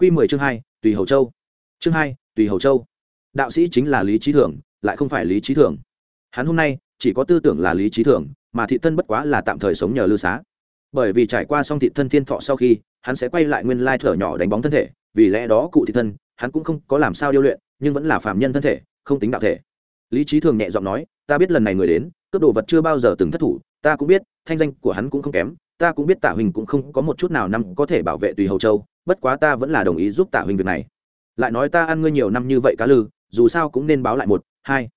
Quy 10 chương 2, Tùy Hầu Châu. Chương 2, Tùy Hầu Châu. Đạo sĩ chính là Lý Chí Thường, lại không phải Lý Chí Thường. Hắn hôm nay chỉ có tư tưởng là Lý Chí Thường, mà thị thân bất quá là tạm thời sống nhờ lưu xá. Bởi vì trải qua xong thị thân thiên thọ sau khi, hắn sẽ quay lại nguyên lai thở nhỏ đánh bóng thân thể, vì lẽ đó cụ thị thân, hắn cũng không có làm sao điêu luyện, nhưng vẫn là phàm nhân thân thể, không tính đạo thể. Lý Chí Thường nhẹ giọng nói, ta biết lần này người đến, cướp đồ vật chưa bao giờ từng thất thủ, ta cũng biết, thanh danh của hắn cũng không kém, ta cũng biết Tạ Huỳnh cũng không có một chút nào năm có thể bảo vệ Tùy Hầu Châu, bất quá ta vẫn là đồng ý giúp tạ huynh việc này. Lại nói ta ăn ngươi nhiều năm như vậy cá lư, dù sao cũng nên báo lại một, hai.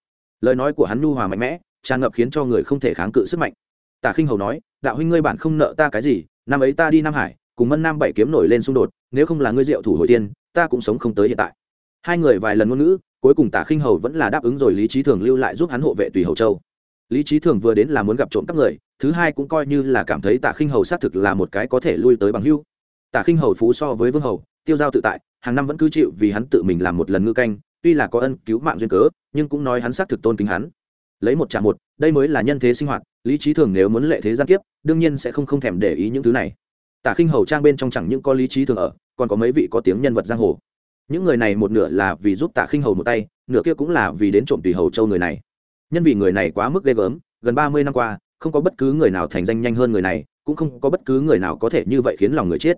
Lời nói của hắn nhu hòa mạnh mẽ, tràn ngập khiến cho người không thể kháng cự sức mạnh. Tạ khinh hầu nói, đạo huynh ngươi bản không nợ ta cái gì, năm ấy ta đi nam hải, cùng mân nam bảy kiếm nổi lên xung đột, nếu không là ngươi diệu thủ hồi tiên, ta cũng sống không tới hiện tại. Hai người vài lần ngôn ngữ, cuối cùng Tả khinh hầu vẫn là đáp ứng rồi lý trí thường lưu lại giúp hắn hộ vệ tùy hầu châu. Lý trí thường vừa đến là muốn gặp trộm các người, thứ hai cũng coi như là cảm thấy Tả khinh hầu xác thực là một cái có thể lui tới bằng hưu tả khinh hầu phú so với vương hầu, tiêu giao tự tại, hàng năm vẫn cứ chịu vì hắn tự mình làm một lần ngư canh, tuy là có ân cứu mạng duyên cớ, nhưng cũng nói hắn xác thực tôn kính hắn. Lấy một trả một, đây mới là nhân thế sinh hoạt, lý trí thường nếu muốn lệ thế gian kiếp, đương nhiên sẽ không không thèm để ý những thứ này. Tả khinh hầu trang bên trong chẳng những có lý trí thường ở, còn có mấy vị có tiếng nhân vật giang hồ. Những người này một nửa là vì giúp tả khinh hầu một tay, nửa kia cũng là vì đến trộm tùy hầu châu người này. Nhân vì người này quá mức ghê gớm, gần ba mươi năm qua, không có bất cứ người nào thành danh nhanh hơn người này, cũng không có bất cứ người nào có thể như vậy khiến lòng người chết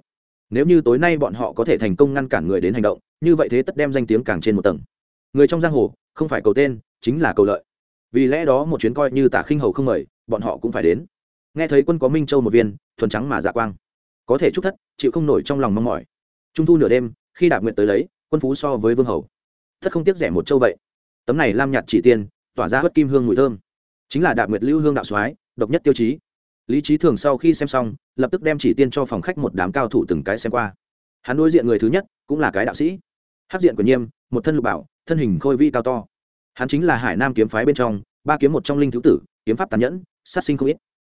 nếu như tối nay bọn họ có thể thành công ngăn cản người đến hành động, như vậy thế tất đem danh tiếng càng trên một tầng. Người trong giang hồ, không phải cầu tên, chính là cầu lợi. Vì lẽ đó một chuyến coi như tả khinh hầu không mời, bọn họ cũng phải đến. Nghe thấy quân có minh châu một viên, thuần trắng mà dạ quang. Có thể chúc thất, chịu không nổi trong lòng mong mỏi. Trung thu nửa đêm, khi đạp nguyện tới lấy, quân phú so với vương hầu. Thất không tiếc rẻ một châu vậy. Tấm này lam nhạt chỉ tiên, tỏa ra hất kim hương mùi thơm. Chính là đạp nguyệt lưu hương đạo soái, độc nhất tiêu chí lý trí thường sau khi xem xong, lập tức đem chỉ tiên cho phòng khách một đám cao thủ từng cái xem qua. Hắn đối diện người thứ nhất, cũng là cái đạo sĩ. Hát diện của nhiêm, một thân lục bảo, thân hình khôi vi cao to. Hắn chính là hải nam kiếm phái bên trong, ba kiếm một trong linh thứ tử, kiếm pháp tàn nhẫn, sát sinh không ít.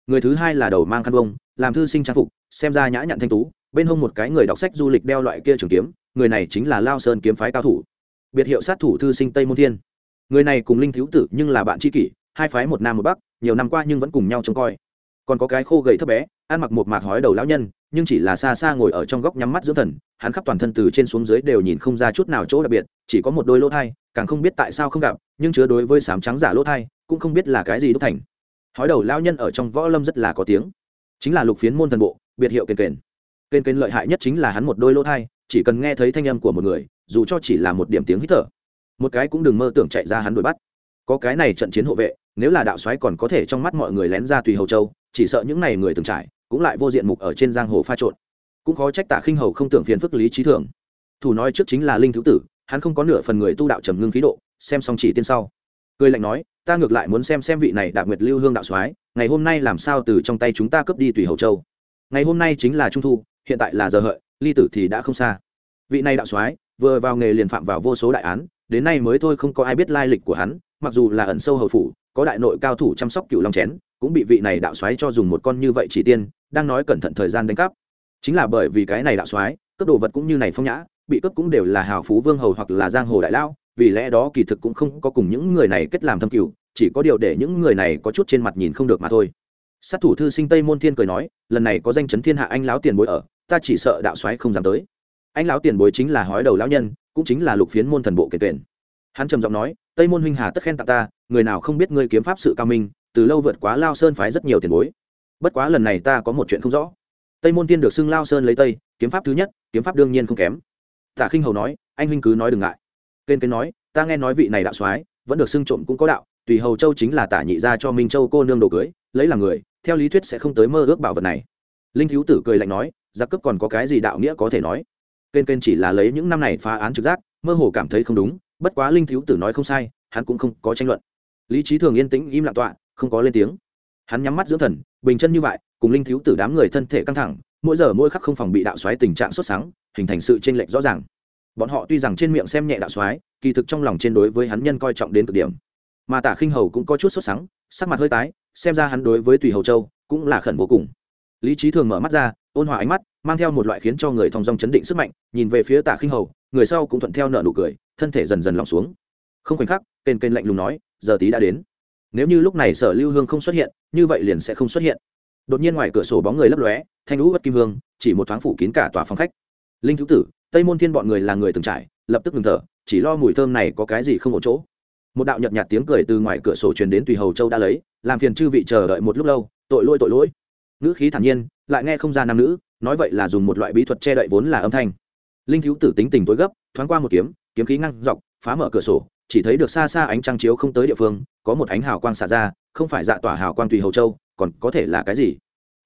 Người thứ hai là đầu mang khăn vông, làm thư sinh trang phục, xem ra nhã nhặn thanh tú, bên hông một cái người đọc sách du lịch đeo loại kia trường kiếm, người này chính là lao sơn kiếm phái cao thủ. Biệt hiệu sát thủ thư sinh tây môn thiên. Người này cùng linh thiếu tử nhưng là bạn tri kỷ, hai phái một nam một bắc, nhiều năm qua nhưng vẫn cùng nhau trông coi còn có cái khô gầy thấp bé, ăn mặc một mạc hói đầu lão nhân, nhưng chỉ là xa xa ngồi ở trong góc nhắm mắt dưỡng thần, hắn khắp toàn thân từ trên xuống dưới đều nhìn không ra chút nào chỗ đặc biệt, chỉ có một đôi lỗ thai, càng không biết tại sao không gặp, nhưng chứa đối với sám trắng giả lỗ thai, cũng không biết là cái gì đúc thành. Hói đầu lão nhân ở trong võ lâm rất là có tiếng. Chính là lục phiến môn thần bộ, biệt hiệu kền kền. Kền kền lợi hại nhất chính là hắn một đôi lỗ thai, chỉ cần nghe thấy thanh âm của một người, dù cho chỉ là một điểm tiếng hít thở, một cái cũng đừng mơ tưởng chạy ra hắn đuổi bắt. Có cái này trận chiến hộ vệ, nếu là đạo soái còn có thể trong mắt mọi người lén ra tùy hầu châu chỉ sợ những này người từng trải cũng lại vô diện mục ở trên giang hồ pha trộn. Cũng khó trách tả khinh hầu không tưởng phiền phức lý trí thường. Thủ nói trước chính là linh thứ tử, hắn không có nửa phần người tu đạo trầm ngưng khí độ, xem xong chỉ tiên sau. Cười lạnh nói, ta ngược lại muốn xem xem vị này đạp nguyệt lưu hương đạo soái, ngày hôm nay làm sao từ trong tay chúng ta cướp đi tùy hầu châu. Ngày hôm nay chính là trung thu, hiện tại là giờ hợi, ly tử thì đã không xa. Vị này đạo soái, vừa vào nghề liền phạm vào vô số đại án, đến nay mới thôi không có ai biết lai lịch của hắn, mặc dù là ẩn sâu hầu phủ, có đại nội cao thủ chăm sóc cựu long chén cũng bị vị này đạo xoáy cho dùng một con như vậy chỉ tiên, đang nói cẩn thận thời gian đánh cắp. Chính là bởi vì cái này đạo xoáy cướp đồ vật cũng như này phong nhã, bị cướp cũng đều là hào phú vương hầu hoặc là giang hồ đại lao, vì lẽ đó kỳ thực cũng không có cùng những người này kết làm thâm cựu chỉ có điều để những người này có chút trên mặt nhìn không được mà thôi. Sát thủ thư sinh tây môn thiên cười nói, lần này có danh chấn thiên hạ anh lão tiền bối ở, ta chỉ sợ đạo xoáy không dám tới. Anh lão tiền bối chính là hói đầu lão nhân, cũng chính là lục phiến môn thần bộ kể tuyển. Hắn trầm giọng nói, tây môn huynh hà tất khen tặng ta, người nào không biết ngươi kiếm pháp sự cao minh từ lâu vượt quá lao sơn phái rất nhiều tiền bối. Bất quá lần này ta có một chuyện không rõ. Tây môn tiên được xưng lao sơn lấy tây, kiếm pháp thứ nhất, kiếm pháp đương nhiên không kém. Tả khinh hầu nói, anh huynh cứ nói đừng ngại. Kên kên nói, ta nghe nói vị này đạo soái vẫn được xưng trộm cũng có đạo, tùy hầu châu chính là tả nhị ra cho minh châu cô nương đồ cưới, lấy làm người, theo lý thuyết sẽ không tới mơ ước bảo vật này. Linh thiếu tử cười lạnh nói, giặc cướp còn có cái gì đạo nghĩa có thể nói? Kên kên chỉ là lấy những năm này phá án trực giác, mơ hồ cảm thấy không đúng, bất quá linh thiếu tử nói không sai, hắn cũng không có tranh luận. Lý trí thường yên tĩnh im lặng tọa không có lên tiếng. Hắn nhắm mắt dưỡng thần, bình chân như vậy, cùng linh thiếu tử đám người thân thể căng thẳng, mỗi giờ mỗi khắc không phòng bị đạo xoáy tình trạng xuất sáng, hình thành sự chênh lệch rõ ràng. Bọn họ tuy rằng trên miệng xem nhẹ đạo xoáy kỳ thực trong lòng trên đối với hắn nhân coi trọng đến cực điểm. Mà tả khinh hầu cũng có chút xuất sáng, sắc mặt hơi tái, xem ra hắn đối với tùy hầu châu cũng là khẩn vô cùng. Lý trí thường mở mắt ra, ôn hòa ánh mắt, mang theo một loại khiến cho người thong dong chấn định sức mạnh, nhìn về phía tả khinh hầu, người sau cũng thuận theo nợ nụ cười, thân thể dần dần lỏng xuống. Không khoảnh khắc kênh kênh lạnh lùng nói, giờ tí đã đến nếu như lúc này sở lưu hương không xuất hiện, như vậy liền sẽ không xuất hiện. Đột nhiên ngoài cửa sổ bóng người lấp lóe, thanh lũ bất kim hương, chỉ một thoáng phủ kín cả tòa phòng khách. Linh thứ tử, tây môn thiên bọn người là người từng trải, lập tức ngừng thở, chỉ lo mùi thơm này có cái gì không ổn chỗ. Một đạo nhợt nhạt tiếng cười từ ngoài cửa sổ truyền đến tùy hầu châu đã lấy, làm phiền chư vị chờ đợi một lúc lâu, tội lỗi tội lỗi. Nữ khí thản nhiên, lại nghe không ra nam nữ, nói vậy là dùng một loại bí thuật che đậy vốn là âm thanh. Linh thiếu tử tính tình tối gấp, thoáng qua một kiếm kiếm khí ngăn dọc, phá mở cửa sổ chỉ thấy được xa xa ánh trăng chiếu không tới địa phương, có một ánh hào quang xả ra, không phải dạ tỏa hào quang tùy hầu châu, còn có thể là cái gì?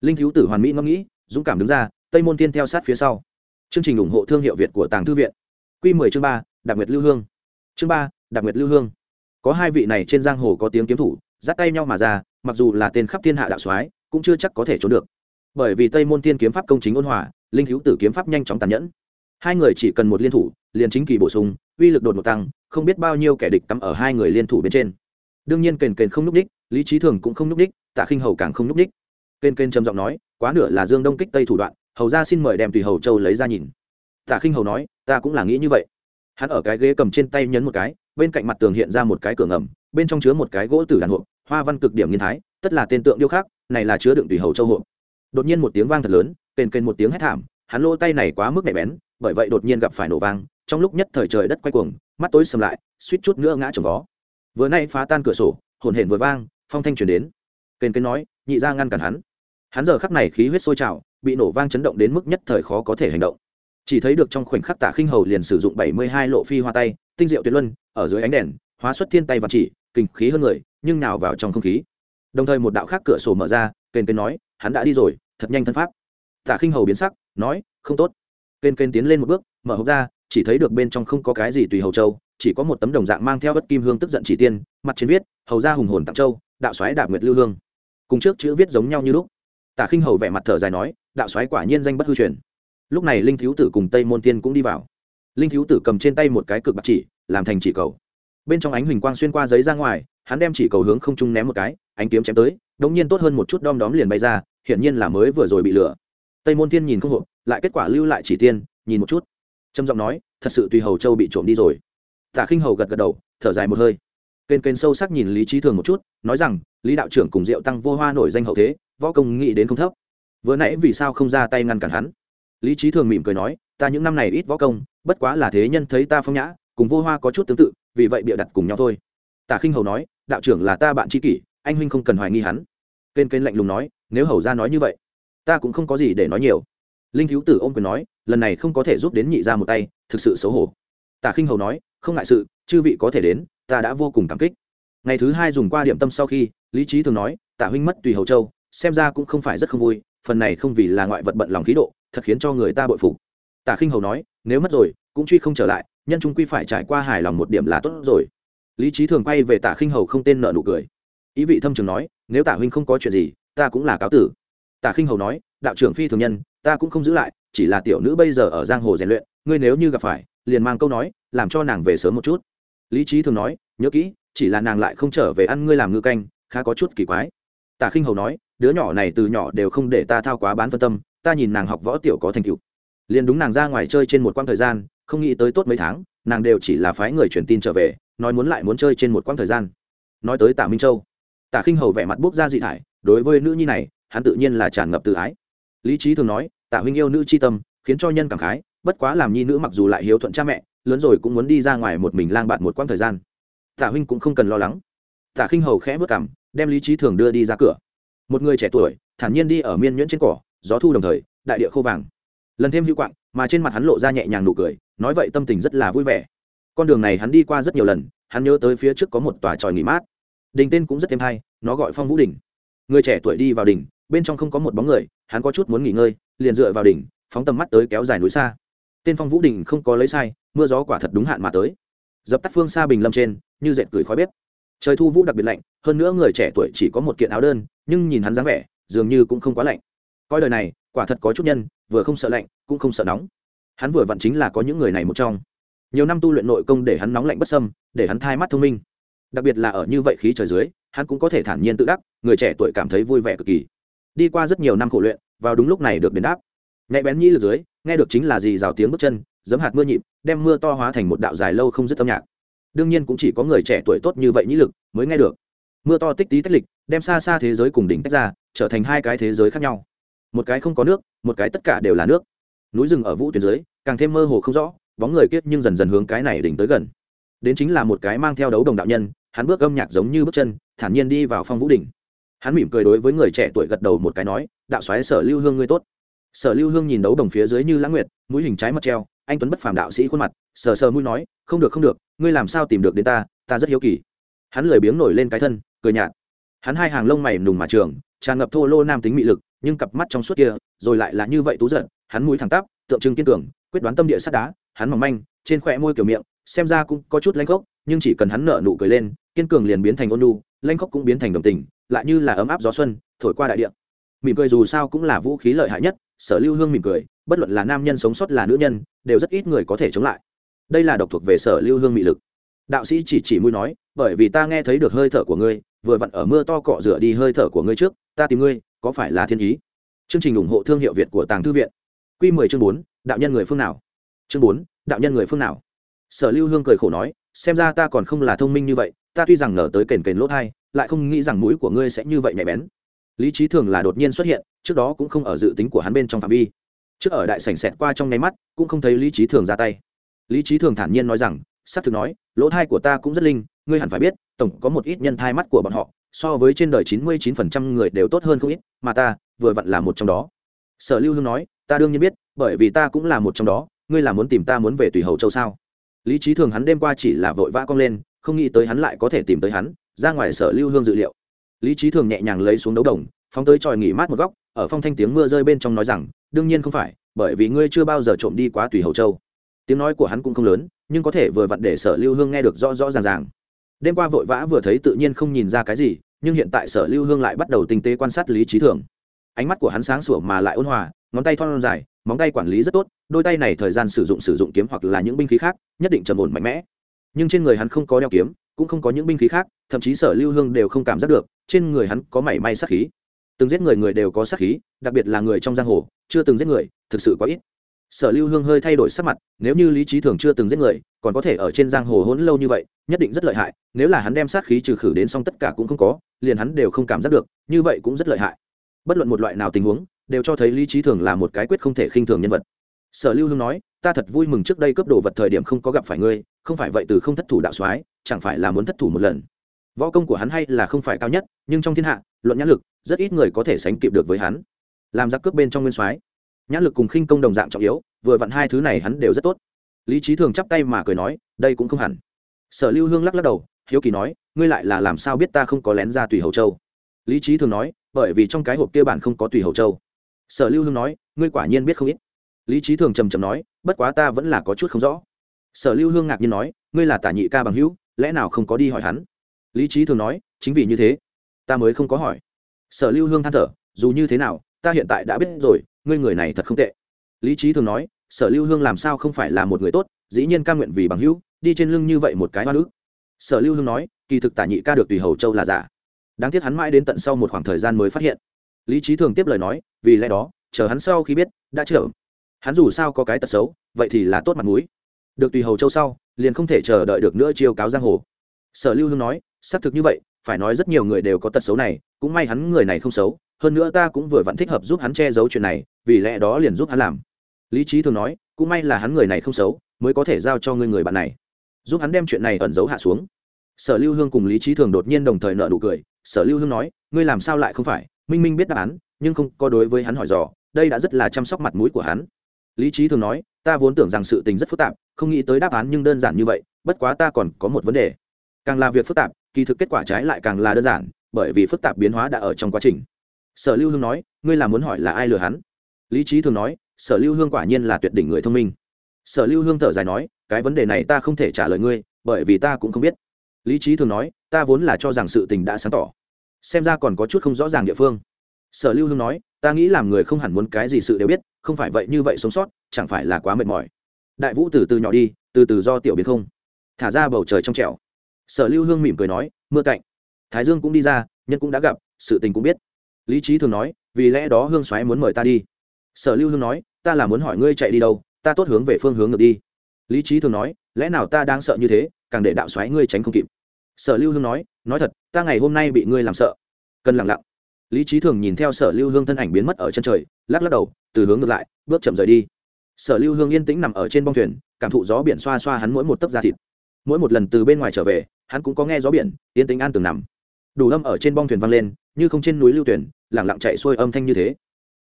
Linh thiếu tử hoàn mỹ ngẫm nghĩ, dũng cảm đứng ra, tây môn tiên theo sát phía sau. Chương trình ủng hộ thương hiệu việt của tàng thư viện. Q 10 chương ba đặc biệt lưu hương. Chương ba đặc biệt lưu hương. Có hai vị này trên giang hồ có tiếng kiếm thủ, dắt tay nhau mà ra, mặc dù là tên khắp thiên hạ đạo soái, cũng chưa chắc có thể trốn được. Bởi vì tây môn tiên kiếm pháp công chính ôn hòa, linh thiếu tử kiếm pháp nhanh chóng tàn nhẫn hai người chỉ cần một liên thủ, liền chính kỳ bổ sung, uy lực đột ngột tăng, không biết bao nhiêu kẻ địch tắm ở hai người liên thủ bên trên. Đương nhiên kền kền không n ú c ních lý trí thường cũng không n ú c ních tạ khinh hầu càng không n ú c ních kền kền trầm giọng nói, quá nửa là dương đông kích tây thủ đoạn, hầu ra xin mời đem tùy hầu châu lấy ra nhìn. Tạ khinh hầu nói, ta cũng là nghĩ như vậy. Hắn ở cái ghế cầm trên tay nhấn một cái, bên cạnh mặt tường hiện ra một cái cửa ngầm, bên trong chứa một cái gỗ tử đàn hộp, hoa văn cực điểm nghiên thái, tất là tên tượng điêu khác này là chứa đựng tùy hầu châu hộp. Đột nhiên một tiếng vang thật lớn, kền kền một tiếng hét thảm, hắn lỗ tay này quá mức nhạy bén bởi vậy đột nhiên gặp phải nổ vang, trong lúc nhất thời trời đất quay cuồng, mắt tối sầm lại, suýt chút nữa ngã trồng vó. Vừa nay phá tan cửa sổ, hồn hển vừa vang, phong thanh truyền đến. Kênh kênh nói, nhị ra ngăn cản hắn. Hắn giờ khắc này khí huyết sôi trào, bị nổ vang chấn động đến mức nhất thời khó có thể hành động. Chỉ thấy được trong khoảnh khắc tả khinh hầu liền sử dụng bảy mươi hai lộ phi hoa tay, tinh diệu tuyệt luân, ở dưới ánh đèn, hóa xuất thiên tay và chỉ, kinh khí hơn người, nhưng nào vào trong không khí. Đồng thời một đạo khác cửa sổ mở ra kênh kênh nói, hắn đã đi rồi, thật nhanh thân pháp. Tả khinh hầu biến sắc, nói, không tốt kênh kênh tiến lên một bước, mở hộp ra, chỉ thấy được bên trong không có cái gì tùy hầu châu, chỉ có một tấm đồng dạng mang theo bất kim hương tức giận chỉ tiên, mặt trên viết, hầu ra hùng hồn tặng châu, đạo xoáy đạp nguyệt lưu hương. Cùng trước chữ viết giống nhau như lúc. Tả khinh hầu vẻ mặt thở dài nói, đạo xoáy quả nhiên danh bất hư truyền. Lúc này linh thiếu tử cùng tây môn tiên cũng đi vào. Linh thiếu tử cầm trên tay một cái cực bạc chỉ, làm thành chỉ cầu. Bên trong ánh huỳnh quang xuyên qua giấy ra ngoài, hắn đem chỉ cầu hướng không trung ném một cái, ánh kiếm chém tới đống nhiên tốt hơn một chút đom đóm liền bay ra, hiển nhiên là mới vừa rồi bị lửa tây môn tiên nhìn không hộp lại kết quả lưu lại chỉ tiên, nhìn một chút. Trầm giọng nói, thật sự tùy hầu châu bị trộm đi rồi. Tả khinh hầu gật gật đầu, thở dài một hơi. Kênh kênh sâu sắc nhìn lý trí thường một chút, nói rằng, lý đạo trưởng cùng diệu tăng vô hoa nổi danh hậu thế, võ công nghĩ đến không thấp. Vừa nãy vì sao không ra tay ngăn cản hắn? Lý trí thường mỉm cười nói, ta những năm này ít võ công, bất quá là thế nhân thấy ta phong nhã, cùng vô hoa có chút tương tự, vì vậy bịa đặt cùng nhau thôi. Tả khinh hầu nói, đạo trưởng là ta bạn tri kỷ, anh huynh không cần hoài nghi hắn. Kênh kênh lạnh lùng nói, nếu hầu ra nói như vậy ta cũng không có gì để nói nhiều. Linh thiếu tử ôm quyền nói, lần này không có thể giúp đến nhị ra một tay, thực sự xấu hổ. Tả khinh hầu nói, không ngại sự, chư vị có thể đến, ta đã vô cùng cảm kích. Ngày thứ hai dùng qua điểm tâm sau khi, lý trí thường nói, tả huynh mất tùy hầu châu, xem ra cũng không phải rất không vui, phần này không vì là ngoại vật bận lòng khí độ, thật khiến cho người ta bội phục. Tả khinh hầu nói, nếu mất rồi, cũng truy không trở lại, nhân trung quy phải trải qua hài lòng một điểm là tốt rồi. Lý trí thường quay về tả khinh hầu không tên nợ nụ cười. Ý vị thâm trường nói, nếu tả huynh không có chuyện gì, ta cũng là cáo tử tả khinh hầu nói, đạo trưởng phi thường nhân, ta cũng không giữ lại, chỉ là tiểu nữ bây giờ ở giang hồ rèn luyện, ngươi nếu như gặp phải, liền mang câu nói, làm cho nàng về sớm một chút. Lý trí thường nói, nhớ kỹ, chỉ là nàng lại không trở về ăn ngươi làm ngư canh, khá có chút kỳ quái. Tả khinh hầu nói, đứa nhỏ này từ nhỏ đều không để ta thao quá bán phân tâm, ta nhìn nàng học võ tiểu có thành tựu. Liền đúng nàng ra ngoài chơi trên một quãng thời gian, không nghĩ tới tốt mấy tháng, nàng đều chỉ là phái người truyền tin trở về, nói muốn lại muốn chơi trên một quãng thời gian. Nói tới tả minh châu, tả khinh hầu vẻ mặt bốc ra dị thải, đối với nữ nhi này hắn tự nhiên là tràn ngập tự ái. Lý trí thường nói, tạ huynh yêu nữ c h i tâm, khiến cho nhân cảm khái, bất quá làm nhi nữ mặc dù lại hiếu thuận cha mẹ, lớn rồi cũng muốn đi ra ngoài một mình lang bạn một quãng thời gian. Tạ huynh cũng không cần lo lắng. Tạ khinh hầu khẽ vất cảm đem lý trí thường đưa đi ra cửa. Một người trẻ tuổi, thản nhiên đi ở miên nhuyễn trên cỏ, gió thu đồng thời, đại địa khô vàng. Lần thêm hữu quạng, mà trên mặt hắn lộ ra nhẹ nhàng nụ cười, nói vậy tâm tình rất là vui vẻ. Con đường này hắn đi qua rất nhiều lần, hắn nhớ tới phía trước có một tòa tròi nghỉ mát. Đình tên cũng rất thêm hay, nó gọi phong vũ đình. Người trẻ tuổi đi vào đỉnh bên trong không có một bóng người, hắn có chút muốn nghỉ ngơi, liền dựa vào đỉnh, phóng tầm mắt tới kéo dài núi xa. Tên phong vũ đình không có lấy sai, mưa gió quả thật đúng hạn mà tới. Dập tắt phương xa bình lâm trên, như dệt cười khói bếp. Trời thu vũ đặc biệt lạnh, hơn nữa người trẻ tuổi chỉ có một kiện áo đơn, nhưng nhìn hắn dáng vẻ, dường như cũng không quá lạnh. Coi đời này, quả thật có chút nhân, vừa không sợ lạnh, cũng không sợ nóng. Hắn vừa vặn chính là có những người này một trong. Nhiều năm tu luyện nội công để hắn nóng lạnh bất sâm để hắn thai mắt thông minh. Đặc biệt là ở như vậy khí trời dưới, hắn cũng có thể thản nhiên tự đắc, người trẻ tuổi cảm thấy vui vẻ cực kỳ đi qua rất nhiều năm khổ luyện, vào đúng lúc này được đền đáp. Nhạy bén nhĩ lực dưới, nghe được chính là gì rào tiếng bước chân, giấm hạt mưa nhịp, đem mưa to hóa thành một đạo dài lâu không dứt âm nhạc. Đương nhiên cũng chỉ có người trẻ tuổi tốt như vậy nhĩ lực mới nghe được. Mưa to tích tí tách lịch, đem xa xa thế giới cùng đỉnh tách ra, trở thành hai cái thế giới khác nhau. Một cái không có nước, một cái tất cả đều là nước. Núi rừng ở vũ tuyến dưới, càng thêm mơ hồ không rõ, bóng người kiết nhưng dần dần hướng cái này đỉnh tới gần. Đến chính là một cái mang theo đấu đồng đạo nhân, hắn bước âm nhạc giống như bước chân, thản nhiên đi vào phong vũ đỉnh hắn mỉm cười đối với người trẻ tuổi gật đầu một cái nói, đạo xoáy sở lưu hương ngươi tốt. Sở lưu hương nhìn đấu đồng phía dưới như lãng nguyệt, mũi hình trái mặt treo, anh tuấn bất phàm đạo sĩ khuôn mặt, sờ sờ mũi nói, không được không được, ngươi làm sao tìm được đến ta ta rất hiếu kỳ. Hắn lười biếng nổi lên cái thân, cười nhạt. Hắn hai hàng lông mày nùng mà trường, tràn ngập thô lô nam tính mị lực, nhưng cặp mắt trong suốt kia, rồi lại là như vậy tú giận, hắn mũi thẳng tắp, tượng trưng kiên cường, quyết đoán tâm địa sắt đá, hắn mỏng manh, trên khỏe môi kiểu miệng, xem ra cũng có chút lanh khốc, nhưng chỉ cần hắn nở nụ cười lên, kiên cường liền biến thành ôn nu lanh khốc cũng biến thành đồng tình lại như là ấm áp gió xuân, thổi qua đại địa. Mỉm cười dù sao cũng là vũ khí lợi hại nhất, sở lưu hương mỉm cười, bất luận là nam nhân sống sót là nữ nhân, đều rất ít người có thể chống lại. Đây là độc thuộc về sở lưu hương mị lực. Đạo sĩ chỉ chỉ mũi nói, bởi vì ta nghe thấy được hơi thở của ngươi, vừa vặn ở mưa to cọ rửa đi hơi thở của ngươi trước, ta tìm ngươi, có phải là thiên ý? Chương trình ủng hộ thương hiệu việt của tàng thư viện. Q mười chương bốn, đạo nhân người phương nào? Chương bốn, đạo nhân người phương nào? Sở lưu hương cười khổ nói, xem ra ta còn không là thông minh như vậy ta tuy rằng ngờ tới kền kền lỗ thai, lại không nghĩ rằng mũi của ngươi sẽ như vậy nhạy bén. Lý trí thường là đột nhiên xuất hiện, trước đó cũng không ở dự tính của hắn bên trong phạm vi. Trước ở đại sảnh xẹt qua trong nháy mắt, cũng không thấy lý trí thường ra tay. Lý trí thường thản nhiên nói rằng s ắ c thực nói, lỗ thai của ta cũng rất linh, ngươi hẳn phải biết, tổng có một ít nhân thai mắt của bọn họ, so với trên đời chín mươi chín phần trăm người đều tốt hơn không ít, mà ta, vừa vặn là một trong đó. Sở lưu hương nói, ta đương nhiên biết, bởi vì ta cũng là một trong đó, ngươi là muốn tìm ta muốn về tùy hầu châu sao? Lý trí thường hắn đêm qua chỉ là vội vã cong lên không nghĩ tới hắn lại có thể tìm tới hắn, ra ngoài sở lưu hương dự liệu. Lý trí thường nhẹ nhàng lấy xuống đấu đồng, phóng tới tròi nghỉ mát một góc, ở phong thanh tiếng mưa rơi bên trong nói rằng, đương nhiên không phải, bởi vì ngươi chưa bao giờ trộm đi quá tùy hầu châu. Tiếng nói của hắn cũng không lớn, nhưng có thể vừa vặn để sở lưu hương nghe được rõ rõ ràng ràng. Đêm qua vội vã vừa thấy tự nhiên không nhìn ra cái gì, nhưng hiện tại sở lưu hương lại bắt đầu tinh tế quan sát lý trí thường. Ánh mắt của hắn sáng sủa mà lại ôn hòa, ngón tay thon dài, móng tay quản lý rất tốt, đôi tay này thời gian sử dụng sử dụng kiếm hoặc là những binh khí khác, nhất định trầm ổn mạnh mẽ nhưng trên người hắn không có đeo kiếm, cũng không có những binh khí khác, thậm chí sở lưu hương đều không cảm giác được, trên người hắn có mảy may sát khí. Từng giết người người đều có sát khí, đặc biệt là người trong giang hồ, chưa từng giết người, thực sự quá ít. Sở lưu hương hơi thay đổi sắc mặt, nếu như lý trí thường chưa từng giết người, còn có thể ở trên giang hồ hỗn lâu như vậy, nhất định rất lợi hại, nếu là hắn đem sát khí trừ khử đến xong tất cả cũng không có, liền hắn đều không cảm giác được, như vậy cũng rất lợi hại. Bất luận một loại nào tình huống, đều cho thấy lý trí thường là một cái quyết không thể khinh thường nhân vật. Sở lưu hương nói ta thật vui mừng trước đây cướp đồ vật thời điểm không có gặp phải ngươi, không phải vậy từ không thất thủ đạo soái, chẳng phải là muốn thất thủ một lần. Võ công của hắn hay là không phải cao nhất, nhưng trong thiên hạ, luận nhãn lực, rất ít người có thể sánh kịp được với hắn. Làm giặc cướp bên trong nguyên soái, nhãn lực cùng khinh công đồng dạng trọng yếu, vừa vặn hai thứ này hắn đều rất tốt. Lý trí thường chắp tay mà cười nói, đây cũng không hẳn. Sở lưu hương lắc lắc đầu, hiếu kỳ nói, ngươi lại là làm sao biết ta không có lén ra tùy hầu châu? Lý trí thường nói, bởi vì trong cái hộp kia bản không có tùy hầu châu. Sở lưu hương nói, ngươi quả nhiên biết không ít. Lý trí thường trầm trầm nói bất quá ta vẫn là có chút không rõ. Sở lưu hương ngạc nhiên nói, ngươi là tả nhị ca bằng hữu, lẽ nào không có đi hỏi hắn? Lý trí thường nói, chính vì như thế, ta mới không có hỏi. Sở lưu hương than thở, dù như thế nào, ta hiện tại đã biết rồi, ngươi người này thật không tệ. Lý trí thường nói, sở lưu hương làm sao không phải là một người tốt, dĩ nhiên ca nguyện vì bằng hữu, đi trên lưng như vậy một cái hoa nữ. Sở lưu hương nói, kỳ thực tả nhị ca được tùy hầu châu là giả. Đáng tiếc hắn mãi đến tận sau một khoảng thời gian mới phát hiện. Lý trí thường tiếp lời nói, vì lẽ đó, chờ hắn sau khi biết, đã chở hắn dù sao có cái tật xấu, vậy thì là tốt mặt mũi. Được tùy hầu châu sau, liền không thể chờ đợi được nữa chiêu cáo giang hồ. Sở lưu hương nói, xác thực như vậy, phải nói rất nhiều người đều có tật xấu này, cũng may hắn người này không xấu, hơn nữa ta cũng vừa vặn thích hợp giúp hắn che giấu chuyện này, vì lẽ đó liền giúp hắn làm. Lý trí thường nói, cũng may là hắn người này không xấu, mới có thể giao cho ngươi người bạn này. Giúp hắn đem chuyện này ẩn giấu hạ xuống. Sở lưu hương cùng lý trí thường đột nhiên đồng thời nợ nụ cười. Sở lưu hương nói, ngươi làm sao lại không phải? Minh minh biết đáp án, nhưng không có đối với hắn hỏi dò, đây đã rất là chăm sóc mặt mũi của hắn lý trí thường nói, ta vốn tưởng rằng sự tình rất phức tạp, không nghĩ tới đáp án nhưng đơn giản như vậy, bất quá ta còn có một vấn đề. Càng là việc phức tạp, kỳ thực kết quả trái lại càng là đơn giản, bởi vì phức tạp biến hóa đã ở trong quá trình. Sở lưu hương nói, ngươi là muốn hỏi là ai lừa hắn? Lý trí thường nói, sở lưu hương quả nhiên là tuyệt đỉnh người thông minh. Sở lưu hương thở dài nói, cái vấn đề này ta không thể trả lời ngươi, bởi vì ta cũng không biết. Lý trí thường nói, ta vốn là cho rằng sự tình đã sáng tỏ. Xem ra còn có chút không rõ ràng địa phương sở lưu hương nói, ta nghĩ làm người không hẳn muốn cái gì sự đều biết, không phải vậy như vậy sống sót, chẳng phải là quá mệt mỏi. Đại vũ từ từ nhỏ đi, từ từ do tiểu biến không. Thả ra bầu trời trong trẻo. Sở lưu hương mỉm cười nói, mưa cạnh. Thái dương cũng đi ra, nhân cũng đã gặp, sự tình cũng biết. Lý trí thường nói, vì lẽ đó hương xoáy muốn mời ta đi. Sở lưu hương nói, ta là muốn hỏi ngươi chạy đi đâu, ta tốt hướng về phương hướng ngược đi. Lý trí thường nói, lẽ nào ta đang sợ như thế, càng để đạo xoáy ngươi tránh không kịp. Sở lưu hương nói nói thật, ta ngày hôm nay bị ngươi làm sợ. Cần lặng lặng lý trí thường nhìn theo sở lưu hương thân ảnh biến mất ở chân trời, lắc lắc đầu, từ hướng ngược lại, bước chậm rời đi. Sở lưu hương yên tĩnh nằm ở trên bong thuyền, cảm thụ gió biển xoa xoa hắn mỗi một tấc da thịt. Mỗi một lần từ bên ngoài trở về, hắn cũng có nghe gió biển, yên tĩnh an tường nằm. Đủ âm ở trên bong thuyền vang lên, như không trên núi lưu tuyển lẳng lặng chạy xuôi âm thanh như thế.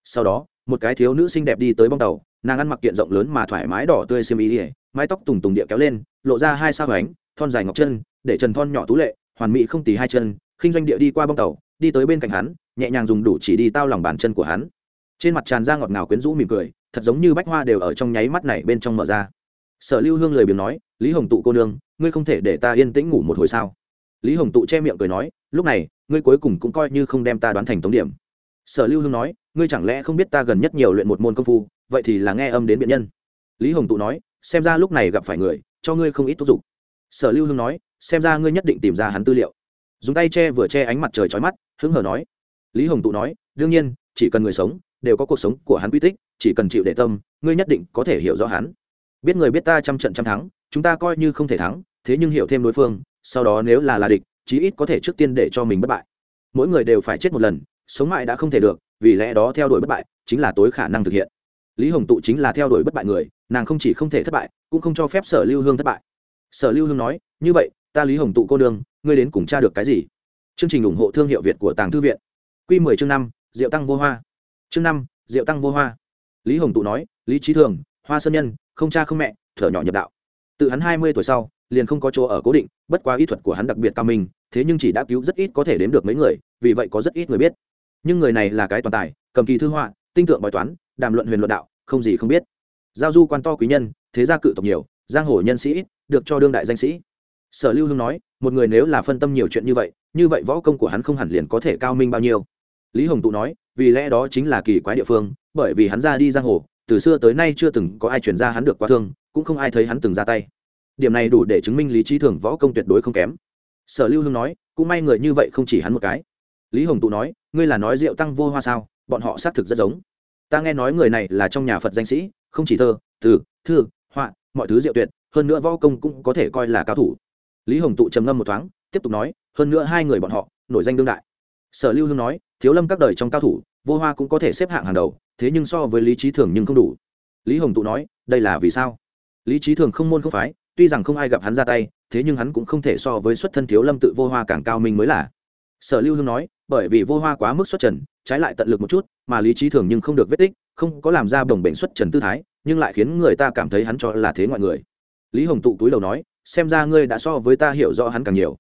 Sau đó, một cái thiếu nữ xinh đẹp đi tới bong tàu, nàng ăn mặc kiện rộng lớn mà thoải mái đỏ tươi xiêm ý ỉa mái tóc tùng tùng địa kéo lên, lộ ra hai sao ánh, thon dài ngọc chân, để trần thon nhỏ tú lệ, hoàn mỹ không tì hai chân, khinh doanh địa đi qua bong tàu, đi tới bên cạnh hắn nhẹ nhàng dùng đủ chỉ đi tao lòng bàn chân của hắn. Trên mặt tràn ra ngọt ngào quyến rũ mỉm cười, thật giống như bách hoa đều ở trong nháy mắt này bên trong mở ra. Sở lưu hương lời biếng nói, lý hồng tụ cô nương, ngươi không thể để ta yên tĩnh ngủ một hồi sao? Lý hồng tụ che miệng cười nói, lúc này, ngươi cuối cùng cũng coi như không đem ta đoán thành tống điểm. Sở lưu hương nói, ngươi chẳng lẽ không biết ta gần nhất nhiều luyện một môn công phu, vậy thì là nghe âm đến biện nhân. Lý hồng tụ nói, xem ra lúc này gặp phải người, cho ngươi không ít thúc giục. Sở lưu hương nói, xem ra ngươi nhất định tìm ra hắn tư liệu. Dùng tay che vừa che ánh mặt trời trói mắt, hứng hờ nói lý hồng tụ nói, đương nhiên, chỉ cần người sống, đều có cuộc sống của hắn quy tích, chỉ cần chịu để tâm, ngươi nhất định có thể hiểu rõ hắn. Biết người biết ta trăm trận trăm thắng, chúng ta coi như không thể thắng, thế nhưng hiểu thêm đối phương, sau đó nếu là là địch, chí ít có thể trước tiên để cho mình bất bại. Mỗi người đều phải chết một lần, sống mãi đã không thể được, vì lẽ đó theo đuổi bất bại chính là tối khả năng thực hiện. Lý hồng tụ chính là theo đuổi bất bại người, nàng không chỉ không thể thất bại, cũng không cho phép sở lưu hương thất bại. Sở lưu hương nói, như vậy, ta lý hồng tụ cô đương ngươi đến cùng tra được cái gì? Chương trình ủng hộ thương hiệu việt của tàng thư viện. Quy mười chương năm, diệu tăng vô hoa. Chương năm, diệu tăng vô hoa. Lý hồng tụ nói, lý Chí thường, hoa sơn nhân, không cha không mẹ, thở nhỏ nhập đạo. Tự hắn hai mươi tuổi sau, liền không có chỗ ở cố định, bất quá y thuật của hắn đặc biệt cao minh, thế nhưng chỉ đã cứu rất ít có thể đếm được mấy người, vì vậy có rất ít người biết. Nhưng người này là cái toàn tài, cầm kỳ thư họa, tinh tượng bói toán, đàm luận huyền luận đạo, không gì không biết. Giao du quan to quý nhân, thế gia cự tộc nhiều, giang hồ nhân sĩ ít, được cho đương đại danh sĩ. Sở lưu hương nói, một người nếu là phân tâm nhiều chuyện như vậy như vậy võ công của hắn không hẳn liền có thể cao minh bao nhiêu lý hồng tụ nói, vì lẽ đó chính là kỳ quái địa phương, bởi vì hắn ra đi giang hồ, từ xưa tới nay chưa từng có ai chuyển ra hắn được quá thương, cũng không ai thấy hắn từng ra tay. Điểm này đủ để chứng minh lý trí thường võ công tuyệt đối không kém. Sở lưu hương nói, cũng may người như vậy không chỉ hắn một cái. Lý hồng tụ nói, ngươi là nói rượu tăng vô hoa sao, bọn họ xác thực rất giống. Ta nghe nói người này là trong nhà phật danh sĩ, không chỉ thơ, từ, thư, họa, mọi thứ diệu tuyệt, hơn nữa võ công cũng có thể coi là cao thủ. Lý hồng tụ trầm ngâm một thoáng, tiếp tục nói, hơn nữa hai người bọn họ, nổi danh đương đại. Sở lưu hương nói thiếu lâm các đời trong cao thủ, vô hoa cũng có thể xếp hạng hàng đầu, thế nhưng so với lý trí thường nhưng không đủ. Lý hồng tụ nói, đây là vì sao? Lý trí thường không môn không phái, tuy rằng không ai gặp hắn ra tay, thế nhưng hắn cũng không thể so với xuất thân thiếu lâm tự vô hoa càng cao minh mới là. Sở lưu hương nói, bởi vì vô hoa quá mức xuất trần, trái lại tận lực một chút, mà lý trí thường nhưng không được vết tích, không có làm ra bồng bệnh xuất trần tư thái, nhưng lại khiến người ta cảm thấy hắn cho là thế ngoại người. Lý hồng tụ túi đầu nói, xem ra ngươi đã so với ta hiểu rõ hắn càng nhiều.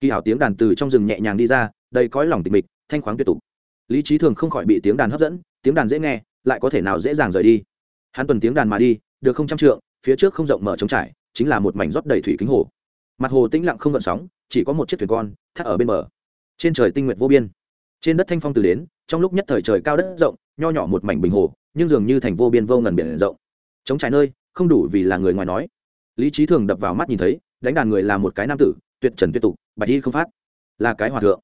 Kỳ hảo tiếng đàn từ trong rừng nhẹ nhàng đi ra, đầy cõi lòng tịch mịch thanh khoáng tuyệt tục. Lý trí thường không khỏi bị tiếng đàn hấp dẫn, tiếng đàn dễ nghe, lại có thể nào dễ dàng rời đi. Hắn tuần tiếng đàn mà đi, được không trăm trượng, phía trước không rộng mở trống trải, chính là một mảnh rót đầy thủy kính hồ. Mặt hồ tĩnh lặng không gợn sóng, chỉ có một chiếc thuyền con, thắt ở bên bờ. Trên trời tinh nguyện vô biên. Trên đất thanh phong từ đến, trong lúc nhất thời trời cao đất rộng, nho nhỏ một mảnh bình hồ, nhưng dường như thành vô biên vô ngần biển rộng. Chống trái nơi, không đủ vì là người ngoài nói. Lý trí thường đập vào mắt nhìn thấy, đánh đàn người là một cái nam tử, tuyệt trần tuyệt tục, bạch y không phát, là cái hòa thượng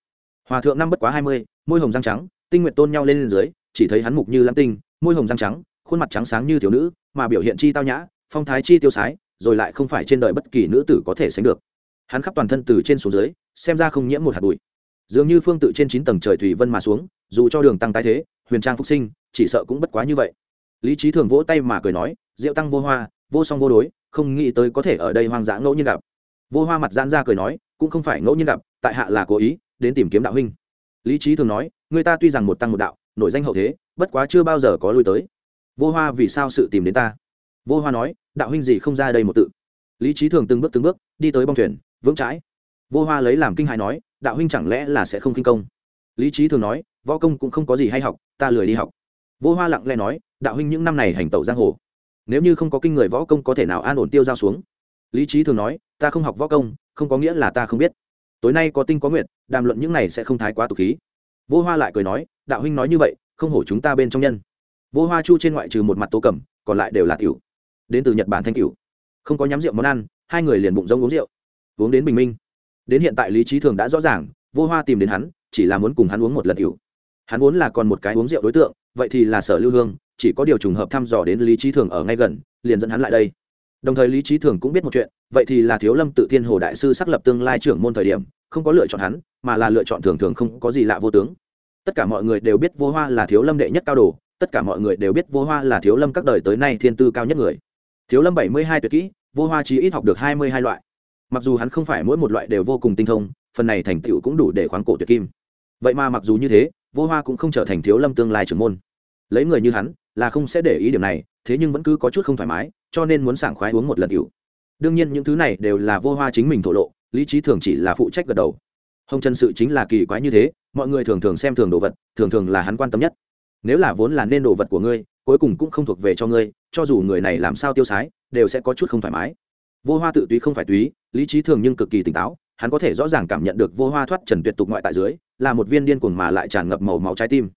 hòa thượng năm bất quá hai mươi môi hồng răng trắng tinh nguyện tôn nhau lên, lên dưới chỉ thấy hắn mục như lam tinh môi hồng răng trắng khuôn mặt trắng sáng như thiếu nữ mà biểu hiện chi tao nhã phong thái chi tiêu sái rồi lại không phải trên đời bất kỳ nữ tử có thể sánh được. Hắn khắp toàn thân từ trên xuống dưới xem ra không nhiễm một hạt bụi. Dường như phương tự trên chín tầng trời thủy vân mà xuống dù cho đường tăng tái thế huyền trang phục sinh chỉ sợ cũng bất quá như vậy. Lý trí thường vỗ tay mà cười nói diệu tăng vô hoa vô song vô đối không nghĩ tới có thể ở đây hoang dã ngẫu nhiên gặp. Vô hoa mặt giãn ra cười nói cũng không phải ngẫu nhiên gặp tại hạ là cố ý đến tìm kiếm đạo huynh. Lý trí thường nói, người ta tuy rằng một tăng một đạo, nổi danh hậu thế, bất quá chưa bao giờ có lui tới. Vô hoa vì sao sự tìm đến ta? Vô hoa nói, đạo huynh gì không ra đây một tự. Lý trí thường từng bước từng bước, đi tới bong thuyền, vững chãi. Vô hoa lấy làm kinh hài nói, đạo huynh chẳng lẽ là sẽ không kinh công? Lý trí thường nói, võ công cũng không có gì hay học, ta lười đi học. Vô hoa lặng lẽ nói, đạo huynh những năm này hành tẩu giang hồ. Nếu như không có kinh người võ công có thể nào an ổn tiêu giao xuống? Lý trí thường nói, ta không học võ công, không có nghĩa là ta không biết. Tối nay có tinh có nguyện đàm luận những này sẽ không thái quá tục khí. Vô hoa lại cười nói, đạo huynh nói như vậy, không hổ chúng ta bên trong nhân. Vô hoa chu trên ngoại trừ một mặt tố cẩm còn lại đều là tiểu. Đến từ nhật bản thanh tiểu không có nhắm rượu món ăn, hai người liền bụng rông uống rượu. Uống đến bình minh. Đến hiện tại lý trí thường đã rõ ràng, vô hoa tìm đến hắn, chỉ là muốn cùng hắn uống một lần tiểu. Hắn vốn là còn một cái uống rượu đối tượng, vậy thì là sở lưu hương, chỉ có điều trùng hợp thăm dò đến lý trí thường ở ngay gần, liền dẫn hắn lại đây. Đồng thời lý trí thường cũng biết một chuyện, vậy thì là thiếu lâm tự thiên hồ đại sư xác lập tương lai trưởng môn thời điểm không có lựa chọn hắn, mà là lựa chọn thường thường không có gì lạ vô tướng. Tất cả mọi người đều biết vô hoa là thiếu lâm đệ nhất cao đồ, tất cả mọi người đều biết vô hoa là thiếu lâm các đời tới nay thiên tư cao nhất người. Thiếu lâm bảy mươi hai tuyệt kỹ, vô hoa chỉ ít học được hai mươi hai loại. Mặc dù hắn không phải mỗi một loại đều vô cùng tinh thông, phần này thành tựu cũng đủ để khoáng cổ tuyệt kim. Vậy mà mặc dù như thế, vô hoa cũng không trở thành thiếu lâm tương lai trưởng môn. Lấy người như hắn, là không sẽ để ý điểm này, thế nhưng vẫn cứ có chút không thoải mái, cho nên muốn sảng khoái uống một lần cựu đương nhiên những thứ này đều là vô hoa chính mình thổ lộ lý trí thường chỉ là phụ trách gật đầu. Hồng trần sự chính là kỳ quái như thế, mọi người thường thường xem thường đồ vật, thường thường là hắn quan tâm nhất. Nếu là vốn là nên đồ vật của ngươi, cuối cùng cũng không thuộc về cho ngươi, cho dù người này làm sao tiêu sái, đều sẽ có chút không thoải mái. Vô hoa tự túy không phải túy, lý trí thường nhưng cực kỳ tỉnh táo, hắn có thể rõ ràng cảm nhận được vô hoa thoát trần tuyệt tục ngoại tại dưới, là một viên điên cuồng mà lại tràn ngập màu máu trái tim.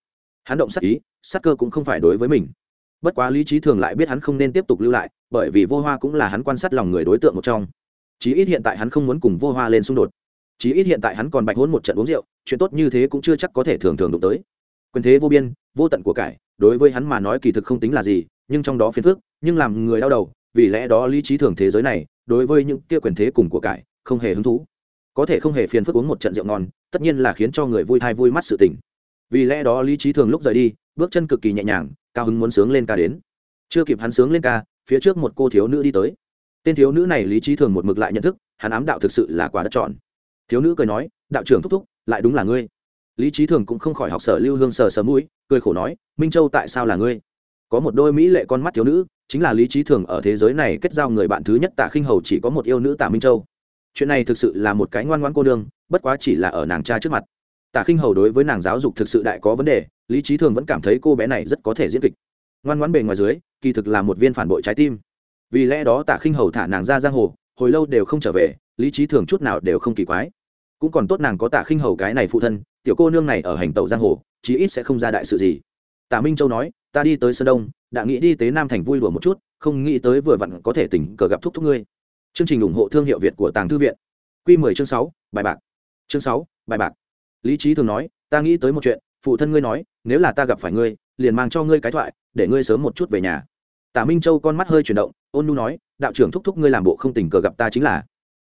Hắn động sắc ý sắc cơ cũng không phải đối với mình. Bất quá lý trí thường lại biết hắn không nên tiếp tục lưu lại, bởi vì vô hoa cũng là hắn quan sát lòng người đối tượng một trong chí ít hiện tại hắn không muốn cùng vô hoa lên xung đột. Chí ít hiện tại hắn còn bạch hôn một trận uống rượu, chuyện tốt như thế cũng chưa chắc có thể thường thường đụng tới. Quyền thế vô biên, vô tận của cải, đối với hắn mà nói kỳ thực không tính là gì, nhưng trong đó phiền phức, nhưng làm người đau đầu, vì lẽ đó lý trí thường thế giới này, đối với những kia quyền thế cùng của cải, không hề hứng thú. Có thể không hề phiền phức uống một trận rượu ngon, tất nhiên là khiến cho người vui thai vui mắt sự tình. Vì lẽ đó lý trí thường lúc rời đi, bước chân cực kỳ nhẹ nhàng, cao hứng muốn sướng lên ca đến. Chưa kịp hắn sướng lên ca, phía trước một cô thiếu nữ đi tới tên thiếu nữ này lý trí thường một mực lại nhận thức, hắn ám đạo thực sự là quả đất chọn thiếu nữ cười nói, đạo trưởng thúc thúc, lại đúng là ngươi. Lý trí thường cũng không khỏi học sở lưu hương sờ sờ mũi, cười khổ nói, minh châu tại sao là ngươi? Có một đôi mỹ lệ con mắt thiếu nữ, chính là lý trí thường ở thế giới này kết giao người bạn thứ nhất tạ khinh hầu chỉ có một yêu nữ tạ minh châu. Chuyện này thực sự là một cái ngoan ngoãn cô đương bất quá chỉ là ở nàng cha trước mặt. Tạ khinh hầu đối với nàng giáo dục thực sự đại có vấn đề, lý trí thường vẫn cảm thấy cô bé này rất có thể diễn kịch. Ngoan ngoãn bề ngoài dưới, kỳ thực là một viên phản bội trái tim vì lẽ đó tạ khinh hầu thả nàng ra giang hồ, hồi lâu đều không trở về, lý trí thường chút nào đều không kỳ quái. Cũng còn tốt nàng có tạ khinh hầu cái này phụ thân, tiểu cô nương này ở hành tàu giang hồ, chí ít sẽ không ra đại sự gì. Tạ minh châu nói, ta đi tới sơn đông, đã nghĩ đi tới nam thành vui đùa một chút, không nghĩ tới vừa vặn có thể tình cờ gặp thúc thúc ngươi. Chương trình ủng hộ thương hiệu việt của tàng thư viện. Q mười chương sáu, bài bạc. Chương sáu, bài bạc. Lý trí thường nói, ta nghĩ tới một chuyện, phụ thân ngươi nói, nếu là ta gặp phải ngươi, liền mang cho ngươi cái thoại, để ngươi sớm một chút về nhà. Tả minh châu con mắt hơi chuyển động ôn nu nói, đạo trưởng thúc thúc ngươi làm bộ không tình cờ gặp ta chính là.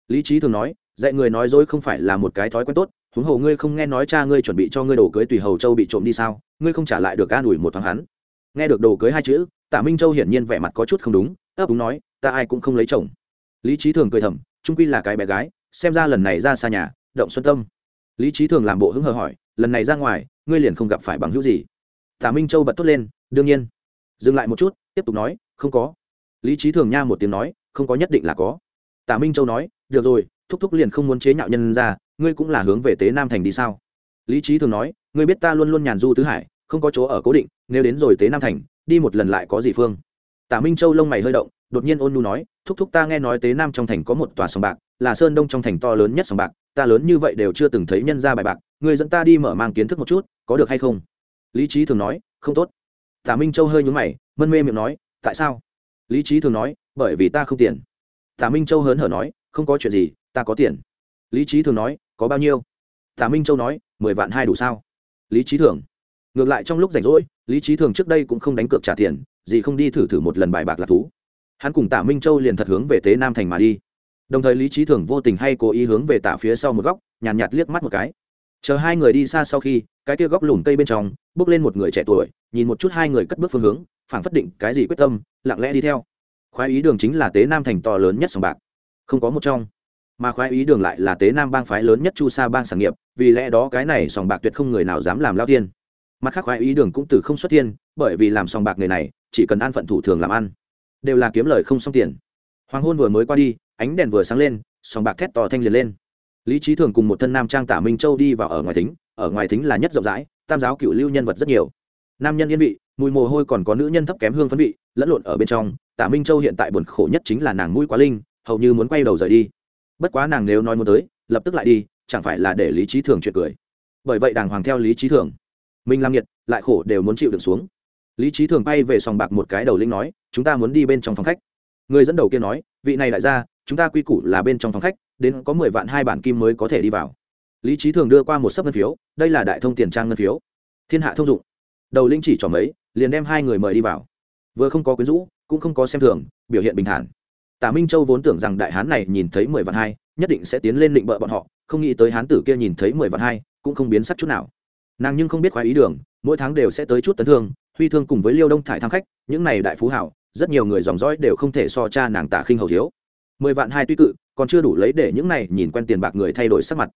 Lý trí thường nói, dạy người nói dối không phải là một cái thói quen tốt, huống hồ ngươi không nghe nói cha ngươi chuẩn bị cho ngươi đồ cưới tùy hầu châu bị trộm đi sao, ngươi không trả lại được an ủi một thoáng hắn. Nghe được đồ cưới hai chữ, tạ minh châu hiển nhiên vẻ mặt có chút không đúng, ấp úng nói, ta ai cũng không lấy chồng. Lý trí thường cười thầm, trung quy là cái bé gái, xem ra lần này ra xa nhà, động xuân tâm. Lý trí thường làm bộ hứng hờ hỏi, lần này ra ngoài, ngươi liền không gặp phải bằng hữu gì? Tạ minh châu bật thốt lên, đương nhiên. Dừng lại một chút, tiếp tục nói, không có lý trí thường nha một tiếng nói, không có nhất định là có. Tả minh châu nói, được rồi, thúc thúc liền không muốn chế nhạo nhân ra, ngươi cũng là hướng về tế nam thành đi sao? Lý trí thường nói, ngươi biết ta luôn luôn nhàn du tứ hải, không có chỗ ở cố định, nếu đến rồi tế nam thành, đi một lần lại có gì phương? Tả minh châu lông mày hơi động, đột nhiên ôn nu nói, thúc thúc ta nghe nói tế nam trong thành có một tòa sòng bạc, là sơn đông trong thành to lớn nhất sòng bạc, ta lớn như vậy đều chưa từng thấy nhân ra bài bạc người dẫn ta đi mở mang kiến thức một chút, có được hay không? Lý trí thường nói, không tốt. Tả minh châu hơi nhúng mày, mân mê miệng nói, tại sao? Lý trí thường nói bởi vì ta không tiền. Tả minh châu hớn hở nói không có chuyện gì ta có tiền. Lý trí thường nói có bao nhiêu? Tả minh châu nói mười vạn hai đủ sao? Lý trí thường ngược lại trong lúc rảnh rỗi lý trí thường trước đây cũng không đánh cược trả tiền gì không đi thử thử một lần bài bạc lạc thú. Hắn cùng tả minh châu liền thật hướng về tế nam thành mà đi. Đồng thời lý trí thường vô tình hay cố ý hướng về tả phía sau một góc nhàn nhạt, nhạt liếc mắt một cái. Chờ hai người đi xa sau khi cái kia góc lùm cây bên trong bước lên một người trẻ tuổi nhìn một chút hai người cất bước phương hướng phảng phất định cái gì quyết tâm lặng lẽ đi theo. Khoái ý đường chính là tế nam thành to lớn nhất sòng bạc. Không có một trong. Mà khoái ý đường lại là tế nam bang phái lớn nhất chu sa bang sản nghiệp, vì lẽ đó cái này sòng bạc tuyệt không người nào dám làm lao tiên. Mặt khác khoái ý đường cũng từ không xuất thiên bởi vì làm sòng bạc người này, chỉ cần an phận thủ thường làm ăn, đều là kiếm lời không xong tiền. Hoàng hôn vừa mới qua đi, ánh đèn vừa sáng lên, sòng bạc thét to thanh liền lên. Lý trí thường cùng một thân nam trang tả minh châu đi vào ở ngoài thính, ở ngoài thính là nhất rộng rãi, tam giáo cựu lưu nhân vật rất nhiều. Nam nhân yên vị, mùi mồ hôi còn có nữ nhân thấp kém hương phấn vị lẫn lộn ở bên trong tả minh châu hiện tại buồn khổ nhất chính là nàng mũi quá linh, hầu như muốn quay đầu rời đi. Bất quá nàng nếu nói muốn tới, lập tức lại đi, chẳng phải là để lý trí thường chuyện cười. Bởi vậy đàng hoàng theo lý trí thường. Mình làm nhiệt, lại khổ đều muốn chịu được xuống. Lý trí thường bay về sòng bạc một cái đầu linh nói, chúng ta muốn đi bên trong phòng khách. Người dẫn đầu kia nói, vị này đại gia, chúng ta quy củ là bên trong phòng khách, đến có mười vạn hai bản kim mới có thể đi vào. Lý trí thường đưa qua một sấp ngân phiếu, đây là đại thông tiền trang ngân phiếu. Thiên hạ thông dụng. Đầu linh chỉ trỏ mấy, liền đem hai người mời đi vào vừa không có quyến rũ, cũng không có xem thường, biểu hiện bình thản. Tả minh châu vốn tưởng rằng đại hán này nhìn thấy mười vạn hai, nhất định sẽ tiến lên định bợ bọn họ, không nghĩ tới hán tử kia nhìn thấy mười vạn hai, cũng không biến sắc chút nào. Nàng nhưng không biết khoái ý đường, mỗi tháng đều sẽ tới chút tấn thương, huy thương cùng với liêu đông thải tham khách, những này đại phú hảo, rất nhiều người dòng dõi đều không thể so cha nàng tả khinh hầu thiếu. Mười vạn hai tuy cự, còn chưa đủ lấy để những này nhìn quen tiền bạc người thay đổi sắc mặt.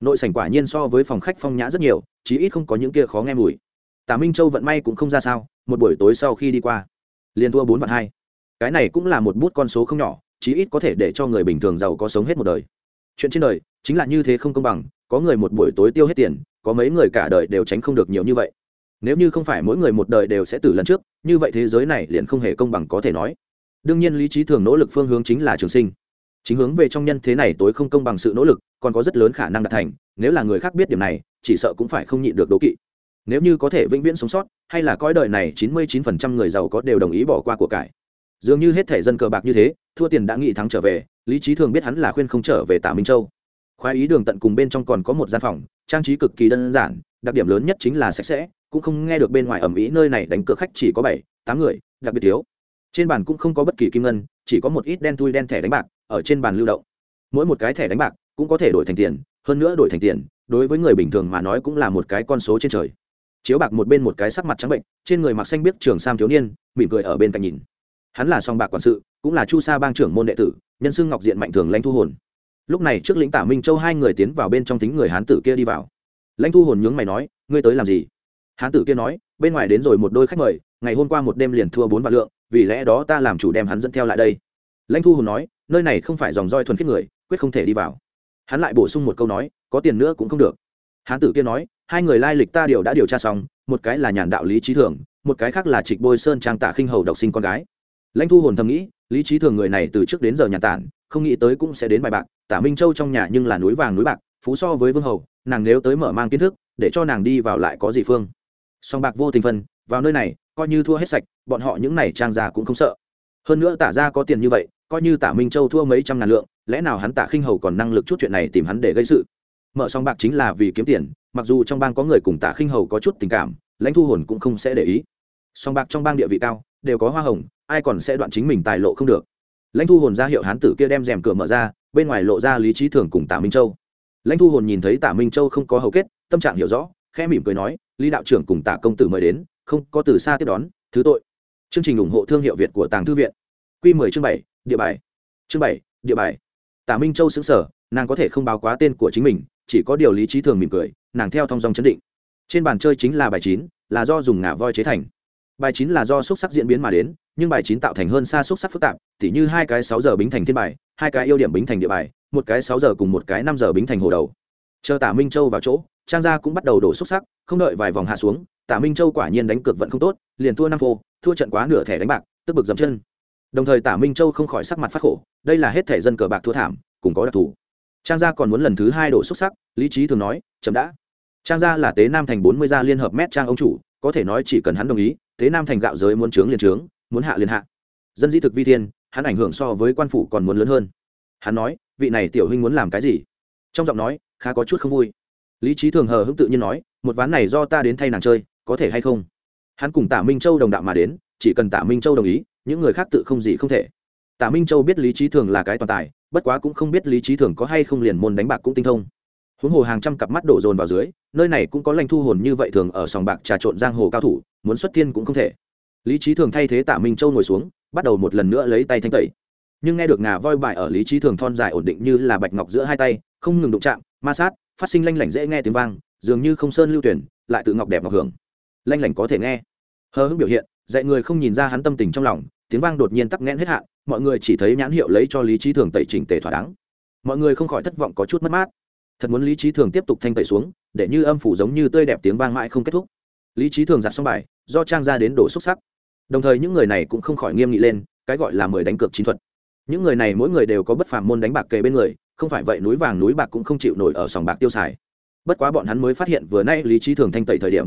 Nội sảnh quả nhiên so với phòng khách phong nhã rất nhiều, chí ít không có những kia khó nghe mùi. Tả minh châu vận may cũng không ra sao, một buổi tối sau khi đi qua liền thua bốn vạn hai. Cái này cũng là một bút con số không nhỏ, chí ít có thể để cho người bình thường giàu có sống hết một đời. Chuyện trên đời, chính là như thế không công bằng, có người một buổi tối tiêu hết tiền, có mấy người cả đời đều tránh không được nhiều như vậy. Nếu như không phải mỗi người một đời đều sẽ tử lần trước, như vậy thế giới này liền không hề công bằng có thể nói. Đương nhiên lý trí thường nỗ lực phương hướng chính là trường sinh. Chính hướng về trong nhân thế này tối không công bằng sự nỗ lực, còn có rất lớn khả năng đạt thành, nếu là người khác biết điểm này, chỉ sợ cũng phải không nhịn được đố kỵ nếu như có thể vĩnh viễn sống sót, hay là coi đời này chín mươi chín phần trăm người giàu có đều đồng ý bỏ qua của cải. Dường như hết thể dân cờ bạc như thế, thua tiền đã nghị thắng trở về, lý trí thường biết hắn là khuyên không trở về tả minh châu. Khoái ý đường tận cùng bên trong còn có một gian phòng, trang trí cực kỳ đơn giản, đặc điểm lớn nhất chính là sạch sẽ, cũng không nghe được bên ngoài ẩm ý nơi này đánh cược khách chỉ có bảy, tám người, đặc biệt thiếu. Trên bàn cũng không có bất kỳ kim ngân, chỉ có một ít đen thui đen thẻ đánh bạc, ở trên bàn lưu động. Mỗi một cái thẻ đánh bạc cũng có thể đổi thành tiền, hơn nữa đổi thành tiền, đối với người bình thường mà nói cũng là một cái con số trên trời chiếu bạc một bên một cái sắc mặt trắng bệnh, trên người mặc xanh biết trường sam thiếu niên, mỉm cười ở bên cạnh nhìn. Hắn là song bạc quản sự, cũng là chu sa bang trưởng môn đệ tử, nhân xưng ngọc diện mạnh thường lãnh thu hồn. Lúc này trước lĩnh tả minh châu hai người tiến vào bên trong tính người hán tử kia đi vào. Lãnh thu hồn nhướng mày nói, ngươi tới làm gì? Hán tử kia nói, bên ngoài đến rồi một đôi khách mời, ngày hôm qua một đêm liền thua bốn vạn lượng, vì lẽ đó ta làm chủ đem hắn dẫn theo lại đây. Lãnh thu hồn nói, nơi này không phải dòng roi thuần khiết người, quyết không thể đi vào. Hắn lại bổ sung một câu nói, có tiền nữa cũng không được. Hán tử kia nói hai người lai lịch ta đều đã điều tra xong, một cái là nhàn đạo lý trí thường, một cái khác là trịch bôi sơn trang tả khinh hầu độc sinh con gái. Lãnh thu hồn thầm nghĩ, lý trí thường người này từ trước đến giờ nhà tản, không nghĩ tới cũng sẽ đến bài bạc, tả minh châu trong nhà nhưng là núi vàng núi bạc, phú so với vương hầu, nàng nếu tới mở mang kiến thức, để cho nàng đi vào lại có gì phương. Song bạc vô tình phân, vào nơi này, coi như thua hết sạch, bọn họ những này trang già cũng không sợ. Hơn nữa tả ra có tiền như vậy, coi như tả minh châu thua mấy trăm ngàn lượng, lẽ nào hắn tả khinh hầu còn năng lực chút chuyện này tìm hắn để gây sự? Mở song bạc chính là vì kiếm tiền mặc dù trong bang có người cùng tả khinh hầu có chút tình cảm, lãnh thu hồn cũng không sẽ để ý. Song bạc trong bang địa vị cao, đều có hoa hồng, ai còn sẽ đoạn chính mình tài lộ không được. Lãnh thu hồn ra hiệu hán tử kia đem rèm cửa mở ra, bên ngoài lộ ra lý trí thường cùng tả minh châu. Lãnh thu hồn nhìn thấy tả minh châu không có hầu kết, tâm trạng hiểu rõ, khẽ mỉm cười nói, lý đạo trưởng cùng tả công tử mời đến, không có từ xa tiếp đón, thứ tội. Chương trình ủng hộ thương hiệu việt của tàng thư viện. Q mười chương bảy, địa bài. Chương bảy, địa bài. Tả minh châu xứng sở nàng có thể không báo quá tên của chính mình, chỉ có điều lý trí thường mỉm cười nàng theo thong dong chấn định. Trên bàn chơi chính là bài chín, là do dùng ngả voi chế thành. Bài chín là do xúc sắc diễn biến mà đến, nhưng bài chín tạo thành hơn xa xúc sắc phức tạp, tỉ như hai cái sáu giờ bính thành thiên bài, hai cái yêu điểm bính thành địa bài, một cái sáu giờ cùng một cái năm giờ bính thành hồ đầu. Chờ tả minh châu vào chỗ, trang gia cũng bắt đầu đổ xúc sắc, không đợi vài vòng hạ xuống, tả minh châu quả nhiên đánh cược vẫn không tốt, liền thua năm phô, thua trận quá nửa thẻ đánh bạc, tức bực dậm chân. Đồng thời tả minh châu không khỏi sắc mặt phát khổ, đây là hết thẻ dân cờ bạc thua thảm, cùng có đặc thù. Trang gia còn muốn lần thứ hai đổ xúc sắc, lý trí thường nói, chậm đã trang gia là tế nam thành bốn mươi gia liên hợp mét trang ông chủ, có thể nói chỉ cần hắn đồng ý, tế nam thành gạo giới muốn trướng liền trướng, muốn hạ liền hạ. Dân dĩ thực vi thiên, hắn ảnh hưởng so với quan phủ còn muốn lớn hơn. Hắn nói, vị này tiểu huynh muốn làm cái gì? Trong giọng nói, khá có chút không vui. Lý trí thường hờ hững tự nhiên nói, một ván này do ta đến thay nàng chơi, có thể hay không? Hắn cùng tả minh châu đồng đạo mà đến, chỉ cần tả minh châu đồng ý, những người khác tự không gì không thể. Tả minh châu biết lý trí thường là cái toàn tài, bất quá cũng không biết lý trí thường có hay không liền môn đánh bạc cũng tinh thông huống hồ hàng trăm cặp mắt đổ dồn vào dưới, nơi này cũng có lanh thu hồn như vậy thường ở sòng bạc trà trộn giang hồ cao thủ, muốn xuất thiên cũng không thể. Lý trí thường thay thế tạ minh châu ngồi xuống, bắt đầu một lần nữa lấy tay thanh tẩy. Nhưng nghe được ngà voi bại ở lý trí thường thon dài ổn định như là bạch ngọc giữa hai tay, không ngừng đụng chạm, ma sát, phát sinh lanh lảnh dễ nghe tiếng vang, dường như không sơn lưu tuyển, lại tự ngọc đẹp ngọc hưởng. Lanh lảnh có thể nghe. Hờ hững biểu hiện, dạy người không nhìn ra hắn tâm tình trong lòng, tiếng vang đột nhiên tắc nghẽn hết hạn, mọi người chỉ thấy nhãn hiệu lấy cho lý trí thường tẩy chỉnh tề thỏa đáng. Mọi người không khỏi thất vọng có chút mất mát thật muốn lý trí thường tiếp tục thanh tẩy xuống, để như âm phủ giống như tươi đẹp tiếng vang mãi không kết thúc. Lý trí thường giặt xong bài, do trang ra đến đổ xúc sắc. Đồng thời những người này cũng không khỏi nghiêm nghị lên, cái gọi là mười đánh cược chiến thuật. Những người này mỗi người đều có bất phàm môn đánh bạc kề bên người, không phải vậy núi vàng núi bạc cũng không chịu nổi ở sòng bạc tiêu xài. Bất quá bọn hắn mới phát hiện vừa nay lý trí thường thanh tẩy thời điểm,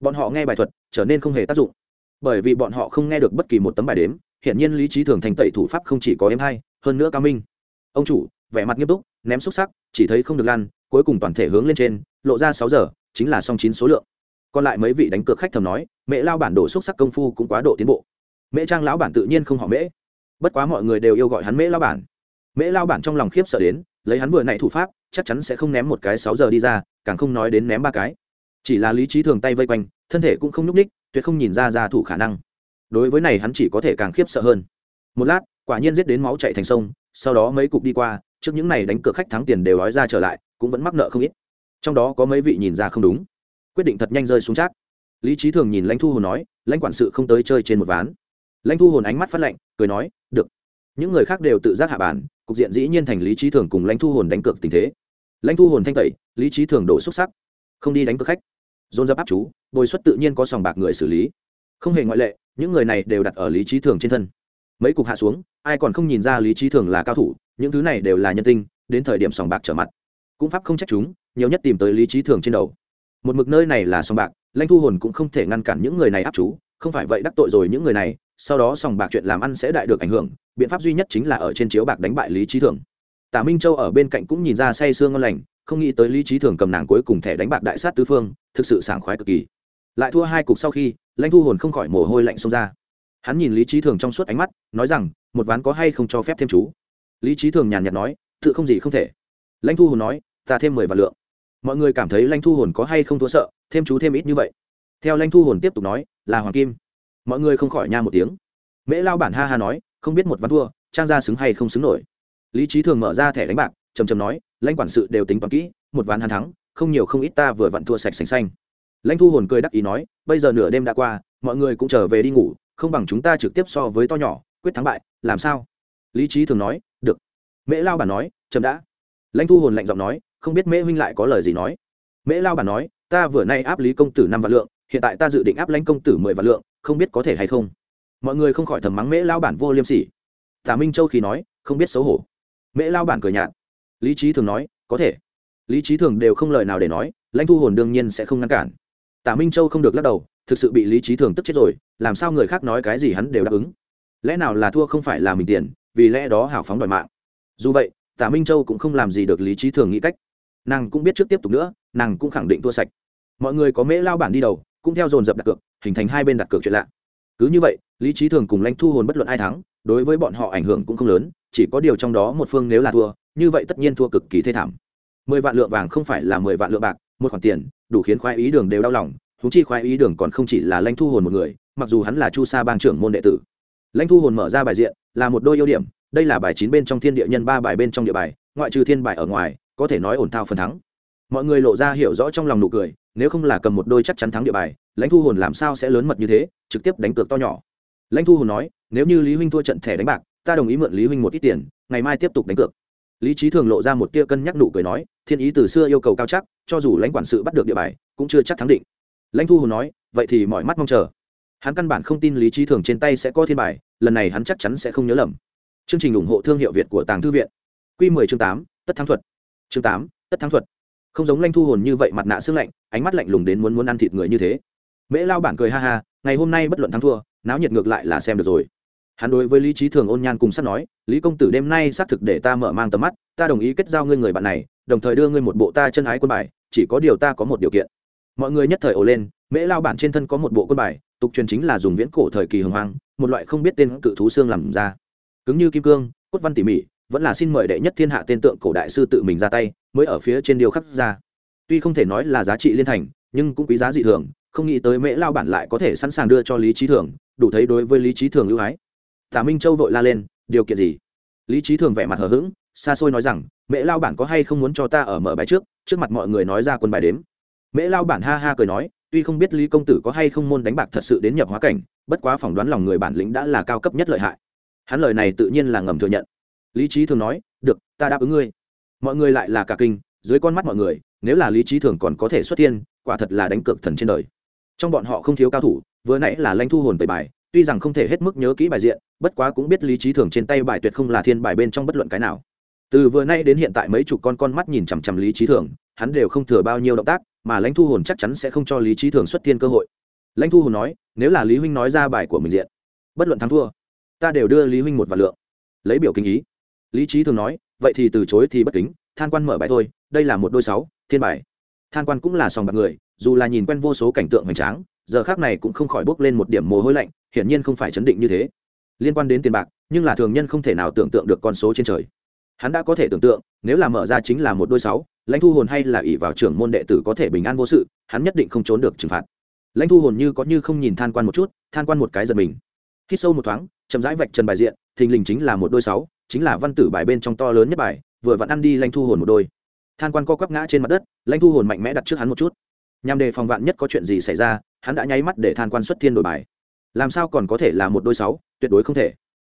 bọn họ nghe bài thuật trở nên không hề tác dụng. Bởi vì bọn họ không nghe được bất kỳ một tấm bài đếm hiện nhiên lý trí thường thanh tẩy thủ pháp không chỉ có em hay, hơn nữa cao minh. Ông chủ, vẻ mặt nghiêm túc ném xúc sắc, chỉ thấy không được lăn, cuối cùng toàn thể hướng lên trên, lộ ra sáu giờ, chính là song chín số lượng. Còn lại mấy vị đánh cược khách thầm nói, mẹ lao bản đổ xúc sắc công phu cũng quá độ tiến bộ. Mễ trang lão bản tự nhiên không họ mễ. Bất quá mọi người đều yêu gọi hắn mễ lao bản. Mễ lao bản trong lòng khiếp sợ đến, lấy hắn vừa nãy thủ pháp, chắc chắn sẽ không ném một cái sáu giờ đi ra, càng không nói đến ném ba cái. Chỉ là lý trí thường tay vây quanh, thân thể cũng không nhúc ních tuyệt không nhìn ra ra thủ khả năng. Đối với này hắn chỉ có thể càng khiếp sợ hơn. Một lát, quả nhiên giết đến máu chạy thành sông, sau đó mấy cục đi qua trước những này đánh cược khách thắng tiền đều nói ra trở lại, cũng vẫn mắc nợ không ít. Trong đó có mấy vị nhìn ra không đúng. Quyết định thật nhanh rơi xuống trác. Lý trí thường nhìn lãnh thu hồn nói, lãnh quản sự không tới chơi trên một ván. Lãnh thu hồn ánh mắt phát lạnh, cười nói, được. Những người khác đều tự giác hạ bản cục diện dĩ nhiên thành lý trí thường cùng lãnh thu hồn đánh cược tình thế. Lãnh thu hồn thanh tẩy, lý trí thường đổ xúc sắc. Không đi đánh cược khách. Dồn dập áp chú, bồi xuất tự nhiên có sòng bạc người xử lý. Không hề ngoại lệ, những người này đều đặt ở lý trí thường trên thân. Mấy cục hạ xuống ai còn không nhìn ra lý trí thường là cao thủ, những thứ này đều là nhân tinh, đến thời điểm sòng bạc trở mặt. Cũng pháp không trách chúng, nhiều nhất tìm tới lý trí thường trên đầu. Một mực nơi này là sòng bạc, lãnh thu hồn cũng không thể ngăn cản những người này áp chú, không phải vậy đắc tội rồi những người này, sau đó sòng bạc chuyện làm ăn sẽ đại được ảnh hưởng, biện pháp duy nhất chính là ở trên chiếu bạc đánh bại lý trí thường. Tả minh châu ở bên cạnh cũng nhìn ra say sương ngon lành, không nghĩ tới lý trí thường cầm nàng cuối cùng thẻ đánh bạc đại sát tứ phương, thực sự sảng khoái cực kỳ. Lại thua hai cục sau khi, lãnh thu hồn không khỏi mồ hôi lạnh xông ra. Hắn nhìn lý trí thường trong suốt ánh mắt, nói rằng một ván có hay không cho phép thêm chú. Lý trí thường nhàn nhạt nói, tự không gì không thể. Lãnh thu hồn nói, ta thêm mười vạn lượng. Mọi người cảm thấy lãnh thu hồn có hay không thua sợ, thêm chú thêm ít như vậy. Theo lãnh thu hồn tiếp tục nói, là hoàng kim. Mọi người không khỏi nha một tiếng. Mễ lao bản ha ha nói, không biết một ván thua, trang ra xứng hay không xứng nổi. Lý trí thường mở ra thẻ đánh bạc trầm trầm nói, lãnh quản sự đều tính toán kỹ, một ván hắn thắng, không nhiều không ít ta vừa vặn thua sạch sành xanh. Lãnh thu hồn cười đắc ý nói, bây giờ nửa đêm đã qua, mọi người cũng trở về đi ngủ, không bằng chúng ta trực tiếp so với to nhỏ, quyết thắng bại làm sao? Lý trí thường nói, được. Mễ lao bản nói, chậm đã. Lãnh thu hồn lạnh giọng nói, không biết mễ huynh lại có lời gì nói. Mễ lao bản nói, ta vừa nay áp lý công tử năm vạn lượng, hiện tại ta dự định áp lãnh công tử mười vạn lượng, không biết có thể hay không? Mọi người không khỏi thầm mắng mễ lao bản vô liêm sỉ. Tả minh châu khi nói, không biết xấu hổ. Mễ lao bản cười nhạt. Lý trí thường nói, có thể. Lý trí thường đều không lời nào để nói, lãnh thu hồn đương nhiên sẽ không ngăn cản. Tả minh châu không được lắc đầu, thực sự bị lý trí thường tức chết rồi, làm sao người khác nói cái gì hắn đều đáp ứng lẽ nào là thua không phải là mình tiền, vì lẽ đó hào phóng đòi mạng. Dù vậy, tả minh châu cũng không làm gì được lý trí thường nghĩ cách. Nàng cũng biết trước tiếp tục nữa, nàng cũng khẳng định thua sạch. Mọi người có mễ lao bản đi đầu, cũng theo dồn dập đặt cược, hình thành hai bên đặt cược chuyện lạ. Cứ như vậy, lý trí thường cùng lãnh thu hồn bất luận ai thắng, đối với bọn họ ảnh hưởng cũng không lớn, chỉ có điều trong đó một phương nếu là thua, như vậy tất nhiên thua cực kỳ thê thảm. Mười vạn lượng vàng không phải là mười vạn lượng bạc, một khoản tiền, đủ khiến khoái ý đường đều đau lòng thú chi khoái ý đường còn không chỉ là lãnh thu hồn một người, mặc dù hắn là chu sa bang trưởng môn đệ tử lãnh thu hồn mở ra bài diện, là một đôi ưu điểm, đây là bài chín bên trong thiên địa nhân, ba bài bên trong địa bài, ngoại trừ thiên bài ở ngoài, có thể nói ổn thao phần thắng. Mọi người lộ ra hiểu rõ trong lòng nụ cười, nếu không là cầm một đôi chắc chắn thắng địa bài, lãnh thu hồn làm sao sẽ lớn mật như thế, trực tiếp đánh cược to nhỏ. Lãnh thu hồn nói, nếu như lý huynh thua trận thẻ đánh bạc, ta đồng ý mượn lý huynh một ít tiền, ngày mai tiếp tục đánh cược. Lý trí thường lộ ra một tia cân nhắc nụ cười nói, thiên ý từ xưa yêu cầu cao chắc, cho dù lãnh quản sự bắt được địa bài, cũng chưa chắc thắng định. Lãnh thu hồn nói, vậy thì mọi mắt mong chờ hắn căn bản không tin lý trí thường trên tay sẽ có thiên bài lần này hắn chắc chắn sẽ không nhớ lầm. Chương trình ủng hộ thương hiệu việt của tàng thư viện. Q 10 chương 8, tất thắng thuật. Chương 8, tất thắng thuật. Không giống lanh thu hồn như vậy mặt nạ xương lạnh ánh mắt lạnh lùng đến muốn muốn ăn thịt người như thế. Mễ lao bản cười ha ha ngày hôm nay bất luận thắng thua náo nhiệt ngược lại là xem được rồi. Hắn đối với lý trí thường ôn nhan cùng sắp nói lý công tử đêm nay xác thực để ta mở mang tầm mắt ta đồng ý kết giao ngươi người bạn này đồng thời đưa ngươi một bộ ta chân ái quân bài chỉ có điều ta có một điều kiện. Mọi người nhất thời ồ lên mễ lao bản trên thân có một bộ quân bài tục truyền chính là dùng viễn cổ thời kỳ hồng hoang, một loại không biết tên cự thú xương làm ra. Cứng như kim cương, cốt văn tỉ mỉ, vẫn là xin mời đệ nhất thiên hạ tên tượng cổ đại sư tự mình ra tay, mới ở phía trên điều khắc ra. Tuy không thể nói là giá trị liên thành, nhưng cũng quý giá dị thường, không nghĩ tới mễ lao bản lại có thể sẵn sàng đưa cho lý trí thường, đủ thấy đối với lý trí thường ưu ái. Tả minh châu vội la lên, điều kiện gì? Lý trí thường vẻ mặt hờ hững, xa xôi nói rằng, mễ lao bản có hay không muốn cho ta ở mở bài trước trước mặt mọi người nói ra quân bài đếm? Mễ lao bản ha ha cười nói tuy không biết lý công tử có hay không môn đánh bạc thật sự đến nhập hóa cảnh, bất quá phỏng đoán lòng người bản lĩnh đã là cao cấp nhất lợi hại. Hắn lời này tự nhiên là ngầm thừa nhận. Lý trí thường nói, được, ta đáp ứng ngươi. Mọi người lại là cả kinh, dưới con mắt mọi người, nếu là lý trí thường còn có thể xuất thiên, quả thật là đánh cược thần trên đời. Trong bọn họ không thiếu cao thủ, vừa nãy là lanh thu hồn tẩy bài, tuy rằng không thể hết mức nhớ kỹ bài diện, bất quá cũng biết lý trí thường trên tay bài tuyệt không là thiên bài bên trong bất luận cái nào. Từ vừa nay đến hiện tại mấy chục con con mắt nhìn chằm chằm lý trí thường, hắn đều không thừa bao nhiêu động tác mà lãnh thu hồn chắc chắn sẽ không cho lý trí thường xuất thiên cơ hội. Lãnh thu hồn nói, nếu là lý huynh nói ra bài của mình diện, bất luận thắng thua, ta đều đưa lý huynh một vạn lượng. Lấy biểu kinh ý. Lý trí thường nói, vậy thì từ chối thì bất kính, than quan mở bài thôi, đây là một đôi sáu, thiên bài. Than quan cũng là sòng bạc người, dù là nhìn quen vô số cảnh tượng hoành tráng, giờ khác này cũng không khỏi bốc lên một điểm mồ hôi lạnh, hiển nhiên không phải chấn định như thế. Liên quan đến tiền bạc, nhưng là thường nhân không thể nào tưởng tượng được con số trên trời. Hắn đã có thể tưởng tượng, nếu là mở ra chính là một đôi sáu lãnh thu hồn hay là ỷ vào trưởng môn đệ tử có thể bình an vô sự, hắn nhất định không trốn được trừng phạt. Lãnh thu hồn như có như không nhìn than quan một chút, than quan một cái giật mình. Hít sâu một thoáng, chậm rãi vạch trần bài diện, thình lình chính là một đôi sáu, chính là văn tử bài bên trong to lớn nhất bài, vừa vặn ăn đi lãnh thu hồn một đôi. Than quan co quắp ngã trên mặt đất, lãnh thu hồn mạnh mẽ đặt trước hắn một chút. Nhằm đề phòng vạn nhất có chuyện gì xảy ra, hắn đã nháy mắt để than quan xuất thiên đổi bài. Làm sao còn có thể là một đôi sáu, tuyệt đối không thể.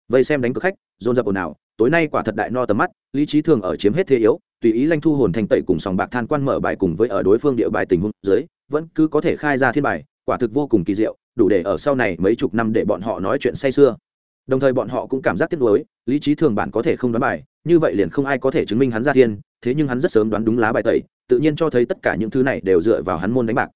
Vây xem đánh cực khách, dồn dập ồn ào, tối nay quả thật đại no tầm mắt, lý trí thường ở chiếm hết thế yếu tùy ý lanh thu hồn thành tẩy cùng sòng bạc than quan mở bài cùng với ở đối phương địa bài tình huống dưới, vẫn cứ có thể khai ra thiên bài, quả thực vô cùng kỳ diệu, đủ để ở sau này mấy chục năm để bọn họ nói chuyện say sưa. Đồng thời bọn họ cũng cảm giác tiếc nuối, lý trí thường bản có thể không đoán bài, như vậy liền không ai có thể chứng minh hắn ra thiên, thế nhưng hắn rất sớm đoán đúng lá bài tẩy, tự nhiên cho thấy tất cả những thứ này đều dựa vào hắn môn đánh bạc.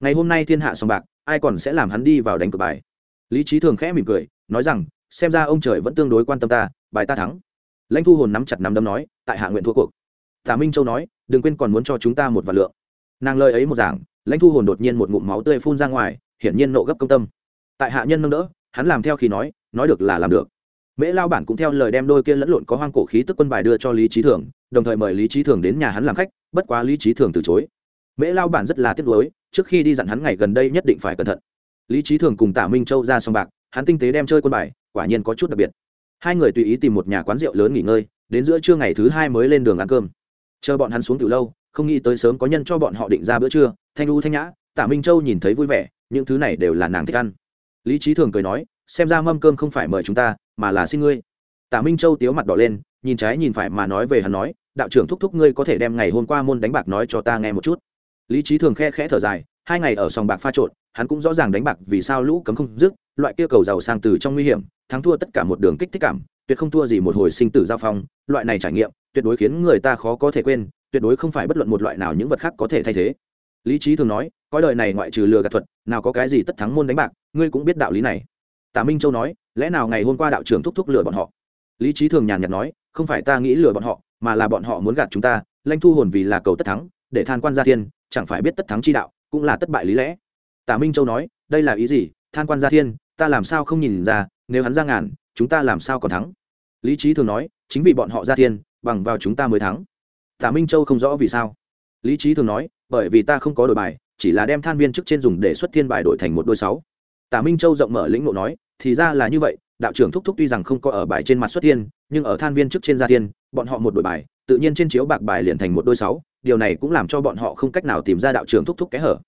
Ngày hôm nay thiên hạ sòng bạc, ai còn sẽ làm hắn đi vào đánh cược bài? Lý trí thường khẽ mỉm cười, nói rằng, xem ra ông trời vẫn tương đối quan tâm ta, bài ta thắng. Lãnh thu hồn nắm chặt nắm đấm nói, tại hạ nguyện thua cuộc tả minh châu nói, đừng quên còn muốn cho chúng ta một vạn lượng. Nàng lời ấy một giảng, lãnh thu hồn đột nhiên một ngụm máu tươi phun ra ngoài, hiển nhiên nộ gấp công tâm. Tại hạ nhân nâng đỡ, hắn làm theo khi nói nói được là làm được. Mễ lao bản cũng theo lời đem đôi kia lẫn lộn có hoang cổ khí tức quân bài đưa cho lý trí thường, đồng thời mời lý trí thường đến nhà hắn làm khách, bất quá lý trí thường từ chối. Mễ lao bản rất là tiếc nuối, trước khi đi dặn hắn ngày gần đây nhất định phải cẩn thận. Lý trí thường cùng tả minh châu ra sòng bạc, hắn tinh tế đem chơi quân bài, quả nhiên có chút đặc biệt. Hai người tùy ý tìm một nhà quán rượu lớn nghỉ ngơi, đến giữa trưa ngày thứ hai mới lên đường ăn cơm chờ bọn hắn xuống từ lâu, không nghĩ tới sớm có nhân cho bọn họ định ra bữa trưa, thanh u, thanh nhã, tả minh châu nhìn thấy vui vẻ, những thứ này đều là nàng thích ăn. Lý trí thường cười nói, xem ra mâm cơm không phải mời chúng ta, mà là xin ngươi. Tả minh châu tiếu mặt đỏ lên, nhìn trái nhìn phải mà nói về hắn nói, đạo trưởng thúc thúc ngươi có thể đem ngày hôm qua môn đánh bạc nói cho ta nghe một chút. Lý trí thường khe khẽ thở dài, hai ngày ở sòng bạc pha trộn, hắn cũng rõ ràng đánh bạc vì sao lũ cấm không dứt, loại kia cầu giàu sang từ trong nguy hiểm, thắng thua tất cả một đường kích thích cảm, tuyệt không thua gì một hồi sinh tử giao phong, loại này trải nghiệm tuyệt đối khiến người ta khó có thể quên, tuyệt đối không phải bất luận một loại nào những vật khác có thể thay thế. Lý trí thường nói coi đời này ngoại trừ lừa gạt thuật, nào có cái gì tất thắng môn đánh bạc, ngươi cũng biết đạo lý này. Tả minh châu nói, lẽ nào ngày hôm qua đạo trưởng thúc thúc lừa bọn họ? Lý trí thường nhàn nhạt nói, không phải ta nghĩ lừa bọn họ, mà là bọn họ muốn gạt chúng ta lanh thu hồn vì là cầu tất thắng, để than quan gia thiên, chẳng phải biết tất thắng chi đạo, cũng là tất bại lý lẽ. Tả minh châu nói, đây là ý gì? Than quan gia thiên, ta làm sao không nhìn ra, nếu hắn ra ngàn, chúng ta làm sao còn thắng? Lý trí thường nói, chính vì bọn họ ra thiên bằng vào chúng ta mới thắng. Tả minh châu không rõ vì sao. Lý trí thường nói, bởi vì ta không có đổi bài, chỉ là đem than viên chức trên dùng để xuất thiên bài đổi thành một đôi sáu. Tả minh châu rộng mở lĩnh ngộ nói, thì ra là như vậy, đạo trưởng thúc thúc tuy rằng không có ở bài trên mặt xuất thiên, nhưng ở than viên chức trên gia thiên, bọn họ một đổi bài, tự nhiên trên chiếu bạc bài liền thành một đôi sáu, điều này cũng làm cho bọn họ không cách nào tìm ra đạo trưởng thúc thúc kẽ hở.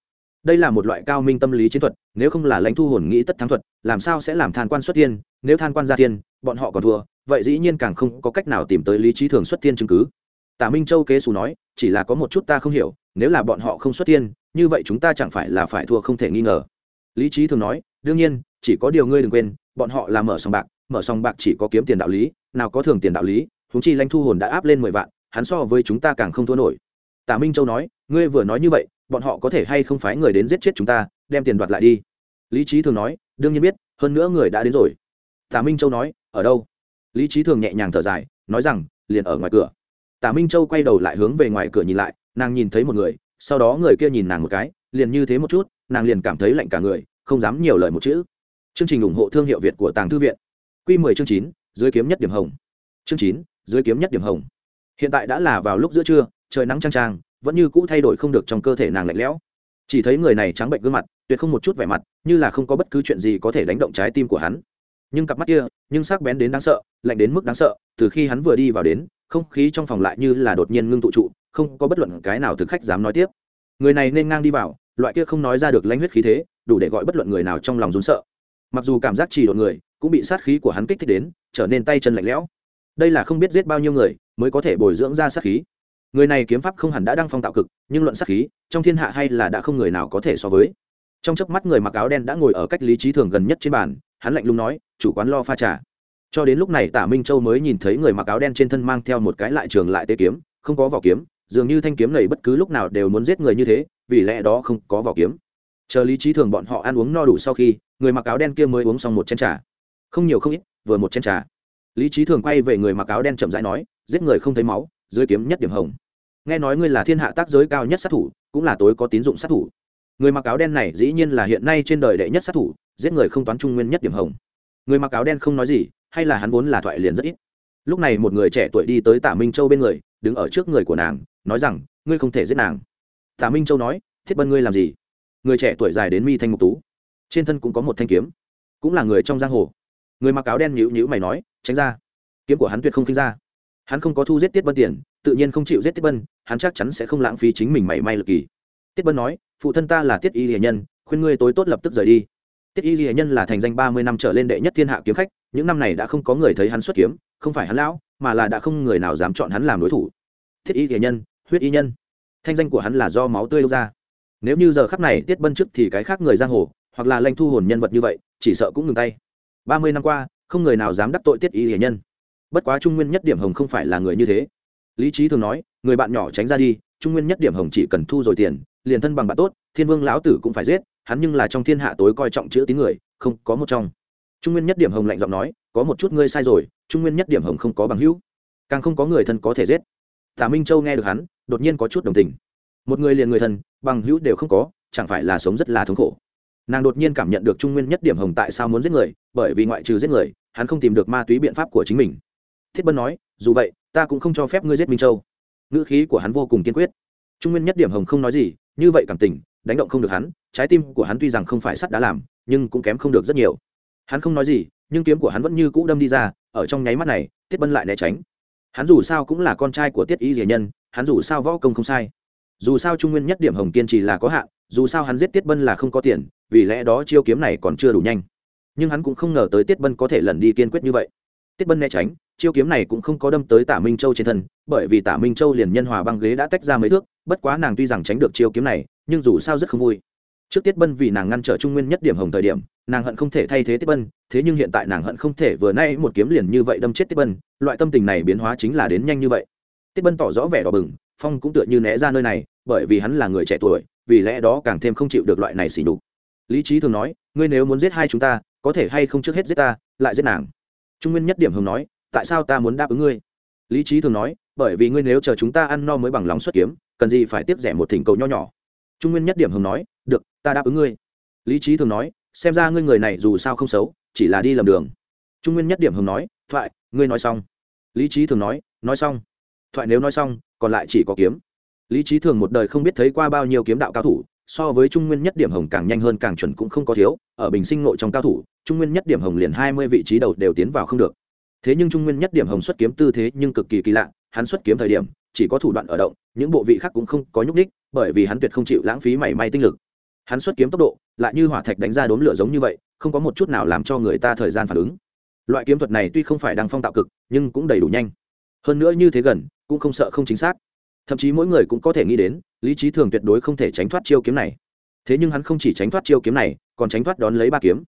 Đây là một loại cao minh tâm lý chiến thuật, nếu không là lãnh thu hồn nghĩ tất thắng thuật, làm sao sẽ làm than quan xuất thiên, nếu than quan gia thiên, bọn họ còn thua vậy dĩ nhiên càng không có cách nào tìm tới lý trí thường xuất tiên chứng cứ. Tả minh châu kế xù nói, chỉ là có một chút ta không hiểu, nếu là bọn họ không xuất tiên, như vậy chúng ta chẳng phải là phải thua không thể nghi ngờ. Lý trí thường nói, đương nhiên, chỉ có điều ngươi đừng quên, bọn họ là mở sòng bạc, mở sòng bạc chỉ có kiếm tiền đạo lý, nào có thường tiền đạo lý húng chi lãnh thu hồn đã áp lên mười vạn, hắn so với chúng ta càng không thua nổi. Tả minh châu nói, ngươi vừa nói như vậy, bọn họ có thể hay không phái người đến giết chết chúng ta, đem tiền đoạt lại đi. Lý trí thường nói, đương nhiên biết, hơn nữa người đã đến rồi. Tả minh châu nói, ở đâu? Lý trí thường nhẹ nhàng thở dài, nói rằng, liền ở ngoài cửa. Tả minh châu quay đầu lại hướng về ngoài cửa nhìn lại, nàng nhìn thấy một người, sau đó người kia nhìn nàng một cái, liền như thế một chút, nàng liền cảm thấy lạnh cả người, không dám nhiều lời một chữ. Chương trình ủng hộ thương hiệu việt của tàng thư viện. Q mười chương chín, dưới kiếm nhất điểm hồng. Chương chín, dưới kiếm nhất điểm hồng. Hiện tại đã là vào lúc giữa trưa, trời nắng trang trang vẫn như cũ thay đổi không được trong cơ thể nàng lạnh lẽo. Chỉ thấy người này trắng bệnh gương mặt, tuyệt không một chút vẻ mặt, như là không có bất cứ chuyện gì có thể đánh động trái tim của hắn nhưng cặp mắt kia, nhưng sắc bén đến đáng sợ, lạnh đến mức đáng sợ, từ khi hắn vừa đi vào đến, không khí trong phòng lại như là đột nhiên ngưng tụ trụ, không có bất luận cái nào thực khách dám nói tiếp. Người này nên ngang đi vào, loại kia không nói ra được lãnh huyết khí thế, đủ để gọi bất luận người nào trong lòng rún sợ. Mặc dù cảm giác chỉ đột người, cũng bị sát khí của hắn kích thích đến, trở nên tay chân lạnh lẽo. Đây là không biết giết bao nhiêu người, mới có thể bồi dưỡng ra sát khí. Người này kiếm pháp không hẳn đã đăng phong tạo cực, nhưng luận sát khí, trong thiên hạ hay là đã không người nào có thể so với. Trong chớp mắt người mặc áo đen đã ngồi ở cách lý trí thường gần nhất trên bàn hắn lạnh lùng nói, chủ quán lo pha trà. Cho đến lúc này tả minh châu mới nhìn thấy người mặc áo đen trên thân mang theo một cái lại trường lại tế kiếm, không có vỏ kiếm, dường như thanh kiếm này bất cứ lúc nào đều muốn giết người như thế, vì lẽ đó không có vỏ kiếm. Chờ lý trí thường bọn họ ăn uống no đủ sau khi, người mặc áo đen kia mới uống xong một chén trà. Không nhiều không ít, vừa một chén trà. Lý trí thường quay về người mặc áo đen chậm rãi nói, giết người không thấy máu, dưới kiếm nhất điểm hồng. Nghe nói ngươi là thiên hạ tác giới cao nhất sát thủ, cũng là tối có tín dụng sát thủ. Người mặc áo đen này dĩ nhiên là hiện nay trên đời đệ nhất sát thủ giết người không toán trung nguyên nhất điểm hồng. Người mặc áo đen không nói gì, hay là hắn vốn là thoại liền rất ít. Lúc này một người trẻ tuổi đi tới tả minh châu bên người, đứng ở trước người của nàng, nói rằng, ngươi không thể giết nàng. Tả minh châu nói, thiết bân ngươi làm gì? Người trẻ tuổi dài đến mi thanh mục tú, trên thân cũng có một thanh kiếm, cũng là người trong giang hồ. Người mặc áo đen nhữ nhữ mày nói, tránh ra, kiếm của hắn tuyệt không khinh ra. Hắn không có thu giết tiết bân tiền, tự nhiên không chịu giết tiết bân, hắn chắc chắn sẽ không lãng phí chính mình mảy may lực kỳ. Tiết bân nói, phụ thân ta là tiết y hiền nhân, khuyên ngươi tối tốt lập tức rời đi tiết y ghi nhân là thành danh ba mươi năm trở lên đệ nhất thiên hạ kiếm khách, những năm này đã không có người thấy hắn xuất kiếm, không phải hắn lão, mà là đã không người nào dám chọn hắn làm đối thủ. Thiết y ghi nhân, huyết y nhân. Thanh danh của hắn là do máu tươi lưu ra. Nếu như giờ khắc này tiết bân trước thì cái khác người giang hồ, hoặc là lanh thu hồn nhân vật như vậy, chỉ sợ cũng ngừng tay. Ba mươi năm qua, không người nào dám đắc tội tiết y ghi nhân. Bất quá trung nguyên nhất điểm hồng không phải là người như thế. Lý trí thường nói, người bạn nhỏ tránh ra đi, trung nguyên nhất điểm hồng chỉ cần thu rồi tiền, liền thân bằng bạn tốt thiên vương lão tử cũng phải giết, hắn nhưng là trong thiên hạ tối coi trọng chữ tín người, không có một trong. Trung nguyên nhất điểm hồng lạnh giọng nói, có một chút ngươi sai rồi, trung nguyên nhất điểm hồng không có bằng hữu. Càng không có người thân có thể giết. Tả minh châu nghe được hắn, đột nhiên có chút đồng tình. Một người liền người thân, bằng hữu đều không có, chẳng phải là sống rất là thống khổ. Nàng đột nhiên cảm nhận được trung nguyên nhất điểm hồng tại sao muốn giết người, bởi vì ngoại trừ giết người, hắn không tìm được ma túy biện pháp của chính mình. Thiết bân nói, dù vậy, ta cũng không cho phép ngươi giết minh châu. Ngữ khí của hắn vô cùng kiên quyết. Trung nguyên nhất điểm hồng không nói gì, như vậy cảm tình đánh động không được hắn, trái tim của hắn tuy rằng không phải sắt đã làm, nhưng cũng kém không được rất nhiều. Hắn không nói gì, nhưng kiếm của hắn vẫn như cũ đâm đi ra, ở trong nháy mắt này tiết bân lại né tránh. Hắn dù sao cũng là con trai của tiết y dĩa nhân, hắn dù sao võ công không sai. Dù sao trung nguyên nhất điểm hồng kiên trì là có hạn, dù sao hắn giết tiết bân là không có tiền, vì lẽ đó chiêu kiếm này còn chưa đủ nhanh. Nhưng hắn cũng không ngờ tới tiết bân có thể lần đi kiên quyết như vậy. Tiết bân né tránh, chiêu kiếm này cũng không có đâm tới tả minh châu trên thân, bởi vì tả minh châu liền nhân hòa băng ghế đã tách ra mấy thước, bất quá nàng tuy rằng tránh được chiêu kiếm này nhưng dù sao rất không vui. Trước tiết bân vì nàng ngăn trở trung nguyên nhất điểm hồng thời điểm, nàng hận không thể thay thế tiết bân, thế nhưng hiện tại nàng hận không thể vừa nay một kiếm liền như vậy đâm chết tiết bân, loại tâm tình này biến hóa chính là đến nhanh như vậy. Tiết bân tỏ rõ vẻ đỏ bừng, phong cũng tựa như né ra nơi này, bởi vì hắn là người trẻ tuổi, vì lẽ đó càng thêm không chịu được loại này xỉ đục lý trí thường nói, ngươi nếu muốn giết hai chúng ta, có thể hay không trước hết giết ta, lại giết nàng? Trung nguyên nhất điểm hồng nói, tại sao ta muốn đáp ứng ngươi? Lý trí thường nói, bởi vì ngươi nếu chờ chúng ta ăn no mới bằng lòng xuất kiếm, cần gì phải tiếp rẻ một thỉnh cầu nho nhỏ trung nguyên nhất điểm hồng nói, được, ta đáp ứng ngươi. Lý trí thường nói, xem ra ngươi người này dù sao không xấu, chỉ là đi lầm đường. Trung nguyên nhất điểm hồng nói, thoại, ngươi nói xong. Lý trí thường nói nói xong. Thoại nếu nói xong, còn lại chỉ có kiếm. Lý trí thường một đời không biết thấy qua bao nhiêu kiếm đạo cao thủ, so với trung nguyên nhất điểm hồng càng nhanh hơn càng chuẩn cũng không có thiếu, ở bình sinh nội trong cao thủ, trung nguyên nhất điểm hồng liền hai mươi vị trí đầu đều tiến vào không được. Thế nhưng trung nguyên nhất điểm hồng xuất kiếm tư thế nhưng cực kỳ kỳ lạ, hắn xuất kiếm thời điểm chỉ có thủ đoạn ở động, những bộ vị khác cũng không có nhúc ních bởi vì hắn tuyệt không chịu lãng phí mảy may tinh lực. Hắn xuất kiếm tốc độ, lại như hỏa thạch đánh ra đốm lửa giống như vậy, không có một chút nào làm cho người ta thời gian phản ứng. Loại kiếm thuật này tuy không phải đang phong tạo cực, nhưng cũng đầy đủ nhanh. Hơn nữa như thế gần, cũng không sợ không chính xác. Thậm chí mỗi người cũng có thể nghĩ đến, lý trí thường tuyệt đối không thể tránh thoát chiêu kiếm này. Thế nhưng hắn không chỉ tránh thoát chiêu kiếm này, còn tránh thoát đón lấy ba kiếm.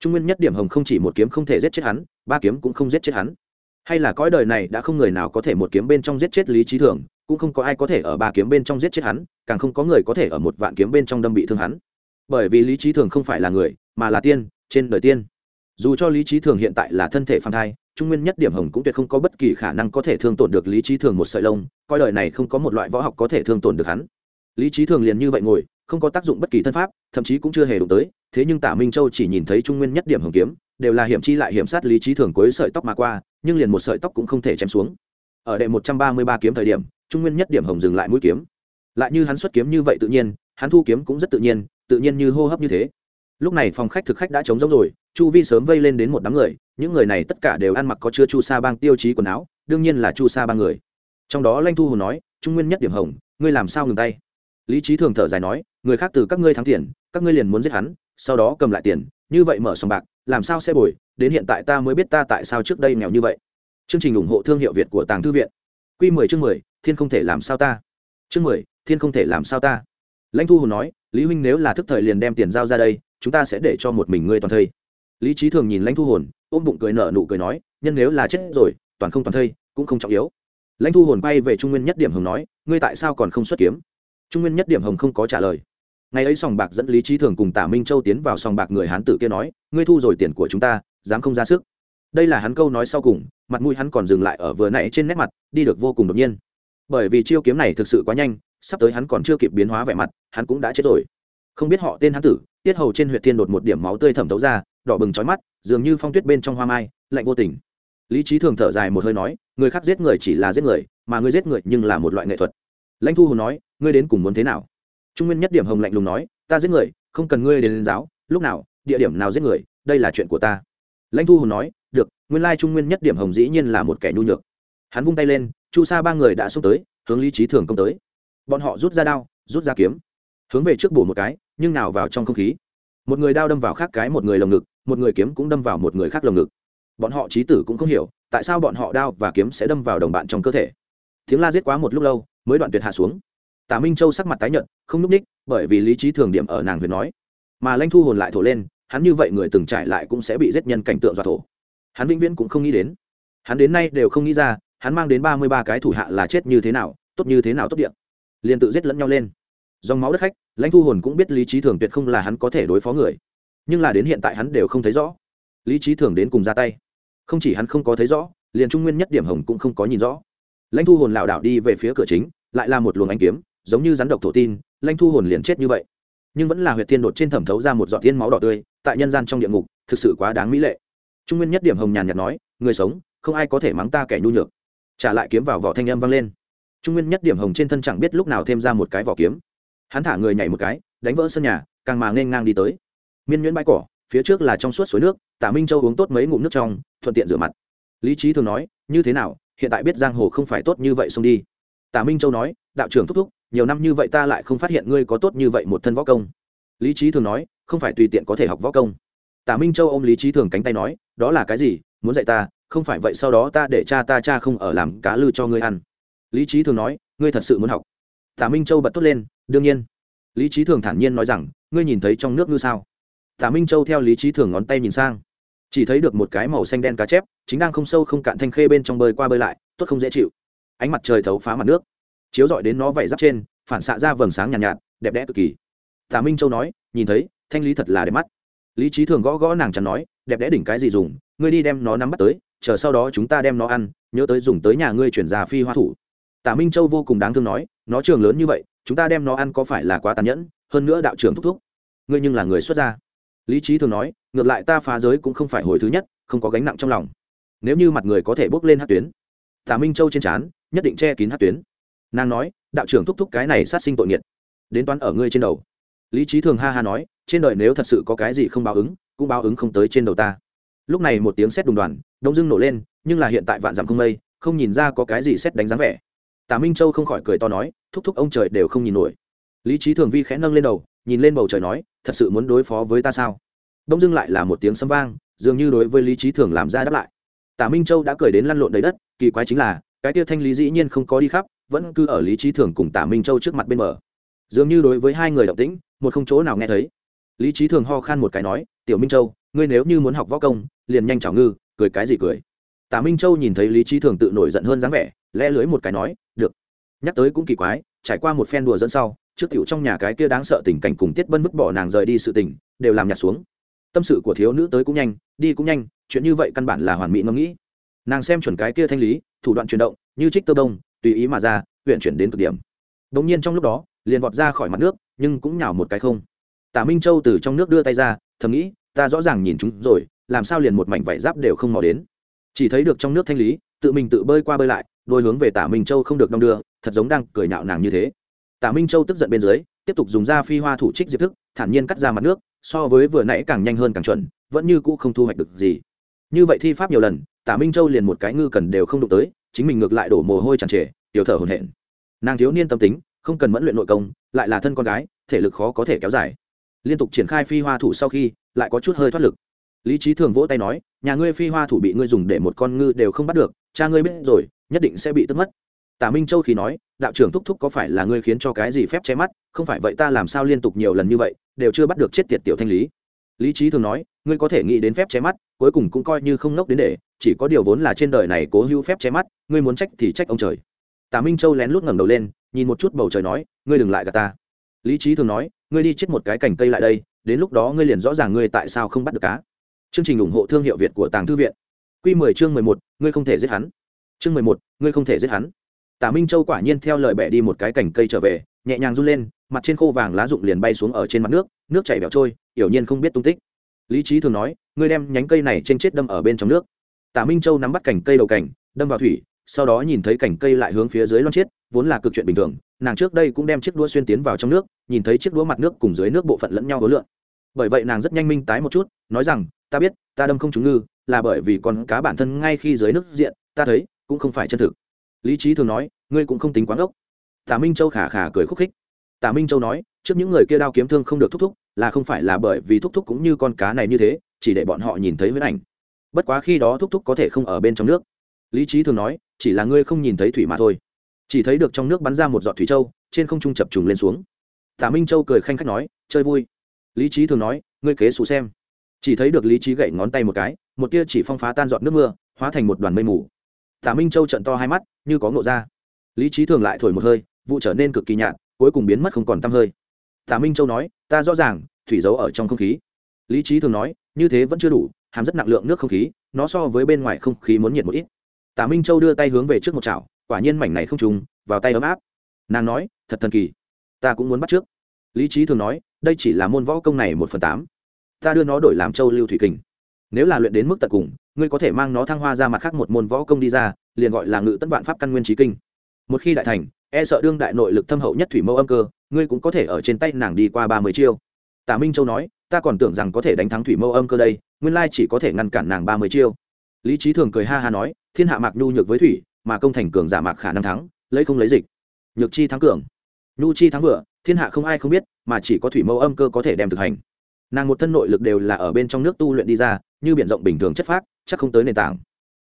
Trung nguyên nhất điểm hồng không chỉ một kiếm không thể giết chết hắn, ba kiếm cũng không giết chết hắn hay là cõi đời này đã không người nào có thể một kiếm bên trong giết chết lý trí thường, cũng không có ai có thể ở ba kiếm bên trong giết chết hắn, càng không có người có thể ở một vạn kiếm bên trong đâm bị thương hắn. Bởi vì lý trí thường không phải là người, mà là tiên, trên đời tiên. Dù cho lý trí thường hiện tại là thân thể phàm thai, trung nguyên nhất điểm hồng cũng tuyệt không có bất kỳ khả năng có thể thương tổn được lý trí thường một sợi lông coi đời này không có một loại võ học có thể thương tổn được hắn. Lý trí thường liền như vậy ngồi, không có tác dụng bất kỳ thân pháp, thậm chí cũng chưa hề đụng tới, thế nhưng tả minh châu chỉ nhìn thấy trung nguyên nhất điểm hồng kiếm, đều là hiểm chi lại hiểm sát lý trí thường cuối sợi tóc mà qua nhưng liền một sợi tóc cũng không thể chém xuống. Ở đệ một trăm ba mươi ba kiếm thời điểm, trung nguyên nhất điểm hồng dừng lại mũi kiếm. Lại như hắn xuất kiếm như vậy tự nhiên, hắn thu kiếm cũng rất tự nhiên tự nhiên như hô hấp như thế. Lúc này phòng khách thực khách đã trống rỗng rồi, chu vi sớm vây lên đến một đám người, những người này tất cả đều ăn mặc có chưa chu sa bang tiêu chí quần áo, đương nhiên là chu sa bang người. Trong đó lanh thu hồ nói, trung nguyên nhất điểm hồng, ngươi làm sao ngừng tay? Lý trí thường thở dài nói, người khác từ các ngươi thắng tiền, các ngươi liền muốn giết hắn, sau đó cầm lại tiền, như vậy mở sòng bạc, làm sao sẽ bồi đến hiện tại ta mới biết ta tại sao trước đây nghèo như vậy. Chương trình ủng hộ thương hiệu việt của tàng thư viện. Q mười chương mười, thiên không thể làm sao ta? Chương mười, thiên không thể làm sao ta? Lãnh thu hồn nói, lý huynh nếu là thức thời liền đem tiền giao ra đây, chúng ta sẽ để cho một mình ngươi toàn thây. Lý trí thường nhìn lãnh thu hồn, ôm bụng cười nở nụ cười nói, nhân nếu là chết rồi, toàn không toàn thây, cũng không trọng yếu. Lãnh thu hồn bay về trung nguyên nhất điểm hồng nói, ngươi tại sao còn không xuất kiếm? Trung nguyên nhất điểm hồng không có trả lời. Ngày ấy sòng bạc dẫn lý trí thường cùng tả minh châu tiến vào sòng bạc người hán tử kia nói, ngươi thu rồi tiền của chúng ta dám không ra sức. Đây là hắn câu nói sau cùng mặt mũi hắn còn dừng lại ở vừa nãy trên nét mặt đi được vô cùng đột nhiên. Bởi vì chiêu kiếm này thực sự quá nhanh sắp tới hắn còn chưa kịp biến hóa vẻ mặt hắn cũng đã chết rồi. Không biết họ tên hắn tử tiết hầu trên huyện thiên đột một điểm máu tươi thẩm thấu ra đỏ bừng trói mắt dường như phong tuyết bên trong hoa mai lạnh vô tình. Lý trí thường thở dài một hơi nói người khác giết người chỉ là giết người mà người giết người nhưng là một loại nghệ thuật. Lãnh thu hồ nói ngươi đến cùng muốn thế nào? Trung nguyên nhất điểm hồng lạnh lùng nói ta giết người không cần ngươi đến, đến giáo lúc nào địa điểm nào giết người đây là chuyện của ta lãnh thu hồn nói, được, nguyên lai trung nguyên nhất điểm hồng dĩ nhiên là một kẻ nhu nhược. Hắn vung tay lên, chu sa ba người đã xông tới, hướng lý trí thường công tới. Bọn họ rút ra đao, rút ra kiếm, hướng về trước bổ một cái, nhưng nào vào trong không khí. Một người đao đâm vào khác cái một người lồng ngực, một người kiếm cũng đâm vào một người khác lồng ngực. Bọn họ trí tử cũng không hiểu, tại sao bọn họ đao và kiếm sẽ đâm vào đồng bạn trong cơ thể. Tiếng la giết quá một lúc lâu, mới đoạn tuyệt hạ xuống. Tả minh châu sắc mặt tái nhợt, không n ú c ních bởi vì lý trí thường điểm ở nàng huyền nói. Mà lanh thu hồn lại thổ lên hắn như vậy người từng trải lại cũng sẽ bị giết nhân cảnh tượng dọa thổ. Hắn vĩnh viễn cũng không nghĩ đến. Hắn đến nay đều không nghĩ ra, hắn mang đến ba mươi ba cái thủ hạ là chết như thế nào, tốt như thế nào tốt điện liền tự giết lẫn nhau lên. Dòng máu đất khách, lãnh thu hồn cũng biết lý trí thường tuyệt không là hắn có thể đối phó người. Nhưng là đến hiện tại hắn đều không thấy rõ. Lý trí thường đến cùng ra tay. Không chỉ hắn không có thấy rõ, liền trung nguyên nhất điểm hồng cũng không có nhìn rõ. Lãnh thu hồn lảo đảo đi về phía cửa chính, lại là một luồng ánh kiếm, giống như rắn độc thổ tin, lãnh thu hồn liền chết như vậy. Nhưng vẫn là huyệt thiên đột trên thẩm thấu ra một giọt tiên máu đỏ tươi tại nhân gian trong địa ngục, thực sự quá đáng mỹ lệ. Trung nguyên nhất điểm hồng nhàn nhạt nói, người sống, không ai có thể mắng ta kẻ nhu nhược. Trả lại kiếm vào vỏ thanh âm vang lên. Trung nguyên nhất điểm hồng trên thân chẳng biết lúc nào thêm ra một cái vỏ kiếm. Hắn thả người nhảy một cái, đánh vỡ sân nhà, càng mà nên ngang đi tới. Miên nhuyễn bãi cỏ, phía trước là trong suốt suối nước tả minh châu uống tốt mấy ngụm nước trong, thuận tiện rửa mặt. Lý trí thường nói, như thế nào, hiện tại biết giang hồ không phải tốt như vậy xông đi. Tả minh châu nói, đạo trưởng thúc thúc, nhiều năm như vậy ta lại không phát hiện ngươi có tốt như vậy một thân võ công. Lý trí thường nói không phải tùy tiện có thể học võ công. Tả minh châu ôm lý trí thường cánh tay nói đó là cái gì? Muốn dạy ta? Không phải vậy sau đó ta để cha ta cha không ở làm cá lư cho ngươi ăn. Lý trí thường nói ngươi thật sự muốn học. Tả minh châu bật tốt lên đương nhiên. Lý trí thường thản nhiên nói rằng ngươi nhìn thấy trong nước ngư sao? Tả minh châu theo lý trí thường ngón tay nhìn sang chỉ thấy được một cái màu xanh đen cá chép chính đang không sâu không cạn thanh khê bên trong bơi qua bơi lại tốt không dễ chịu. Ánh mặt trời thấu phá mặt nước chiếu rọi đến nó vẩy giáp trên phản xạ ra vầng sáng nhàn nhạt, nhạt đẹp đẽ cực kỳ. Tả minh châu nói nhìn thấy thanh lý thật là đẹp mắt. Lý trí thường gõ gõ nàng chắn nói, đẹp đẽ đỉnh cái gì dùng, ngươi đi đem nó nắm bắt tới, chờ sau đó chúng ta đem nó ăn, nhớ tới dùng tới nhà ngươi chuyển ra phi hoa thủ. Tả minh châu vô cùng đáng thương nói, nó trường lớn như vậy, chúng ta đem nó ăn có phải là quá tàn nhẫn, hơn nữa đạo trưởng thúc thúc. Ngươi nhưng là người xuất gia. Lý trí thường nói, ngược lại ta phá giới cũng không phải hồi thứ nhất, không có gánh nặng trong lòng. Nếu như mặt người có thể bốc lên hát tuyến, tả minh châu trên trán, nhất định che kín hát tuyến. Nàng nói, đạo trưởng thúc thúc cái này sát sinh tội nghiệt, đến toán ở ngươi trên đầu lý trí thường ha ha nói, trên đời nếu thật sự có cái gì không báo ứng, cũng báo ứng không tới trên đầu ta. Lúc này một tiếng sét đùng đoàn, đông dưng nổ lên, nhưng là hiện tại vạn dặm không mây, không nhìn ra có cái gì xét đánh dáng vẻ. Tả minh châu không khỏi cười to nói, thúc thúc ông trời đều không nhìn nổi. Lý trí thường vi khẽ nâng lên đầu, nhìn lên bầu trời nói, thật sự muốn đối phó với ta sao? Đông dưng lại là một tiếng sấm vang, dường như đối với lý trí thường làm ra đáp lại. Tả minh châu đã cười đến lăn lộn đầy đất, kỳ quái chính là, cái tia thanh lý dĩ nhiên không có đi khắp, vẫn cứ ở lý trí thường cùng tả minh châu trước mặt bên mở dường như đối với hai người động tĩnh một không chỗ nào nghe thấy. Lý trí thường ho khan một cái nói tiểu minh châu ngươi nếu như muốn học võ công liền nhanh chảo ngư cười cái gì cười. Tả minh châu nhìn thấy lý trí thường tự nổi giận hơn dáng vẻ lẽ lưới một cái nói được. Nhắc tới cũng kỳ quái trải qua một phen đùa dẫn sau trước tiểu trong nhà cái kia đáng sợ tình cảnh cùng tiết bân vứt bỏ nàng rời đi sự tình đều làm nhạt xuống. Tâm sự của thiếu nữ tới cũng nhanh đi cũng nhanh chuyện như vậy căn bản là hoàn mỹ ngẫm nghĩ. Nàng xem chuẩn cái kia thanh lý thủ đoạn chuyển động như trích tơ đông, tùy ý mà ra huyện chuyển đến cực điểm. Đ nhiên trong lúc đó liền vọt ra khỏi mặt nước, nhưng cũng nhào một cái không. Tả minh châu từ trong nước đưa tay ra, thầm nghĩ, ta rõ ràng nhìn chúng rồi, làm sao liền một mảnh vải giáp đều không mò đến? Chỉ thấy được trong nước thanh lý, tự mình tự bơi qua bơi lại, đôi hướng về tả minh châu không được đong đưa, thật giống đang cười nhạo nàng như thế. Tả minh châu tức giận bên dưới, tiếp tục dùng da phi hoa thủ trích diệp thức, thản nhiên cắt ra mặt nước, so với vừa nãy càng nhanh hơn càng chuẩn, vẫn như cũ không thu hoạch được gì. Như vậy thi pháp nhiều lần, tả minh châu liền một cái ngư cần đều không đụng tới, chính mình ngược lại đổ mồ hôi tràn trề, tiểu thở hồn hển. Nàng thiếu niên tâm tính không cần mẫn luyện nội công, lại là thân con gái, thể lực khó có thể kéo dài. Liên tục triển khai phi hoa thủ sau khi, lại có chút hơi thoát lực. Lý trí thường vỗ tay nói, nhà ngươi phi hoa thủ bị ngươi dùng để một con ngư đều không bắt được, cha ngươi biết rồi, nhất định sẽ bị tức mất. Tả minh châu khi nói, đạo trưởng thúc thúc có phải là ngươi khiến cho cái gì phép che mắt, không phải vậy ta làm sao liên tục nhiều lần như vậy, đều chưa bắt được chết tiệt tiểu thanh lý. Lý trí thường nói, ngươi có thể nghĩ đến phép che mắt, cuối cùng cũng coi như không nốc đến để, chỉ có điều vốn là trên đời này cố hữu phép che mắt, ngươi muốn trách thì trách ông trời. Tả minh châu lén lút ngẩng đầu lên nhìn một chút bầu trời nói, ngươi đừng lại gạt ta. Lý trí thường nói, ngươi đi chết một cái cành cây lại đây, đến lúc đó ngươi liền rõ ràng ngươi tại sao không bắt được cá. Chương trình ủng hộ thương hiệu việt của tàng thư viện. Q mười chương mười một, ngươi không thể giết hắn. Chương mười một, ngươi không thể giết hắn. Tả minh châu quả nhiên theo lời bẻ đi một cái cành cây trở về, nhẹ nhàng run lên, mặt trên khô vàng lá rụng liền bay xuống ở trên mặt nước nước chảy bẹo trôi, hiểu nhiên không biết tung tích. Lý trí thường nói, ngươi đem nhánh cây này trên chết đâm ở bên trong nước. Tả minh châu nắm bắt cành cây đầu cành, đâm vào thủy sau đó nhìn thấy cảnh cây lại hướng phía dưới loan chết vốn là cực chuyện bình thường, nàng trước đây cũng đem chiếc đũa xuyên tiến vào trong nước, nhìn thấy chiếc đũa mặt nước cùng dưới nước bộ phận lẫn nhau hối lượng bởi vậy nàng rất nhanh minh tái một chút, nói rằng, ta biết, ta đâm không trúng ngư, là bởi vì con cá bản thân ngay khi dưới nước diện, ta thấy, cũng không phải chân thực. Lý trí thường nói, ngươi cũng không tính quán ốc tả minh châu khả khả cười khúc khích. Tả minh châu nói, trước những người kia đao kiếm thương không được thúc thúc, là không phải là bởi vì thúc thúc cũng như con cá này như thế, chỉ để bọn họ nhìn thấy huyết ảnh. Bất quá khi đó thúc thúc có thể không ở bên trong nước. Lý trí thường nói chỉ là ngươi không nhìn thấy thủy mà thôi. Chỉ thấy được trong nước bắn ra một giọt thủy châu, trên không trung chập trùng lên xuống. Tả minh châu cười khanh khách nói, chơi vui. Lý trí thường nói, ngươi kế xù xem. Chỉ thấy được lý trí gậy ngón tay một cái, một tia chỉ phong phá tan giọt nước mưa, hóa thành một đoàn mây mù. Tả minh châu trận to hai mắt, như có ngộ ra. Lý trí thường lại thổi một hơi, vụ trở nên cực kỳ nhạt, cuối cùng biến mất không còn t hơi. Tả minh châu nói, ta rõ ràng, thủy giấu ở trong không khí. Lý trí thường nói, như thế vẫn chưa đủ, hàm rất nặng lượng nước không khí, nó so với bên ngoài không khí muốn nhiệt một ít tả minh châu đưa tay hướng về trước một chảo, quả nhiên mảnh này không trùng, vào tay ấm áp. Nàng nói, thật thần kỳ, ta cũng muốn bắt trước. Lý trí thường nói, đây chỉ là môn võ công này một phần tám. Ta đưa nó đổi làm châu lưu thủy kình. Nếu là luyện đến mức tận cùng, ngươi có thể mang nó thăng hoa ra mặt khác một môn võ công đi ra, liền gọi là ngự tất vạn pháp căn nguyên trí kinh. Một khi đại thành e sợ đương đại nội lực thâm hậu nhất thủy mẫu âm cơ, ngươi cũng có thể ở trên tay nàng đi qua ba mươi chiêu. Tả minh châu nói, ta còn tưởng rằng có thể đánh thắng thủy mẫu âm cơ đây, nguyên lai chỉ có thể ngăn cản nàng ba mươi chiêu. Lý trí thường cười ha ha nói thiên hạ mạc nhu nhược với thủy, mà công thành cường giả mạc khả năng thắng, lấy không lấy dịch. Nhược chi thắng cường. Nhu chi thắng vừa thiên hạ không ai không biết, mà chỉ có thủy mẫu âm cơ có thể đem thực hành. Nàng một thân nội lực đều là ở bên trong nước tu luyện đi ra, như biển rộng bình thường chất phác, chắc không tới nền tảng.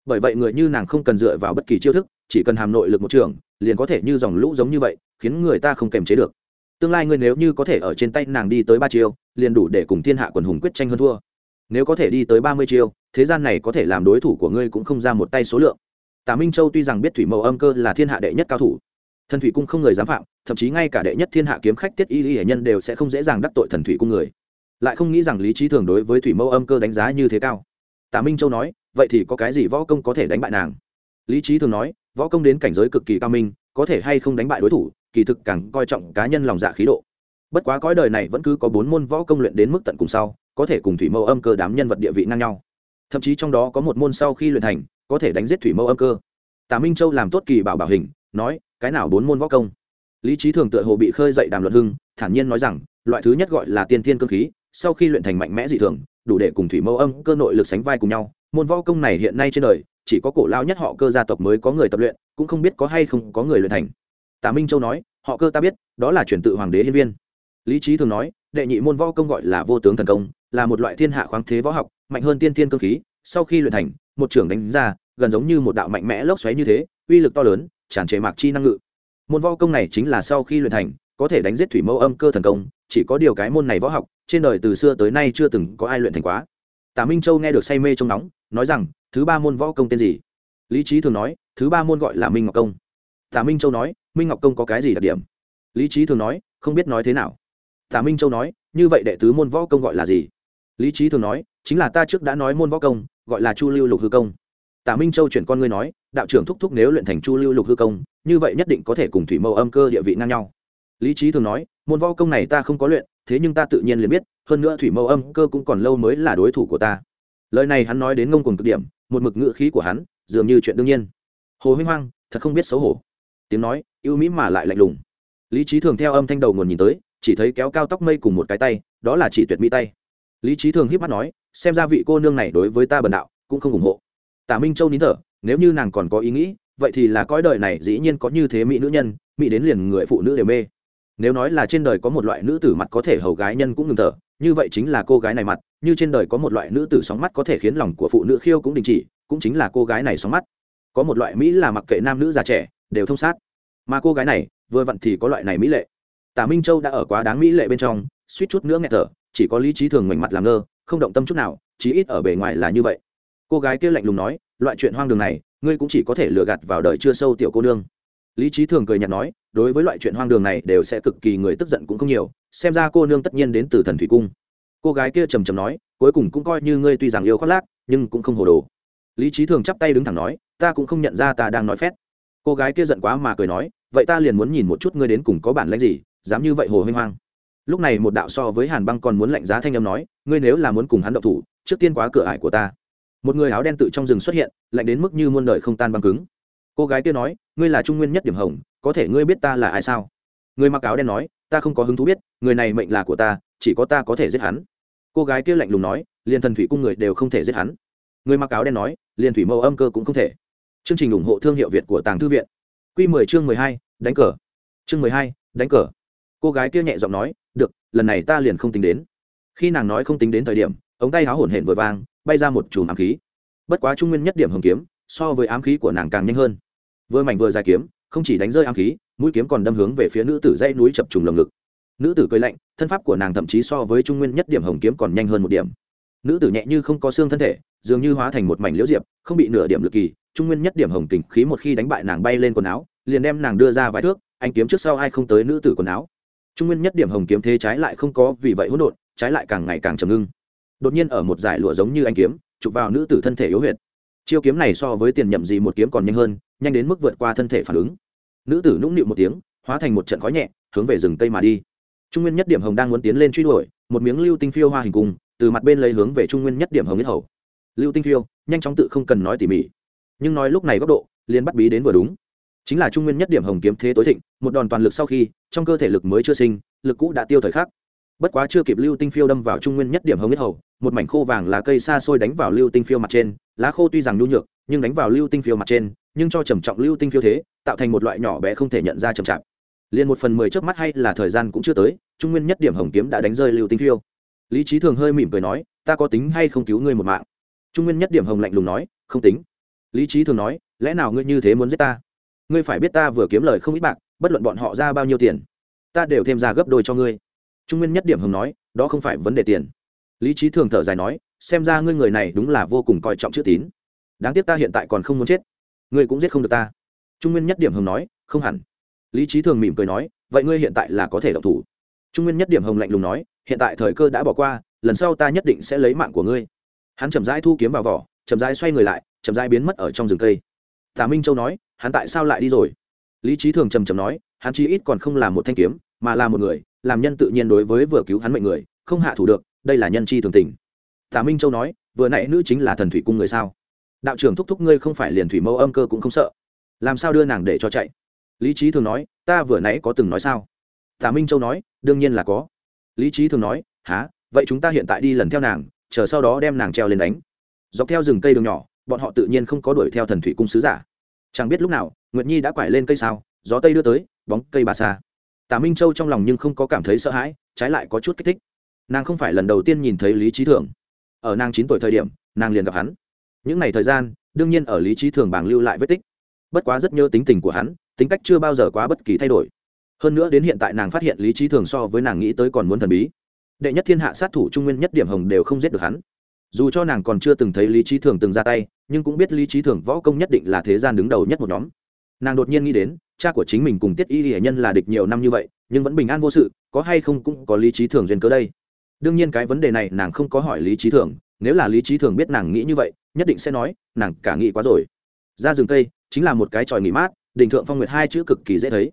Bởi vậy người như nàng không cần dựa vào bất kỳ chiêu thức, chỉ cần hàm nội lực một trường, liền có thể như dòng lũ giống như vậy, khiến người ta không kềm chế được. Tương lai ngươi nếu như có thể ở trên tay nàng đi tới ba chiêu, liền đủ để cùng thiên hạ quần hùng quyết tranh hơn thua. Nếu có thể đi tới ba mươi chiêu thế gian này có thể làm đối thủ của ngươi cũng không ra một tay số lượng. Tả minh châu tuy rằng biết thủy mẫu âm cơ là thiên hạ đệ nhất cao thủ, thần thủy cung không người dám phạm, thậm chí ngay cả đệ nhất thiên hạ kiếm khách tiết y y hệ nhân đều sẽ không dễ dàng đắc tội thần thủy cung người. Lại không nghĩ rằng lý trí thường đối với thủy mẫu âm cơ đánh giá như thế cao. Tả minh châu nói, vậy thì có cái gì võ công có thể đánh bại nàng? Lý trí thường nói, võ công đến cảnh giới cực kỳ cao minh, có thể hay không đánh bại đối thủ, kỳ thực càng coi trọng cá nhân lòng dạ khí độ. Bất quá cõi đời này vẫn cứ có bốn môn võ công luyện đến mức tận cùng sau, có thể cùng thủy mẫu âm cơ đám nhân vật địa vị ngang nhau thậm chí trong đó có một môn sau khi luyện thành, có thể đánh giết thủy mâu âm cơ. Tả minh châu làm tốt kỳ bảo bảo hình, nói, cái nào bốn môn võ công? Lý trí thường tựa hồ bị khơi dậy đàm luận hưng, thản nhiên nói rằng, loại thứ nhất gọi là tiên thiên cơ khí, sau khi luyện thành mạnh mẽ dị thường, đủ để cùng thủy mâu âm cơ nội lực sánh vai cùng nhau. Môn võ công này hiện nay trên đời, chỉ có cổ lao nhất họ cơ gia tộc mới có người tập luyện, cũng không biết có hay không có người luyện thành. Tả minh châu nói, họ cơ ta biết, đó là chuyển tự hoàng đế hiên viên. Lý trí thường nói, đệ nhị môn võ công gọi là vô tướng thần công là một loại thiên hạ khoáng thế võ học, mạnh hơn tiên thiên cơ khí, sau khi luyện thành, một trưởng đánh ra, gần giống như một đạo mạnh mẽ lốc xoáy như thế, uy lực to lớn, tràn trề mạc chi năng ngự. Môn võ công này chính là sau khi luyện thành, có thể đánh giết thủy mẫu âm cơ thần công, chỉ có điều cái môn này võ học, trên đời từ xưa tới nay chưa từng có ai luyện thành quá. Tả minh châu nghe được say mê trong nóng, nói rằng, thứ ba môn võ công tên gì? Lý trí thường nói, thứ ba môn gọi là minh ngọc công. Tả minh châu nói, minh ngọc công có cái gì đặc điểm? Lý trí thường nói, không biết nói thế nào. Tả minh châu nói, như vậy đệ tứ môn võ công gọi là gì? Lý trí thường nói, chính là ta trước đã nói môn võ công, gọi là chu lưu lục hư công. Tả minh châu chuyển con ngươi nói, đạo trưởng thúc thúc nếu luyện thành chu lưu lục hư công, như vậy nhất định có thể cùng thủy mẫu âm cơ địa vị ngang nhau. Lý trí thường nói, môn võ công này ta không có luyện, thế nhưng ta tự nhiên liền biết, hơn nữa thủy mẫu âm cơ cũng còn lâu mới là đối thủ của ta. Lời này hắn nói đến ngông cùng cực điểm, một mực ngự khí của hắn dường như chuyện đương nhiên. Hồ Huy hoang, thật không biết xấu hổ. Tiếng nói, ưu mỹ mà lại lạnh lùng. Lý trí thường theo âm thanh đầu nguồn nhìn tới, chỉ thấy kéo cao tóc mây cùng một cái tay, đó là chỉ tuyệt mỹ tay lý trí thường híp mắt nói, xem ra vị cô nương này đối với ta bần đạo cũng không ủng hộ. Tả minh châu nín thở, nếu như nàng còn có ý nghĩ, vậy thì là cõi đời này dĩ nhiên có như thế mỹ nữ nhân, mỹ đến liền người phụ nữ đều mê. Nếu nói là trên đời có một loại nữ tử mặt có thể hầu gái nhân cũng ngừng thở, như vậy chính là cô gái này mặt, như trên đời có một loại nữ tử sóng mắt có thể khiến lòng của phụ nữ khiêu cũng đình chỉ, cũng chính là cô gái này sóng mắt. Có một loại mỹ là mặc kệ nam nữ già trẻ, đều thông sát. Mà cô gái này, vừa vặn thì có loại này mỹ lệ. Tả minh châu đã ở quá đáng mỹ lệ bên trong, suýt chút nữa nghẹt thở chỉ có lý trí thường ngoảnh mặt làm ngơ, không động tâm chút nào, chí ít ở bề ngoài là như vậy. Cô gái kia lạnh lùng nói, loại chuyện hoang đường này, ngươi cũng chỉ có thể lừa gạt vào đời chưa sâu tiểu cô nương. Lý trí thường cười nhạt nói, đối với loại chuyện hoang đường này đều sẽ cực kỳ người tức giận cũng không nhiều, xem ra cô nương tất nhiên đến từ thần thủy cung. Cô gái kia trầm trầm nói, cuối cùng cũng coi như ngươi tuy rằng yêu khoác lác, nhưng cũng không hồ đồ. Lý trí thường chắp tay đứng thẳng nói, ta cũng không nhận ra ta đang nói phét. Cô gái kia giận quá mà cười nói, vậy ta liền muốn nhìn một chút ngươi đến cùng có bản lãnh gì, dám như vậy hồ huynh hoang lúc này một đạo so với hàn băng còn muốn lạnh giá thanh âm nói ngươi nếu là muốn cùng hắn động thủ trước tiên quá cửa ải của ta. Một người áo đen tự trong rừng xuất hiện lạnh đến mức như muôn đời không tan băng cứng. Cô gái kia nói ngươi là trung nguyên nhất điểm hồng có thể ngươi biết ta là ai sao? Người mặc áo đen nói ta không có hứng thú biết người này mệnh là của ta chỉ có ta có thể giết hắn. Cô gái kia lạnh lùng nói liền thần thủy cung người đều không thể giết hắn. Người mặc áo đen nói liền thủy mẫu âm cơ cũng không thể. Chương trình ủng hộ thương hiệu việt của tàng thư viện. Q 10 chương 12, đánh cờ. Chương 12, đánh cờ. Cô gái kia nhẹ giọng nói được, lần này ta liền không tính đến. Khi nàng nói không tính đến thời điểm, ống tay háo hổn hển vội vang, bay ra một chùm ám khí. Bất quá trung nguyên nhất điểm hồng kiếm, so với ám khí của nàng càng nhanh hơn. Vừa mảnh vừa dài kiếm, không chỉ đánh rơi ám khí, mũi kiếm còn đâm hướng về phía nữ tử dãy núi chập trùng lồng ngực. Nữ tử cười lạnh, thân pháp của nàng thậm chí so với trung nguyên nhất điểm hồng kiếm còn nhanh hơn một điểm. Nữ tử nhẹ như không có xương thân thể, dường như hóa thành một mảnh liễu diệp, không bị nửa điểm lực kỳ, trung nguyên nhất điểm hồng kình khí một khi đánh bại nàng bay lên quần áo, liền đem nàng đưa ra vài thước, anh kiếm trước sau ai không tới nữ tử quần áo trung nguyên nhất điểm hồng kiếm thế trái lại không có, vì vậy hỗn độn, trái lại càng ngày càng trầm ngưng. Đột nhiên ở một giải lụa giống như anh kiếm, chụp vào nữ tử thân thể yếu huyệt. Chiêu kiếm này so với tiền nhậm gì một kiếm còn nhanh hơn, nhanh đến mức vượt qua thân thể phản ứng. Nữ tử nũng nịu một tiếng, hóa thành một trận khói nhẹ, hướng về rừng cây mà đi. Trung nguyên nhất điểm hồng đang muốn tiến lên truy đuổi, một miếng lưu tinh phiêu hoa hình cung, từ mặt bên lấy hướng về trung nguyên nhất điểm hồng nhất hầu. Lưu tinh phiêu, nhanh chóng tự không cần nói tỉ mỉ. Nhưng nói lúc này góc độ, liền bắt bí đến vừa đúng chính là trung nguyên nhất điểm hồng kiếm thế tối thịnh, một đòn toàn lực sau khi, trong cơ thể lực mới chưa sinh, lực cũ đã tiêu thời khắc. Bất quá chưa kịp lưu tinh phiêu đâm vào trung nguyên nhất điểm hồng nhất hầu, một mảnh khô vàng lá cây xa xôi đánh vào lưu tinh phiêu mặt trên, lá khô tuy rằng nhu nhược, nhưng đánh vào lưu tinh phiêu mặt trên, nhưng cho trầm trọng lưu tinh phiêu thế, tạo thành một loại nhỏ bé không thể nhận ra trầm chạp. Liền một phần mười chớp mắt hay là thời gian cũng chưa tới, trung nguyên nhất điểm hồng kiếm đã đánh rơi lưu tinh phiêu. Lý trí thường hơi mỉm cười nói, ta có tính hay không cứu ngươi một mạng? Trung nguyên nhất điểm hồng lạnh lùng nói, không tính. Lý trí thường nói, lẽ nào ngươi như thế muốn giết ta? Ngươi phải biết ta vừa kiếm lời không ít bạc, bất luận bọn họ ra bao nhiêu tiền, ta đều thêm ra gấp đôi cho ngươi. Trung nguyên nhất điểm hồng nói, đó không phải vấn đề tiền. Lý trí thường thở dài nói, xem ra ngươi người này đúng là vô cùng coi trọng chữ tín. Đáng tiếc ta hiện tại còn không muốn chết. Ngươi cũng giết không được ta. Trung nguyên nhất điểm hồng nói, không hẳn. Lý trí thường mỉm cười nói, vậy ngươi hiện tại là có thể độc thủ. Trung nguyên nhất điểm hồng lạnh lùng nói, hiện tại thời cơ đã bỏ qua, lần sau ta nhất định sẽ lấy mạng của ngươi. Hắn chậm rãi thu kiếm vào vỏ, chậm rãi xoay người lại, chậm rãi biến mất ở trong rừng cây. Tả minh châu nói hắn tại sao lại đi rồi? Lý trí thường trầm trầm nói, hắn chi ít còn không là một thanh kiếm, mà là một người, làm nhân tự nhiên đối với vừa cứu hắn mệnh người, không hạ thủ được, đây là nhân chi thường tình. Tả minh châu nói, vừa nãy nữ chính là thần thủy cung người sao? Đạo trưởng thúc thúc ngươi không phải liền thủy mẫu âm cơ cũng không sợ. Làm sao đưa nàng để cho chạy? Lý trí thường nói, ta vừa nãy có từng nói sao? Tả minh châu nói, đương nhiên là có. Lý trí thường nói, há, vậy chúng ta hiện tại đi lần theo nàng, chờ sau đó đem nàng treo lên đánh. Dọc theo rừng cây đường nhỏ, bọn họ tự nhiên không có đuổi theo thần thủy cung sứ giả chẳng biết lúc nào, nguyệt nhi đã quải lên cây sao, gió tây đưa tới, bóng cây bà xa. Tả minh châu trong lòng nhưng không có cảm thấy sợ hãi, trái lại có chút kích thích. Nàng không phải lần đầu tiên nhìn thấy lý trí thường. Ở nàng chín tuổi thời điểm, nàng liền gặp hắn. Những ngày thời gian, đương nhiên ở lý trí thường bảng lưu lại vết tích. Bất quá rất nhớ tính tình của hắn, tính cách chưa bao giờ quá bất kỳ thay đổi. Hơn nữa đến hiện tại nàng phát hiện lý trí thường so với nàng nghĩ tới còn muốn thần bí. Đệ nhất thiên hạ sát thủ trung nguyên nhất điểm hồng đều không giết được hắn dù cho nàng còn chưa từng thấy lý trí thường từng ra tay, nhưng cũng biết lý trí thường võ công nhất định là thế gian đứng đầu nhất một nhóm. Nàng đột nhiên nghĩ đến, cha của chính mình cùng tiết y hệ nhân là địch nhiều năm như vậy, nhưng vẫn bình an vô sự, có hay không cũng có lý trí thường duyên cớ đây. Đương nhiên cái vấn đề này nàng không có hỏi lý trí thường, nếu là lý trí thường biết nàng nghĩ như vậy, nhất định sẽ nói, nàng cả nghĩ quá rồi. Ra rừng cây, chính là một cái tròi nghỉ mát đình thượng phong nguyệt hai chữ cực kỳ dễ thấy.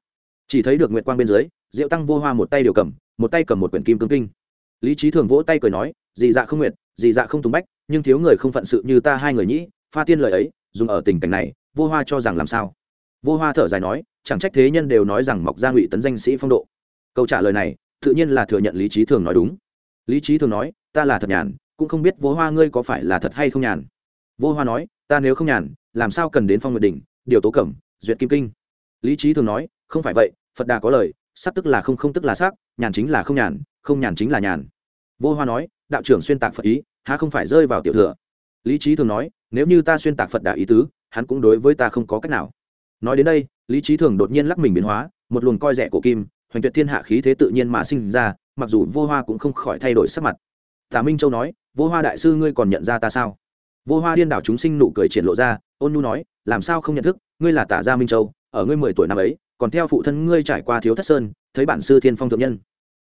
Chỉ thấy được nguyệt quang bên dưới, diệu tăng vô hoa một tay điều cầm, một tay cầm một quyển kim cương kinh. Lý trí thường vỗ tay cười nói, dị dạ không nguyệt dị dạ không tùng bách, nhưng thiếu người không phận sự như ta hai người nhĩ, pha tiên lời ấy, dùng ở tình cảnh này, vô hoa cho rằng làm sao? Vô hoa thở dài nói, chẳng trách thế nhân đều nói rằng mọc ra ngụy tấn danh sĩ phong độ. Câu trả lời này, tự nhiên là thừa nhận lý trí thường nói đúng. Lý trí thường nói, ta là thật nhàn, cũng không biết vô hoa ngươi có phải là thật hay không nhàn. Vô hoa nói, ta nếu không nhàn, làm sao cần đến phong nguyệt đỉnh, điều tố cẩm, duyệt kim kinh. Lý trí thường nói, không phải vậy, phật đà có lời, sắc tức là không không tức là sắc, nhàn chính là không nhàn không nhàn chính là nhàn. Vô hoa nói đạo trưởng xuyên tạc phật ý, há không phải rơi vào tiểu thừa? Lý trí thường nói, nếu như ta xuyên tạc phật đà ý tứ, hắn cũng đối với ta không có cách nào. Nói đến đây, lý trí thường đột nhiên lắc mình biến hóa, một luồng coi rẻ cổ kim, hoành tuyệt thiên hạ khí thế tự nhiên mà sinh ra, mặc dù vô hoa cũng không khỏi thay đổi sắc mặt. Tả minh châu nói, vô hoa đại sư ngươi còn nhận ra ta sao? Vô hoa điên đảo chúng sinh nụ cười triển lộ ra, ôn nhu nói, làm sao không nhận thức? Ngươi là tả gia minh châu, ở ngươi mười tuổi năm ấy, còn theo phụ thân ngươi trải qua thiếu thất sơn, thấy bản sư thiên phong thượng nhân.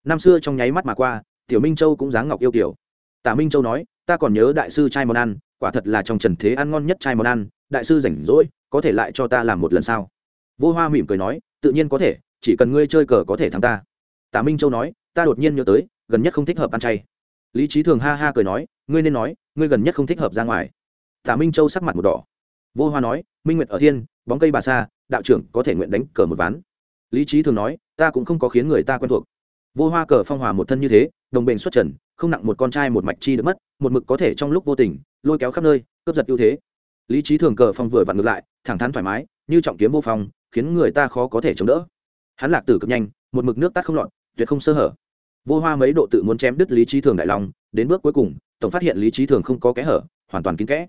Năm xưa trong nháy mắt mà qua tiểu minh châu cũng dáng ngọc yêu kiểu. Tả minh châu nói, ta còn nhớ đại sư trai món ăn, quả thật là trong trần thế ăn ngon nhất trai món ăn, đại sư rảnh rỗi, có thể lại cho ta làm một lần sao? Vô hoa mỉm cười nói, tự nhiên có thể, chỉ cần ngươi chơi cờ có thể thắng ta. Tả minh châu nói, ta đột nhiên nhớ tới, gần nhất không thích hợp ăn chay. Lý trí thường ha ha cười nói, ngươi nên nói, ngươi gần nhất không thích hợp ra ngoài. Tả minh châu sắc mặt một đỏ. Vô hoa nói, minh nguyệt ở thiên, bóng cây bà sa, đạo trưởng có thể nguyện đánh cờ một ván. Lý trí thường nói, ta cũng không có khiến người ta quen thuộc. Vô hoa cờ phong hòa một thân như thế đồng bệnh xuất trần không nặng một con trai một mạch chi được mất một mực có thể trong lúc vô tình lôi kéo khắp nơi cướp giật ưu thế. Lý trí thường cờ phong vừa vặn ngược lại thẳng thắn thoải mái như trọng kiếm vô phong khiến người ta khó có thể chống đỡ. Hắn lạc tử cực nhanh một mực nước tắt không lọt tuyệt không sơ hở. Vô hoa mấy độ tự muốn chém đứt lý trí thường đại lòng, đến bước cuối cùng tổng phát hiện lý trí thường không có kẽ hở hoàn toàn kín kẽ.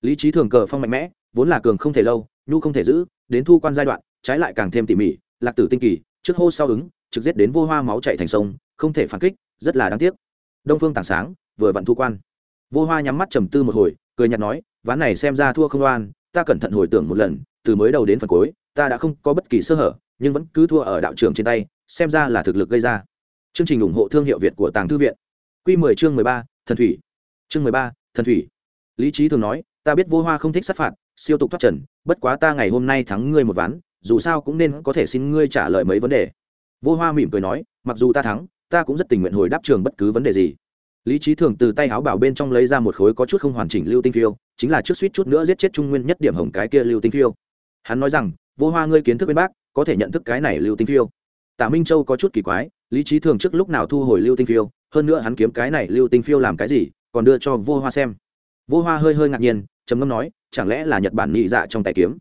Lý trí thường cờ phong mạnh mẽ vốn là cường không thể lâu nhu không thể giữ đến thu quan giai đoạn trái lại càng thêm tỉ mỉ lạc tử tinh kỳ trước hô sau ứng trực giết đến vô hoa máu chạy thành sông không thể phản kích rất là đáng tiếc. Đông phương tảng sáng vừa vặn thu quan. Vô hoa nhắm mắt trầm tư một hồi cười nhạt nói ván này xem ra thua không oan ta cẩn thận hồi tưởng một lần từ mới đầu đến phần cuối ta đã không có bất kỳ sơ hở nhưng vẫn cứ thua ở đạo trưởng trên tay xem ra là thực lực gây ra. Chương trình ủng hộ thương hiệu việt của tàng thư viện. Q 10 chương 13, thần thủy. Chương 13, thần thủy. Lý trí thường nói ta biết vô hoa không thích sát phạt siêu tục thoát trần bất quá ta ngày hôm nay thắng ngươi một ván dù sao cũng nên có thể xin ngươi trả lời mấy vấn đề. Vô hoa mỉm cười nói mặc dù ta thắng ta cũng rất tình nguyện hồi đáp trường bất cứ vấn đề gì. Lý trí thường từ tay áo bảo bên trong lấy ra một khối có chút không hoàn chỉnh lưu tinh phiêu, chính là trước suýt chút nữa giết chết trung nguyên nhất điểm hồng cái kia lưu tinh phiêu. Hắn nói rằng, vô hoa ngươi kiến thức bên bác, có thể nhận thức cái này lưu tinh phiêu. Tả minh châu có chút kỳ quái, lý trí thường trước lúc nào thu hồi lưu tinh phiêu, hơn nữa hắn kiếm cái này lưu tinh phiêu làm cái gì, còn đưa cho vô hoa xem. Vô hoa hơi hơi ngạc nhiên, trầm ngâm nói, chẳng lẽ là nhật bản nhị dạ trong tay kiếm?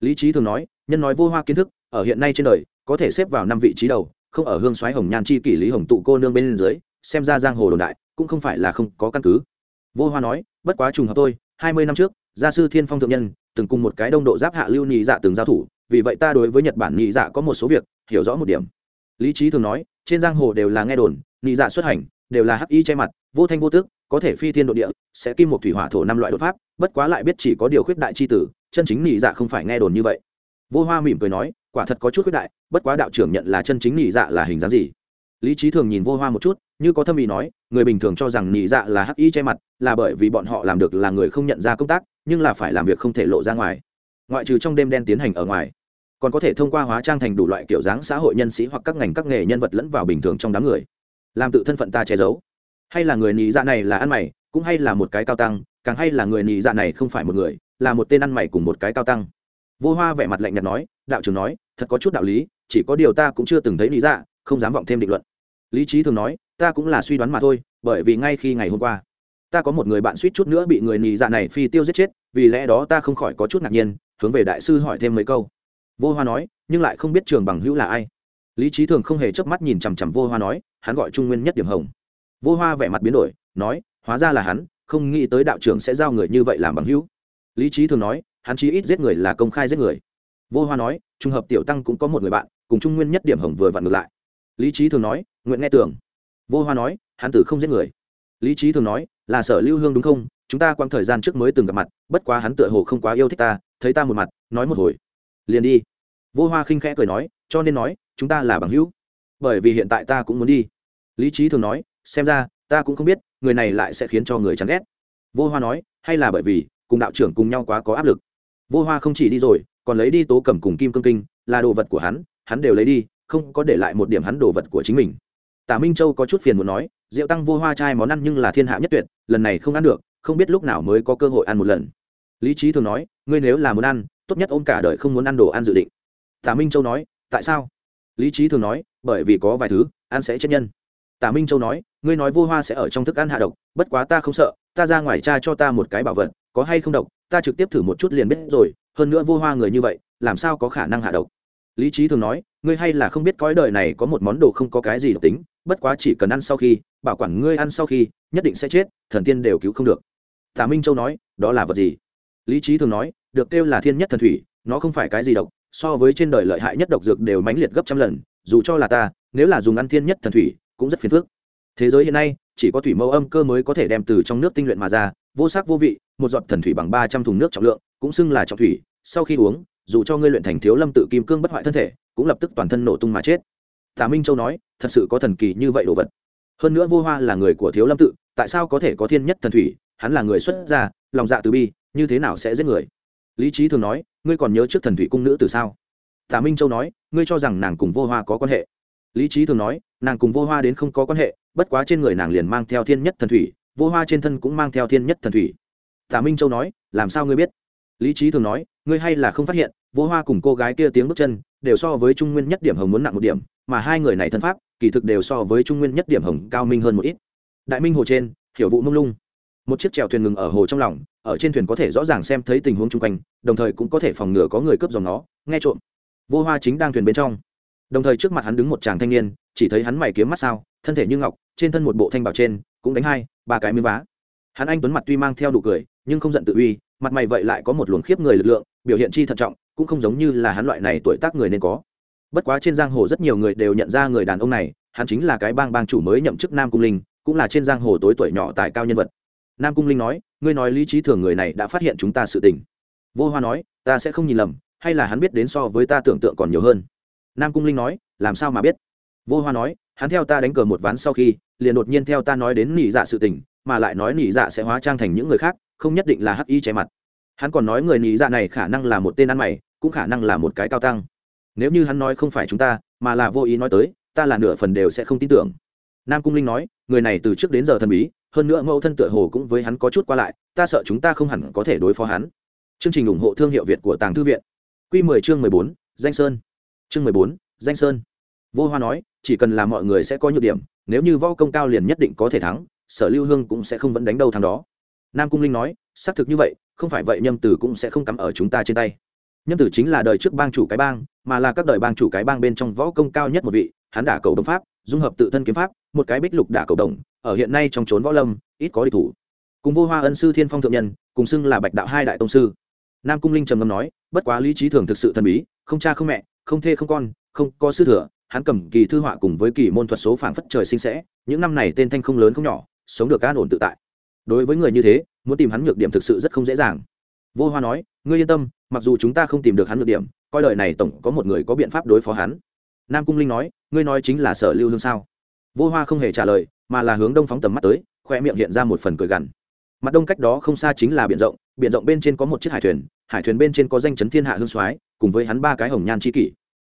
Lý trí thường nói, nhân nói vô hoa kiến thức, ở hiện nay trên đời, có thể xếp vào năm vị trí đầu không ở hương xoáy hồng nhan chi kỷ lý hồng tụ cô nương bên dưới, xem ra giang hồ đồn đại, cũng không phải là không có căn cứ. Vô hoa nói, bất quá trùng hợp tôi hai mươi năm trước, gia sư thiên phong thượng nhân, từng cùng một cái đông độ giáp hạ lưu nhị dạ từng giao thủ, vì vậy ta đối với nhật bản nhị dạ có một số việc, hiểu rõ một điểm. Lý trí thường nói, trên giang hồ đều là nghe đồn, nhị dạ xuất hành, đều là hắc y che mặt, vô thanh vô tước có thể phi thiên độ địa, sẽ kim một thủy hỏa thổ năm loại đột pháp, bất quá lại biết chỉ có điều khuyết đại c h i tử, chân chính nhị dạ không phải nghe đồn như vậy. Vô hoa mỉm cười nói quả thật có chút khuyết đại, bất quá đạo trưởng nhận là chân chính nhị dạ là hình dáng gì? Lý trí thường nhìn vô hoa một chút, như có thâm ý nói, người bình thường cho rằng nhị dạ là hắc y che mặt, là bởi vì bọn họ làm được là người không nhận ra công tác, nhưng là phải làm việc không thể lộ ra ngoài. Ngoại trừ trong đêm đen tiến hành ở ngoài, còn có thể thông qua hóa trang thành đủ loại kiểu dáng xã hội nhân sĩ hoặc các ngành các nghề nhân vật lẫn vào bình thường trong đám người, làm tự thân phận ta che giấu. Hay là người nhị dạ này là ăn mày, cũng hay là một cái cao tăng, càng hay là người nhị dạ này không phải một người, là một tên ăn mày cùng một cái cao tăng. Vô hoa vẻ mặt lạnh nhạt nói, đạo trưởng nói thật có chút đạo lý, chỉ có điều ta cũng chưa từng thấy lý dạ không dám vọng thêm định luận. Lý trí thường nói, ta cũng là suy đoán mà thôi, bởi vì ngay khi ngày hôm qua, ta có một người bạn suýt chút nữa bị người nì dạ này phi tiêu giết chết, vì lẽ đó ta không khỏi có chút ngạc nhiên, hướng về đại sư hỏi thêm mấy câu. Vô hoa nói, nhưng lại không biết trường bằng hữu là ai. Lý trí thường không hề chớp mắt nhìn chằm chằm vô hoa nói, hắn gọi trung nguyên nhất điểm hồng. Vô hoa vẻ mặt biến đổi, nói, hóa ra là hắn, không nghĩ tới đạo trưởng sẽ giao người như vậy làm bằng hữu. Lý trí thường nói, hắn chí ít giết người là công khai giết người vô hoa nói trùng hợp tiểu tăng cũng có một người bạn, cùng trung nguyên nhất điểm hồng vừa vặn ngược lại. Lý trí thường nói, nguyện nghe tưởng. Vô hoa nói, hắn tử không giết người. Lý trí thường nói, là sở lưu hương đúng không? Chúng ta quãng thời gian trước mới từng gặp mặt, bất quá hắn tựa hồ không quá yêu thích ta, thấy ta một mặt, nói một hồi. Liền đi. Vô hoa khinh khẽ cười nói, cho nên nói, chúng ta là bằng hữu. Bởi vì hiện tại ta cũng muốn đi. Lý trí thường nói, xem ra, ta cũng không biết, người này lại sẽ khiến cho người chán ghét. Vô hoa nói, hay là bởi vì, cùng đạo trưởng cùng nhau quá có áp lực. Vô hoa không chỉ đi rồi còn lấy đi tố cầm cùng kim cương kinh, là đồ vật của hắn hắn đều lấy đi, không có để lại một điểm hắn đồ vật của chính mình. Tả minh châu có chút phiền muốn nói rượu tăng vô hoa chai món ăn nhưng là thiên hạ nhất tuyệt, lần này không ăn được, không biết lúc nào mới có cơ hội ăn một lần. Lý trí thường nói, ngươi nếu là muốn ăn, tốt nhất ôm cả đời không muốn ăn đồ ăn dự định. Tả minh châu nói, tại sao? Lý trí thường nói, bởi vì có vài thứ, ăn sẽ chết nhân. Tả minh châu nói, ngươi nói vô hoa sẽ ở trong thức ăn hạ độc, bất quá ta không sợ, ta ra ngoài cha cho ta một cái bảo vật, có hay không độc, ta trực tiếp thử một chút liền biết rồi hơn nữa vô hoa người như vậy, làm sao có khả năng hạ độc? Lý trí thường nói, ngươi hay là không biết cõi đời này có một món đồ không có cái gì độc tính, bất quá chỉ cần ăn sau khi, bảo quản ngươi ăn sau khi, nhất định sẽ chết, thần tiên đều cứu không được. Tả minh châu nói, đó là vật gì? Lý trí thường nói, được kêu là thiên nhất thần thủy, nó không phải cái gì độc, so với trên đời lợi hại nhất độc dược đều mãnh liệt gấp trăm lần, dù cho là ta, nếu là dùng ăn thiên nhất thần thủy, cũng rất phiền phức. Thế giới hiện nay, chỉ có thủy mẫu âm cơ mới có thể đem từ trong nước tinh luyện mà ra, vô sắc vô vị, một giọt thần thủy bằng ba trăm thùng nước trọng lượng cũng xưng là trọng thủy, sau khi uống, dù cho ngươi luyện thành thiếu lâm tự kim cương bất hoại thân thể, cũng lập tức toàn thân nổ tung mà chết. Tả minh châu nói, thật sự có thần kỳ như vậy đồ vật. Hơn nữa vô hoa là người của thiếu lâm tự, tại sao có thể có thiên nhất thần thủy? Hắn là người xuất gia, lòng dạ từ bi, như thế nào sẽ giết người? Lý trí thường nói, ngươi còn nhớ trước thần thủy cung nữ từ sao? Tả minh châu nói, ngươi cho rằng nàng cùng vô hoa có quan hệ. Lý trí thường nói, nàng cùng vô hoa đến không có quan hệ, bất quá trên người nàng liền mang theo thiên nhất thần thủy, vô hoa trên thân cũng mang theo thiên nhất thần thủy. Tả minh châu nói, làm sao ngươi biết? Lý trí thường nói, ngươi hay là không phát hiện, vô hoa cùng cô gái kia tiếng bước chân, đều so với trung nguyên nhất điểm hồng muốn nặng một điểm, mà hai người này thân pháp, kỳ thực đều so với trung nguyên nhất điểm hồng cao minh hơn một ít. Đại minh hồ trên, hiểu vụ mông lung. Một chiếc chèo thuyền ngừng ở hồ trong lòng, ở trên thuyền có thể rõ ràng xem thấy tình huống chung quanh, đồng thời cũng có thể phòng ngừa có người cướp dòng nó, nghe trộm. Vô hoa chính đang thuyền bên trong. Đồng thời trước mặt hắn đứng một chàng thanh niên, chỉ thấy hắn mày kiếm mắt sao, thân thể như ngọc, trên thân một bộ thanh bảo trên, cũng đánh hai, ba cái miếng vá. Hắn anh tuấn mặt tuy mang theo đủ cười nhưng không giận tự uy, mặt mày vậy lại có một luồng khiếp người lực lượng, biểu hiện chi thận trọng, cũng không giống như là hắn loại này tuổi tác người nên có. Bất quá trên giang hồ rất nhiều người đều nhận ra người đàn ông này, hắn chính là cái bang bang chủ mới nhậm chức nam cung linh, cũng là trên giang hồ tối tuổi nhỏ tài cao nhân vật. Nam cung linh nói, ngươi nói lý trí thường người này đã phát hiện chúng ta sự tình. Vô hoa nói, ta sẽ không nhìn lầm, hay là hắn biết đến so với ta tưởng tượng còn nhiều hơn. Nam cung linh nói, làm sao mà biết? Vô hoa nói, hắn theo ta đánh cờ một ván sau khi, liền đột nhiên theo ta nói đến nỉ dạ sự tình mà lại nói nỉ dạ sẽ hóa trang thành những người khác không nhất định là hắc y che mặt. Hắn còn nói người nỉ dạ này khả năng là một tên ăn mày cũng khả năng là một cái cao tăng. Nếu như hắn nói không phải chúng ta mà là vô ý nói tới ta là nửa phần đều sẽ không tin tưởng. Nam cung linh nói người này từ trước đến giờ thần bí hơn nữa mẫu thân tựa hồ cũng với hắn có chút qua lại ta sợ chúng ta không hẳn có thể đối phó hắn. Chương trình ủng hộ thương hiệu việt của tàng thư viện. Q 10 chương 14, danh sơn. Chương 14, danh sơn. Vô hoa nói chỉ cần là mọi người sẽ có nhược điểm nếu như võ công cao liền nhất định có thể thắng sở lưu hương cũng sẽ không vẫn đánh đâu thằng đó. Nam cung linh nói, xác thực như vậy, không phải vậy nhâm tử cũng sẽ không cắm ở chúng ta trên tay. Nhâm tử chính là đời trước bang chủ cái bang, mà là các đời bang chủ cái bang bên trong võ công cao nhất một vị, hắn đả cầu đồng pháp, dung hợp tự thân kiếm pháp, một cái bích lục đả cầu đồng, ở hiện nay trong trốn võ lâm, ít có địch thủ. Cùng vô hoa ân sư thiên phong thượng nhân, cùng xưng là bạch đạo hai đại tông sư. Nam cung linh trầm ngâm nói, bất quá lý trí thường thực sự thần bí, không cha không mẹ, không thê không con, không có sư thừa, hắn cầm kỳ thư họa cùng với kỳ môn thuật số phảng phất trời sinh sẽ, những năm này tên thanh không lớn không nhỏ sống được an ổn tự tại. Đối với người như thế, muốn tìm hắn nhược điểm thực sự rất không dễ dàng. Vô hoa nói, ngươi yên tâm, mặc dù chúng ta không tìm được hắn nhược điểm, coi đời này tổng có một người có biện pháp đối phó hắn. Nam cung linh nói, ngươi nói chính là sở lưu hương sao? Vô hoa không hề trả lời, mà là hướng đông phóng tầm mắt tới, khoe miệng hiện ra một phần cười gằn. Mặt đông cách đó không xa chính là biển rộng biển rộng bên trên có một chiếc hải thuyền hải thuyền bên trên có danh chấn thiên hạ hương soái, cùng với hắn ba cái hồng nhan c kỷ.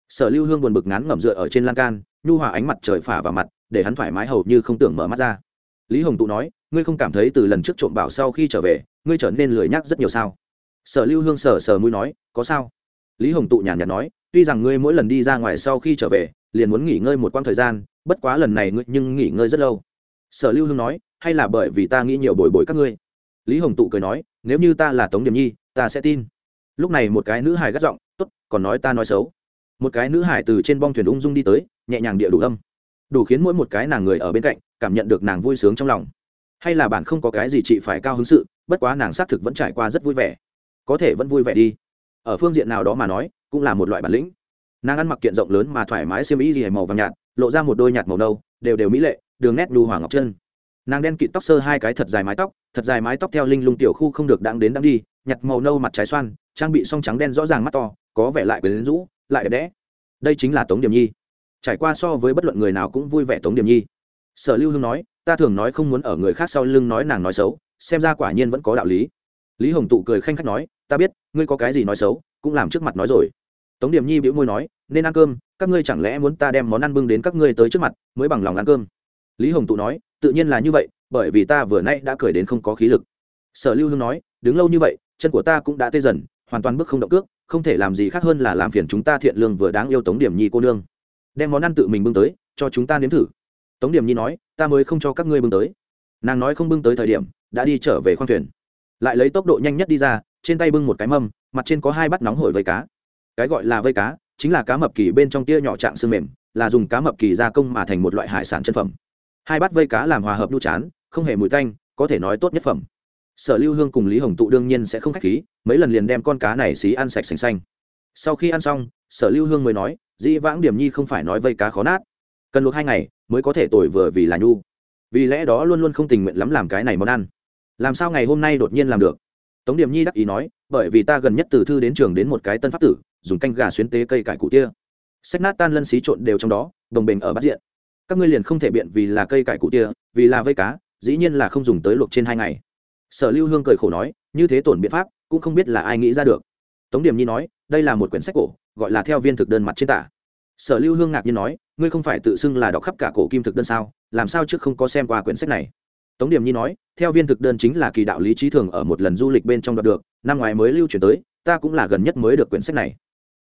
Sở lưu hương buồn bực ngán ngẩm dựa ở trên lan can, nhu hòa ánh mặt trời phả vào mặt, để hắn thoải mái hầu như không tưởng mở mắt ra lý hồng tụ nói, ngươi không cảm thấy từ lần trước trộm bảo sau khi trở về, ngươi trở nên lười nhác rất nhiều sao? Sở lưu hương sờ sờ mũi nói, có sao? Lý hồng tụ nhàn nhạt nói, tuy rằng ngươi mỗi lần đi ra ngoài sau khi trở về, liền muốn nghỉ ngơi một quãng thời gian, bất quá lần này ngươi nhưng nghỉ ngơi rất lâu. Sở lưu hương nói, hay là bởi vì ta nghĩ nhiều bồi bồi các ngươi? Lý hồng tụ cười nói, nếu như ta là tống điểm nhi, ta sẽ tin. Lúc này một cái nữ hài gắt giọng t ố t còn nói ta nói xấu. Một cái nữ hải từ trên bong thuyền ung dung đi tới, nhẹ nhàng địa đủ âm. Đủ khiến mỗi một cái nàng người ở bên cạnh cảm nhận được nàng vui sướng trong lòng. Hay là bạn không có cái gì chị phải cao hứng sự, bất quá nàng xác thực vẫn trải qua rất vui vẻ. Có thể vẫn vui vẻ đi. Ở phương diện nào đó mà nói, cũng là một loại bản lĩnh. Nàng ăn mặc kiện rộng lớn mà thoải mái xiêm y gì màu vàng nhạt, lộ ra một đôi nhạt màu nâu, đều đều mỹ lệ, đường nét đu hoàng ngọc chân. Nàng đen kịt tóc sơ hai cái thật dài mái tóc, thật dài mái tóc theo linh lung tiểu khu không được đáng đến đáng đi nhặt màu nâu mặt trái xoan, trang bị song trắng đen rõ ràng mắt to, có vẻ lại quyến rũ, lại đẹp đẽ. Đây chính là tống điểm nhi. Trải qua so với bất luận người nào cũng vui vẻ tống điểm nhi sở lưu hương nói, ta thường nói không muốn ở người khác sau lưng nói nàng nói xấu, xem ra quả nhiên vẫn có đạo lý. Lý hồng tụ cười khanh khách nói, ta biết, ngươi có cái gì nói xấu, cũng làm trước mặt nói rồi. Tống điểm nhi bĩu môi nói, nên ăn cơm, các ngươi chẳng lẽ muốn ta đem món ăn bưng đến các ngươi tới trước mặt, mới bằng lòng ăn cơm? Lý hồng tụ nói, tự nhiên là như vậy, bởi vì ta vừa nay đã cười đến không có khí lực. Sở lưu hương nói, đứng lâu như vậy, chân của ta cũng đã tê dần, hoàn toàn bước không động cước, không thể làm gì khác hơn là làm phiền chúng ta thiện lương vừa đáng yêu tống điểm nhi cô nương. Đem món ăn tự mình bưng tới, cho chúng ta nếm thử tống điểm nhi nói, ta mới không cho các ngươi bưng tới. Nàng nói không bưng tới thời điểm, đã đi trở về khoang thuyền. Lại lấy tốc độ nhanh nhất đi ra, trên tay bưng một cái mâm, mặt trên có hai bát nóng hổi vây cá. Cái gọi là vây cá, chính là cá mập kỳ bên trong tia nhỏ trạng xương mềm, là dùng cá mập kỳ gia công mà thành một loại hải sản chân phẩm. Hai bát vây cá làm hòa hợp nhu chán, không hề mùi tanh, có thể nói tốt nhất phẩm. Sở lưu hương cùng lý hồng tụ đương nhiên sẽ không k h á c h khí, mấy lần liền đem con cá này xí ăn sạch sành xanh. Sau khi ăn xong, sở lưu hương mới nói, dĩ vãng điểm nhi không phải nói vây cá khó nát cần luộc hai ngày mới có thể tồi vừa vì là nhu. Vì lẽ đó luôn luôn không tình nguyện lắm làm cái này món ăn. Làm sao ngày hôm nay đột nhiên làm được? Tống điểm nhi đắc ý nói, bởi vì ta gần nhất từ thư đến trường đến một cái tân pháp tử, dùng canh gà xuyến tế cây cải cụ tia. Sách nát tan lân xí trộn đều trong đó, đồng bình ở bát diện. Các ngươi liền không thể biện vì là cây cải cụ tia, vì là vây cá, dĩ nhiên là không dùng tới luộc trên hai ngày. Sở lưu hương cười khổ nói, như thế tổn biện pháp, cũng không biết là ai nghĩ ra được. Tống điểm nhi nói, đây là một quyển sách cổ, gọi là theo viên thực đơn mặt trên tả sở lưu hương ngạc nhiên nói, ngươi không phải tự xưng là đọc khắp cả cổ kim thực đơn sao? Làm sao trước không có xem qua quyển sách này? Tống điểm nhi nói, theo viên thực đơn chính là kỳ đạo lý trí thường ở một lần du lịch bên trong đoạt được, năm ngoái mới lưu truyền tới, ta cũng là gần nhất mới được quyển sách này.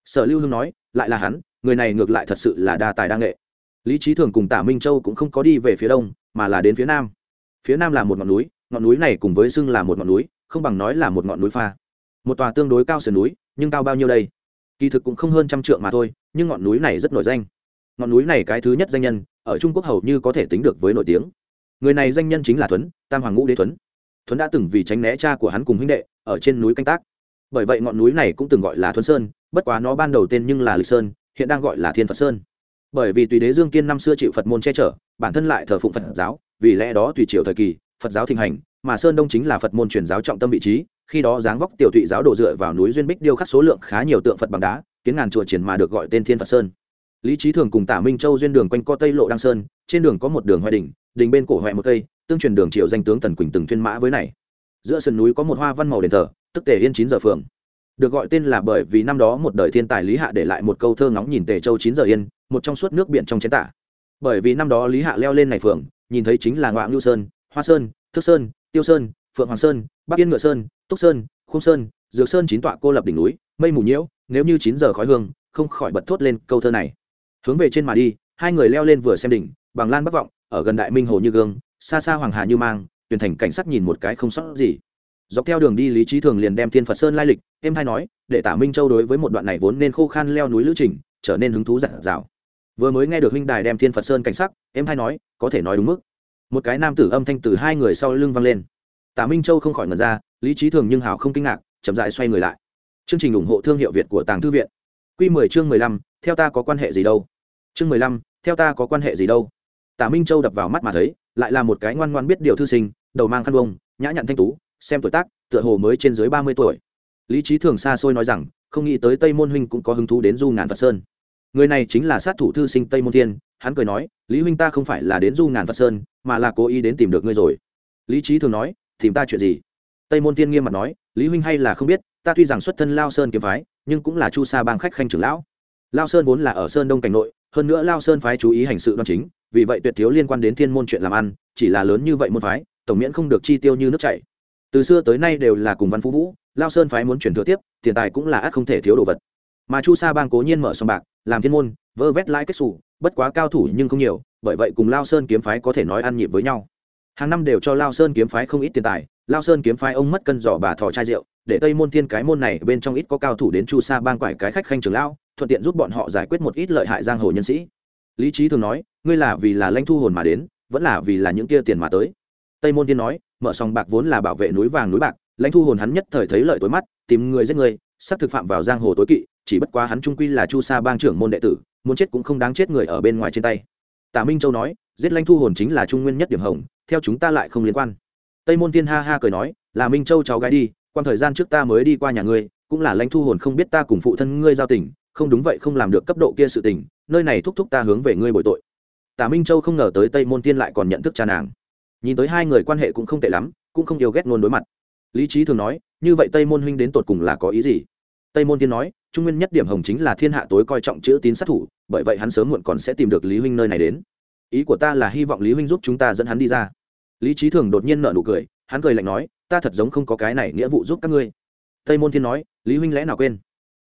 Sở lưu hương nói, lại là hắn, người này ngược lại thật sự là đa tài đa nghệ. Lý trí thường cùng tả minh châu cũng không có đi về phía đông, mà là đến phía nam. Phía nam là một ngọn núi ngọn núi này cùng với xưng là một ngọn núi, không bằng nói là một ngọn núi pha. Một tòa tương đối cao sườn núi, nhưng cao bao nhiêu đây? Kỳ thực cũng không hơn trăm trượng mà thôi, nhưng ngọn núi này rất nổi danh. Ngọn núi này cái thứ nhất danh nhân, ở trung quốc hầu như có thể tính được với nổi tiếng. Người này danh nhân chính là thuấn, tam hoàng ngũ đế thuấn. Thuấn đã từng vì tránh né cha của hắn cùng huynh đệ, ở trên núi canh tác. Bởi vậy ngọn núi này cũng từng gọi là thuấn sơn, bất quá nó ban đầu tên nhưng là lịch sơn, hiện đang gọi là thiên phật sơn. Bởi vì tùy đế dương kiên năm xưa chịu phật môn che chở, bản thân lại thờ phụng phật giáo, vì lẽ đó tùy triều thời kỳ, phật giáo thịnh hành, mà sơn đông chính là phật môn truyền giáo trọng tâm vị trí khi đó dáng vóc tiểu thụy giáo đổ dựa vào núi duyên bích điêu khắc số lượng khá nhiều tượng phật bằng đá, kiến ngàn chùa triển mà được gọi tên thiên phật sơn. Lý trí thường cùng tả minh châu duyên đường quanh co tây lộ đăng sơn, trên đường có một đường hoại đỉnh đình bên cổ hoại một cây, tương truyền đường triệu danh tướng tần quỳnh từng thuyên mã với này. Giữa sườn núi có một hoa văn màu đền thờ, tức tề yên chín giờ phường được gọi tên là bởi vì năm đó một đời thiên tài lý hạ để lại một câu thơ ngóng nhìn tề châu chín giờ yên, một trong suốt nước biển trong chén tả. Bởi vì năm đó lý hạ leo lên này phường nhìn thấy chính là ngoạ ngưu sơn, hoa sơn, thức sơn, tiêu sơn, phượng hoàng sơn bắc yên ngựa sơn, túc sơn, khung sơn, dược sơn chín tọa cô lập đỉnh núi, mây mù nhiễu, nếu như chín giờ khói hương, không khỏi bật thốt lên câu thơ này. Hướng về trên mà đi, hai người leo lên vừa xem đỉnh, bằng lan bắc vọng, ở gần đại minh hồ như gương, xa xa hoàng hà như mang, tuyển thành cảnh sắc nhìn một cái không sót gì. Dọc theo đường đi lý trí thường liền đem thiên phật sơn lai lịch em hay nói, để tả minh châu đối với một đoạn này vốn nên khô khan leo núi lữ trình, trở nên hứng thú giặt dào. vừa mới nghe được huynh đài đem thiên phật sơn cảnh sắc em hay nói, có thể nói đúng mức. Một cái nam tử âm thanh từ hai người sau lưng vang lên tả minh châu không khỏi ngần ra, lý trí thường nhưng hào không kinh ngạc, chậm dại xoay người lại. Chương trình ủng hộ thương hiệu việt của tàng thư viện. Q mười chương mười lăm, theo ta có quan hệ gì đâu? Chương mười lăm, theo ta có quan hệ gì đâu? Tả minh châu đập vào mắt mà thấy, lại là một cái ngoan ngoan biết điều thư sinh, đầu mang khăn bông, nhã nhặn thanh tú, xem tuổi tác, tựa hồ mới trên dưới ba mươi tuổi. Lý trí thường xa xôi nói rằng, không nghĩ tới tây môn huynh cũng có hứng thú đến du ngàn phật sơn. Người này chính là sát thủ thư sinh tây môn thiên, hắn cười nói, lý huynh ta không phải là đến du ngàn phật sơn, mà là cố ý đến tìm được ngươi rồi. Lý trí thường nói tìm ta chuyện gì? Tây môn tiên nghiêm mặt nói, lý huynh hay là không biết, ta tuy rằng xuất thân lao sơn kiếm phái, nhưng cũng là chu sa bang khách khanh trưởng lão. Lao sơn vốn là ở sơn đông cảnh nội, hơn nữa lao sơn phái chú ý hành sự đoan chính, vì vậy tuyệt thiếu liên quan đến thiên môn chuyện làm ăn, chỉ là lớn như vậy môn phái, tổng miễn không được chi tiêu như nước chảy. Từ xưa tới nay đều là cùng văn phú vũ, lao sơn phái muốn chuyển thừa tiếp, tiền tài cũng là ắt không thể thiếu đồ vật. Mà chu sa bang cố nhiên mở sòng bạc, làm thiên môn, vơ vét lãi kết xù, bất quá cao thủ nhưng không nhiều, bởi vậy cùng lao sơn kiếm phái có thể nói ăn nhịp với nhau hàng năm đều cho lao sơn kiếm phái không ít tiền tài. Lao sơn kiếm phái ông mất cân giỏ bà thò chai rượu, để tây môn thiên cái môn này bên trong ít có cao thủ đến chu sa bang quải cái khách khanh trường lão, thuận tiện giúp bọn họ giải quyết một ít lợi hại giang hồ nhân sĩ. Lý trí thường nói, ngươi là vì là lãnh thu hồn mà đến, vẫn là vì là những kia tiền mà tới. Tây môn thiên nói, mở sòng bạc vốn là bảo vệ núi vàng núi bạc, lãnh thu hồn hắn nhất thời thấy lợi tối mắt, tìm người giết người, sắp thực phạm vào giang hồ tối kỵ, chỉ bất quá hắn trung quy là chu sa bang trưởng môn đệ tử, muốn chết cũng không đáng chết người ở bên ngoài trên tay. Tả minh châu nói, giết lãnh thu hồn chính là trung nguyên nhất điểm hồng theo chúng ta lại không liên quan. Tây môn thiên ha ha cười nói, là minh châu cháu gái đi quan thời gian trước ta mới đi qua nhà ngươi, cũng là lãnh thu hồn không biết ta cùng phụ thân ngươi giao tình, không đúng vậy không làm được cấp độ kia sự tình, nơi này thúc thúc ta hướng về ngươi bồi tội. Tả minh châu không ngờ tới tây môn tiên lại còn nhận thức cha nàng. Nhìn tới hai người quan hệ cũng không tệ lắm, cũng không yêu ghét ngôn đối mặt. Lý trí thường nói, như vậy tây môn huynh đến tột cùng là có ý gì? Tây môn tiên nói, trung nguyên nhất điểm hồng chính là thiên hạ tối coi trọng chữ tín sát thủ, bởi vậy hắn sớm muộn còn sẽ tìm được lý huynh nơi này đến. Ý của ta là hy vọng lý huynh giúp chúng ta dẫn hắn đi ra lý trí thường đột nhiên nợ nụ cười, hắn cười lạnh nói, ta thật giống không có cái này nghĩa vụ giúp các ngươi. Tây môn thiên nói, lý huynh lẽ nào quên?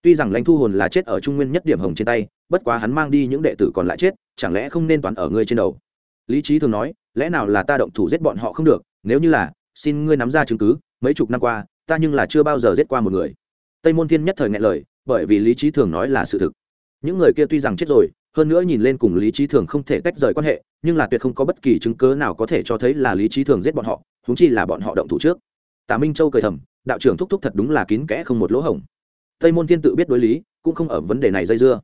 Tuy rằng lãnh thu hồn là chết ở trung nguyên nhất điểm hồng trên tay, bất quá hắn mang đi những đệ tử còn lại chết, chẳng lẽ không nên toán ở ngươi trên đầu? Lý trí thường nói, lẽ nào là ta động thủ giết bọn họ không được? Nếu như là, xin ngươi nắm ra chứng cứ, mấy chục năm qua, ta nhưng là chưa bao giờ giết qua một người. Tây môn thiên nhất thời ngại lời, bởi vì lý trí thường nói là sự thực. Những người kia tuy rằng chết rồi, hơn nữa nhìn lên cùng lý trí thường không thể tách rời quan hệ nhưng là tuyệt không có bất kỳ chứng cớ nào có thể cho thấy là lý trí thường giết bọn họ húng chi là bọn họ động thủ trước. Tả minh châu cười thầm đạo trưởng thúc thúc thật đúng là kín kẽ không một lỗ hổng. Tây môn thiên tự biết đối lý cũng không ở vấn đề này dây dưa.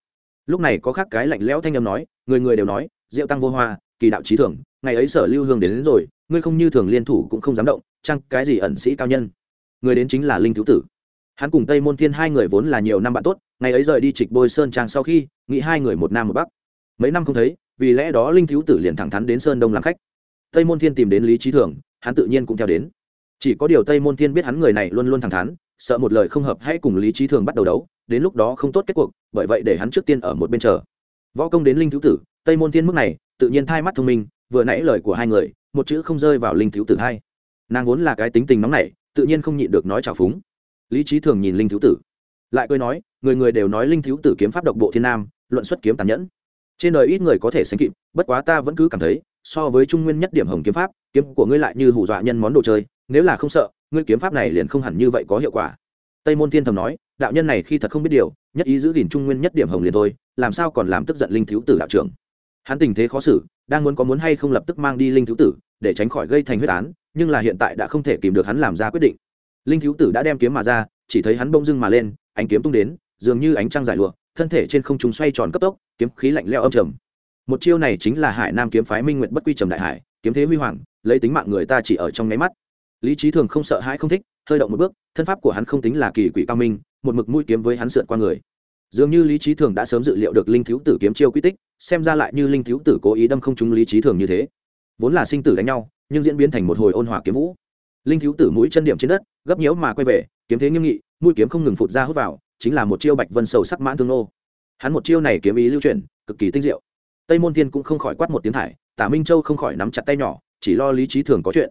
Lúc này có khác cái lạnh lẽo thanh âm nói người người đều nói diệu tăng vô hoa kỳ đạo trí thường ngày ấy sở lưu hương đến, đến rồi ngươi không như thường liên thủ cũng không dám động chăng cái gì ẩn sĩ cao nhân. Người đến chính là linh thiếu tử. Hắn cùng tây môn thiên hai người vốn là nhiều năm bạn tốt ngày ấy rời đi trịch bôi sơn trang sau khi nghĩ hai người một nam một bắc. Mấy năm không thấy vì lẽ đó linh thiếu tử liền thẳng thắn đến sơn đông làm khách. Tây môn thiên tìm đến lý trí thường, hắn tự nhiên cũng theo đến. Chỉ có điều tây môn thiên biết hắn người này luôn luôn thẳng thắn, sợ một lời không hợp hãy cùng lý trí thường bắt đầu đấu, đến lúc đó không tốt kết cuộc, bởi vậy để hắn trước tiên ở một bên chờ. Võ công đến linh thiếu tử, tây môn thiên mức này, tự nhiên thay mắt thông minh, vừa nãy lời của hai người, một chữ không rơi vào linh thiếu tử hai. Nàng vốn là cái tính tình nóng nảy, tự nhiên không nhịn được nói trào phúng. Lý trí thường nhìn linh thiếu tử, lại cười nói, người người đều nói linh thiếu tử kiếm pháp độc bộ thiên nam, luận xuất kiếm tàn nhẫn trên đời ít người có thể sánh kịp, bất quá ta vẫn cứ cảm thấy, so với trung nguyên nhất điểm hồng kiếm pháp, kiếm của ngươi lại như hù dọa nhân món đồ chơi, nếu là không sợ, ngươi kiếm pháp này liền không hẳn như vậy có hiệu quả. Tây môn thiên thầm nói, đạo nhân này khi thật không biết điều, nhất ý giữ gìn trung nguyên nhất điểm hồng liền thôi, làm sao còn làm tức giận linh thiếu tử đạo trưởng? Hắn tình thế khó xử, đang muốn có muốn hay không lập tức mang đi linh thiếu tử, để tránh khỏi gây thành huyết án, nhưng là hiện tại đã không thể kìm được hắn làm ra quyết định. Linh thiếu tử đã đem kiếm mà ra, chỉ thấy hắn bông dưng mà lên, ánh kiếm tung đến, dường như ánh trăng giải lụa thân thể trên không trung xoay tròn cấp tốc, kiếm khí lạnh leo âm trầm. Một chiêu này chính là hải nam kiếm phái minh nguyện bất quy trầm đại hải, kiếm thế huy hoàng, lấy tính mạng người ta chỉ ở trong nháy mắt. Lý trí thường không sợ hãi không thích, hơi động một bước, thân pháp của hắn không tính là kỳ quỷ cao minh, một mực mũi kiếm với hắn sượt qua người. Dường như lý trí thường đã sớm dự liệu được linh thiếu tử kiếm chiêu quy tích, xem ra lại như linh thiếu tử cố ý đâm không trúng lý trí thường như thế. Vốn là sinh tử đánh nhau, nhưng diễn biến thành một hồi ôn hòa kiếm vũ. Linh thiếu tử mũi chân điểm trên đất, gấp nhiễu mà quay về, kiếm thế nghiêm nghị, mũi kiếm không ngừng phụt ra hút vào chính là một chiêu bạch vân sầu sắc mãn thương nô. Hắn một chiêu này kiếm ý lưu chuyển, cực kỳ tinh diệu. Tây môn thiên cũng không khỏi quát một tiếng thải, tả minh châu không khỏi nắm chặt tay nhỏ, chỉ lo lý trí thường có chuyện.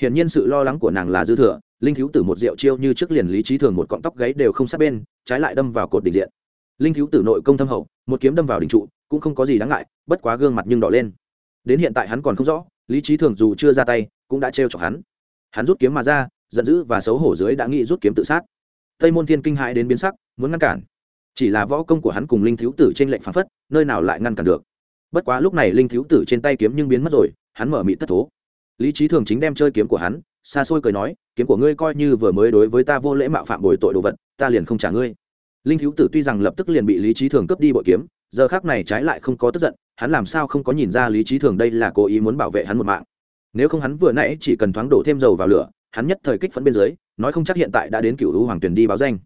Hiển nhiên sự lo lắng của nàng là dư thừa, linh thiếu tử một rượu chiêu như trước liền lý trí thường một cọng tóc gáy đều không sát bên, trái lại đâm vào cột đỉnh diện. Linh thiếu tử nội công thâm hậu, một kiếm đâm vào đỉnh trụ, cũng không có gì đáng ngại, bất quá gương mặt nhưng đỏ lên. Đến hiện tại hắn còn không rõ, lý trí thường dù chưa ra tay, cũng đã trêu chọc hắn. Hắn rút kiếm mà ra, giận dữ và xấu hổ dưới đã nghĩ rút kiếm tự sát tây môn thiên kinh hãi đến biến sắc, muốn ngăn cản. Chỉ là võ công của hắn cùng linh thiếu tử trên lệnh phán phất, nơi nào lại ngăn cản được. Bất quá lúc này linh thiếu tử trên tay kiếm nhưng biến mất rồi, hắn mở mị thất thố. Lý trí thường chính đem chơi kiếm của hắn, xa xôi cười nói, kiếm của ngươi coi như vừa mới đối với ta vô lễ mạo phạm bồi tội đồ vật, ta liền không trả ngươi. Linh thiếu tử tuy rằng lập tức liền bị lý trí thường cướp đi bội kiếm, giờ khác này trái lại không có tức giận, hắn làm sao không có nhìn ra lý trí thường đây là cố ý muốn bảo vệ hắn một mạng. Nếu không hắn vừa nãy chỉ cần thoáng đổ thêm dầu vào lửa hắn nhất thời kích phấn bên dưới nói không chắc hiện tại đã đến cựu hữu hoàng tuyền đi báo danh.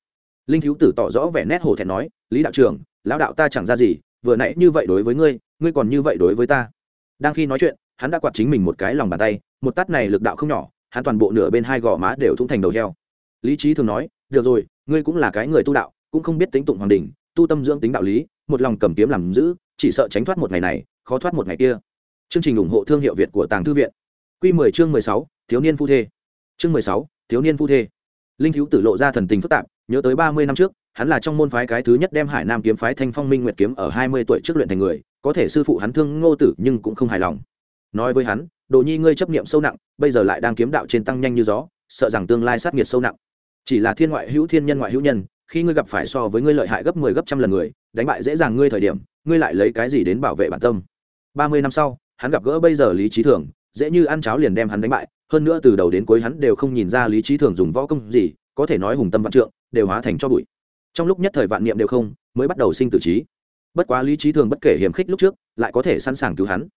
Linh thiếu tử tỏ rõ vẻ nét hổ thẹn nói lý đạo trưởng lão đạo ta chẳng ra gì vừa nãy như vậy đối với ngươi ngươi còn như vậy đối với ta. Đang khi nói chuyện hắn đã quạt chính mình một cái lòng bàn tay một tát này lực đạo không nhỏ hắn toàn bộ nửa bên hai gò má đều thủng thành đầu heo. Lý trí thường nói được rồi ngươi cũng là cái người tu đạo cũng không biết tính tụng hoàng đình tu tâm dưỡng tính đạo lý một lòng cầm kiếm làm giữ chỉ sợ tránh thoát một ngày này khó thoát một ngày kia. Chương trình ủng hộ thương hiệu việt của tàng thư viện. Q 10 chương 16, thiếu niên phu thê chương 16, thiếu niên phu thê. Linh thiếu tử lộ ra thần tình phức tạp nhớ tới ba mươi năm trước hắn là trong môn phái cái thứ nhất đem hải nam kiếm phái thanh phong minh nguyệt kiếm ở hai mươi tuổi trước luyện thành người có thể sư phụ hắn thương ngô tử nhưng cũng không hài lòng. Nói với hắn đồ nhi ngươi chấp niệm sâu nặng bây giờ lại đang kiếm đạo trên tăng nhanh như gió sợ rằng tương lai sát nghiệt sâu nặng. Chỉ là thiên ngoại hữu thiên nhân ngoại hữu nhân khi ngươi gặp phải so với ngươi lợi hại gấp mười 10 gấp trăm lần người đánh bại dễ dàng ngươi thời điểm ngươi lại lấy cái gì đến bảo vệ bản tâm? Ba mươi năm sau hắn gặp gỡ bây giờ lý trí thường dễ như ăn cháo liền đem hắn đánh bại hơn nữa từ đầu đến cuối hắn đều không nhìn ra lý trí thường dùng võ công gì, có thể nói hùng tâm vạn trượng, đều hóa thành cho bụi. Trong lúc nhất thời vạn niệm đều không, mới bắt đầu sinh tử trí. Bất quá lý trí thường bất kể hiểm khích lúc trước, lại có thể sẵn sàng cứu hắn.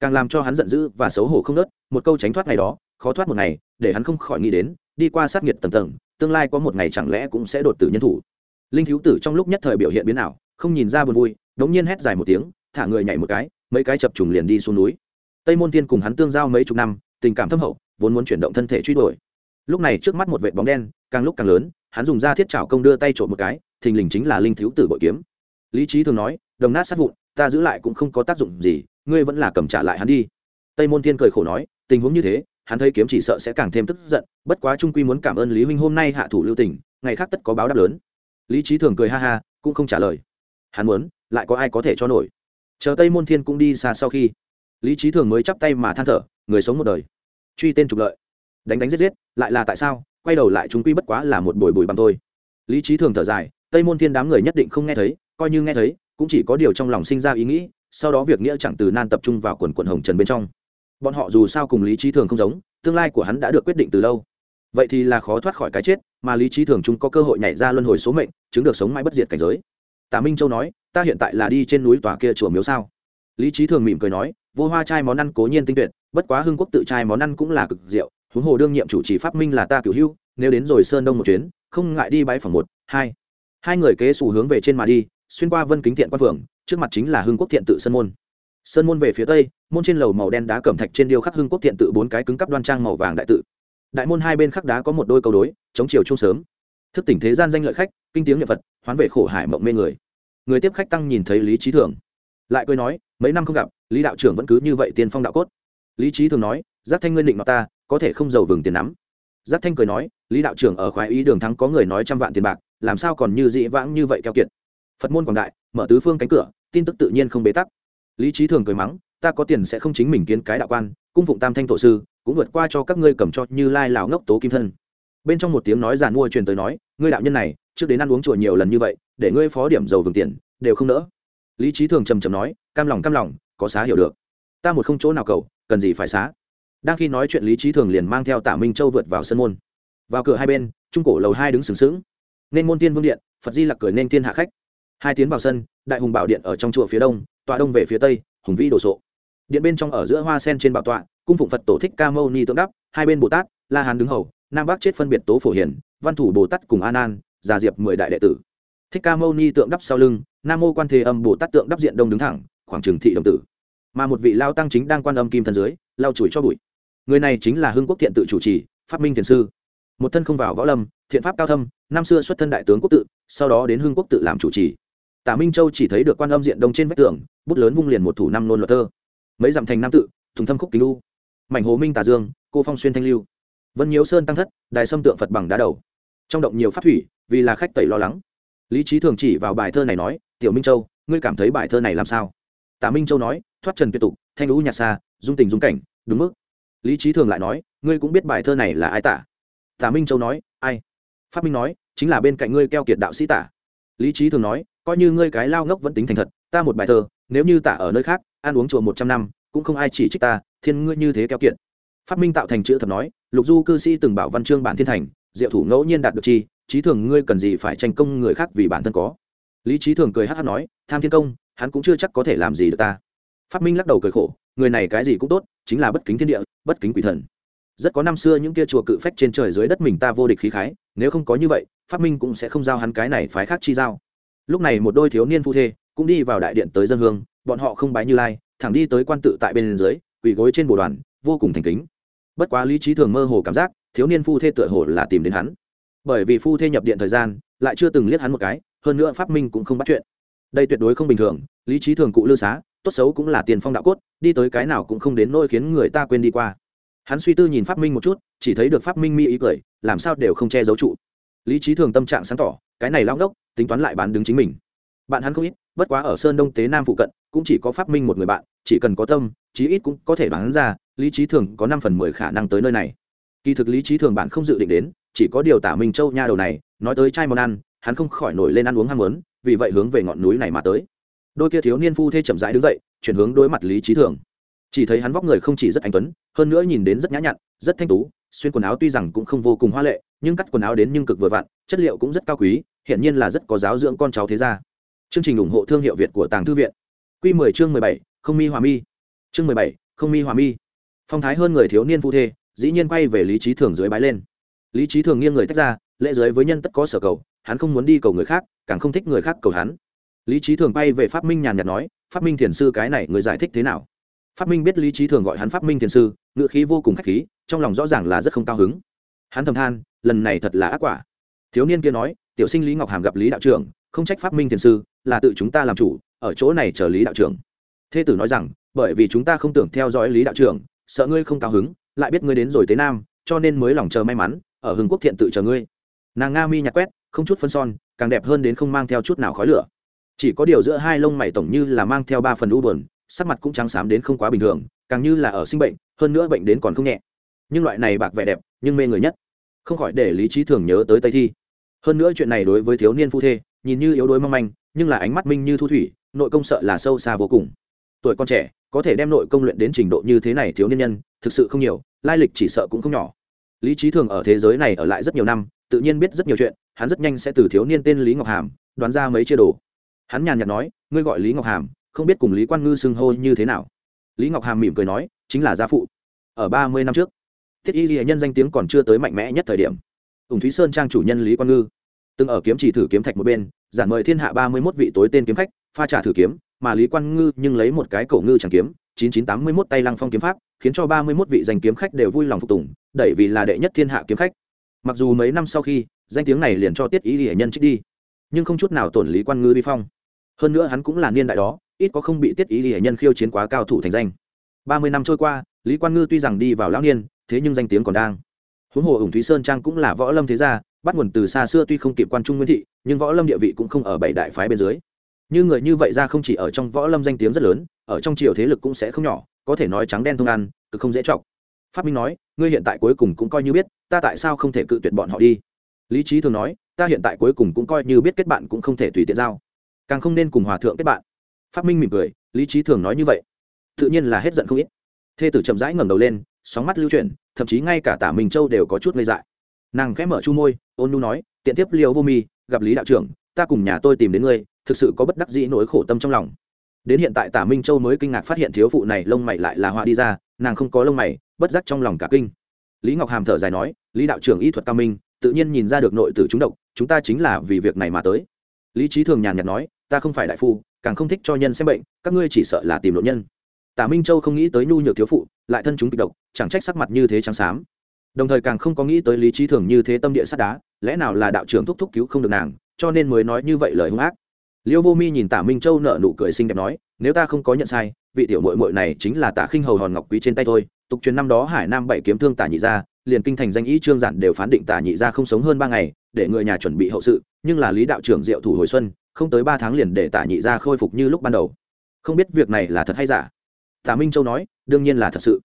Càng làm cho hắn giận dữ và xấu hổ không nớt, một câu tránh thoát ngày đó, khó thoát một ngày, để hắn không khỏi nghĩ đến, đi qua sát nghiệt tầng tầng, tương lai có một ngày chẳng lẽ cũng sẽ đột tử nhân thủ. Linh thiếu tử trong lúc nhất thời biểu hiện biến ảo, không nhìn ra buồn vui, đống nhiên hét dài một tiếng, thả người nhảy một cái, mấy cái chập trùng liền đi xuống núi. Tây môn tiên cùng hắn tương giao mấy chục năm, tình cảm thâm hậu vốn muốn chuyển động thân thể truy đuổi. Lúc này trước mắt một vệ bóng đen, càng lúc càng lớn, hắn dùng ra thiết trảo công đưa tay trộm một cái, thình lình chính là linh thiếu tử bội kiếm. Lý trí thường nói, đồng nát sát vụn, ta giữ lại cũng không có tác dụng gì, ngươi vẫn là cầm trả lại hắn đi. Tây môn thiên cười khổ nói, tình huống như thế, hắn thấy kiếm chỉ sợ sẽ càng thêm tức giận, bất quá trung quy muốn cảm ơn lý huynh hôm nay hạ thủ lưu tình, ngày khác tất có báo đáp lớn. Lý trí thường cười ha ha, cũng không trả lời. Hắn muốn, lại có ai có thể cho nổi? Chờ tây môn thiên cũng đi xa sau khi, lý trí thường mới chắp tay mà than thở, người sống một đời truy tên trục lợi. Đánh đánh giết giết, lại là tại sao? Quay đầu lại chúng quy bất quá là một bồi bùi bằng thôi. Lý trí thường thở dài, tây môn thiên đám người nhất định không nghe thấy, coi như nghe thấy, cũng chỉ có điều trong lòng sinh ra ý nghĩ, sau đó việc nghĩa chẳng từ nan tập trung vào quần quần hồng trần bên trong. Bọn họ dù sao cùng lý trí thường không giống, tương lai của hắn đã được quyết định từ lâu. Vậy thì là khó thoát khỏi cái chết, mà lý trí thường chúng có cơ hội nhảy ra luân hồi số mệnh, chứng được sống mãi bất diệt cảnh giới. Tả minh châu nói, ta hiện tại là đi trên núi tòa kia chùa miếu sao? Lý trí thường mỉm cười nói, vô hoa trai món ăn cố nhiên tinh tuyệt bất quá hưng quốc tự trai món ăn cũng là cực diệu, huống hồ đương nhiệm chủ trì pháp minh là ta cửu hưu, nếu đến rồi sơn đông một chuyến, không ngại đi bãi phòng một, hai. Hai người kế xù hướng về trên mà đi, xuyên qua vân kính thiện quan phường, trước mặt chính là hưng quốc thiện tự sơn môn. Sơn môn về phía tây, môn trên lầu màu đen đá cẩm thạch trên điêu khắc hưng quốc thiện tự bốn cái cứng cắp đoan trang màu vàng đại tự. Đại môn hai bên khắc đá có một đôi cầu đối, chống chiều chung sớm. Thức tỉnh thế gian danh lợi khách, kinh tiếng nghệ phật, hoán về khổ hải mộng mê người. Người tiếp khách tăng nhìn thấy lý trí thường lại cười nói, mấy năm không gặp, lý đạo trưởng vẫn cứ như vậy tiên phong đạo cốt lý trí thường nói, giác thanh nguyên định nó ta, có thể không giàu vừng tiền nắm. Giác thanh cười nói, lý đạo trưởng ở khoái ý đường thắng có người nói trăm vạn tiền bạc, làm sao còn như dị vãng như vậy keo kiệt? Phật môn quảng đại, mở tứ phương cánh cửa, tin tức tự nhiên không bế tắc. Lý trí thường cười mắng, ta có tiền sẽ không chính mình kiến cái đạo quan, cung phụng tam thanh tổ sư, cũng vượt qua cho các ngươi cầm cho như lai lào ngốc tố kim thân. Bên trong một tiếng nói giàn mua truyền tới nói, ngươi đạo nhân này, trước đến ăn uống chùa nhiều lần như vậy, để ngươi phó điểm giàu vừng tiền, đều không nỡ. Lý trí thường trầm trầm nói, cam lòng cam lòng, có xá hiểu được. Ta một không chỗ nào cầu cần gì phải xá. Đang khi nói chuyện lý trí thường liền mang theo tả minh châu vượt vào sân môn. Vào cửa hai bên, trung cổ lầu hai đứng sừng sững. Nên môn tiên vương điện, phật di lặc cười nên thiên hạ khách. Hai tiến vào sân, đại hùng bảo điện ở trong chùa phía đông, tọa đông về phía tây, hùng vĩ đồ sộ. Điện bên trong ở giữa hoa sen trên bảo tọa, cung phụng phật tổ thích ca mâu ni tượng đắp, hai bên bồ tát, la hán đứng hầu, nam bắc chết phân biệt tố phổ hiển, văn thủ bồ tát cùng an an già diệp mười đại đệ tử. Thích ca mâu ni tượng đắp sau lưng, nam mô quan thế âm bồ tát tượng đắp diện đông đứng thẳng, khoảng trường thị đồng tử mà một vị lao tăng chính đang quan âm kim thần dưới lao chùi cho bụi. Người này chính là hưng quốc thiện tự chủ trì phát minh thiền sư. Một thân không vào võ lâm, thiện pháp cao thâm, năm xưa xuất thân đại tướng quốc tự, sau đó đến hưng quốc tự làm chủ trì. Tả minh châu chỉ thấy được quan âm diện đông trên vách tường, bút lớn vung liền một thủ năm nôn luật thơ. Mấy dặm thành nam tự, thùng thâm khúc kính lu mảnh hồ minh tà dương, cô phong xuyên thanh lưu. Vân nhiễu sơn tăng thất, đài sâm tượng phật bằng đá đầu. Trong động nhiều pháp thủy, vì là khách tẩy lo lắng. Lý trí thường chỉ vào bài thơ này nói, tiểu minh châu, ngươi cảm thấy bài thơ này làm sao? Tả minh châu nói, thoát trần tuyệt tục, thanh lũ nhạt xa, dung tình dung cảnh, đúng mức. Lý trí thường lại nói, ngươi cũng biết bài thơ này là ai tả? Tả minh châu nói, ai? Phát minh nói, chính là bên cạnh ngươi keo kiệt đạo sĩ tả. Lý trí thường nói, coi như ngươi cái lao ngốc vẫn tính thành thật, ta một bài thơ, nếu như tả ở nơi khác, ăn uống chùa một trăm năm, cũng không ai chỉ trích ta, thiên ngươi như thế keo kiệt. Phát minh tạo thành chữ thập nói, lục du cư sĩ từng bảo văn chương bản thiên thành, diệu thủ ngẫu nhiên đạt được chi, trí thường ngươi cần gì phải tranh công người khác vì bản thân có? Lý trí thường cười hát hát nói, tham thiên công hắn cũng chưa chắc có thể làm gì được ta. Phát minh lắc đầu cười khổ, người này cái gì cũng tốt, chính là bất kính thiên địa, bất kính quỷ thần. Rất có năm xưa những kia chùa cự phách trên trời dưới đất mình ta vô địch khí khái, nếu không có như vậy phát minh cũng sẽ không giao hắn cái này phái khác chi giao. Lúc này một đôi thiếu niên phu thê cũng đi vào đại điện tới dân hương, bọn họ không bái như lai, thẳng đi tới quan tự tại bên dưới, quỳ gối trên bồ đoàn, vô cùng thành kính. Bất quá lý trí thường mơ hồ cảm giác, thiếu niên phu thê tựa hồ là tìm đến hắn. Bởi vì phu thê nhập điện thời gian, lại chưa từng liếc hắn một cái, hơn nữa phát minh cũng không bắt chuyện đây tuyệt đối không bình thường, lý trí thường cụ lư xá, tốt xấu cũng là tiền phong đạo cốt, đi tới cái nào cũng không đến nôi khiến người ta quên đi qua. Hắn suy tư nhìn phát minh một chút, chỉ thấy được phát minh mi ý cười, làm sao đều không che giấu trụ. Lý trí thường tâm trạng sáng tỏ, cái này lao đốc tính toán lại bán đứng chính mình. Bạn hắn không ít, bất quá ở sơn đông tế nam phụ cận, cũng chỉ có phát minh một người bạn, chỉ cần có tâm, chí ít cũng có thể đoán ra, lý trí thường có năm phần mười khả năng tới nơi này. Kỳ thực lý trí thường bạn không dự định đến, chỉ có điều tả minh châu nha đầu này, nói tới chai món ăn, hắn không khỏi nổi lên ăn uống ham muốn vì vậy hướng về ngọn núi này mà tới. Đôi kia thiếu niên phu thê chậm rãi đứng dậy chuyển hướng đối mặt lý trí thường. Chỉ thấy hắn vóc người không chỉ rất anh tuấn hơn nữa nhìn đến rất nhã nhặn rất thanh tú xuyên quần áo tuy rằng cũng không vô cùng hoa lệ nhưng cắt quần áo đến nhưng cực vừa vặn chất liệu cũng rất cao quý hiện nhiên là rất có giáo dưỡng con cháu thế gia. Chương trình ủng hộ thương hiệu việt của tàng thư viện. Q 10 chương 17, không mi hòa mi. Chương 17, không mi hòa mi. Phong thái hơn người thiếu niên phu thê dĩ nhiên quay về lý trí thường dưới bái lên. Lý trí thường nghiêng người tách ra lễ dưới với nhân tất có sở cầu hắn không muốn đi cầu người khác, càng không thích người khác cầu hắn. Lý trí thường bay về pháp minh nhàn nhạt nói, pháp minh thiền sư cái này người giải thích thế nào? Pháp minh biết lý trí thường gọi hắn pháp minh thiền sư ngựa khí vô cùng k h á c h khí, trong lòng rõ ràng là rất không cao hứng. Hắn thầm than, lần này thật là ác quả. Thiếu niên kia nói, tiểu sinh lý ngọc hàm gặp lý đạo trưởng, không trách pháp minh thiền sư, là tự chúng ta làm chủ, ở chỗ này chờ lý đạo trưởng. Thế tử nói rằng, bởi vì chúng ta không tưởng theo dõi lý đạo trưởng, sợ ngươi không cao hứng, lại biết ngươi đến rồi tới nam, cho nên mới lòng chờ may mắn, ở hưng quốc thiện tự chờ ngươi. Nàng nga mi nhạc quét không chút phân son, càng đẹp hơn đến không mang theo chút nào khói lửa. Chỉ có điều giữa hai lông mày tổng như là mang theo ba phần u buồn, sắc mặt cũng trắng xám đến không quá bình thường, càng như là ở sinh bệnh, hơn nữa bệnh đến còn không nhẹ. Nhưng loại này bạc vẻ đẹp, nhưng mê người nhất. Không khỏi để lý trí thường nhớ tới tây thi. Hơn nữa chuyện này đối với thiếu niên phu thê, nhìn như yếu đuối mong manh, nhưng là ánh mắt minh như thu thủy, nội công sợ là sâu xa vô cùng. Tuổi con trẻ, có thể đem nội công luyện đến trình độ như thế này thiếu niên nhân, thực sự không nhiều, lai lịch chỉ sợ cũng không nhỏ. Lý trí thường ở thế giới này ở lại rất nhiều năm, tự nhiên biết rất nhiều chuyện hắn rất nhanh sẽ từ thiếu niên tên lý ngọc hàm đoán ra mấy chia đồ. Hắn nhàn nhạt nói, ngươi gọi lý ngọc hàm, không biết cùng lý quan ngư xưng hô như thế nào. Lý ngọc hàm mỉm cười nói, chính là gia phụ. Ở ba mươi năm trước, thiết y ghi nhân danh tiếng còn chưa tới mạnh mẽ nhất thời điểm ủng thúy sơn trang chủ nhân lý quan ngư từng ở kiếm chỉ thử kiếm thạch một bên, giản mời thiên hạ ba mươi mốt vị tối tên kiếm khách, pha trả thử kiếm, mà lý quan ngư nhưng lấy một cái cổ ngư chẳng kiếm, chín chín tám mươi mốt tay lăng phong kiếm pháp, khiến cho ba mươi mốt vị danh kiếm khách đều vui lòng phục tùng, đẩy vì là đệ nhất thiên hạ kiếm khách. Mặc dù mấy năm sau khi danh tiếng này liền cho tiết ý hiển nhân trích đi. Nhưng không chút nào tổn lý quan ngư vi phong. Hơn nữa hắn cũng là niên đại đó, ít có không bị tiết ý hiển nhân khiêu chiến quá cao thủ thành danh. Ba mươi năm trôi qua, lý quan ngư tuy rằng đi vào lão niên, thế nhưng danh tiếng còn đang. Huống hồ ủng thúy sơn trang cũng là võ lâm thế gia, bắt nguồn từ xa xưa tuy không kịp quan trung nguyên thị, nhưng võ lâm địa vị cũng không ở bảy đại phái bên dưới. Như người như vậy ra không chỉ ở trong võ lâm danh tiếng rất lớn, ở trong triều thế lực cũng sẽ không nhỏ, có thể nói trắng đen thông ăn, cực không dễ chọc. Phát minh nói, ngươi hiện tại cuối cùng cũng coi như biết, ta tại sao không thể cự tuyệt bọn họ đi? Lý trí thường nói, ta hiện tại cuối cùng cũng coi như biết kết bạn cũng không thể tùy tiện giao. Càng không nên cùng hòa thượng kết bạn. Phát minh mỉm cười, lý trí thường nói như vậy. Tự nhiên là hết giận không ít. Thê tử chậm rãi ngẩng đầu lên, sóng mắt lưu chuyển, thậm chí ngay cả tả minh châu đều có chút ngây dại. Nàng khẽ mở chu môi, ôn nu nói, tiện tiếp liêu vô mi, gặp lý đạo trưởng, ta cùng nhà tôi tìm đến ngươi, thực sự có bất đắc dĩ nỗi khổ tâm trong lòng. Đến hiện tại tả minh châu mới kinh ngạc phát hiện thiếu phụ này lông mày lại là họa đi ra, nàng không có lông mày, bất giác trong lòng cả kinh. Lý ngọc hàm thở dài nói, lý đạo trưởng y thuật cao minh tự nhiên nhìn ra được nội tử chúng độc, chúng ta chính là vì việc này mà tới. Lý trí thường nhàn nhạt nói, ta không phải đại phu, càng không thích cho nhân xem bệnh, các ngươi chỉ sợ là tìm lộ nhân. Tả minh châu không nghĩ tới nhu nhược thiếu phụ, lại thân chúng kịch độc, chẳng trách sắc mặt như thế trắng xám. Đồng thời càng không có nghĩ tới lý trí thường như thế tâm địa sắt đá, lẽ nào là đạo trưởng thúc thúc cứu không được nàng, cho nên mới nói như vậy lời hung ác. Liêu vô mi nhìn tả minh châu nợ nụ cười xinh đẹp nói, nếu ta không có nhận sai, vị tiểu mội mội này chính là tả khinh hầu hòn ngọc quý trên tay thôi. Tục truyền năm đó hải nam bảy kiếm thương tả nhị ra liền kinh thành danh ý trương giản đều phán định tả nhị gia không sống hơn ba ngày, để người nhà chuẩn bị hậu sự, nhưng là lý đạo trưởng diệu thủ hồi xuân, không tới ba tháng liền để tả nhị gia khôi phục như lúc ban đầu. Không biết việc này là thật hay giả? Tả minh châu nói, đương nhiên là thật sự.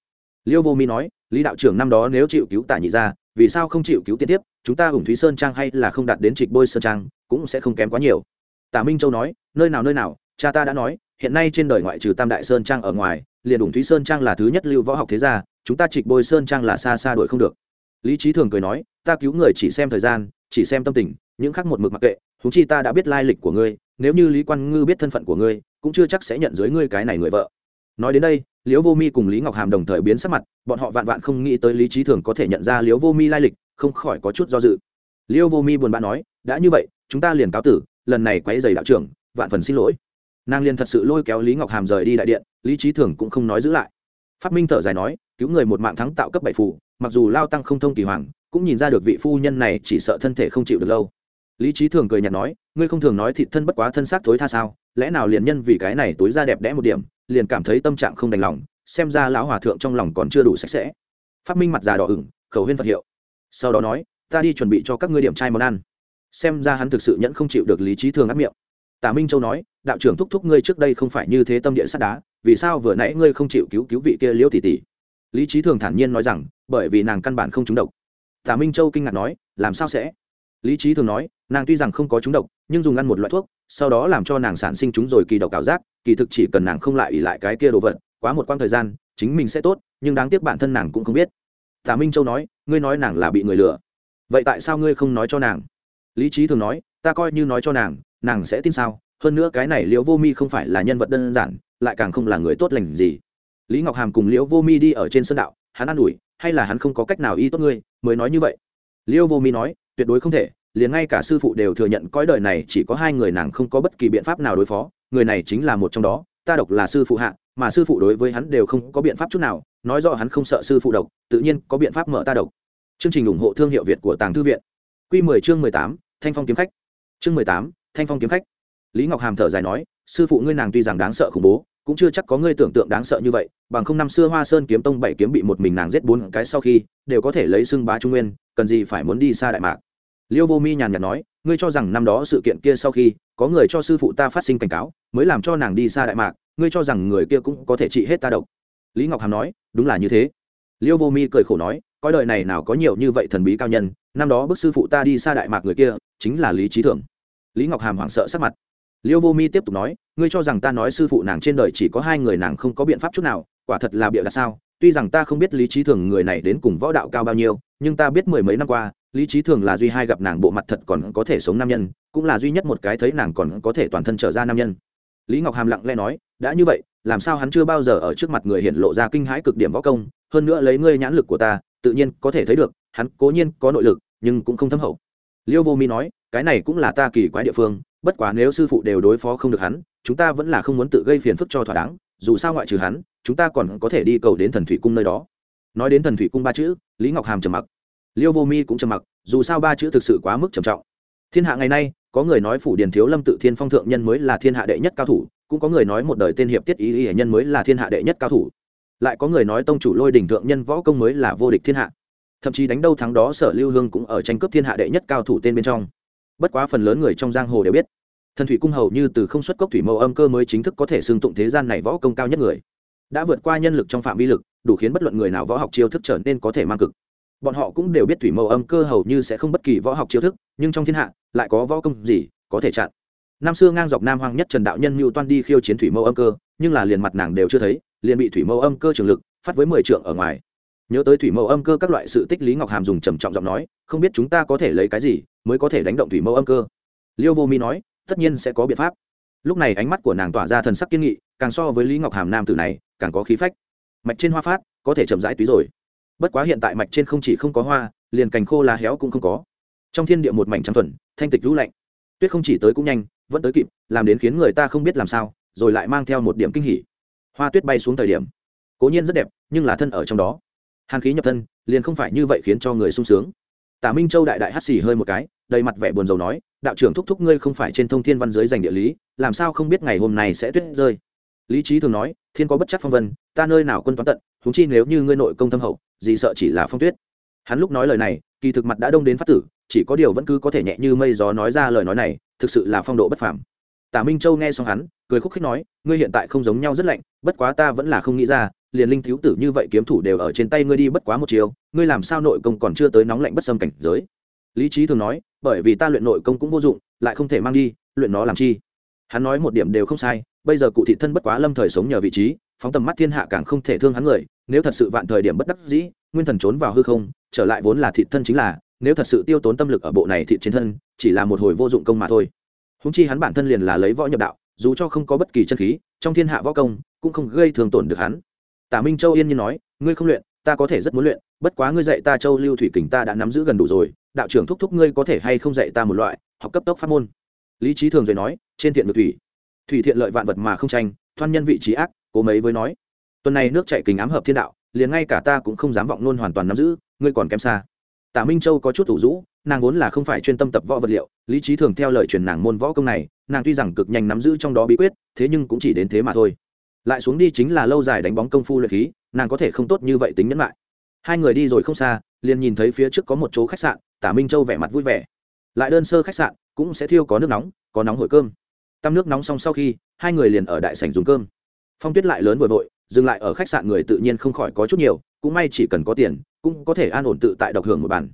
Liêu vô mi nói, lý đạo trưởng năm đó nếu chịu cứu tả nhị gia, vì sao không chịu cứu tiên tiếp? Chúng ta hùng thúy sơn trang hay là không đạt đến trịch bôi sơn trang, cũng sẽ không kém quá nhiều. Tả minh châu nói, nơi nào nơi nào, cha ta đã nói hiện nay trên đời ngoại trừ tam đại sơn trang ở ngoài, liền ủng thúy sơn trang là thứ nhất lưu võ học thế gia, chúng ta trịch bôi sơn trang là xa xa đuổi không được. Lý trí thường cười nói, ta cứu người chỉ xem thời gian, chỉ xem tâm tình, những khác một mực mặc kệ thú chi ta đã biết lai lịch của ngươi, nếu như lý quan ngư biết thân phận của ngươi, cũng chưa chắc sẽ nhận dưới ngươi cái này người vợ. Nói đến đây, liễu vô mi cùng lý ngọc hàm đồng thời biến sắc mặt, bọn họ vạn vạn không nghĩ tới lý trí thường có thể nhận ra liễu vô mi lai lịch, không khỏi có chút do dự. Liễu vô mi buồn bã nói, đã như vậy, chúng ta liền cáo tử, lần này quấy giày đạo trưởng, vạn phần xin lỗi nàng liền thật sự lôi kéo lý ngọc hàm rời đi đại điện, lý trí thường cũng không nói giữ lại. Phát minh thở dài nói, cứu người một mạng thắng tạo cấp bảy phủ mặc dù lao tăng không thông kỳ hoàng, cũng nhìn ra được vị phu nhân này chỉ sợ thân thể không chịu được lâu. Lý trí thường cười nhạt nói, ngươi không thường nói thịt thân bất quá thân xác thối tha sao, lẽ nào liền nhân vì cái này tối ra đẹp đẽ một điểm, liền cảm thấy tâm trạng không đành lòng, xem ra lão hòa thượng trong lòng còn chưa đủ sạch sẽ. Phát minh mặt già đỏ ửng, khẩu huyên phật hiệu. Sau đó nói, ta đi chuẩn bị cho các ngươi điểm trai món ăn. Xem ra hắn thực sự nhẫn không chịu được lý trí thường áp miệng tả minh châu nói, đạo trưởng thúc thúc ngươi trước đây không phải như thế tâm địa sắt đá, vì sao vừa nãy ngươi không chịu cứu cứu vị kia liễu tỷ tỷ? Lý trí thường thản nhiên nói rằng, bởi vì nàng căn bản không trúng độc. Tả minh châu kinh ngạc nói, làm sao sẽ? Lý trí thường nói, nàng tuy rằng không có trúng độc, nhưng dùng ăn một loại thuốc, sau đó làm cho nàng sản sinh chúng rồi kỳ độc ảo giác, kỳ thực chỉ cần nàng không lại ỉ lại cái kia đồ vật, quá một quãng thời gian, chính mình sẽ tốt, nhưng đáng tiếc bản thân nàng cũng không biết. Tả minh châu nói, ngươi nói nàng là bị người lừa. Vậy tại sao ngươi không nói cho nàng? Lý trí thường nói, ta coi như nói cho nàng nàng sẽ tin sao? Hơn nữa cái này liễu vô mi không phải là nhân vật đơn giản lại càng không là người tốt lành gì. Lý ngọc hàm cùng liễu vô mi đi ở trên sân đạo hắn an ủi hay là hắn không có cách nào y tốt ngươi mới nói như vậy? Liễu vô mi nói tuyệt đối không thể liền ngay cả sư phụ đều thừa nhận cõi đời này chỉ có hai người nàng không có bất kỳ biện pháp nào đối phó người này chính là một trong đó ta độc là sư phụ hạ mà sư phụ đối với hắn đều không có biện pháp chút nào nói rõ hắn không sợ sư phụ độc tự nhiên có biện pháp mở ta độc. Chương trình ủng hộ thương hiệu việt của tàng thư viện. Q 10 chương 18, thanh phong kiếm khách. Chương 18, thanh phong kiếm khách. Lý ngọc hàm thở dài nói, sư phụ ngươi nàng tuy rằng đáng sợ khủng bố, cũng chưa chắc có ngươi tưởng tượng đáng sợ như vậy, bằng không năm xưa hoa sơn kiếm tông bảy kiếm bị một mình nàng giết bốn cái sau khi, đều có thể lấy xưng bá trung nguyên, cần gì phải muốn đi xa đại mạc. Liêu vô mi nhàn nhạt nói, ngươi cho rằng năm đó sự kiện kia sau khi, có người cho sư phụ ta phát sinh cảnh cáo, mới làm cho nàng đi xa đại mạc, ngươi cho rằng người kia cũng có thể trị hết ta độc. Lý ngọc hàm nói, đúng là như thế. Liêu vô mi cười khổ nói coi đời này nào có nhiều như vậy thần bí cao nhân, năm đó bức sư phụ ta đi xa đại mạc người kia, chính là lý trí thưởng lý ngọc hàm hoảng sợ sắc mặt. Liêu vô mi tiếp tục nói, ngươi cho rằng ta nói sư phụ nàng trên đời chỉ có hai người nàng không có biện pháp chút nào, quả thật là bịa đặt sao, tuy rằng ta không biết lý trí thường người này đến cùng võ đạo cao bao nhiêu, nhưng ta biết mười mấy năm qua, lý trí thường là duy hai gặp nàng bộ mặt thật còn có thể sống nam nhân, cũng là duy nhất một cái thấy nàng còn có thể toàn thân trở ra nam nhân. Lý ngọc hàm lặng lẽ nói, đã như vậy, làm sao hắn chưa bao giờ ở trước mặt người hiện lộ ra kinh hãi cực điểm võ công, hơn nữa lấy ngươi nhãn lực của ta, tự nhiên có thể thấy được, hắn cố nhiên có nội lực, nhưng cũng không thâm hậu. Liêu vô mi nói cái này cũng là ta kỳ quái địa phương, bất quá nếu sư phụ đều đối phó không được hắn, chúng ta vẫn là không muốn tự gây phiền phức cho thỏa đáng, dù sao ngoại trừ hắn, chúng ta còn có thể đi cầu đến thần thủy cung nơi đó. Nói đến thần thủy cung ba chữ, lý ngọc hàm trầm mặc. Liêu vô mi cũng trầm mặc, dù sao ba chữ thực sự quá mức trầm trọng. Thiên hạ ngày nay, có người nói phủ điền thiếu lâm tự thiên phong thượng nhân mới là thiên hạ đệ nhất cao thủ, cũng có người nói một đời tên hiệp tiết ý ý nhân mới là thiên hạ đệ nhất cao thủ, lại có người nói tông chủ lôi đình thượng nhân võ công mới là vô địch thiên hạ. Thậm chí đánh đâu thắng đó sở lưu hương cũng ở tranh cướp thiên hạ đệ nhất cao thủ tên bên trong bất quá phần lớn người trong giang hồ đều biết, thần thủy cung hầu như từ không xuất cốc thủy mẫu âm cơ mới chính thức có thể xưng tụng thế gian này võ công cao nhất người. Đã vượt qua nhân lực trong phạm vi lực, đủ khiến bất luận người nào võ học chiêu thức trở nên có thể mang cực. Bọn họ cũng đều biết thủy mẫu âm cơ hầu như sẽ không bất kỳ võ học chiêu thức, nhưng trong thiên hạ, lại có võ công gì có thể chặn. Năm xưa ngang dọc nam hoang nhất trần đạo nhân mưu toan đi khiêu chiến thủy mẫu âm cơ, nhưng là liền mặt nàng đều chưa thấy, liền bị thủy mẫu âm cơ trường lực phát với mười trượng ở ngoài. Nhớ tới thủy mẫu âm cơ các loại sự tích lý ngọc hàm dùng trầm trọng giọng nói không biết chúng ta có thể lấy cái gì mới có thể đánh động thủy mẫu âm cơ. Liêu vô mi nói, tất nhiên sẽ có biện pháp. Lúc này ánh mắt của nàng tỏa ra thần sắc kiên nghị, càng so với lý ngọc hàm nam tử này, càng có khí phách. Mạch trên hoa phát, có thể chậm rãi túy rồi. Bất quá hiện tại mạch trên không chỉ không có hoa, liền cành khô lá héo cũng không có. Trong thiên địa một mảnh trắng thuần, thanh tịch rũ lạnh. Tuyết không chỉ tới cũng nhanh, vẫn tới kịp, làm đến khiến người ta không biết làm sao, rồi lại mang theo một điểm kinh hỉ. Hoa tuyết bay xuống thời điểm. Cố nhiên rất đẹp, nhưng là thân ở trong đó. Hàn khí nhập thân, liền không phải như vậy khiến cho người sung sướng tả minh châu đại đại hắt xì hơi một cái, đầy mặt vẻ buồn rầu nói, đạo trưởng thúc thúc ngươi không phải trên thông thiên văn giới dành địa lý, làm sao không biết ngày hôm này sẽ tuyết rơi? Lý trí thường nói, thiên có bất chắc phong vân, ta nơi nào quân toán tận thúng chi nếu như ngươi nội công thâm hậu, gì sợ chỉ là phong tuyết. Hắn lúc nói lời này, kỳ thực mặt đã đông đến phát tử, chỉ có điều vẫn cứ có thể nhẹ như mây gió nói ra lời nói này, thực sự là phong độ bất phàm. Tả minh châu nghe xong hắn, cười khúc khích nói, ngươi hiện tại không giống nhau rất lạnh, bất quá ta vẫn là không nghĩ ra liền linh thiếu tử như vậy kiếm thủ đều ở trên tay ngươi đi bất quá một chiều, ngươi làm sao nội công còn chưa tới nóng lạnh bất xâm cảnh giới? Lý trí thường nói, bởi vì ta luyện nội công cũng vô dụng, lại không thể mang đi, luyện nó làm chi? Hắn nói một điểm đều không sai, bây giờ cụ thị thân bất quá lâm thời sống nhờ vị trí, phóng tầm mắt thiên hạ càng không thể thương hắn người, nếu thật sự vạn thời điểm bất đắc dĩ, nguyên thần trốn vào hư không, trở lại vốn là thị thân chính là, nếu thật sự tiêu tốn tâm lực ở bộ này thị trên thân, chỉ là một hồi vô dụng công mà thôi. Húng chi hắn bản thân liền là lấy võ nhập đạo, dù cho không có bất kỳ chân khí, trong thiên hạ võ công, cũng không gây thương tổn được hắn tả minh châu yên nhiên nói, ngươi không luyện, ta có thể rất muốn luyện, bất quá ngươi dạy ta châu lưu thủy kình ta đã nắm giữ gần đủ rồi, đạo trưởng thúc thúc ngươi có thể hay không dạy ta một loại, học cấp tốc pháp môn? Lý trí thường rồi nói, trên thiện được thủy thủy thiện lợi vạn vật mà không tranh, thoan nhân vị trí ác, cố mấy với nói. Tuần này nước chạy kình ám hợp thiên đạo, liền ngay cả ta cũng không dám vọng luôn hoàn toàn nắm giữ, ngươi còn kém xa. Tả minh châu có chút thủ rũ, nàng vốn là không phải chuyên tâm tập võ vật liệu, lý trí thường theo lời truyền nàng môn võ công này, nàng tuy rằng cực nhanh nắm giữ trong đó bí quyết, thế nhưng cũng chỉ đến thế mà thôi lại xuống đi chính là lâu dài đánh bóng công phu luyện khí, nàng có thể không tốt như vậy tính nhẫn lại. Hai người đi rồi không xa, liền nhìn thấy phía trước có một chỗ khách sạn, tả minh châu vẻ mặt vui vẻ. Lại đơn sơ khách sạn, cũng sẽ thiêu có nước nóng, có nóng hổi cơm. Tăm nước nóng xong sau khi, hai người liền ở đại sảnh dùng cơm. Phong tuyết lại lớn vừa vội, dừng lại ở khách sạn người tự nhiên không khỏi có chút nhiều, cũng may chỉ cần có tiền, cũng có thể an ổn tự tại độc hưởng một bàn.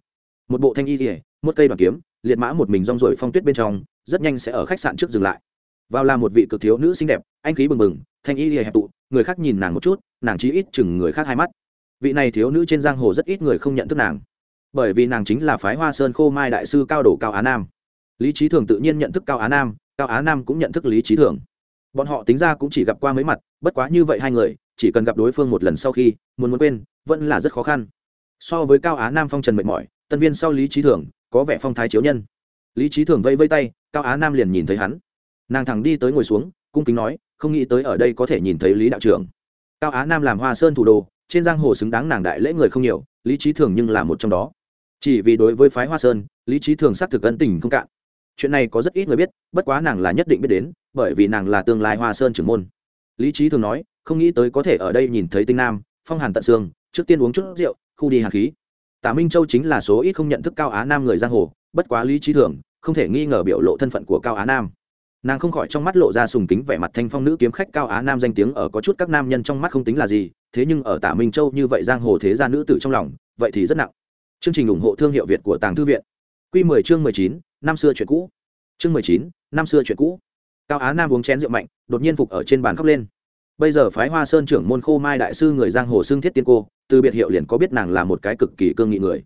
Một bộ thanh y ỉa một cây đoàn kiếm, liệt mã một mình rong rổi phong tuyết bên trong, rất nhanh sẽ ở khách sạn trước dừng lại. Vào là một vị cực thiếu nữ xinh đẹp, anh khí bừng bừng thanh y ỉa hẹp tụ, người khác nhìn nàng một chút, nàng chỉ ít chừng người khác hai mắt. Vị này thiếu nữ trên giang hồ rất ít người không nhận thức nàng. Bởi vì nàng chính là phái hoa sơn khô mai đại sư cao đổ cao á nam. Lý trí thường tự nhiên nhận thức cao á nam, cao á nam cũng nhận thức lý trí thường. Bọn họ tính ra cũng chỉ gặp qua mấy mặt, bất quá như vậy hai người, chỉ cần gặp đối phương một lần sau khi, muốn muốn quên, vẫn là rất khó khăn. So với cao á nam phong trần mệt mỏi, tân viên sau lý trí thường, có vẻ phong thái chiếu nhân. Lý trí thường vây vây tay, cao á nam liền nhìn thấy hắn. Nàng thẳng đi tới ngồi xuống, cung kính nói không nghĩ tới ở đây có thể nhìn thấy lý đạo trưởng. Cao á nam làm hoa sơn thủ đô, trên giang hồ xứng đáng nàng đại lễ người không nhiều, lý trí thường nhưng là một trong đó. Chỉ vì đối với phái hoa sơn, lý trí thường xác thực ân tình không cạn. Chuyện này có rất ít người biết, bất quá nàng là nhất định biết đến, bởi vì nàng là tương lai hoa sơn trưởng môn. Lý trí thường nói, không nghĩ tới có thể ở đây nhìn thấy tinh nam, phong hàn tận xương trước tiên uống chút rượu, khu đi hàn khí. Tả minh châu chính là số ít không nhận thức cao á nam người giang hồ, bất quá lý trí thường, không thể nghi ngờ biểu lộ thân phận của cao á nam nàng không khỏi trong mắt lộ ra sùng kính vẻ mặt thanh phong nữ kiếm khách cao á nam danh tiếng ở có chút các nam nhân trong mắt không tính là gì thế nhưng ở tả minh châu như vậy giang hồ thế gia nữ tử trong lòng vậy thì rất nặng. Chương trình ủng hộ thương hiệu việt của tàng thư viện. Q 10 chương 19, năm xưa chuyện cũ. Chương 19, năm xưa chuyện cũ. Cao á nam uống chén rượu mạnh đột nhiên phục ở trên bàn khóc lên. Bây giờ phái hoa sơn trưởng môn khô mai đại sư người giang hồ xưng thiết tiên cô từ biệt hiệu liền có biết nàng là một cái cực kỳ cương nghị người.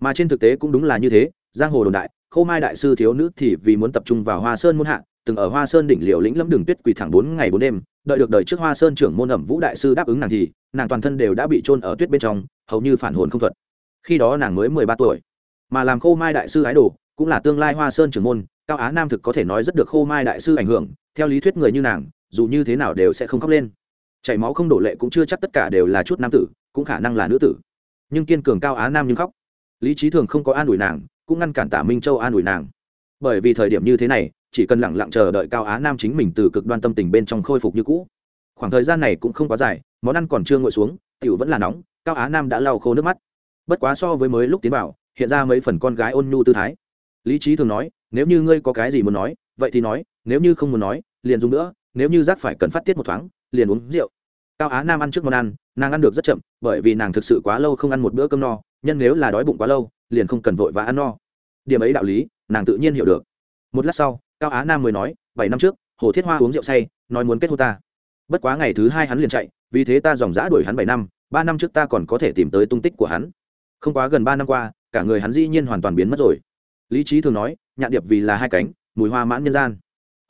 Mà trên thực tế cũng đúng là như thế giang hồ đồn đại khô mai đại sư thiếu nữ thì vì muốn tập trung vào hoa sơn muôn hạ, từng ở hoa sơn đỉnh liều lĩnh lâm đường tuyết quỳ thẳng bốn ngày bốn đêm, đợi được đời trước hoa sơn trưởng môn ẩm vũ đại sư đáp ứng nàng thì, nàng toàn thân đều đã bị trôn ở tuyết bên trong, hầu như phản hồn không thuật. Khi đó nàng mới mười ba tuổi, mà làm khô mai đại sư ái đồ cũng là tương lai hoa sơn trưởng môn, cao á nam thực có thể nói rất được khô mai đại sư ảnh hưởng, theo lý thuyết người như nàng, dù như thế nào đều sẽ không khóc lên. Chảy máu không đổ lệ cũng chưa chắc tất cả đều là chút nam tử, cũng khả năng là nữ tử. Nhưng kiên cường cao á nam nhưng khóc. Lý trí thường không có an ủi nàng cũng ngăn cản tả minh châu an ủi nàng. Bởi vì thời điểm như thế này, chỉ cần lẳng lặng chờ đợi cao á nam chính mình từ cực đoan tâm tình bên trong khôi phục như cũ. Khoảng thời gian này cũng không quá dài, món ăn còn chưa ngồi xuống, tiểu vẫn là nóng, cao á nam đã lau khô nước mắt. Bất quá so với mới lúc tiến vào, hiện ra mấy phần con gái ôn nhu tư thái. Lý trí thường nói, nếu như ngươi có cái gì muốn nói, vậy thì nói, nếu như không muốn nói, liền dùng nữa, nếu như giác phải cần phát tiết một thoáng, liền uống rượu. Cao á nam ăn trước món ăn nàng ăn được rất chậm, bởi vì nàng thực sự quá lâu không ăn một bữa cơm no, nhân nếu là đói bụng quá lâu, liền không cần vội và ăn no. Điểm ấy đạo lý, nàng tự nhiên hiểu được. Một lát sau, cao á nam mới nói, bảy năm trước, hồ thiết hoa uống rượu say, nói muốn kết hôn ta. Bất quá ngày thứ hai hắn liền chạy, vì thế ta dòng dã đuổi hắn bảy năm, ba năm trước ta còn có thể tìm tới tung tích của hắn. Không quá gần ba năm qua, cả người hắn dĩ nhiên hoàn toàn biến mất rồi. Lý trí thường nói, nhạn điệp vì là hai cánh, mùi hoa mãn nhân gian.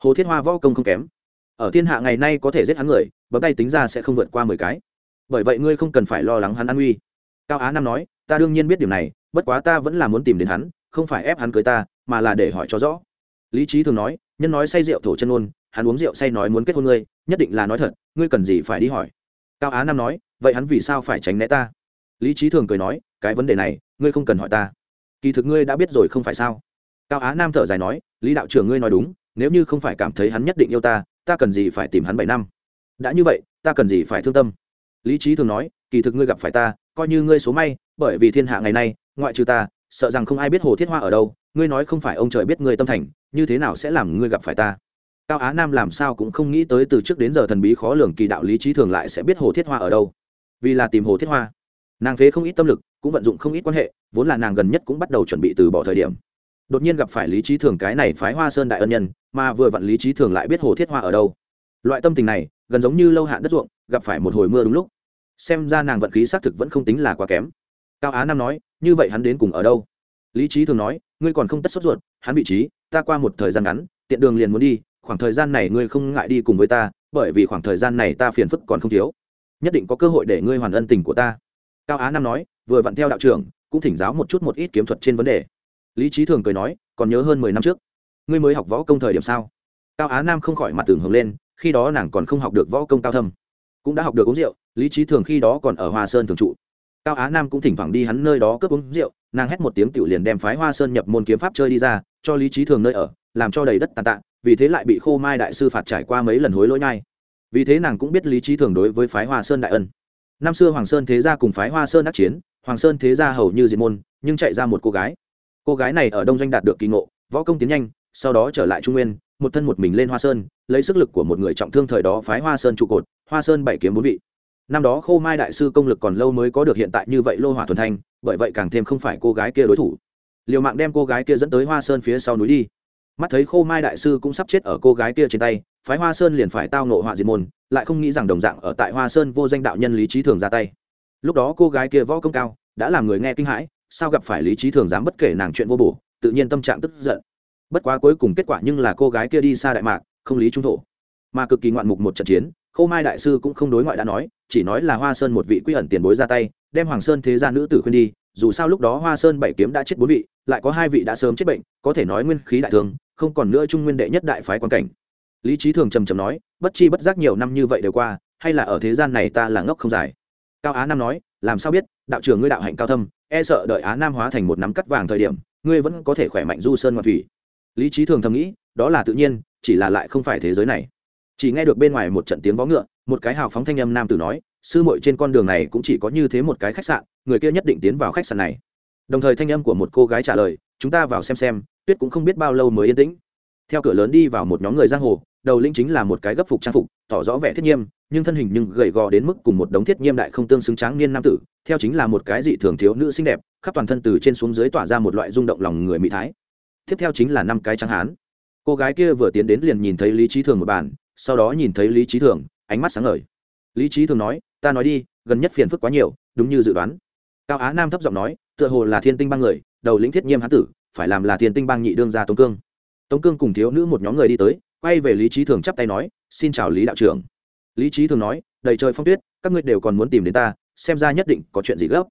Hồ thiết hoa võ công không kém. Ở thiên hạ ngày nay có thể giết hắn người, bấm tay tính ra sẽ không vượt qua mười cái bởi vậy ngươi không cần phải lo lắng hắn an nguy cao á nam nói, ta đương nhiên biết điều này, bất quá ta vẫn là muốn tìm đến hắn, không phải ép hắn cưới ta, mà là để hỏi cho rõ. Lý trí thường nói, nhân nói say rượu thổ chân ôn, hắn uống rượu say nói muốn kết hôn ngươi, nhất định là nói thật, ngươi cần gì phải đi hỏi. Cao á nam nói, vậy hắn vì sao phải tránh né ta? Lý trí thường cười nói, cái vấn đề này, ngươi không cần hỏi ta. Kỳ thực ngươi đã biết rồi không phải sao? Cao á nam thở dài nói, lý đạo trưởng ngươi nói đúng, nếu như không phải cảm thấy hắn nhất định yêu ta ta cần gì phải tìm hắn bảy năm? Đã như vậy, ta cần gì phải thương tâm? Lý trí thường nói, kỳ thực ngươi gặp phải ta, coi như ngươi số may, bởi vì thiên hạ ngày nay, ngoại trừ ta, sợ rằng không ai biết hồ thiết hoa ở đâu, ngươi nói không phải ông trời biết ngươi tâm thành, như thế nào sẽ làm ngươi gặp phải ta? Cao á nam làm sao cũng không nghĩ tới từ trước đến giờ thần bí khó lường kỳ đạo lý trí thường lại sẽ biết hồ thiết hoa ở đâu. Vì là tìm hồ thiết hoa, nàng phế không ít tâm lực, cũng vận dụng không ít quan hệ, vốn là nàng gần nhất cũng bắt đầu chuẩn bị từ bỏ thời điểm. Đột nhiên gặp phải lý trí thường cái này phái hoa sơn đại ân nhân, mà vừa vặn lý trí thường lại biết hồ thiết hoa ở đâu. Loại tâm tình này, gần giống như lâu hạn đất ruộng gặp phải một hồi mưa đúng lúc. Xem ra nàng vận khí xác thực vẫn không tính là quá kém. Cao á nam nói, như vậy hắn đến cùng ở đâu? Lý trí thường nói, ngươi còn không tất sốt ruột, hắn vị trí, ta qua một thời gian ngắn, tiện đường liền muốn đi, khoảng thời gian này ngươi không ngại đi cùng với ta, bởi vì khoảng thời gian này ta phiền phức còn không thiếu. Nhất định có cơ hội để ngươi hoàn ân tình của ta. Cao á nam nói, vừa vặn theo đạo trưởng, cũng thỉnh giáo một chút một ít kiếm thuật trên vấn đề. Lý trí thường cười nói, còn nhớ hơn mười năm trước, ngươi mới học võ công thời điểm sao? Cao á nam không khỏi mặt tường hưởng lên, khi đó nàng còn không học được võ công cao thâm cũng đã học được uống rượu, lý trí thường khi đó còn ở hoa sơn thường trụ. Cao á nam cũng thỉnh thoảng đi hắn nơi đó cướp uống rượu, nàng hét một tiếng tiểu liền đem phái hoa sơn nhập môn kiếm pháp chơi đi ra, cho lý trí thường nơi ở, làm cho đầy đất tàn tạ, vì thế lại bị khô mai đại sư phạt trải qua mấy lần hối lỗi nhai. Vì thế nàng cũng biết lý trí thường đối với phái hoa sơn đại ân. Năm xưa hoàng sơn thế gia cùng phái hoa sơn đắc chiến, hoàng sơn thế gia hầu như diệt môn, nhưng chạy ra một cô gái. Cô gái này ở đông doanh đạt được kỳ ngộ, võ công tiến nhanh, sau đó trở lại trung nguyên, một thân một mình lên hoa sơn, lấy sức lực của một người trọng thương thời đó phái hoa sơn trụ cột hoa sơn bảy kiếm bốn vị. Năm đó khô mai đại sư công lực còn lâu mới có được hiện tại như vậy lô hỏa thuần thanh, bởi vậy càng thêm không phải cô gái kia đối thủ. Liều mạng đem cô gái kia dẫn tới hoa sơn phía sau núi đi. Mắt thấy khô mai đại sư cũng sắp chết ở cô gái kia trên tay, phái hoa sơn liền phải tao nộ họa diệt môn, lại không nghĩ rằng đồng dạng ở tại hoa sơn vô danh đạo nhân lý trí thường ra tay. Lúc đó cô gái kia võ công cao, đã làm người nghe kinh hãi, sao gặp phải lý trí thường dám bất kể nàng chuyện vô bổ, tự nhiên tâm trạng tức giận. Bất quá cuối cùng kết quả nhưng là cô gái kia đi xa đại mạc, không lý trung thổ. Mà cực kỳ ngoạn mục một trận chiến khô mai đại sư cũng không đối ngoại đã nói, chỉ nói là hoa sơn một vị quy ẩn tiền bối ra tay, đem hoàng sơn thế gia nữ tử khuyên đi, dù sao lúc đó hoa sơn bảy kiếm đã chết bốn vị, lại có hai vị đã sớm chết bệnh, có thể nói nguyên khí đại thương không còn nữa trung nguyên đệ nhất đại phái quan cảnh. Lý trí thường trầm trầm nói, bất chi bất giác nhiều năm như vậy đều qua, hay là ở thế gian này ta là ngốc không dài cao á nam nói, làm sao biết, đạo trưởng ngươi đạo hạnh cao thâm e sợ đợi á nam hóa thành một nắm cắt vàng thời điểm, ngươi vẫn có thể khỏe mạnh du sơn ngoạn thủy. Lý trí thường thầm nghĩ, đó là tự nhiên, chỉ là lại không phải thế giới này chỉ nghe được bên ngoài một trận tiếng vó ngựa, một cái hào phóng thanh âm nam tử nói, sư muội trên con đường này cũng chỉ có như thế một cái khách sạn, người kia nhất định tiến vào khách sạn này. Đồng thời thanh âm của một cô gái trả lời, chúng ta vào xem xem, tuyết cũng không biết bao lâu mới yên tĩnh. Theo cửa lớn đi vào một nhóm người giang hồ, đầu linh chính là một cái gấp phục trang phục, tỏ rõ vẻ thiết nghiêm, nhưng thân hình nhưng gầy gò đến mức cùng một đống thiết nghiêm đại không tương xứng tráng niên nam tử, theo chính là một cái dị thường thiếu nữ xinh đẹp, khắp toàn thân từ trên xuống dưới tỏa ra một loại rung động lòng người mỹ thái. Tiếp theo chính là năm cái trắng hán. Cô gái kia vừa tiến đến liền nhìn thấy lý trí thường một bàn sau đó nhìn thấy lý trí thường ánh mắt sáng ngời. Lý trí thường nói ta nói đi gần nhất phiền phức quá nhiều đúng như dự đoán. Cao á nam thấp giọng nói tựa hồ là thiên tinh bang người đầu lĩnh thiết nghiêm hán tử phải làm là thiên tinh bang nhị đương gia tống cương. Tống cương cùng thiếu nữ một nhóm người đi tới quay về lý trí thường chắp tay nói xin chào lý đạo trưởng. Lý trí thường nói đầy trời phong tuyết các ngươi đều còn muốn tìm đến ta xem ra nhất định có chuyện gì gấp.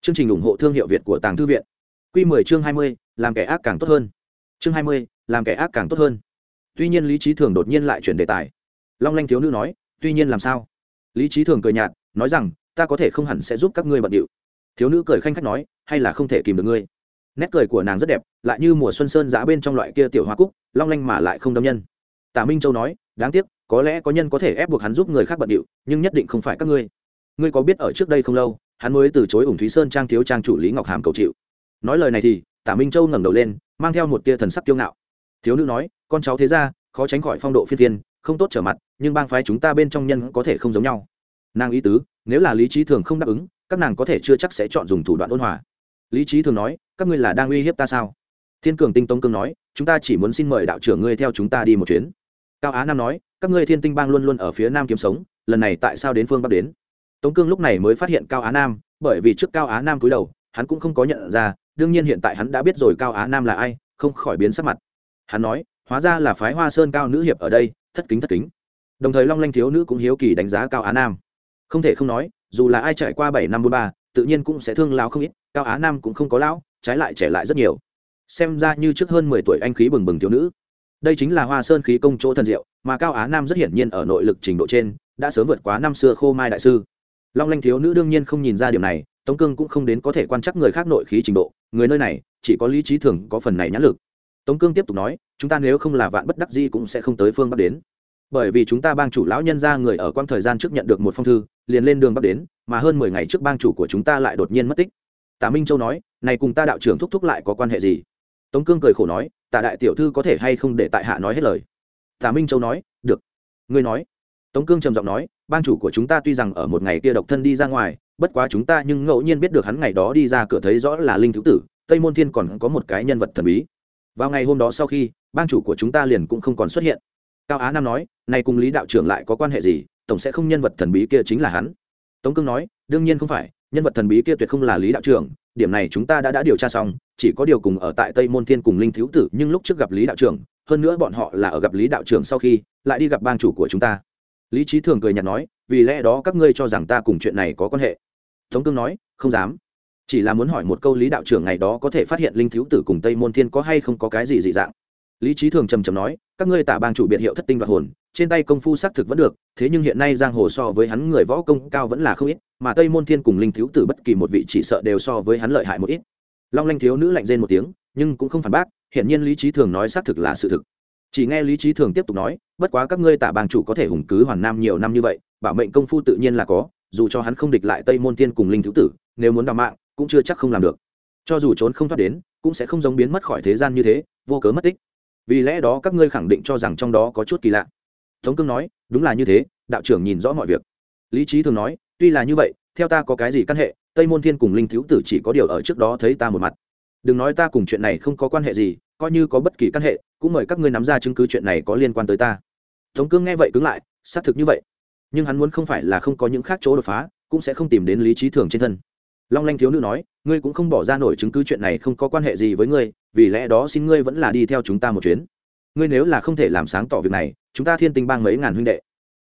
Chương trình ủng hộ thương hiệu việt của tàng thư viện. Q 10 chương 20, làm kẻ ác càng tốt hơn. Chương 20, làm kẻ ác càng tốt hơn tuy nhiên lý trí thường đột nhiên lại chuyển đề tài. Long lanh thiếu nữ nói, tuy nhiên làm sao? Lý trí thường cười nhạt, nói rằng, ta có thể không hẳn sẽ giúp các ngươi bận điệu. Thiếu nữ cười khanh khách nói, hay là không thể kìm được ngươi. Nét cười của nàng rất đẹp, lại như mùa xuân sơn giã bên trong loại kia tiểu hoa cúc, long lanh mà lại không đâm nhân. Tả minh châu nói, đáng tiếc, có lẽ có nhân có thể ép buộc hắn giúp người khác bận điệu, nhưng nhất định không phải các ngươi. Ngươi có biết ở trước đây không lâu, hắn mới từ chối ủng thúy sơn trang thiếu trang chủ lý ngọc hàm cầu chịu. Nói lời này thì, tả minh châu ngẩng đầu lên, mang theo một tia thần sắc kiêu ngạo. Thiếu nữ nói con cháu thế ra, khó tránh khỏi phong độ phiên phiên, không tốt trở mặt, nhưng bang phái chúng ta bên trong nhân có thể không giống nhau. Nàng ý tứ, nếu là lý trí thường không đáp ứng, các nàng có thể chưa chắc sẽ chọn dùng thủ đoạn ôn hòa. Lý trí thường nói, các ngươi là đang uy hiếp ta sao? Thiên cường tinh tông cương nói, chúng ta chỉ muốn xin mời đạo trưởng ngươi theo chúng ta đi một chuyến. Cao á nam nói, các ngươi thiên tinh bang luôn luôn ở phía nam kiếm sống, lần này tại sao đến phương bắc đến? Tống cương lúc này mới phát hiện cao á nam, bởi vì trước cao á nam cúi đầu, hắn cũng không có nhận ra, đương nhiên hiện tại hắn đã biết rồi cao á nam là ai, không khỏi biến sắc mặt. Hắn nói hóa ra là phái hoa sơn cao nữ hiệp ở đây, thất kính thất kính. Đồng thời long lanh thiếu nữ cũng hiếu kỳ đánh giá cao á nam. Không thể không nói, dù là ai trải qua bảy năm bốn ba, tự nhiên cũng sẽ thương lao không ít, cao á nam cũng không có lão, trái lại trẻ lại rất nhiều. Xem ra như trước hơn mười tuổi anh khí bừng bừng thiếu nữ. Đây chính là hoa sơn khí công chỗ thần diệu, mà cao á nam rất hiển nhiên ở nội lực trình độ trên, đã sớm vượt quá năm xưa khô mai đại sư. Long lanh thiếu nữ đương nhiên không nhìn ra điều này, tống cương cũng không đến có thể quan trắc người khác nội khí trình độ, người nơi này, chỉ có lý trí thường có phần này nhãn lực tống cương tiếp tục nói, chúng ta nếu không là vạn bất đắc di cũng sẽ không tới phương bắc đến. Bởi vì chúng ta bang chủ lão nhân ra người ở quang thời gian trước nhận được một phong thư, liền lên đường bắc đến, mà hơn mười ngày trước bang chủ của chúng ta lại đột nhiên mất tích. Tả minh châu nói, này cùng ta đạo trưởng thúc thúc lại có quan hệ gì? Tống cương cười khổ nói, tả đại tiểu thư có thể hay không để tại hạ nói hết lời? Tả minh châu nói, được, ngươi nói. Tống cương trầm giọng nói, bang chủ của chúng ta tuy rằng ở một ngày kia độc thân đi ra ngoài, bất quá chúng ta nhưng ngẫu nhiên biết được hắn ngày đó đi ra cửa thấy rõ là linh thiếu tử, tây môn thiên còn có một cái nhân vật thần bí vào ngày hôm đó sau khi, bang chủ của chúng ta liền cũng không còn xuất hiện. Cao á nam nói, này cùng lý đạo trưởng lại có quan hệ gì? Tổng sẽ không nhân vật thần bí kia chính là hắn. Tống cương nói, đương nhiên không phải, nhân vật thần bí kia tuyệt không là lý đạo trưởng. Điểm này chúng ta đã đã điều tra xong, chỉ có điều cùng ở tại tây môn thiên cùng linh thiếu tử, nhưng lúc trước gặp lý đạo trưởng, hơn nữa bọn họ là ở gặp lý đạo trưởng sau khi, lại đi gặp bang chủ của chúng ta. Lý trí thường cười nhạt nói, vì lẽ đó các ngươi cho rằng ta cùng chuyện này có quan hệ. Tống cương nói, không dám chỉ là muốn hỏi một câu lý đạo trưởng ngày đó có thể phát hiện linh thiếu tử cùng tây môn thiên có hay không có cái gì dị dạng? Lý trí thường trầm trầm nói, các ngươi tả bang chủ biệt hiệu thất tinh đoạt hồn, trên tay công phu xác thực vẫn được, thế nhưng hiện nay giang hồ so với hắn người võ công cao vẫn là không ít, mà tây môn thiên cùng linh thiếu tử bất kỳ một vị chỉ sợ đều so với hắn lợi hại một ít. Long lanh thiếu nữ lạnh rên một tiếng, nhưng cũng không phản bác hiện nhiên lý trí thường nói xác thực là sự thực. Chỉ nghe lý trí thường tiếp tục nói, bất quá các ngươi tả bang chủ có thể hùng cứ hoàn nam nhiều năm như vậy, bảo mệnh công phu tự nhiên là có, dù cho hắn không địch lại tây môn thiên cùng linh thiếu tử, nếu muốn đào mạng cũng chưa chắc không làm được. Cho dù trốn không thoát đến, cũng sẽ không giống biến mất khỏi thế gian như thế, vô cớ mất tích. Vì lẽ đó các ngươi khẳng định cho rằng trong đó có chút kỳ lạ. Tống cương nói, đúng là như thế, đạo trưởng nhìn rõ mọi việc. Lý trí thường nói, tuy là như vậy, theo ta có cái gì căn hệ, tây môn thiên cùng linh thiếu tử chỉ có điều ở trước đó thấy ta một mặt. Đừng nói ta cùng chuyện này không có quan hệ gì, coi như có bất kỳ căn hệ, cũng mời các ngươi nắm ra chứng cứ chuyện này có liên quan tới ta. Tống cương nghe vậy cứng lại, xác thực như vậy. Nhưng hắn muốn không phải là không có những khác chỗ đột phá, cũng sẽ không tìm đến lý trí thường trên thân long lanh thiếu nữ nói, ngươi cũng không bỏ ra nổi chứng cứ chuyện này không có quan hệ gì với ngươi, vì lẽ đó xin ngươi vẫn là đi theo chúng ta một chuyến. Ngươi nếu là không thể làm sáng tỏ việc này, chúng ta thiên tinh bang mấy ngàn huynh đệ.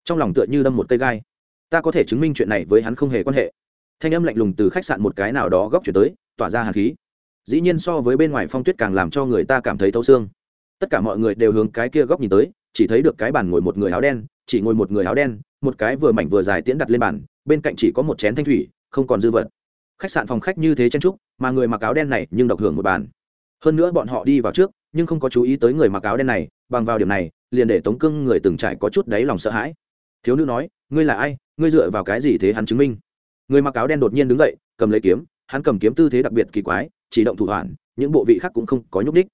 Trong lòng tựa như đâm một cây gai. Ta có thể chứng minh chuyện này với hắn không hề quan hệ. Thanh âm lạnh lùng từ khách sạn một cái nào đó góc chuyển tới, tỏa ra hàn khí. Dĩ nhiên so với bên ngoài phong tuyết càng làm cho người ta cảm thấy thấu xương. Tất cả mọi người đều hướng cái kia góc nhìn tới, chỉ thấy được cái bàn ngồi một người áo đen, chỉ ngồi một người áo đen, một cái vừa mảnh vừa dài tiễn đặt lên bàn, bên cạnh chỉ có một chén thanh thủy, không còn dư vật khách sạn phòng khách như thế chen trúc mà người mặc áo đen này nhưng độc hưởng một bàn. Hơn nữa bọn họ đi vào trước, nhưng không có chú ý tới người mặc áo đen này, bằng vào điểm này, liền để tống cương người từng trải có chút đáy lòng sợ hãi. Thiếu nữ nói, ngươi là ai? Ngươi dựa vào cái gì thế hắn chứng minh? Người mặc áo đen đột nhiên đứng dậy, cầm lấy kiếm, hắn cầm kiếm tư thế đặc biệt kỳ quái, chỉ động thủ hoàn những bộ vị khác cũng không có nhúc ních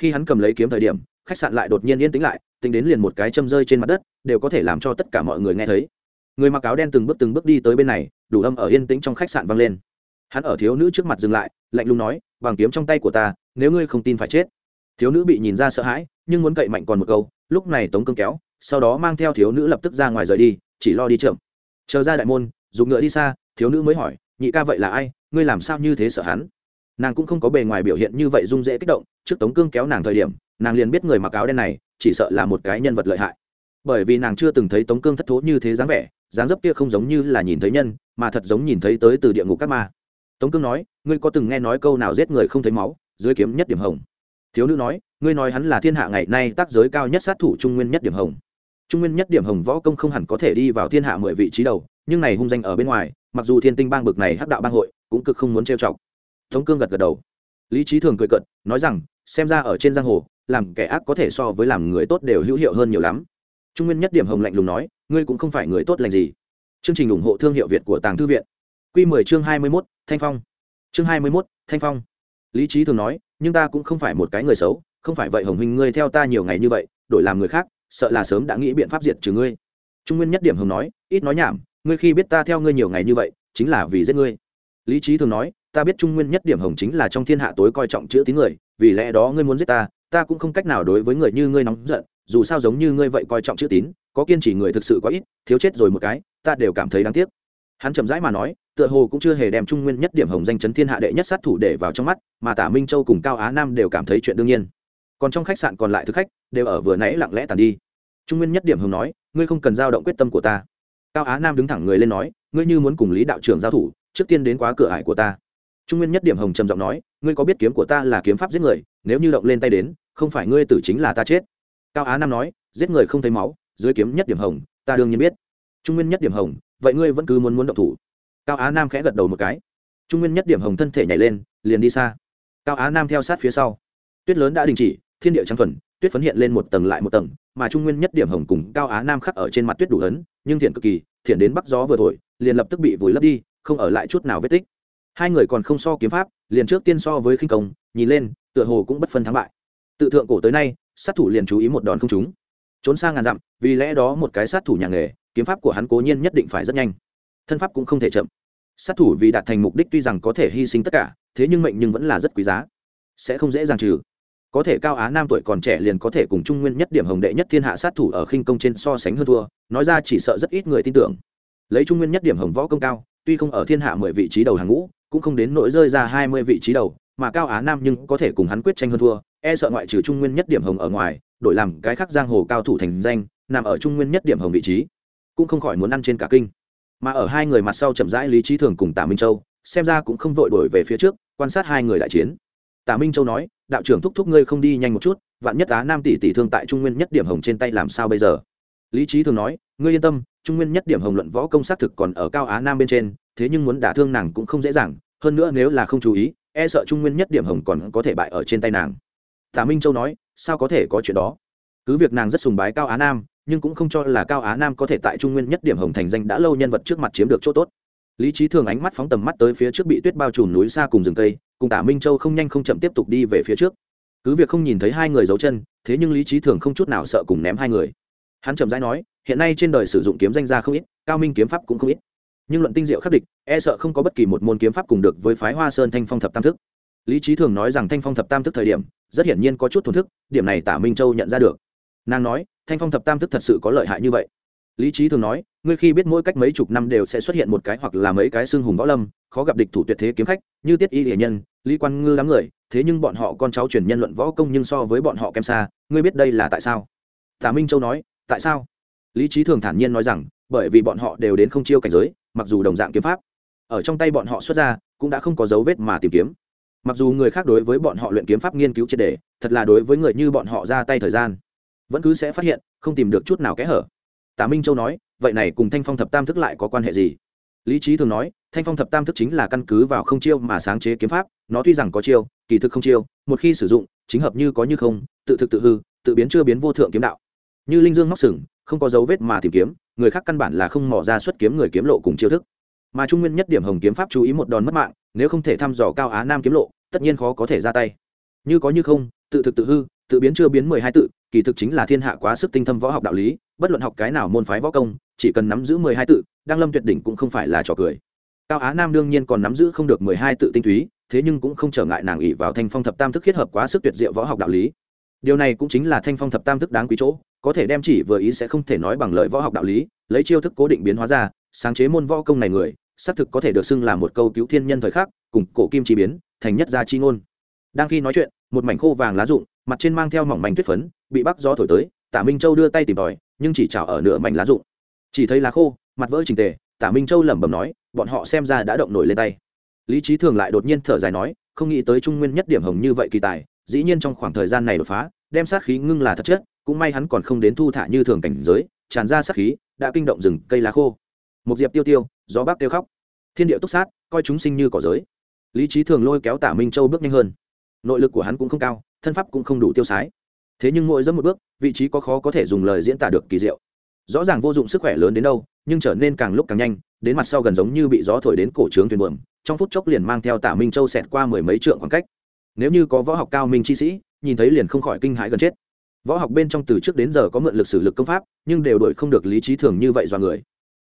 khi hắn cầm lấy kiếm thời điểm, khách sạn lại đột nhiên yên tĩnh lại, tính đến liền một cái châm rơi trên mặt đất, đều có thể làm cho tất cả mọi người nghe thấy. Người mặc áo đen từng bước từng bước đi tới bên này, đủ âm ở yên tĩnh trong khách sạn vang lên hắn ở thiếu nữ trước mặt dừng lại, lạnh lùng nói, bằng kiếm trong tay của ta, nếu ngươi không tin phải chết. Thiếu nữ bị nhìn ra sợ hãi, nhưng muốn cậy mạnh còn một câu, lúc này tống cương kéo, sau đó mang theo thiếu nữ lập tức ra ngoài rời đi, chỉ lo đi chậm. Chờ ra đại môn, dùng ngựa đi xa, thiếu nữ mới hỏi, nhị ca vậy là ai? Ngươi làm sao như thế sợ hắn? Nàng cũng không có bề ngoài biểu hiện như vậy rung dễ kích động, trước tống cương kéo nàng thời điểm, nàng liền biết người mặc áo đen này, chỉ sợ là một cái nhân vật lợi hại. Bởi vì nàng chưa từng thấy tống cương thất thố như thế dáng vẻ, dáng dấp kia không giống như là nhìn thấy nhân, mà thật giống nhìn thấy tới từ địa ngục các ma tống cương nói, ngươi có từng nghe nói câu nào giết người không thấy máu? Dưới kiếm nhất điểm hồng. Thiếu nữ nói, ngươi nói hắn là thiên hạ ngày nay tác giới cao nhất sát thủ trung nguyên nhất điểm hồng. Trung nguyên nhất điểm hồng võ công không hẳn có thể đi vào thiên hạ mười vị trí đầu, nhưng này hung danh ở bên ngoài, mặc dù thiên tinh bang bực này hắc đạo bang hội, cũng cực không muốn trêu chọc. Tống cương gật gật đầu. Lý trí thường cười cận nói rằng, xem ra ở trên giang hồ, làm kẻ ác có thể so với làm người tốt đều hữu hiệu hơn nhiều lắm. Trung nguyên nhất điểm hồng lạnh lùng nói, ngươi cũng không phải người tốt lành gì. Chương trình ủng hộ thương hiệu việt của tàng thư viện. Quy mười chương hai mươi mốt, thanh phong. Chương hai mươi mốt, thanh phong. Lý trí thường nói, nhưng ta cũng không phải một cái người xấu, không phải vậy hồng huynh ngươi theo ta nhiều ngày như vậy, đổi làm người khác, sợ là sớm đã nghĩ biện pháp diệt trừ ngươi. Trung nguyên nhất điểm hồng nói, ít nói nhảm, ngươi khi biết ta theo ngươi nhiều ngày như vậy, chính là vì giết ngươi. Lý trí thường nói, ta biết trung nguyên nhất điểm hồng chính là trong thiên hạ tối coi trọng chữ tín người, vì lẽ đó ngươi muốn giết ta ta cũng không cách nào đối với người như ngươi nóng giận, dù sao giống như ngươi vậy coi trọng chữ tín, có kiên trì người thực sự quá ít, thiếu chết rồi một cái, ta đều cảm thấy đáng tiếc hắn chậm rãi mà nói, tựa hồ cũng chưa hề đem trung nguyên nhất điểm hồng danh chấn thiên hạ đệ nhất sát thủ để vào trong mắt, mà tả minh châu cùng cao á nam đều cảm thấy chuyện đương nhiên. Còn trong khách sạn còn lại thực khách, đều ở vừa nãy lặng lẽ tàn đi. Trung nguyên nhất điểm hồng nói, ngươi không cần giao động quyết tâm của ta. Cao á nam đứng thẳng người lên nói, ngươi như muốn cùng lý đạo trưởng giao thủ, trước tiên đến quá cửa ải của ta. Trung nguyên nhất điểm hồng trầm giọng nói, ngươi có biết kiếm của ta là kiếm pháp giết người, nếu như động lên tay đến, không phải ngươi tử chính là ta chết. Cao á nam nói, giết người không thấy máu, dưới kiếm nhất điểm hồng, ta đương nhiên biết. Trung nguyên nhất điểm hồng vậy ngươi vẫn cứ muốn muốn động thủ? Cao á nam khẽ gật đầu một cái. Trung nguyên nhất điểm hồng thân thể nhảy lên, liền đi xa. Cao á nam theo sát phía sau. Tuyết lớn đã đình chỉ, thiên địa trắng thuần, tuyết phấn hiện lên một tầng lại một tầng, mà trung nguyên nhất điểm hồng cùng cao á nam khắc ở trên mặt tuyết đủ ấn, nhưng thiện cực kỳ, thiện đến bắc gió vừa thổi, liền lập tức bị vùi lấp đi, không ở lại chút nào vết tích. Hai người còn không so kiếm pháp, liền trước tiên so với khinh công, nhìn lên, tựa hồ cũng bất phân thắng bại. Tự thượng cổ tới nay, sát thủ liền chú ý một đòn không trúng. Trốn sang ngàn dặm, vì lẽ đó một cái sát thủ nhà nghề kiếm pháp của hắn cố nhiên nhất định phải rất nhanh. Thân pháp cũng không thể chậm. Sát thủ vì đạt thành mục đích tuy rằng có thể hy sinh tất cả, thế nhưng mệnh nhưng vẫn là rất quý giá. Sẽ không dễ dàng trừ. Có thể cao á nam tuổi còn trẻ liền có thể cùng trung nguyên nhất điểm hồng đệ nhất thiên hạ sát thủ ở khinh công trên so sánh hơn thua, nói ra chỉ sợ rất ít người tin tưởng. Lấy trung nguyên nhất điểm hồng võ công cao, tuy không ở thiên hạ mười vị trí đầu hàng ngũ, cũng không đến nỗi rơi ra hai mươi vị trí đầu, mà cao á nam nhưng có thể cùng hắn quyết tranh hơn thua e sợ ngoại trừ trung nguyên nhất điểm hồng ở ngoài, đổi làm cái khác giang hồ cao thủ thành danh, nằm ở trung nguyên nhất điểm hồng vị trí cũng không khỏi muốn ăn trên cả kinh. Mà ở hai người mặt sau chậm rãi lý trí thường cùng tả minh châu, xem ra cũng không vội đổi về phía trước, quan sát hai người đại chiến. Tả minh châu nói, đạo trưởng thúc thúc ngươi không đi nhanh một chút, vạn nhất á nam tỷ tỷ thương tại trung nguyên nhất điểm hồng trên tay làm sao bây giờ? Lý trí thường nói, ngươi yên tâm, trung nguyên nhất điểm hồng luận võ công xác thực còn ở cao á nam bên trên, thế nhưng muốn đả thương nàng cũng không dễ dàng, hơn nữa nếu là không chú ý e sợ trung nguyên nhất điểm hồng còn có thể bại ở trên tay nàng. Tả minh châu nói, sao có thể có chuyện đó? Cứ việc nàng rất sùng bái cao á nam nhưng cũng không cho là cao á nam có thể tại trung nguyên nhất điểm hồng thành danh đã lâu nhân vật trước mặt chiếm được chỗ tốt. Lý trí thường ánh mắt phóng tầm mắt tới phía trước bị tuyết bao trùm núi xa cùng rừng cây, cùng tả minh châu không nhanh không chậm tiếp tục đi về phía trước. Cứ việc không nhìn thấy hai người giấu chân, thế nhưng lý trí thường không chút nào sợ cùng ném hai người. Hắn chậm rãi nói, hiện nay trên đời sử dụng kiếm danh gia không ít, cao minh kiếm pháp cũng không ít. Nhưng luận tinh diệu khắc địch e sợ không có bất kỳ một môn kiếm pháp cùng được với phái hoa sơn thanh phong thập tam thức. Lý trí thường nói rằng thanh phong thập tam thức thời điểm, rất hiển nhiên có chút thổn thức, điểm này tả minh châu nhận ra được. Nàng nói thanh phong thập tam thức thật sự có lợi hại như vậy. Lý trí thường nói, ngươi khi biết mỗi cách mấy chục năm đều sẽ xuất hiện một cái hoặc là mấy cái xương hùng võ lâm, khó gặp địch thủ tuyệt thế kiếm khách, như tiết y hiển nhân, lý quan ngư đám người, thế nhưng bọn họ con cháu truyền nhân luận võ công nhưng so với bọn họ kém xa, ngươi biết đây là tại sao? Tả minh châu nói, tại sao? Lý trí thường thản nhiên nói rằng, bởi vì bọn họ đều đến không chiêu cảnh giới, mặc dù đồng dạng kiếm pháp, ở trong tay bọn họ xuất ra, cũng đã không có dấu vết mà tìm kiếm. Mặc dù người khác đối với bọn họ luyện kiếm pháp nghiên cứu triệt đề thật là đối với người như bọn họ ra tay thời gian vẫn cứ sẽ phát hiện, không tìm được chút nào kẽ hở. Tả minh châu nói, vậy này cùng thanh phong thập tam thức lại có quan hệ gì? Lý trí thường nói, thanh phong thập tam thức chính là căn cứ vào không chiêu mà sáng chế kiếm pháp, nó tuy rằng có chiêu, kỳ thực không chiêu, một khi sử dụng, chính hợp như có như không, tự thực tự hư, tự biến chưa biến vô thượng kiếm đạo. Như linh dương móc sừng, không có dấu vết mà tìm kiếm, người khác căn bản là không mò ra xuất kiếm người kiếm lộ cùng chiêu thức. Mà trung nguyên nhất điểm hồng kiếm pháp chú ý một đòn mất mạng, nếu không thể thăm dò cao á nam kiếm lộ, tất nhiên khó có thể ra tay. Như có như không, tự thực tự hư tự biến chưa biến mười hai tự, kỳ thực chính là thiên hạ quá sức tinh thâm võ học đạo lý, bất luận học cái nào môn phái võ công, chỉ cần nắm giữ mười hai tự đang lâm tuyệt đỉnh cũng không phải là trò cười. Cao á nam đương nhiên còn nắm giữ không được mười hai tự tinh túy, thế nhưng cũng không trở ngại nàng ỉ vào thanh phong thập tam thức kết hợp quá sức tuyệt diệu võ học đạo lý. Điều này cũng chính là thanh phong thập tam thức đáng quý chỗ, có thể đem chỉ vừa ý sẽ không thể nói bằng lời võ học đạo lý, lấy chiêu thức cố định biến hóa ra, sáng chế môn võ công này người, xác thực có thể được xưng là một câu cứu thiên nhân thời khắc, cùng cổ kim chi biến, thành nhất gia chi ngôn. Đang khi nói chuyện, một mảnh khô vàng lá rụng mặt trên mang theo mỏng mảnh tuyết phấn, bị bắc gió thổi tới, tả minh châu đưa tay tìm tòi, nhưng chỉ chảo ở nửa mảnh lá rụng. Chỉ thấy lá khô, mặt vỡ trình tề, tả minh châu lẩm bẩm nói, bọn họ xem ra đã động nổi lên tay. Lý trí thường lại đột nhiên thở dài nói, không nghĩ tới trung nguyên nhất điểm hồng như vậy kỳ tài, dĩ nhiên trong khoảng thời gian này đột phá, đem sát khí ngưng là thật chất, cũng may hắn còn không đến thu thả như thường cảnh giới, tràn ra sát khí, đã kinh động rừng cây lá khô. Một diệp tiêu tiêu, gió bác tiêu khóc. Thiên địa túc sát, coi chúng sinh như cỏ giới. Lý trí thường lôi kéo tả minh châu bước nhanh hơn. Nội lực của hắn cũng không cao thân pháp cũng không đủ tiêu sái. Thế nhưng mỗi dẫm một bước, vị trí có khó có thể dùng lời diễn tả được kỳ diệu. Rõ ràng vô dụng sức khỏe lớn đến đâu, nhưng trở nên càng lúc càng nhanh, đến mặt sau gần giống như bị gió thổi đến cổ trướng thuyền buồm, trong phút chốc liền mang theo tả minh châu xẹt qua mười mấy trượng khoảng cách. Nếu như có võ học cao minh chi sĩ, nhìn thấy liền không khỏi kinh hãi gần chết. Võ học bên trong từ trước đến giờ có mượn lực sử lực công pháp, nhưng đều đổi không được lý trí thường như vậy do người.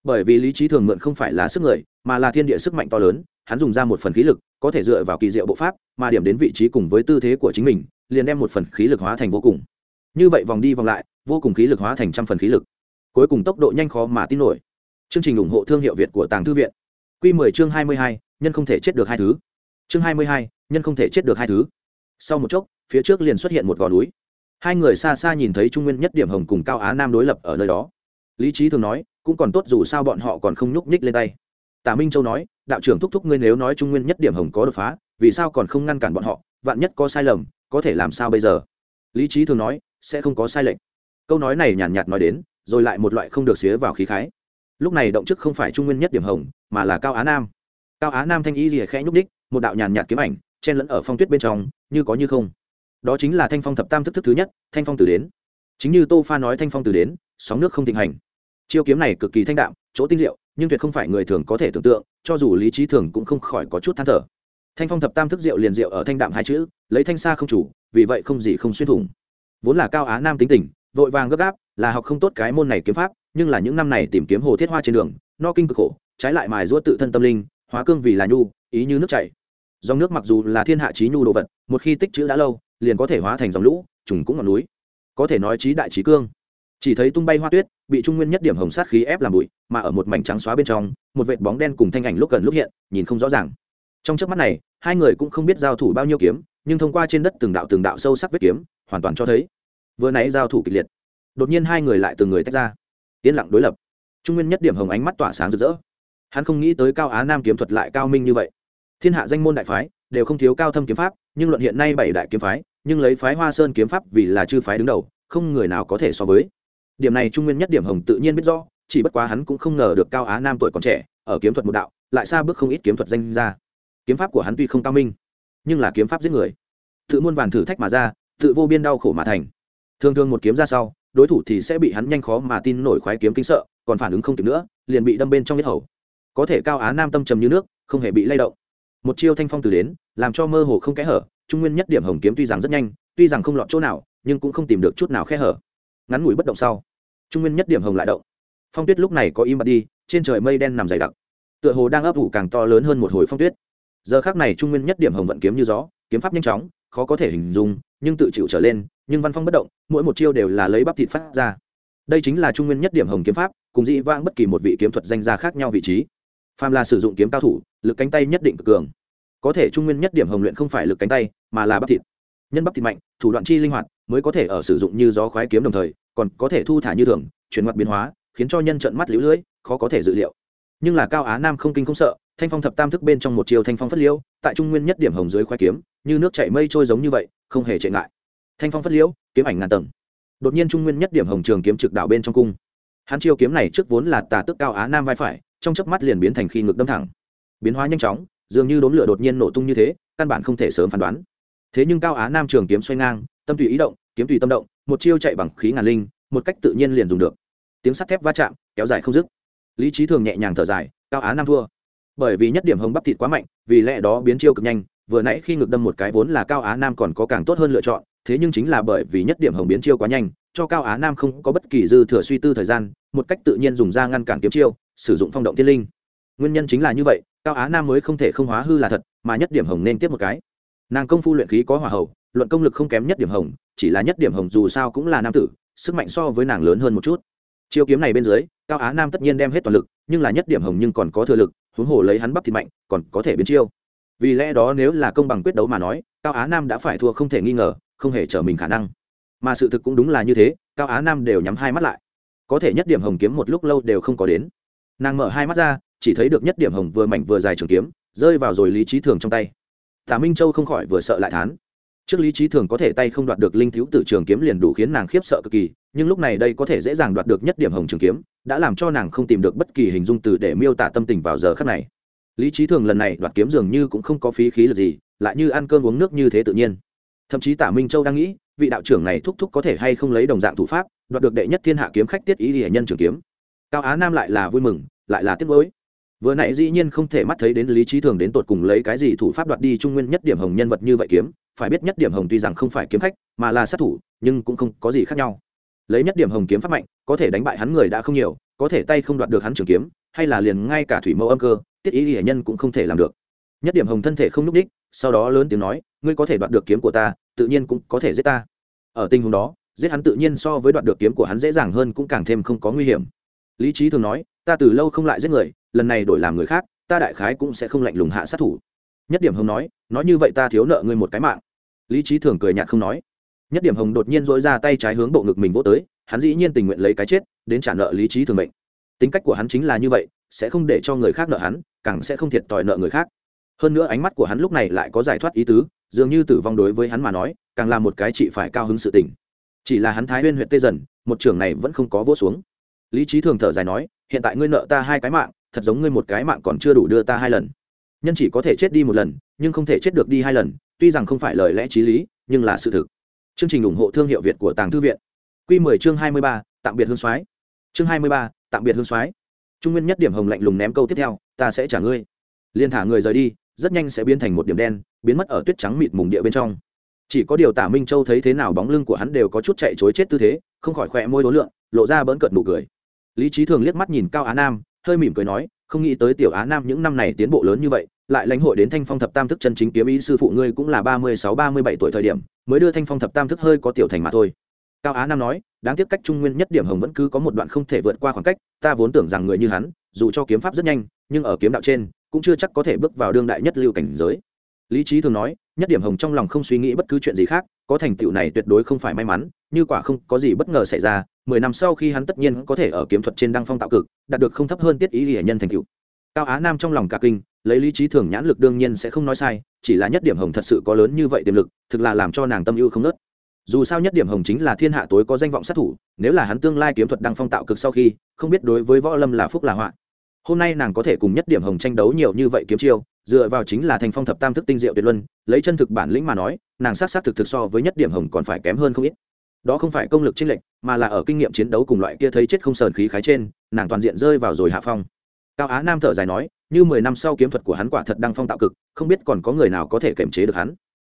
Bởi vì lý trí thường mượn không phải là sức người, mà là thiên địa sức mạnh to lớn, hắn dùng ra một phần khí lực, có thể dựa vào kỳ diệu bộ pháp, mà điểm đến vị trí cùng với tư thế của chính mình liền đem một phần khí lực hóa thành vô cùng. Như vậy vòng đi vòng lại vô cùng khí lực hóa thành trăm phần khí lực. Cuối cùng tốc độ nhanh khó mà tin nổi. Chương trình ủng hộ thương hiệu việt của tàng thư viện. Q 10 chương 22, nhân không thể chết được hai thứ. Chương 22, nhân không thể chết được hai thứ. Sau một chốc phía trước liền xuất hiện một gò núi. Hai người xa xa nhìn thấy trung nguyên nhất điểm hồng cùng cao á nam đối lập ở nơi đó. Lý trí thường nói cũng còn tốt dù sao bọn họ còn không nhúc nhích lên tay. Tả minh châu nói đạo trưởng thúc thúc ngươi nếu nói trung nguyên nhất điểm hồng có đột phá vì sao còn không ngăn cản bọn họ? Vạn nhất có sai lầm có thể làm sao bây giờ? Lý trí thường nói, sẽ không có sai lệch. Câu nói này nhàn nhạt nói đến, rồi lại một loại không được xía vào khí khái. Lúc này động chức không phải trung nguyên nhất điểm hồng, mà là cao á nam. Cao á nam thanh y rìa khẽ nhúc đích một đạo nhàn nhạt kiếm ảnh, chen lẫn ở phong tuyết bên trong, như có như không. Đó chính là thanh phong thập tam thức thức thứ nhất, thanh phong từ đến. Chính như tô pha nói thanh phong từ đến, sóng nước không thịnh hành. Chiêu kiếm này cực kỳ thanh đạm, chỗ tinh diệu, nhưng tuyệt không phải người thường có thể tưởng tượng, cho dù lý trí thường cũng không khỏi có chút than thở thanh phong thập tam thức rượu liền rượu ở thanh đạm hai chữ, lấy thanh xa không chủ, vì vậy không gì không xuyên thủng. Vốn là cao á nam tính tình, vội vàng gấp gáp, là học không tốt cái môn này kiếm pháp, nhưng là những năm này tìm kiếm hồ thiết hoa trên đường, no kinh cực khổ, trái lại mài giũa tự thân tâm linh, hóa cương vì là nhu, ý như nước chảy. Dòng nước mặc dù là thiên hạ trí nhu đồ vật, một khi tích chữ đã lâu, liền có thể hóa thành dòng lũ, trùng cũng ngọn núi. Có thể nói trí đại trí cương. Chỉ thấy tung bay hoa tuyết, bị trung nguyên nhất điểm hồng sát khí ép làm bụi, mà ở một mảnh trắng xóa bên trong, một vệt bóng đen cùng thanh ảnh lúc gần lúc hiện, nhìn không rõ ràng trong trước mắt này, hai người cũng không biết giao thủ bao nhiêu kiếm, nhưng thông qua trên đất từng đạo từng đạo sâu sắc vết kiếm, hoàn toàn cho thấy vừa nãy giao thủ kịch liệt. Đột nhiên hai người lại từng người tách ra. Yên lặng đối lập. Trung nguyên nhất điểm hồng ánh mắt tỏa sáng rực rỡ. Hắn không nghĩ tới cao á nam kiếm thuật lại cao minh như vậy. Thiên hạ danh môn đại phái đều không thiếu cao thâm kiếm pháp, nhưng luận hiện nay bảy đại kiếm phái, nhưng lấy phái hoa sơn kiếm pháp vì là chư phái đứng đầu, không người nào có thể so với. Điểm này trung nguyên nhất điểm hồng tự nhiên biết rõ, chỉ bất quá hắn cũng không ngờ được cao á nam tuổi còn trẻ, ở kiếm thuật một đạo, lại xa bước không ít kiếm thuật danh ra kiếm pháp của hắn tuy không cao minh, nhưng là kiếm pháp giết người. Tự muôn vàn thử thách mà ra, tự vô biên đau khổ mà thành. Thường thường một kiếm ra sau, đối thủ thì sẽ bị hắn nhanh khó mà tin nổi khoái kiếm kinh sợ, còn phản ứng không kịp nữa, liền bị đâm bên trong nhất hầu. Có thể cao á nam tâm trầm như nước, không hề bị lay động. Một chiêu thanh phong từ đến, làm cho mơ hồ không kẽ hở, trung nguyên nhất điểm hồng kiếm tuy rằng rất nhanh, tuy rằng không lọt chỗ nào, nhưng cũng không tìm được chút nào khe hở. Ngắn ngủi bất động sau, trung nguyên nhất điểm hồng lại động. Phong tuyết lúc này có im bặt đi, trên trời mây đen nằm dày đặc. Tựa hồ đang ấp ủ càng to lớn hơn một hồi phong tuyết giờ khác này trung nguyên nhất điểm hồng vận kiếm như gió, kiếm pháp nhanh chóng, khó có thể hình dung, nhưng tự chịu trở lên, nhưng văn phong bất động, mỗi một chiêu đều là lấy bắp thịt phát ra. Đây chính là trung nguyên nhất điểm hồng kiếm pháp, cùng dị vãng bất kỳ một vị kiếm thuật danh gia khác nhau vị trí. Phàm là sử dụng kiếm cao thủ, lực cánh tay nhất định cực cường. Có thể trung nguyên nhất điểm hồng luyện không phải lực cánh tay, mà là bắp thịt. Nhân bắp thịt mạnh, thủ đoạn chi linh hoạt, mới có thể ở sử dụng như gió khoái kiếm đồng thời, còn có thể thu thả như thường, chuyển mặt biến hóa, khiến cho nhân trận mắt lũ lưỡi khó có thể dự liệu. Nhưng là cao á nam không kinh không sợ thanh phong thập tam thức bên trong một chiều thanh phong phất liễu, tại trung nguyên nhất điểm hồng dưới khoai kiếm, như nước chảy mây trôi giống như vậy, không hề chạy ngại. Thanh phong phất liễu, kiếm ảnh ngàn tầng. Đột nhiên trung nguyên nhất điểm hồng trường kiếm trực đạo bên trong cung. Hắn chiêu kiếm này trước vốn là tà tức cao á nam vai phải, trong chớp mắt liền biến thành khi ngực đâm thẳng. Biến hóa nhanh chóng, dường như đốm lửa đột nhiên nổ tung như thế, căn bản không thể sớm phán đoán. Thế nhưng cao á nam trường kiếm xoay ngang, tâm tùy ý động, kiếm tùy tâm động, một chiêu chạy bằng khí ngàn linh, một cách tự nhiên liền dùng được. Tiếng sắt thép va chạm, kéo dài không dứt. Lý trí thường nhẹ nhàng thở dài, cao á nam thua bởi vì nhất điểm hồng bắp thịt quá mạnh, vì lẽ đó biến chiêu cực nhanh, vừa nãy khi ngực đâm một cái vốn là cao á nam còn có càng tốt hơn lựa chọn, thế nhưng chính là bởi vì nhất điểm hồng biến chiêu quá nhanh, cho cao á nam không có bất kỳ dư thừa suy tư thời gian, một cách tự nhiên dùng ra ngăn cản kiếm chiêu, sử dụng phong động thiên linh. Nguyên nhân chính là như vậy, cao á nam mới không thể không hóa hư là thật, mà nhất điểm hồng nên tiếp một cái. Nàng công phu luyện khí có hỏa hậu luận công lực không kém nhất điểm hồng, chỉ là nhất điểm hồng dù sao cũng là nam tử, sức mạnh so với nàng lớn hơn một chút. Chiêu kiếm này bên dưới, cao á nam tất nhiên đem hết toàn lực, nhưng là nhất điểm hồng nhưng còn có thừa lực huống hồ lấy hắn bắp thịt mạnh, còn có thể biến chiêu. Vì lẽ đó nếu là công bằng quyết đấu mà nói, cao á nam đã phải thua không thể nghi ngờ, không hề trở mình khả năng. Mà sự thực cũng đúng là như thế, cao á nam đều nhắm hai mắt lại. Có thể nhất điểm hồng kiếm một lúc lâu đều không có đến. Nàng mở hai mắt ra, chỉ thấy được nhất điểm hồng vừa mảnh vừa dài trường kiếm, rơi vào rồi lý trí thường trong tay. Tả minh châu không khỏi vừa sợ lại thán. Trước lý trí thường có thể tay không đoạt được linh thiếu tử trường kiếm liền đủ khiến nàng khiếp sợ cực kỳ nhưng lúc này đây có thể dễ dàng đoạt được nhất điểm hồng trường kiếm, đã làm cho nàng không tìm được bất kỳ hình dung từ để miêu tả tâm tình vào giờ khắc này. Lý trí thường lần này đoạt kiếm dường như cũng không có phí khí lực gì, lại như ăn cơm uống nước như thế tự nhiên. Thậm chí tả minh châu đang nghĩ, vị đạo trưởng này thúc thúc có thể hay không lấy đồng dạng thủ pháp, đoạt được đệ nhất thiên hạ kiếm khách tiết ý hệ nhân trường kiếm. Cao á nam lại là vui mừng, lại là tiếc gối vừa nãy dĩ nhiên không thể mắt thấy đến lý trí thường đến tột cùng lấy cái gì thủ pháp đoạt đi trung nguyên nhất điểm hồng nhân vật như vậy kiếm, phải biết nhất điểm hồng tuy rằng không phải kiếm khách, mà là sát thủ, nhưng cũng không có gì khác nhau lấy nhất điểm hồng kiếm pháp mạnh, có thể đánh bại hắn người đã không nhiều, có thể tay không đoạt được hắn trường kiếm, hay là liền ngay cả thủy mẫu âm cơ, tiết ý hiển nhân cũng không thể làm được. Nhất điểm hồng thân thể không n ú c đích sau đó lớn tiếng nói, ngươi có thể đoạt được kiếm của ta, tự nhiên cũng có thể giết ta. Ở tình huống đó, giết hắn tự nhiên so với đoạt được kiếm của hắn dễ dàng hơn cũng càng thêm không có nguy hiểm. Lý trí thường nói, ta từ lâu không lại giết người, lần này đổi làm người khác, ta đại khái cũng sẽ không lạnh lùng hạ sát thủ. Nhất điểm hồng nói nói như vậy ta thiếu nợ ngươi một cái mạng. Lý trí thường cười nhạt không nói nhất điểm hồng đột nhiên dỗi ra tay trái hướng bộ ngực mình vỗ tới, hắn dĩ nhiên tình nguyện lấy cái chết, đến trả nợ lý trí thường mệnh. Tính cách của hắn chính là như vậy, sẽ không để cho người khác nợ hắn, càng sẽ không thiệt tỏi nợ người khác. Hơn nữa ánh mắt của hắn lúc này lại có giải thoát ý tứ, dường như tử vong đối với hắn mà nói, càng là một cái chị phải cao hứng sự tình. Chỉ là hắn thái huyên huyện tê dần, một trường này vẫn không có vỗ xuống. Lý trí thường thở dài nói, hiện tại ngươi nợ ta hai cái mạng, thật giống ngươi một cái mạng còn chưa đủ đưa ta hai lần. Nhân chỉ có thể chết đi một lần, nhưng không thể chết được đi hai lần, tuy rằng không phải lời lẽ t r í lý, nhưng là sự thực chương trình ủng hộ thương hiệu việt của tàng thư viện. Quy 10 chương 23, tạm biệt hương soái. Chương 23, tạm biệt hương soái. Trung nguyên nhất điểm hồng lạnh lùng ném câu tiếp theo ta sẽ trả ngươi. Liên thả người rời đi rất nhanh sẽ biến thành một điểm đen biến mất ở tuyết trắng mịt mùng địa bên trong. Chỉ có điều tả minh châu thấy thế nào bóng lưng của hắn đều có chút chạy chối chết tư thế không khỏi khỏe môi đố lượng lộ ra bỡn cợt nụ cười. Lý Chí thường liếc mắt nhìn cao á nam hơi mỉm cười nói không nghĩ tới tiểu á nam những năm này tiến bộ lớn như vậy, lại lãnh hội đến thanh phong thập tam thức chân chính kiếm ý sư phụ ngươi cũng là ba mươi sáu ba mươi bảy tuổi thời điểm, mới đưa thanh phong thập tam thức hơi có tiểu thành mà thôi. Cao á nam nói, đáng tiếc cách trung nguyên nhất điểm hồng vẫn cứ có một đoạn không thể vượt qua khoảng cách, ta vốn tưởng rằng người như hắn, dù cho kiếm pháp rất nhanh, nhưng ở kiếm đạo trên, cũng chưa chắc có thể bước vào đương đại nhất lưu cảnh giới. Lý trí thường nói, nhất điểm hồng trong lòng không suy nghĩ bất cứ chuyện gì khác, có thành tựu này tuyệt đối không phải may mắn, như quả không có gì bất ngờ xảy ra mười năm sau khi hắn tất nhiên có thể ở kiếm thuật trên đăng phong tạo cực, đạt được không thấp hơn tiết ý hiển nhân thành tựu. Cao á nam trong lòng cả kinh, lấy lý trí thường nhãn lực đương nhiên sẽ không nói sai, chỉ là nhất điểm hồng thật sự có lớn như vậy tiềm lực, thực là làm cho nàng tâm ưu không nớt dù sao nhất điểm hồng chính là thiên hạ tối có danh vọng sát thủ, nếu là hắn tương lai kiếm thuật đăng phong tạo cực sau khi, không biết đối với võ lâm là phúc là họa. Hôm nay nàng có thể cùng nhất điểm hồng tranh đấu nhiều như vậy kiếm chiêu, dựa vào chính là thành phong thập tam thức tinh diệu tuyệt luân, lấy chân thực bản lĩnh mà nói, nàng sát sát thực thực so với nhất điểm hồng còn phải kém hơn không ít đó không phải công lực chênh lệch, mà là ở kinh nghiệm chiến đấu cùng loại kia thấy chết không sờn khí khái trên, nàng toàn diện rơi vào rồi hạ phong. Cao á nam thở dài nói, như mười năm sau kiếm thuật của hắn quả thật đăng phong tạo cực, không biết còn có người nào có thể kiềm chế được hắn.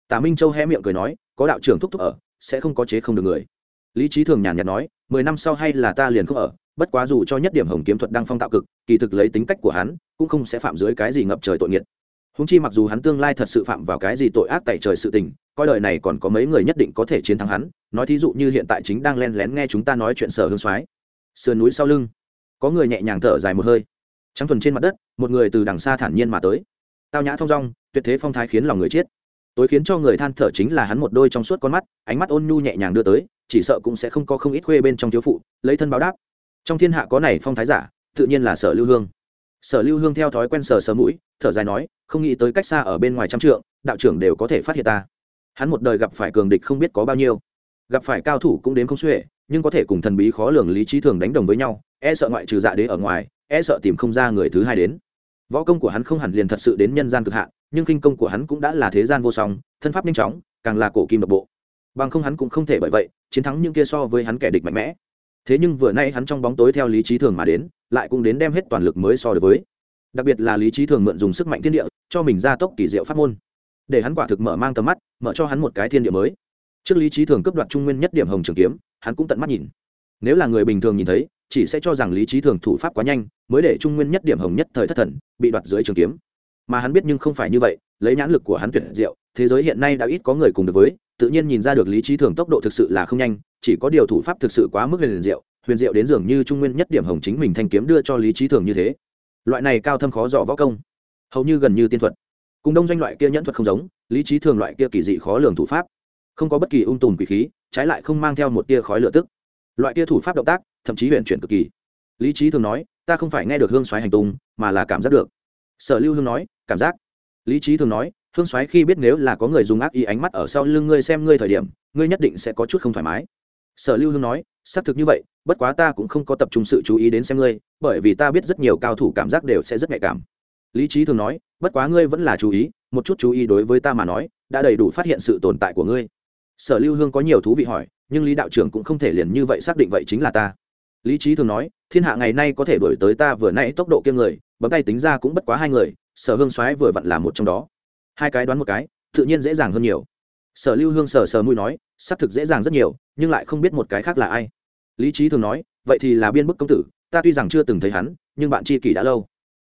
Tả minh châu hé miệng cười nói, có đạo trưởng thúc thúc ở, sẽ không có chế không được người. Lý trí thường nhàn nhạt nói, mười năm sau hay là ta liền không ở, bất quá dù cho nhất điểm hồng kiếm thuật đăng phong tạo cực, kỳ thực lấy tính cách của hắn, cũng không sẽ phạm dưới cái gì ngập trời tội nghiệt. Húng chi mặc dù hắn tương lai thật sự phạm vào cái gì tội ác tại trời sự tình coi đời này còn có mấy người nhất định có thể chiến thắng hắn, nói thí dụ như hiện tại chính đang len lén nghe chúng ta nói chuyện sở hương soái. Sườn núi sau lưng, có người nhẹ nhàng thở dài một hơi. Trắng thuần trên mặt đất, một người từ đằng xa thản nhiên mà tới. Tao nhã thong dong, tuyệt thế phong thái khiến lòng người chết. Tối khiến cho người than thở chính là hắn một đôi trong suốt con mắt, ánh mắt ôn nhu nhẹ nhàng đưa tới, chỉ sợ cũng sẽ không có không ít khuê bên trong thiếu phụ, lấy thân báo đáp. Trong thiên hạ có này phong thái giả, tự nhiên là sở lưu hương. Sở lưu hương theo thói quen sờ sờ mũi, thở dài nói, không nghĩ tới cách xa ở bên ngoài trăm trượng, đạo trưởng đều có thể phát hiện ta hắn một đời gặp phải cường địch không biết có bao nhiêu. Gặp phải cao thủ cũng đến không xuể, nhưng có thể cùng thần bí khó lường lý trí thường đánh đồng với nhau e sợ ngoại trừ dạ đế ở ngoài e sợ tìm không ra người thứ hai đến. Võ công của hắn không hẳn liền thật sự đến nhân gian cực hạn, nhưng kinh công của hắn cũng đã là thế gian vô song, thân pháp nhanh chóng, càng là cổ kim độc bộ. Bằng không hắn cũng không thể bởi vậy, chiến thắng những kia so với hắn kẻ địch mạnh mẽ. Thế nhưng vừa nay hắn trong bóng tối theo lý trí thường mà đến, lại cũng đến đem hết toàn lực mới so được với. Đặc biệt là lý trí thường mượn dùng sức mạnh thiên địa, cho mình ra tốc kỳ diệu pháp môn để hắn quả thực mở mang tầm mắt, mở cho hắn một cái thiên địa mới. Trước lý trí thường cấp đoạt trung nguyên nhất điểm hồng trường kiếm, hắn cũng tận mắt nhìn. Nếu là người bình thường nhìn thấy, chỉ sẽ cho rằng lý trí thường thủ pháp quá nhanh, mới để trung nguyên nhất điểm hồng nhất thời thất thần, bị đoạt dưới trường kiếm. Mà hắn biết nhưng không phải như vậy, lấy nhãn lực của hắn tuyệt diệu, thế giới hiện nay đã ít có người cùng được với, tự nhiên nhìn ra được lý trí thường tốc độ thực sự là không nhanh, chỉ có điều thủ pháp thực sự quá mức huyền diệu huyền diệu đến dường như trung nguyên nhất điểm hồng chính mình thanh kiếm đưa cho lý trí thường như thế. Loại này cao thâm khó dò võ công, hầu như gần như tiên thuật cùng đông doanh loại kia nhẫn thuật không giống, lý trí thường loại kia kỳ dị khó lường thủ pháp. Không có bất kỳ ung tùm quỷ khí, trái lại không mang theo một tia khói lửa tức. Loại kia thủ pháp động tác, thậm chí huyện chuyển cực kỳ. Lý trí thường nói, ta không phải nghe được hương xoáy hành tung, mà là cảm giác được. Sở lưu hương nói, cảm giác. Lý trí thường nói, hương xoáy khi biết nếu là có người dùng ác ý ánh mắt ở sau lưng ngươi xem ngươi thời điểm, ngươi nhất định sẽ có chút không thoải mái. Sở lưu hương nói, xác thực như vậy, bất quá ta cũng không có tập trung sự chú ý đến xem ngươi, bởi vì ta biết rất nhiều cao thủ cảm giác đều sẽ rất nhạy cảm lý trí thường nói, bất quá ngươi vẫn là chú ý, một chút chú ý đối với ta mà nói, đã đầy đủ phát hiện sự tồn tại của ngươi. Sở lưu hương có nhiều thú vị hỏi, nhưng lý đạo trưởng cũng không thể liền như vậy xác định vậy chính là ta. Lý trí thường nói, thiên hạ ngày nay có thể đổi tới ta vừa nãy tốc độ kiêng người, bấm tay tính ra cũng bất quá hai người, sở hương soái vừa vặn là một trong đó. Hai cái đoán một cái, tự nhiên dễ dàng hơn nhiều. Sở lưu hương sờ sờ mũi nói, xác thực dễ dàng rất nhiều, nhưng lại không biết một cái khác là ai. Lý trí thường nói, vậy thì là biên bức công tử, ta tuy rằng chưa từng thấy hắn, nhưng bạn tri kỷ đã lâu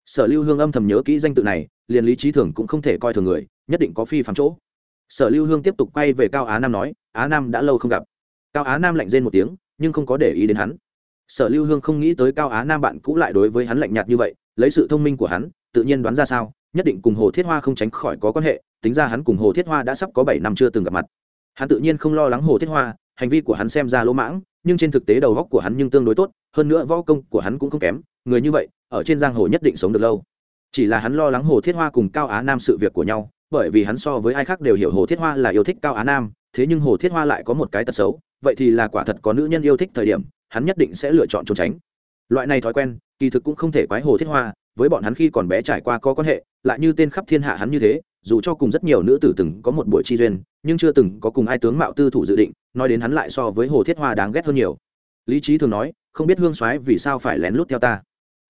sở lưu hương âm thầm nhớ kỹ danh tự này, liền lý trí thường cũng không thể coi thường người, nhất định có phi phạm chỗ. Sở lưu hương tiếp tục quay về cao á nam nói, á nam đã lâu không gặp. Cao á nam lạnh rên một tiếng, nhưng không có để ý đến hắn. Sở lưu hương không nghĩ tới cao á nam bạn cũ lại đối với hắn lạnh nhạt như vậy, lấy sự thông minh của hắn, tự nhiên đoán ra sao, nhất định cùng hồ thiết hoa không tránh khỏi có quan hệ, tính ra hắn cùng hồ thiết hoa đã sắp có bảy năm chưa từng gặp mặt. Hắn tự nhiên không lo lắng hồ thiết hoa, hành vi của hắn xem ra lỗ mãng, nhưng trên thực tế đầu góc của hắn nhưng tương đối tốt, hơn nữa võ công của hắn cũng không kém người như vậy, ở trên giang hồ nhất định sống được lâu. Chỉ là hắn lo lắng hồ thiết hoa cùng cao á nam sự việc của nhau, bởi vì hắn so với ai khác đều hiểu hồ thiết hoa là yêu thích cao á nam, thế nhưng hồ thiết hoa lại có một cái tật xấu, vậy thì là quả thật có nữ nhân yêu thích thời điểm, hắn nhất định sẽ lựa chọn trốn tránh. Loại này thói quen, kỳ thực cũng không thể quái hồ thiết hoa, với bọn hắn khi còn bé trải qua có quan hệ, lại như tên khắp thiên hạ hắn như thế, dù cho cùng rất nhiều nữ tử từng có một buổi chi duyên, nhưng chưa từng có cùng ai tướng mạo tư thủ dự định, nói đến hắn lại so với hồ thiết hoa đáng ghét hơn nhiều. Lý trí thường nói, không biết hương soái vì sao phải lén lút theo ta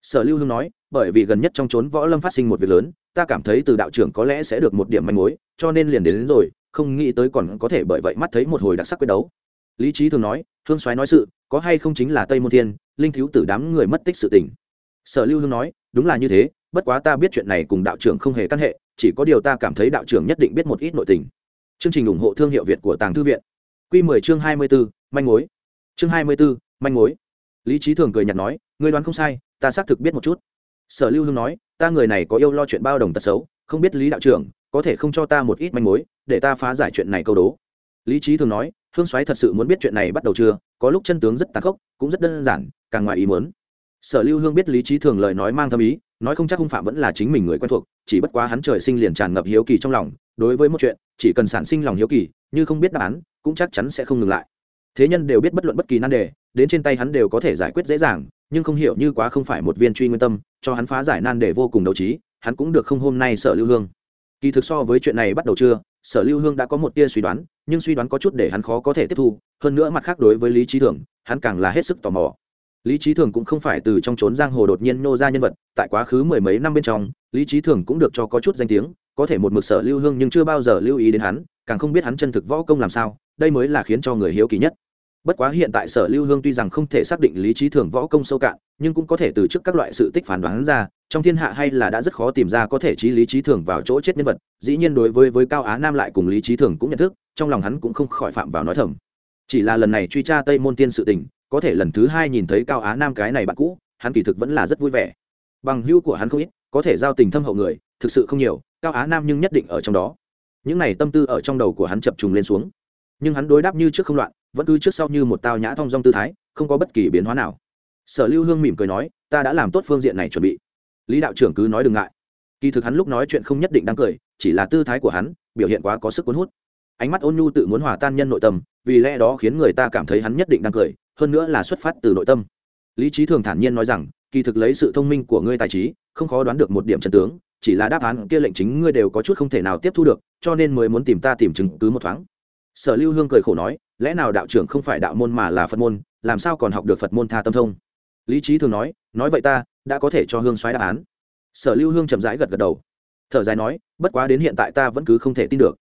sở lưu hương nói bởi vì gần nhất trong trốn võ lâm phát sinh một việc lớn ta cảm thấy từ đạo trưởng có lẽ sẽ được một điểm manh mối cho nên liền đến, đến rồi không nghĩ tới còn có thể bởi vậy mắt thấy một hồi đặc sắc quyết đấu. Lý trí thường nói hương soái nói sự có hay không chính là tây môn thiên linh thiếu tử đám người mất tích sự tình. Sở lưu hương nói đúng là như thế bất quá ta biết chuyện này cùng đạo trưởng không hề căn hệ chỉ có điều ta cảm thấy đạo trưởng nhất định biết một ít nội tình. Chương trình ủng hộ thương hiệu việt của tàng thư viện. Q 10 chương 24, manh mối. Chương 24, manh mối. Lý trí thường cười nhạt nói ngươi đoán không sai ta xác thực biết một chút. Sở lưu hương nói, ta người này có yêu lo chuyện bao đồng tật xấu, không biết lý đạo trưởng có thể không cho ta một ít manh mối, để ta phá giải chuyện này câu đố. Lý trí thường nói, hương soái thật sự muốn biết chuyện này bắt đầu chưa, có lúc chân tướng rất tàn khốc, cũng rất đơn giản, càng ngoài ý muốn. Sở lưu hương biết lý trí thường lời nói mang thâm ý, nói không chắc hung phạm vẫn là chính mình người quen thuộc, chỉ bất quá hắn trời sinh liền tràn ngập hiếu kỳ trong lòng, đối với một chuyện, chỉ cần sản sinh lòng hiếu kỳ, như không biết đáp án, cũng chắc chắn sẽ không ngừng lại. Thế nhân đều biết bất luận bất kỳ nan đề, đến trên tay hắn đều có thể giải quyết dễ dàng nhưng không hiểu như quá không phải một viên truy nguyên tâm, cho hắn phá giải nan để vô cùng đấu trí, hắn cũng được không hôm nay sở lưu hương. Kỳ thực so với chuyện này bắt đầu chưa sở lưu hương đã có một tia suy đoán, nhưng suy đoán có chút để hắn khó có thể tiếp thu, hơn nữa mặt khác đối với lý trí thường, hắn càng là hết sức tò mò. Lý trí thường cũng không phải từ trong trốn giang hồ đột nhiên nô ra nhân vật, tại quá khứ mười mấy năm bên trong, lý trí thường cũng được cho có chút danh tiếng, có thể một mực sở lưu hương nhưng chưa bao giờ lưu ý đến hắn, càng không biết hắn chân thực võ công làm sao, đây mới là khiến cho người hiếu kỳ nhất bất quá hiện tại sở lưu hương tuy rằng không thể xác định lý trí thường võ công sâu cạn, nhưng cũng có thể từ trước các loại sự tích phán đoán ra, trong thiên hạ hay là đã rất khó tìm ra có thể trí lý trí thường vào chỗ chết nhân vật, dĩ nhiên đối với với cao á nam lại cùng lý trí thường cũng nhận thức, trong lòng hắn cũng không khỏi phạm vào nói thầm. Chỉ là lần này truy tra tây môn tiên sự tình, có thể lần thứ hai nhìn thấy cao á nam cái này bạn cũ, hắn kỳ thực vẫn là rất vui vẻ. Bằng hữu của hắn không ít, có thể giao tình thâm hậu người, thực sự không nhiều, cao á nam nhưng nhất định ở trong đó. Những này tâm tư ở trong đầu của hắn chập trùng lên xuống. Nhưng hắn đối đáp như trước không loạn vẫn cứ trước sau như một tao nhã thong dong tư thái, không có bất kỳ biến hóa nào. Sở lưu hương mỉm cười nói, ta đã làm tốt phương diện này chuẩn bị. Lý đạo trưởng cứ nói đừng ngại. Kỳ thực hắn lúc nói chuyện không nhất định đang cười, chỉ là tư thái của hắn, biểu hiện quá có sức cuốn hút. Ánh mắt ôn nhu tự muốn hòa tan nhân nội tâm, vì lẽ đó khiến người ta cảm thấy hắn nhất định đang cười, hơn nữa là xuất phát từ nội tâm. Lý trí thường thản nhiên nói rằng, kỳ thực lấy sự thông minh của ngươi tài trí, không khó đoán được một điểm chân tướng, chỉ là đáp án kia lệnh chính ngươi đều có chút không thể nào tiếp thu được, cho nên mới muốn tìm ta tìm chứng cứ một thoáng. Sở lưu hương cười khổ nói lẽ nào đạo trưởng không phải đạo môn mà là phật môn, làm sao còn học được phật môn tha tâm thông? Lý trí thường nói nói vậy ta, đã có thể cho hương xoáy đáp án. Sở lưu hương chậm rãi gật gật đầu. Thở dài nói, bất quá đến hiện tại ta vẫn cứ không thể tin được.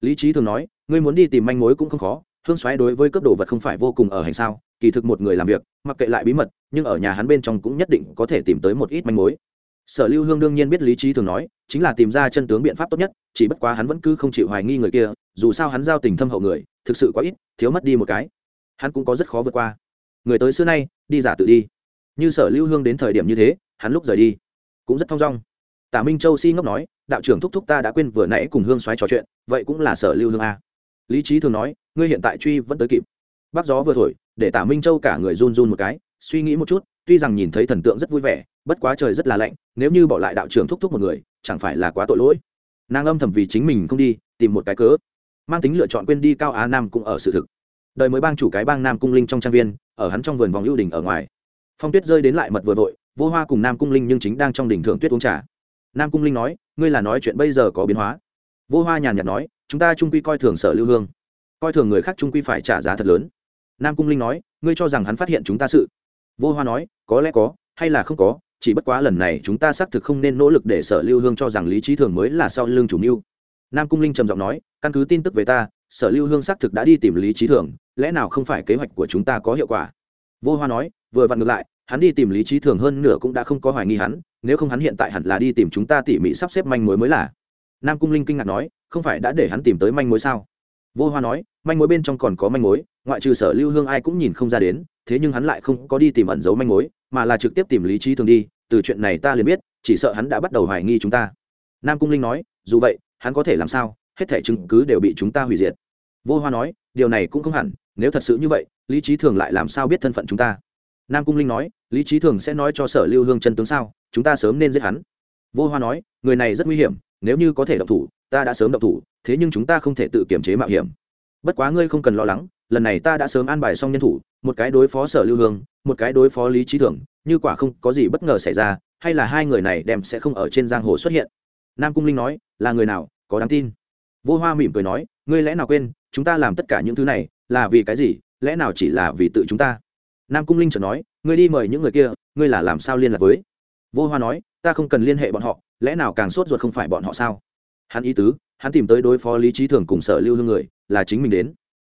Lý trí thường nói, ngươi muốn đi tìm manh mối cũng không khó, hương xoáy đối với cấp đồ vật không phải vô cùng ở hành sao, kỳ thực một người làm việc, mặc kệ lại bí mật, nhưng ở nhà hắn bên trong cũng nhất định có thể tìm tới một ít manh mối sở lưu hương đương nhiên biết lý trí thường nói, chính là tìm ra chân tướng biện pháp tốt nhất, chỉ bất quá hắn vẫn cứ không chịu hoài nghi người kia, dù sao hắn giao tình thâm hậu người, thực sự quá ít, thiếu mất đi một cái. Hắn cũng có rất khó vượt qua. Người tới xưa nay, đi giả tự đi. Như sở lưu hương đến thời điểm như thế, hắn lúc rời đi, cũng rất thong dong. Tả minh châu si ngốc nói, đạo trưởng thúc thúc ta đã quên vừa nãy cùng hương xoáy trò chuyện, vậy cũng là sở lưu hương a. Lý trí thường nói, ngươi hiện tại truy vẫn tới kịp. Bác gió vừa thổi, để tả minh châu cả người run run một cái, suy nghĩ một chút tuy rằng nhìn thấy thần tượng rất vui vẻ, bất quá trời rất là lạnh, nếu như bỏ lại đạo trưởng thúc thúc một người, chẳng phải là quá tội lỗi. Nàng âm thầm vì chính mình không đi, tìm một cái cớ. Mang tính lựa chọn quên đi cao á nam cũng ở sự thực. Đời mới bang chủ cái bang nam cung linh trong trang viên, ở hắn trong vườn vòng lưu đình ở ngoài. Phong tuyết rơi đến lại mật vừa vội, vô hoa cùng nam cung linh nhưng chính đang trong đỉnh thượng tuyết uống trà. Nam cung linh nói, ngươi là nói chuyện bây giờ có biến hóa. Vô hoa nhàn nhạt nói, chúng ta trung quy coi thường sở lưu hương. Coi thường người khác trung quy phải trả giá thật lớn. Nam cung linh nói, ngươi cho rằng hắn phát hiện chúng ta sự? Vô hoa nói, có lẽ có, hay là không có, chỉ bất quá lần này chúng ta xác thực không nên nỗ lực để sở lưu hương cho rằng lý trí thường mới là sau lưng chủ mưu. Nam cung linh trầm giọng nói, căn cứ tin tức về ta, sở lưu hương xác thực đã đi tìm lý trí thường, lẽ nào không phải kế hoạch của chúng ta có hiệu quả? Vô hoa nói, vừa vặn ngược lại, hắn đi tìm lý trí thường hơn nửa cũng đã không có hoài nghi hắn, nếu không hắn hiện tại hẳn là đi tìm chúng ta tỉ mỉ sắp xếp manh mối mới là. Nam cung linh kinh ngạc nói, không phải đã để hắn tìm tới manh mối sao? Vô hoa nói, manh mối bên trong còn có manh mối, ngoại trừ sở lưu hương ai cũng nhìn không ra đến thế nhưng hắn lại không có đi tìm ẩn giấu manh mối, mà là trực tiếp tìm lý trí thường đi, từ chuyện này ta liền biết, chỉ sợ hắn đã bắt đầu hoài nghi chúng ta. Nam cung linh nói, dù vậy, hắn có thể làm sao, hết thẻ chứng cứ đều bị chúng ta hủy diệt. Vô hoa nói, điều này cũng không hẳn, nếu thật sự như vậy, lý trí thường lại làm sao biết thân phận chúng ta? Nam cung linh nói, lý trí thường sẽ nói cho sở lưu hương chân tướng sao, chúng ta sớm nên giết hắn. Vô hoa nói, người này rất nguy hiểm, nếu như có thể động thủ, ta đã sớm động thủ, thế nhưng chúng ta không thể tự kiểm chế mạo hiểm. Bất quá ngươi không cần lo lắng, lần này ta đã sớm an bài xong nhân thủ một cái đối phó sở lưu hương một cái đối phó lý trí thưởng, như quả không có gì bất ngờ xảy ra hay là hai người này đem sẽ không ở trên giang hồ xuất hiện. Nam cung linh nói là người nào có đáng tin? Vô hoa mỉm cười nói ngươi lẽ nào quên chúng ta làm tất cả những thứ này là vì cái gì lẽ nào chỉ là vì tự chúng ta? Nam cung linh chợt nói ngươi đi mời những người kia ngươi là làm sao liên lạc với? Vô hoa nói ta không cần liên hệ bọn họ lẽ nào càng sốt ruột không phải bọn họ sao? Hắn ý tứ hắn tìm tới đối phó lý trí thường cùng sở lưu hương người là chính mình đến.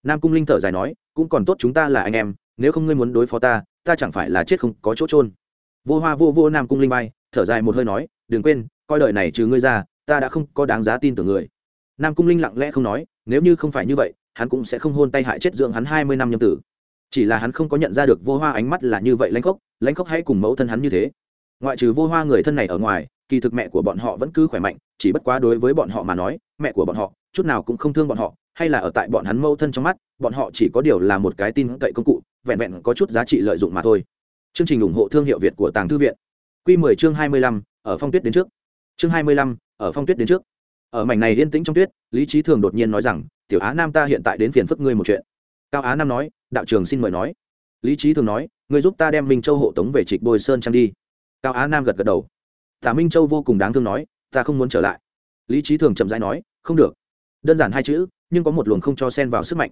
Nam cung linh thở dài nói cũng còn tốt chúng ta là anh em, nếu không ngươi muốn đối phó ta ta chẳng phải là chết không có chỗ trôn vô hoa vô vô nam cung linh bay thở dài một hơi nói, đừng quên, coi đời này trừ ngươi ra, ta đã không có đáng giá tin tưởng người. Nam cung linh lặng lẽ không nói, nếu như không phải như vậy, hắn cũng sẽ không hôn tay hại chết dưỡng hắn hai mươi năm nhâm tử. Chỉ là hắn không có nhận ra được vô hoa ánh mắt là như vậy lãnh khốc lãnh khốc hãy cùng mẫu thân hắn như thế. Ngoại trừ vô hoa người thân này ở ngoài, kỳ thực mẹ của bọn họ vẫn cứ khỏe mạnh, chỉ bất quá đối với bọn họ mà nói, mẹ của bọn họ, chút nào cũng không thương bọn họ hay là ở tại bọn hắn mâu thân trong mắt bọn họ chỉ có điều là một cái tin cậy công cụ vẹn vẹn có chút giá trị lợi dụng mà thôi. Chương trình ủng hộ thương hiệu việt của tàng thư viện. Q 10 chương 25, ở phong tuyết đến trước. Chương 25, ở phong tuyết đến trước. Ở mảnh này yên tĩnh trong tuyết lý trí thường đột nhiên nói rằng tiểu á nam ta hiện tại đến phiền phức ngươi một chuyện. Cao á nam nói đạo trường xin mời nói. Lý trí thường nói ngươi giúp ta đem minh châu hộ tống về trịch bôi sơn trang đi. Cao á nam gật gật đầu. Tả minh châu vô cùng đáng thương nói ta không muốn trở lại. Lý trí thường chậm rãi nói không được. Đơn giản hai chữ nhưng có một luồng không cho sen vào sức mạnh.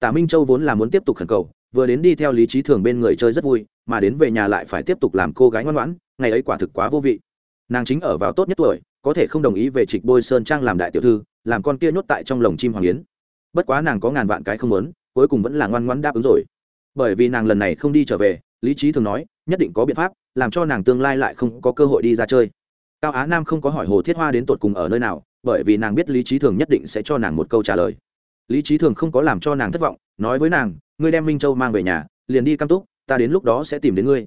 Tả minh châu vốn là muốn tiếp tục khẩn cầu, vừa đến đi theo lý trí thường bên người chơi rất vui, mà đến về nhà lại phải tiếp tục làm cô gái ngoan ngoãn, ngày ấy quả thực quá vô vị. Nàng chính ở vào tốt nhất tuổi, có thể không đồng ý về trịch bôi sơn trang làm đại tiểu thư, làm con kia nhốt tại trong lồng chim hoàng yến. Bất quá nàng có ngàn vạn cái không muốn, cuối cùng vẫn là ngoan ngoãn đáp ứng rồi. Bởi vì nàng lần này không đi trở về, lý trí thường nói, nhất định có biện pháp, làm cho nàng tương lai lại không có cơ hội đi ra chơi. Cao á nam không có hỏi hồ thiết hoa đến tột cùng ở nơi nào bởi vì nàng biết lý trí thường nhất định sẽ cho nàng một câu trả lời. Lý trí thường không có làm cho nàng thất vọng, nói với nàng, ngươi đem minh châu mang về nhà, liền đi cam túc, ta đến lúc đó sẽ tìm đến ngươi.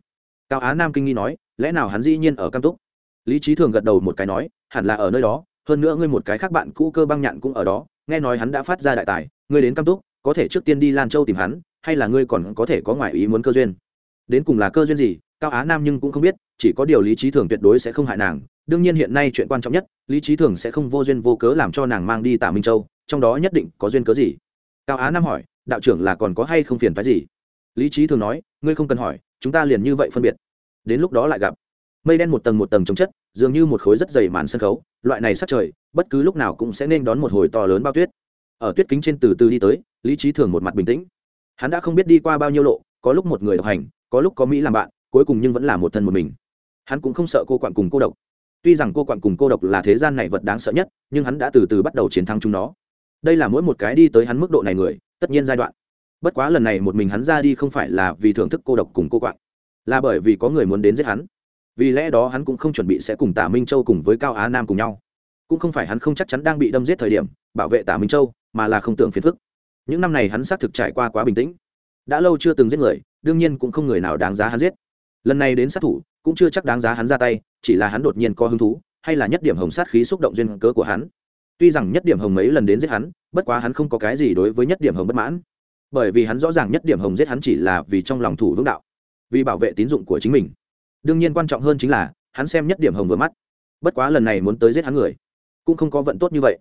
Cao á nam kinh nghi nói, lẽ nào hắn dĩ nhiên ở cam túc? Lý trí thường gật đầu một cái nói, hẳn là ở nơi đó, hơn nữa ngươi một cái khác bạn cũ cơ băng nhạn cũng ở đó, nghe nói hắn đã phát ra đại tài, ngươi đến cam túc, có thể trước tiên đi lan châu tìm hắn, hay là ngươi còn có thể có ngoại ý muốn cơ duyên? Đến cùng là cơ duyên gì, cao á nam nhưng cũng không biết, chỉ có điều lý trí thường tuyệt đối sẽ không hại nàng đương nhiên hiện nay chuyện quan trọng nhất, lý trí thường sẽ không vô duyên vô cớ làm cho nàng mang đi tả minh châu, trong đó nhất định có duyên cớ gì? Cao á nam hỏi, đạo trưởng là còn có hay không phiền phái gì? Lý trí thường nói, ngươi không cần hỏi, chúng ta liền như vậy phân biệt. Đến lúc đó lại gặp. Mây đen một tầng một tầng trồng chất, dường như một khối rất dày màn sân khấu, loại này sắc trời, bất cứ lúc nào cũng sẽ nên đón một hồi to lớn bao tuyết. Ở tuyết kính trên từ từ đi tới, lý trí thường một mặt bình tĩnh. Hắn đã không biết đi qua bao nhiêu lộ, có lúc một người độc hành, có lúc có mỹ làm bạn, cuối cùng nhưng vẫn là một thân một mình. Hắn cũng không sợ cô quặn cùng cô độc tuy rằng cô quặn cùng cô độc là thế gian này vật đáng sợ nhất, nhưng hắn đã từ từ bắt đầu chiến thắng chúng nó. Đây là mỗi một cái đi tới hắn mức độ này người, tất nhiên giai đoạn. Bất quá lần này một mình hắn ra đi không phải là vì thưởng thức cô độc cùng cô quạng là bởi vì có người muốn đến giết hắn. Vì lẽ đó hắn cũng không chuẩn bị sẽ cùng tả minh châu cùng với cao á nam cùng nhau. Cũng không phải hắn không chắc chắn đang bị đâm giết thời điểm, bảo vệ tả minh châu, mà là không tưởng phiền phức. Những năm này hắn xác thực trải qua quá bình tĩnh. Đã lâu chưa từng giết người, đương nhiên cũng không người nào đáng giá hắn giết lần này đến sát thủ, cũng chưa chắc đáng giá hắn ra tay, chỉ là hắn đột nhiên có hứng thú, hay là nhất điểm hồng sát khí xúc động duyên cớ của hắn. Tuy rằng nhất điểm hồng mấy lần đến giết hắn, bất quá hắn không có cái gì đối với nhất điểm hồng bất mãn. Bởi vì hắn rõ ràng nhất điểm hồng giết hắn chỉ là vì trong lòng thủ vững đạo, vì bảo vệ tín dụng của chính mình. Đương nhiên quan trọng hơn chính là, hắn xem nhất điểm hồng vừa mắt. Bất quá lần này muốn tới giết hắn người, cũng không có vận tốt như vậy.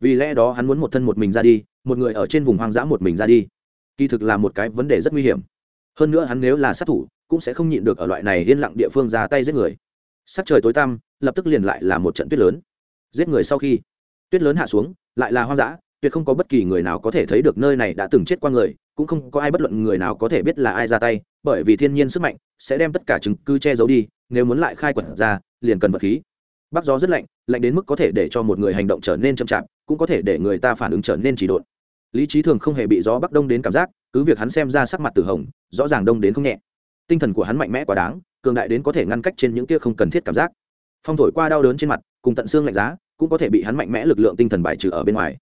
Vì lẽ đó hắn muốn một thân một mình ra đi, một người ở trên vùng hoang dã một mình ra đi. Kỳ thực là một cái vấn đề rất nguy hiểm. Hơn nữa hắn nếu là sát thủ cũng sẽ không nhịn được ở loại này yên lặng địa phương ra tay giết người. Sắc trời tối tăm, lập tức liền lại là một trận tuyết lớn. Giết người sau khi, tuyết lớn hạ xuống, lại là hoang dã, tuyệt không có bất kỳ người nào có thể thấy được nơi này đã từng chết qua người, cũng không có ai bất luận người nào có thể biết là ai ra tay, bởi vì thiên nhiên sức mạnh sẽ đem tất cả chứng cứ che giấu đi, nếu muốn lại khai quật ra, liền cần vật khí. Bắc gió rất lạnh lạnh đến mức có thể để cho một người hành động trở nên chậm chạp, cũng có thể để người ta phản ứng trở nên chỉ độn. Lý trí thường không hề bị gió bắc đông đến cảm giác, cứ việc hắn xem ra sắc mặt từ hồng, rõ ràng đông đến không nhẹ tinh thần của hắn mạnh mẽ quá đáng, cường đại đến có thể ngăn cách trên những kia không cần thiết cảm giác. Phong thổi qua đau đớn trên mặt, cùng tận xương lạnh giá, cũng có thể bị hắn mạnh mẽ lực lượng tinh thần bài trừ ở bên ngoài.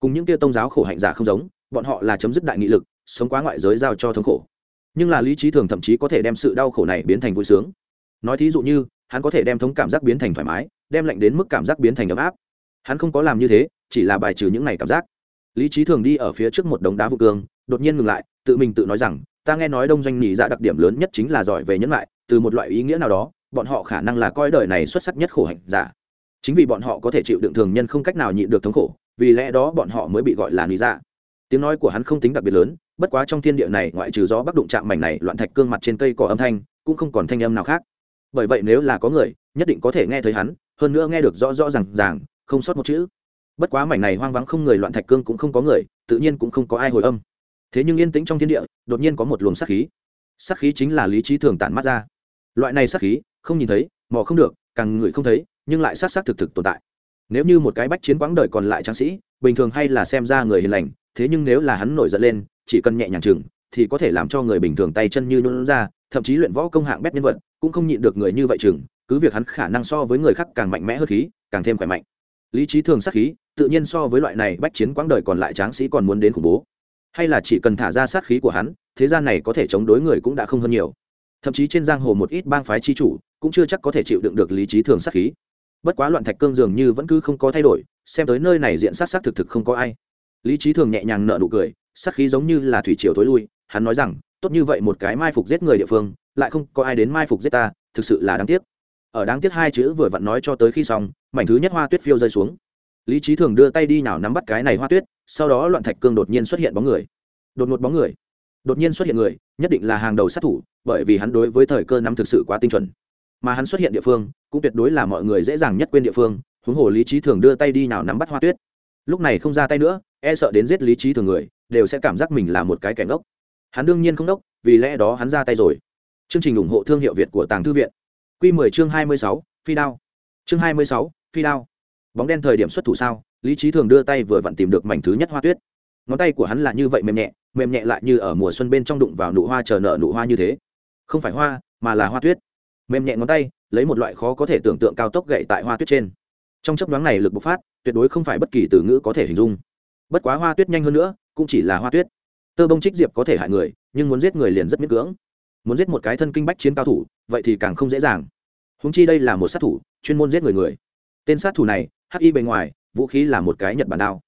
Cùng những kia tôn giáo khổ hạnh giả không giống, bọn họ là chấm dứt đại nghị lực, sống quá ngoại giới giao cho thống khổ. Nhưng là lý trí thường thậm chí có thể đem sự đau khổ này biến thành vui sướng. Nói thí dụ như, hắn có thể đem thống cảm giác biến thành thoải mái, đem lạnh đến mức cảm giác biến thành ấm áp. Hắn không có làm như thế, chỉ là bài trừ những này cảm giác. Lý trí thường đi ở phía trước một đống đá vụ cương, đột nhiên ngừng lại, tự mình tự nói rằng ta nghe nói đông doanh nhị dạ đặc điểm lớn nhất chính là giỏi về nhẫn lại từ một loại ý nghĩa nào đó, bọn họ khả năng là coi đời này xuất sắc nhất khổ hạnh giả. Chính vì bọn họ có thể chịu đựng thường nhân không cách nào nhịn được thống khổ, vì lẽ đó bọn họ mới bị gọi là lý dạ. Tiếng nói của hắn không tính đặc biệt lớn, bất quá trong thiên địa này, ngoại trừ gió bắc đụng chạm mảnh này loạn thạch cương mặt trên cây cỏ âm thanh, cũng không còn thanh âm nào khác. Bởi vậy nếu là có người, nhất định có thể nghe thấy hắn, hơn nữa nghe được rõ rõ r à n g ràng, không sót một chữ. Bất quá mảnh này hoang vắng không người loạn thạch cương cũng không có người, tự nhiên cũng không có ai hồi âm thế nhưng yên tĩnh trong thiên địa, đột nhiên có một luồng sắc khí. Sắc khí chính là lý trí thường tản mắt ra. Loại này sắc khí, không nhìn thấy, mò không được, càng ngửi không thấy, nhưng lại sát sát thực thực tồn tại. Nếu như một cái bách chiến quãng đời còn lại tráng sĩ, bình thường hay là xem ra người hiền lành, thế nhưng nếu là hắn nổi giận lên, chỉ cần nhẹ nhàng chừng, thì có thể làm cho người bình thường tay chân như nhuận ra, thậm chí luyện võ công hạng bét nhân vật, cũng không nhịn được người như vậy chừng, cứ việc hắn khả năng so với người khác càng mạnh mẽ hơn khí, càng thêm khỏe mạnh. Lý trí thường sắc khí, tự nhiên so với loại này bách chiến quãng đời còn lại tráng sĩ còn muốn đến khủng bố hay là chỉ cần thả ra sát khí của hắn, thế gian này có thể chống đối người cũng đã không hơn nhiều. Thậm chí trên giang hồ một ít bang phái chi chủ cũng chưa chắc có thể chịu đựng được lý trí thường sát khí. Bất quá loạn thạch cương dường như vẫn cứ không có thay đổi, xem tới nơi này diện sát sát thực thực không có ai. Lý trí thường nhẹ nhàng nợ nụ cười, sát khí giống như là thủy triều thối lui, hắn nói rằng, tốt như vậy một cái mai phục giết người địa phương, lại không có ai đến mai phục giết ta, thực sự là đáng tiếc. Ở đáng tiếc hai chữ vừa vặn nói cho tới khi xong, mảnh thứ nhất hoa tuyết phiêu rơi xuống. Lý trí thường đưa tay đi nào nắm bắt cái này hoa tuyết sau đó loạn thạch cương đột nhiên xuất hiện bóng người. Đột ngột bóng người. Đột nhiên xuất hiện người nhất định là hàng đầu sát thủ bởi vì hắn đối với thời cơ nắm thực sự quá tinh chuẩn. Mà hắn xuất hiện địa phương cũng tuyệt đối là mọi người dễ dàng nhất quên địa phương huống hồ lý trí thường đưa tay đi nào nắm bắt hoa tuyết. Lúc này không ra tay nữa e sợ đến giết lý trí thường người đều sẽ cảm giác mình là một cái kẻ ngốc. Hắn đương nhiên không đốc vì lẽ đó hắn ra tay rồi. Chương trình ủng hộ thương hiệu việt của tàng thư viện. Q 10 chương 26, phi đao. Chương 26, phi đao. Bóng đen thời điểm xuất thủ sao? Lý trí thường đưa tay vừa vặn tìm được mảnh thứ nhất hoa tuyết. Ngón tay của hắn là như vậy mềm nhẹ mềm nhẹ lại như ở mùa xuân bên trong đụng vào nụ hoa chờ nợ nụ hoa như thế. Không phải hoa, mà là hoa tuyết. Mềm nhẹ ngón tay, lấy một loại khó có thể tưởng tượng cao tốc gậy tại hoa tuyết trên. Trong chấp đoán này lực bộc phát, tuyệt đối không phải bất kỳ từ ngữ có thể hình dung. Bất quá hoa tuyết nhanh hơn nữa, cũng chỉ là hoa tuyết. Tơ bông trích diệp có thể hại người, nhưng muốn giết người liền rất miễn cưỡng. Muốn giết một cái thân kinh bách chiến cao thủ, vậy thì càng không dễ dàng. Húng chi đây là một sát thủ, chuyên môn giết người người. Tên sát thủ này hắc y bề ngoài vũ khí là một cái nhật bản đao.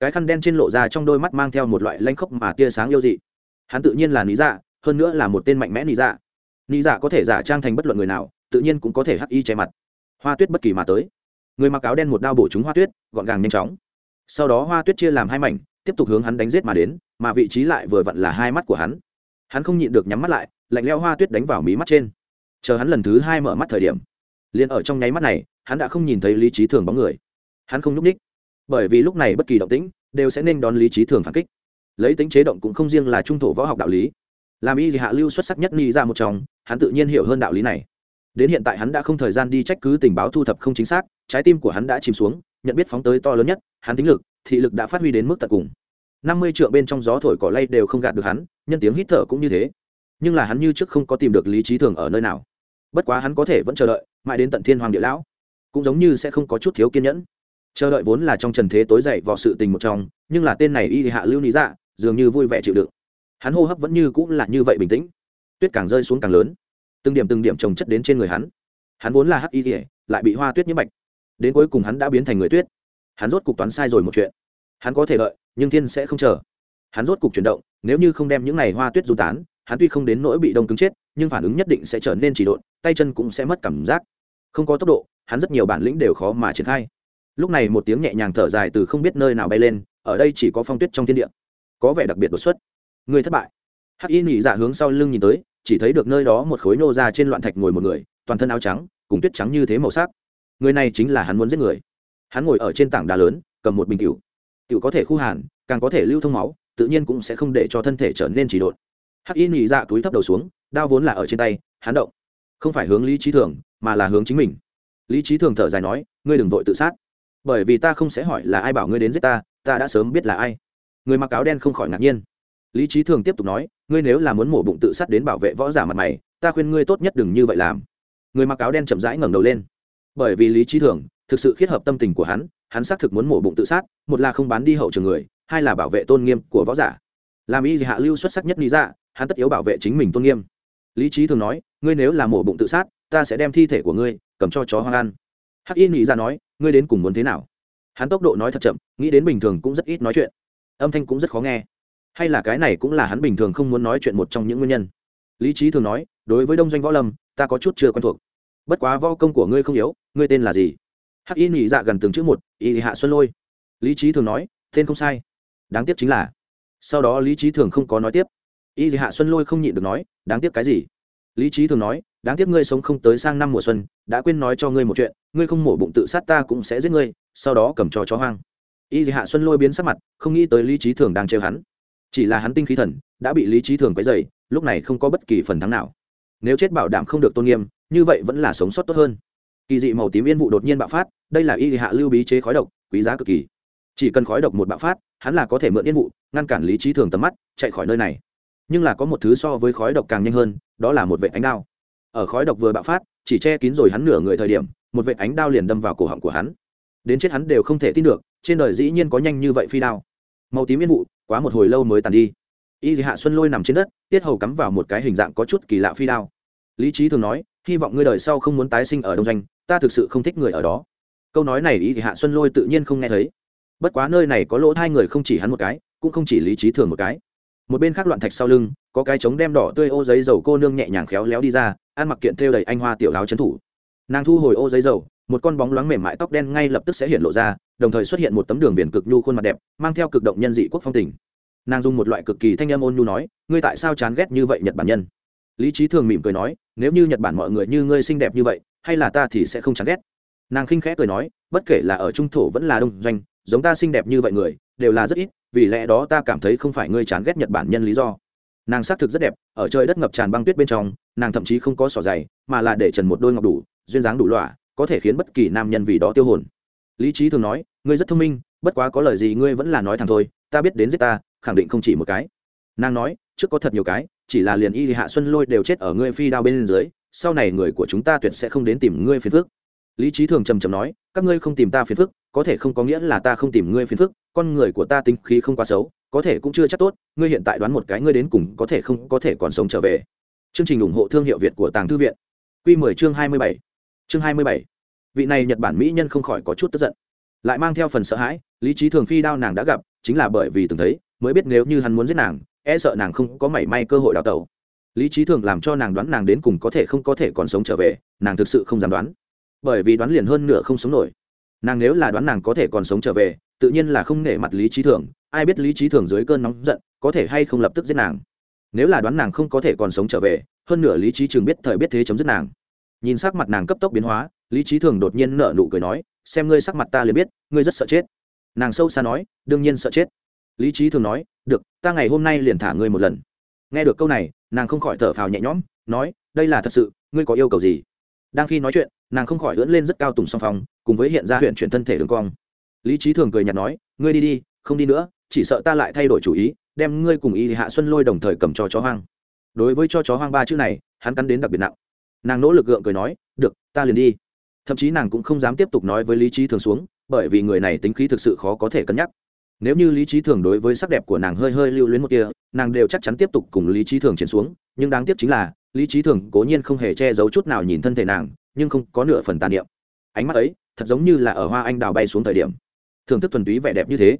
Cái khăn đen trên lộ ra trong đôi mắt mang theo một loại lanh khốc mà tia sáng yêu dị. Hắn tự nhiên là lý dạ hơn nữa là một tên mạnh mẽ lý dạ. Lý dạ có thể giả trang thành bất luận người nào, tự nhiên cũng có thể hắc y che mặt. Hoa tuyết bất kỳ mà tới. Người mặc áo đen một đao bổ chúng hoa tuyết, gọn gàng nhanh chóng. Sau đó hoa tuyết chia làm hai mảnh, tiếp tục hướng hắn đánh giết mà đến, mà vị trí lại vừa vặn là hai mắt của hắn. Hắn không nhịn được nhắm mắt lại, lạnh leo hoa tuyết đánh vào mí mắt trên. Chờ hắn lần thứ hai mở mắt thời điểm, liền ở trong nháy mắt này, hắn đã không nhìn thấy lý trí thường bóng người hắn không n ú c ních, bởi vì lúc này bất kỳ động tĩnh đều sẽ nên đón lý trí thường phản kích. Lấy tính chế động cũng không riêng là trung thổ võ học đạo lý. Làm y gì hạ lưu xuất sắc nhất ni ra một chồng hắn tự nhiên hiểu hơn đạo lý này. Đến hiện tại hắn đã không thời gian đi trách cứ tình báo thu thập không chính xác, trái tim của hắn đã chìm xuống, nhận biết phóng tới to lớn nhất, hắn tính lực, thị lực đã phát huy đến mức tận cùng. Năm mươi triệu bên trong gió thổi cỏ lay đều không gạt được hắn, nhân tiếng hít thở cũng như thế. Nhưng là hắn như trước không có tìm được lý trí thường ở nơi nào. Bất quá hắn có thể vẫn chờ đợi, mãi đến tận thiên hoàng địa lão. Cũng giống như sẽ không có chút thiếu kiên nhẫn chờ đợi vốn là trong trần thế tối dậy vào sự tình một trong, nhưng là tên này y hạ lưu lý dạ dường như vui vẻ chịu đựng. Hắn hô hấp vẫn như cũng là như vậy bình tĩnh. Tuyết càng rơi xuống càng lớn. Từng điểm từng điểm trồng chất đến trên người hắn. Hắn vốn là hắc y thể lại bị hoa tuyết nhiễm bạch đến cuối cùng hắn đã biến thành người tuyết. Hắn rốt cục toán sai rồi một chuyện. Hắn có thể đợi, nhưng thiên sẽ không chờ. Hắn rốt cục chuyển động, nếu như không đem những này hoa tuyết du tán, hắn tuy không đến nỗi bị đông cứng chết, nhưng phản ứng nhất định sẽ trở nên chỉ độn, tay chân cũng sẽ mất cảm giác. Không có tốc độ, hắn rất nhiều bản lĩnh đều khó mà triển khai lúc này một tiếng nhẹ nhàng thở dài từ không biết nơi nào bay lên, ở đây chỉ có phong tuyết trong thiên địa. Có vẻ đặc biệt đột xuất. Người thất bại. Hắc y nhị dạ hướng sau lưng nhìn tới, chỉ thấy được nơi đó một khối nô ra trên loạn thạch ngồi một người, toàn thân áo trắng, cùng tuyết trắng như thế màu sắc. Người này chính là hắn muốn giết người. Hắn ngồi ở trên tảng đá lớn, cầm một bình cựu cựu có thể khu hàn, càng có thể lưu thông máu, tự nhiên cũng sẽ không để cho thân thể trở nên chỉ độn. Hắc y nhị dạ túi thấp đầu xuống, đao vốn là ở trên tay, hắn động. Không phải hướng lý trí thường, mà là hướng chính mình. Lý trí thường thở dài nói, ngươi đừng vội tự sát bởi vì ta không sẽ hỏi là ai bảo ngươi đến giết ta ta đã sớm biết là ai. Người mặc áo đen không khỏi ngạc nhiên. Lý trí thường tiếp tục nói, ngươi nếu là muốn mổ bụng tự sát đến bảo vệ võ giả mặt mày, ta khuyên ngươi tốt nhất đừng như vậy làm. Người mặc áo đen chậm rãi ngẩng đầu lên. Bởi vì lý trí thường thực sự khiết hợp tâm tình của hắn hắn xác thực muốn mổ bụng tự sát, một là không bán đi hậu trường người, hai là bảo vệ tôn nghiêm của võ giả. Làm y hạ lưu xuất sắc nhất lý ra hắn tất yếu bảo vệ chính mình tôn nghiêm. Lý trí thường nói, ngươi nếu là mổ bụng tự sát, ta sẽ đem thi thể của ngươi cầm cho chó hoang ăn. Hắc y nghĩ ra dạ nói ngươi đến cùng muốn thế nào? Hắn tốc độ nói thật chậm, nghĩ đến bình thường cũng rất ít nói chuyện. Âm thanh cũng rất khó nghe. Hay là cái này cũng là hắn bình thường không muốn nói chuyện một trong những nguyên nhân? Lý trí thường nói, đối với đông doanh võ lâm, ta có chút chưa quen thuộc. Bất quá võ công của ngươi không yếu, ngươi tên là gì? Hắc y nhị dạ gần từng chữ một, y hạ xuân lôi. Lý trí thường nói, tên không sai. Đáng tiếc chính là. Sau đó lý trí thường không có nói tiếp. Y hạ xuân lôi không nhịn được nói, đáng tiếc cái gì? Lý trí thường nói đáng tiếc ngươi sống không tới sang năm mùa xuân, đã quên nói cho ngươi một chuyện, ngươi không mổ bụng tự sát ta cũng sẽ giết ngươi, sau đó cầm cho chó hoang. Y hạ xuân lôi biến sắc mặt, không nghĩ tới lý trí thường đang trêu hắn. Chỉ là hắn tinh khí thần, đã bị lý trí thường quấy dày lúc này không có bất kỳ phần thắng nào. Nếu chết bảo đảm không được tôn nghiêm, như vậy vẫn là sống sót tốt hơn. Kỳ dị màu tím yên vụ đột nhiên bạo phát, đây là y hạ lưu bí chế khói độc, quý giá cực kỳ. Chỉ cần khói độc một bạo phát, hắn là có thể mượn yên vụ, ngăn cản lý trí thường tầm mắt, chạy khỏi nơi này. Nhưng là có một thứ so với khói độc càng nhanh hơn, đó là một vệ ánh đao ở khói độc vừa bạo phát, chỉ che kín rồi hắn nửa người thời điểm, một vệ ánh đao liền đâm vào cổ họng của hắn. Đến chết hắn đều không thể tin được, trên đời dĩ nhiên có nhanh như vậy phi đao. Màu tím yên vụ, quá một hồi lâu mới tàn đi. Y hạ xuân lôi nằm trên đất, tiết hầu cắm vào một cái hình dạng có chút kỳ lạ phi đao. Lý trí thường nói, hy vọng ngươi đời sau không muốn tái sinh ở đông doanh, ta thực sự không thích người ở đó. Câu nói này y hạ xuân lôi tự nhiên không nghe thấy. Bất quá nơi này có lỗ hai người không chỉ hắn một cái, cũng không chỉ lý trí thường một cái. Một bên khác loạn thạch sau lưng, có cái trống đem đỏ tươi ô giấy dầu cô nương nhẹ nhàng khéo léo đi ra ăn mặc kiện thêu đầy anh hoa tiểu áo trấn thủ. Nàng thu hồi ô giấy dầu, một con bóng loáng mềm mại tóc đen ngay lập tức sẽ hiện lộ ra, đồng thời xuất hiện một tấm đường viền cực nhu khuôn mặt đẹp, mang theo cực động nhân dị quốc phong tình. Nàng dùng một loại cực kỳ thanh âm ôn nhu nói, ngươi tại sao chán ghét như vậy nhật bản nhân? Lý trí thường mỉm cười nói, nếu như nhật bản mọi người như ngươi xinh đẹp như vậy, hay là ta thì sẽ không chán ghét. Nàng khinh khẽ cười nói, bất kể là ở trung thổ vẫn là đông doanh, giống ta xinh đẹp như vậy người, đều là rất ít, vì lẽ đó ta cảm thấy không phải ngươi chán ghét nhật bản nhân lý do nàng xác thực rất đẹp, ở trời đất ngập tràn băng tuyết bên trong, nàng thậm chí không có sỏ dày, mà là để trần một đôi ngọc đủ, duyên dáng đủ lọa, có thể khiến bất kỳ nam nhân vì đó tiêu hồn. Lý trí thường nói, ngươi rất thông minh, bất quá có lời gì ngươi vẫn là nói thẳng thôi, ta biết đến giết ta, khẳng định không chỉ một cái. Nàng nói, trước có thật nhiều cái, chỉ là liền y hạ xuân lôi đều chết ở ngươi phi đao bên dưới, sau này người của chúng ta tuyệt sẽ không đến tìm ngươi phiền phức. Lý trí thường trầm trầm nói, các ngươi không tìm ta phiền phức, có thể không có nghĩa là ta không tìm ngươi phiền phức, con người của ta tính khí không quá xấu có thể cũng chưa chắc tốt, ngươi hiện tại đoán một cái ngươi đến cùng có thể không, có thể còn sống trở về. Chương trình ủng hộ thương hiệu việt của tàng thư viện. Q 10 chương 27. chương 27. vị này nhật bản mỹ nhân không khỏi có chút tức giận. Lại mang theo phần sợ hãi, lý trí thường phi đao nàng đã gặp, chính là bởi vì từng thấy, mới biết nếu như hắn muốn giết nàng e sợ nàng không có mảy may cơ hội đào tẩu. Lý trí thường làm cho nàng đoán nàng đến cùng có thể không có thể còn sống trở về, nàng thực sự không dám đoán. Bởi vì đoán liền hơn nửa không sống nổi. Nàng nếu là đoán nàng có thể còn sống trở về, tự nhiên là không nể mặt lý trí thường ai biết lý trí thường dưới cơn nóng giận, có thể hay không lập tức giết nàng. Nếu là đoán nàng không có thể còn sống trở về, hơn nửa lý trí trường biết thời biết thế chấm dứt nàng. Nhìn sắc mặt nàng cấp tốc biến hóa, lý trí thường đột nhiên nở nụ cười nói, xem ngươi sắc mặt ta liền biết, ngươi rất sợ chết. Nàng sâu xa nói, đương nhiên sợ chết. Lý trí thường nói, được, ta ngày hôm nay liền thả ngươi một lần. Nghe được câu này, nàng không khỏi thở phào nhẹ nhõm, nói, đây là thật sự, ngươi có yêu cầu gì? Đang khi nói chuyện, nàng không khỏi ưỡn lên rất cao tùng song phong, cùng với hiện ra huyện chuyển thân thể đường cong. Lý trí thường cười nhạt nói, ngươi đi đi, không đi nữa chỉ sợ ta lại thay đổi chủ ý, đem ngươi cùng y hạ xuân lôi đồng thời cầm cho chó hoang. Đối với cho chó hoang ba chữ này, hắn cắn đến đặc biệt nặng. Nàng nỗ lực gượng cười nói, được, ta liền đi. Thậm chí nàng cũng không dám tiếp tục nói với lý trí thường xuống, bởi vì người này tính khí thực sự khó có thể cân nhắc. Nếu như lý trí thường đối với sắc đẹp của nàng hơi hơi lưu luyến một kia nàng đều chắc chắn tiếp tục cùng lý trí thường chuyển xuống, nhưng đáng tiếc chính là, lý trí thường cố nhiên không hề che giấu chút nào nhìn thân thể nàng, nhưng không có nửa phần tàn niệm. Ánh mắt ấy, thật giống như là ở hoa anh đào bay xuống thời điểm. Thưởng thức thuần túy vẻ đẹp như thế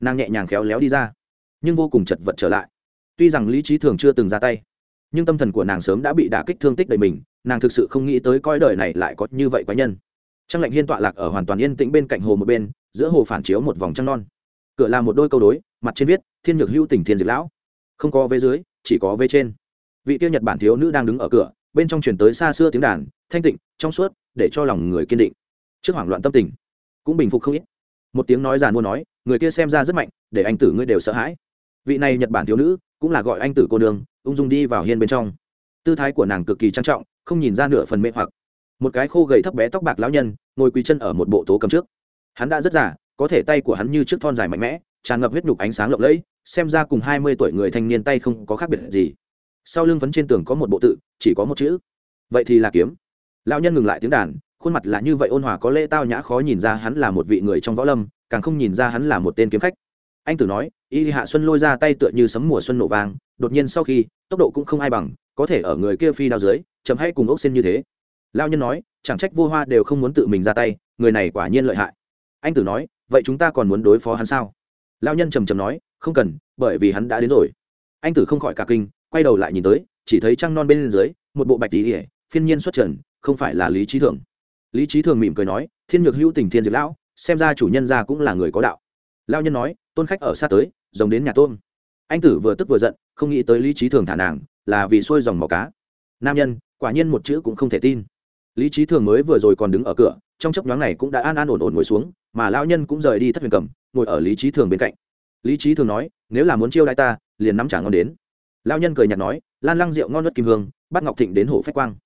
nàng nhẹ nhàng khéo léo đi ra, nhưng vô cùng chật vật trở lại. Tuy rằng lý trí thường chưa từng ra tay, nhưng tâm thần của nàng sớm đã bị đả kích thương tích đầy mình, nàng thực sự không nghĩ tới coi đời này lại có như vậy quái nhân. Trăng lạnh hiên tọa lạc ở hoàn toàn yên tĩnh bên cạnh hồ một bên, giữa hồ phản chiếu một vòng trăng non. Cửa là một đôi câu đối, mặt trên viết, thiên nhược hữu tình thiên diệt lão. Không có vế dưới, chỉ có vế trên. Vị tiêu nhật bản thiếu nữ đang đứng ở cửa, bên trong chuyển tới xa xưa tiếng đàn, thanh tịnh, trong suốt, để cho lòng người kiên định. Trước hoảng loạn tâm tình, cũng bình phục không ít. Một tiếng nói giàn mua nói người kia xem ra rất mạnh, để anh tử ngươi đều sợ hãi. Vị này nhật bản thiếu nữ, cũng là gọi anh tử cô nương, ung dung đi vào hiên bên trong. Tư thái của nàng cực kỳ trang trọng, không nhìn ra nửa phần mê hoặc. Một cái khô gầy thấp bé tóc bạc lão nhân, ngồi quỳ chân ở một bộ tố cầm trước. Hắn đã rất già, có thể tay của hắn như chiếc thon dài mạnh mẽ, tràn ngập huyết nhục ánh sáng lộng lẫy, xem ra cùng hai mươi tuổi người thanh niên tay không có khác biệt gì. Sau lưng phấn trên tường có một bộ tự, chỉ có một chữ. Vậy thì là kiếm. Lão nhân ngừng lại tiếng đàn khuôn mặt là như vậy ôn hòa có lễ tao nhã khó nhìn ra hắn là một vị người trong võ lâm, càng không nhìn ra hắn là một tên kiếm khách. Anh tử nói, y hạ xuân lôi ra tay tựa như sấm mùa xuân nổ vang, đột nhiên sau khi, tốc độ cũng không ai bằng, có thể ở người kia phi đao dưới chấm hay cùng ốc xin như thế. Lao nhân nói, chẳng trách vô hoa đều không muốn tự mình ra tay, người này quả nhiên lợi hại. Anh tử nói, vậy chúng ta còn muốn đối phó hắn sao? Lao nhân trầm trầm nói, không cần, bởi vì hắn đã đến rồi. Anh tử không khỏi cả kinh, quay đầu lại nhìn tới, chỉ thấy trăng non bên dưới, một bộ bạch tí ỉa phiên nhiên xuất trần, không phải là lý trí thường lý trí thường mỉm cười nói, thiên nhược hữu tình thiên diệt lão, xem ra chủ nhân ra cũng là người có đạo. Lao nhân nói, tôn khách ở xa tới giống đến nhà tôn. Anh tử vừa tức vừa giận, không nghĩ tới lý trí thường thả nàng, là vì xuôi dòng màu cá. Nam nhân, quả nhiên một chữ cũng không thể tin. Lý trí thường mới vừa rồi còn đứng ở cửa, trong chấp nhoáng này cũng đã an an ổn ổn ngồi xuống, mà lão nhân cũng rời đi thất huyền cầm, ngồi ở lý trí thường bên cạnh. Lý trí thường nói, nếu là muốn chiêu đ ta, liền nắm trả ngon đến. Lão nhân cười nhạt nói, lan lăng rượu ngon đất kim hương, bắt ngọc thịnh đến Hổ phách quang.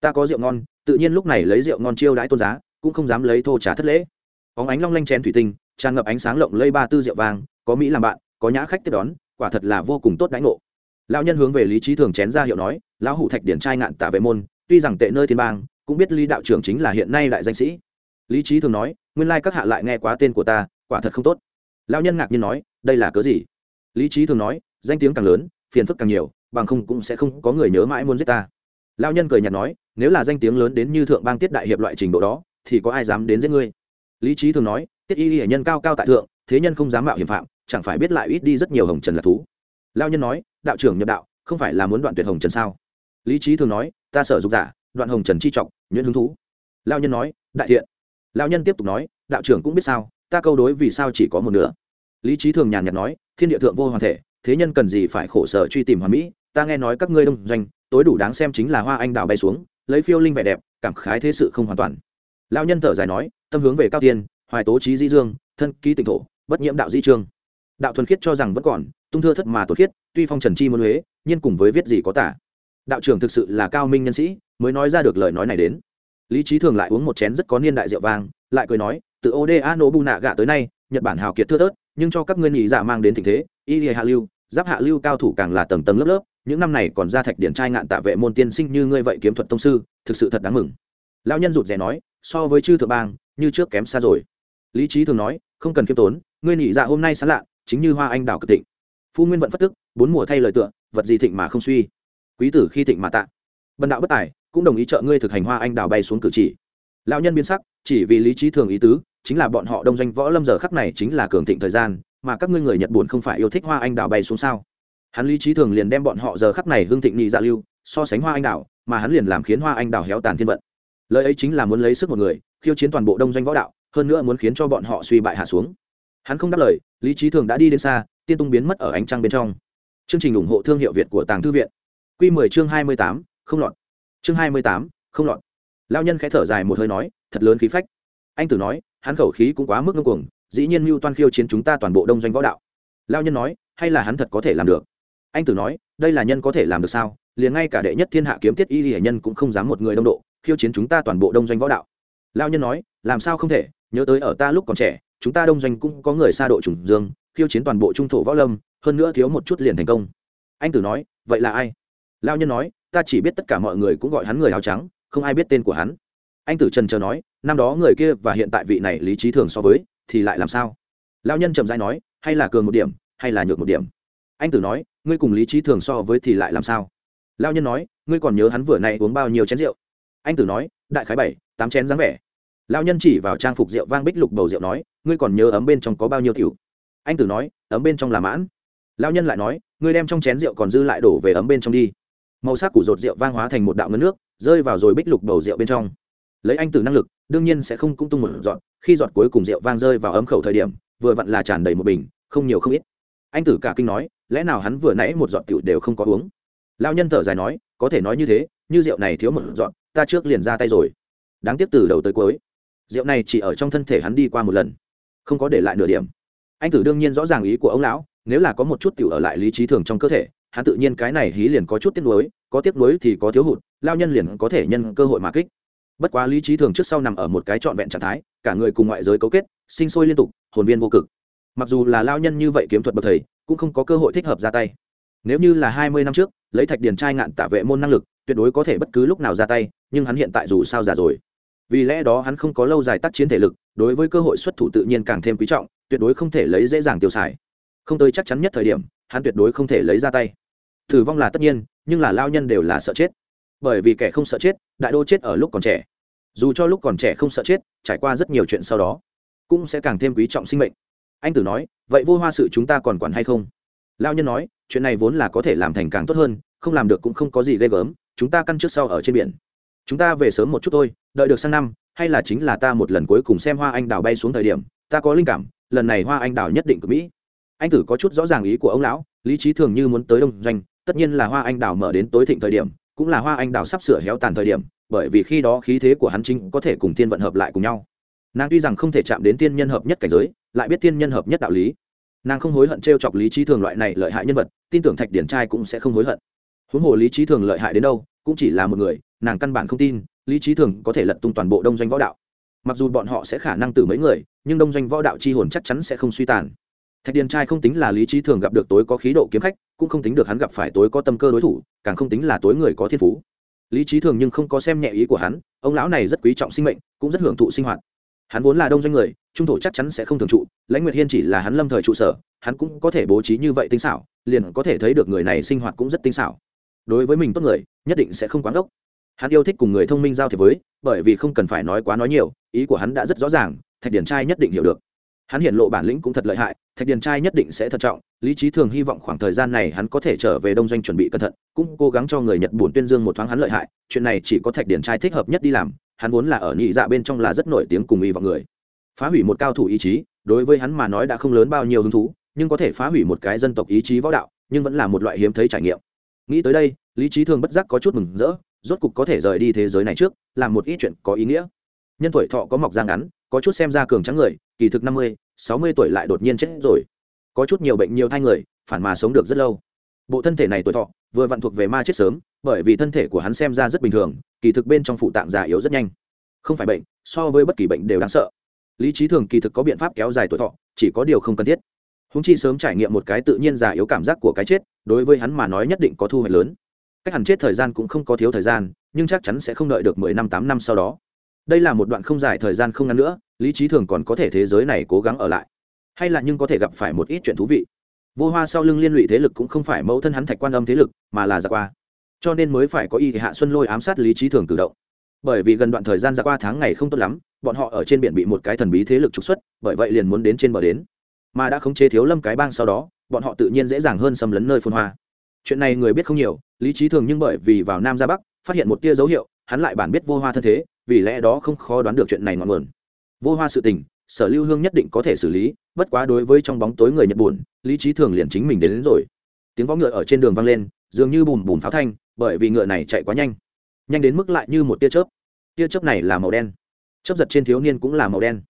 Ta có rượu ngon tự nhiên lúc này lấy rượu ngon chiêu đãi tôn giá, cũng không dám lấy thô trả thất lễ. Óng ánh long lanh chén thủy tinh, tràn ngập ánh sáng lộng lây ba tư rượu vàng có mỹ làm bạn, có nhã khách tiếp đón, quả thật là vô cùng tốt đãi ngộ. Lão nhân hướng về lý trí thường chén ra hiệu nói, lão hủ thạch điển trai ngạn tả vệ môn, tuy rằng tệ nơi thiên bang, cũng biết lý đạo trưởng chính là hiện nay đại danh sĩ. Lý trí thường nói, nguyên lai các hạ lại nghe quá tên của ta, quả thật không tốt. Lão nhân ngạc nhiên nói, đây là cớ gì? Lý trí thường nói, danh tiếng càng lớn, phiền phức càng nhiều, bằng không cũng sẽ không có người nhớ mãi muốn giết ta lão nhân cười nhạt nói, nếu là danh tiếng lớn đến như thượng bang tiết đại hiệp loại trình độ đó, thì có ai dám đến giết ngươi? Lý trí thường nói, tiết y hiển nhân cao cao tại thượng, thế nhân không dám mạo hiểm phạm, chẳng phải biết lại ít đi rất nhiều hồng trần là thú. Lao nhân nói, đạo trưởng nhập đạo, không phải là muốn đoạn tuyệt hồng trần sao? Lý trí thường nói, ta sợ dục giả, đoạn hồng trần chi trọng, nhuyễn hứng thú. Lao nhân nói, đại thiện. Lao nhân tiếp tục nói, đạo trưởng cũng biết sao, ta câu đối vì sao chỉ có một nửa. Lý trí thường nhàn nhạt nói, thiên địa thượng vô hoàn thể, thế nhân cần gì phải khổ sở truy tìm hoàn mỹ ta nghe nói các ngươi đông doanh, tối đủ đáng xem chính là hoa anh đào bay xuống, lấy phiêu linh vẻ đẹp, cảm khái thế sự không hoàn toàn. Lao nhân thở dài nói, tâm hướng về cao tiên, hoài tố trí di dương, thân ký tịnh thổ, bất nhiễm đạo di trương. Đạo thuần khiết cho rằng vẫn còn, tung thưa thất mà tổ khiết, tuy phong trần chi muốn huế, nhiên cùng với viết gì có tả. Đạo trưởng thực sự là cao minh nhân sĩ, mới nói ra được lời nói này đến. Lý trí thường lại uống một chén rất có niên đại rượu vang, lại cười nói, từ oda nô nạ gạ tới nay, nhật bản hào kiệt thưa thớt, nhưng cho các ngươi nhị giả mang đến tình thế, y hạ lưu giáp hạ lưu cao thủ càng là tầng tầng lớp lớp, những năm này còn ra thạch điển trai ngạn tạ vệ môn tiên sinh như ngươi vậy kiếm thuật tông sư, thực sự thật đáng mừng. Lão nhân rụt rè nói, so với chư thượng bang, như trước kém xa rồi. Lý trí thường nói, không cần kiêm tốn, ngươi nhị dạ hôm nay sáng lạ, chính như hoa anh đào cực thịnh. Phu nguyên vận phất tức, bốn mùa thay lời tựa, vật gì thịnh mà không suy. Quý tử khi thịnh mà tạ. Bần đạo bất tài, cũng đồng ý trợ ngươi thực hành hoa anh đào bay xuống cử chỉ. Lão nhân biến sắc, chỉ vì lý trí thường ý tứ, chính là bọn họ đông doanh võ lâm giờ khắc này chính là cường thịnh thời gian mà các ngươi người nhật buồn không phải yêu thích hoa anh đào bay xuống sao? Hắn lý trí thường liền đem bọn họ giờ khắc này hương thịnh nhị dạ lưu so sánh hoa anh đào mà hắn liền làm khiến hoa anh đào héo tàn thiên vận. Lời ấy chính là muốn lấy sức một người khiêu chiến toàn bộ đông doanh võ đạo hơn nữa muốn khiến cho bọn họ suy bại hạ xuống. Hắn không đáp lời lý trí thường đã đi đến xa tiên tung biến mất ở ánh trăng bên trong. Chương trình ủng hộ thương hiệu việt của tàng thư viện. Q 10 chương 28, không lọt. Chương 28, không lọt. Lao nhân khẽ thở dài một hơi nói thật lớn khí phách. Anh tử nói hắn khẩu khí cũng quá mức ngưng cuồng dĩ nhiên mưu toan khiêu chiến chúng ta toàn bộ đông doanh võ đạo. Lao nhân nói, hay là hắn thật có thể làm được? Anh tử nói, đây là nhân có thể làm được sao? Liền ngay cả đệ nhất thiên hạ kiếm tiết y hệ nhân cũng không dám một người đông độ, khiêu chiến chúng ta toàn bộ đông doanh võ đạo. Lao nhân nói, làm sao không thể? Nhớ tới ở ta lúc còn trẻ, chúng ta đông doanh cũng có người xa độ trùng dương, khiêu chiến toàn bộ trung thổ võ lâm, hơn nữa thiếu một chút liền thành công. Anh tử nói, vậy là ai? Lao nhân nói, ta chỉ biết tất cả mọi người cũng gọi hắn người áo trắng, không ai biết tên của hắn. Anh tử trần chờ nói, năm đó người kia và hiện tại vị này lý trí thường so với thì lại làm sao? Lao nhân trầm dai nói, hay là cường một điểm, hay là nhược một điểm? Anh tử nói, ngươi cùng lý trí thường so với thì lại làm sao? Lao nhân nói, ngươi còn nhớ hắn vừa nay uống bao nhiêu chén rượu? Anh tử nói, đại khái bảy, tám chén dáng vẻ. Lao nhân chỉ vào trang phục rượu vang bích lục bầu rượu nói, ngươi còn nhớ ấm bên trong có bao nhiêu cựu anh tử nói, ấm bên trong là mãn. Lao nhân lại nói, ngươi đem trong chén rượu còn dư lại đổ về ấm bên trong đi. Màu sắc của rột rượu vang hóa thành một đạo ngân nước, rơi vào rồi bích lục bầu rượu bên trong lấy anh tử năng lực, đương nhiên sẽ không cung tung một giọt, khi giọt cuối cùng rượu vang rơi vào ấm khẩu thời điểm, vừa vặn là tràn đầy một bình, không nhiều không ít. Anh tử cả kinh nói, lẽ nào hắn vừa nãy một giọt tiểu đều không có uống? Lao nhân thở dài nói, có thể nói như thế, như rượu này thiếu một giọt, ta trước liền ra tay rồi. Đáng tiếc từ đầu tới cuối, rượu này chỉ ở trong thân thể hắn đi qua một lần, không có để lại nửa điểm. Anh tử đương nhiên rõ ràng ý của ông lão, nếu là có một chút tiểu ở lại lý trí thường trong cơ thể, hắn tự nhiên cái này hí liền có chút tiếc nuối, có tiếc nuối thì có thiếu hụt lao nhân liền có thể nhân cơ hội mà kích bất quá lý trí thường trước sau nằm ở một cái trọn vẹn trạng thái, cả người cùng ngoại giới cấu kết, sinh sôi liên tục, hồn viên vô cực. Mặc dù là lao nhân như vậy kiếm thuật bậc thầy, cũng không có cơ hội thích hợp ra tay. Nếu như là hai mươi năm trước, lấy thạch điền trai ngạn tạ vệ môn năng lực, tuyệt đối có thể bất cứ lúc nào ra tay, nhưng hắn hiện tại dù sao già rồi. Vì lẽ đó hắn không có lâu dài tác chiến thể lực, đối với cơ hội xuất thủ tự nhiên càng thêm quý trọng, tuyệt đối không thể lấy dễ dàng tiêu xài. Không tới chắc chắn nhất thời điểm, hắn tuyệt đối không thể lấy ra tay. Tử vong là tất nhiên, nhưng là lao nhân đều là sợ chết bởi vì kẻ không sợ chết, đại đô chết ở lúc còn trẻ. Dù cho lúc còn trẻ không sợ chết, trải qua rất nhiều chuyện sau đó, cũng sẽ càng thêm quý trọng sinh mệnh. Anh tử nói, vậy vô hoa sự chúng ta còn quản hay không? Lao nhân nói, chuyện này vốn là có thể làm thành càng tốt hơn, không làm được cũng không có gì ghê gớm, chúng ta căn trước sau ở trên biển. Chúng ta về sớm một chút thôi, đợi được sang năm, hay là chính là ta một lần cuối cùng xem hoa anh đào bay xuống thời điểm, ta có linh cảm, lần này hoa anh đào nhất định của mỹ. Anh tử có chút rõ ràng ý của ông lão, lý trí thường như muốn tới đông doanh, tất nhiên là hoa anh đào mở đến tối thịnh thời điểm cũng là hoa anh đào sắp sửa héo tàn thời điểm, bởi vì khi đó khí thế của hắn chính có thể cùng tiên vận hợp lại cùng nhau. Nàng tuy rằng không thể chạm đến tiên nhân hợp nhất cảnh giới, lại biết tiên nhân hợp nhất đạo lý. Nàng không hối hận t r e o chọc lý trí thường loại này lợi hại nhân vật, tin tưởng thạch điển trai cũng sẽ không hối hận. Huống hồ lý trí thường lợi hại đến đâu, cũng chỉ là một người, nàng căn bản không tin, lý trí thường có thể lật tung toàn bộ đông doanh võ đạo. Mặc dù bọn họ sẽ khả năng từ mấy người, nhưng đông doanh võ đạo c h i hồn chắc chắn sẽ không suy tàn. Thạch điền trai không tính là lý trí thường gặp được tối có khí độ kiếm khách cũng không tính được hắn gặp phải tối có tâm cơ đối thủ, càng không tính là tối người có thiên phú. Lý trí thường nhưng không có xem nhẹ ý của hắn, ông lão này rất quý trọng sinh mệnh, cũng rất hưởng thụ sinh hoạt. Hắn vốn là đông doanh người, trung thổ chắc chắn sẽ không thường trụ, lãnh nguyệt hiên chỉ là hắn lâm thời trụ sở, hắn cũng có thể bố trí như vậy tinh xảo, liền có thể thấy được người này sinh hoạt cũng rất tinh xảo. Đối với mình tốt người, nhất định sẽ không quán ốc hắn yêu thích cùng người thông minh giao thiệp với, bởi vì không cần phải nói quá nói nhiều, ý của hắn đã rất rõ ràng, thạch điển trai nhất định hiểu được hắn hiện lộ bản lĩnh cũng thật lợi hại, thạch điền trai nhất định sẽ thận trọng, lý trí thường hy vọng khoảng thời gian này hắn có thể trở về đông doanh chuẩn bị cẩn thận, cũng cố gắng cho người nhật bùn tuyên dương một thoáng hắn lợi hại, chuyện này chỉ có thạch điền trai thích hợp nhất đi làm, hắn vốn là ở nhị dạ bên trong là rất nổi tiếng cùng y vào người. Phá hủy một cao thủ ý chí, đối với hắn mà nói đã không lớn bao nhiêu hứng thú, nhưng có thể phá hủy một cái dân tộc ý chí võ đạo, nhưng vẫn là một loại hiếm thấy trải nghiệm. Nghĩ tới đây, lý trí thường bất giác có chút mừng rỡ, rốt cục có thể rời đi thế giới này trước, làm một ít chuyện có ý nghĩa. Nhân tuổi thọ có mọc da ngắn, có chút xem ra cường trắng người, kỳ thực năm mươi sáu mươi tuổi lại đột nhiên chết rồi. Có chút nhiều bệnh nhiều thai người, phản mà sống được rất lâu. Bộ thân thể này tuổi thọ, vừa vặn thuộc về ma chết sớm, bởi vì thân thể của hắn xem ra rất bình thường, kỳ thực bên trong phụ tạng già yếu rất nhanh. Không phải bệnh, so với bất kỳ bệnh đều đáng sợ. Lý trí thường kỳ thực có biện pháp kéo dài tuổi thọ, chỉ có điều không cần thiết. Húng chi sớm trải nghiệm một cái tự nhiên già yếu cảm giác của cái chết, đối với hắn mà nói nhất định có thu hoạch lớn. Cách hẳn chết thời gian cũng không có thiếu thời gian, nhưng chắc chắn sẽ không đợi được mười năm, tám năm sau đó đây là một đoạn không dài thời gian không ngắn nữa, lý trí thường còn có thể thế giới này cố gắng ở lại. Hay là nhưng có thể gặp phải một ít chuyện thú vị. Vô hoa sau lưng liên lụy thế lực cũng không phải mẫu thân hắn thạch quan âm thế lực, mà là giặc qua. Cho nên mới phải có y hạ xuân lôi ám sát lý trí thường cử động. Bởi vì gần đoạn thời gian giặc qua tháng ngày không tốt lắm, bọn họ ở trên biển bị một cái thần bí thế lực trục xuất, bởi vậy liền muốn đến trên bờ đến. Mà đã khống chế thiếu lâm cái bang sau đó, bọn họ tự nhiên dễ dàng hơn xâm lấn nơi phun hoa. Chuyện này người biết không nhiều, lý trí thường nhưng bởi vì vào nam ra bắc, phát hiện một tia dấu hiệu, hắn lại bản biết vô hoa thân thế vì lẽ đó không khó đoán được chuyện này ngọn nguồn. Vô hoa sự tình sở lưu hương nhất định có thể xử lý bất quá đối với trong bóng tối người nhật buồn lý trí thường liền chính mình đến, đến rồi. Tiếng võ ngựa ở trên đường vang lên dường như bùm bùm pháo thanh bởi vì ngựa này chạy quá nhanh. Nhanh đến mức lại như một tia chớp. Tia chớp này là màu đen. Chớp giật trên thiếu niên cũng là màu đen.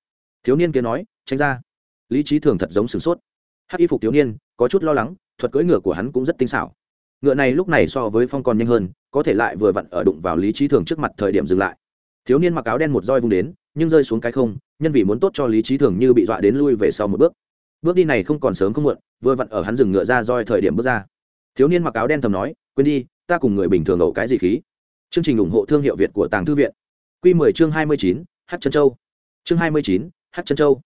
Thiếu niên kia nói tránh ra. Lý trí thường thật giống sửng sốt. Hắc y phục thiếu niên có chút lo lắng thuật cưỡi ngựa của hắn cũng rất tinh xảo. Ngựa này lúc này so với phong còn nhanh hơn có thể lại vừa vặn ở đụng vào lý trí thường trước mặt thời điểm dừng lại thiếu niên mặc áo đen một roi vung đến nhưng rơi xuống cái không nhân vì muốn tốt cho lý trí thường như bị dọa đến lui về sau một bước. Bước đi này không còn sớm không muộn vừa vặn ở hắn dừng ngựa ra roi thời điểm bước ra. Thiếu niên mặc áo đen thầm nói quên đi ta cùng người bình thường ẩu cái gì khí? Chương trình ủng hộ thương hiệu việt của tàng thư viện. Q 10 chương 29, h chân châu. Chương 29, h chân châu.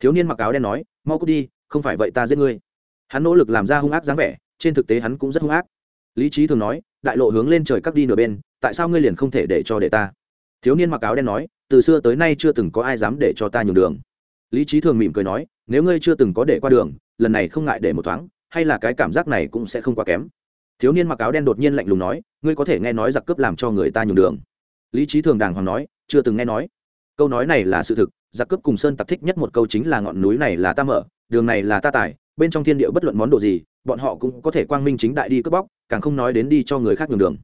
Thiếu niên mặc áo đen nói mau cút đi không phải vậy ta giết ngươi. Hắn nỗ lực làm ra hung ác dáng vẻ trên thực tế hắn cũng rất hung ác. Lý trí thường nói đại lộ hướng lên trời cắt đi nửa bên tại sao ngươi liền không thể để cho để ta? Thiếu niên mặc áo đen nói, từ xưa tới nay chưa từng có ai dám để cho ta nhường đường. Lý trí thường mỉm cười nói, nếu ngươi chưa từng có để qua đường, lần này không ngại để một thoáng, hay là cái cảm giác này cũng sẽ không quá kém. Thiếu niên mặc áo đen đột nhiên lạnh lùng nói, ngươi có thể nghe nói giặc cướp làm cho người ta nhường đường. Lý trí thường đàng hoàng nói, chưa từng nghe nói. Câu nói này là sự thực, giặc cướp cùng sơn tặc thích nhất một câu chính là ngọn núi này là ta mở, đường này là ta tải, bên trong thiên địa bất luận món đồ gì, bọn họ cũng có thể quang minh chính đại đi cướp bóc, càng không nói đến đi cho người khác nhường đường.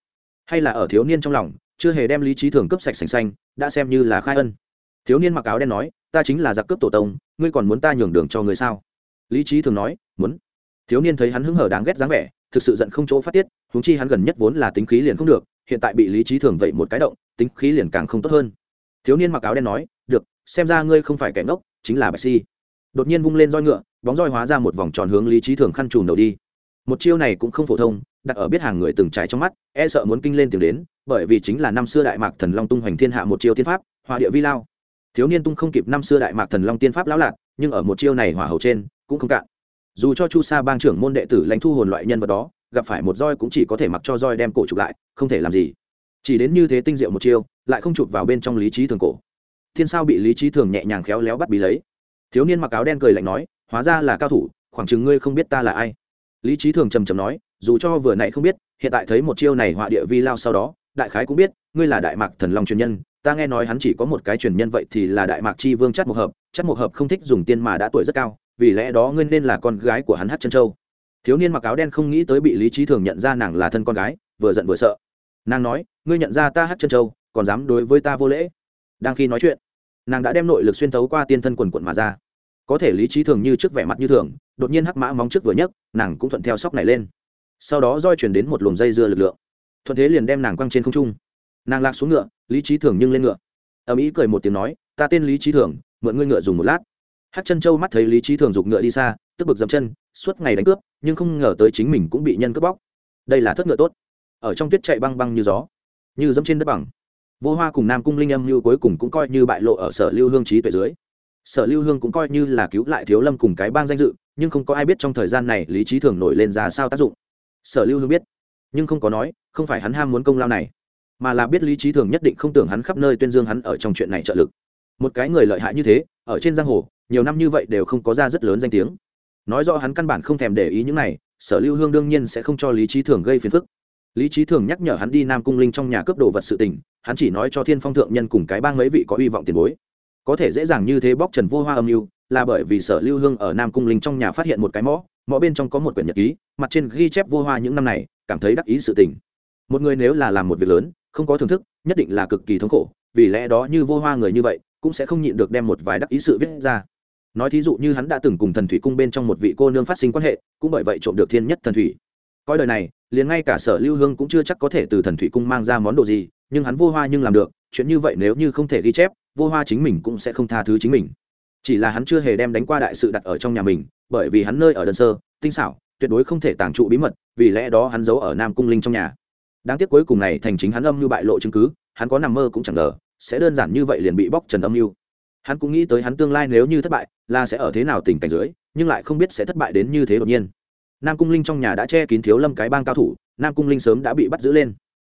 Hay là ở thiếu niên trong lòng chưa hề đem lý trí thường cướp sạch sành xanh, đã xem như là khai ân. Thiếu niên mặc áo đen nói, ta chính là giặc cướp tổ tông, ngươi còn muốn ta nhường đường cho người sao? Lý trí thường nói, muốn. Thiếu niên thấy hắn hứng hở đáng ghét dáng vẻ, thực sự giận không chỗ phát tiết, huống chi hắn gần nhất vốn là tính khí liền không được, hiện tại bị lý trí thường vậy một cái động, tính khí liền càng không tốt hơn. Thiếu niên mặc áo đen nói, được, xem ra ngươi không phải kẻ ngốc, chính là bạch si. Đột nhiên vung lên roi ngựa, bóng roi hóa ra một vòng tròn hướng lý trí thường khăn trùm đầu đi. Một chiêu này cũng không phổ thông, đặt ở biết hàng người từng trải trong mắt e sợ muốn kinh lên tiếng đến bởi vì chính là năm xưa đại mạc thần long tung hoành thiên hạ một chiêu tiên pháp hòa địa vi lao. Thiếu niên tung không kịp năm xưa đại mạc thần long tiên pháp lão lạc, nhưng ở một chiêu này hỏa hầu trên, cũng không cạn. Dù cho chu sa bang trưởng môn đệ tử lãnh thu hồn loại nhân vật đó, gặp phải một roi cũng chỉ có thể mặc cho roi đem cổ chụp lại, không thể làm gì. Chỉ đến như thế tinh diệu một chiêu, lại không chụp vào bên trong lý trí thường cổ. Thiên sao bị lý trí thường nhẹ nhàng khéo léo bắt bí lấy. Thiếu niên mặc áo đen cười lạnh nói, hóa ra là cao thủ, khoảng chừng ngươi không biết ta là ai. Lý trí thường trầm trầm nói, dù cho vừa nãy không biết, hiện tại thấy một chiêu này họa địa vi lao sau đó đại khái cũng biết, ngươi là đại mạc thần long truyền nhân, ta nghe nói hắn chỉ có một cái truyền nhân vậy thì là đại mạc chi vương Chất một hợp Chất một hợp không thích dùng tiên mà đã tuổi rất cao, vì lẽ đó ngươi nên là con gái của hắn hát chân châu. Thiếu niên mặc áo đen không nghĩ tới bị lý trí thường nhận ra nàng là thân con gái, vừa giận vừa sợ. Nàng nói, ngươi nhận ra ta hát chân châu, còn dám đối với ta vô lễ. Đang khi nói chuyện, nàng đã đem nội lực xuyên thấu qua tiên thân quần quận mà ra. Có thể lý trí thường như trước vẻ mặt như thường, đột nhiên hắc mã móng trước vừa nhấc, nàng cũng thuận theo sóc này lên. Sau đó roi chuyển đến một luồng dây dưa lực lượng thuận thế liền đem nàng quăng trên không trung. Nàng lạc xuống ngựa, lý trí thường nhưng lên ngựa. Ở mỹ cười một tiếng nói, ta tên lý trí thường, mượn ngươi ngựa dùng một lát. Hát chân châu mắt thấy lý trí thường giục ngựa đi xa, tức bực dậm chân, suốt ngày đánh cướp, nhưng không ngờ tới chính mình cũng bị nhân cướp bóc. Đây là thất ngựa tốt. Ở trong tuyết chạy băng băng như gió, như dẫm trên đất bằng. Vô hoa cùng nam cung linh âm như cuối cùng cũng coi như bại lộ ở sở lưu hương trí tuệ dưới. Sở lưu hương cũng coi như là cứu lại thiếu lâm cùng cái bang danh dự, nhưng không có ai biết trong thời gian này lý trí thường nổi lên ra sao tác dụng. Sở lưu hương biết, nhưng không có nói không phải hắn ham muốn công lao này, mà là biết lý trí thường nhất định không tưởng hắn khắp nơi tuyên dương hắn ở trong chuyện này trợ lực. Một cái người lợi hại như thế, ở trên giang hồ, nhiều năm như vậy đều không có ra rất lớn danh tiếng. Nói rõ hắn căn bản không thèm để ý những này, sở lưu hương đương nhiên sẽ không cho lý trí thường gây phiền phức. Lý trí thường nhắc nhở hắn đi nam cung linh trong nhà cướp đồ vật sự tình, hắn chỉ nói cho thiên phong thượng nhân cùng cái bang mấy vị có hy vọng tiền bối. Có thể dễ dàng như thế bóc trần vô hoa âm mưu, là bởi vì sở lưu hương ở nam cung linh trong nhà phát hiện một cái mõ mõ bên trong có một quyển nhật ký, mặt trên ghi chép vô hoa những năm này, cảm thấy đắc ý sự tình một người nếu là làm một việc lớn, không có thưởng thức, nhất định là cực kỳ thống khổ, vì lẽ đó như vô hoa người như vậy, cũng sẽ không nhịn được đem một vài đắc ý sự viết ra. Nói thí dụ như hắn đã từng cùng thần thủy cung bên trong một vị cô nương phát sinh quan hệ, cũng bởi vậy trộm được thiên nhất thần thủy. Coi đời này, liền ngay cả sở lưu hương cũng chưa chắc có thể từ thần thủy cung mang ra món đồ gì, nhưng hắn vô hoa nhưng làm được, chuyện như vậy nếu như không thể ghi chép, vô hoa chính mình cũng sẽ không tha thứ chính mình. Chỉ là hắn chưa hề đem đánh qua đại sự đặt ở trong nhà mình, bởi vì hắn nơi ở đơn sơ, tinh xảo, tuyệt đối không thể tàng trụ bí mật, vì lẽ đó hắn giấu ở nam cung linh trong nhà đáng tiếc cuối cùng này thành chính hắn âm như bại lộ chứng cứ, hắn có nằm mơ cũng chẳng ngờ, sẽ đơn giản như vậy liền bị bóc trần âm mưu. Hắn cũng nghĩ tới hắn tương lai nếu như thất bại, là sẽ ở thế nào tình cảnh dưới, nhưng lại không biết sẽ thất bại đến như thế đột nhiên. Nam cung linh trong nhà đã che kín thiếu lâm cái bang cao thủ, nam cung linh sớm đã bị bắt giữ lên.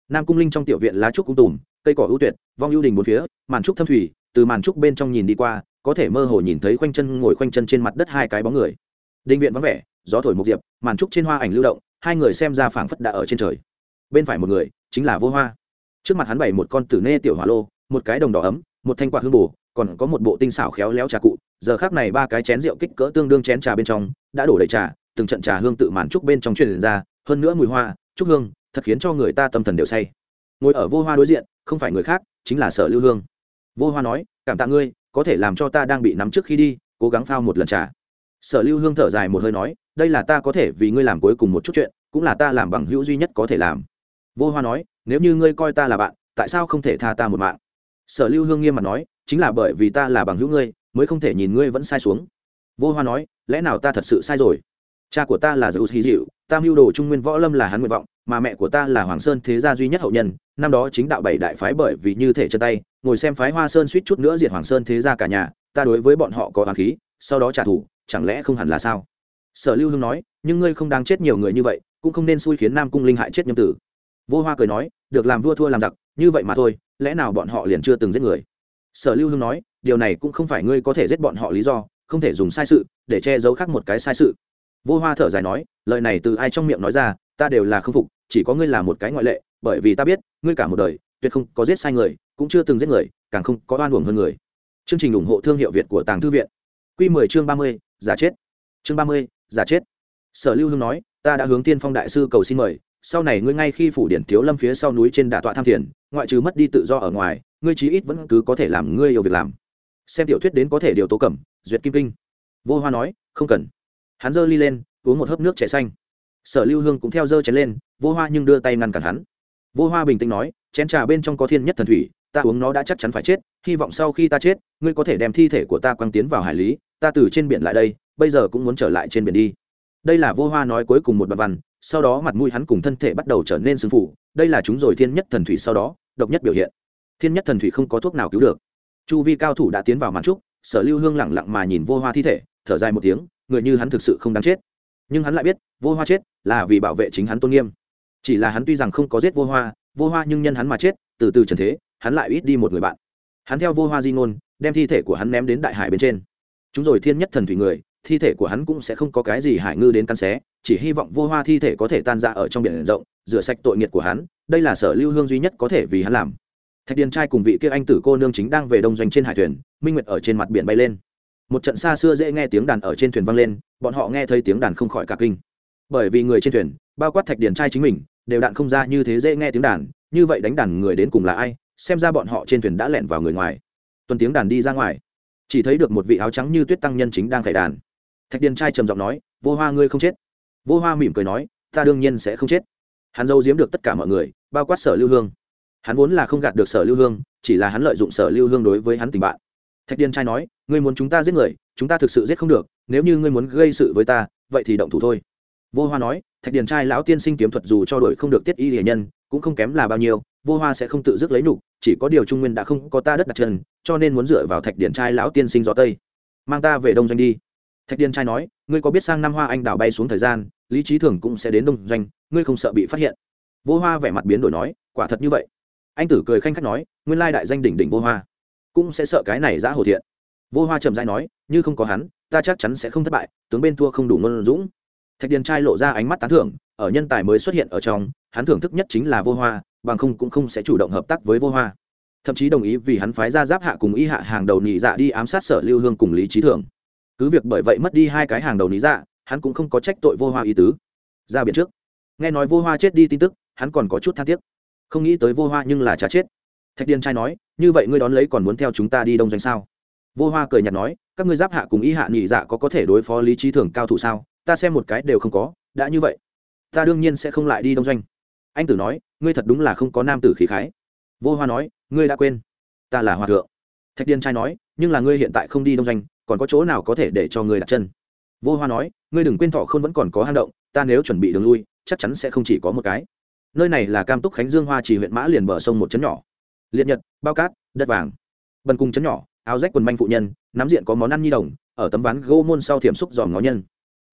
Nam cung linh trong tiểu viện lá trúc cung tùm, cây cỏ ưu tuyệt, vong ưu đình bốn phía, màn trúc thâm thủy, từ màn trúc bên trong nhìn đi qua, có thể mơ hồ nhìn thấy khoanh chân ngồi khoanh chân trên mặt đất hai cái bóng người. Đinh viện vắng vẻ, gió thổi một diệp, màn trúc trên hoa ảnh lưu động, hai người xem ra phảng phất đã ở trên trời bên phải một người, chính là vô hoa. Trước mặt hắn bày một con tử nê tiểu hỏa lô, một cái đồng đỏ ấm, một thanh quạt hương bù còn có một bộ tinh xảo khéo léo trà cụ. Giờ khác này ba cái chén rượu kích cỡ tương đương chén trà bên trong, đã đổ đầy trà, từng trận trà hương tự màn trúc bên trong truyền ra, hơn nữa mùi hoa, trúc hương, thật khiến cho người ta tâm thần đều say. Ngồi ở vô hoa đối diện, không phải người khác, chính là sở lưu hương. Vô hoa nói, cảm tạ ngươi, có thể làm cho ta đang bị nắm trước khi đi, cố gắng phao một lần trà. Sở lưu hương thở dài một hơi nói, đây là ta có thể vì ngươi làm cuối cùng một chút chuyện, cũng là ta làm bằng hữu duy nhất có thể làm vô hoa nói, nếu như ngươi coi ta là bạn, tại sao không thể tha ta một mạng? Sở lưu hương nghiêm mặt nói, chính là bởi vì ta là bằng hữu ngươi, mới không thể nhìn ngươi vẫn sai xuống. Vô hoa nói, lẽ nào ta thật sự sai rồi? Cha của ta là dầu hí dịu ta mưu đồ trung nguyên võ lâm là hắn nguyện vọng, mà mẹ của ta là hoàng sơn thế gia duy nhất hậu nhân, năm đó chính đạo bảy đại phái bởi vì như thể chân tay, ngồi xem phái hoa sơn suýt chút nữa diệt hoàng sơn thế gia cả nhà, ta đối với bọn họ có hoàng khí, sau đó trả thù, chẳng lẽ không hẳn là sao? Sở lưu hương nói, nhưng ngươi không đang chết nhiều người như vậy, cũng không nên xui khiến nam cung linh hại chết nhâm tử vô hoa cười nói được làm vua thua làm giặc như vậy mà thôi lẽ nào bọn họ liền chưa từng giết người? Sở lưu hương nói điều này cũng không phải ngươi có thể giết bọn họ lý do không thể dùng sai sự để che giấu khác một cái sai sự. Vô hoa thở dài nói lời này từ ai trong miệng nói ra ta đều là không phục chỉ có ngươi là một cái ngoại lệ bởi vì ta biết ngươi cả một đời tuyệt không có giết sai người cũng chưa từng giết người càng không có oan uổng hơn người. Chương trình ủng hộ thương hiệu việt của tàng thư viện. Q 10 chương 30, giả chết. Chương 30, giả chết. Sở lưu hương nói ta đã hướng tiên phong đại sư cầu xin mời sau này ngươi ngay khi phủ điển thiếu lâm phía sau núi trên đà tọa tham thiền, ngoại trừ mất đi tự do ở ngoài, ngươi chí ít vẫn cứ có thể làm ngươi yêu việc làm. Xem tiểu thuyết đến có thể điều tố cẩm, duyệt kim kinh. Vô hoa nói, không cần. Hắn giơ ly lên, uống một hớp nước chè xanh. Sở lưu hương cũng theo giơ chén lên, vô hoa nhưng đưa tay ngăn cản hắn. Vô hoa bình tĩnh nói, chén trà bên trong có thiên nhất thần thủy, ta uống nó đã chắc chắn phải chết, hy vọng sau khi ta chết, ngươi có thể đem thi thể của ta quăng tiến vào hải lý, ta từ trên biển lại đây, bây giờ cũng muốn trở lại trên biển đi. Đây là vô hoa nói cuối cùng một đoạn văn sau đó mặt mũi hắn cùng thân thể bắt đầu trở nên sưng phủ đây là chúng rồi thiên nhất thần thủy sau đó, độc nhất biểu hiện. Thiên nhất thần thủy không có thuốc nào cứu được. Chu vi cao thủ đã tiến vào màn trúc, sở lưu hương lẳng lặng mà nhìn vô hoa thi thể, thở dài một tiếng, người như hắn thực sự không đáng chết. Nhưng hắn lại biết, vô hoa chết là vì bảo vệ chính hắn tôn nghiêm. Chỉ là hắn tuy rằng không có giết vô hoa vô hoa nhưng nhân hắn mà chết, từ từ trần thế, hắn lại ít đi một người bạn. Hắn theo vô hoa di ngôn, đem thi thể của hắn ném đến đại hải bên trên. Chúng rồi thiên nhất thần thủy người, thi thể của hắn cũng sẽ không có cái gì hải ngư đến căn xé chỉ hy vọng vô hoa thi thể có thể tan ra ở trong biển rộng, rửa sạch tội nghiệt của hắn, đây là sở lưu hương duy nhất có thể vì hắn làm. Thạch điền trai cùng vị kia anh tử cô nương chính đang về đông doanh trên hải thuyền, minh nguyệt ở trên mặt biển bay lên. Một trận xa xưa dễ nghe tiếng đàn ở trên thuyền vang lên, bọn họ nghe thấy tiếng đàn không khỏi cả kinh. Bởi vì người trên thuyền, bao quát thạch điền trai chính mình, đều đạn không ra như thế dễ nghe tiếng đàn, như vậy đánh đàn người đến cùng là ai, xem ra bọn họ trên thuyền đã lẹn vào người ngoài. Tuần tiếng đàn đi ra ngoài. Chỉ thấy được một vị áo trắng như tuyết tăng nhân chính đang khải đàn. Thạch điền trai trầm giọng nói vô hoa ngươi không chết vô hoa mỉm cười nói, ta đương nhiên sẽ không chết. Hắn giấu giếm được tất cả mọi người, bao quát sở lưu hương. Hắn vốn là không gạt được sở lưu hương, chỉ là hắn lợi dụng sở lưu hương đối với hắn tình bạn. Thạch điền trai nói, ngươi muốn chúng ta giết người, chúng ta thực sự giết không được, nếu như ngươi muốn gây sự với ta, vậy thì động thủ thôi. Vô hoa nói, thạch điền trai lão tiên sinh kiếm thuật dù cho đổi không được tiết y hiền nhân, cũng không kém là bao nhiêu, vô hoa sẽ không tự dứt lấy nhục, chỉ có điều trung nguyên đã không có ta đất đặt chân, cho nên muốn dựa vào thạch điền trai lão tiên sinh gió tây. Mang ta về đông doanh đi thạch điền trai nói, ngươi có biết sang năm hoa anh đào bay xuống thời gian, lý trí thường cũng sẽ đến đông doanh, ngươi không sợ bị phát hiện? Vô hoa vẻ mặt biến đổi nói, quả thật như vậy. Anh tử cười khanh khách nói, nguyên lai đại danh đỉnh đỉnh vô hoa, cũng sẽ sợ cái này giã hồ thiện. Vô hoa trầm dai nói, như không có hắn, ta chắc chắn sẽ không thất bại, tướng bên thua không đủ ngôn dũng. Thạch điền trai lộ ra ánh mắt tán thưởng, ở nhân tài mới xuất hiện ở trong, hắn thưởng thức nhất chính là vô hoa, bằng không cũng không sẽ chủ động hợp tác với vô hoa. Thậm chí đồng ý vì hắn phái ra giáp hạ cùng y hạ hàng đầu nhị dạ đi ám sát sở lưu hương cùng lý trí thưởng cứ việc bởi vậy mất đi hai cái hàng đầu lý dạ hắn cũng không có trách tội vô hoa ý tứ. Ra biển trước. Nghe nói vô hoa chết đi tin tức, hắn còn có chút than tiếc. Không nghĩ tới vô hoa nhưng là trả chết. Thạch điền trai nói, như vậy ngươi đón lấy còn muốn theo chúng ta đi đông doanh sao? Vô hoa cười nhạt nói, các ngươi giáp hạ cùng y hạ nhị dạ có có thể đối phó lý trí thường cao thủ sao? Ta xem một cái đều không có, đã như vậy, ta đương nhiên sẽ không lại đi đông doanh. Anh tử nói, ngươi thật đúng là không có nam tử khí khái. Vô hoa nói, ngươi đã quên, ta là hòa thượng. Thạch điền trai nói, nhưng là ngươi hiện tại không đi đông doanh còn có chỗ nào có thể để cho ngươi đặt chân? Vô hoa nói, ngươi đừng quên thọ không vẫn còn có hang động, ta nếu chuẩn bị đường lui, chắc chắn sẽ không chỉ có một cái. Nơi này là cam túc khánh dương hoa chỉ huyện mã liền bờ sông một chấn nhỏ. Liệt nhật, bao cát, đất vàng. Bần cùng chấn nhỏ, áo rách quần manh phụ nhân, nắm diện có món ăn nhi đồng, ở tấm ván gỗ môn sau thiểm xúc giòm ngó nhân.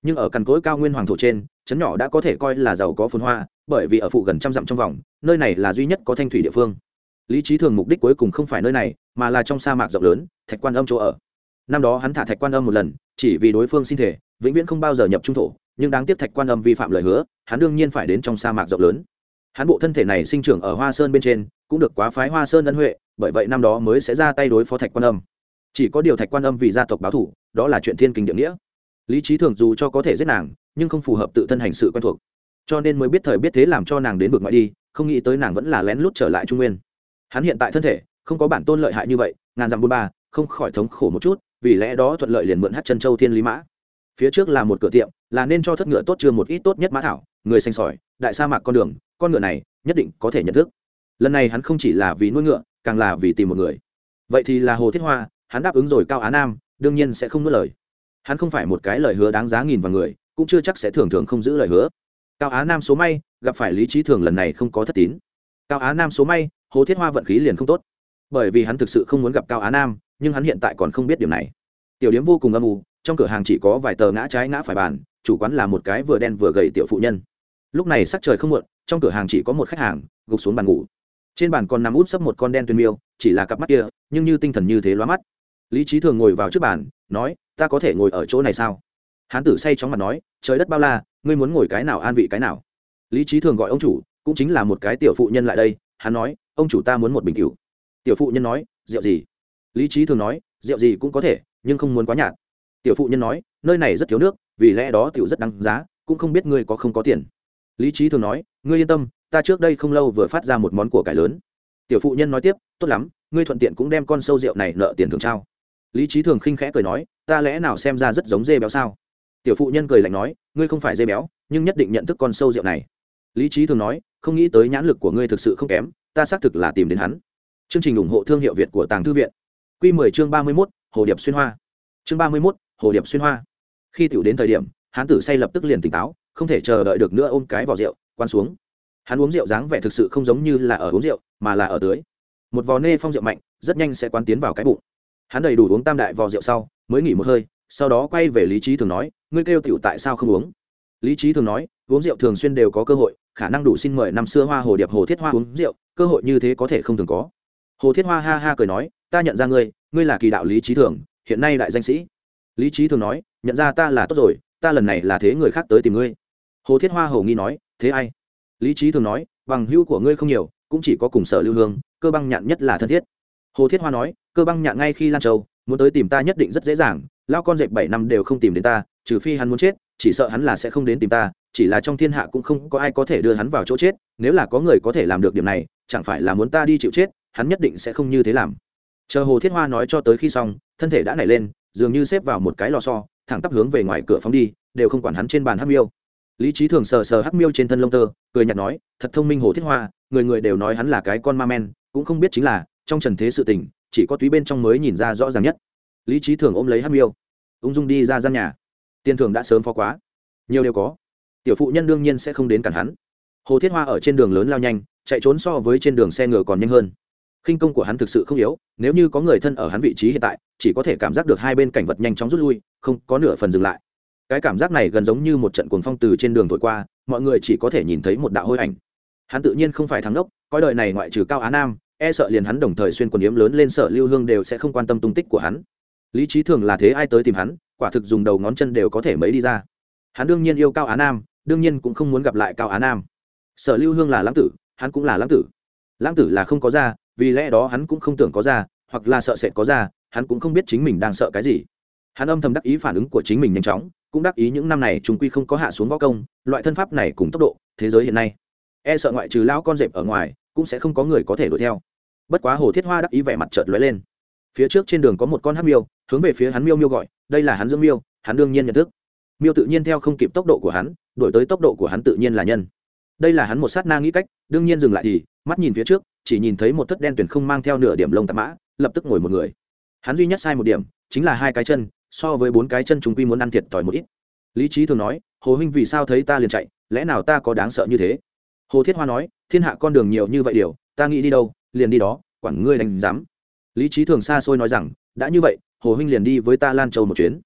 Nhưng ở cằn cối cao nguyên hoàng thổ trên, chấn nhỏ đã có thể coi là giàu có phồn hoa, bởi vì ở phụ gần trăm dặm trong vòng, nơi này là duy nhất có thanh thủy địa phương. Lý trí thường mục đích cuối cùng không phải nơi này, mà là trong sa mạc rộng lớn, thạch quan âm chỗ ở năm đó hắn thả thạch quan âm một lần, chỉ vì đối phương xin thể, vĩnh viễn không bao giờ nhập trung thổ, nhưng đáng tiếc thạch quan âm vi phạm lời hứa, hắn đương nhiên phải đến trong sa mạc rộng lớn. Hắn bộ thân thể này sinh trưởng ở hoa sơn bên trên, cũng được quá phái hoa sơn ân huệ, bởi vậy năm đó mới sẽ ra tay đối phó thạch quan âm. Chỉ có điều thạch quan âm vì gia tộc báo thủ, đó là chuyện thiên kinh địa nghĩa. Lý trí thường dù cho có thể giết nàng, nhưng không phù hợp tự thân hành sự quen thuộc. Cho nên mới biết thời biết thế làm cho nàng đến vực ngoại đi, không nghĩ tới nàng vẫn là lén lút trở lại trung nguyên. Hắn hiện tại thân thể, không có bản tôn lợi hại như vậy, ngàn dặm bôn ba, không khỏi thống khổ một chút vì lẽ đó thuận lợi liền mượn hát chân châu thiên lý mã. Phía trước là một cửa tiệm, là nên cho thất ngựa tốt chưa một ít tốt nhất mã thảo, người xanh sỏi, đại sa mạc con đường, con ngựa này nhất định có thể nhận thức. Lần này hắn không chỉ là vì nuôi ngựa, càng là vì tìm một người. Vậy thì là hồ thiết hoa, hắn đáp ứng rồi cao á nam, đương nhiên sẽ không nuốt lời. Hắn không phải một cái lời hứa đáng giá nghìn vào người, cũng chưa chắc sẽ thường thường không giữ lời hứa. Cao á nam số may, gặp phải lý trí thường lần này không có thất tín. Cao á nam số may, hồ thiết hoa vận khí liền không tốt. Bởi vì hắn thực sự không muốn gặp cao á nam nhưng hắn hiện tại còn không biết điều này. Tiểu điếm vô cùng âm u, trong cửa hàng chỉ có vài tờ ngã trái ngã phải bàn, chủ quán là một cái vừa đen vừa gầy tiểu phụ nhân. Lúc này sắc trời không muộn, trong cửa hàng chỉ có một khách hàng, gục xuống bàn ngủ. Trên bàn còn nằm út sấp một con đen tuyền miêu, chỉ là cặp mắt kia, nhưng như tinh thần như thế loa mắt. Lý trí thường ngồi vào trước bàn, nói, ta có thể ngồi ở chỗ này sao? Hán tử say chóng mặt nói, trời đất bao la, ngươi muốn ngồi cái nào an vị cái nào. Lý trí thường gọi ông chủ, cũng chính là một cái tiểu phụ nhân lại đây, hắn nói, ông chủ ta muốn một bình rượu. tiểu phụ nhân nói, rượu gì? Lý trí thường nói, rượu gì cũng có thể, nhưng không muốn quá nhạt. Tiểu phụ nhân nói, nơi này rất thiếu nước, vì lẽ đó tiểu rất đáng giá, cũng không biết ngươi có không có tiền. Lý trí thường nói, ngươi yên tâm, ta trước đây không lâu vừa phát ra một món của cải lớn. Tiểu phụ nhân nói tiếp, tốt lắm, ngươi thuận tiện cũng đem con sâu rượu này nợ tiền thường trao. Lý trí thường khinh khẽ cười nói, ta lẽ nào xem ra rất giống dê béo sao? Tiểu phụ nhân cười lạnh nói, ngươi không phải dê béo, nhưng nhất định nhận thức con sâu rượu này. Lý trí thường nói, không nghĩ tới nhãn lực của ngươi thực sự không kém, ta xác thực là tìm đến hắn. Chương trình ủng hộ thương hiệu việt của tàng thư viện. Quy 10 chương 31, hồ điệp xuyên hoa. Chương 31, hồ điệp xuyên hoa. Khi tiểu đến thời điểm hán tử say lập tức liền tỉnh táo không thể chờ đợi được nữa ôm cái vỏ rượu quan xuống. Hắn uống rượu dáng vẻ thực sự không giống như là ở uống rượu mà là ở tưới. Một vò nê phong rượu mạnh rất nhanh sẽ quán tiến vào cái bụng. Hắn đầy đủ uống tam đại vò rượu sau mới nghỉ một hơi sau đó quay về lý trí thường nói ngươi kêu tiểu tại sao không uống? Lý trí thường nói uống rượu thường xuyên đều có cơ hội khả năng đủ xin mời năm xưa hoa hồ điệp hồ thiết hoa uống rượu cơ hội như thế có thể không thường có. Hồ thiết hoa ha ha cười nói ta nhận ra ngươi ngươi là kỳ đạo lý trí thường, hiện nay đại danh sĩ. Lý trí thường nói, nhận ra ta là tốt rồi, ta lần này là thế người khác tới tìm ngươi. Hồ thiết hoa hầu nghi nói, thế ai? Lý trí thường nói, bằng hữu của ngươi không nhiều, cũng chỉ có cùng sở lưu hương, cơ băng nhạn nhất là thân thiết. Hồ thiết hoa nói, cơ băng nhạn ngay khi lan châu, muốn tới tìm ta nhất định rất dễ dàng lao con dẹp bảy năm đều không tìm đến ta, trừ phi hắn muốn chết, chỉ sợ hắn là sẽ không đến tìm ta, chỉ là trong thiên hạ cũng không có ai có thể đưa hắn vào chỗ chết, nếu là có người có thể làm được điểm này, chẳng phải là muốn ta đi chịu chết, hắn nhất định sẽ không như thế làm chờ hồ thiết hoa nói cho tới khi xong, thân thể đã nảy lên, dường như xếp vào một cái lò xo, thẳng tắp hướng về ngoài cửa phóng đi, đều không quản hắn trên bàn hắc miêu. Lý trí thường sờ sờ hắc miêu trên thân lông tơ, cười nhạt nói, thật thông minh hồ thiết hoa, người người đều nói hắn là cái con ma men, cũng không biết chính là, trong trần thế sự tình, chỉ có túy bên trong mới nhìn ra rõ ràng nhất. Lý trí thường ôm lấy hắc miêu, ung dung đi ra gian nhà. Tiền thường đã sớm phó quá. Nhiều đều có. Tiểu phụ nhân đương nhiên sẽ không đến cản hắn. Hồ thiết hoa ở trên đường lớn lao nhanh, chạy trốn so với trên đường xe ngựa còn nhanh hơn khinh công của hắn thực sự không yếu, nếu như có người thân ở hắn vị trí hiện tại, chỉ có thể cảm giác được hai bên cảnh vật nhanh chóng rút lui, không có nửa phần dừng lại. Cái cảm giác này gần giống như một trận cuồng phong từ trên đường thổi qua, mọi người chỉ có thể nhìn thấy một đạo hôi ảnh. Hắn tự nhiên không phải thắng đốc, coi đời này ngoại trừ cao á nam e sợ liền hắn đồng thời xuyên quần yếm lớn lên sở lưu hương đều sẽ không quan tâm tung tích của hắn. Lý trí thường là thế ai tới tìm hắn, quả thực dùng đầu ngón chân đều có thể mấy đi ra. Hắn đương nhiên yêu cao á nam, đương nhiên cũng không muốn gặp lại cao á nam. Sở lưu hương là lãng tử, hắn cũng là lãng tử. Lãng tử là không có ra vì lẽ đó hắn cũng không tưởng có ra, hoặc là sợ sệt có ra, hắn cũng không biết chính mình đang sợ cái gì. Hắn âm thầm đắc ý phản ứng của chính mình nhanh chóng, cũng đắc ý những năm này chúng quy không có hạ xuống võ công, loại thân pháp này cùng tốc độ, thế giới hiện nay e sợ ngoại trừ lão con rệp ở ngoài, cũng sẽ không có người có thể đuổi theo. Bất quá hồ thiết hoa đắc ý vẻ mặt chợt lóe lên. Phía trước trên đường có một con hát miêu, hướng về phía hắn miêu miêu gọi, đây là hắn dưỡng miêu, hắn đương nhiên nhận thức. Miêu tự nhiên theo không kịp tốc độ của hắn đổi tới tốc độ của hắn tự nhiên là nhân. Đây là hắn một sát na nghĩ cách, đương nhiên dừng lại thì, mắt nhìn phía trước chỉ nhìn thấy một thất đen tuyển không mang theo nửa điểm lông tạp mã, lập tức ngồi một người. Hắn duy nhất sai một điểm, chính là hai cái chân, so với bốn cái chân chúng quy muốn ăn thiệt thòi một ít. Lý trí thường nói, hồ huynh vì sao thấy ta liền chạy, lẽ nào ta có đáng sợ như thế? Hồ thiết hoa nói, thiên hạ con đường nhiều như vậy điều, ta nghĩ đi đâu, liền đi đó, quản ngươi đánh giám. Lý trí thường xa xôi nói rằng, đã như vậy, hồ huynh liền đi với ta lan châu một chuyến.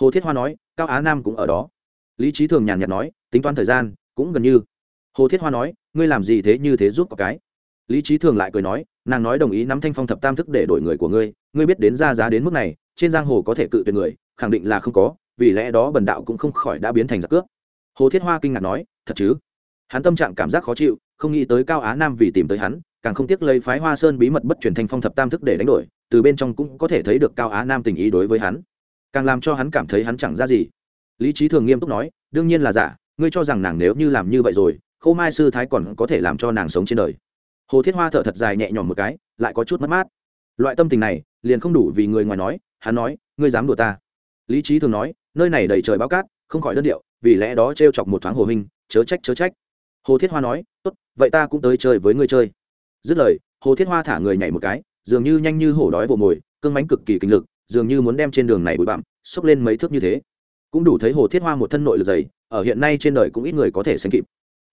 Hồ thiết hoa nói, cao á nam cũng ở đó. Lý trí thường nhàn nhạt nói, tính toán thời gian, cũng gần như. Hồ thiết hoa nói, ngươi làm gì thế như thế giúp có cái? Lý trí thường lại cười nói, nàng nói đồng ý nắm thanh phong thập tam thức để đổi người của ngươi ngươi biết đến ra giá đến mức này, trên giang hồ có thể cự tuyệt người, khẳng định là không có, vì lẽ đó bần đạo cũng không khỏi đã biến thành giặc cướp. Hồ thiết hoa kinh ngạc nói, thật chứ? Hắn tâm trạng cảm giác khó chịu, không nghĩ tới cao á nam vì tìm tới hắn, càng không tiếc lấy phái hoa sơn bí mật bất truyền thanh phong thập tam thức để đánh đổi, từ bên trong cũng có thể thấy được cao á nam tình ý đối với hắn. Càng làm cho hắn cảm thấy hắn chẳng ra gì. Lý trí thường nghiêm túc nói, đương nhiên là giả, ngươi cho rằng nàng nếu như làm như vậy rồi, khô mai sư thái còn có thể làm cho nàng sống trên đời hồ thiết hoa thở thật dài nhẹ nhõm một cái, lại có chút mất mát. Loại tâm tình này, liền không đủ vì người ngoài nói, hắn nói, ngươi dám đùa ta. Lý trí thường nói, nơi này đầy trời báo cát, không khỏi đơn điệu, vì lẽ đó t chọc một thoáng hồ hình, chớ trách chớ trách. Hồ thiết hoa nói, tốt, vậy ta cũng tới chơi với ngươi chơi. Dứt lời, hồ thiết hoa thả người nhảy một cái, dường như nhanh như hổ đói vồ mồi, cương mánh cực kỳ kinh lực, dường như muốn đem trên đường này bụi bặm, xốc lên mấy thước như thế. Cũng đủ thấy hồ thiết hoa một thân nội lực dày, ở hiện nay trên đời cũng ít người có thể sánh kịp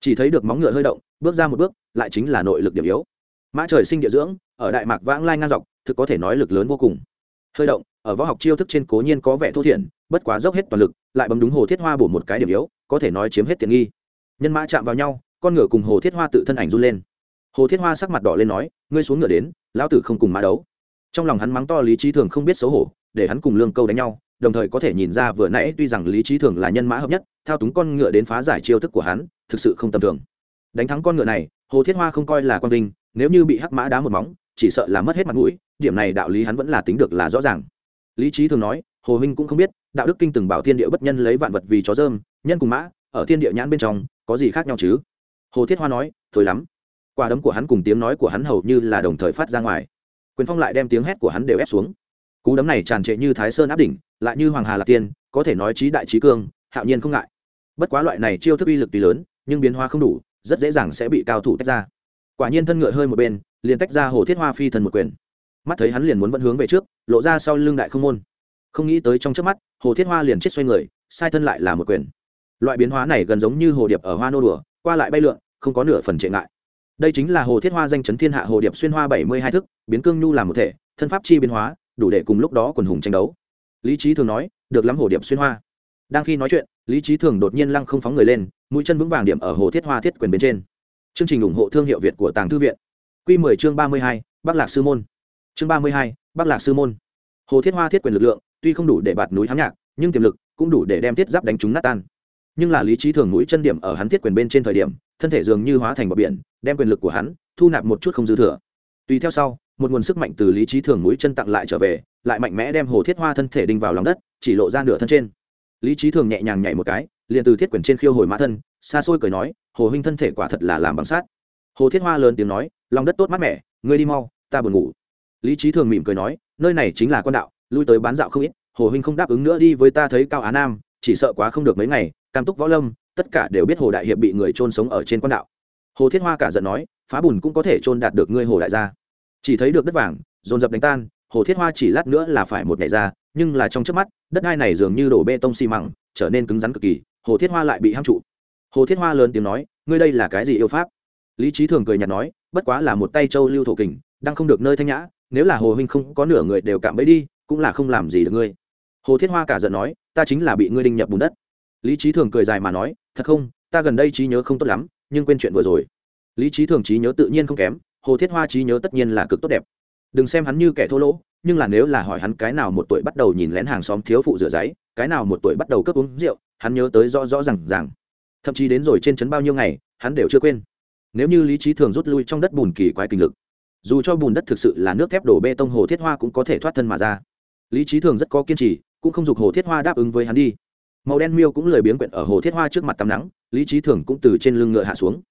chỉ thấy được móng ngựa hơi động, bước ra một bước, lại chính là nội lực điểm yếu. Mã trời sinh địa dưỡng, ở đại mạc vãng lai ngang dọc, thực có thể nói lực lớn vô cùng. Hơi động, ở võ học chiêu thức trên cố nhiên có vẻ thô thiển, bất quá dốc hết toàn lực, lại bấm đúng hồ thiết hoa bổ một cái điểm yếu, có thể nói chiếm hết tiện nghi. Nhân mã chạm vào nhau, con ngựa cùng hồ thiết hoa tự thân ảnh run lên. Hồ thiết hoa sắc mặt đỏ lên nói, ngươi xuống ngựa đến, lão tử không cùng mã đấu. Trong lòng hắn mắng to lý trí thường không biết xấu hổ, để hắn cùng lương câu đánh nhau, đồng thời có thể nhìn ra vừa nãy tuy rằng lý trí thường là nhân mã hợp nhất, thao túng con ngựa đến phá giải chiêu thức của hắn thực sự không tầm thường. Đánh thắng con ngựa này, hồ thiết hoa không coi là quan vinh, nếu như bị hắc mã đá một móng, chỉ sợ là mất hết mặt mũi, điểm này đạo lý hắn vẫn là tính được là rõ ràng. Lý trí thường nói, hồ huynh cũng không biết, đạo đức kinh từng bảo thiên địa bất nhân lấy vạn vật vì chó dơm, nhân cùng mã, ở thiên địa nhãn bên trong, có gì khác nhau chứ? Hồ thiết hoa nói, thôi lắm. Quả đấm của hắn cùng tiếng nói của hắn hầu như là đồng thời phát ra ngoài. Quyền phong lại đem tiếng hét của hắn đều ép xuống. Cú đấm này tràn trệ như thái sơn áp đỉnh, lại như hoàng hà lạc tiên, có thể nói trí đại trí cương, hạo nhiên không ngại. Bất quá loại này chiêu thức uy lực tùy lớn nhưng biến hóa không đủ, rất dễ dàng sẽ bị cao thủ tách ra. Quả nhiên thân ngựa hơi một bên, liền tách ra hồ thiết hoa phi thần một quyền. Mắt thấy hắn liền muốn vẫn hướng về trước, lộ ra sau lưng đại không môn. Không nghĩ tới trong trước mắt, hồ thiết hoa liền chết xoay người, sai thân lại là một quyền. Loại biến hóa này gần giống như hồ điệp ở hoa nô đùa, qua lại bay lượn, không có nửa phần trệ ngại. Đây chính là hồ thiết hoa danh chấn thiên hạ hồ điệp xuyên hoa bảy mươi hai thức, biến cương nhu làm một thể, thân pháp chi biến hóa, đủ để cùng lúc đó quần hùng tranh đấu. Lý trí thường nói, được lắm hồ điệp xuyên hoa đang khi nói chuyện, lý trí thường đột nhiên lăng không phóng người lên, mũi chân vững vàng điểm ở hồ thiết hoa thiết quyền bên trên. Chương trình ủng hộ thương hiệu việt của tàng thư viện. Q mười chương ba mươi hai, bắc lạc sư môn. Chương ba mươi hai, bắc lạc sư môn. Hồ thiết hoa thiết quyền lực lượng, tuy không đủ để bạt núi hám nhạc, nhưng tiềm lực cũng đủ để đem thiết giáp đánh chúng nát tan. Nhưng là lý trí thường mũi chân điểm ở hắn thiết quyền bên trên thời điểm, thân thể dường như hóa thành bờ biển, đem quyền lực của hắn thu nạp một chút không dư thừa. Tùy theo sau, một nguồn sức mạnh từ lý trí thường mũi chân tặng lại trở về, lại mạnh mẽ đem hồ thiết hoa thân thể đinh vào lòng đất, chỉ lộ ra nửa thân trên lý trí thường nhẹ nhàng nhảy một cái, liền từ thiết Quyển trên khiêu hồi mã thân, xa xôi cười nói, hồ huynh thân thể quả thật là làm bằng sát hồ thiết hoa lớn tiếng nói, lòng đất tốt mát mẻ, ngươi đi mau, ta buồn ngủ. Lý trí thường mỉm cười nói, nơi này chính là con đạo, lui tới bán dạo không ít, hồ huynh không đáp ứng nữa đi với ta thấy cao á nam, chỉ sợ quá không được mấy ngày, cam túc võ lâm, tất cả đều biết hồ đại hiệp bị người trôn sống ở trên quan đạo. Hồ thiết hoa cả giận nói, phá bùn cũng có thể trôn đạt được ngươi hồ đại gia. Chỉ thấy được đất vàng, dồn dập đánh tan, hồ thiết hoa chỉ lát nữa là phải một ngày ra nhưng là trong trước mắt, đất đai này dường như đổ bê tông xi măng, trở nên cứng rắn cực kỳ, hồ thiết hoa lại bị ham trụ. Hồ thiết hoa lớn tiếng nói, ngươi đây là cái gì yêu pháp? Lý trí thường cười nhạt nói, bất quá là một tay châu lưu thổ kình, đang không được nơi thanh nhã, nếu là hồ huynh không có nửa người đều cạm bẫy đi, cũng là không làm gì được ngươi. Hồ thiết hoa cả giận nói, ta chính là bị ngươi đinh nhập bùn đất. Lý trí thường cười dài mà nói, thật không, ta gần đây trí nhớ không tốt lắm, nhưng quên chuyện vừa rồi. Lý trí thường trí nhớ tự nhiên không kém, hồ thiết hoa trí nhớ tất nhiên là cực tốt đẹp đừng xem hắn như kẻ thô lỗ, nhưng là nếu là hỏi hắn cái nào một tuổi bắt đầu nhìn lén hàng xóm thiếu phụ rửa giấy, cái nào một tuổi bắt đầu cướp uống rượu, hắn nhớ tới rõ rõ r à n g rằng thậm chí đến rồi trên trấn bao nhiêu ngày, hắn đều chưa quên. Nếu như lý trí thường rút lui trong đất bùn kỳ quái kinh lực, dù cho bùn đất thực sự là nước thép đổ bê tông hồ thiết hoa cũng có thể thoát thân mà ra. Lý trí thường rất có kiên trì, cũng không giục hồ thiết hoa đáp ứng với hắn đi. Màu đen miêu cũng lười biếng quyện ở hồ thiết hoa trước mặt tắm nắng, lý trí thường cũng từ trên lưng ngựa hạ xuống.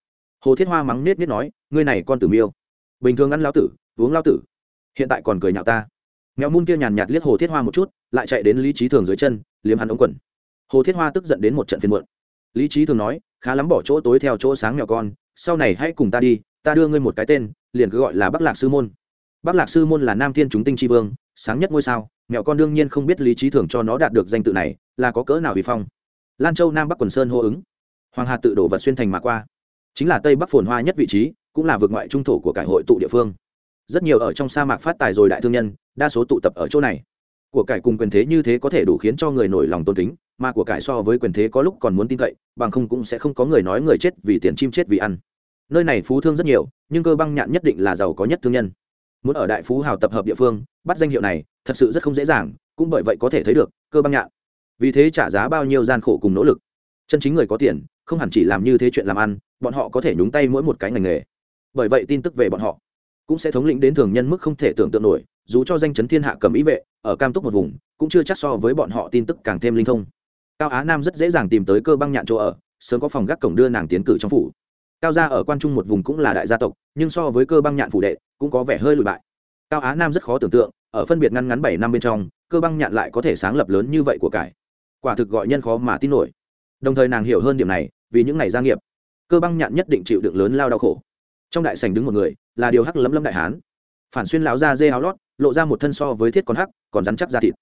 Hồ thiết hoa mắng nết nết nói, ngươi này con tử miêu. Bình thường ăn lao tử, uống lao tử hiện tại còn cười nhạo ta. Mèo mun kia nhàn nhạt liếc hồ thiết hoa một chút, lại chạy đến lý trí thường dưới chân, liếm hắn ống quần. Hồ thiết hoa tức giận đến một trận phiên muộn. Lý trí thường nói, khá lắm bỏ chỗ tối theo chỗ sáng mèo con, sau này hãy cùng ta đi, ta đưa ngươi một cái tên, liền cứ gọi là bắc lạc sư môn. Bắc lạc sư môn là nam thiên chúng tinh tri vương, sáng nhất ngôi sao, mèo con đương nhiên không biết lý trí thường cho nó đạt được danh tự này, là có cỡ nào vì phong. Lan châu nam bắc quần sơn hô ứng. Hoàng hà tự đổ vật xuyên thành mà qua. Chính là tây bắc phồn hoa nhất vị trí, cũng là vượt ngoại trung thổ của cải hội tụ địa phương rất nhiều ở trong sa mạc phát tài rồi đại thương nhân, đa số tụ tập ở chỗ này. Của cải cùng quyền thế như thế có thể đủ khiến cho người nổi lòng tôn kính, mà của cải so với quyền thế có lúc còn muốn tin cậy, bằng không cũng sẽ không có người nói người chết vì tiền chim chết vì ăn. Nơi này phú thương rất nhiều, nhưng cơ băng nhạn nhất định là giàu có nhất thương nhân. Muốn ở đại phú hào tập hợp địa phương, bắt danh hiệu này, thật sự rất không dễ dàng, cũng bởi vậy có thể thấy được, cơ băng nhạn. Vì thế trả giá bao nhiêu gian khổ cùng nỗ lực. Chân chính người có tiền, không hẳn chỉ làm như thế chuyện làm ăn, bọn họ có thể nhúng tay mỗi một cái ngành nghề. Bởi vậy tin tức về bọn họ cũng sẽ thống lĩnh đến thường nhân mức không thể tưởng tượng nổi, dù cho danh chấn thiên hạ cầm ý vệ, ở cam túc một vùng, cũng chưa chắc so với bọn họ tin tức càng thêm linh thông. Cao á nam rất dễ dàng tìm tới cơ băng nhạn chỗ ở, sớm có phòng gác cổng đưa nàng tiến cử trong phủ. Cao gia ở quan trung một vùng cũng là đại gia tộc, nhưng so với cơ băng nhạn phủ đệ, cũng có vẻ hơi lùi bại. Cao á nam rất khó tưởng tượng, ở phân biệt ngăn ngắn bảy năm bên trong, cơ băng nhạn lại có thể sáng lập lớn như vậy của cải. Quả thực gọi nhân khó mà tin nổi. Đồng thời nàng hiểu hơn điểm này, vì những ngày gia nghiệp, cơ băng nhạn nhất định chịu đựng lớn lao đau khổ trong đại sảnh đứng một người, là điều hắc lấm lấm đại hán. Phản xuyên lão ra dê áo lót, lộ ra một thân so với thiết con hắc, còn rắn chắc da thịt.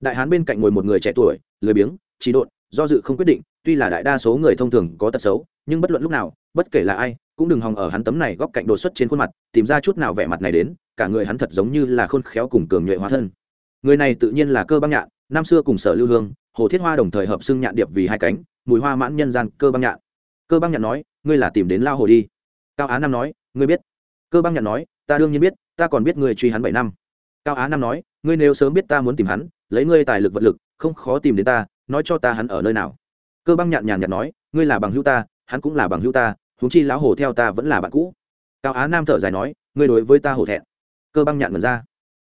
Đại hán bên cạnh ngồi một người trẻ tuổi, lười biếng trí độn, do dự không quyết định, tuy là đại đa số người thông thường có tật xấu, nhưng bất luận lúc nào, bất kể là ai, cũng đừng hòng ở hắn tấm này góc cạnh đột xuất trên khuôn mặt, tìm ra chút nào vẻ mặt này đến, cả người hắn thật giống như là khôn khéo cùng cường nhuệ hóa thân. Người này tự nhiên là cơ băng nhạn, năm xưa cùng sở lưu hương, hồ thiết hoa đồng thời hợp xưng nhạn điệp vì hai cánh, mùi hoa mãn nhân gian cơ băng nhạn. Cơ băng nhạn nói, ngươi là tìm đến lao hồ đi cao á nam nói, ngươi biết. Cơ băng nhạn nói, ta đương nhiên biết, ta còn biết ngươi truy hắn bảy năm. Cao á nam nói, ngươi nếu sớm biết ta muốn tìm hắn, lấy ngươi tài lực vật lực, không khó tìm đến ta, nói cho ta hắn ở nơi nào. Cơ băng nhạn nhàn nhạt nói, ngươi là bằng hữu ta, hắn cũng là bằng hữu ta, huống chi lão hồ theo ta vẫn là bạn cũ. Cao á nam thở dài nói, ngươi đối với ta hổ thẹn. Cơ băng nhạn ngần ra.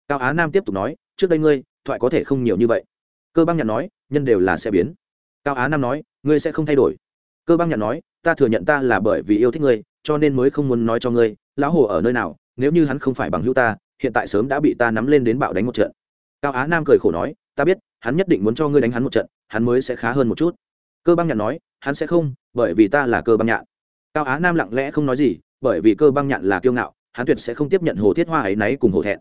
Cao á nam tiếp tục nói, trước đây ngươi, thoại có thể không nhiều như vậy. Cơ băng nhạn nói, nhân đều là sẽ biến. Cao á nam nói, ngươi sẽ không thay đổi. Cơ băng nhạn nói, ta thừa nhận ta là bởi vì yêu thích ngươi cho nên mới không muốn nói cho ngươi, lão hồ ở nơi nào, nếu như hắn không phải bằng hữu ta, hiện tại sớm đã bị ta nắm lên đến bạo đánh một trận. Cao á nam cười khổ nói, ta biết, hắn nhất định muốn cho ngươi đánh hắn một trận, hắn mới sẽ khá hơn một chút. Cơ băng nhạn nói, hắn sẽ không, bởi vì ta là cơ băng nhạn. Cao á nam lặng lẽ không nói gì, bởi vì cơ băng nhạn là kiêu ngạo, hắn tuyệt sẽ không tiếp nhận hồ thiết hoa ấy náy cùng hồ thẹn.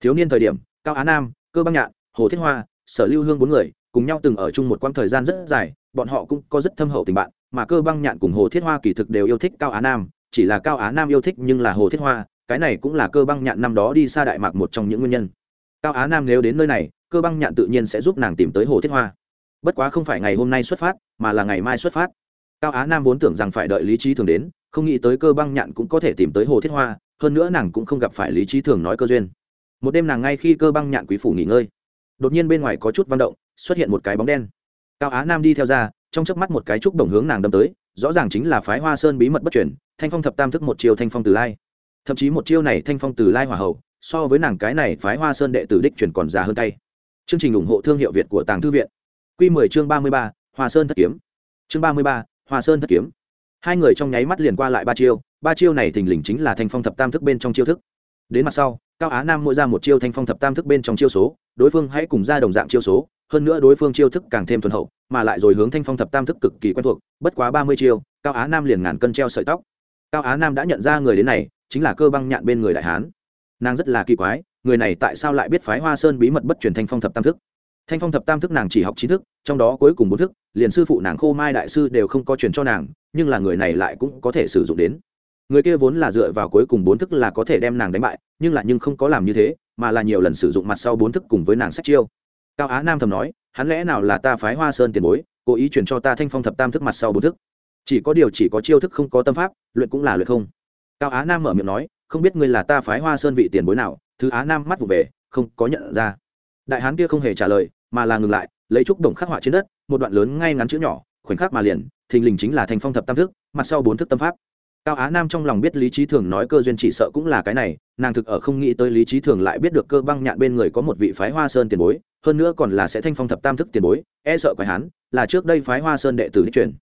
Thiếu niên thời điểm, cao á nam, cơ băng nhạn, hồ thiết hoa, sở lưu hương bốn người, cùng nhau từng ở chung một quãng thời gian rất dài, bọn họ cũng có rất thâm hậu tình bạn, mà cơ băng nhạn cùng hồ thiết hoa kỳ thực đều yêu thích cao á nam chỉ là cao á nam yêu thích nhưng là hồ thiết hoa, cái này cũng là cơ băng nhạn năm đó đi xa đại mạc một trong những nguyên nhân. Cao á nam nếu đến nơi này, cơ băng nhạn tự nhiên sẽ giúp nàng tìm tới hồ thiết hoa. Bất quá không phải ngày hôm nay xuất phát, mà là ngày mai xuất phát. Cao á nam vốn tưởng rằng phải đợi lý trí thường đến, không nghĩ tới cơ băng nhạn cũng có thể tìm tới hồ thiết hoa, hơn nữa nàng cũng không gặp phải lý trí thường nói cơ duyên. Một đêm nàng ngay khi cơ băng nhạn quý phủ nghỉ ngơi, đột nhiên bên ngoài có chút văn động, xuất hiện một cái bóng đen. Cao á nam đi theo ra, trong chớp mắt một cái trúc đồng hướng nàng đâm tới, rõ ràng chính là phái hoa sơn bí mật bất chuyển thanh phong thập tam thức một chiêu thanh phong từ lai. Thậm chí một chiêu này thanh phong từ lai hỏa hậu so với nàng cái này phái hoa sơn đệ tử đích truyền còn già hơn tay. Chương trình ủng hộ thương hiệu việt của tàng thư viện. Q 10 chương 33, hoa sơn thất kiếm. Chương 33, hoa sơn thất kiếm. Hai người trong nháy mắt liền qua lại ba chiêu ba chiêu này thình lình chính là thanh phong thập tam thức bên trong chiêu thức. Đến mặt sau cao á nam mỗi ra một chiêu thanh phong thập tam thức bên trong chiêu số đối phương hãy cùng ra đồng dạng chiêu số hơn nữa đối phương chiêu thức càng thêm thuần hậu mà lại rồi hướng thanh phong thập tam thức cực kỳ quen thuộc bất quá ba mươi chiêu cao á nam liền ngàn cân treo sợi tóc cao á nam đã nhận ra người đến này, chính là cơ băng nhạn bên người đại hán. Nàng rất là kỳ quái, người này tại sao lại biết phái hoa sơn bí mật bất truyền thanh phong thập tam thức? Thanh phong thập tam thức nàng chỉ học trí thức, trong đó cuối cùng bốn thức, liền sư phụ nàng khô mai đại sư đều không có truyền cho nàng, nhưng là người này lại cũng có thể sử dụng đến. Người kia vốn là dựa vào cuối cùng bốn thức là có thể đem nàng đánh bại, nhưng là nhưng không có làm như thế, mà là nhiều lần sử dụng mặt sau bốn thức cùng với nàng sách chiêu. Cao á nam thầm nói, hắn lẽ nào là ta phái hoa sơn tiền bối, cố ý truyền cho ta thanh phong thập tam thức mặt sau bốn thức? Chỉ có điều chỉ có chiêu thức không có tâm pháp, luyện cũng là luyện không. Cao á nam mở miệng nói, không biết ngươi là ta phái hoa sơn vị tiền bối nào? Thứ á nam mắt vụ về, không có nhận ra. Đại hán kia không hề trả lời, mà là ngừng lại, lấy trúc đồng khắc họa trên đất, một đoạn lớn ngay ngắn chữ nhỏ, khoảnh khắc mà liền, thình lình chính là thành phong thập tam thức, mặt sau bốn thức tâm pháp. Cao á nam trong lòng biết lý trí thường nói cơ duyên chỉ sợ cũng là cái này, nàng thực ở không nghĩ tới lý trí thường lại biết được cơ băng nhạn bên người có một vị phái hoa sơn tiền bối, hơn nữa còn là sẽ thanh phong thập tam thức tiền bối e sợ quái hán, là trước đây phái hoa sơn đệ tử đi truyền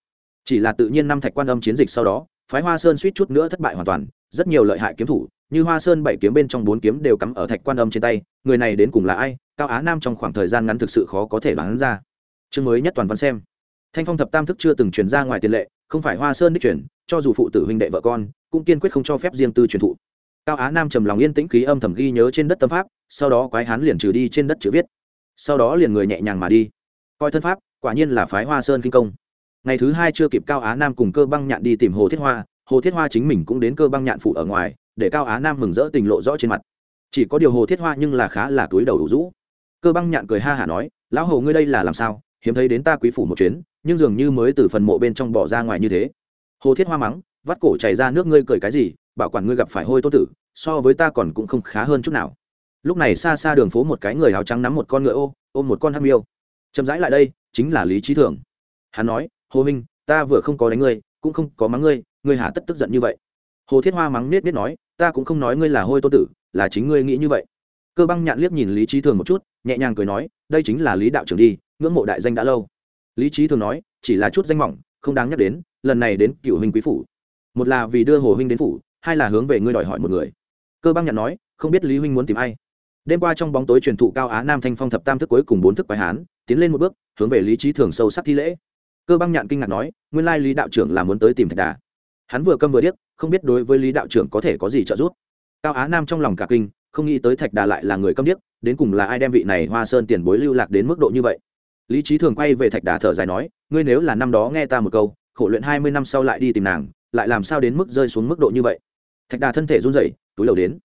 chỉ là tự nhiên năm thạch quan âm chiến dịch sau đó, phái hoa sơn suýt chút nữa thất bại hoàn toàn, rất nhiều lợi hại kiếm thủ, như hoa sơn bảy kiếm bên trong bốn kiếm đều cắm ở thạch quan âm trên tay, người này đến cùng là ai, cao á nam trong khoảng thời gian ngắn thực sự khó có thể đoán ra. Chương mới nhất toàn văn xem. Thanh phong thập tam thức chưa từng truyền ra ngoài tiền lệ, không phải hoa sơn đích truyền, cho dù phụ tử huynh đệ vợ con, cũng kiên quyết không cho phép riêng tư truyền thụ. Cao á nam trầm lòng yên tĩnh khí âm thầm ghi nhớ trên đất tâm pháp, sau đó quái hán liền trừ đi trên đất chữ viết. Sau đó liền người nhẹ nhàng mà đi. Coi thân pháp, quả nhiên là phái hoa sơn kinh công ngày thứ hai chưa kịp cao á nam cùng cơ băng nhạn đi tìm hồ thiết hoa, hồ thiết hoa chính mình cũng đến cơ băng nhạn phụ ở ngoài, để cao á nam mừng rỡ tình lộ rõ trên mặt. Chỉ có điều hồ thiết hoa nhưng là khá là túi đầu đủ rũ. Cơ băng nhạn cười ha hả nói, lão hồ ngươi đây là làm sao? Hiếm thấy đến ta quý phủ một chuyến, nhưng dường như mới từ phần mộ bên trong bỏ ra ngoài như thế. Hồ thiết hoa mắng, vắt cổ chảy ra nước ngươi cười cái gì? Bảo quản ngươi gặp phải hôi tô tử, so với ta còn cũng không khá hơn chút nào. Lúc này xa xa đường phố một cái người áo trắng nắm một con ngựa ô, ôm một con ham yêu chậm rãi lại đây, chính là lý trí thường. Hắn nói hồ minh ta vừa không có đánh ngươi, cũng không có mắng ngươi ngươi hà tất tức giận như vậy. Hồ thiết hoa mắng nết nết nói, ta cũng không nói ngươi là hôi tô tử, là chính ngươi nghĩ như vậy. Cơ băng nhạn liếc nhìn lý trí thường một chút, nhẹ nhàng cười nói, đây chính là lý đạo trưởng đi, ngưỡng mộ đại danh đã lâu. Lý trí thường nói, chỉ là chút danh mỏng, không đáng nhắc đến, lần này đến cựu huynh quý phủ. Một là vì đưa hồ huynh đến phủ, hai là hướng về ngươi đòi hỏi một người. Cơ băng nhạn nói, không biết lý huynh muốn tìm ai? Đêm qua trong bóng tối truyền thụ cao á nam thanh phong thập tam thức cuối cùng bốn thức quái hán, tiến lên một bước, hướng về lý trí thường sâu sắc thi lễ cơ băng nhạn kinh ngạc nói, nguyên lai lý đạo trưởng là muốn tới tìm thạch đà. Hắn vừa câm vừa điếc, không biết đối với lý đạo trưởng có thể có gì trợ giúp. Cao á nam trong lòng cả kinh, không nghĩ tới thạch đà lại là người câm điếc, đến cùng là ai đem vị này hoa sơn tiền bối lưu lạc đến mức độ như vậy. Lý trí thường quay về thạch đà thở dài nói, ngươi nếu là năm đó nghe ta một câu, khổ luyện hai mươi năm sau lại đi tìm nàng, lại làm sao đến mức rơi xuống mức độ như vậy? Thạch đà thân thể run rẩy, túi lầu đến.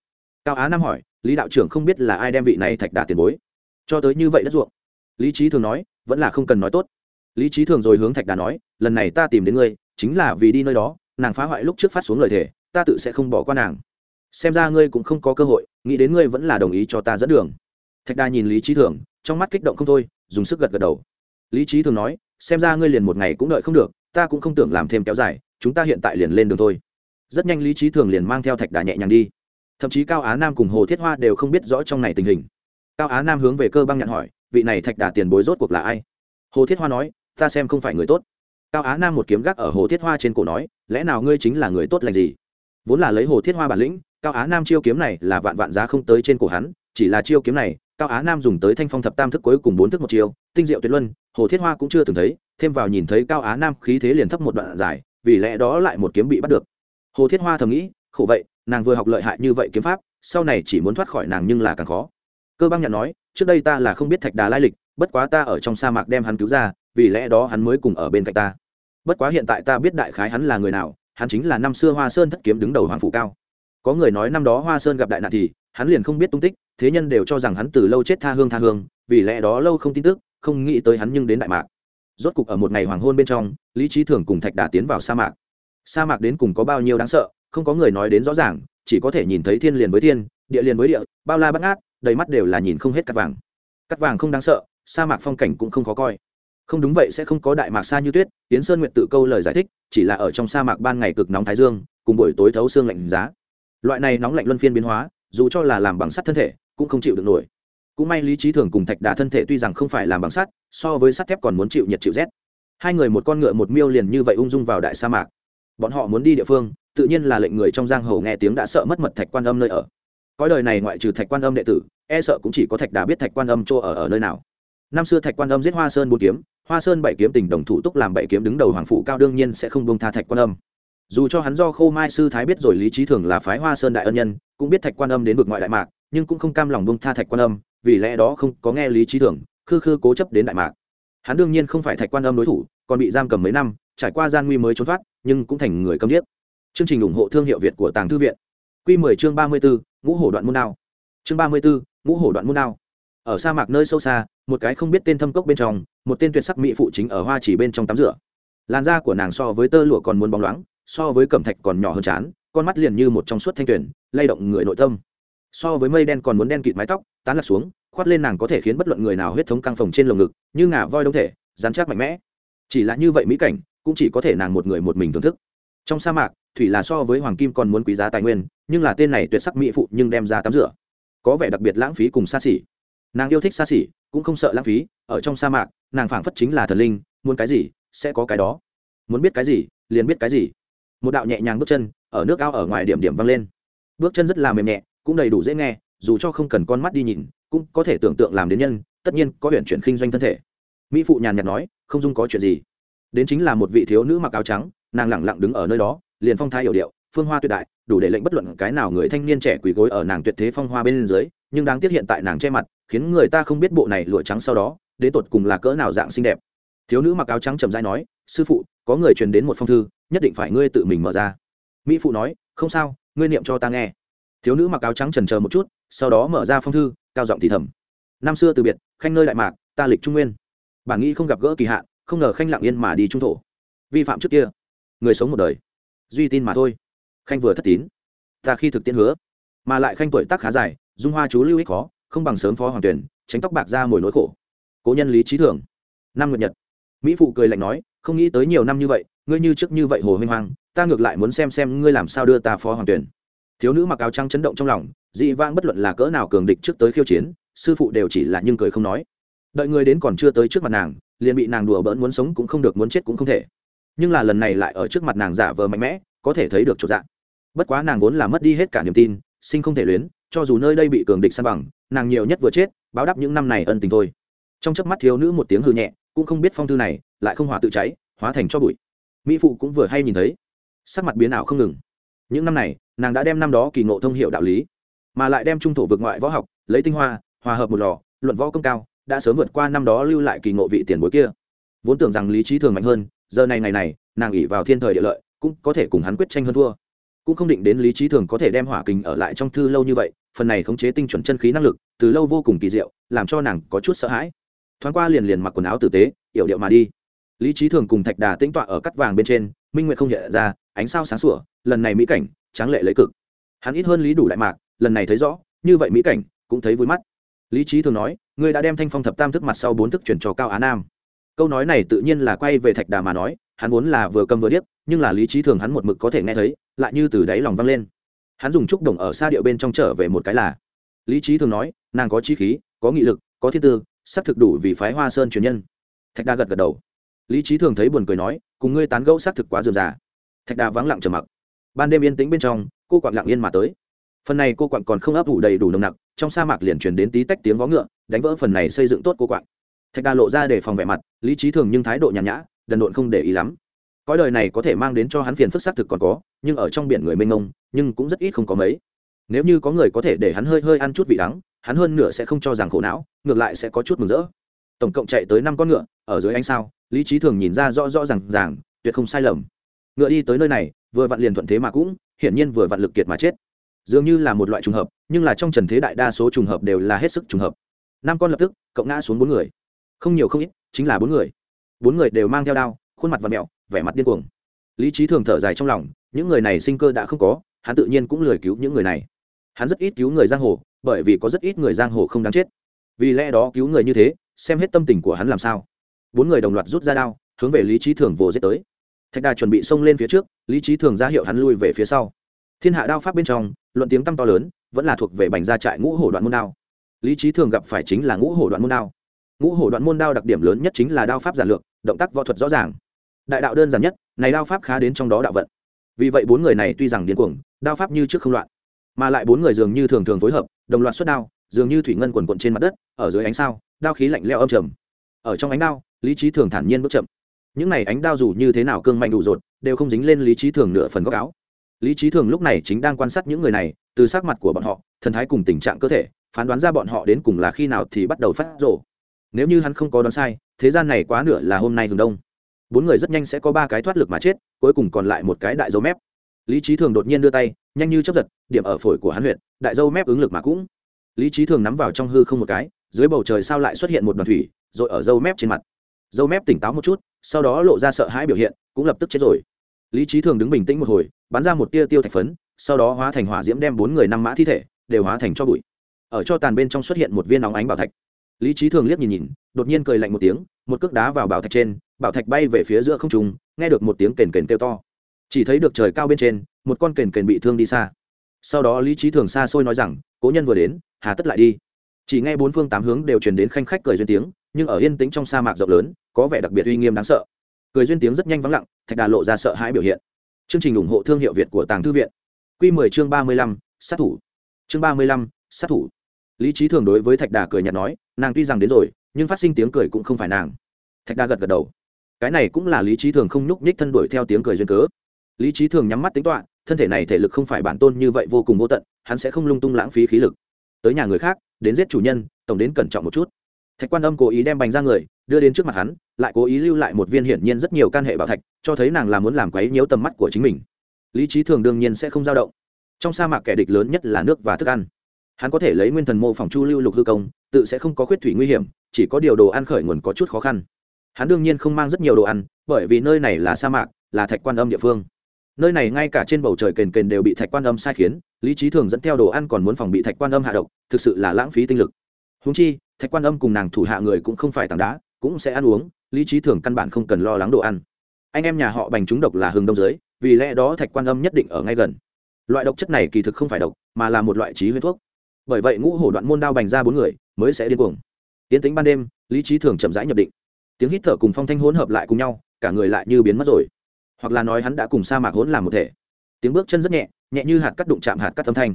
Cao á nam hỏi, lý đạo trưởng không biết là ai đem vị này thạch đà tiền bối? Cho tới như vậy đất ruộng. Lý trí thường nói, vẫn là không cần nói tốt lý trí thường rồi hướng thạch đà nói, lần này ta tìm đến ngươi, chính là vì đi nơi đó, nàng phá hoại lúc trước phát xuống lời thề, ta tự sẽ không bỏ qua nàng. Xem ra ngươi cũng không có cơ hội, nghĩ đến ngươi vẫn là đồng ý cho ta dẫn đường. Thạch đà nhìn lý trí thường, trong mắt kích động không thôi, dùng sức gật gật đầu. Lý trí thường nói, xem ra ngươi liền một ngày cũng đợi không được, ta cũng không tưởng làm thêm kéo dài, chúng ta hiện tại liền lên đường thôi. Rất nhanh lý trí thường liền mang theo thạch đà nhẹ nhàng đi. Thậm chí cao á nam cùng hồ thiết hoa đều không biết rõ trong này tình hình. Cao á nam hướng về cơ băng nhận hỏi, vị này thạch đà tiền bối rốt cuộc là ai? Hồ thiết hoa nói ta xem không phải người tốt. Cao á nam một kiếm gác ở hồ thiết hoa trên cổ nói, lẽ nào ngươi chính là người tốt lành gì? Vốn là lấy hồ thiết hoa bản lĩnh, cao á nam chiêu kiếm này là vạn vạn giá không tới trên cổ hắn, chỉ là chiêu kiếm này, cao á nam dùng tới thanh phong thập tam thức cuối cùng bốn thức một chiêu, tinh diệu tuyệt luân, hồ thiết hoa cũng chưa từng thấy, thêm vào nhìn thấy cao á nam khí thế liền thấp một đoạn dài, vì lẽ đó lại một kiếm bị bắt được. Hồ thiết hoa thầm nghĩ, khổ vậy, nàng vừa học lợi hại như vậy kiếm pháp, sau này chỉ muốn thoát khỏi nàng nhưng là càng khó. Cơ băng nhận nói, trước đây ta là không biết thạch đà lai lịch, bất quá ta ở trong sa mạc đem hắn cứu ra vì lẽ đó hắn mới cùng ở bên cạnh ta. Bất quá hiện tại ta biết đại khái hắn là người nào, hắn chính là năm xưa hoa sơn thất kiếm đứng đầu hoàng phủ cao. Có người nói năm đó hoa sơn gặp đại nạn thì, hắn liền không biết tung tích, thế nhân đều cho rằng hắn từ lâu chết tha hương tha hương, vì lẽ đó lâu không tin tức, không nghĩ tới hắn nhưng đến đại mạc. Rốt cục ở một ngày hoàng hôn bên trong, lý trí thường cùng thạch đà tiến vào sa mạc. Sa mạc đến cùng có bao nhiêu đáng sợ, không có người nói đến rõ ràng, chỉ có thể nhìn thấy thiên liền với thiên, địa liền với địa, bao la bắt ngát, đầy mắt đều là nhìn không hết cắt vàng. Cắt vàng không đáng sợ, sa mạc phong cảnh cũng không khó coi không đúng vậy sẽ không có đại mạc xa như tuyết tiến sơn nguyện tự câu lời giải thích, chỉ là ở trong sa mạc ban ngày cực nóng thái dương, cùng buổi tối thấu xương lạnh giá. Loại này nóng lạnh luân phiên biến hóa, dù cho là làm bằng sắt thân thể, cũng không chịu được nổi. Cũng may lý trí thường cùng thạch đà thân thể tuy rằng không phải làm bằng sắt, so với sắt thép còn muốn chịu nhiệt chịu rét. Hai người một con ngựa một miêu liền như vậy ung dung vào đại sa mạc. Bọn họ muốn đi địa phương, tự nhiên là lệnh người trong giang hồ nghe tiếng đã sợ mất mật thạch quan âm nơi ở. Cõi đời này ngoại trừ thạch quan âm đệ tử e sợ cũng chỉ có thạch đà biết thạch quan âm chỗ ở ở nơi nào. Năm xưa thạch quan âm giết hoa sơn bốn kiếm hoa sơn bảy kiếm tình đồng thủ túc làm bảy kiếm đứng đầu hoàng phụ cao đương nhiên sẽ không bông tha thạch quan âm. Dù cho hắn do khô mai sư thái biết rồi lý trí thường là phái hoa sơn đại ân nhân cũng biết thạch quan âm đến vực ngoại đại mạc nhưng cũng không cam lòng bông tha thạch quan âm vì lẽ đó không có nghe lý trí thường khư khư cố chấp đến đại mạc. Hắn đương nhiên không phải thạch quan âm đối thủ còn bị giam cầm mấy năm trải qua gian nguy mới trốn thoát nhưng cũng thành người câm điếc. Chương trình ủng hộ thương hiệu việt của tàng thư viện. Q 10 chương 34, ngũ hổ đoạn môn đao. Chương 34, ngũ hổ đoạn môn đao ở sa mạc nơi sâu xa, một cái không biết tên thâm cốc bên trong, một tên tuyệt sắc mỹ phụ chính ở hoa chỉ bên trong tắm rửa. Làn da của nàng so với tơ lụa còn muốn bóng loáng, so với cẩm thạch còn nhỏ hơn chán, con mắt liền như một trong suốt thanh tuyển lay động người nội tâm. So với mây đen còn muốn đen kịt mái tóc, tán lạc xuống, khoát lên nàng có thể khiến bất luận người nào huyết thống căng phồng trên lồng ngực, như ngà voi đông thể dán chắc mạnh mẽ. Chỉ là như vậy mỹ cảnh, cũng chỉ có thể nàng một người một mình thưởng thức. Trong sa mạc, thủy là so với hoàng kim còn muốn quý giá tài nguyên, nhưng là tên này tuyệt sắc mỹ phụ nhưng đem ra tắm rửa. Có vẻ đặc biệt lãng phí cùng xa xỉ nàng yêu thích xa xỉ, cũng không sợ lãng phí, ở trong sa mạc, nàng phảng phất chính là thần linh, muốn cái gì, sẽ có cái đó. Muốn biết cái gì, liền biết cái gì. Một đạo nhẹ nhàng bước chân, ở nước ao ở ngoài điểm điểm vang lên. Bước chân rất là mềm nhẹ, cũng đầy đủ dễ nghe, dù cho không cần con mắt đi nhìn, cũng có thể tưởng tượng làm đến nhân, tất nhiên có huyện chuyển kinh doanh thân thể. Mỹ phụ nhàn nhạt nói, không dung có chuyện gì. Đến chính là một vị thiếu nữ mặc áo trắng, nàng lẳng lặng đứng ở nơi đó, liền phong thái hiểu điệu phương hoa tuyệt đại, đủ để lệnh bất luận cái nào người thanh niên trẻ quỳ gối ở nàng tuyệt thế phong hoa bên dưới, nhưng đáng tiếc hiện tại nàng che mặt, khiến người ta không biết bộ này lụa trắng sau đó, đến tột cùng là cỡ nào dạng xinh đẹp. Thiếu nữ mặc áo trắng chậm rãi nói, sư phụ, có người truyền đến một phong thư, nhất định phải ngươi tự mình mở ra. Mỹ phụ nói, không sao, ngươi niệm cho ta nghe. Thiếu nữ mặc áo trắng trần chờ một chút, sau đó mở ra phong thư, cao giọng thì thầm, năm xưa từ biệt, khanh nơi đại mạc, ta lịch trung nguyên. Bản nghĩ không gặp gỡ kỳ hạn, không ngờ khanh lặng yên mà đi trung thổ. Vi phạm trước kia, người sống một đời. Duy tin mà thôi khanh vừa thất tín. Ta khi thực tiễn hứa, mà lại khanh tuổi tác khá dài, dung hoa chú lưu ích khó, không bằng sớm phó hoàng tuyển, tránh tóc bạc ra mồi nỗi khổ. Cố nhân lý trí thường năm nguyệt nhật. Mỹ phụ cười lạnh nói, không nghĩ tới nhiều năm như vậy, ngươi như trước như vậy hồ huynh hoang, ta ngược lại muốn xem xem ngươi làm sao đưa ta phó hoàng tuyển. Thiếu nữ mặc áo trắng chấn động trong lòng, dị vãng bất luận là cỡ nào cường địch trước tới khiêu chiến, sư phụ đều chỉ là nhưng cười không nói. Đợi người đến còn chưa tới trước mặt nàng, liền bị nàng đùa bỡn muốn sống cũng không được muốn chết cũng không thể. Nhưng là lần này lại ở trước mặt nàng giả vờ mạnh mẽ, có thể thấy được chỗ dạng bất quá nàng vốn là mất đi hết cả niềm tin, sinh không thể luyến, cho dù nơi đây bị cường địch san bằng, nàng nhiều nhất vừa chết, báo đáp những năm này ân tình thôi. Trong chớp mắt thiếu nữ một tiếng hư nhẹ, cũng không biết phong thư này, lại không hỏa tự cháy, hóa thành cho bụi. Mỹ phụ cũng vừa hay nhìn thấy. Sắc mặt biến ảo không ngừng. Những năm này, nàng đã đem năm đó kỳ ngộ thông hiệu đạo lý, mà lại đem trung thổ vượt ngoại võ học, lấy tinh hoa, hòa hợp một lò, luận võ công cao, đã sớm vượt qua năm đó lưu lại kỳ ngộ vị tiền bối kia. Vốn tưởng rằng lý trí thường mạnh hơn, giờ này ngày này, nàng ỉ vào thiên thời địa lợi, cũng có thể cùng hắn quyết tranh hơn thua cũng không định đến lý trí thường có thể đem hỏa kình ở lại trong thư lâu như vậy, phần này khống chế tinh chuẩn chân khí năng lực, từ lâu vô cùng kỳ diệu, làm cho nàng có chút sợ hãi. Thoáng qua liền liền mặc quần áo tử tế, yểu điệu mà đi. Lý trí thường cùng thạch đà tĩnh tọa ở cắt vàng bên trên, minh nguyện không hiện ra, ánh sao sáng sủa, lần này mỹ cảnh, tráng lệ lấy cực. Hắn ít hơn lý đủ đại mạc, lần này thấy rõ, như vậy mỹ cảnh, cũng thấy vui mắt. Lý trí thường nói, ngươi đã đem thanh phong thập tam thức mặt sau bốn thức chuyển cho cao á nam. Câu nói này tự nhiên là quay về thạch đà mà nói, hắn vốn là vừa cầm vừa điếc, nhưng là lý trí thường hắn một mực có thể nghe thấy lại như từ đáy lòng vang lên. Hắn dùng trúc đồng ở xa điệu bên trong trở về một cái là. Lý trí thường nói, nàng có trí khí, có nghị lực, có thiên tư, sắp thực đủ vì phái hoa sơn truyền nhân. Thạch Đa gật gật đầu. Lý trí thường thấy buồn cười nói, cùng ngươi tán gẫu xác thực quá dườm già. Thạch đà vắng lặng trầm mặc. Ban đêm yên tĩnh bên trong, cô quặn lặng yên mà tới. Phần này cô quặn còn không ấp ủ đầy đủ nồng nặc, trong sa mạc liền truyền đến tí tách tiếng vó ngựa, đánh vỡ phần này xây dựng tốt cô quặn. Thạch đà lộ ra để phòng vẻ mặt, lý trí thường nhưng thái độ nhàn nhã, đần độn không để ý lắm cõi đời này có thể mang đến cho hắn phiền phức xác thực còn có, nhưng ở trong biển người mênh mông, nhưng cũng rất ít không có mấy. Nếu như có người có thể để hắn hơi hơi ăn chút vị đắng, hắn hơn nửa sẽ không cho rằng khổ não, ngược lại sẽ có chút mừng rỡ. Tổng cộng chạy tới năm con ngựa, ở dưới ánh sao, lý trí thường nhìn ra rõ rõ r à n g ràng, tuyệt không sai lầm. Ngựa đi tới nơi này, vừa vặn liền thuận thế mà cũng, hiển nhiên vừa vặn lực kiệt mà chết. Dường như là một loại trùng hợp, nhưng là trong trần thế đại đa số trùng hợp đều là hết sức trùng hợp. Năm con lập tức cộng ngã xuống bốn người. Không nhiều không ít, chính là bốn người. Bốn người đều mang theo đao, khuôn mặt và mẹo vẻ mặt điên cuồng. Lý trí thường thở dài trong lòng, những người này sinh cơ đã không có, hắn tự nhiên cũng lười cứu những người này. Hắn rất ít cứu người giang hồ, bởi vì có rất ít người giang hồ không đáng chết. Vì lẽ đó cứu người như thế, xem hết tâm tình của hắn làm sao. Bốn người đồng loạt rút ra đao, hướng về lý trí thường vồ giết tới. Thạch đà chuẩn bị xông lên phía trước, lý trí thường ra hiệu hắn lui về phía sau. Thiên hạ đao pháp bên trong, luận tiếng tăm to lớn, vẫn là thuộc về bành gia trại ngũ hổ đoạn môn đao. Lý trí thường gặp phải chính là ngũ hổ đoạn môn đao. Ngũ hổ đoạn môn đao đặc điểm lớn nhất chính là đao pháp giản lược, động tác võ thuật rõ ràng đại đạo đơn giản nhất, này đao pháp khá đến trong đó đạo vận. Vì vậy bốn người này tuy rằng điên cuồng, đao pháp như trước không loạn, mà lại bốn người dường như thường thường phối hợp, đồng loạt xuất đao, dường như thủy ngân quần quận trên mặt đất, ở dưới ánh sao, đao khí lạnh leo âm trầm. Ở trong ánh đao, lý trí thường thản nhiên bước chậm. Những này ánh đao dù như thế nào cương mạnh đủ rột, đều không dính lên lý trí thường nửa phần góc áo. Lý trí thường lúc này chính đang quan sát những người này, từ sắc mặt của bọn họ, thần thái cùng tình trạng cơ thể, phán đoán ra bọn họ đến cùng là khi nào thì bắt đầu phát rổ nếu như hắn không có đoán sai, thế gian này quá nửa là hôm nay hừng đông bốn người rất nhanh sẽ có ba cái thoát lực mà chết, cuối cùng còn lại một cái đại dấu mép. Lý trí thường đột nhiên đưa tay, nhanh như chấp giật, điểm ở phổi của hắn huyện đại dâu mép ứng lực mà cũng. Lý trí thường nắm vào trong hư không một cái, dưới bầu trời sao lại xuất hiện một đoàn thủy, rồi ở dâu mép trên mặt. Dâu mép tỉnh táo một chút, sau đó lộ ra sợ hãi biểu hiện, cũng lập tức chết rồi. Lý trí thường đứng bình tĩnh một hồi, bắn ra một tia tiêu thạch phấn, sau đó hóa thành hỏa diễm đem bốn người năm mã thi thể đều hóa thành cho bụi. Ở cho tàn bên trong xuất hiện một viên nóng ánh bảo thạch lý trí thường liếc nhìn nhìn đột nhiên cười lạnh một tiếng một cước đá vào bảo thạch trên bảo thạch bay về phía giữa không trung nghe được một tiếng kền kền kêu to. Chỉ thấy được trời cao bên trên một con kền kền bị thương đi xa. Sau đó lý trí thường xa xôi nói rằng cố nhân vừa đến hà tất lại đi. Chỉ nghe bốn phương tám hướng đều truyền đến khanh khách cười duyên tiếng nhưng ở yên tĩnh trong sa mạc rộng lớn có vẻ đặc biệt uy nghiêm đáng sợ. Cười duyên tiếng rất nhanh vắng lặng thạch đà lộ ra sợ hãi biểu hiện. Chương trình ủng hộ thương hiệu việt của tàng thư viện. Q 10 chương 35, sát thủ. Chương 35, sát thủ lý trí thường đối với thạch đà cười nhạt nói, nàng tuy rằng đến rồi, nhưng phát sinh tiếng cười cũng không phải nàng. Thạch đà gật gật đầu. Cái này cũng là lý trí thường không nhúc nhích thân đuổi theo tiếng cười duyên cớ. Lý trí thường nhắm mắt tính toạ thân thể này thể lực không phải bản tôn như vậy vô cùng vô tận, hắn sẽ không lung tung lãng phí khí lực. Tới nhà người khác, đến giết chủ nhân, tổng đến cẩn trọng một chút. Thạch quan âm cố ý đem bành ra người, đưa đến trước mặt hắn, lại cố ý lưu lại một viên hiển nhiên rất nhiều can hệ bảo thạch, cho thấy nàng là muốn làm quấy nhiễu tầm mắt của chính mình. Lý trí thường đương nhiên sẽ không dao động. Trong sa mạc kẻ địch lớn nhất là nước và thức ăn hắn có thể lấy nguyên thần mô phỏng chu lưu lục hư công, tự sẽ không có khuyết thủy nguy hiểm, chỉ có điều đồ ăn khởi nguồn có chút khó khăn. Hắn đương nhiên không mang rất nhiều đồ ăn, bởi vì nơi này là sa mạc, là thạch quan âm địa phương. Nơi này ngay cả trên bầu trời kền kền đều bị thạch quan âm sai khiến, lý trí thường dẫn theo đồ ăn còn muốn phòng bị thạch quan âm hạ độc, thực sự là lãng phí tinh lực. Húng chi, thạch quan âm cùng nàng thủ hạ người cũng không phải tảng đá, cũng sẽ ăn uống, lý trí thường căn bản không cần lo lắng đồ ăn. Anh em nhà họ bành trúng độc là hừng đông dưới, vì lẽ đó thạch quan âm nhất định ở ngay gần. Loại độc chất này kỳ thực không phải độc, mà là một loại trí huyết thuốc bởi vậy ngũ hổ đoạn môn đao bành ra bốn người mới sẽ điên cuồng. Tiến tính ban đêm, lý trí thường chậm rãi nhập định. Tiếng hít thở cùng phong thanh hỗn hợp lại cùng nhau, cả người lại như biến mất rồi. Hoặc là nói hắn đã cùng sa mạc hỗn làm một thể. Tiếng bước chân rất nhẹ nhẹ như hạt cắt đụng chạm hạt cắt âm thanh.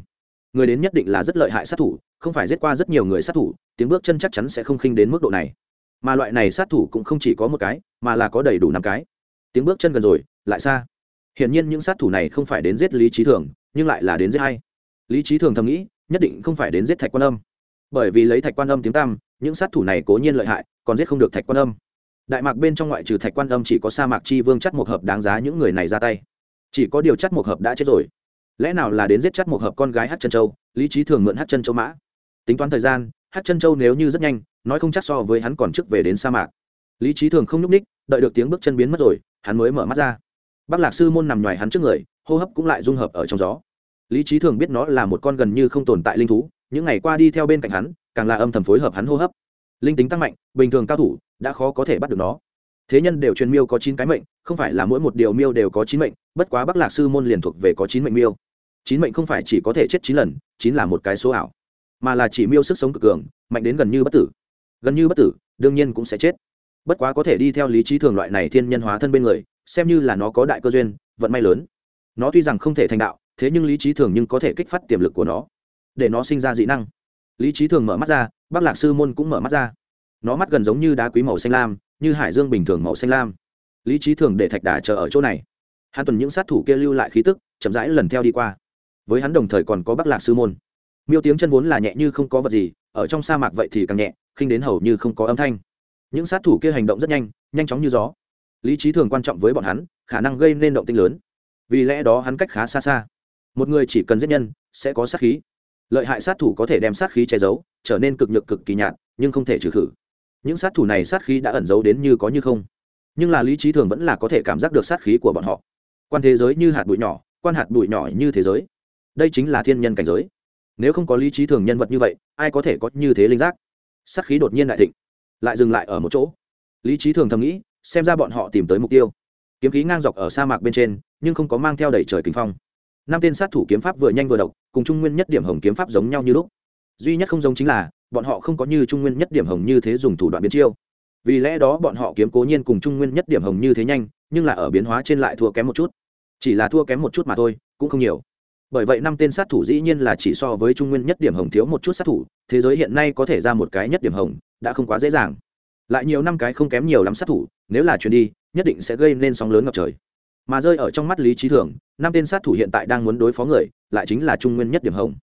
Người đến nhất định là rất lợi hại sát thủ, không phải giết qua rất nhiều người sát thủ, tiếng bước chân chắc chắn sẽ không khinh đến mức độ này. Mà loại này sát thủ cũng không chỉ có một cái, mà là có đầy đủ năm cái. Tiếng bước chân gần rồi, lại xa. Hiển nhiên những sát thủ này không phải đến giết lý trí thường, nhưng lại là đến giết hay lý trí thường thầm nghĩ nhất định không phải đến giết thạch quan âm. Bởi vì lấy thạch quan âm tiếng tam những sát thủ này cố nhiên lợi hại, còn giết không được thạch quan âm. Đại mạc bên trong ngoại trừ thạch quan âm chỉ có sa mạc chi vương chắt một hợp đáng giá những người này ra tay. Chỉ có điều chắt một hợp đã chết rồi. Lẽ nào là đến giết chắt một hợp con gái hát chân châu, lý trí thường mượn hát chân châu mã? Tính toán thời gian hát chân châu nếu như rất nhanh, nói không chắc so với hắn còn trước về đến sa mạc. Lý trí thường không nhúc ních đợi được tiếng bước chân biến mất rồi, hắn mới mở mắt ra. Bác lạc sư môn nằm ngoài hắn trước người, hô hấp cũng lại dung hợp ở trong gió lý trí thường biết nó là một con gần như không tồn tại linh thú, những ngày qua đi theo bên cạnh hắn, càng là âm thầm phối hợp hắn hô hấp. Linh tính tăng mạnh, bình thường cao thủ, đã khó có thể bắt được nó. Thế nhân đều truyền miêu có chín cái mệnh, không phải là mỗi một điều miêu đều có chín mệnh, bất quá bắc lạc sư môn liền thuộc về có chín mệnh miêu. Chín mệnh không phải chỉ có thể chết chín lần, chín là một cái số ảo, mà là chỉ miêu sức sống cực cường, mạnh đến gần như bất tử. Gần như bất tử, đương nhiên cũng sẽ chết. Bất quá có thể đi theo lý trí thường loại này thiên nhân hóa thân bên người, xem như là nó có đại cơ duyên, vận may lớn. Nó tuy rằng không thể thành đạo thế nhưng lý trí thường nhưng có thể kích phát tiềm lực của nó, để nó sinh ra dị năng. Lý trí thường mở mắt ra, bác lạc sư môn cũng mở mắt ra. Nó mắt gần giống như đá quý màu xanh lam, như hải dương bình thường màu xanh lam. Lý trí thường để thạch đà chờ ở chỗ này. Hắn tuần những sát thủ kia lưu lại khí tức, chậm rãi lần theo đi qua. Với hắn đồng thời còn có bắc lạc sư môn. Miêu tiếng chân vốn là nhẹ như không có vật gì, ở trong sa mạc vậy thì càng nhẹ, khinh đến hầu như không có âm thanh. Những sát thủ kia hành động rất nhanh nhanh chóng như gió. Lý trí thường quan trọng với bọn hắn, khả năng gây nên động tinh lớn. Vì lẽ đó hắn cách khá xa xa một người chỉ cần giết nhân, sẽ có sát khí. Lợi hại sát thủ có thể đem sát khí che giấu, trở nên cực nhược cực kỳ nhạt, nhưng không thể trừ khử. Những sát thủ này sát khí đã ẩn giấu đến như có như không. Nhưng là lý trí thường vẫn là có thể cảm giác được sát khí của bọn họ. Quan thế giới như hạt bụi nhỏ, quan hạt bụi nhỏ như thế giới. Đây chính là thiên nhân cảnh giới. Nếu không có lý trí thường nhân vật như vậy, ai có thể có như thế linh giác? Sát khí đột nhiên đại thịnh, lại dừng lại ở một chỗ. Lý trí thường thầm nghĩ, xem ra bọn họ tìm tới mục tiêu. Kiếm khí ngang dọc ở sa mạc bên trên, nhưng không có mang theo đẩy trời kinh phong năm tên sát thủ kiếm pháp vừa nhanh vừa độc, cùng trung nguyên nhất điểm hồng kiếm pháp giống nhau như lúc. Duy nhất không giống chính là, bọn họ không có như trung nguyên nhất điểm hồng như thế dùng thủ đoạn biến chiêu. Vì lẽ đó bọn họ kiếm cố nhiên cùng trung nguyên nhất điểm hồng như thế nhanh, nhưng là ở biến hóa trên lại thua kém một chút. Chỉ là thua kém một chút mà thôi, cũng không nhiều. Bởi vậy năm tên sát thủ dĩ nhiên là chỉ so với trung nguyên nhất điểm hồng thiếu một chút sát thủ, thế giới hiện nay có thể ra một cái nhất điểm hồng, đã không quá dễ dàng. Lại nhiều năm cái không kém nhiều lắm sát thủ, nếu là chuyền đi, nhất định sẽ gây nên sóng lớn ngập trời. Mà rơi ở trong mắt lý trí thường năm tên sát thủ hiện tại đang muốn đối phó người, lại chính là trung nguyên nhất điểm hồng.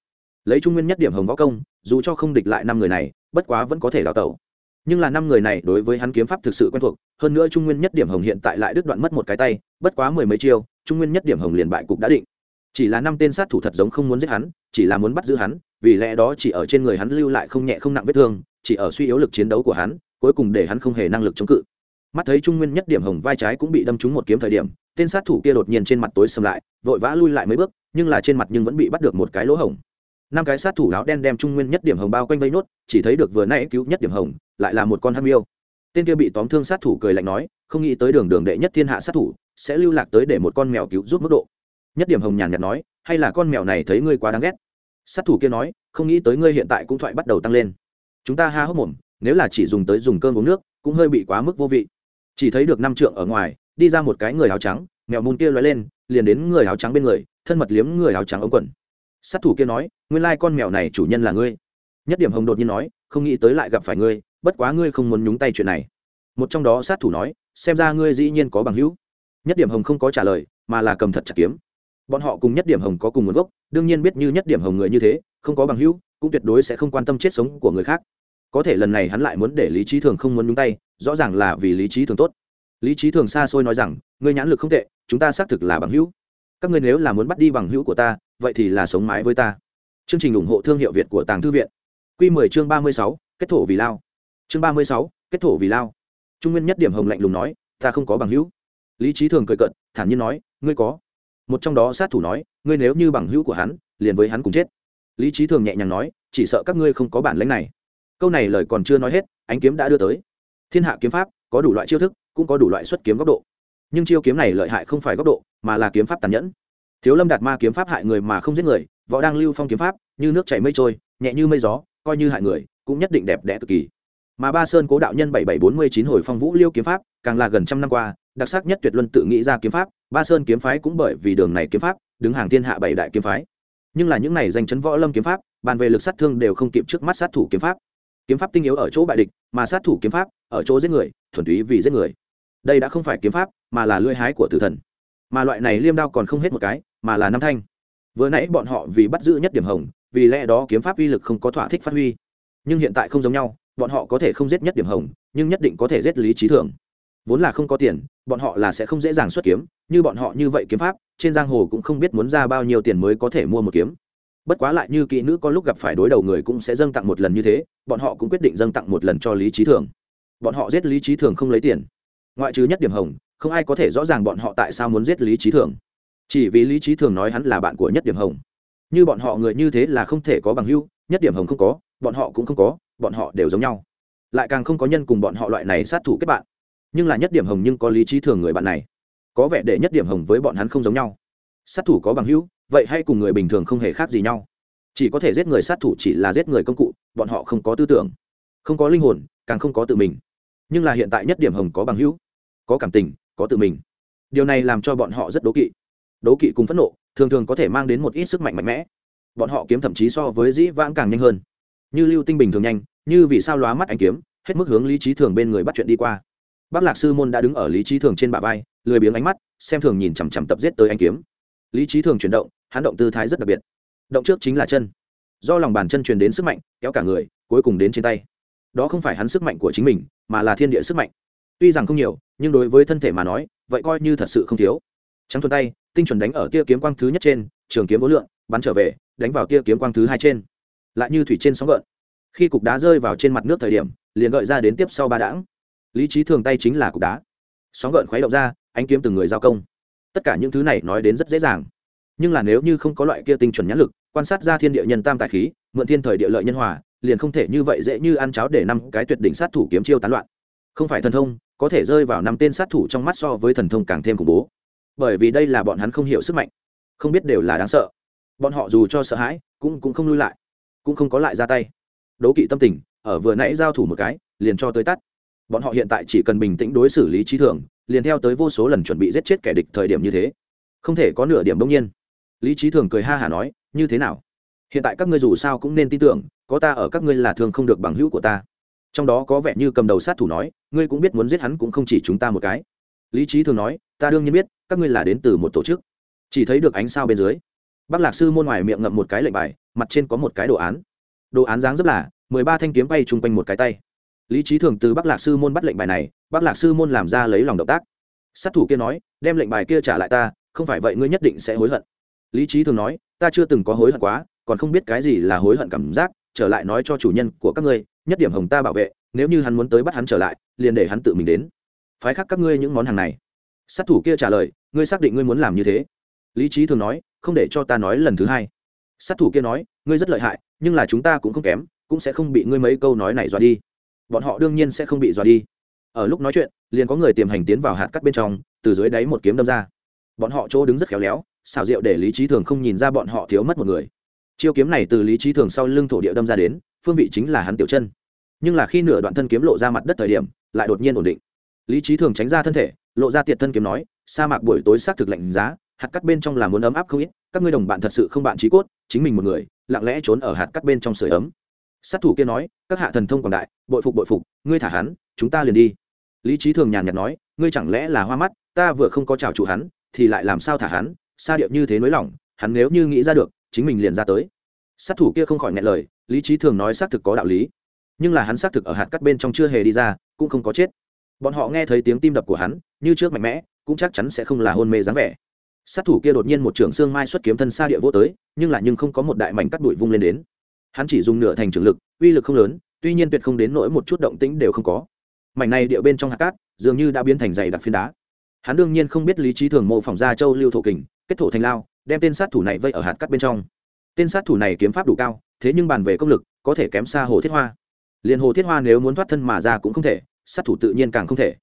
Lấy trung nguyên nhất điểm hồng võ công, dù cho không địch lại năm người này, bất quá vẫn có thể đào tẩu. Nhưng là năm người này đối với hắn kiếm pháp thực sự quen thuộc, hơn nữa trung nguyên nhất điểm hồng hiện tại lại đứt đoạn mất một cái tay, bất quá mười mấy chiêu, trung nguyên nhất điểm hồng liền bại cục đã định. Chỉ là năm tên sát thủ thật giống không muốn giết hắn, chỉ là muốn bắt giữ hắn, vì lẽ đó chỉ ở trên người hắn lưu lại không nhẹ không nặng vết thương, chỉ ở suy yếu lực chiến đấu của hắn, cuối cùng để hắn không hề năng lực chống cự. Mắt thấy trung nguyên nhất điểm hồng vai trái cũng bị đâm trúng một kiếm thời điểm tên sát thủ kia đột nhiên trên mặt tối sầm lại, vội vã lui lại mấy bước, nhưng là trên mặt nhưng vẫn bị bắt được một cái lỗ hổng. Năm cái sát thủ áo đen đem trung nguyên nhất điểm hồng bao quanh vây nốt, chỉ thấy được vừa nãy cứu nhất điểm hồng, lại là một con ham yêu tên kia bị tóm thương sát thủ cười lạnh nói, không nghĩ tới đường đường đệ nhất thiên hạ sát thủ, sẽ lưu lạc tới để một con mèo cứu giúp mức độ. Nhất điểm hồng nhàn nhạt nói, hay là con mèo này thấy ngươi quá đáng ghét. Sát thủ kia nói, không nghĩ tới ngươi hiện tại cũng thoại bắt đầu tăng lên. Chúng ta ha hốc mồm, nếu là chỉ dùng tới dùng cơm uống nước, cũng hơi bị quá mức vô vị. Chỉ thấy được năm trượng ở ngoài đi ra một cái người áo trắng, mèo mùn kia lóe lên, liền đến người áo trắng bên người, thân mật liếm người áo trắng ống quần. Sát thủ kia nói, nguyên lai con mèo này chủ nhân là ngươi. Nhất điểm hồng đột nhiên nói, không nghĩ tới lại gặp phải ngươi, bất quá ngươi không muốn nhúng tay chuyện này. Một trong đó sát thủ nói, xem ra ngươi dĩ nhiên có bằng hữu. Nhất điểm hồng không có trả lời, mà là cầm thật chặt kiếm. Bọn họ cùng nhất điểm hồng có cùng nguồn gốc, đương nhiên biết như nhất điểm hồng người như thế, không có bằng hữu, cũng tuyệt đối sẽ không quan tâm chết sống của người khác. Có thể lần này hắn lại muốn để lý trí thường không muốn nhúng tay, rõ ràng là vì lý trí thường tốt lý trí thường xa xôi nói rằng ngươi nhãn lực không tệ chúng ta xác thực là bằng hữu. Các ngươi nếu là muốn bắt đi bằng hữu của ta vậy thì là sống mái với ta. Chương trình ủng hộ thương hiệu việt của tàng thư viện. Q 10 chương 36, kết thổ vì lao. Chương 36, kết thổ vì lao. Trung nguyên nhất điểm hồng lạnh lùng nói ta không có bằng hữu. Lý trí thường cười cận thản nhiên nói ngươi có. Một trong đó sát thủ nói ngươi nếu như bằng hữu của hắn liền với hắn cùng chết. Lý trí thường nhẹ nhàng nói chỉ sợ các ngươi không có bản lãnh này. Câu này lời còn chưa nói hết ánh kiếm đã đưa tới. Thiên hạ kiếm pháp có đủ loại chiêu thức cũng có đủ loại xuất kiếm góc độ. Nhưng chiêu kiếm này lợi hại không phải góc độ, mà là kiếm pháp tàn nhẫn. Thiếu lâm đạt ma kiếm pháp hại người mà không giết người, võ đang lưu phong kiếm pháp, như nước chảy mây trôi, nhẹ như mây gió, coi như hại người, cũng nhất định đẹp đẽ cực kỳ. Mà ba sơn cố đạo nhân bảy bảy bốn mươi chín hồi phong vũ liêu kiếm pháp, càng là gần trăm năm qua, đặc sắc nhất tuyệt luân tự nghĩ ra kiếm pháp, ba sơn kiếm phái cũng bởi vì đường này kiếm pháp, đứng hàng thiên hạ bảy đại kiếm phái. Nhưng là những này danh chấn võ lâm kiếm pháp, bàn về lực sát thương đều không kịp trước mắt sát thủ kiếm pháp. Kiếm pháp tinh yếu ở chỗ bại địch, mà sát thủ kiếm pháp, ở chỗ giết người, thuần túy vì giết người đây đã không phải kiếm pháp, mà là lưỡi hái của tử thần. Mà loại này liêm đao còn không hết một cái, mà là năm thanh. Vừa nãy bọn họ vì bắt giữ nhất điểm hồng, vì lẽ đó kiếm pháp uy lực không có thỏa thích phát huy. Nhưng hiện tại không giống nhau, bọn họ có thể không giết nhất điểm hồng, nhưng nhất định có thể giết lý trí thường vốn là không có tiền, bọn họ là sẽ không dễ dàng xuất kiếm, như bọn họ như vậy kiếm pháp, trên giang hồ cũng không biết muốn ra bao nhiêu tiền mới có thể mua một kiếm. Bất quá lại như kỹ nữ có lúc gặp phải đối đầu người cũng sẽ dâng tặng một lần như thế, bọn họ cũng quyết định dâng tặng một lần cho lý trí thường bọn họ giết lý trí thường không lấy tiền ngoại trừ nhất điểm hồng, không ai có thể rõ ràng bọn họ tại sao muốn giết lý trí thường. Chỉ vì lý trí thường nói hắn là bạn của nhất điểm hồng. Như bọn họ người như thế là không thể có bằng hưu nhất điểm hồng không có, bọn họ cũng không có, bọn họ đều giống nhau. Lại càng không có nhân cùng bọn họ loại này sát thủ kết bạn. Nhưng là nhất điểm hồng nhưng có lý trí thường người bạn này. Có vẻ để nhất điểm hồng với bọn hắn không giống nhau. Sát thủ có bằng hữu, vậy hay cùng người bình thường không hề khác gì nhau. Chỉ có thể giết người sát thủ chỉ là giết người công cụ, bọn họ không có tư tưởng. Không có linh hồn, càng không có tự mình. Nhưng là hiện tại nhất điểm hồng có bằng hữu có cảm tình, có tự mình. Điều này làm cho bọn họ rất đố kỵ. Đố kỵ cùng phẫn nộ, thường thường có thể mang đến một ít sức mạnh mạnh mẽ. Bọn họ kiếm thậm chí so với dĩ vãng càng nhanh hơn. Như lưu tinh bình thường nhanh, như vì sao lóa mắt anh kiếm, hết mức hướng lý trí thường bên người bắt chuyện đi qua. Bác lạc sư môn đã đứng ở lý trí thường trên bả vai, lười biếng ánh mắt, xem thường nhìn chằm chằm tập giết tới anh kiếm. Lý trí thường chuyển động, hắn động tư thái rất đặc biệt. Động trước chính là chân. Do lòng bàn chân truyền đến sức mạnh, kéo cả người, cuối cùng đến trên tay. Đó không phải hắn sức mạnh của chính mình, mà là thiên địa sức mạnh tuy rằng không nhiều, nhưng đối với thân thể mà nói, vậy coi như thật sự không thiếu. Trắng thuần tay, tinh chuẩn đánh ở tia kiếm quang thứ nhất trên, trường kiếm bốn lượng, bắn trở về, đánh vào tia kiếm quang thứ hai trên. Lại như thủy trên sóng gợn. Khi cục đá rơi vào trên mặt nước thời điểm, liền gợi ra đến tiếp sau ba đãng. Lý trí thường tay chính là cục đá. Sóng gợn khuấy động ra anh kiếm từng người giao công. Tất cả những thứ này nói đến rất dễ dàng. Nhưng là nếu như không có loại kia tinh chuẩn nhãn lực, quan sát ra thiên địa nhân tam tài khí, mượn thiên thời địa lợi nhân hòa, liền không thể như vậy dễ như ăn cháo để năm cái tuyệt đỉnh sát thủ kiếm chiêu tán loạn. Không phải thần thông có thể rơi vào năm tên sát thủ trong mắt so với thần thông càng thêm khủng bố. Bởi vì đây là bọn hắn không hiểu sức mạnh, không biết đều là đáng sợ. Bọn họ dù cho sợ hãi, cũng cũng không lui lại, cũng không có lại ra tay. Đố kỵ tâm tình, ở vừa nãy giao thủ một cái, liền cho tới tắt. Bọn họ hiện tại chỉ cần bình tĩnh đối xử lý trí thường, liền theo tới vô số lần chuẩn bị giết chết kẻ địch thời điểm như thế. Không thể có nửa điểm đông nhiên. Lý trí thường cười ha hả nói, như thế nào? Hiện tại các ngươi dù sao cũng nên tin tưởng, có ta ở các ngươi là thường không được bằng hữu của ta trong đó có vẻ như cầm đầu sát thủ nói, ngươi cũng biết muốn giết hắn cũng không chỉ chúng ta một cái. Lý trí thường nói, ta đương nhiên biết, các ngươi là đến từ một tổ chức. Chỉ thấy được ánh sao bên dưới bác lạc sư môn ngoài miệng ngậm một cái lệnh bài, mặt trên có một cái đồ án. Đồ án dáng rất là, mười ba thanh kiếm bay chung quanh một cái tay. Lý trí thường từ bác lạc sư môn bắt lệnh bài này bác lạc sư môn làm ra lấy lòng động tác. Sát thủ kia nói, đem lệnh bài kia trả lại ta, không phải vậy ngươi nhất định sẽ hối hận. Lý trí thường nói, ta chưa từng có hối hận quá, còn không biết cái gì là hối hận cảm giác, trở lại nói cho chủ nhân của các ngươi nhất điểm hồng ta bảo vệ, nếu như hắn muốn tới bắt hắn trở lại, liền để hắn tự mình đến. Phái khác các ngươi những món hàng này. Sát thủ kia trả lời, ngươi xác định ngươi muốn làm như thế. Lý trí thường nói, không để cho ta nói lần thứ hai. Sát thủ kia nói, ngươi rất lợi hại, nhưng là chúng ta cũng không kém, cũng sẽ không bị ngươi mấy câu nói này dọa đi. Bọn họ đương nhiên sẽ không bị dọa đi. Ở lúc nói chuyện, liền có người tiềm hành tiến vào hạt cắt bên trong, từ dưới đáy một kiếm đâm ra. Bọn họ chỗ đứng rất khéo léo, xảo diệu để lý trí thường không nhìn ra bọn họ thiếu mất một người. Chiêu kiếm này từ lý trí thường sau lưng thổ địa đâm ra đến phương vị chính là hắn tiểu chân. Nhưng là khi nửa đoạn thân kiếm lộ ra mặt đất thời điểm, lại đột nhiên ổn định. Lý trí thường tránh ra thân thể, lộ ra tiệt thân kiếm nói, sa mạc buổi tối xác thực lạnh giá, hạt cắt bên trong là muốn ấm áp không ít, các ngươi đồng bạn thật sự không bạn trí cốt, chính mình một người, lặng lẽ trốn ở hạt cắt bên trong sưởi ấm. Sát thủ kia nói, các hạ thần thông quảng đại, bội phục bội phục, ngươi thả hắn, chúng ta liền đi. Lý trí thường nhàn nhạt nói, ngươi chẳng lẽ là hoa mắt, ta vừa không có trào trụ hắn, thì lại làm sao thả hắn xa điệu như thế nới lỏng hắn nếu như nghĩ ra được, chính mình liền ra tới. Sát thủ kia không khỏi ngại lời lý trí thường nói xác thực có đạo lý, nhưng là hắn xác thực ở hạt cắt bên trong chưa hề đi ra, cũng không có chết. Bọn họ nghe thấy tiếng tim đập của hắn, như trước mạnh mẽ, cũng chắc chắn sẽ không là hôn mê dáng vẻ. Sát thủ kia đột nhiên một trưởng xương mai xuất kiếm thân xa địa vô tới, nhưng là nhưng không có một đại mảnh cắt đuổi vung lên đến. Hắn chỉ dùng nửa thành trường lực, uy lực không lớn, tuy nhiên tuyệt không đến nỗi một chút động tĩnh đều không có. Mảnh này địa bên trong hạt cát, dường như đã biến thành dày đặc phiến đá. Hắn đương nhiên không biết lý trí thường mô phỏng ra châu lưu thổ kình, kết thổ thành lao, đem tên sát thủ này vây ở hạt cát bên trong. Tên sát thủ này kiếm pháp đủ cao thế nhưng bàn về công lực có thể kém xa hồ thiết hoa. Liền hồ thiết hoa nếu muốn thoát thân mà ra cũng không thể sát thủ tự nhiên càng không thể.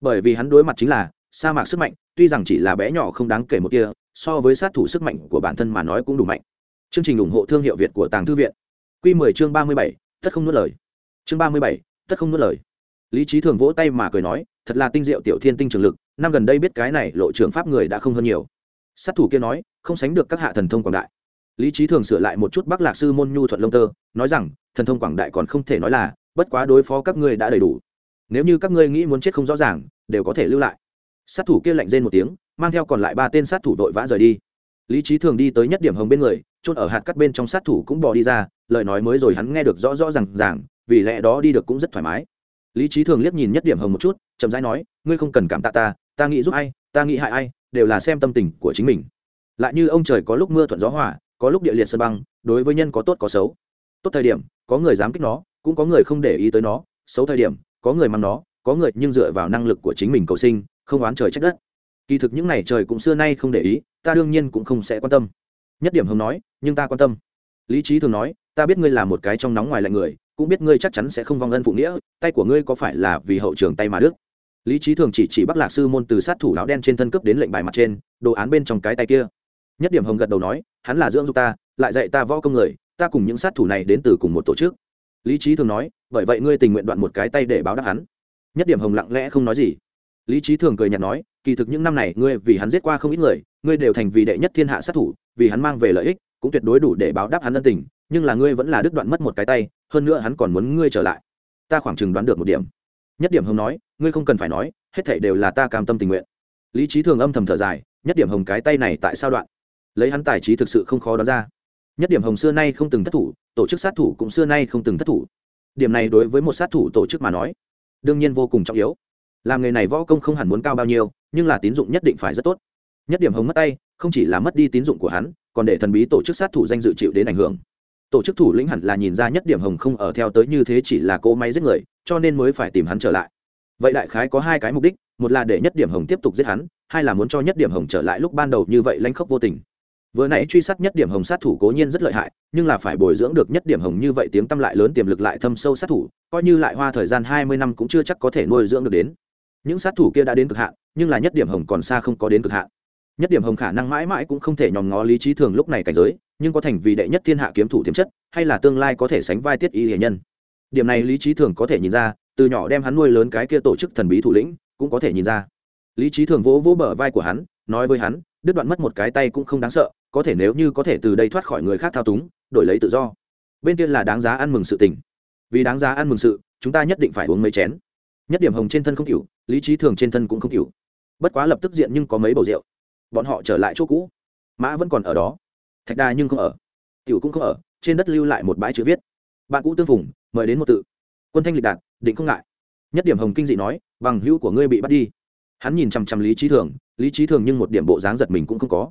Bởi vì hắn đối mặt chính là sa mạc sức mạnh tuy rằng chỉ là bé nhỏ không đáng kể một kia so với sát thủ sức mạnh của bản thân mà nói cũng đủ mạnh. Chương trình ủng hộ thương hiệu việt của tàng thư viện. Q 10 chương 37, tất không nuốt lời. Chương 37, tất không nuốt lời. Lý trí thường vỗ tay mà cười nói thật là tinh diệu tiểu thiên tinh trường lực năm gần đây biết cái này lộ trường pháp người đã không hơn nhiều. Sát thủ kia nói không sánh được các hạ thần thông quảng đại lý trí thường sửa lại một chút bắc lạc sư môn nhu thuận lông tơ, nói rằng, thần thông quảng đại còn không thể nói là, bất quá đối phó các ngươi đã đầy đủ. Nếu như các ngươi nghĩ muốn chết không rõ ràng, đều có thể lưu lại. Sát thủ kia lạnh rên một tiếng, mang theo còn lại ba tên sát thủ vội vã rời đi. Lý trí thường đi tới nhất điểm hồng bên người trôn ở hạt cắt bên trong sát thủ cũng bỏ đi ra, lời nói mới rồi hắn nghe được rõ rõ r à n g ràng, vì lẽ đó đi được cũng rất thoải mái. Lý trí thường liếc nhìn nhất điểm hồng một chút, chậm rãi nói, ngươi không cần cảm tạ ta ta nghĩ giúp ai, ta nghĩ hại ai, đều là xem tâm tình của chính mình. Lại như ông trời có lúc mưa thuận gió hỏa có lúc địa liệt sân băng, đối với nhân có tốt có xấu. Tốt thời điểm, có người dám kích nó, cũng có người không để ý tới nó. Xấu thời điểm, có người mang nó, có người nhưng dựa vào năng lực của chính mình cầu sinh, không oán trời trách đất. Kỳ thực những n à y trời cũng xưa nay không để ý, ta đương nhiên cũng không sẽ quan tâm. Nhất điểm hồng nói, nhưng ta quan tâm. Lý trí thường nói, ta biết ngươi là một cái trong nóng ngoài lạnh người, cũng biết ngươi chắc chắn sẽ không vong ân phụ nghĩa, tay của ngươi có phải là vì hậu trường tay mà đức? Lý trí thường chỉ chỉ bắc lạc sư môn từ sát thủ áo đen trên thân cấp đến lệnh bài mặt trên, đồ án bên trong cái tay kia nhất điểm hồng gật đầu nói, hắn là dưỡng dục ta, lại dạy ta võ công người, ta cùng những sát thủ này đến từ cùng một tổ chức. Lý trí thường nói, bởi vậy ngươi tình nguyện đoạn một cái tay để báo đáp hắn. Nhất điểm hồng lặng lẽ không nói gì. Lý trí thường cười nhạt nói, kỳ thực những năm này ngươi vì hắn giết qua không ít người, ngươi đều thành vì đệ nhất thiên hạ sát thủ, vì hắn mang về lợi ích, cũng tuyệt đối đủ để báo đáp hắn ân tình, nhưng là ngươi vẫn là đứt đoạn mất một cái tay, hơn nữa hắn còn muốn ngươi trở lại. Ta khoảng chừng đoán được một điểm. Nhất điểm hồng nói, ngươi không cần phải nói, hết thảy đều là ta cam tâm tình nguyện. Lý trí thường âm thầm thở dài, nhất điểm hồng cái tay này tại sao đoạn? Lấy hắn tài trí thực sự không khó đoán ra. Nhất điểm hồng xưa nay không từng thất thủ, tổ chức sát thủ cũng xưa nay không từng thất thủ. Điểm này đối với một sát thủ tổ chức mà nói, đương nhiên vô cùng trọng yếu. Làm nghề này võ công không hẳn muốn cao bao nhiêu, nhưng là tín dụng nhất định phải rất tốt. Nhất điểm hồng mất tay, không chỉ là mất đi tín dụng của hắn, còn để thần bí tổ chức sát thủ danh dự chịu đến ảnh hưởng. Tổ chức thủ lĩnh hẳn là nhìn ra nhất điểm hồng không ở theo tới như thế chỉ là cỗ máy giết người, cho nên mới phải tìm hắn trở lại. Vậy đại khái có hai cái mục đích, một là để nhất điểm hồng tiếp tục giết hắn, hai là muốn cho nhất điểm hồng trở lại lúc ban đầu như vậy lanh khốc vô tình vừa nãy truy sát nhất điểm hồng sát thủ cố nhiên rất lợi hại, nhưng là phải bồi dưỡng được nhất điểm hồng như vậy tiếng tăm lại lớn tiềm lực lại thâm sâu sát thủ, coi như lại hoa thời gian hai mươi năm cũng chưa chắc có thể nuôi dưỡng được đến. Những sát thủ kia đã đến cực hạn, nhưng là nhất điểm hồng còn xa không có đến cực hạn. Nhất điểm hồng khả năng mãi mãi cũng không thể nhòm ngó lý trí thường lúc này cảnh giới, nhưng có thành vì đệ nhất thiên hạ kiếm thủ tiềm chất, hay là tương lai có thể sánh vai tiết y hiền nhân. Điểm này lý trí thường có thể nhìn ra, từ nhỏ đem hắn nuôi lớn cái kia tổ chức thần bí thủ lĩnh, cũng có thể nhìn ra. Lý trí thường vỗ vỗ bờ vai của hắn, nói với hắn, đứt đoạn mất một cái tay cũng không đáng sợ có thể nếu như có thể từ đây thoát khỏi người khác thao túng, đổi lấy tự do. Bên kia là đáng giá ăn mừng sự tình. Vì đáng giá ăn mừng sự, chúng ta nhất định phải uống mấy chén. Nhất điểm hồng trên thân không cựu lý trí thường trên thân cũng không cựu bất quá lập tức diện nhưng có mấy bầu rượu. Bọn họ trở lại chỗ cũ. Mã vẫn còn ở đó. Thạch đa nhưng không ở. Tiểu cũng không ở, trên đất lưu lại một bãi chữ viết. Bạn cũ tương phùng, mời đến một tự. Quân thanh lịch đạt, định không ngại. Nhất điểm hồng kinh dị nói, bằng hữu của ngươi bị bắt đi. Hắn nhìn chằm chằm lý trí thường, lý trí thường nhưng một điểm bộ dáng giật mình cũng không có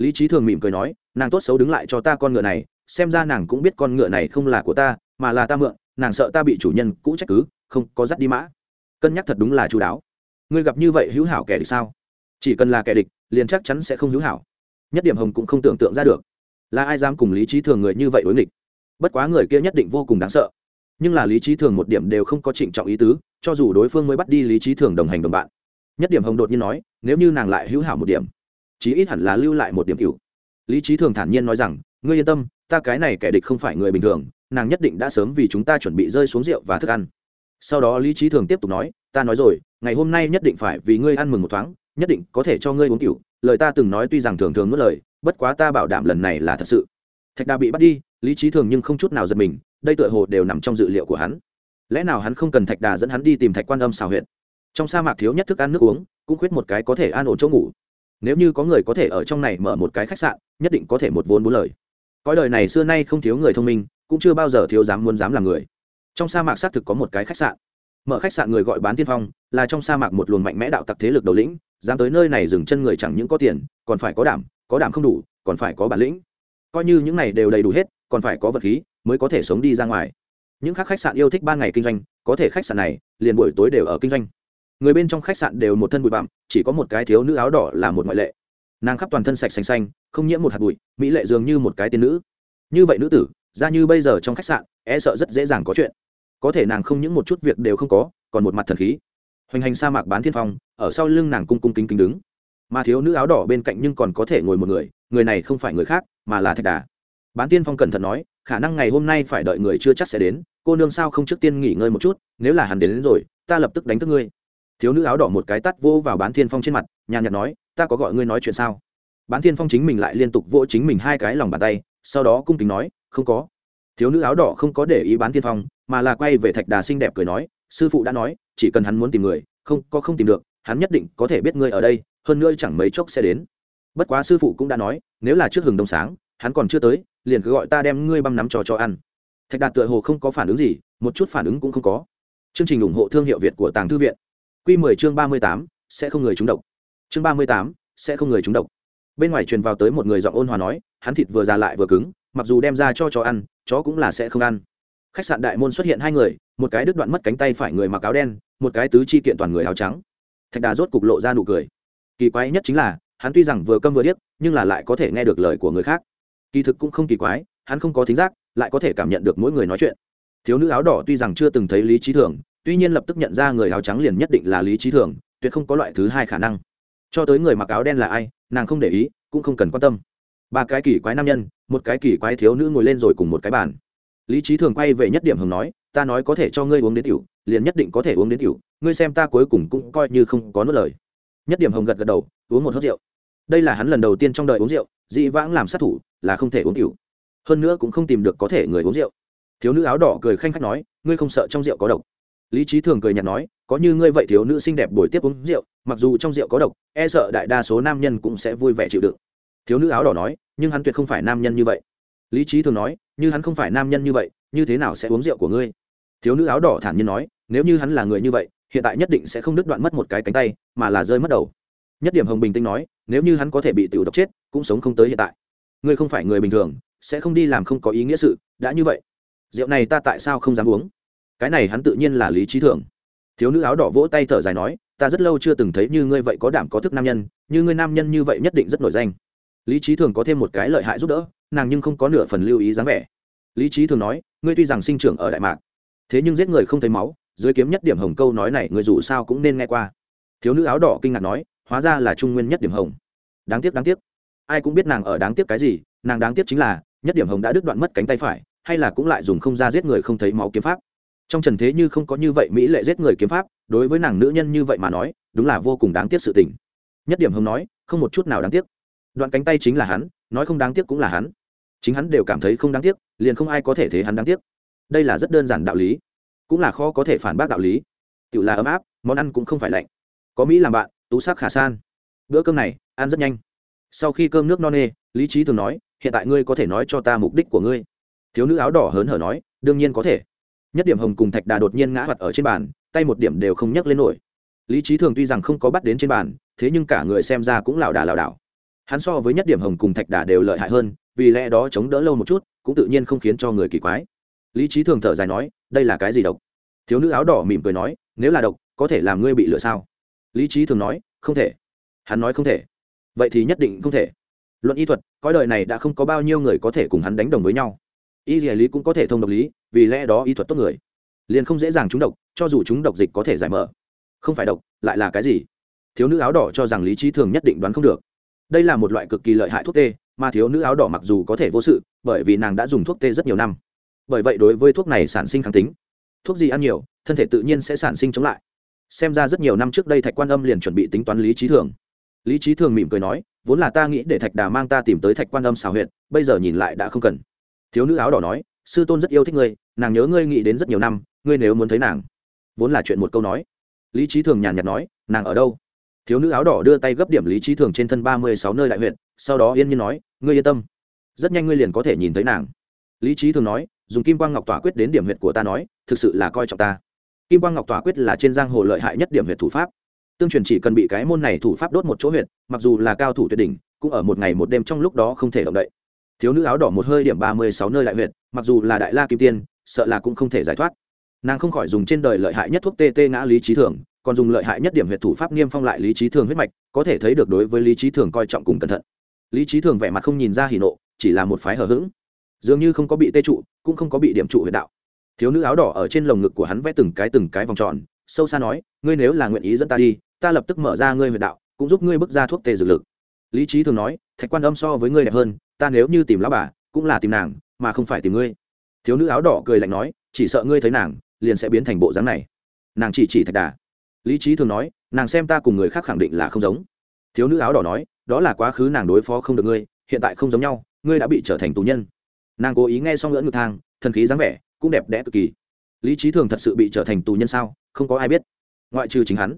lý trí thường mỉm cười nói, nàng tốt xấu đứng lại cho ta con ngựa này, xem ra nàng cũng biết con ngựa này không là của ta, mà là ta mượn, nàng sợ ta bị chủ nhân cũ trách cứ, không, có dắt đi mã. Cân nhắc thật đúng là chú đáo. Ngươi gặp như vậy hữu hảo kẻ địch sao? Chỉ cần là kẻ địch, liền chắc chắn sẽ không hữu hảo. Nhất điểm hồng cũng không tưởng tượng ra được, là ai dám cùng lý trí thường người như vậy đối nghịch. Bất quá người kia nhất định vô cùng đáng sợ. Nhưng là lý trí thường một điểm đều không có trịnh trọng ý tứ, cho dù đối phương mới bắt đi lý trí thường đồng hành đồng bạn. Nhất điểm hồng đột nhiên nói, nếu như nàng lại hữu hảo một điểm chí ít hẳn là lưu lại một điểm cựu lý trí thường thản nhiên nói rằng, ngươi yên tâm, ta cái này kẻ địch không phải người bình thường, nàng nhất định đã sớm vì chúng ta chuẩn bị rơi xuống rượu và thức ăn. Sau đó lý trí thường tiếp tục nói, ta nói rồi, ngày hôm nay nhất định phải vì ngươi ăn mừng một thoáng, nhất định có thể cho ngươi uống cựu lời ta từng nói tuy rằng thường thường nuốt lời, bất quá ta bảo đảm lần này là thật sự. Thạch đà bị bắt đi, lý trí thường nhưng không chút nào giật mình, đây tựa hồ đều nằm trong dự liệu của hắn. Lẽ nào hắn không cần thạch đà dẫn hắn đi tìm thạch quan âm xào huyện trong sa mạc thiếu nhất thức ăn nước uống, cũng khuyết một cái có thể an ổn chỗ ngủ nếu như có người có thể ở trong này mở một cái khách sạn, nhất định có thể một vốn bốn lời. Cõi đời này xưa nay không thiếu người thông minh, cũng chưa bao giờ thiếu dám muốn dám làm người. Trong sa mạc xác thực có một cái khách sạn. Mở khách sạn người gọi bán tiên phong, là trong sa mạc một luồng mạnh mẽ đạo tặc thế lực đầu lĩnh, dám tới nơi này dừng chân người chẳng những có tiền, còn phải có đảm có đảm không đủ, còn phải có bản lĩnh. Coi như những này đều đầy đủ hết, còn phải có vật khí, mới có thể sống đi ra ngoài. Những khác khách sạn yêu thích ban ngày kinh doanh, có thể khách sạn này, liền buổi tối đều ở kinh doanh người bên trong khách sạn đều một thân bụi bặm chỉ có một cái thiếu nữ áo đỏ là một ngoại lệ. Nàng khắp toàn thân sạch xanh xanh không nhiễm một hạt bụi mỹ lệ dường như một cái tiên nữ. Như vậy nữ tử ra như bây giờ trong khách sạn e sợ rất dễ dàng có chuyện. Có thể nàng không những một chút việc đều không có còn một mặt thần khí. Hoành hành sa mạc bán thiên phong ở sau lưng nàng cung cung kính kính đứng. Mà thiếu nữ áo đỏ bên cạnh nhưng còn có thể ngồi một người người này không phải người khác mà là thạch đà. Bán tiên phong cẩn thận nói khả năng ngày hôm nay phải đợi người chưa chắc sẽ đến cô nương sao không trước tiên nghỉ ngơi một chút nếu là hắn đến, đến rồi ta lập tức đánh thức ngươi thiếu nữ áo đỏ một cái tắt vô vào bán thiên phong trên mặt, nhàn nhạt nói, ta có gọi ngươi nói chuyện sao? Bán thiên phong chính mình lại liên tục vỗ chính mình hai cái lòng bàn tay, sau đó cung kính nói, không có. Thiếu nữ áo đỏ không có để ý bán thiên phong, mà là quay về thạch đà xinh đẹp cười nói, sư phụ đã nói, chỉ cần hắn muốn tìm người, không, có không tìm được, hắn nhất định có thể biết ngươi ở đây, hơn nữa chẳng mấy chốc sẽ đến. Bất quá sư phụ cũng đã nói, nếu là trước hừng đông sáng, hắn còn chưa tới, liền cứ gọi ta đem ngươi băm nắm trò cho ăn. Thạch đạt tựa hồ không có phản ứng gì, một chút phản ứng cũng không có. Chương trình ủng hộ thương hiệu việt của tàng thư viện. Quy 10 chương 38, sẽ không người trúng độc. Chương 38, sẽ không người trúng độc. Bên ngoài truyền vào tới một người giọng ôn hòa nói hắn thịt vừa già lại vừa cứng mặc dù đem ra cho chó ăn chó cũng là sẽ không ăn. Khách sạn đại môn xuất hiện hai người một cái đứt đoạn mất cánh tay phải người mặc áo đen một cái tứ chi kiện toàn người áo trắng. Thạch đà rốt cục lộ ra nụ cười. Kỳ quái nhất chính là hắn tuy rằng vừa câm vừa điếc nhưng là lại có thể nghe được lời của người khác. Kỳ thực cũng không kỳ quái hắn không có thính giác lại có thể cảm nhận được mỗi người nói chuyện. Thiếu nữ áo đỏ tuy rằng chưa từng thấy lý trí thường tuy nhiên lập tức nhận ra người áo trắng liền nhất định là lý trí thường, tuyệt không có loại thứ hai khả năng. Cho tới người mặc áo đen là ai, nàng không để ý, cũng không cần quan tâm. Ba cái kỳ quái nam nhân, một cái kỳ quái thiếu nữ ngồi lên rồi cùng một cái bàn. Lý trí thường quay về nhất điểm hồng nói, ta nói có thể cho ngươi uống đến tiểu, liền nhất định có thể uống đến tiểu, ngươi xem ta cuối cùng cũng coi như không có nuốt lời. Nhất điểm hồng gật gật đầu, uống một hớt rượu. Đây là hắn lần đầu tiên trong đời uống rượu, dị vãng làm sát thủ, là không thể uống tiểu. Hơn nữa cũng không tìm được có thể người uống rượu. Thiếu nữ áo đỏ cười khanh khách nói, ngươi không sợ trong rượu có độc? Lý trí thường cười nhạt nói, có như ngươi vậy thiếu nữ xinh đẹp buổi tiếp uống rượu, mặc dù trong rượu có độc e sợ đại đa số nam nhân cũng sẽ vui vẻ chịu đựng. Thiếu nữ áo đỏ nói, nhưng hắn tuyệt không phải nam nhân như vậy. Lý trí thường nói, như hắn không phải nam nhân như vậy, như thế nào sẽ uống rượu của ngươi? Thiếu nữ áo đỏ thản nhiên nói, nếu như hắn là người như vậy, hiện tại nhất định sẽ không đứt đoạn mất một cái cánh tay, mà là rơi mất đầu. Nhất điểm hồng bình tĩnh nói, nếu như hắn có thể bị tiểu độc chết, cũng sống không tới hiện tại. Ngươi không phải người bình thường, sẽ không đi làm không có ý nghĩa sự, đã như vậy. Rượu này ta tại sao không dám uống? Cái này hắn tự nhiên là lý trí thường thiếu nữ áo đỏ vỗ tay thở dài nói, ta rất lâu chưa từng thấy như ngươi vậy có đảm có thức nam nhân, như ngươi nam nhân như vậy nhất định rất nổi danh. Lý trí thường có thêm một cái lợi hại giúp đỡ, nàng nhưng không có nửa phần lưu ý dáng vẻ. Lý trí thường nói, ngươi tuy rằng sinh trưởng ở đại mạc, thế nhưng giết người không thấy máu, dưới kiếm nhất điểm hồng câu nói này người dù sao cũng nên nghe qua. Thiếu nữ áo đỏ kinh ngạc nói, hóa ra là trung nguyên nhất điểm hồng. Đáng tiếc đáng tiếc. Ai cũng biết nàng ở đáng tiếc cái gì, nàng đáng tiếc chính là, nhất điểm hồng đã đứt đoạn mất cánh tay phải, hay là cũng lại dùng không ra giết người không thấy máu kiếm pháp trong trần thế như không có như vậy mỹ lệ giết người kiếm pháp, đối với nàng nữ nhân như vậy mà nói, đúng là vô cùng đáng tiếc sự tình. Nhất điểm hồng nói, không một chút nào đáng tiếc. Đoạn cánh tay chính là hắn, nói không đáng tiếc cũng là hắn. Chính hắn đều cảm thấy không đáng tiếc, liền không ai có thể thế hắn đáng tiếc. Đây là rất đơn giản đạo lý, cũng là khó có thể phản bác đạo lý. Tự là ấm áp, món ăn cũng không phải lạnh. Có mỹ làm bạn, tú sắc khả san. Bữa cơm này, ăn rất nhanh. Sau khi cơm nước no nê, lý trí thường nói, hiện tại ngươi có thể nói cho ta mục đích của ngươi. Thiếu nữ áo đỏ hớn hở nói, đương nhiên có thể nhất điểm hồng cùng thạch đà đột nhiên ngã mặt ở trên bàn, tay một điểm đều không nhấc lên nổi. Lý trí thường tuy rằng không có bắt đến trên bàn, thế nhưng cả người xem ra cũng lảo đà lảo đảo. Hắn so với nhất điểm hồng cùng thạch đà đều lợi hại hơn, vì lẽ đó chống đỡ lâu một chút, cũng tự nhiên không khiến cho người kỳ quái. Lý trí thường thở dài nói, đây là cái gì độc? Thiếu nữ áo đỏ mỉm cười nói, nếu là độc, có thể làm ngươi bị lửa sao? Lý trí thường nói, không thể. Hắn nói, không thể. Vậy thì nhất định không thể. Luận y thuật, cõi đời này đã không có bao nhiêu người có thể cùng hắn đánh đồng với nhau y lý cũng có thể thông độc lý, vì lẽ đó y thuật tốt người. Liền không dễ dàng trúng độc, cho dù chúng độc dịch có thể giải mở. Không phải độc, lại là cái gì? Thiếu nữ áo đỏ cho rằng lý trí thường nhất định đoán không được. Đây là một loại cực kỳ lợi hại thuốc tê, mà thiếu nữ áo đỏ mặc dù có thể vô sự, bởi vì nàng đã dùng thuốc tê rất nhiều năm. Bởi vậy đối với thuốc này sản sinh kháng tính. Thuốc gì ăn nhiều, thân thể tự nhiên sẽ sản sinh chống lại. Xem ra rất nhiều năm trước đây thạch quan âm liền chuẩn bị tính toán lý trí thường. Lý trí thường mỉm cười nói, vốn là ta nghĩ để thạch đà mang ta tìm tới thạch quan âm xào huyện bây giờ nhìn lại đã không cần thiếu nữ áo đỏ nói, sư tôn rất yêu thích ngươi, nàng nhớ ngươi nghĩ đến rất nhiều năm, ngươi nếu muốn thấy nàng. Vốn là chuyện một câu nói. Lý trí thường nhàn nhạt nói, nàng ở đâu? Thiếu nữ áo đỏ đưa tay gấp điểm lý trí thường trên thân ba mươi sáu nơi đại huyện sau đó yên nhiên nói, ngươi yên tâm, rất nhanh ngươi liền có thể nhìn thấy nàng. Lý trí thường nói, dùng kim quang ngọc tỏa quyết đến điểm huyện của ta nói, thực sự là coi trọng ta. Kim quang ngọc tỏa quyết là trên giang hồ lợi hại nhất điểm huyện thủ pháp. Tương truyền chỉ cần bị cái môn này thủ pháp đốt một chỗ huyện mặc dù là cao thủ tuyệt đỉnh, cũng ở một ngày một đêm trong lúc đó không thể động đậy thiếu nữ áo đỏ một hơi điểm ba mươi sáu nơi lại huyệt, mặc dù là đại la kim tiên sợ là cũng không thể giải thoát. Nàng không khỏi dùng trên đời lợi hại nhất thuốc tê tê ngã lý trí thường còn dùng lợi hại nhất điểm huyệt thủ pháp niêm phong lại lý trí thường huyết mạch có thể thấy được đối với lý trí thường coi trọng cùng cẩn thận. Lý trí thường vẻ mặt không nhìn ra hỉ nộ chỉ là một phái hờ hững. Dường như không có bị tê trụ cũng không có bị điểm trụ huyệt đạo. Thiếu nữ áo đỏ ở trên lồng ngực của hắn vẽ từng cái từng cái vòng tròn sâu xa nói ngươi nếu là nguyện ý dẫn ta đi ta lập tức mở ra ngươi huyệt đạo cũng giúp ngươi bước ra thuốc tê dược lực lý trí thường nói, thạch quan âm so với ngươi đẹp hơn, ta nếu như tìm lão bà, cũng là tìm nàng, mà không phải tìm ngươi. Thiếu nữ áo đỏ cười lạnh nói, chỉ sợ ngươi thấy nàng, liền sẽ biến thành bộ dáng này. Nàng chỉ chỉ thạch đà. Lý trí thường nói, nàng xem ta cùng người khác khẳng định là không giống. Thiếu nữ áo đỏ nói, đó là quá khứ nàng đối phó không được ngươi, hiện tại không giống nhau, ngươi đã bị trở thành tù nhân. Nàng cố ý nghe xong ngưỡng ngực thang, thần khí dáng vẻ, cũng đẹp đẽ cực kỳ. Lý trí thường thật sự bị trở thành tù nhân sao, không có ai biết. Ngoại trừ chính hắn.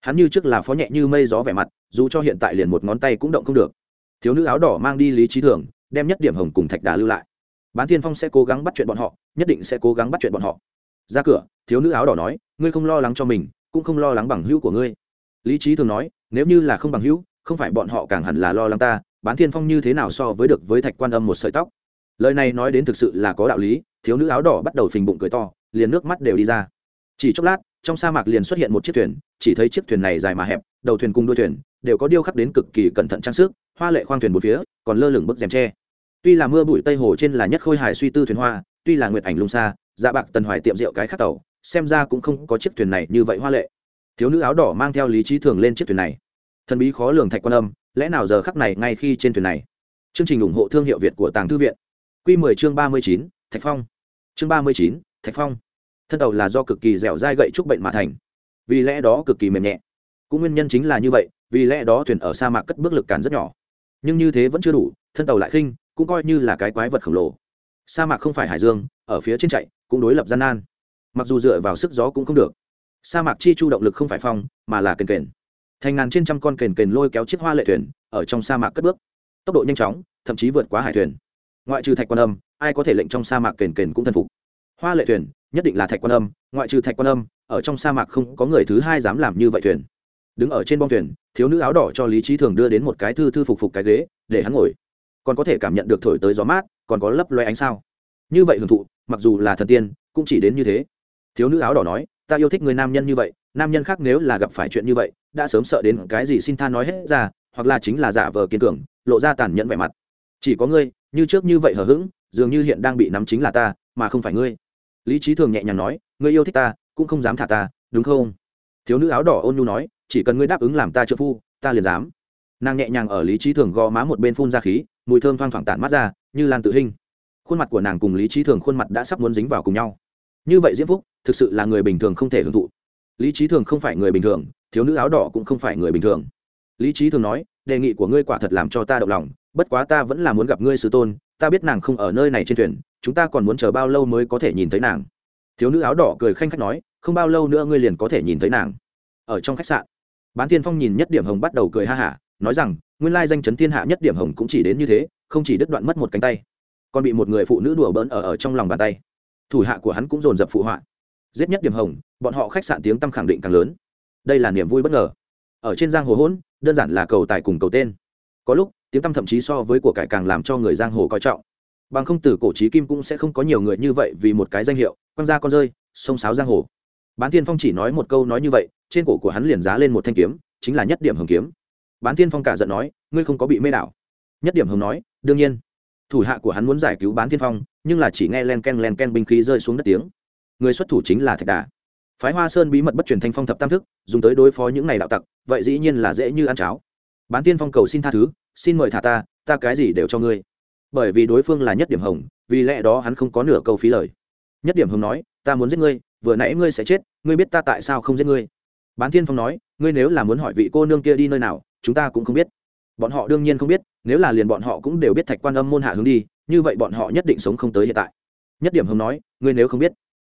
Hắn như trước là phó nhẹ như mây gió vẻ mặt dù cho hiện tại liền một ngón tay cũng động không được. Thiếu nữ áo đỏ mang đi lý trí thường, đem nhất điểm hồng cùng thạch đà lưu lại. Bán thiên phong sẽ cố gắng bắt chuyện bọn họ, nhất định sẽ cố gắng bắt chuyện bọn họ. Ra cửa, thiếu nữ áo đỏ nói, ngươi không lo lắng cho mình, cũng không lo lắng bằng hữu của ngươi. Lý trí thường nói, nếu như là không bằng hữu, không phải bọn họ càng hẳn là lo lắng ta, bán thiên phong như thế nào so với được với thạch quan âm một sợi tóc? Lời này nói đến thực sự là có đạo lý, thiếu nữ áo đỏ bắt đầu phình bụng cười to, liền nước mắt đều đi ra. Chỉ chốc lát trong sa mạc liền xuất hiện một chiếc thuyền chỉ thấy chiếc thuyền này dài mà hẹp đầu thuyền cùng đuôi thuyền đều có điêu khắc đến cực kỳ cẩn thận trang sức hoa lệ khoang thuyền một phía còn lơ lửng bức rèm tre. Tuy là mưa bụi tây hồ trên là nhất khôi hài suy tư thuyền hoa tuy là nguyệt ảnh lung xa dạ bạc tần hoài tiệm rượu cái khắc tàu xem ra cũng không có chiếc thuyền này như vậy hoa lệ. Thiếu nữ áo đỏ mang theo lý trí thường lên chiếc thuyền này. Thần bí khó lường thạch quan âm lẽ nào giờ khắc này ngay khi trên thuyền này? Chương trình ủng hộ thương hiệu việt của tàng thư viện. Q 10 chương 39, thạch phong. Chương 39, thạch phong thân tàu là do cực kỳ dẻo dai gậy trúc bệnh mà thành. Vì lẽ đó cực kỳ mềm nhẹ. Cũng nguyên nhân chính là như vậy, vì lẽ đó thuyền ở sa mạc cất bước lực cản rất nhỏ. Nhưng như thế vẫn chưa đủ, thân tàu lại khinh, cũng coi như là cái quái vật khổng lồ. Sa mạc không phải hải dương, ở phía trên chạy, cũng đối lập gian nan. Mặc dù dựa vào sức gió cũng không được. Sa mạc chi chu động lực không phải phong, mà là kền kền. Thành ngàn trên trăm con kền kền lôi kéo chiếc hoa lệ thuyền, ở trong sa mạc cất bước. Tốc độ nhanh chóng, thậm chí vượt quá hải thuyền. Ngoại trừ thạch quan âm, ai có thể lệnh trong sa mạc kền kền cũng thần phục hoa lệ thuyền, nhất định là thạch quan âm, ngoại trừ thạch quan âm, ở trong sa mạc không có người thứ hai dám làm như vậy thuyền. Đứng ở trên bong thuyền, thiếu nữ áo đỏ cho lý trí thường đưa đến một cái thư thư phục phục cái ghế, để hắn ngồi. Còn có thể cảm nhận được thổi tới gió mát, còn có lấp loe ánh sao. Như vậy hưởng thụ, mặc dù là thần tiên, cũng chỉ đến như thế. Thiếu nữ áo đỏ nói, ta yêu thích người nam nhân như vậy, nam nhân khác nếu là gặp phải chuyện như vậy, đã sớm sợ đến cái gì xin tha nói hết ra, hoặc là chính là giả vờ kiên cường, lộ ra tàn nhẫn vẻ mặt. Chỉ có ngươi, như trước như vậy hờ hững, dường như hiện đang bị nắm chính là ta, mà không phải ngươi lý trí thường nhẹ nhàng nói, ngươi yêu thích ta, cũng không dám thả ta, đúng không? Thiếu nữ áo đỏ ôn nhu nói, chỉ cần ngươi đáp ứng làm ta trợ phu, ta liền dám. Nàng nhẹ nhàng ở lý trí thường gò má một bên phun ra khí, mùi thơm thoang thoảng tản mắt ra, như lan tự hình khuôn mặt của nàng cùng lý trí thường khuôn mặt đã sắp muốn dính vào cùng nhau. Như vậy diễm phúc, thực sự là người bình thường không thể hưởng thụ. Lý trí thường không phải người bình thường, thiếu nữ áo đỏ cũng không phải người bình thường. Lý trí thường nói, đề nghị của ngươi quả thật làm cho ta động lòng bất quá ta vẫn là muốn gặp ngươi sư tôn, ta biết nàng không ở nơi này trên thuyền, chúng ta còn muốn chờ bao lâu mới có thể nhìn thấy nàng? Thiếu nữ áo đỏ cười khanh khách nói, không bao lâu nữa ngươi liền có thể nhìn thấy nàng. Ở trong khách sạn, bán tiên phong nhìn nhất điểm hồng bắt đầu cười ha hả, nói rằng, nguyên lai danh chấn thiên hạ nhất điểm hồng cũng chỉ đến như thế, không chỉ đứt đoạn mất một cánh tay, còn bị một người phụ nữ đùa bỡn ở ở trong lòng bàn tay. Thủ hạ của hắn cũng dồn dập phụ họa. Giết nhất điểm hồng, bọn họ khách sạn tiếng tăm khẳng định càng lớn. Đây là niềm vui bất ngờ. Ở trên giang hồ hỗn, đơn giản là cầu tài cùng cầu tên. Có lúc tiếng tăm thậm chí so với của cải càng làm cho người giang hồ coi trọng. Bằng không, từ cổ trí kim cũng sẽ không có nhiều người như vậy vì một cái danh hiệu, quăng ra con rơi, sông sáo giang hồ. Bán tiên phong chỉ nói một câu nói như vậy, trên cổ của hắn liền giá lên một thanh kiếm, chính là nhất điểm hồng kiếm. Bán tiên phong cả giận nói, ngươi không có bị mê đảo. Nhất điểm hồng nói, đương nhiên. Thủ hạ của hắn muốn giải cứu bán tiên phong, nhưng là chỉ nghe len ken len ken binh khí rơi xuống đất tiếng. Người xuất thủ chính là thạch đà. Phái hoa sơn bí mật bất truyền thanh phong thập tam thức, dùng tới đối phó những này đạo tặc, vậy dĩ nhiên là dễ như ăn cháo. Bán tiên phong cầu xin tha thứ xin mời thả ta ta cái gì đều cho ngươi. Bởi vì đối phương là nhất điểm hồng, vì lẽ đó hắn không có nửa câu phí lời. Nhất điểm hồng nói, ta muốn giết ngươi, vừa nãy ngươi sẽ chết, ngươi biết ta tại sao không giết ngươi. Bán Thiên phong nói, ngươi nếu là muốn hỏi vị cô nương kia đi nơi nào, chúng ta cũng không biết. Bọn họ đương nhiên không biết, nếu là liền bọn họ cũng đều biết thạch quan âm môn hạ hướng đi, như vậy bọn họ nhất định sống không tới hiện tại. Nhất điểm hồng nói, ngươi nếu không biết,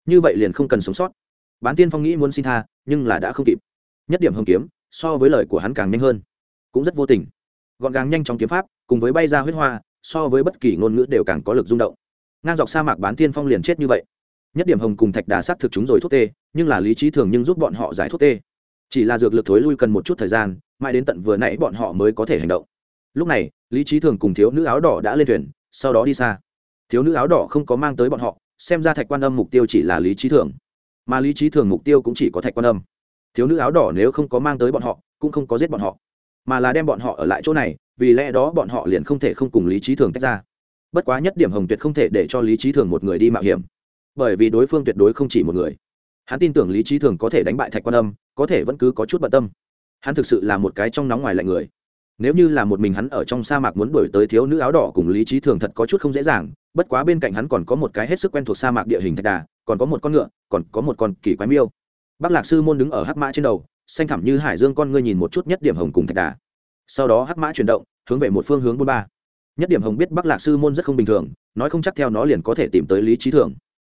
như vậy liền không cần sống sót. Bán tiên phong nghĩ muốn xin tha, nhưng là đã không kịp. Nhất điểm hồng kiếm, so với lời của hắn càng nhanh hơn, cũng rất vô tình gọn gàng nhanh trong kiếm pháp, cùng với bay ra huyết hoa, so với bất kỳ ngôn ngữ đều càng có lực rung động. Ngang dọc sa mạc bán thiên phong liền chết như vậy. Nhất điểm hồng cùng thạch đà sát thực chúng rồi thuốc tê, nhưng là lý trí thường nhưng giúp bọn họ giải thuốc tê. Chỉ là dược lực thối lui cần một chút thời gian, mãi đến tận vừa nãy bọn họ mới có thể hành động. Lúc này, lý trí thường cùng thiếu nữ áo đỏ đã lên thuyền, sau đó đi xa. Thiếu nữ áo đỏ không có mang tới bọn họ, xem ra thạch quan âm mục tiêu chỉ là lý trí thường. Mà lý trí thường mục tiêu cũng chỉ có thạch quan âm. Thiếu nữ áo đỏ nếu không có mang tới bọn họ, cũng không có giết bọn họ mà là đem bọn họ ở lại chỗ này, vì lẽ đó bọn họ liền không thể không cùng lý trí thường tách ra. Bất quá nhất điểm hồng tuyệt không thể để cho lý trí thường một người đi mạo hiểm, bởi vì đối phương tuyệt đối không chỉ một người. Hắn tin tưởng lý trí thường có thể đánh bại thạch quan âm, có thể vẫn cứ có chút bận tâm. Hắn thực sự là một cái trong nóng ngoài lạnh người. Nếu như là một mình hắn ở trong sa mạc muốn đổi tới thiếu nữ áo đỏ cùng lý trí thường thật có chút không dễ dàng, bất quá bên cạnh hắn còn có một cái hết sức quen thuộc sa mạc địa hình thạch đà, còn có một con ngựa, còn có một con kỳ quái miêu. Bác lạc sư môn đứng ở hắc mã trên đầu xanh thẳm như hải dương con ngươi nhìn một chút nhất điểm hồng cùng thạch đà. Sau đó hắc mã chuyển động, hướng về một phương hướng bốn ba. Nhất điểm hồng biết bắc lạc sư môn rất không bình thường, nói không chắc theo nó liền có thể tìm tới lý trí thường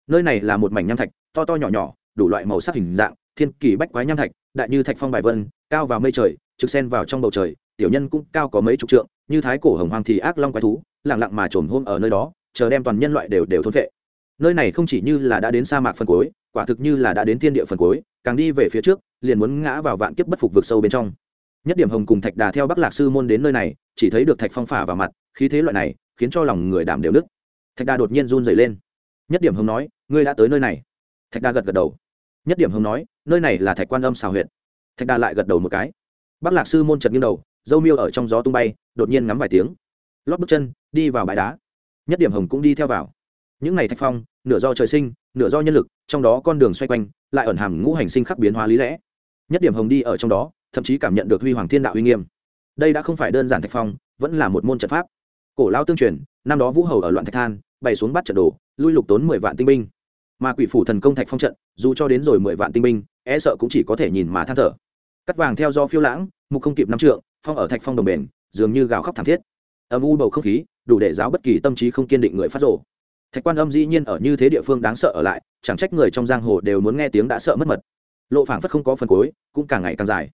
nơi này là một mảnh nham thạch, to to nhỏ nhỏ, đủ loại màu sắc hình dạng, thiên kỳ bách quái nham thạch, đại như thạch phong bài vân, cao vào mây trời, trực sen vào trong bầu trời, tiểu nhân cũng cao có mấy chục trượng, như thái cổ hồng hoàng thì ác long quái thú lẳng lặng mà trồn hôm ở nơi đó, chờ đem toàn nhân loại đều đều thôn vệ. Nơi này không chỉ như là đã đến sa mạc phần cuối quả thực như là đã đến thiên địa phần cuối, càng đi về phía trước, liền muốn ngã vào vạn kiếp bất phục vực sâu bên trong. Nhất điểm hồng cùng thạch đà theo bắc lạc sư môn đến nơi này, chỉ thấy được thạch phong phả vào mặt, khí thế loại này, khiến cho lòng người đảm đều nứt. Thạch đà đột nhiên run dày lên. Nhất điểm hồng nói, ngươi đã tới nơi này. Thạch đà gật gật đầu. Nhất điểm hồng nói, nơi này là thạch quan âm xào huyện thạch đà lại gật đầu một cái. Bắc lạc sư môn chật nghiêng đầu, dâu miêu ở trong gió tung bay, đột nhiên ngắm vài tiếng. Lót bước chân, đi vào bãi đá. Nhất điểm hồng cũng đi theo vào. Những ngày thạch phong, nửa do trời sinh nửa do nhân lực, trong đó con đường xoay quanh lại ẩn hàm ngũ hành sinh khắc biến hóa lý lẽ. Nhất điểm hồng đi ở trong đó, thậm chí cảm nhận được huy hoàng thiên đạo uy nghiêm. Đây đã không phải đơn giản thạch phong, vẫn là một môn trận pháp. Cổ lao tương truyền, năm đó vũ hầu ở loạn thạch than, bày xuống bắt trận đồ, lui lục tốn mười vạn tinh binh. Mà quỷ phủ thần công thạch phong trận, dù cho đến rồi mười vạn tinh binh e sợ cũng chỉ có thể nhìn mà than thở. Cắt vàng theo do phiêu lãng, mục không kịp năm trượng, phong ở thạch phong đồng bền, dường như gào khóc thảm thiết. Âm u bầu không khí, đủ để giáo bất kỳ tâm trí không kiên định người phát rộ thạch quan âm dĩ nhiên ở như thế địa phương đáng sợ ở lại chẳng trách người trong giang hồ đều muốn nghe tiếng đã sợ mất mật. Lộ phảng phất không có phần cối, cũng càng ngày càng dài.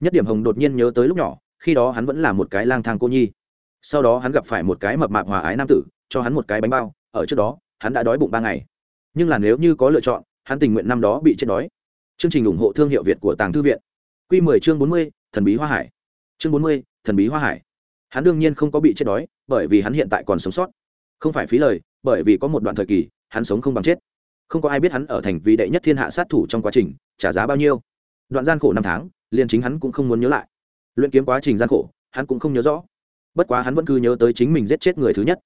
Nhất điểm hồng đột nhiên nhớ tới lúc nhỏ khi đó hắn vẫn là một cái lang thang cô nhi. Sau đó hắn gặp phải một cái mập mạp hòa ái nam tử cho hắn một cái bánh bao ở trước đó hắn đã đói bụng ba ngày. Nhưng là nếu như có lựa chọn hắn tình nguyện năm đó bị chết đói. Chương trình ủng hộ thương hiệu việt của tàng thư viện. Q 10 chương 40, thần bí hoa hải. Chương 40, thần bí hoa hải. Hắn đương nhiên không có bị chết đói bởi vì hắn hiện tại còn sống sót. Không phải phí lời bởi vì có một đoạn thời kỳ, hắn sống không bằng chết. Không có ai biết hắn ở thành vị đệ nhất thiên hạ sát thủ trong quá trình, trả giá bao nhiêu. Đoạn gian khổ năm tháng, liền chính hắn cũng không muốn nhớ lại. Luyện kiếm quá trình gian khổ, hắn cũng không nhớ rõ. Bất quá hắn vẫn cứ nhớ tới chính mình giết chết người thứ nhất.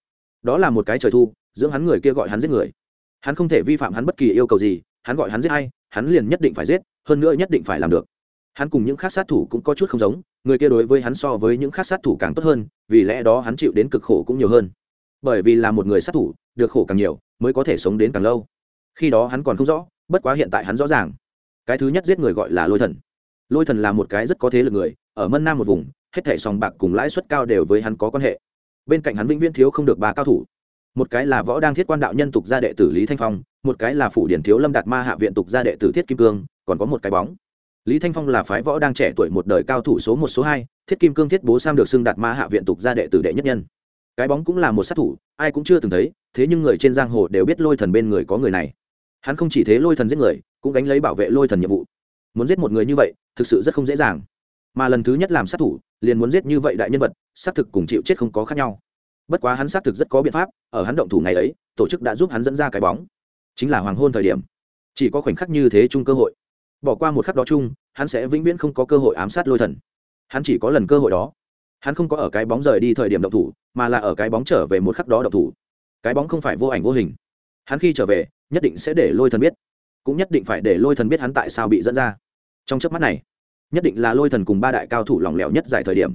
Đó là một cái trời thu, dưỡng hắn người kia gọi hắn giết người. Hắn không thể vi phạm hắn bất kỳ yêu cầu gì, hắn gọi hắn giết hay hắn liền nhất định phải giết, hơn nữa nhất định phải làm được. Hắn cùng những khác sát thủ cũng có chút không giống, người kia đối với hắn so với những khác sát thủ càng tốt hơn, vì lẽ đó hắn chịu đến cực khổ cũng nhiều hơn bởi vì là một người sát thủ, được khổ càng nhiều, mới có thể sống đến càng lâu. Khi đó hắn còn không rõ, bất quá hiện tại hắn rõ ràng. Cái thứ nhất giết người gọi là lôi thần. Lôi thần là một cái rất có thế lực người, ở mân nam một vùng, hết thẻ sòng bạc cùng lãi suất cao đều với hắn có quan hệ. Bên cạnh hắn vĩnh viễn thiếu không được ba cao thủ. Một cái là võ đang thiết quan đạo nhân tục gia đệ tử lý thanh phong, một cái là phủ điển thiếu lâm đạt ma hạ viện tục gia đệ tử thiết kim cương, còn có một cái bóng. Lý thanh phong là phái võ đang trẻ tuổi một đời cao thủ số một, số hai, thiết kim cương thiết bố sam được xưng đạt ma hạ viện tục gia đệ tử đệ nhất nhân cái bóng cũng là một sát thủ, ai cũng chưa từng thấy, thế nhưng người trên giang hồ đều biết lôi thần bên người có người này. Hắn không chỉ thế lôi thần giết người, cũng gánh lấy bảo vệ lôi thần nhiệm vụ. Muốn giết một người như vậy, thực sự rất không dễ dàng. Mà lần thứ nhất làm sát thủ, liền muốn giết như vậy đại nhân vật xác thực cùng chịu chết không có khác nhau. Bất quá hắn xác thực rất có biện pháp, ở hắn động thủ ngày ấy, tổ chức đã giúp hắn dẫn ra cái bóng. Chính là hoàng hôn thời điểm. Chỉ có khoảnh khắc như thế chung cơ hội. Bỏ qua một khắc đó chung, hắn sẽ vĩnh viễn không có cơ hội ám sát lôi thần. Hắn chỉ có lần cơ hội đó hắn không có ở cái bóng rời đi thời điểm động thủ, mà là ở cái bóng trở về một khắc đó động thủ. Cái bóng không phải vô ảnh vô hình. Hắn khi trở về, nhất định sẽ để lôi thần biết. Cũng nhất định phải để lôi thần biết hắn tại sao bị dẫn ra. Trong chớp mắt này, nhất định là lôi thần cùng ba đại cao thủ lỏng lẻo nhất giải thời điểm.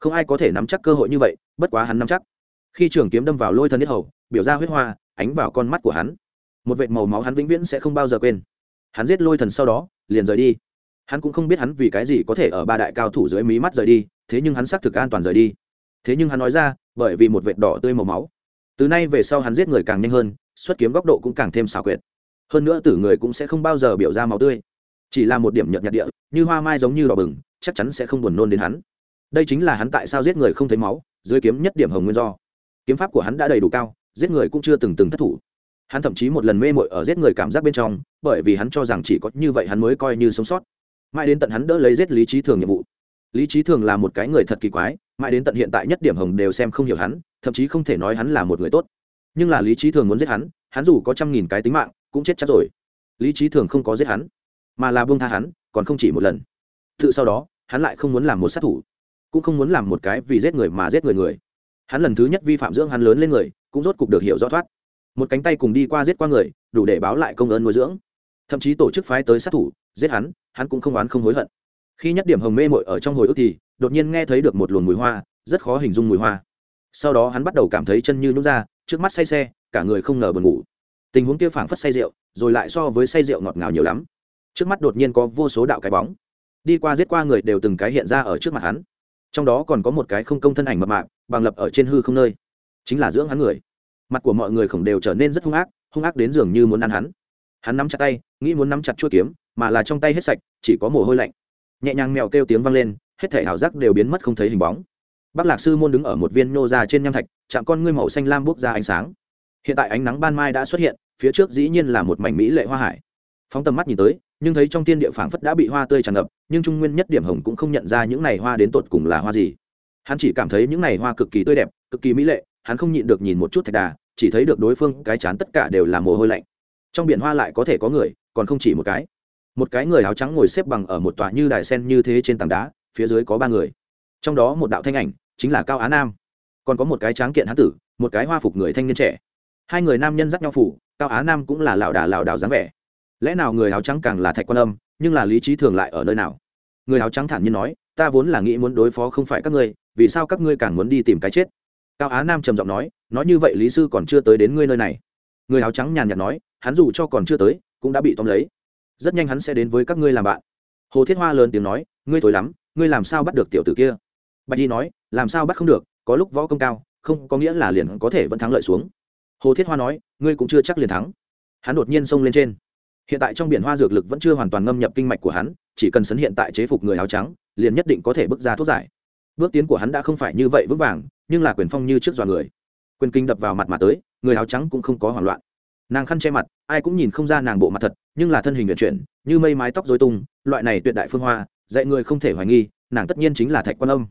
Không ai có thể nắm chắc cơ hội như vậy, bất quá hắn nắm chắc. Khi trường kiếm đâm vào lôi thần nhất hầu, biểu ra huyết hoa, ánh vào con mắt của hắn. Một vệt màu máu hắn vĩnh viễn sẽ không bao giờ quên. Hắn giết lôi thần sau đó, liền rời đi. Hắn cũng không biết hắn vì cái gì có thể ở ba đại cao thủ dưới mí mắt rời đi thế nhưng hắn xác thực an toàn rời đi. Thế nhưng hắn nói ra, bởi vì một vệt đỏ tươi màu máu. Từ nay về sau hắn giết người càng nhanh hơn, xuất kiếm góc độ cũng càng thêm xảo quyệt. Hơn nữa tử người cũng sẽ không bao giờ biểu ra máu tươi. Chỉ là một điểm nhợt nhạt địa, như hoa mai giống như đỏ bừng, chắc chắn sẽ không buồn nôn đến hắn. Đây chính là hắn tại sao giết người không thấy máu, dưới kiếm nhất điểm hồng nguyên do. Kiếm pháp của hắn đã đầy đủ cao, giết người cũng chưa từng từng thất thủ. Hắn thậm chí một lần mê mội ở giết người cảm giác bên trong, bởi vì hắn cho rằng chỉ có như vậy hắn mới coi như sống sót. Mãi đến tận hắn đỡ lấy giết lý trí thường nhiệm vụ lý trí thường là một cái người thật kỳ quái, mãi đến tận hiện tại nhất điểm hồng đều xem không hiểu hắn, thậm chí không thể nói hắn là một người tốt. Nhưng là lý trí thường muốn giết hắn hắn dù có trăm nghìn cái tính mạng, cũng chết chắc rồi. Lý trí thường không có giết hắn, mà là buông tha hắn, còn không chỉ một lần. Tự sau đó, hắn lại không muốn làm một sát thủ, cũng không muốn làm một cái vì giết người mà giết người người. Hắn lần thứ nhất vi phạm dưỡng hắn lớn lên người, cũng rốt cục được hiểu rõ thoát. Một cánh tay cùng đi qua giết qua người, đủ để báo lại công ơn nuôi dưỡng. Thậm chí tổ chức phái tới sát thủ, giết hắn hắn cũng không oán không hối hận khi nhất điểm hồng mê mội ở trong hồi ức thì, đột nhiên nghe thấy được một luồng mùi hoa, rất khó hình dung mùi hoa. Sau đó hắn bắt đầu cảm thấy chân như nhút ra, trước mắt say xe, cả người không ngờ buồn ngủ. Tình huống kia phảng phất say rượu, rồi lại so với say rượu ngọt ngào nhiều lắm. Trước mắt đột nhiên có vô số đạo cái bóng. Đi qua giết qua người đều từng cái hiện ra ở trước mặt hắn. Trong đó còn có một cái không công thân ảnh mập mạp, bằng lập ở trên hư không nơi. Chính là dưỡng hắn người. Mặt của mọi người khổng đều trở nên rất hung ác hung ác đến dường như muốn ăn hắn. Hắn nắm chặt tay, nghĩ muốn nắm chặt chuôi kiếm, mà là trong tay hết sạch, chỉ có mồ hôi lạnh nhẹ nhàng mèo kêu tiếng vang lên, hết thể ảo giác đều biến mất không thấy hình bóng. Bác lạc sư môn đứng ở một viên nô ra trên nham thạch, chạm con ngươi màu xanh lam bốc ra ánh sáng. Hiện tại ánh nắng ban mai đã xuất hiện, phía trước dĩ nhiên là một mảnh mỹ lệ hoa hải. Phóng tầm mắt nhìn tới, nhưng thấy trong tiên địa phảng phất đã bị hoa tươi tràn ngập, nhưng trung nguyên nhất điểm hồng cũng không nhận ra những này hoa đến tột cùng là hoa gì. Hắn chỉ cảm thấy những này hoa cực kỳ tươi đẹp, cực kỳ mỹ lệ, hắn không nhịn được nhìn một chút thạch đà, chỉ thấy được đối phương, cái chán tất cả đều là mồ hôi lạnh. Trong biển hoa lại có thể có người, còn không chỉ một cái một cái người áo trắng ngồi xếp bằng ở một tòa như đài sen như thế trên tảng đá, phía dưới có ba người. Trong đó một đạo thanh ảnh, chính là cao á nam. Còn có một cái tráng kiện hán tử, một cái hoa phục người thanh niên trẻ. Hai người nam nhân dắt nhau phủ, cao á nam cũng là lảo đà lảo đảo dáng vẻ. Lẽ nào người áo trắng càng là thạch quan âm, nhưng là lý trí thường lại ở nơi nào? Người áo trắng thản nhiên nói, ta vốn là nghĩ muốn đối phó không phải các ngươi, vì sao các ngươi càng muốn đi tìm cái chết? Cao á nam trầm giọng nói nói như vậy lý sư còn chưa tới đến ngươi nơi này. Người áo trắng nhàn nhạt nói, hắn dù cho còn chưa tới, cũng đã bị tóm lấy rất nhanh hắn sẽ đến với các ngươi làm bạn. Hồ thiết hoa lớn tiếng nói, ngươi thối lắm, ngươi làm sao bắt được tiểu tử kia? Bạch di nói, làm sao bắt không được, có lúc võ công cao, không có nghĩa là liền có thể vẫn thắng lợi xuống. Hồ thiết hoa nói, ngươi cũng chưa chắc liền thắng. Hắn đột nhiên xông lên trên. Hiện tại trong biển hoa dược lực vẫn chưa hoàn toàn ngâm nhập kinh mạch của hắn, chỉ cần sấn hiện tại chế phục người áo trắng, liền nhất định có thể bước ra thuốc giải. Bước tiến của hắn đã không phải như vậy vững vàng, nhưng là quyền phong như trước dọa người. Quyền kinh đập vào mặt mà tới, người áo trắng cũng không có hoảng loạn nàng khăn che mặt, ai cũng nhìn không ra nàng bộ mặt thật, nhưng là thân hình vận chuyển, như mây mái tóc dối tung, loại này tuyệt đại phương hoa, dạy người không thể hoài nghi, nàng tất nhiên chính là thạch quan âm.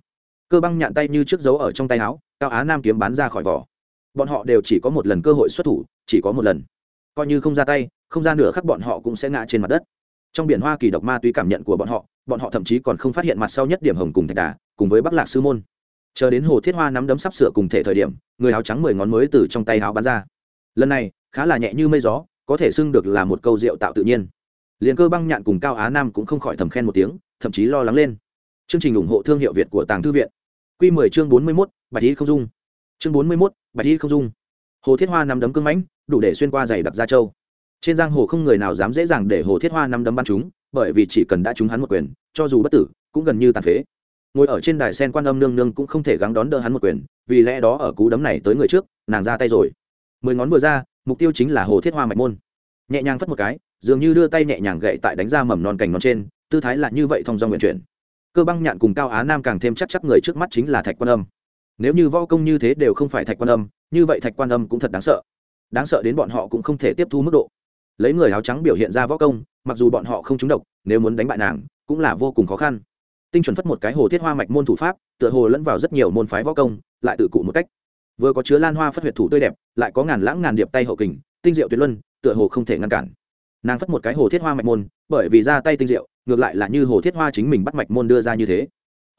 Cơ băng nhạn tay như trước dấu ở trong tay áo, cao á nam kiếm bán ra khỏi vỏ. Bọn họ đều chỉ có một lần cơ hội xuất thủ, chỉ có một lần. Coi như không ra tay, không ra nửa khắc bọn họ cũng sẽ ngã trên mặt đất. Trong biển hoa kỳ độc ma túy cảm nhận của bọn họ bọn họ thậm chí còn không phát hiện mặt sau nhất điểm hồng cùng thạch đà, cùng với bắc lạc sư môn. Chờ đến hồ thiết hoa nắm đấm sắp sửa cùng thể thời điểm, người áo trắng mười ngón mới từ trong tay áo bắn ra. Lần này khá là nhẹ như mây gió, có thể xưng được là một câu rượu tạo tự nhiên. Liền cơ băng nhạn cùng cao á nam cũng không khỏi thầm khen một tiếng, thậm chí lo lắng lên. Chương trình ủng hộ thương hiệu việt của tàng thư viện. Q mười chương bốn mươi mốt, bạch y không dung. Chương bốn mươi mốt, bạch y không dung. Hồ thiết hoa nắm đấm cưng mãnh, đủ để xuyên qua giày đặc gia châu trên giang hồ không người nào dám dễ dàng để hồ thiết hoa nắm đấm bắn chúng, bởi vì chỉ cần đã trúng hắn một quyền, cho dù bất tử, cũng gần như tàn phế. Ngồi ở trên đài sen quan âm nương nương cũng không thể gắng đón đỡ hắn một quyền, vì lẽ đó ở cú đấm này tới người trước, nàng ra tay rồi. Mười ngón vừa ra mục tiêu chính là hồ thiết hoa mạch môn. Nhẹ nhàng phất một cái, dường như đưa tay nhẹ nhàng gậy tại đánh ra mầm non cành non trên, tư thái là như vậy thông do nguyện chuyển. Cơ băng nhạn cùng cao á nam càng thêm chắc chắc người trước mắt chính là thạch quan âm. Nếu như võ công như thế đều không phải thạch quan âm, như vậy thạch quan âm cũng thật đáng sợ. Đáng sợ đến bọn họ cũng không thể tiếp thu mức độ. Lấy người áo trắng biểu hiện ra võ công, mặc dù bọn họ không trúng độc, nếu muốn đánh bại nàng, cũng là vô cùng khó khăn. Tinh chuẩn phất một cái hồ thiết hoa mạch môn thủ pháp, tựa hồ lẫn vào rất nhiều môn phái võ công, lại tự cụ một cách vừa có chứa lan hoa phất huyệt thủ tươi đẹp, lại có ngàn lãng ngàn điệp tay hậu kình, tinh diệu tuyệt luân, tựa hồ không thể ngăn cản. Nàng phất một cái hồ thiết hoa mạch môn, bởi vì ra tay tinh diệu, ngược lại là như hồ thiết hoa chính mình bắt mạch môn đưa ra như thế.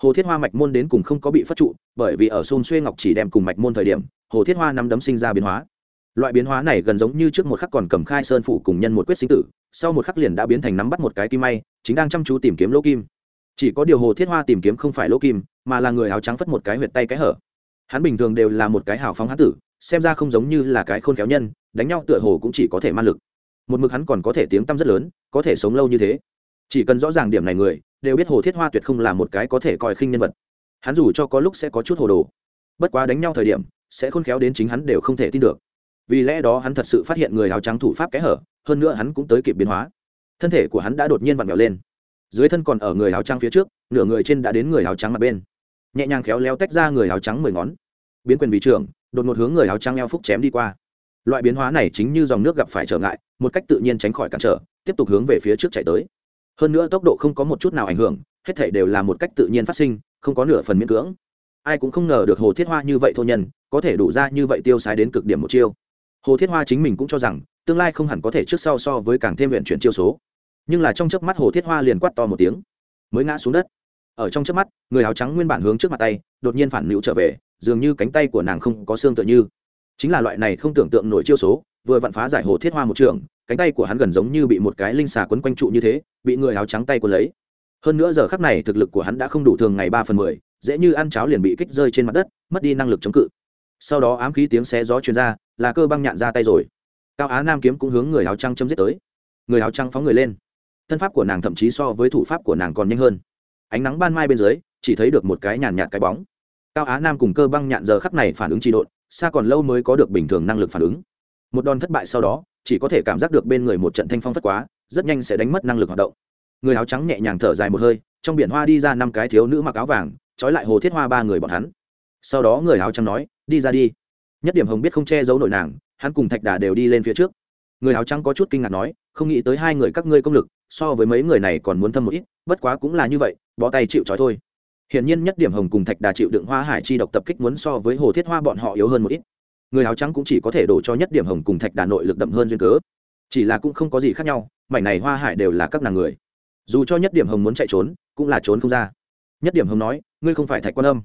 Hồ thiết hoa mạch môn đến cùng không có bị phất trụ, bởi vì ở xôn xuê ngọc chỉ đem cùng mạch môn thời điểm, hồ thiết hoa nắm đấm sinh ra biến hóa. Loại biến hóa này gần giống như trước một khắc còn cầm khai sơn phủ cùng nhân một quyết sinh tử, sau một khắc liền đã biến thành nắm bắt một cái kim may, chính đang chăm chú tìm kiếm lỗ kim. Chỉ có điều hồ thiết hoa tìm kiếm không phải lỗ kim, mà là người áo trắng phất một cái huyệt tay cái hở hắn bình thường đều là một cái hào phóng hán tử, xem ra không giống như là cái khôn khéo nhân, đánh nhau tựa hồ cũng chỉ có thể man lực. Một mực hắn còn có thể tiếng tăm rất lớn, có thể sống lâu như thế. Chỉ cần rõ ràng điểm này người, đều biết hồ thiết hoa tuyệt không là một cái có thể coi khinh nhân vật. Hắn dù cho có lúc sẽ có chút hồ đồ, bất quá đánh nhau thời điểm, sẽ khôn khéo đến chính hắn đều không thể tin được. Vì lẽ đó hắn thật sự phát hiện người áo trắng thủ pháp kẽ hở, hơn nữa hắn cũng tới kịp biến hóa. Thân thể của hắn đã đột nhiên vặn vẹo lên. Dưới thân còn ở người áo trắng phía trước, nửa người trên đã đến người áo trắng mặt bên nhẹ nhàng khéo léo tách ra người áo trắng mười ngón. Biến quyền vị trưởng, đột ngột hướng người áo trắng eo phúc chém đi qua. Loại biến hóa này chính như dòng nước gặp phải trở ngại, một cách tự nhiên tránh khỏi cản trở, tiếp tục hướng về phía trước chạy tới. Hơn nữa tốc độ không có một chút nào ảnh hưởng, hết thể đều là một cách tự nhiên phát sinh, không có nửa phần miễn cưỡng. Ai cũng không ngờ được hồ thiết hoa như vậy thô nhân, có thể đủ ra như vậy tiêu sái đến cực điểm một chiêu. Hồ thiết hoa chính mình cũng cho rằng, tương lai không hẳn có thể trước sau so với càng thêm luyện chuyển chiêu số. Nhưng là trong chớp mắt hồ thiết hoa liền quát to một tiếng, mới ngã xuống đất ở trong chớp mắt, người áo trắng nguyên bản hướng trước mặt tay, đột nhiên phản nữ trở về, dường như cánh tay của nàng không có xương tựa như. Chính là loại này không tưởng tượng nổi chiêu số, vừa vặn phá giải hồ thiết hoa một trường, cánh tay của hắn gần giống như bị một cái linh xà quấn quanh trụ như thế, bị người áo trắng tay quấn lấy. Hơn nữa giờ khắc này thực lực của hắn đã không đủ thường ngày ba phần mười, dễ như ăn cháo liền bị kích rơi trên mặt đất, mất đi năng lực chống cự. Sau đó ám khí tiếng xé gió truyền ra, là cơ băng nhạn ra tay rồi. Cao á nam kiếm cũng hướng người áo trắng chấm giết tới. Người áo trắng phóng người lên. Thân pháp của nàng thậm chí so với thủ pháp của nàng còn nhanh hơn ánh nắng ban mai bên dưới, chỉ thấy được một cái nhàn nhạt cái bóng. Cao á nam cùng cơ băng nhạn giờ khắc này phản ứng trị độn, xa còn lâu mới có được bình thường năng lực phản ứng. Một đòn thất bại sau đó, chỉ có thể cảm giác được bên người một trận thanh phong phất quá, rất nhanh sẽ đánh mất năng lực hoạt động. Người áo trắng nhẹ nhàng thở dài một hơi, trong biển hoa đi ra năm cái thiếu nữ mặc áo vàng, trói lại hồ thiết hoa ba người bọn hắn. Sau đó người áo trắng nói, đi ra đi. Nhất điểm hồng biết không che giấu nổi nàng, hắn cùng thạch đà đều đi lên phía trước. Người áo trắng có chút kinh ngạc nói, không nghĩ tới hai người các ngươi công lực, so với mấy người này còn muốn thâm một ít, bất quá cũng là như vậy bó tay chịu trói thôi. Hiển nhiên nhất điểm hồng cùng thạch đà chịu đựng hoa hải chi độc tập kích muốn so với hồ thiết hoa bọn họ yếu hơn một ít. Người áo trắng cũng chỉ có thể đổ cho nhất điểm hồng cùng thạch đà nội lực đậm hơn duyên cớ. Chỉ là cũng không có gì khác nhau, mảnh này hoa hải đều là các nàng người. Dù cho nhất điểm hồng muốn chạy trốn, cũng là trốn không ra. Nhất điểm hồng nói, ngươi không phải thạch quan âm.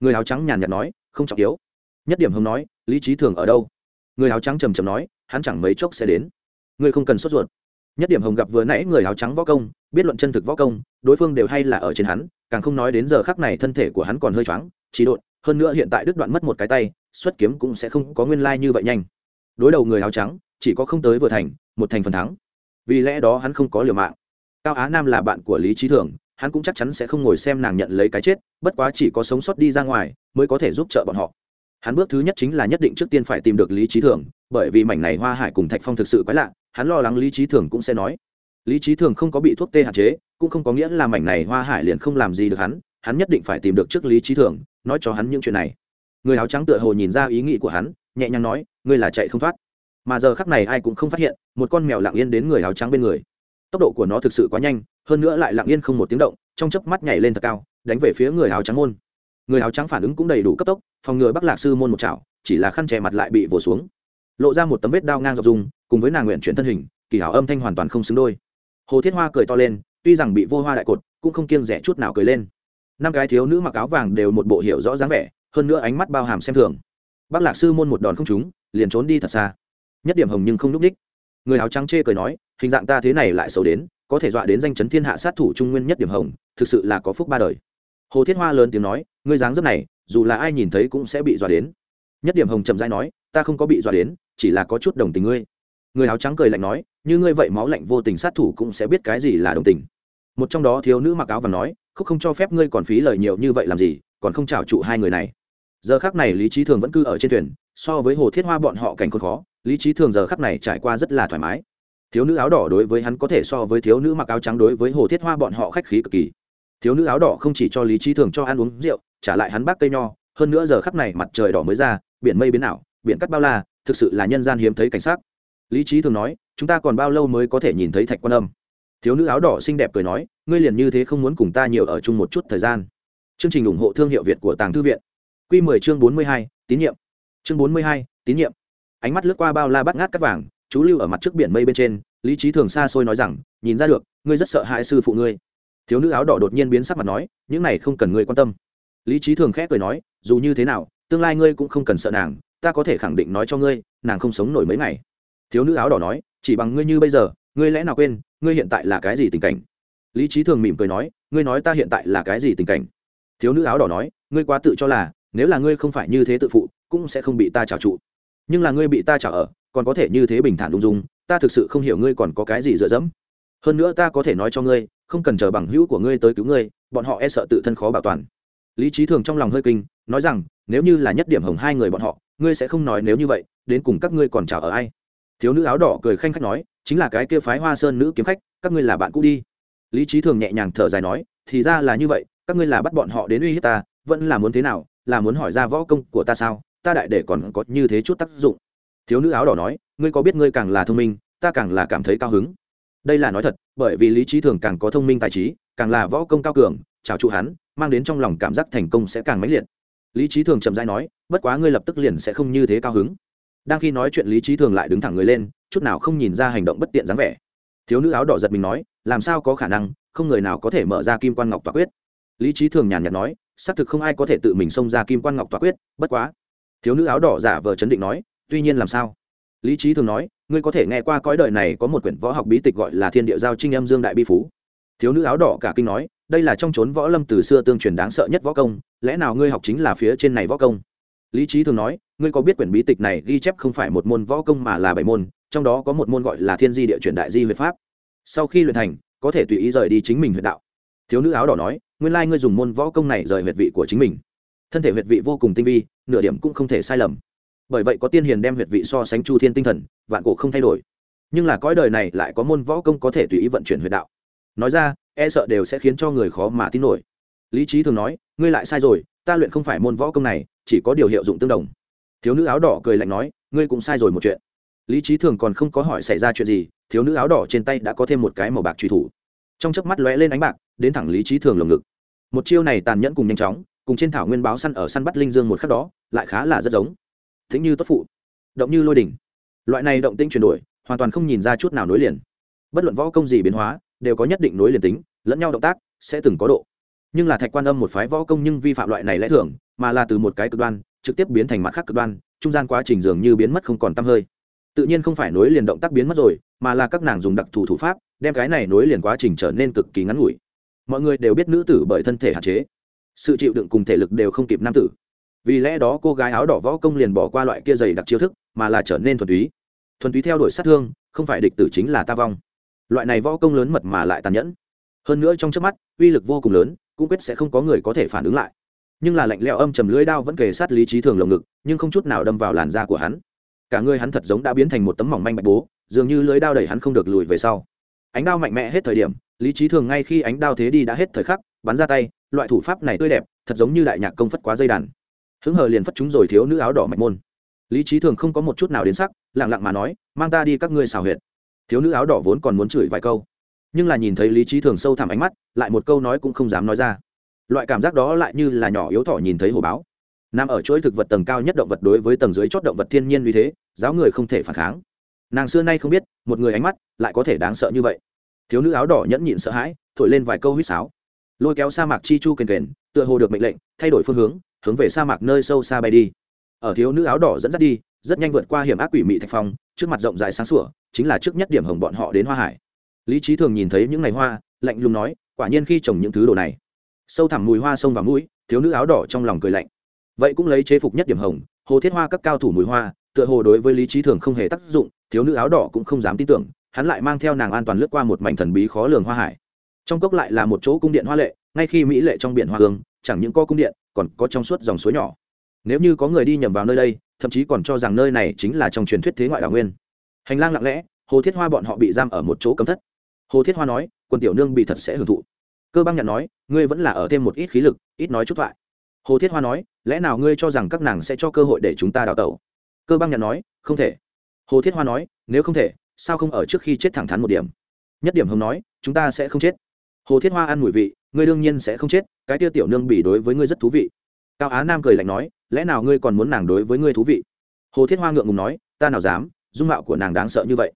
Người áo trắng nhàn nhạt nói, không trọng yếu. Nhất điểm hồng nói, lý trí thường ở đâu? Người áo trắng trầm trầm nói, hắn chẳng mấy chốc sẽ đến. Ngươi không cần sốt ruột nhất điểm hồng gặp vừa nãy người áo trắng võ công, biết luận chân thực võ công, đối phương đều hay là ở trên hắn, càng không nói đến giờ khắc này thân thể của hắn còn hơi choáng trí độn, hơn nữa hiện tại đứt đoạn mất một cái tay, xuất kiếm cũng sẽ không có nguyên lai như vậy nhanh. Đối đầu người áo trắng, chỉ có không tới vừa thành, một thành phần thắng. Vì lẽ đó hắn không có liều mạng. Cao á nam là bạn của lý trí thường, hắn cũng chắc chắn sẽ không ngồi xem nàng nhận lấy cái chết, bất quá chỉ có sống sót đi ra ngoài, mới có thể giúp trợ bọn họ hắn bước thứ nhất chính là nhất định trước tiên phải tìm được lý trí thường, bởi vì mảnh này hoa hải cùng thạch phong thực sự quái lạ, hắn lo lắng lý trí thường cũng sẽ nói. Lý trí thường không có bị thuốc tê hạn chế, cũng không có nghĩa là mảnh này hoa hải liền không làm gì được hắn hắn nhất định phải tìm được trước lý trí thường, nói cho hắn những chuyện này. Người áo trắng tựa hồ nhìn ra ý nghĩ của hắn, nhẹ nhàng nói, ngươi là chạy không thoát. Mà giờ khắc này ai cũng không phát hiện, một con mèo lặng yên đến người áo trắng bên người. Tốc độ của nó thực sự quá nhanh, hơn nữa lại lặng yên không một tiếng động, trong chớp mắt nhảy lên thật cao, đánh về phía người áo trắng môn người áo trắng phản ứng cũng đầy đủ cấp tốc, phòng ngừa bắc lạc sư môn một chảo, chỉ là khăn che mặt lại bị vồ xuống. Lộ ra một tấm vết đao ngang dọc dùng cùng với nàng nguyện chuyển thân hình, kỳ hảo âm thanh hoàn toàn không xứng đôi. Hồ thiết hoa cười to lên, tuy rằng bị vô hoa đại cột, cũng không kiêng rẻ chút nào cười lên. Năm cái thiếu nữ mặc áo vàng đều một bộ hiểu rõ dáng vẻ, hơn nữa ánh mắt bao hàm xem thường. Bác lạc sư môn một đòn không trúng, liền trốn đi thật xa. Nhất điểm hồng nhưng không núp đích. Người áo trắng chê cười nói, hình dạng ta thế này lại xấu đến, có thể dọa đến danh chấn thiên hạ sát thủ trung nguyên nhất điểm hồng, thực sự là có phúc ba đời hồ thiết hoa lớn tiếng nói, ngươi dáng dấp này, dù là ai nhìn thấy cũng sẽ bị dọa đến. Nhất điểm hồng chậm dai nói, ta không có bị dọa đến, chỉ là có chút đồng tình ngươi. Người áo trắng cười lạnh nói, như ngươi vậy máu lạnh vô tình sát thủ cũng sẽ biết cái gì là đồng tình. Một trong đó thiếu nữ mặc áo và nói, khúc không cho phép ngươi còn phí lời nhiều như vậy làm gì, còn không trào trụ hai người này. Giờ khác này lý trí thường vẫn cư ở trên thuyền, so với hồ thiết hoa bọn họ cảnh khốn khó, lý trí thường giờ khắc này trải qua rất là thoải mái. Thiếu nữ áo đỏ đối với hắn có thể so với thiếu nữ mặc áo trắng đối với hồ thiết hoa bọn họ khách khí cực kỳ thiếu nữ áo đỏ không chỉ cho lý trí thường cho ăn uống rượu trả lại hắn bác cây nho hơn nữa giờ khắc này mặt trời đỏ mới ra biển mây biến ảo biển cắt bao la thực sự là nhân gian hiếm thấy cảnh sát lý trí thường nói chúng ta còn bao lâu mới có thể nhìn thấy thạch quan âm? Thiếu nữ áo đỏ xinh đẹp cười nói ngươi liền như thế không muốn cùng ta nhiều ở chung một chút thời gian. Chương trình ủng hộ thương hiệu việt của tàng thư viện. Q 10 chương 42, tín nhiệm. Chương 42, tín nhiệm. Ánh mắt lướt qua bao la bắt ngát cắt vàng chú lưu ở mặt trước biển mây bên trên lý trí thường xa xôi nói rằng nhìn ra được ngươi rất sợ hãi sư phụ ngươi thiếu nữ áo đỏ đột nhiên biến sắc mặt nói, những này không cần ngươi quan tâm. Lý trí thường khẽ cười nói, dù như thế nào, tương lai ngươi cũng không cần sợ nàng, ta có thể khẳng định nói cho ngươi, nàng không sống nổi mấy ngày. Thiếu nữ áo đỏ nói, chỉ bằng ngươi như bây giờ, ngươi lẽ nào quên, ngươi hiện tại là cái gì tình cảnh? Lý trí thường mỉm cười nói, ngươi nói ta hiện tại là cái gì tình cảnh? Thiếu nữ áo đỏ nói, ngươi quá tự cho là, nếu là ngươi không phải như thế tự phụ, cũng sẽ không bị ta trào trụ. Nhưng là ngươi bị ta trào ở, còn có thể như thế bình thản ung dung, ta thực sự không hiểu ngươi còn có cái gì dựa dẫm. Hơn nữa ta có thể nói cho ngươi không cần chờ bằng hữu của ngươi tới cứu ngươi, bọn họ e sợ tự thân khó bảo toàn. Lý trí thường trong lòng hơi kinh, nói rằng, nếu như là nhất điểm hồng hai người bọn họ, ngươi sẽ không nói nếu như vậy, đến cùng các ngươi còn chào ở ai. Thiếu nữ áo đỏ cười khanh khách nói, chính là cái kia phái hoa sơn nữ kiếm khách, các ngươi là bạn cũ đi. Lý trí thường nhẹ nhàng thở dài nói, thì ra là như vậy, các ngươi là bắt bọn họ đến uy hiếp ta, vẫn là muốn thế nào, là muốn hỏi ra võ công của ta sao, ta đại để còn có như thế chút tác dụng. Thiếu nữ áo đỏ nói, ngươi có biết ngươi càng là thông minh, ta càng là cảm thấy cao hứng đây là nói thật, bởi vì lý trí thường càng có thông minh tài trí, càng là võ công cao cường chào trụ hắn, mang đến trong lòng cảm giác thành công sẽ càng mãnh liệt. Lý trí thường chậm dãi nói, bất quá ngươi lập tức liền sẽ không như thế cao hứng. Đang khi nói chuyện lý trí thường lại đứng thẳng người lên, chút nào không nhìn ra hành động bất tiện dáng vẻ. Thiếu nữ áo đỏ giật mình nói, làm sao có khả năng, không người nào có thể mở ra kim quan ngọc tỏa quyết. Lý trí thường nhàn nhạt nói, xác thực không ai có thể tự mình xông ra kim quan ngọc tỏa quyết, bất quá. Thiếu nữ áo đỏ giả vờ chấn định nói, tuy nhiên làm sao? Lý trí thường nói, ngươi có thể nghe qua cõi đời này có một quyển võ học bí tịch gọi là thiên địa giao trinh âm dương đại bi phú. Thiếu nữ áo đỏ cả kinh nói, đây là trong trốn võ lâm từ xưa tương truyền đáng sợ nhất võ công, lẽ nào ngươi học chính là phía trên này võ công? Lý trí thường nói, ngươi có biết quyển bí tịch này ghi chép không phải một môn võ công mà là bảy môn, trong đó có một môn gọi là thiên di địa truyền đại di huyệt pháp. Sau khi luyện thành, có thể tùy ý rời đi chính mình huyệt đạo. Thiếu nữ áo đỏ nói, nguyên lai ngươi dùng môn võ công này rời huyệt vị của chính mình. Thân thể huyệt vị vô cùng tinh vi, nửa điểm cũng không thể sai lầm bởi vậy có tiên hiền đem huyệt vị so sánh chu thiên tinh thần, vạn cổ không thay đổi. Nhưng là cõi đời này lại có môn võ công có thể tùy ý vận chuyển huyệt đạo. Nói ra e sợ đều sẽ khiến cho người khó mà tin nổi. Lý trí thường nói, ngươi lại sai rồi, ta luyện không phải môn võ công này, chỉ có điều hiệu dụng tương đồng. Thiếu nữ áo đỏ cười lạnh nói, ngươi cũng sai rồi một chuyện. Lý trí thường còn không có hỏi xảy ra chuyện gì, thiếu nữ áo đỏ trên tay đã có thêm một cái màu bạc truy thủ. Trong chớp mắt lóe lên ánh bạc, đến thẳng lý trí thường lồng ngực. Một chiêu này tàn nhẫn cùng nhanh chóng, cùng trên thảo nguyên báo săn ở săn bắt linh dương một khắc đó, lại khá là rất giống thính như tốt phụ, động như lôi đỉnh. Loại này động tinh chuyển đổi, hoàn toàn không nhìn ra chút nào nối liền. Bất luận võ công gì biến hóa, đều có nhất định nối liền tính, lẫn nhau động tác sẽ từng có độ. Nhưng là thạch quan âm một phái võ công nhưng vi phạm loại này lẽ thường, mà là từ một cái cực đoan, trực tiếp biến thành mặt khác cực đoan, trung gian quá trình dường như biến mất không còn tăm hơi. Tự nhiên không phải nối liền động tác biến mất rồi, mà là các nàng dùng đặc thù thủ pháp, đem cái này nối liền quá trình trở nên cực kỳ ngắn ngủi. Mọi người đều biết nữ tử bởi thân thể hạn chế. Sự chịu đựng cùng thể lực đều không kịp nam tử vì lẽ đó cô gái áo đỏ võ công liền bỏ qua loại kia dày đặc chiêu thức, mà là trở nên thuần túy. Thuần túy theo đuổi sát thương, không phải địch tử chính là ta vong. Loại này võ công lớn mật mà lại tàn nhẫn. Hơn nữa trong trước mắt, uy lực vô cùng lớn, cũng quyết sẽ không có người có thể phản ứng lại. Nhưng là lạnh lẽo âm trầm lưỡi đao vẫn kề sát lý trí thường lồng ngực, nhưng không chút nào đâm vào làn da của hắn. Cả người hắn thật giống đã biến thành một tấm mỏng manh bạch bố, dường như lưỡi đao đẩy hắn không được lùi về sau. Ánh đao mạnh mẽ hết thời điểm, lý trí thường ngay khi ánh đao thế đi đã hết thời khắc, bắn ra tay, loại thủ pháp này tươi đẹp, thật giống như đại nhạc công phất quá dây đàn hứng hờ liền phất chúng rồi thiếu nữ áo đỏ mạch môn. Lý trí thường không có một chút nào đến sắc lẳng lặng mà nói, mang ta đi các ngươi xào huyệt. Thiếu nữ áo đỏ vốn còn muốn chửi vài câu, nhưng là nhìn thấy lý trí thường sâu thẳm ánh mắt, lại một câu nói cũng không dám nói ra. Loại cảm giác đó lại như là nhỏ yếu thỏ nhìn thấy hồ báo. Nằm ở chuỗi thực vật tầng cao nhất động vật đối với tầng dưới chót động vật thiên nhiên vì thế, giáo người không thể phản kháng. Nàng xưa nay không biết, một người ánh mắt lại có thể đáng sợ như vậy. Thiếu nữ áo đỏ nhẫn nhịn sợ hãi, thổi lên vài câu huýt sáo. Lôi kéo sa mạc chi chu kền kền, tựa hồ được mệnh lệnh, thay đổi phương hướng hướng về sa mạc nơi sâu xa bay đi. Ở thiếu nữ áo đỏ dẫn dắt đi, rất nhanh vượt qua hiểm ác quỷ mị thạch phong, trước mặt rộng dài sáng sủa, chính là trước nhất điểm hồng bọn họ đến hoa hải. Lý trí thường nhìn thấy những ngày hoa, lạnh lùng nói, quả nhiên khi trồng những thứ đồ này. Sâu thẳm mùi hoa sông và mũi, thiếu nữ áo đỏ trong lòng cười lạnh. Vậy cũng lấy chế phục nhất điểm hồng, hồ thiết hoa các cao thủ mùi hoa, tựa hồ đối với lý trí thường không hề tác dụng, thiếu nữ áo đỏ cũng không dám tin tưởng, hắn lại mang theo nàng an toàn lướt qua một mảnh thần bí khó lường hoa hải. Trong cốc lại là một chỗ cung điện hoa lệ, ngay khi mỹ lệ trong biển hoa hương, chẳng những có cung điện còn có trong suốt dòng suối nhỏ. Nếu như có người đi nhầm vào nơi đây, thậm chí còn cho rằng nơi này chính là trong truyền thuyết thế ngoại đảo nguyên. Hành lang lặng lẽ, hồ thiết hoa bọn họ bị giam ở một chỗ cấm thất. Hồ thiết hoa nói, quân tiểu nương bị thật sẽ hưởng thụ. Cơ băng nhận nói, ngươi vẫn là ở thêm một ít khí lực, ít nói chút thoại. Hồ thiết hoa nói, lẽ nào ngươi cho rằng các nàng sẽ cho cơ hội để chúng ta đào tẩu? Cơ băng nhận nói, không thể. Hồ thiết hoa nói, nếu không thể, sao không ở trước khi chết thẳng thắn một điểm? Nhất điểm hồng nói, chúng ta sẽ không chết. Hồ thiết hoa ăn mùi vị ngươi đương nhiên sẽ không chết, cái tiêu tiểu nương bị đối với ngươi rất thú vị. Cao á nam cười lạnh nói, lẽ nào ngươi còn muốn nàng đối với ngươi thú vị? Hồ thiết hoa ngượng ngùng nói, ta nào dám, dung mạo của nàng đáng sợ như vậy.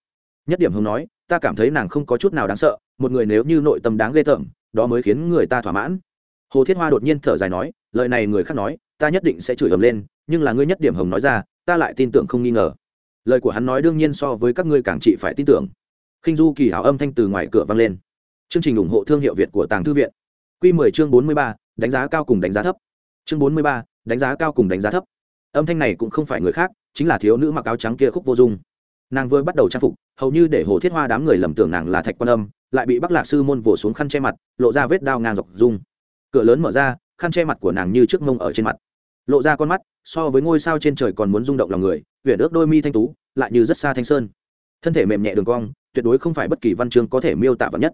Nhất điểm hồng nói, ta cảm thấy nàng không có chút nào đáng sợ, một người nếu như nội tâm đáng ghê tởm, đó mới khiến người ta thỏa mãn. Hồ thiết hoa đột nhiên thở dài nói, lời này người khác nói, ta nhất định sẽ chửi ầm lên, nhưng là ngươi nhất điểm hồng nói ra, ta lại tin tưởng không nghi ngờ. Lời của hắn nói đương nhiên so với các ngươi càng trị phải tin tưởng. Khinh du kỳ hảo âm thanh từ ngoài cửa vang lên. Chương trình ủng hộ thương hiệu việt của tàng thư viện. Quy 10 chương 43, đánh giá cao cùng đánh giá thấp. Chương 43, đánh giá cao cùng đánh giá thấp. Âm thanh này cũng không phải người khác chính là thiếu nữ mặc áo trắng kia khúc vô dung. Nàng vừa bắt đầu trang phục hầu như để hồ thiết hoa đám người lầm tưởng nàng là thạch quan âm lại bị bắc lạc sư môn vồ xuống khăn che mặt lộ ra vết đao ngang dọc dung. Cửa lớn mở ra khăn che mặt của nàng như trước mông ở trên mặt. Lộ ra con mắt so với ngôi sao trên trời còn muốn rung động lòng người huyền ước đôi mi thanh tú lại như rất xa thanh sơn. Thân thể mềm nhẹ đường cong tuyệt đối không phải bất kỳ văn chương có thể miêu tả vào nhất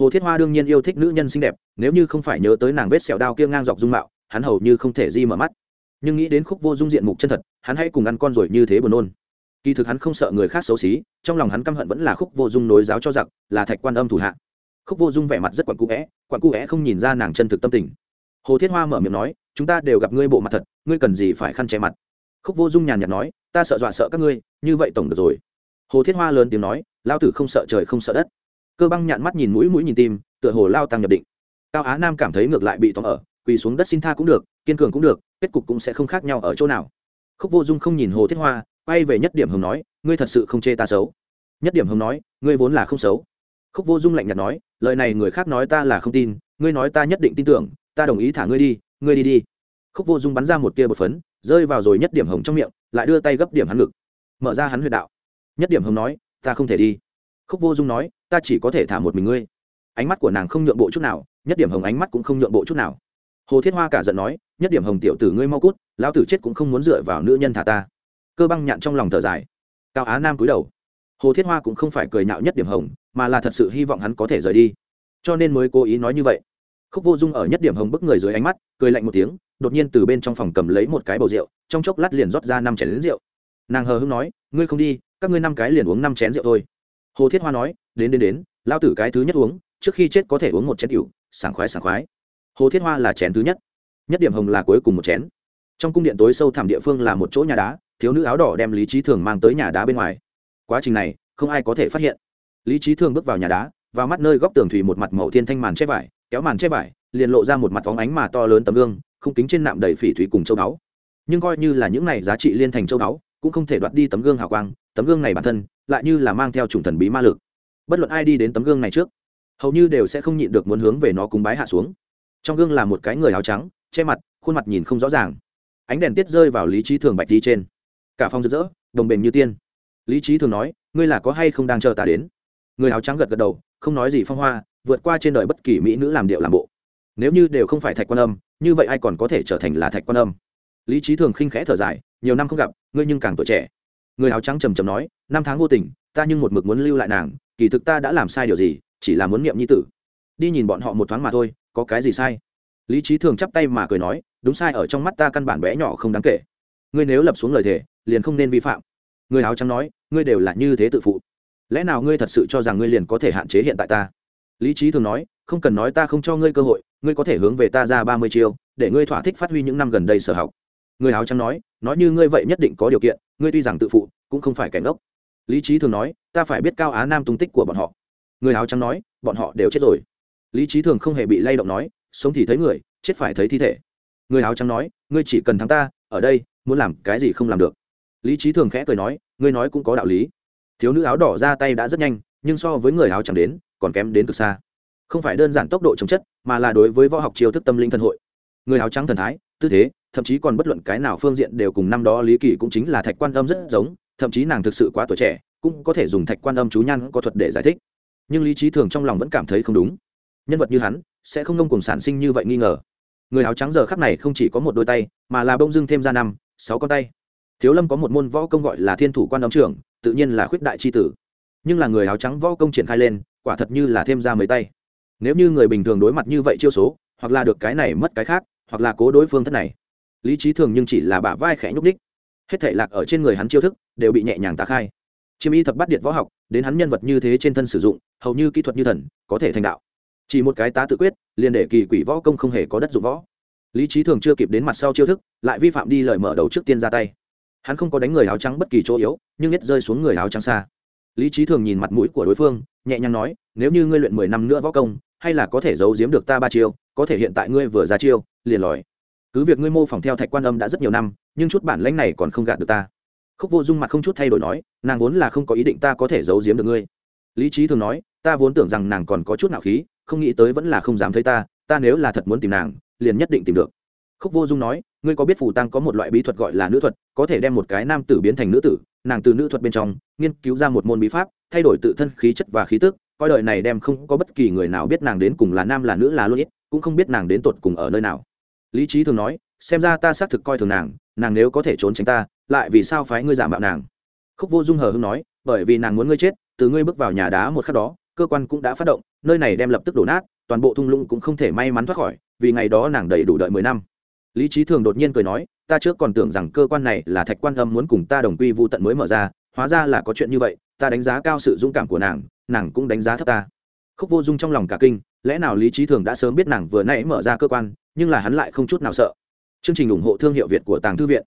hồ thiết hoa đương nhiên yêu thích nữ nhân xinh đẹp, nếu như không phải nhớ tới nàng vết sẹo đao kia ngang dọc dung mạo, hắn hầu như không thể di mở mắt. Nhưng nghĩ đến khúc vô dung diện mục chân thật, hắn hãy cùng ăn con rồi như thế buồn nôn. Kỳ thực hắn không sợ người khác xấu xí, trong lòng hắn căm hận vẫn là khúc vô dung nối giáo cho giặc, là thạch quan âm thủ hạ. Khúc vô dung vẻ mặt rất quặn cụ vẽ quặn cụ vẽ không nhìn ra nàng chân thực tâm tình. Hồ thiết hoa mở miệng nói, chúng ta đều gặp ngươi bộ mặt thật, ngươi cần gì phải khăn che mặt? Khúc vô dung nhàn nhạt nói, ta sợ dọa sợ các ngươi, như vậy tổng được rồi. Hồ thiết hoa lớn tiếng nói lao tử không sợ trời không sợ đất cơ băng nhạn mắt nhìn mũi mũi nhìn tim, tựa hồ lao tăng nhập định. Cao á nam cảm thấy ngược lại bị tóm ở, quỳ xuống đất xin tha cũng được, kiên cường cũng được, kết cục cũng sẽ không khác nhau ở chỗ nào. Khúc vô dung không nhìn hồ thiết hoa, quay về nhất điểm hồng nói, ngươi thật sự không chê ta xấu. Nhất điểm hồng nói, ngươi vốn là không xấu. Khúc vô dung lạnh nhạt nói, lời này người khác nói ta là không tin, ngươi nói ta nhất định tin tưởng, ta đồng ý thả ngươi đi ngươi đi đi. Khúc vô dung bắn ra một tia bột phấn, rơi vào rồi nhất điểm hồng trong miệng, lại đưa tay gấp điểm hắn ngực. Mở ra hắn huyệt đạo. Nhất điểm hồng nói, ta không thể đi khúc vô dung nói, ta chỉ có thể thả một mình ngươi. Ánh mắt của nàng không nhượng bộ chút nào, nhất điểm hồng ánh mắt cũng không nhượng bộ chút nào. Hồ thiết hoa cả giận nói, nhất điểm hồng tiểu tử ngươi mau cút, lão tử chết cũng không muốn dựa vào nữ nhân thả ta. Cơ băng nhạn trong lòng thở dài. Cao á nam cúi đầu. Hồ thiết hoa cũng không phải cười nhạo nhất điểm hồng, mà là thật sự hy vọng hắn có thể rời đi. Cho nên mới cố ý nói như vậy. Khúc vô dung ở nhất điểm hồng bức người dưới ánh mắt, cười lạnh một tiếng, đột nhiên từ bên trong phòng cầm lấy một cái bầu rượu, trong chốc lát liền rót ra năm chén rượu. Nàng hờ hưng nói, ngươi không đi, các ngươi năm cái liền uống năm chén rượu thôi hồ thiết hoa nói đến đến đến lao tử cái thứ nhất uống trước khi chết có thể uống một chén rượu sảng khoái sảng khoái. Hồ thiết hoa là chén thứ nhất. Nhất điểm hồng là cuối cùng một chén. Trong cung điện tối sâu thẳm địa phương là một chỗ nhà đá thiếu nữ áo đỏ đem lý trí thường mang tới nhà đá bên ngoài. Quá trình này không ai có thể phát hiện. Lý trí thường bước vào nhà đá và mắt nơi góc tường thủy một mặt màu thiên thanh màn che vải kéo màn che vải liền lộ ra một mặt phóng ánh mà to lớn tấm gương không kính trên nạm đầy phỉ thủy cùng châu đáo, nhưng coi như là những này giá trị liên thành châu đáo cũng không thể đoạt đi tấm gương hào quang, tấm gương này bản thân lại như là mang theo chủng thần bí ma lực. Bất luận ai đi đến tấm gương này trước, hầu như đều sẽ không nhịn được muốn hướng về nó cúng bái hạ xuống. Trong gương là một cái người áo trắng, che mặt, khuôn mặt nhìn không rõ ràng. Ánh đèn tiết rơi vào lý trí thường bạch đi trên. Cả phòng rực rỡ, đồng bền như tiên. Lý trí thường nói, ngươi là có hay không đang chờ ta đến? Người áo trắng gật gật đầu, không nói gì phong hoa, vượt qua trên đời bất kỳ mỹ nữ làm điệu làm bộ. Nếu như đều không phải thạch quan âm, như vậy ai còn có thể trở thành là thạch quan âm? Lý trí thường khinh khẽ thở dài, nhiều năm không gặp ngươi nhưng càng tuổi trẻ. Người áo trắng trầm trầm nói, năm tháng vô tình, ta nhưng một mực muốn lưu lại nàng, kỳ thực ta đã làm sai điều gì, chỉ là muốn niệm nhi tử. Đi nhìn bọn họ một thoáng mà thôi, có cái gì sai? Lý trí thường chắp tay mà cười nói, đúng sai, ở trong mắt ta căn bản bé nhỏ không đáng kể. Ngươi nếu lập xuống lời thề, liền không nên vi phạm. Người áo trắng nói, ngươi đều là như thế tự phụ. Lẽ nào ngươi thật sự cho rằng ngươi liền có thể hạn chế hiện tại ta? Lý trí thường nói, không cần nói ta không cho ngươi cơ hội, ngươi có thể hướng về ta ra ba mươi chiêu, để ngươi thỏa thích phát huy những năm gần đây sở học người áo trắng nói nói như ngươi vậy nhất định có điều kiện, ngươi tuy rằng tự phụ, cũng không phải kẻ ngốc. lý trí thường nói, ta phải biết cao á nam tung tích của bọn họ. Người áo trắng nói, bọn họ đều chết rồi. Lý trí thường không hề bị lay động nói, sống thì thấy người, chết phải thấy thi thể. Người áo trắng nói, ngươi chỉ cần thắng ta, ở đây, muốn làm cái gì không làm được. Lý trí thường khẽ cười nói, ngươi nói cũng có đạo lý. Thiếu nữ áo đỏ ra tay đã rất nhanh, nhưng so với người áo trắng đến, còn kém đến cực xa. Không phải đơn giản tốc độ chống chất, mà là đối với võ học chiêu thức tâm linh thần hội. Người áo trắng thần thái, tư thế thậm chí còn bất luận cái nào phương diện đều cùng năm đó lý kỳ cũng chính là thạch quan âm rất giống, thậm chí nàng thực sự quá tuổi trẻ, cũng có thể dùng thạch quan âm chú nhan có thuật để giải thích. Nhưng lý trí thường trong lòng vẫn cảm thấy không đúng. Nhân vật như hắn, sẽ không ngông cùng sản sinh như vậy nghi ngờ. Người áo trắng giờ khắc này không chỉ có một đôi tay, mà là bông dưng thêm ra năm, sáu con tay. Thiếu lâm có một môn võ công gọi là thiên thủ quan âm trưởng, tự nhiên là khuyết đại c h i tử. Nhưng là người áo trắng võ công triển khai lên, quả thật như là thêm ra mấy tay. Nếu như người bình thường đối mặt như vậy chiêu số, hoặc là được cái này mất cái khác, hoặc là cố đối phương thất này lý trí thường nhưng chỉ là bả vai khẽ nhúc ních hết thể lạc ở trên người hắn chiêu thức đều bị nhẹ nhàng tá khai. Chiêm y thập bắt điện võ học, đến hắn nhân vật như thế trên thân sử dụng, hầu như kỹ thuật như thần, có thể thành đạo. Chỉ một cái tá tự quyết, liền để kỳ quỷ võ công không hề có đất dụng võ. Lý trí thường chưa kịp đến mặt sau chiêu thức, lại vi phạm đi lời mở đầu trước tiên ra tay. Hắn không có đánh người áo trắng bất kỳ chỗ yếu, nhưng nhất rơi xuống người áo trắng xa. Lý trí thường nhìn mặt mũi của đối phương, nhẹ nhàng nói, nếu như ngươi luyện mười năm nữa võ công, hay là có thể giấu giếm được ta ba chiêu, có thể hiện tại ngươi vừa ra chiêu, liền lòi cứ việc ngươi mô phỏng theo thạch quan âm đã rất nhiều năm, nhưng chút bản lãnh này còn không gạt được ta. Khúc vô dung mặt không chút thay đổi nói, nàng vốn là không có ý định ta có thể giấu giếm được ngươi. Lý trí thường nói, ta vốn tưởng rằng nàng còn có chút nạo khí, không nghĩ tới vẫn là không dám thấy ta ta nếu là thật muốn tìm nàng, liền nhất định tìm được. Khúc vô dung nói, ngươi có biết phù tăng có một loại bí thuật gọi là nữ thuật, có thể đem một cái nam tử biến thành nữ tử, nàng từ nữ thuật bên trong, nghiên cứu ra một môn bí pháp, thay đổi tự thân khí chất và khí tức, coi đời này đem không có bất kỳ người nào biết nàng đến cùng là nam là nữ là luôn ít, cũng không biết nàng đến tột cùng ở nơi nào lý trí thường nói, xem ra ta xác thực coi thường nàng nàng nếu có thể trốn tránh ta, lại vì sao phái ngươi giả mạo nàng? Khúc vô dung hờ hưng nói, bởi vì nàng muốn ngươi chết, từ ngươi bước vào nhà đá một khắc đó, cơ quan cũng đã phát động, nơi này đem lập tức đổ nát, toàn bộ thung lũng cũng không thể may mắn thoát khỏi, vì ngày đó nàng đầy đủ đợi mười năm. Lý trí thường đột nhiên cười nói, ta trước còn tưởng rằng cơ quan này là thạch quan âm muốn cùng ta đồng quy vô tận mới mở ra, hóa ra là có chuyện như vậy, ta đánh giá cao sự dũng cảm của nàng nàng cũng đánh giá thấp ta. Khúc vô dung trong lòng cả kinh, lẽ nào lý trí thường đã sớm biết nàng vừa nãy mở ra cơ quan nhưng là hắn lại không chút nào sợ. Chương trình ủng hộ thương hiệu việt của tàng thư viện.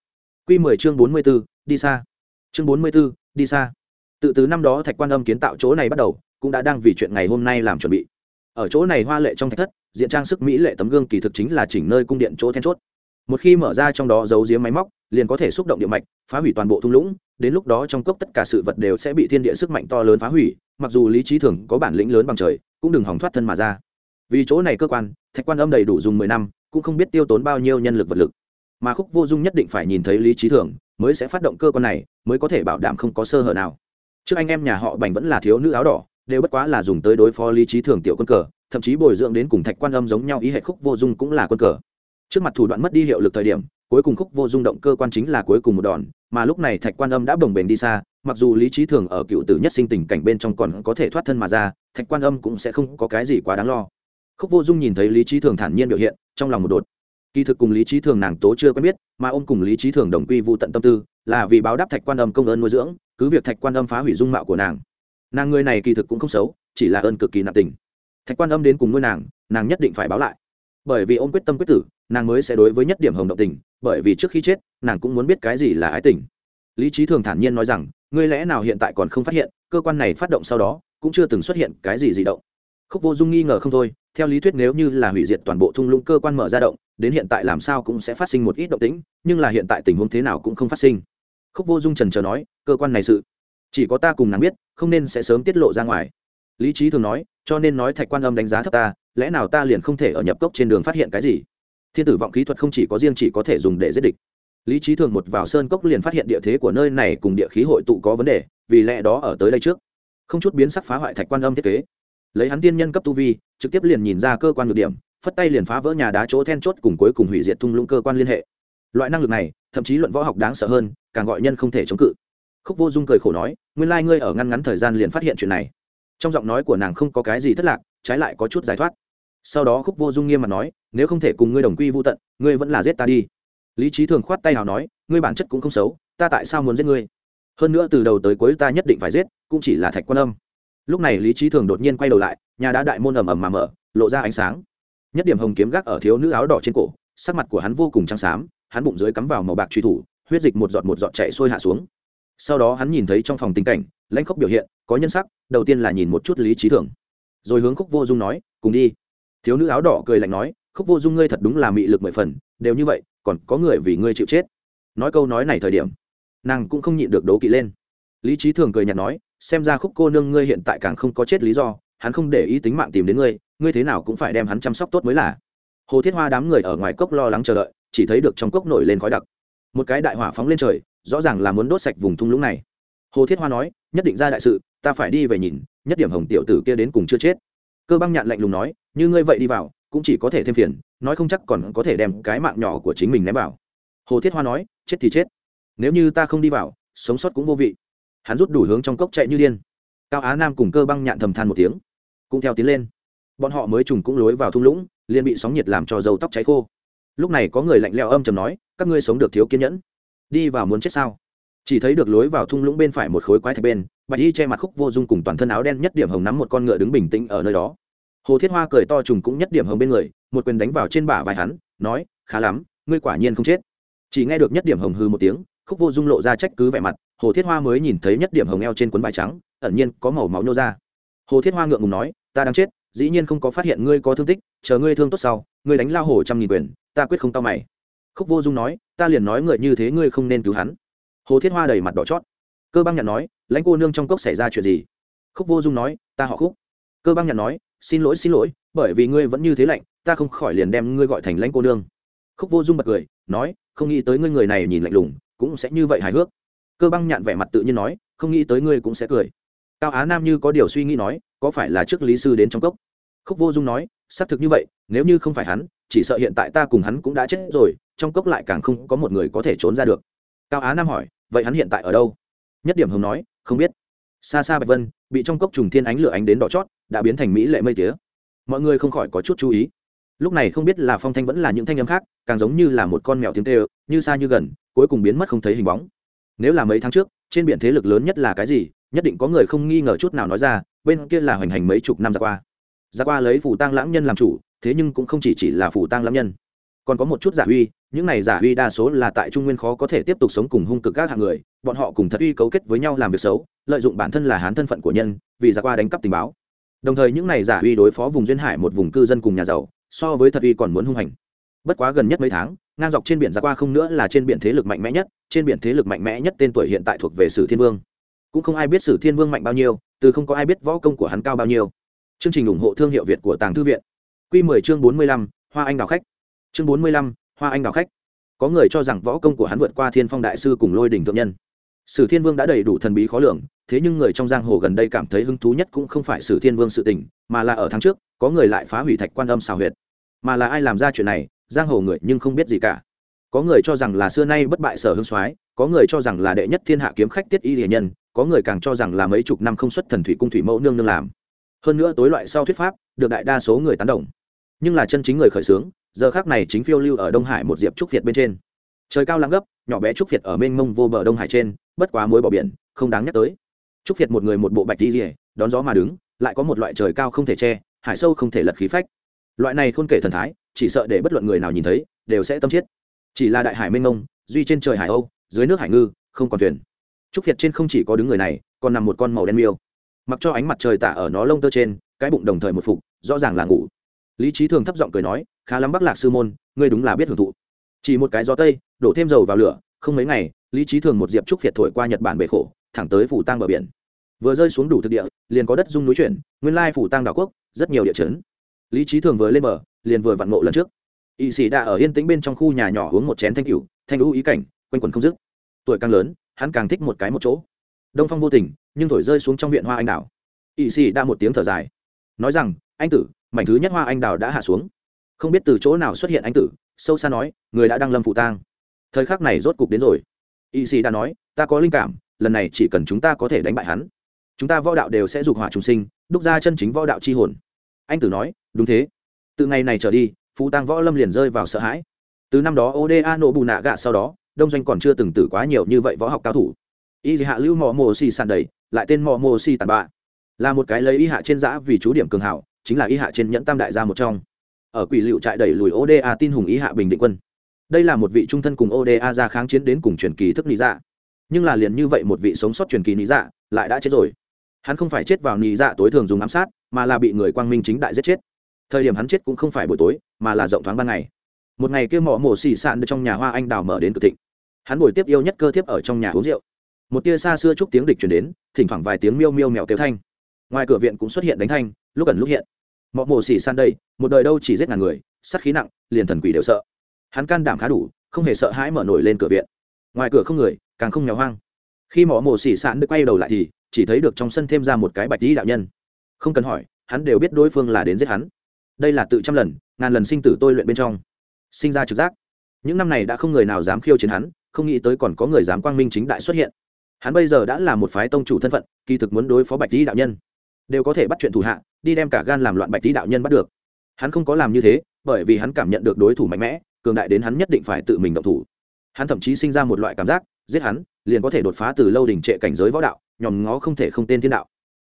Q 10 chương 44, đi xa. Chương 44, đi xa. Tự từ năm đó thạch quan âm kiến tạo chỗ này bắt đầu cũng đã đang vì chuyện ngày hôm nay làm chuẩn bị. Ở chỗ này hoa lệ trong thạch thất diện trang sức mỹ lệ tấm gương kỳ thực chính là chỉnh nơi cung điện chỗ then chốt. Một khi mở ra trong đó giấu giếm máy móc liền có thể xúc động địa mạch phá hủy toàn bộ thung lũng đến lúc đó trong cốc tất cả sự vật đều sẽ bị thiên địa sức mạnh to lớn phá hủy mặc dù lý trí thường có bản lĩnh lớn bằng trời cũng đừng hòng thoát thân mà ra. Vì chỗ này cơ quan thạch quan âm đầy đủ dùng mười năm cũng không biết tiêu tốn bao nhiêu nhân lực vật lực. Mà khúc vô dung nhất định phải nhìn thấy lý trí thường, mới sẽ phát động cơ quan này, mới có thể bảo đảm không có sơ hở nào. Trước anh em nhà họ bành vẫn là thiếu nữ áo đỏ, đều bất quá là dùng tới đối phó lý trí thường tiểu quân cờ, thậm chí bồi dưỡng đến cùng thạch quan âm giống nhau ý hệ khúc vô dung cũng là quân cờ. Trước mặt thủ đoạn mất đi hiệu lực thời điểm, cuối cùng khúc vô dung động cơ quan chính là cuối cùng một đòn, mà lúc này thạch quan âm đã bồng bềnh đi xa, mặc dù lý trí thường ở cựu tử nhất sinh tình cảnh bên trong còn có thể thoát thân mà ra, thạch quan âm cũng sẽ không có cái gì quá đáng lo khúc vô dung nhìn thấy lý trí thường thản nhiên biểu hiện, trong lòng một đột. Kỳ thực cùng lý trí thường nàng tố chưa quen biết, mà ông cùng lý trí thường đồng quy vụ tận tâm tư, là vì báo đáp thạch quan âm công ơn nuôi dưỡng, cứ việc thạch quan âm phá hủy dung mạo của nàng. Nàng người này kỳ thực cũng không xấu, chỉ là ơn cực kỳ nặng tình. Thạch quan âm đến cùng nuôi nàng nàng nhất định phải báo lại. Bởi vì ông quyết tâm quyết tử, nàng mới sẽ đối với nhất điểm hồng động tình, bởi vì trước khi chết, nàng cũng muốn biết cái gì là ái tình. Lý trí thường thản nhiên nói rằng, ngươi lẽ nào hiện tại còn không phát hiện, cơ quan này phát động sau đó, cũng chưa từng xuất hiện cái gì dị động? Khúc vô dung nghi ngờ không thôi, theo lý thuyết nếu như là hủy diệt toàn bộ thung lũng cơ quan mở ra động, đến hiện tại làm sao cũng sẽ phát sinh một ít động tĩnh, nhưng là hiện tại tình huống thế nào cũng không phát sinh. Khúc vô dung trần trờ nói, cơ quan này sự, chỉ có ta cùng nàng biết, không nên sẽ sớm tiết lộ ra ngoài. Lý trí thường nói, cho nên nói thạch quan âm đánh giá thấp ta, lẽ nào ta liền không thể ở nhập cốc trên đường phát hiện cái gì? Thiên tử vọng khí thuật không chỉ có riêng chỉ có thể dùng để giết địch. Lý trí thường một vào sơn cốc liền phát hiện địa thế của nơi này cùng địa khí hội tụ có vấn đề, vì lẽ đó ở tới đây trước. Không chút biến sắc phá hoại thạch quan âm thiết kế lấy hắn tiên nhân cấp tu vi, trực tiếp liền nhìn ra cơ quan ngược điểm, phất tay liền phá vỡ nhà đá chỗ then chốt cùng cuối cùng hủy diệt thung lũng cơ quan liên hệ. Loại năng lực này, thậm chí luận võ học đáng sợ hơn, càng gọi nhân không thể chống cự. Khúc vô dung cười khổ nói, nguyên lai ngươi ở ngăn ngắn thời gian liền phát hiện chuyện này. Trong giọng nói của nàng không có cái gì thất lạc, trái lại có chút giải thoát. Sau đó khúc vô dung nghiêm mặt nói, nếu không thể cùng ngươi đồng quy vô tận, ngươi vẫn là giết ta đi. Lý trí thường khoát tay nào nói, ngươi bản chất cũng không xấu, ta tại sao muốn giết ngươi? Hơn nữa từ đầu tới cuối ta nhất định phải giết, cũng chỉ là thạch quan âm lúc này lý trí thường đột nhiên quay đầu lại, nhà đá đại môn ầm ầm mà mở, lộ ra ánh sáng. Nhất điểm hồng kiếm gác ở thiếu nữ áo đỏ trên cổ, sắc mặt của hắn vô cùng trắng xám, hắn bụng dưới cắm vào màu bạc truy thủ, huyết dịch một giọt một giọt chạy xuôi hạ xuống. Sau đó hắn nhìn thấy trong phòng tình cảnh, lãnh khốc biểu hiện, có nhân sắc, đầu tiên là nhìn một chút lý trí thường. Rồi hướng khúc vô dung nói, cùng đi. Thiếu nữ áo đỏ cười lạnh nói, khúc vô dung ngươi thật đúng là mị lực mười phần, đều như vậy, còn có người vì ngươi chịu chết. Nói câu nói này thời điểm, nàng cũng không nhịn được đố kỵ lên. Lý trí thường cười nhạt nói xem ra khúc cô nương ngươi hiện tại càng không có chết lý do, hắn không để ý tính mạng tìm đến ngươi ngươi thế nào cũng phải đem hắn chăm sóc tốt mới là. Hồ thiết hoa đám người ở ngoài cốc lo lắng chờ đợi, chỉ thấy được trong cốc nổi lên khói đặc. Một cái đại hỏa phóng lên trời, rõ ràng là muốn đốt sạch vùng thung lũng này. Hồ thiết hoa nói, nhất định ra đại sự, ta phải đi về nhìn, nhất điểm hồng tiểu tử kia đến cùng chưa chết. Cơ băng nhạn lạnh lùng nói, như ngươi vậy đi vào, cũng chỉ có thể thêm phiền, nói không chắc còn có thể đem cái mạng nhỏ của chính mình ném vào. Hồ thiết hoa nói, chết thì chết. Nếu như ta không đi vào, sống sót cũng vô vị hắn rút đủ hướng trong cốc chạy như điên. Cao á nam cùng cơ băng nhạn thầm than một tiếng, cũng theo tiến lên. Bọn họ mới trùng cũng lối vào thung lũng, liền bị sóng nhiệt làm cho dầu tóc cháy khô. Lúc này có người lạnh leo âm chầm nói, các ngươi sống được thiếu kiên nhẫn. Đi vào muốn chết sao? Chỉ thấy được lối vào thung lũng bên phải một khối quái thạch bên, bạch y che mặt khúc vô dung cùng toàn thân áo đen nhất điểm hồng nắm một con ngựa đứng bình tĩnh ở nơi đó. Hồ thiết hoa cười to trùng cũng nhất điểm hồng bên người, một quyền đánh vào trên bả vai hắn, nói, khá lắm, ngươi quả nhiên không chết. Chỉ nghe được nhất điểm hồng hư một tiếng, khúc vô dung lộ ra trách cứ vẻ mặt hồ thiết hoa mới nhìn thấy nhất điểm hồng eo trên cuốn vải trắng, ẩn nhiên có màu máu nhô ra. Hồ thiết hoa ngượng ngùng nói, ta đang chết, dĩ nhiên không có phát hiện ngươi có thương tích, chờ ngươi thương tốt sau, ngươi đánh lao hồ trăm nghìn quyền, ta quyết không tao mày. Khúc vô dung nói, ta liền nói người như thế ngươi không nên cứu hắn. Hồ thiết hoa đầy mặt đỏ chót. Cơ băng nhận nói, lãnh cô nương trong cốc xảy ra chuyện gì? Khúc vô dung nói, ta họ khúc. Cơ băng nhận nói, xin lỗi xin lỗi, bởi vì ngươi vẫn như thế lạnh, ta không khỏi liền đem ngươi gọi thành lãnh cô nương. Khúc vô dung bật cười, nói, không nghĩ tới ngươi người này nhìn lạnh lùng, cũng sẽ như vậy hài hước cơ băng nhạn vẻ mặt tự nhiên nói, không nghĩ tới ngươi cũng sẽ cười. Cao á nam như có điều suy nghĩ nói, có phải là trước lý sư đến trong cốc? Khúc vô dung nói, xác thực như vậy, nếu như không phải hắn, chỉ sợ hiện tại ta cùng hắn cũng đã chết rồi, trong cốc lại càng không có một người có thể trốn ra được. Cao á nam hỏi, vậy hắn hiện tại ở đâu? Nhất điểm hồng nói, không biết. Xa xa bạch vân, bị trong cốc trùng thiên ánh lửa ánh đến đỏ chót, đã biến thành mỹ lệ mây tía. Mọi người không khỏi có chút chú ý. Lúc này không biết là phong thanh vẫn là những thanh âm khác, càng giống như là một con mèo tiếng tê như xa như gần, cuối cùng biến mất không thấy hình bóng nếu là mấy tháng trước, trên biển thế lực lớn nhất là cái gì, nhất định có người không nghi ngờ chút nào nói ra, bên kia là hoành hành mấy chục năm ra qua. Ra qua lấy phủ tang lãng nhân làm chủ, thế nhưng cũng không chỉ chỉ là phủ tang lãng nhân. Còn có một chút giả huy. những này giả huy đa số là tại trung nguyên khó có thể tiếp tục sống cùng hung cực các hạng người, bọn họ cùng thật uy cấu kết với nhau làm việc xấu, lợi dụng bản thân là hán thân phận của nhân, vì ra qua đánh cắp tình báo. Đồng thời những này giả huy đối phó vùng duyên hải một vùng cư dân cùng nhà giàu, so với thật uy còn muốn hung hành. Bất quá gần nhất mấy tháng ngang dọc trên biển ra qua không nữa là trên biển thế lực mạnh mẽ nhất trên biển thế lực mạnh mẽ nhất tên tuổi hiện tại thuộc về sử thiên vương. Cũng không ai biết sử thiên vương mạnh bao nhiêu từ không có ai biết võ công của hắn cao bao nhiêu. Chương trình ủng hộ thương hiệu việt của tàng thư viện. Q 10 chương 45, hoa anh đào khách. Chương 45, hoa anh đào khách. Có người cho rằng võ công của hắn vượt qua thiên phong đại sư cùng lôi đình thượng nhân. Sử thiên vương đã đầy đủ thần bí khó lường thế nhưng người trong giang hồ gần đây cảm thấy hứng thú nhất cũng không phải sử thiên vương sự tình mà là ở tháng trước có người lại phá hủy thạch quan âm xào huyệt. Mà là ai làm ra chuyện này giang hồ người nhưng không biết gì cả. Có người cho rằng là xưa nay bất bại sở hương soái, có người cho rằng là đệ nhất thiên hạ kiếm khách tiết y hiền nhân, có người càng cho rằng là mấy chục năm không xuất thần thủy cung thủy mẫu nương nương làm. Hơn nữa tối loại sau thuyết pháp, được đại đa số người tán đồng. Nhưng là chân chính người khởi xướng, giờ khác này chính phiêu lưu ở đông hải một diệp trúc việt bên trên. Trời cao lắng gấp, nhỏ bé trúc việt ở mênh mông vô bờ đông hải trên, bất quá mối bỏ biển, không đáng nhắc tới. Trúc việt một người một bộ bạch đi rỉa đón gió mà đứng, lại có một loại trời cao không thể che, hải sâu không thể lật khí phách loại này khôn kể thần thái, chỉ sợ để bất luận người nào nhìn thấy, đều sẽ tâm chết. Chỉ là đại hải mênh mông, duy trên trời hải âu, dưới nước hải ngư, không còn thuyền. Trúc việt trên không chỉ có đứng người này, còn nằm một con màu đen miêu. Mặc cho ánh mặt trời tả ở nó lông tơ trên, cái bụng đồng thời một phục, rõ ràng là ngủ. Lý trí thường thấp giọng cười nói, khá lắm bắc lạc sư môn, ngươi đúng là biết hưởng thụ. Chỉ một cái gió tây, đổ thêm dầu vào lửa, không mấy ngày, lý trí thường một diệp trúc việt thổi qua nhật bản bể khổ, thẳng tới phủ tang bờ biển. Vừa rơi xuống đủ thực địa, liền có đất dung núi chuyển, nguyên lai phủ tang đảo quốc, rất nhiều địa chấn lý trí thường vừa lên bờ, liền vừa vặn ngộ lần trước. Y sĩ đã ở yên tĩnh bên trong khu nhà nhỏ uống một chén thanh cửu, thanh lũ ý cảnh, quanh quần không dứt. Tuổi càng lớn, hắn càng thích một cái một chỗ. Đông phong vô tình, nhưng thổi rơi xuống trong viện hoa anh đào. Y sĩ đã một tiếng thở dài, nói rằng, anh tử, mảnh thứ nhất hoa anh đào đã hạ xuống. Không biết từ chỗ nào xuất hiện anh tử, sâu xa nói, người đã đang lâm phụ tang. Thời khắc này rốt cục đến rồi. Y sĩ đã nói, ta có linh cảm, lần này chỉ cần chúng ta có thể đánh bại hắn, chúng ta võ đạo đều sẽ dục hỏa trùng sinh, đúc ra chân chính võ đạo chi hồn. Anh tử nói đúng thế. Từ ngày này trở đi phụ tăng võ lâm liền rơi vào sợ hãi. Từ năm đó oda nổ bù nạ gạ sau đó, đông doanh còn chưa từng tử quá nhiều như vậy võ học cao thủ. Y hạ lưu mò mồ xì sàn đầy, lại tên mò mồ xì tàn bạ. Là một cái lấy y hạ trên giã vì chú điểm cường hảo, chính là y hạ trên nhẫn tam đại gia một trong. Ở quỷ liệu trại đẩy lùi oda tin hùng y hạ bình định quân. Đây là một vị trung thân cùng oda ra kháng chiến đến cùng truyền kỳ thức lý dạ. Nhưng là liền như vậy một vị sống sót truyền kỳ lý dạ lại đã chết rồi. Hắn không phải chết vào lý dạ tối thường dùng ám sát, mà là bị người quang minh chính đại giết chết thời điểm hắn chết cũng không phải buổi tối, mà là rộng thoáng ban ngày. Một ngày kia mỏ mổ xì sạn được trong nhà hoa anh đào mở đến cực thịnh. Hắn buổi tiếp yêu nhất cơ thiếp ở trong nhà uống rượu. Một tia xa xưa chúc tiếng địch chuyển đến, thỉnh thoảng vài tiếng miêu miêu mèo kêu thanh. Ngoài cửa viện cũng xuất hiện đánh thanh, lúc gần lúc hiện. Mọ mổ xỉ san đây, một đời đâu chỉ giết ngàn người, sát khí nặng, liền thần quỷ đều sợ. Hắn can đảm khá đủ, không hề sợ hãi mở nổi lên cửa viện. Ngoài cửa không người, càng không nhào hoang. Khi mỏ mổ xỉ sạn được quay đầu lại thì, chỉ thấy được trong sân thêm ra một cái bạch lý đạo nhân. Không cần hỏi, hắn đều biết đối phương là đến giết hắn đây là tự trăm lần, ngàn lần sinh tử tôi luyện bên trong. Sinh ra trực giác. Những năm này đã không người nào dám khiêu chiến hắn, không nghĩ tới còn có người dám quang minh chính đại xuất hiện. Hắn bây giờ đã là một phái tông chủ thân phận, kỳ thực muốn đối phó bạch lý đạo nhân. Đều có thể bắt chuyện thủ hạ, đi đem cả gan làm loạn bạch lý đạo nhân bắt được. Hắn không có làm như thế, bởi vì hắn cảm nhận được đối thủ mạnh mẽ, cường đại đến hắn nhất định phải tự mình động thủ. Hắn thậm chí sinh ra một loại cảm giác, giết hắn, liền có thể đột phá từ lâu đỉnh trệ cảnh giới võ đạo, nhòm ngó không thể không tên thiên đạo.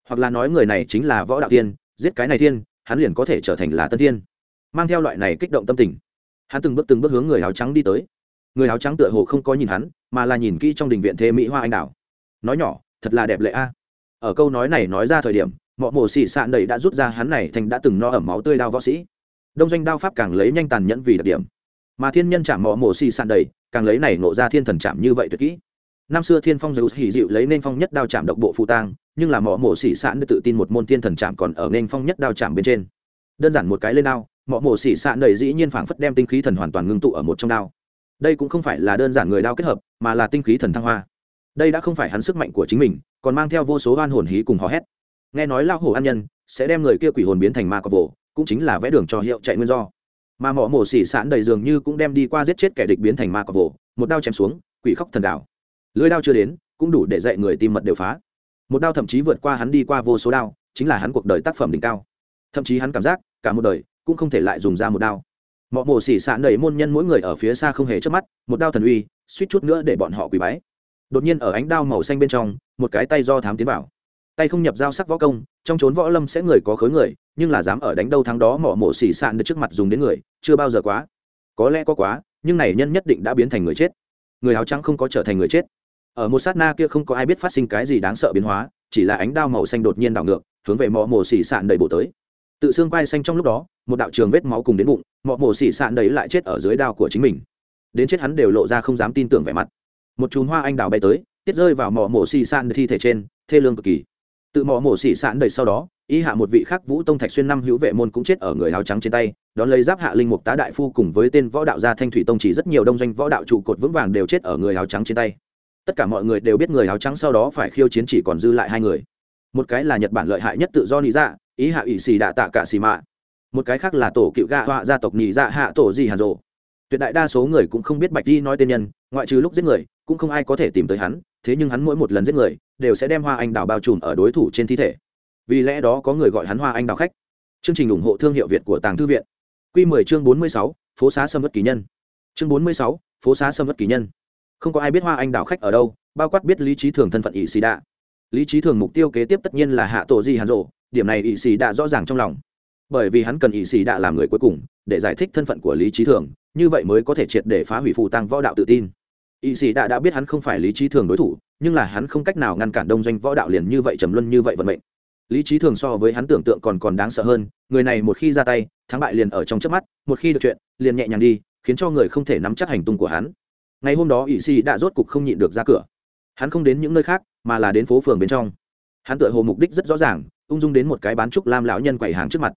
Hoặc là nói người này chính là võ đạo tiên, giết cái này thiên hắn liền có thể trở thành là tân thiên. Mang theo loại này kích động tâm tình, hắn từng bước từng bước hướng người áo trắng đi tới. Người áo trắng tựa hồ không có nhìn hắn, mà là nhìn kỹ trong đình viện thế mỹ hoa anh đào. Nói nhỏ, thật là đẹp lệ a. Ở câu nói này nói ra thời điểm mọi mổ xì sạn đầy đã rút ra hắn này thành đã từng no ẩm máu tươi đao võ sĩ. Đông doanh đao pháp càng lấy nhanh tàn nhẫn vì đặc điểm. Mà thiên nhân chạm mọ mổ xì sạn đầy, càng lấy này nộ ra thiên thần chạm như vậy tuyệt kỹ năm xưa thiên phong zeus hỉ dịu lấy nên phong nhất đao chạm độc bộ phụ tang, nhưng là mỏ mổ xỉ sạn tự tin một môn thiên thần chạm còn ở nên phong nhất đao chạm bên trên. Đơn giản một cái lên đao, mỏ mổ xỉ sạn đầy dĩ nhiên phảng phất đem tinh khí thần hoàn toàn ngưng tụ ở một trong đao. Đây cũng không phải là đơn giản người đao kết hợp, mà là tinh khí thần thăng hoa. Đây đã không phải hắn sức mạnh của chính mình, còn mang theo vô số oan hồn hí cùng hò hét. Nghe nói lao hổ an nhân sẽ đem người kia quỷ hồn biến thành ma cọp vồ, cũng chính là vẽ đường cho hiệu chạy nguyên do. Mà mỏ mổ xỉ sạn đầy dường như cũng đem đi qua giết chết kẻ địch biến thành ma cọp vồ, một đao chém xuống, quỷ khóc thần đảo lưới đao chưa đến, cũng đủ để dạy người tim mật đều phá. Một đao thậm chí vượt qua hắn đi qua vô số đao, chính là hắn cuộc đời tác phẩm đỉnh cao. Thậm chí hắn cảm giác, cả một đời cũng không thể lại dùng ra một đao. Mọi mổ xỉ sạn đầy môn nhân mỗi người ở phía xa không hề chớp mắt, một đao thần uy, suýt chút nữa để bọn họ quỳ bái. Đột nhiên ở ánh đao màu xanh bên trong, một cái tay do thám tiến vào. Tay không nhập dao sắc võ công, trong trốn võ lâm sẽ người có khối người, nhưng là dám ở đánh đâu thắng đó mỏ mổ xỉ sạn được trước mặt dùng đến người, chưa bao giờ quá. Có lẽ có quá, nhưng này nhân nhất định đã biến thành người chết. Người áo trắng không có trở thành người chết ở một sát na kia không có ai biết phát sinh cái gì đáng sợ biến hóa, chỉ là ánh đao màu xanh đột nhiên đảo ngược, hướng về mỏ mổ xỉ sạn đầy bổ tới. Tự xương quai xanh trong lúc đó, một đạo trường vết máu cùng đến bụng mỏ mổ xỉ sạn đầy lại chết ở dưới đao của chính mình. Đến chết hắn đều lộ ra không dám tin tưởng vẻ mặt. Một chùm hoa anh đào bay tới, tiết rơi vào mỏ mổ xì sạn thi thể trên, thê lương cực kỳ. Tự mỏ mổ xì sạn đầy sau đó, y hạ một vị khác vũ tông thạch xuyên năm hữu vệ môn cũng chết ở người áo trắng trên tay, đón lấy giáp hạ linh mục tá đại phu cùng với tên võ đạo gia thanh thủy tông chỉ rất nhiều đông doanh võ đạo trụ cột vững vàng đều chết ở người áo trắng trên tay tất cả mọi người đều biết người áo trắng sau đó phải khiêu chiến chỉ còn dư lại hai người. Một cái là nhật bản lợi hại nhất tự do nị dạ ý hạ ỵ xì đạ tạ cả xì mạ. Một cái khác là tổ cựu gạ họa gia tộc nị dạ hạ tổ gì hàn rộ. Tuyệt đại đa số người cũng không biết bạch di nói tên nhân ngoại trừ lúc giết người cũng không ai có thể tìm tới hắn thế nhưng hắn mỗi một lần giết người đều sẽ đem hoa anh đào bao trùm ở đối thủ trên thi thể. Vì lẽ đó có người gọi hắn hoa anh đào khách. Chương trình ủng hộ thương hiệu việt của tàng thư viện. Q 10 chương 46, phố xá sâm bất kỳ nhân. Chương 46, phố xá sâm bất kỳ nhân không có ai biết hoa anh đào khách ở đâu, bao quát biết lý trí thường thân phận ỵ xì đạ. Lý trí thường mục tiêu kế tiếp tất nhiên là hạ tổ di hàn rộ, điểm này ỵ xì đạ rõ ràng trong lòng. Bởi vì hắn cần ỵ xì đạ làm người cuối cùng, để giải thích thân phận của lý trí thường, như vậy mới có thể triệt để phá hủy phù tăng võ đạo tự tin. Ỵ sĩ đã đã biết hắn không phải lý trí thường đối thủ, nhưng là hắn không cách nào ngăn cản đông doanh võ đạo liền như vậy trầm luân như vậy vận mệnh. Lý trí thường so với hắn tưởng tượng còn còn đáng sợ hơn, người này một khi ra tay, thắng bại liền ở trong trước mắt, một khi được chuyện, liền nhẹ nhàng đi, khiến cho người không thể nắm chắc hành tung của hắn ngày hôm đó ỵ sĩ đã rốt cục không nhịn được ra cửa. Hắn không đến những nơi khác, mà là đến phố phường bên trong. Hắn tựa hồ mục đích rất rõ ràng, ung dung đến một cái bán trúc lam lão nhân quầy hàng trước mặt.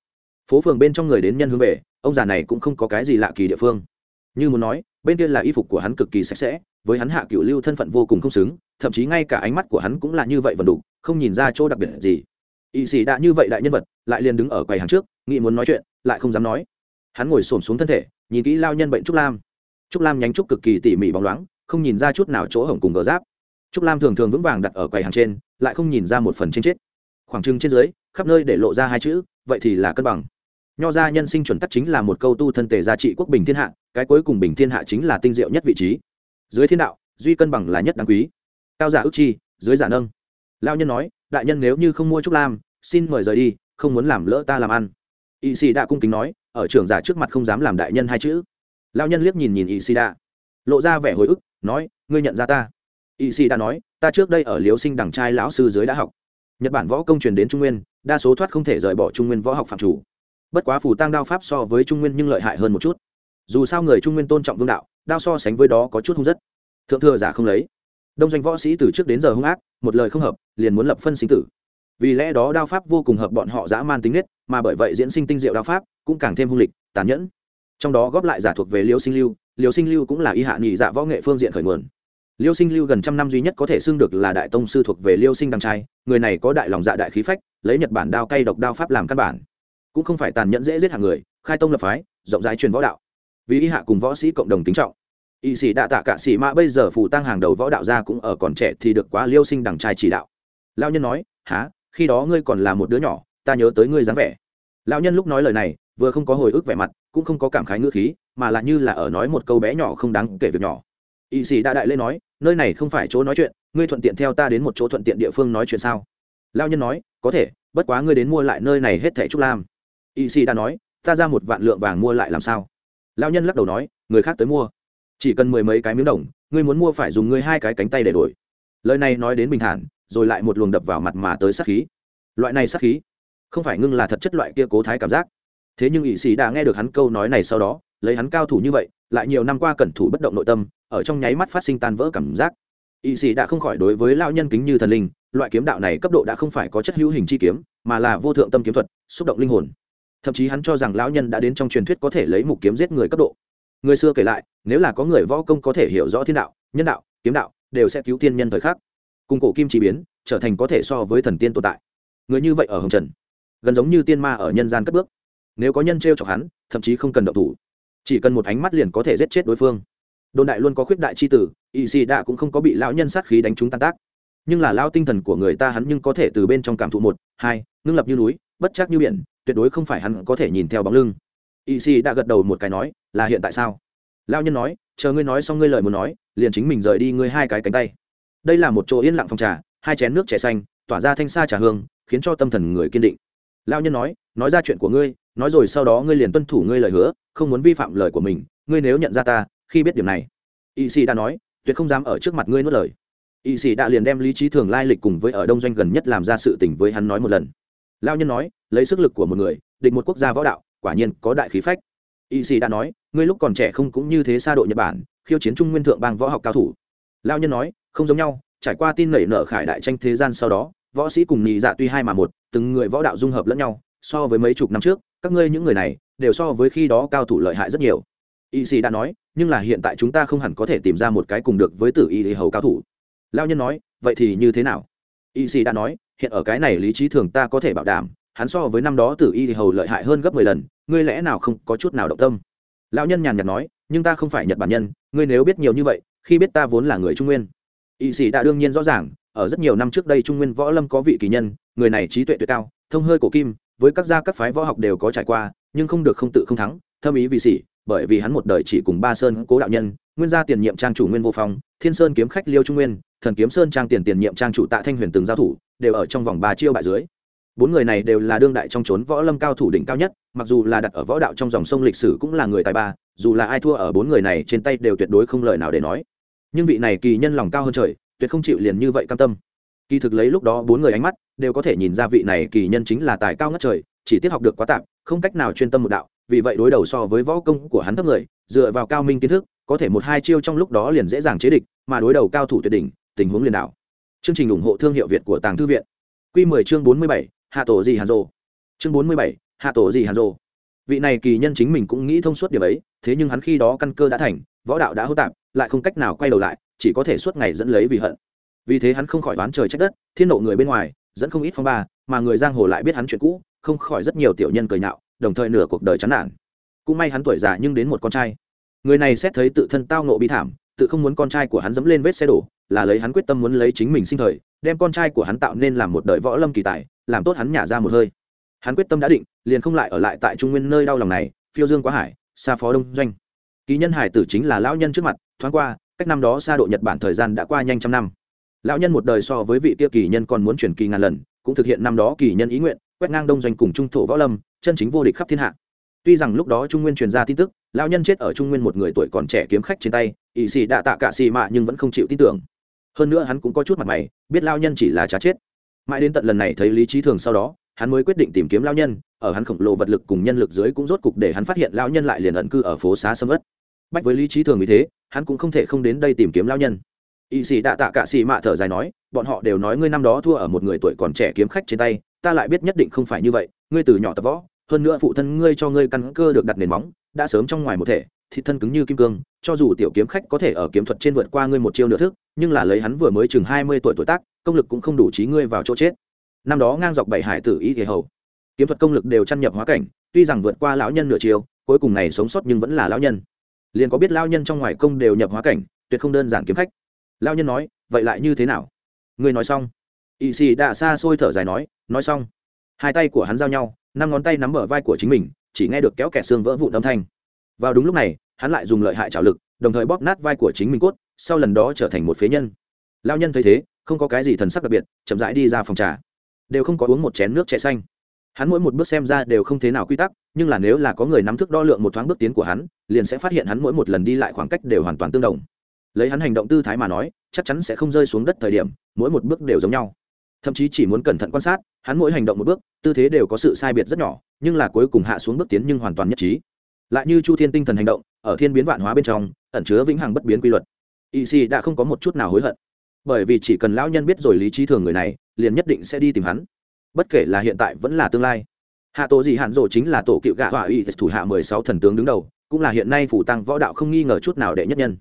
Phố phường bên trong người đến nhân hướng về, ông già này cũng không có cái gì lạ kỳ địa phương. Như muốn nói, bên kia là y phục của hắn cực kỳ sạch sẽ, với hắn hạ cựu lưu thân phận vô cùng không xứng, thậm chí ngay cả ánh mắt của hắn cũng là như vậy vần đủ, không nhìn ra chỗ đặc biệt gì. Y sĩ đã như vậy đại nhân vật, lại liền đứng ở quầy hàng trước, nghĩ muốn nói chuyện, lại không dám nói. Hắn ngồi xổm xuống thân thể, nhìn kỹ lao nhân bệnh trúc lam trúc lam nhánh trúc cực kỳ tỉ mỉ bóng loáng, không nhìn ra chút nào chỗ hổng cùng gờ giáp. Trúc lam thường thường vững vàng đặt ở quầy hàng trên, lại không nhìn ra một phần trên chết. Khoảng trừng trên dưới, khắp nơi để lộ ra hai chữ, vậy thì là cân bằng. Nho gia nhân sinh chuẩn tắc chính là một câu tu thân tề gia trị quốc bình thiên hạ, cái cuối cùng bình thiên hạ chính là tinh diệu nhất vị trí. Dưới thiên đạo, duy cân bằng là nhất đáng quý. Cao giả ước chi, dưới giả nâng. Lao nhân nói, đại nhân nếu như không mua trúc lam, xin mời rời đi, không muốn làm lỡ ta làm ăn. Y sĩ đã cung kính nói, ở trưởng giả trước mặt không dám làm đại nhân hai chữ lao nhân liếc nhìn nhìn y sĩ đa lộ ra vẻ hồi ức, nói, ngươi nhận ra ta? Y sĩ đa nói, ta trước đây ở liếu sinh đằng trai lão sư dưới đã học. Nhật bản võ công truyền đến trung nguyên, đa số thoát không thể rời bỏ trung nguyên võ học phạm chủ. Bất quá phù tăng đao pháp so với trung nguyên nhưng lợi hại hơn một chút. Dù sao người trung nguyên tôn trọng vương đạo, đao so sánh với đó có chút hung rất. Thượng thừa giả không lấy. Đông doanh võ sĩ từ trước đến giờ hung ác, một lời không hợp, liền muốn lập phân sinh tử. Vì lẽ đó đao pháp vô cùng hợp bọn họ dã man tính nết, mà bởi vậy diễn sinh tinh diệu đao pháp cũng càng thêm hung lịch, tàn nhẫn trong đó góp lại giả thuộc về liêu sinh lưu, liêu sinh lưu cũng là y hạ nghị dạ võ nghệ phương diện khởi nguồn. Liêu sinh lưu gần trăm năm duy nhất có thể xưng được là đại tông sư thuộc về liêu sinh đăng trai, người này có đại lòng dạ đại khí phách, lấy nhật bản đao cay độc đao pháp làm căn bản. Cũng không phải tàn nhẫn dễ giết hàng người, khai tông lập phái, rộng rãi truyền võ đạo. Vì y hạ cùng võ sĩ cộng đồng kính trọng. Y sĩ đạ tạ cả sĩ mã bây giờ phủ tăng hàng đầu võ đạo gia cũng ở còn trẻ thì được quá liêu sinh đằng trai chỉ đạo. Lao nhân nói há khi đó ngươi còn là một đứa nhỏ, ta nhớ tới ngươi dáng vẻ. Lao nhân lúc nói lời này, vừa không có hồi ức vẻ mặt cũng không có cảm khái ngữ khí, mà là như là ở nói một câu bé nhỏ không đáng kể việc nhỏ. Y sĩ đã đại lê nói, nơi này không phải chỗ nói chuyện, ngươi thuận tiện theo ta đến một chỗ thuận tiện địa phương nói chuyện sao? Lao nhân nói, có thể, bất quá ngươi đến mua lại nơi này hết thẻ trúc lam. Y sĩ đã nói, ta ra một vạn lượng vàng mua lại làm sao? Lao nhân lắc đầu nói, người khác tới mua. Chỉ cần mười mấy cái miếng đồng, ngươi muốn mua phải dùng ngươi hai cái cánh tay để đổi. Lời này nói đến bình thản, rồi lại một luồng đập vào mặt mà tới sát khí. Loại này sát khí, không phải ngưng là thật chất loại kia cố thái cảm giác thế nhưng ỵ sĩ đã nghe được hắn câu nói này sau đó, lấy hắn cao thủ như vậy, lại nhiều năm qua cẩn thủ bất động nội tâm, ở trong nháy mắt phát sinh tan vỡ cảm giác. Ỵ sĩ đã không khỏi đối với lao nhân kính như thần linh, loại kiếm đạo này cấp độ đã không phải có chất hữu hình chi kiếm, mà là vô thượng tâm kiếm thuật, xúc động linh hồn. Thậm chí hắn cho rằng lão nhân đã đến trong truyền thuyết có thể lấy mục kiếm giết người cấp độ. Người xưa kể lại, nếu là có người võ công có thể hiểu rõ thiên đạo, nhân đạo, kiếm đạo, đều sẽ cứu tiên nhân thời khắc. Cùng cổ kim chỉ biến, trở thành có thể so với thần tiên tồn tại. Người như vậy ở hồng trần, gần giống như tiên ma ở nhân gian cất bước nếu có nhân t r e o chọc hắn, thậm chí không cần động thủ. Chỉ cần một ánh mắt liền có thể giết chết đối phương. Đồn đại luôn có khuyết đại c h i tử ỵ xì đạ cũng không có bị lão nhân sát khí đánh trúng tan tác. Nhưng là lao tinh thần của người ta hắn nhưng có thể từ bên trong cảm thụ một, hai, ngưng lập như núi, bất chắc như biển, tuyệt đối không phải hắn có thể nhìn theo bóng lưng. Ỵ xì đã gật đầu một cái nói, là hiện tại sao? Lao nhân nói, chờ ngươi nói xong ngươi lời muốn nói, liền chính mình rời đi ngươi hai cái cánh tay. Đây là một chỗ yên lặng phòng trà, hai chén nước chè xanh, tỏa ra thanh xa trà hương, khiến cho tâm thần người kiên định. Lao nhân nói nói ra chuyện của ngươi nói rồi sau đó ngươi liền tuân thủ ngươi lời hứa, không muốn vi phạm lời của mình, ngươi nếu nhận ra ta, khi biết điểm này, y sĩ đã nói, tuyệt không dám ở trước mặt ngươi nuốt lời. Y sĩ đã liền đem lý trí thường lai lịch cùng với ở đông doanh gần nhất làm ra sự tình với hắn nói một lần. Lao nhân nói, lấy sức lực của một người định một quốc gia võ đạo, quả nhiên có đại khí phách. Y sĩ đã nói, ngươi lúc còn trẻ không cũng như thế xa độ nhật bản, khiêu chiến trung nguyên thượng bang võ học cao thủ. Lao nhân nói, không giống nhau, trải qua tin nảy nở khải đại tranh thế gian sau đó, võ sĩ cùng nhị dạ tuy hai mà một, từng người võ đạo dung hợp lẫn nhau, so với mấy chục năm trước các ngươi những người này đều so với khi đó cao thủ lợi hại rất nhiều. Y sĩ đã nói, nhưng là hiện tại chúng ta không hẳn có thể tìm ra một cái cùng được với tử y lý hầu cao thủ. Lao nhân nói, vậy thì như thế nào? Y sĩ đã nói, hiện ở cái này lý trí thường ta có thể bảo đảm, hắn so với năm đó tử y hầu lợi hại hơn gấp mười lần, ngươi lẽ nào không có chút nào động tâm? Lão nhân nhàn nhạt nói, nhưng ta không phải nhật bản nhân, ngươi nếu biết nhiều như vậy, khi biết ta vốn là người trung nguyên. Y sĩ đã đương nhiên rõ ràng, ở rất nhiều năm trước đây trung nguyên võ lâm có vị kỳ nhân, người này trí tuệ tuyệt cao, thông hơi cổ kim với các gia các phái võ học đều có trải qua, nhưng không được không tự không thắng, thâm ý vì sỉ, bởi vì hắn một đời chỉ cùng ba sơn cố đạo nhân, nguyên gia tiền nhiệm trang chủ nguyên vô phong, thiên sơn kiếm khách liêu trung nguyên, thần kiếm sơn trang tiền tiền nhiệm trang chủ tạ thanh huyền từng giao thủ, đều ở trong vòng ba chiêu bại dưới. Bốn người này đều là đương đại trong trốn võ lâm cao thủ đỉnh cao nhất, mặc dù là đặt ở võ đạo trong dòng sông lịch sử cũng là người tài ba, dù là ai thua ở bốn người này trên tay đều tuyệt đối không lời nào để nói. Nhưng vị này kỳ nhân lòng cao hơn trời, tuyệt không chịu liền như vậy cam tâm kỳ thực lấy lúc đó bốn người ánh mắt đều có thể nhìn ra vị này kỳ nhân chính là tài cao ngất trời chỉ tiếp học được quá tạm không cách nào chuyên tâm một đạo vì vậy đối đầu so với võ công của hắn thấp người dựa vào cao minh kiến thức có thể một hai chiêu trong lúc đó liền dễ dàng chế địch mà đối đầu cao thủ tuyệt đỉnh tình huống liền đạo chương trình ủng hộ thương hiệu việt của tàng thư viện. Q 10 chương 47, hạ tổ gì hàn rồ chương 47, hạ tổ gì hàn rồ vị này kỳ nhân chính mình cũng nghĩ thông suốt điểm ấy thế nhưng hắn khi đó căn cơ đã thành võ đạo đã hô tạp lại không cách nào quay đầu lại chỉ có thể suốt ngày dẫn lấy vì hận vì thế hắn không khỏi đoán trời trách đất, thiên nộ người bên ngoài, dẫn không ít phong ba, mà người giang hồ lại biết hắn chuyện cũ, không khỏi rất nhiều tiểu nhân cười nhạo, đồng thời nửa cuộc đời chán nản. Cũng may hắn tuổi già nhưng đến một con trai. Người này xét thấy tự thân tao nộ bi thảm, tự không muốn con trai của hắn dẫm lên vết xe đổ, là lấy hắn quyết tâm muốn lấy chính mình sinh thời, đem con trai của hắn tạo nên làm một đời võ lâm kỳ tài, làm tốt hắn nhả ra một hơi. Hắn quyết tâm đã định, liền không lại ở lại tại trung nguyên nơi đau lòng này, phiêu dương quá hải, xa phó đông doanh. Ký nhân hải tử chính là lão nhân trước mặt, thoáng qua, cách năm đó xa độ nhật bản thời gian đã qua nhanh trăm năm lão nhân một đời so với vị tiêu kỳ nhân còn muốn truyền kỳ ngàn lần, cũng thực hiện năm đó kỳ nhân ý nguyện, quét ngang đông doanh cùng trung thổ võ lâm, chân chính vô địch khắp thiên hạ. Tuy rằng lúc đó trung nguyên truyền ra tin tức, lão nhân chết ở trung nguyên một người tuổi còn trẻ kiếm khách trên tay ỵ sĩ đạ tạ cả xì mạ nhưng vẫn không chịu tin tưởng. Hơn nữa hắn cũng có chút mặt mày, biết lao nhân chỉ là chả chết. Mãi đến tận lần này thấy lý trí thường sau đó, hắn mới quyết định tìm kiếm lao nhân, ở hắn khổng lồ vật lực cùng nhân lực dưới cũng rốt cục để hắn phát hiện lao nhân lại liền ẩn cư ở phố xá sâm ất. Bách với lý trí thường vì thế, hắn cũng không thể không đến đây tìm kiếm lao nhân y sĩ đạ tạ cả xì mạ thở dài nói, bọn họ đều nói ngươi năm đó thua ở một người tuổi còn trẻ kiếm khách trên tay, ta lại biết nhất định không phải như vậy, ngươi từ nhỏ tập võ, hơn nữa phụ thân ngươi cho ngươi căn cơ được đặt nền móng, đã sớm trong ngoài một thể, thịt thân cứng như kim cương, cho dù tiểu kiếm khách có thể ở kiếm thuật trên vượt qua ngươi một chiêu nửa thức, nhưng là lấy hắn vừa mới chừng hai mươi tuổi tuổi tác, công lực cũng không đủ trí ngươi vào chỗ chết. Năm đó ngang dọc bảy hải tử y thể hầu, kiếm thuật công lực đều chăn nhập hóa cảnh, tuy rằng vượt qua lão nhân nửa chiều cuối cùng này sống sót nhưng vẫn là lão nhân. Liền có biết lão nhân trong ngoài công đều nhập hóa cảnh, tuyệt không đơn giản kiếm khách lão nhân nói, vậy lại như thế nào? Ngươi nói xong. Y xì đã xa xôi thở dài nói nói xong. Hai tay của hắn giao nhau, năm ngón tay nắm bờ vai của chính mình, chỉ nghe được kéo kẻ xương vỡ vụn âm thanh. Vào đúng lúc này, hắn lại dùng lợi hại trào lực, đồng thời bóp nát vai của chính mình cốt, sau lần đó trở thành một phế nhân. Lao nhân thấy thế, không có cái gì thần sắc đặc biệt, chậm rãi đi ra phòng trà. Đều không có uống một chén nước chè xanh. Hắn mỗi một bước xem ra đều không thế nào quy tắc, nhưng là nếu là có người nắm thức đo lượng một thoáng bước tiến của hắn, liền sẽ phát hiện hắn mỗi một lần đi lại khoảng cách đều hoàn toàn tương đồng lấy hắn hành động tư thái mà nói, chắc chắn sẽ không rơi xuống đất thời điểm, mỗi một bước đều giống nhau. Thậm chí chỉ muốn cẩn thận quan sát, hắn mỗi hành động một bước, tư thế đều có sự sai biệt rất nhỏ, nhưng là cuối cùng hạ xuống bước tiến nhưng hoàn toàn nhất trí. Lại như chu thiên tinh thần hành động, ở thiên biến vạn hóa bên trong, ẩn chứa vĩnh hằng bất biến quy luật. Y si đã không có một chút nào hối hận. Bởi vì chỉ cần lão nhân biết rồi lý trí thường người này, liền nhất định sẽ đi tìm hắn. Bất kể là hiện tại vẫn là tương lai. Hạ tổ gì hạn rộ chính là tổ cựu gạ hỏa y thủ hạ mười sáu thần tướng đứng đầu, cũng là hiện nay phủ tăng võ đạo không nghi ngờ chút nào đệ nhất nhân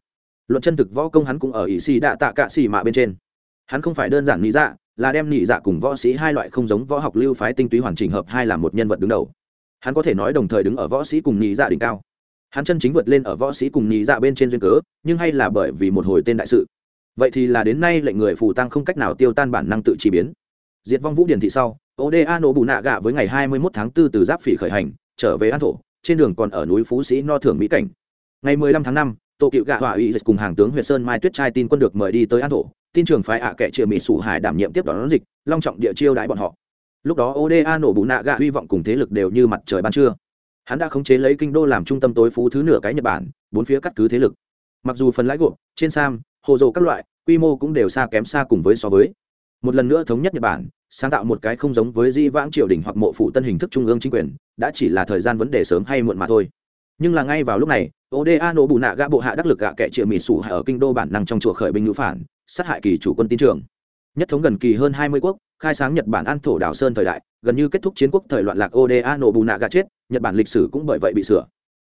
luận chân thực võ công hắn cũng ở ỷ xì đạ tạ cạ xì mạ bên trên. Hắn không phải đơn giản nghĩ dạ là đem nhị dạ cùng võ sĩ hai loại không giống võ học lưu phái tinh túy hoàn chỉnh hợp hai là một nhân vật đứng đầu. Hắn có thể nói đồng thời đứng ở võ sĩ cùng nhị dạ đỉnh cao. Hắn chân chính vượt lên ở võ sĩ cùng nhị dạ bên trên duyên cớ nhưng hay là bởi vì một hồi tên đại sự. Vậy thì là đến nay lệnh người phù tăng không cách nào tiêu tan bản năng tự chỉ biến. Diệt vong vũ điển thị sau oda nổ bù nạ gạ với ngày hai mươi 21 tháng 4 từ giáp phỉ khởi hành trở về an thổ trên đường còn ở núi phú sĩ no thưởng mỹ cảnh. Ngày 15 tháng 5, tổ cựu gạ hỏa dịch cùng hàng tướng huyện sơn mai tuyết trai tin quân được mời đi tới an thổ, tin trường phái ạ à kệ chịa mỹ sủ hải đảm nhiệm tiếp đón dịch, long trọng địa chiêu đãi bọn họ. Lúc đó oda nổ bù nạ gạ hy vọng cùng thế lực đều như mặt trời ban trưa. Hắn đã khống chế lấy kinh đô làm trung tâm tối phú thứ nửa cái nhật bản, bốn phía cắt cứ thế lực. Mặc dù phần lãi gộp, trên sam, hồ dầu các loại, quy mô cũng đều xa kém xa cùng với so với. Một lần nữa thống nhất nhật bản, sáng tạo một cái không giống với di vãng triều đình hoặc mộ phụ tân hình thức trung ương chính quyền, đã chỉ là thời gian vấn đề sớm hay muộn mà thôi nhưng là ngay vào lúc này oda nổ bù nạ gã bộ hạ đắc lực gạ kẻ triệu mỹ sủ ở kinh đô bản năng trong chùa khởi binh ngữ phản, sát hại kỳ chủ quân tin trường. Nhất thống gần kỳ hơn hai mươi quốc, khai sáng nhật bản an thổ đảo sơn thời đại, gần như kết thúc chiến quốc thời loạn lạc oda nổ bù nạ gã chết, nhật bản lịch sử cũng bởi vậy bị sửa.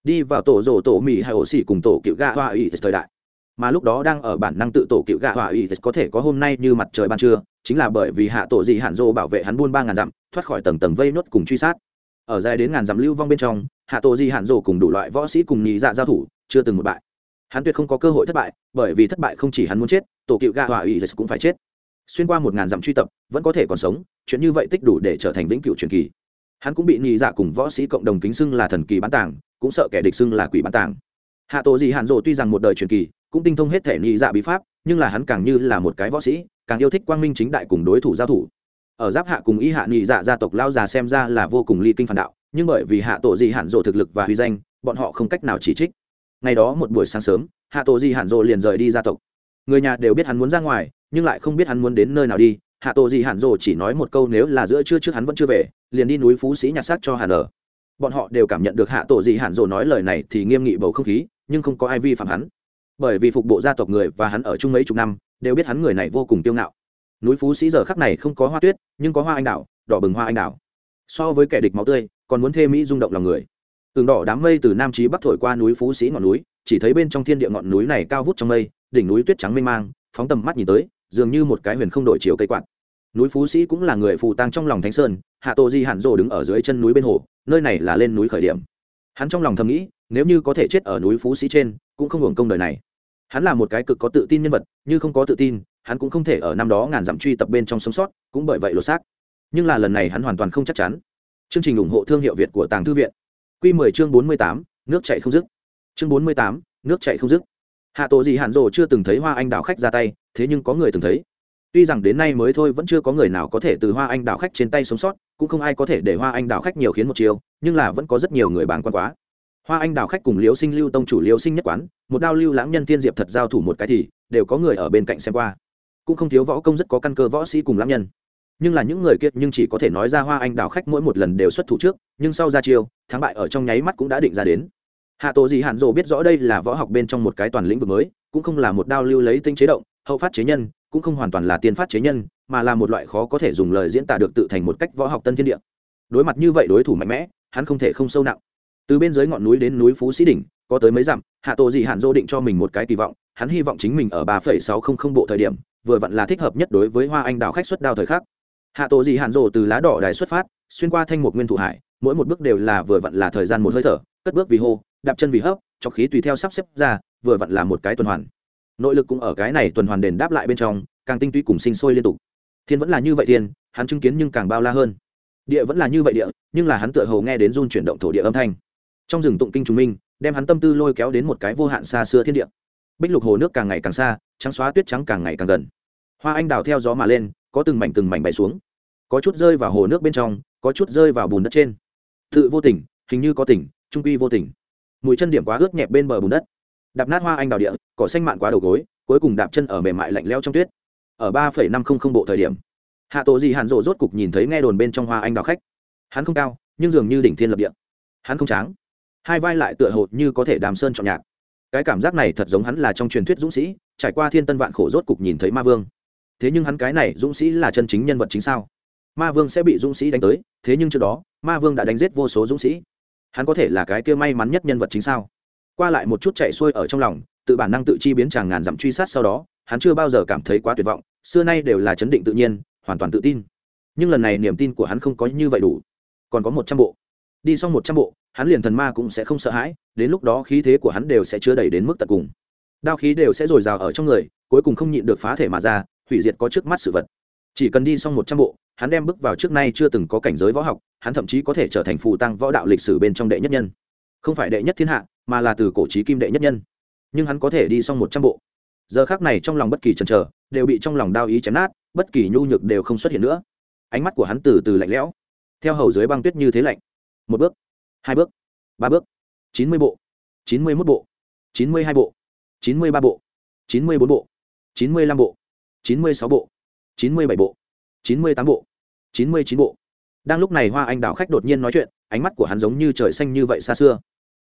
Đi vào tổ rổ tổ mỹ hay ổ xỉ cùng tổ cựu gạ hoa ủy thời đại. Mà lúc đó đang ở bản năng tự tổ cựu gạ hoa ủy có thể có hôm nay như mặt trời ban trưa, chính là bởi vì hạ tổ dị hạn dô bảo vệ hắn buôn ba ngàn dặm, thoát khỏi tầng tầng vây nốt cùng truy sát ở dài đến ngàn dặm lưu vong bên trong, hạ tổ di hạn rổ cùng đủ loại võ sĩ cùng nhị dạ giao thủ, chưa từng một bại. Hắn tuyệt không có cơ hội thất bại, bởi vì thất bại không chỉ hắn muốn chết, tổ cựu gạ hỏa ủy cũng phải chết. Xuyên qua một ngàn dặm truy tập, vẫn có thể còn sống, chuyện như vậy tích đủ để trở thành vĩnh cựu truyền kỳ. Hắn cũng bị nhị dạ cùng võ sĩ cộng đồng kính xưng là thần kỳ bán tàng, cũng sợ kẻ địch xưng là quỷ bán tàng. Hạ tổ di hạn rổ tuy rằng một đời truyền kỳ, cũng tinh thông hết thể nhị dạ bí pháp, nhưng là hắn càng như là một cái võ sĩ, càng yêu thích quang minh chính đại cùng đối thủ giao thủ ở giáp hạ cùng y hạ nhị dạ gia tộc lao già xem ra là vô cùng ly kinh phản đạo, nhưng bởi vì hạ tổ di hạn dỗ thực lực và huy danh, bọn họ không cách nào chỉ trích. Ngày đó một buổi sáng sớm, hạ tổ di hạn dỗ liền rời đi gia tộc. Người nhà đều biết hắn muốn ra ngoài, nhưng lại không biết hắn muốn đến nơi nào đi, hạ tổ di hạn dỗ chỉ nói một câu nếu là giữa trưa trước hắn vẫn chưa về, liền đi núi phú sĩ nhặt xác cho hà nở bọn họ đều cảm nhận được hạ tổ di hạn dỗ nói lời này thì nghiêm nghị bầu không khí, nhưng không có ai vi phạm hắn. Bởi vì phục bộ gia tộc người và hắn ở chung mấy chục năm, đều biết hắn người này vô cùng tiêu ngạo núi phú sĩ giờ khắc này không có hoa tuyết, nhưng có hoa anh đào, đỏ bừng hoa anh đào. So với kẻ địch máu tươi, còn muốn thêm mỹ rung động lòng người. Tường đỏ đám mây từ nam trí bắc thổi qua núi phú sĩ ngọn núi, chỉ thấy bên trong thiên địa ngọn núi này cao vút trong mây, đỉnh núi tuyết trắng mênh mang, phóng tầm mắt nhìn tới, dường như một cái huyền không đổi chiều cây quạt. Núi phú sĩ cũng là người phù tang trong lòng thánh sơn, hạ tô di hạn rồ đứng ở dưới chân núi bên hồ, nơi này là lên núi khởi điểm. Hắn trong lòng thầm nghĩ, nếu như có thể chết ở núi phú sĩ trên, cũng không hưởng công đời này. Hắn là một cái cực có tự tin nhân vật, như không có tự tin hắn cũng không thể ở năm đó ngàn dặm truy tập bên trong sống sót cũng bởi vậy lột xác. Nhưng là lần này hắn hoàn toàn không chắc chắn. Chương trình ủng hộ thương hiệu việt của tàng thư viện. Q 10 chương 48, nước chạy không dứt. Chương 48, nước chạy không dứt. Hạ tổ gì hạn rồ chưa từng thấy hoa anh đào khách ra tay thế nhưng có người từng thấy. Tuy rằng đến nay mới thôi vẫn chưa có người nào có thể từ hoa anh đào khách trên tay sống sót cũng không ai có thể để hoa anh đào khách nhiều khiến một chiều nhưng là vẫn có rất nhiều người bán quan quá. Hoa anh đào khách cùng liễu sinh lưu tông chủ liễu sinh nhất quán một đao lưu lãng nhân tiên diệp thật giao thủ một cái thì đều có người ở bên cạnh xem qua cũng không thiếu võ công rất có căn cơ võ sĩ cùng lãng nhân. Nhưng là những người kiệt nhưng chỉ có thể nói ra hoa anh đào khách mỗi một lần đều xuất thủ trước, nhưng sau ra chiêu, thắng bại ở trong nháy mắt cũng đã định ra đến. Hạ tổ gì hạn rộ biết rõ đây là võ học bên trong một cái toàn lĩnh vực mới, cũng không là một đao lưu lấy tinh chế động, hậu phát chế nhân, cũng không hoàn toàn là tiên phát chế nhân, mà là một loại khó có thể dùng lời diễn tả được tự thành một cách võ học tân thiên địa. Đối mặt như vậy đối thủ mạnh mẽ, hắn không thể không sâu nặng. Từ bên dưới ngọn núi đến núi phú sĩ đỉnh, có tới mấy dặm, hạ tổ dị hạn dô định cho mình một cái kỳ vọng, hắn hy vọng chính mình ở ba phẩy sáu không không bộ thời điểm vừa vặn là thích hợp nhất đối với hoa anh đào khách xuất đao thời khắc. Hạ tổ dị hạn dô từ lá đỏ đài xuất phát, xuyên qua thanh một nguyên thủ hải, mỗi một bước đều là vừa vặn là thời gian một hơi thở, cất bước vì hô, đạp chân vì hấp, cho khí tùy theo sắp xếp ra, vừa vặn là một cái tuần hoàn. Nội lực cũng ở cái này tuần hoàn đền đáp lại bên trong, càng tinh túy cùng sinh sôi liên tục. Thiên vẫn là như vậy thiên, hắn chứng kiến nhưng càng bao la hơn. Địa vẫn là như vậy địa, nhưng là hắn tựa hồ nghe đến run chuyển động thổ địa âm thanh. Trong rừng tụng kinh trùng minh, đem hắn tâm tư lôi kéo đến một cái vô hạn xa xưa thiên địa. Bích lục hồ nước càng ngày càng xa trắng xóa tuyết trắng càng ngày càng gần. Hoa anh đào theo gió mà lên, có từng mảnh từng mảnh bay xuống. Có chút rơi vào hồ nước bên trong, có chút rơi vào bùn đất trên. Tự vô tình, hình như có tỉnh trung quy vô tình. Mũi chân điểm quá ướt nhẹp bên bờ bùn đất. Đạp nát hoa anh đào địa, cỏ xanh mạn quá đầu gối, cuối cùng đạp chân ở mềm mại lạnh leo trong tuyết. Ở ba phẩy năm không không bộ thời điểm, hạ tổ gì hàn rộ rốt cục nhìn thấy nghe đồn bên trong hoa anh đào khách. Hắn không cao, nhưng dường như đỉnh thiên lập địa. Hắn không tráng. Hai vai lại tựa hồ như có thể đàm sơn chọn nhạc cái cảm giác này thật giống hắn là trong truyền thuyết dũng sĩ, trải qua thiên tân vạn khổ rốt cục nhìn thấy ma vương. Thế nhưng hắn cái này dũng sĩ là chân chính nhân vật chính sao? Ma vương sẽ bị dũng sĩ đánh tới, thế nhưng trước đó, ma vương đã đánh giết vô số dũng sĩ. Hắn có thể là cái kia may mắn nhất nhân vật chính sao? Qua lại một chút chạy xuôi ở trong lòng, tự bản năng tự chi biến chàng ngàn dặm truy sát sau đó, hắn chưa bao giờ cảm thấy quá tuyệt vọng, xưa nay đều là chấn định tự nhiên, hoàn toàn tự tin. Nhưng lần này niềm tin của hắn không có như vậy đủ. Còn có một trăm bộ. Đi xong một trăm bộ hắn liền thần ma cũng sẽ không sợ hãi, đến lúc đó khí thế của hắn đều sẽ chưa đẩy đến mức tận cùng. Đao khí đều sẽ dồi dào ở trong người, cuối cùng không nhịn được phá thể mà ra, hủy diệt có trước mắt sự vật. Chỉ cần đi xong một trăm bộ, hắn đem bước vào trước nay chưa từng có cảnh giới võ học, hắn thậm chí có thể trở thành phù tăng võ đạo lịch sử bên trong đệ nhất nhân. Không phải đệ nhất thiên hạ, mà là từ cổ trí kim đệ nhất nhân. Nhưng hắn có thể đi xong một trăm bộ. Giờ khác này trong lòng bất kỳ chần chờ, đều bị trong lòng đao ý chém nát, bất kỳ nhu nhược đều không xuất hiện nữa. Ánh mắt của hắn từ từ lạnh lẽo, theo hầu dưới băng tuyết như thế lạnh. Một bước hai bước ba bước chín mươi bộ chín mươi mốt bộ chín mươi hai bộ chín mươi ba bộ chín mươi bốn bộ chín mươi lăm bộ chín mươi sáu bộ chín mươi bảy bộ chín mươi tám bộ chín mươi chín bộ đang lúc này hoa anh đào khách đột nhiên nói chuyện ánh mắt của hắn giống như trời xanh như vậy xa xưa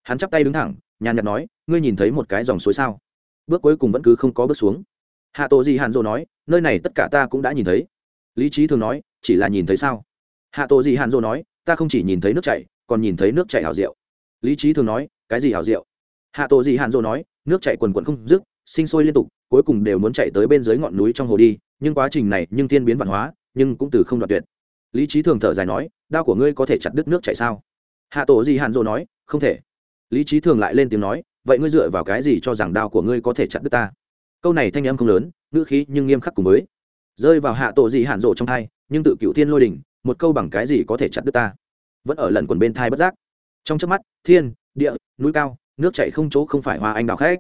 hắn chắp tay đứng thẳng nhàn nhạt nói ngươi nhìn thấy một cái dòng suối sao bước cuối cùng vẫn cứ không có bước xuống hạ tổ gì hàn dô nói nơi này tất cả ta cũng đã nhìn thấy lý trí thường nói chỉ là nhìn thấy sao hạ tổ gì hàn dô nói ta không chỉ nhìn thấy nước chảy còn nhìn thấy nước chảy hảo rượu. Lý trí thường nói, cái gì hảo rượu? Hạ tổ gì hàn dỗ nói, nước chảy quần quần không dứt, sinh sôi liên tục, cuối cùng đều muốn chạy tới bên dưới ngọn núi trong hồ đi, nhưng quá trình này nhưng tiên biến văn hóa, nhưng cũng từ không đoạn tuyệt. Lý trí thường thở dài nói, đao của ngươi có thể chặt đứt nước chảy sao? Hạ tổ gì hàn dỗ nói, không thể. Lý trí thường lại lên tiếng nói, vậy ngươi dựa vào cái gì cho rằng đao của ngươi có thể chặt đứt ta? Câu này thanh âm không lớn, ngữ khí nhưng nghiêm khắc cùng với, rơi vào hạ tổ gì hạn rộ trong thai, nhưng tự cựu thiên lôi đình một câu bằng cái gì có thể chặt đứt ta? Vẫn ở lần quần bên thai bất giác. Trong trước mắt, thiên, địa, núi cao, nước chảy không chỗ không phải hoa anh đào khách.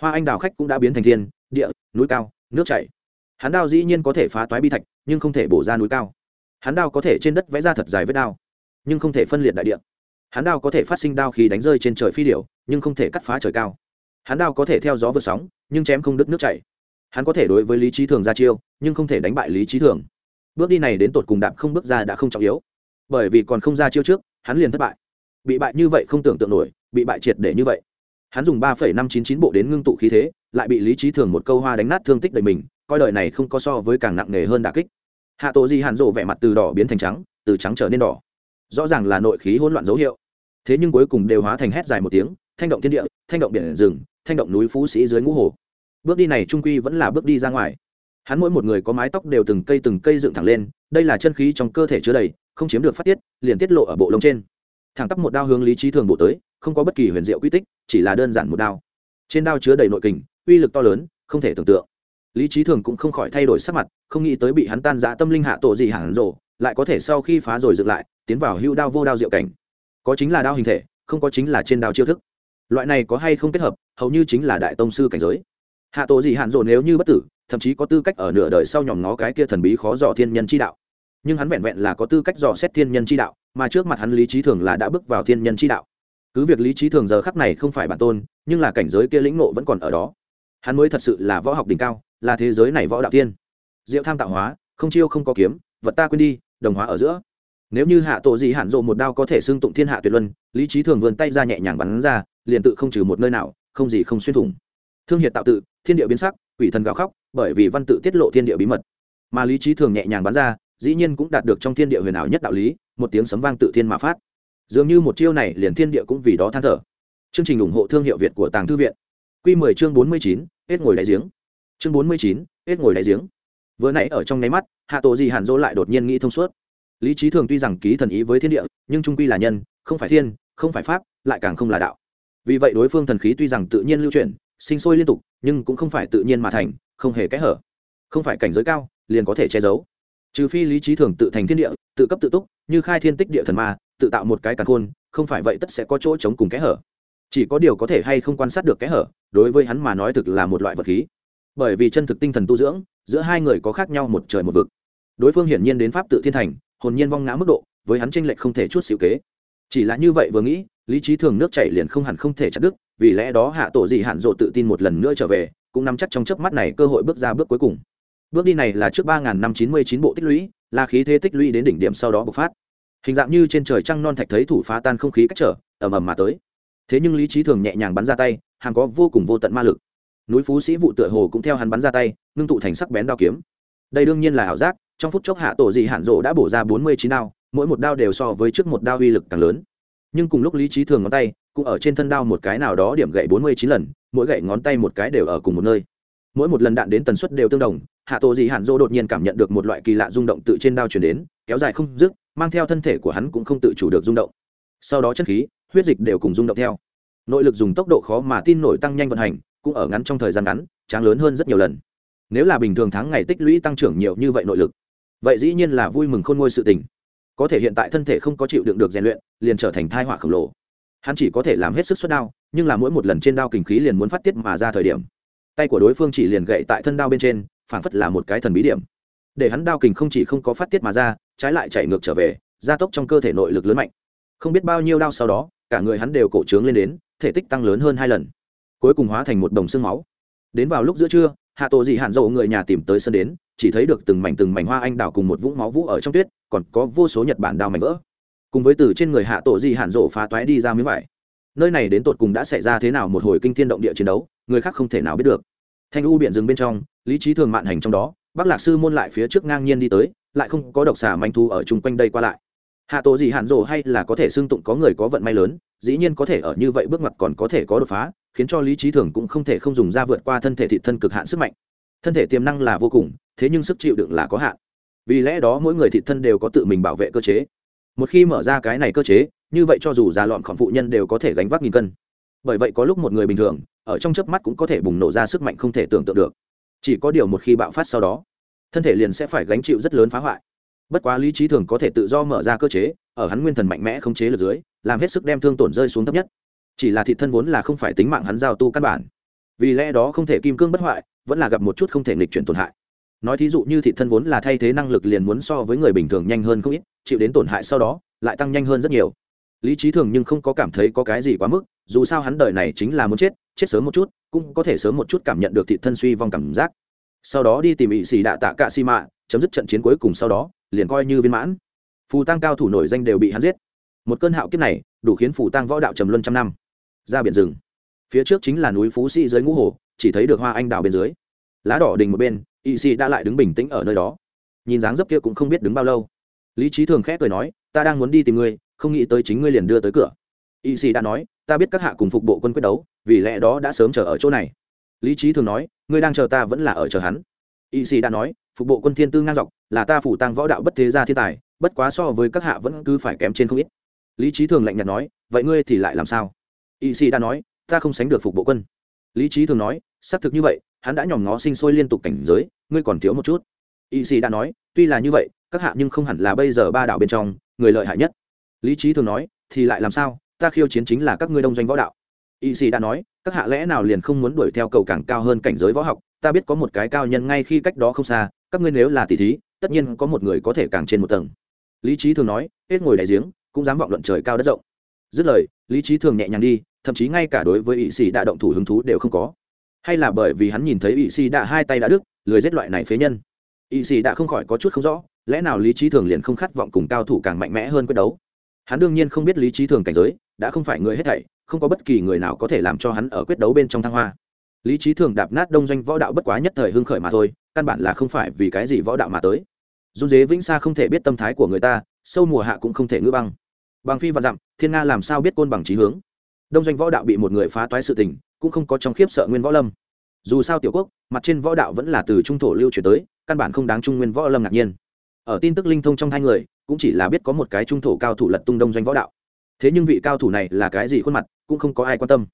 Hoa anh đào khách cũng đã biến thành thiên, địa, núi cao, nước chảy. Hắn đao dĩ nhiên có thể phá toái bi thạch, nhưng không thể bổ ra núi cao. Hắn đao có thể trên đất vẽ ra thật dài vết đao, nhưng không thể phân liệt đại địa. Hắn đao có thể phát sinh đao khi đánh rơi trên trời phi điểu, nhưng không thể cắt phá trời cao. Hắn đao có thể theo gió vượt sóng, nhưng chém không đứt nước chảy. Hắn có thể đối với lý trí thường ra chiêu, nhưng không thể đánh bại lý trí thường. Bước đi này đến tột cùng đạm không bước ra đã không trọng yếu bởi vì còn không ra chiêu trước, hắn liền thất bại. Bị bại như vậy không tưởng tượng nổi, bị bại triệt để như vậy. Hắn dùng ba phẩy năm chín chín bộ đến ngưng tụ khí thế, lại bị lý trí thường một câu hoa đánh nát thương tích đầy mình, coi đời này không có so với càng nặng nề hơn đà kích. Hạ tổ di hàn rộ vẻ mặt từ đỏ biến thành trắng, từ trắng trở nên đỏ. Rõ ràng là nội khí hỗn loạn dấu hiệu. Thế nhưng cuối cùng đều hóa thành hét dài một tiếng, thanh động thiên địa, thanh động biển rừng, thanh động núi phú sĩ dưới ngũ hồ. Bước đi này trung quy vẫn là bước đi ra ngoài hắn mỗi một người có mái tóc đều từng cây từng cây dựng thẳng lên, đây là chân khí trong cơ thể chứa đầy, không chiếm được phát tiết, liền tiết lộ ở bộ lông trên. Thẳng tắp một đao hướng lý trí thường bộ tới, không có bất kỳ huyền diệu quy tích, chỉ là đơn giản một đao. Trên đao chứa đầy nội kình, uy lực to lớn, không thể tưởng tượng. Lý trí thường cũng không khỏi thay đổi sắc mặt, không nghĩ tới bị hắn tan giã tâm linh hạ tổ gì hẳn rộ lại có thể sau khi phá rồi dựng lại, tiến vào hưu đao vô đao diệu cảnh. Có chính là đao hình thể, không có chính là trên đao chiêu thức. Loại này có hay không kết hợp, hầu như chính là đại tông sư cảnh giới hạ tổ gì hạn dồn nếu như bất tử, thậm chí có tư cách ở nửa đời sau nhòm nó cái kia thần bí khó dò thiên nhân chi đạo. Nhưng hắn vẹn vẹn là có tư cách dò xét thiên nhân chi đạo, mà trước mặt hắn lý trí thường là đã bước vào thiên nhân chi đạo. Cứ việc lý trí thường giờ khắc này không phải bản tôn, nhưng là cảnh giới kia lĩnh nộ vẫn còn ở đó. Hắn mới thật sự là võ học đỉnh cao, là thế giới này võ đạo tiên. Diệu tham tạo hóa, không chiêu không có kiếm, vật ta quên đi, đồng hóa ở giữa. Nếu như hạ tổ gì hạn rộ một đao có thể xưng tụng thiên hạ tuyệt luân, lý trí thường vươn tay ra nhẹ nhàng bắn ra, liền tự không trừ một nơi nào, không gì không xuyên thủng thương hiệt tạo tự thiên địa biến sắc quỷ thần gào khóc bởi vì văn tự tiết lộ thiên địa bí mật. Mà lý trí thường nhẹ nhàng bắn ra dĩ nhiên cũng đạt được trong thiên địa huyền ảo nhất đạo lý một tiếng sấm vang tự thiên mà phát. Dường như một chiêu này liền thiên địa cũng vì đó than thở. Chương trình ủng hộ thương hiệu việt của tàng thư viện. Q 10 chương 49, hết ngồi đại giếng. Chương 49, hết ngồi đại giếng. Vừa nãy ở trong nháy mắt hạ tổ gì hàn dỗ lại đột nhiên nghĩ thông suốt. Lý trí thường tuy rằng ký thần ý với thiên địa nhưng trung quy là nhân không phải thiên không phải pháp lại càng không là đạo. Vì vậy đối phương thần khí tuy rằng tự nhiên lưu chuyển sinh sôi liên tục, nhưng cũng không phải tự nhiên mà thành, không hề kẽ hở. Không phải cảnh giới cao, liền có thể che giấu. Trừ phi lý trí thường tự thành thiên địa, tự cấp tự túc, như khai thiên tích địa thần ma, tự tạo một cái càn khôn, không phải vậy tất sẽ có chỗ chống cùng kẽ hở. Chỉ có điều có thể hay không quan sát được kẽ hở, đối với hắn mà nói thực là một loại vật khí. Bởi vì chân thực tinh thần tu dưỡng, giữa hai người có khác nhau một trời một vực. Đối phương hiển nhiên đến pháp tự thiên thành, hồn nhiên vong ngã mức độ, với hắn tranh lệch không thể chút xịu kế. Chỉ là như vậy vừa nghĩ lý trí thường nước chảy liền không hẳn không thể chặt đứt, vì lẽ đó hạ tổ dị hạn rộ tự tin một lần nữa trở về, cũng nắm chắc trong chớp mắt này cơ hội bước ra bước cuối cùng. Bước đi này là trước ba năm chín mươi chín bộ tích lũy, là khí thế tích lũy đến đỉnh điểm sau đó bộc phát. Hình dạng như trên trời trăng non thạch thấy thủ phá tan không khí cách trở, ầm ầm mà tới. Thế nhưng lý trí thường nhẹ nhàng bắn ra tay hàng có vô cùng vô tận ma lực. Núi phú sĩ vụ tựa hồ cũng theo hắn bắn ra tay, ngưng tụ thành sắc bén đao kiếm. Đây đương nhiên là ảo giác, trong phút chốc hạ tổ dị hạn rộ đã bổ ra bốn mươi chín đao, mỗi một đao đều so với trước một đao uy lực càng lớn nhưng cùng lúc lý trí thường ngón tay cũng ở trên thân đao một cái nào đó điểm gậy bốn mươi chín lần, mỗi gậy ngón tay một cái đều ở cùng một nơi. Mỗi một lần đạn đến tần suất đều tương đồng, hạ tổ dị hạn dô đột nhiên cảm nhận được một loại kỳ lạ rung động tự trên đao chuyển đến, kéo dài không dứt, mang theo thân thể của hắn cũng không tự chủ được rung động. Sau đó chất khí, huyết dịch đều cùng rung động theo. Nội lực dùng tốc độ khó mà tin nổi tăng nhanh vận hành, cũng ở ngắn trong thời gian ngắn, tráng lớn hơn rất nhiều lần. Nếu là bình thường tháng ngày tích lũy tăng trưởng nhiều như vậy nội lực, vậy dĩ nhiên là vui mừng khôn ngôi sự tình có thể hiện tại thân thể không có chịu đựng được rèn luyện, liền trở thành thai họa khổng lồ. Hắn chỉ có thể làm hết sức suất đao, nhưng là mỗi một lần trên đao kình khí liền muốn phát tiết mà ra thời điểm. Tay của đối phương chỉ liền gậy tại thân đao bên trên phản phất là một cái thần bí điểm. Để hắn đao kình không chỉ không có phát tiết mà ra, trái lại chạy ngược trở về, gia tốc trong cơ thể nội lực lớn mạnh. Không biết bao nhiêu đao sau đó, cả người hắn đều cổ trướng lên đến, thể tích tăng lớn hơn hai lần. Cuối cùng hóa thành một đồng xương máu. Đến vào lúc giữa trưa, hạ tổ dị hạn dầu người nhà tìm tới sân đến, chỉ thấy được từng mảnh từng mảnh hoa anh đào cùng một vũng máu vũ ở trong tuyết còn có vô số nhật bản đao mảnh vỡ. Cùng với từ trên người hạ tổ di hạn rộ phá toái đi ra miếng vải. Nơi này đến tột cùng đã xảy ra thế nào một hồi kinh thiên động địa chiến đấu, người khác không thể nào biết được. Thanh u biển rừng bên trong, lý trí thường mạn hành trong đó bác lạc sư môn lại phía trước ngang nhiên đi tới, lại không có độc xà manh thu ở chung quanh đây qua lại. Hạ tổ gì hạn rộ hay là có thể xưng tụng có người có vận may lớn, dĩ nhiên có thể ở như vậy bước ngoặt còn có thể có đột phá, khiến cho lý trí thường cũng không thể không dùng ra vượt qua thân thể thị thân cực hạn sức mạnh. Thân thể tiềm năng là vô cùng, thế nhưng sức chịu đựng là có hạn vì lẽ đó mỗi người thị thân đều có tự mình bảo vệ cơ chế. Một khi mở ra cái này cơ chế, như vậy cho dù già lọn khọn phụ nhân đều có thể gánh vác nghìn cân. Bởi vậy có lúc một người bình thường, ở trong chớp mắt cũng có thể bùng nổ ra sức mạnh không thể tưởng tượng được. Chỉ có điều một khi bạo phát sau đó, thân thể liền sẽ phải gánh chịu rất lớn phá hoại. Bất quá lý trí thường có thể tự do mở ra cơ chế, ở hắn nguyên thần mạnh mẽ không chế được dưới, làm hết sức đem thương tổn rơi xuống thấp nhất. Chỉ là thịt thân vốn là không phải tính mạng hắn giao tu căn bản. Vì lẽ đó không thể kim cương bất hoại, vẫn là gặp một chút không thể nghịch chuyển tổn hại nói thí dụ như thịt thân vốn là thay thế năng lực liền muốn so với người bình thường nhanh hơn không ít, chịu đến tổn hại sau đó, lại tăng nhanh hơn rất nhiều. Lý trí thường nhưng không có cảm thấy có cái gì quá mức, dù sao hắn đời này chính là muốn chết chết sớm một chút, cũng có thể sớm một chút cảm nhận được thị thân suy vong cảm giác. Sau đó đi tìm ỵ xì đạ tạ cạ xi mạ, chấm dứt trận chiến cuối cùng sau đó, liền coi như viên mãn. Phù tăng cao thủ nổi danh đều bị hắn giết. Một cơn hạo kiếp này, đủ khiến phù tăng võ đạo trầm luân trăm năm. Ra biển rừng. Phía trước chính là núi phú sĩ dưới ngũ hồ, chỉ thấy được hoa anh đào bên dưới. Lá đỏ đình một bên Y Sĩ đã lại đứng bình tĩnh ở nơi đó. Nhìn dáng dấp kia cũng không biết đứng bao lâu. Lý trí thường khẽ cười nói, ta đang muốn đi tìm ngươi, không nghĩ tới chính ngươi liền đưa tới cửa. Y sĩ đã nói, ta biết các hạ cùng phục bộ quân quyết đấu, vì lẽ đó đã sớm chờ ở chỗ này. Lý trí thường nói, ngươi đang chờ ta vẫn là ở chờ hắn. Y sĩ đã nói, phục bộ quân thiên tư ngang dọc, là ta phủ tăng võ đạo bất thế gia thiên tài, bất quá so với các hạ vẫn cứ phải kém trên không ít. Lý trí thường lạnh nhạt nói, vậy ngươi thì lại làm sao? Y sĩ đã nói, ta không sánh được phục bộ quân. Lý trí thường nói, xác thực như vậy, hắn đã nhòm ngó sinh sôi liên tục cảnh giới ngươi còn thiếu một chút. Y sĩ đã nói, tuy là như vậy, các hạ nhưng không hẳn là bây giờ ba đạo bên trong, người lợi hại nhất. Lý trí thường nói, thì lại làm sao, ta khiêu chiến chính là các ngươi đông doanh võ đạo. Y sĩ đã nói, các hạ lẽ nào liền không muốn đuổi theo cầu càng cao hơn cảnh giới võ học, ta biết có một cái cao nhân ngay khi cách đó không xa, các ngươi nếu là tỷ thí, tất nhiên có một người có thể càng trên một tầng. Lý trí thường nói, hết ngồi đại giếng, cũng dám vọng luận trời cao đất rộng. Dứt lời, lý trí thường nhẹ nhàng đi, thậm chí ngay cả đối với ỵ sĩ đã động thủ hứng thú đều không có. Hay là bởi vì hắn nhìn thấy ỵ sĩ đã hai tay đã đứt lười giết loại này phế nhân. Ỵ sĩ đã không khỏi có chút không rõ, lẽ nào lý trí thường liền không khát vọng cùng cao thủ càng mạnh mẽ hơn quyết đấu? Hắn đương nhiên không biết lý trí thường cảnh giới, đã không phải người hết thảy, không có bất kỳ người nào có thể làm cho hắn ở quyết đấu bên trong thăng hoa. Lý trí thường đạp nát đông doanh võ đạo bất quá nhất thời hưng khởi mà thôi, căn bản là không phải vì cái gì võ đạo mà tới. Dung dế vĩnh sa không thể biết tâm thái của người ta, sâu mùa hạ cũng không thể ngữ băng. Bằng phi và dặm, thiên nga làm sao biết côn bằng trí hướng? Đông doanh võ đạo bị một người phá toái sự tình, cũng không có trong khiếp sợ nguyên võ lâm. Dù sao tiểu quốc mặt trên võ đạo vẫn là từ trung thổ lưu chuyển tới, căn bản không đáng trung nguyên võ lâm ngạc nhiên. Ở tin tức linh thông trong hai người, cũng chỉ là biết có một cái trung thổ cao thủ lật tung đông doanh võ đạo. Thế nhưng vị cao thủ này là cái gì khuôn mặt, cũng không có ai quan tâm.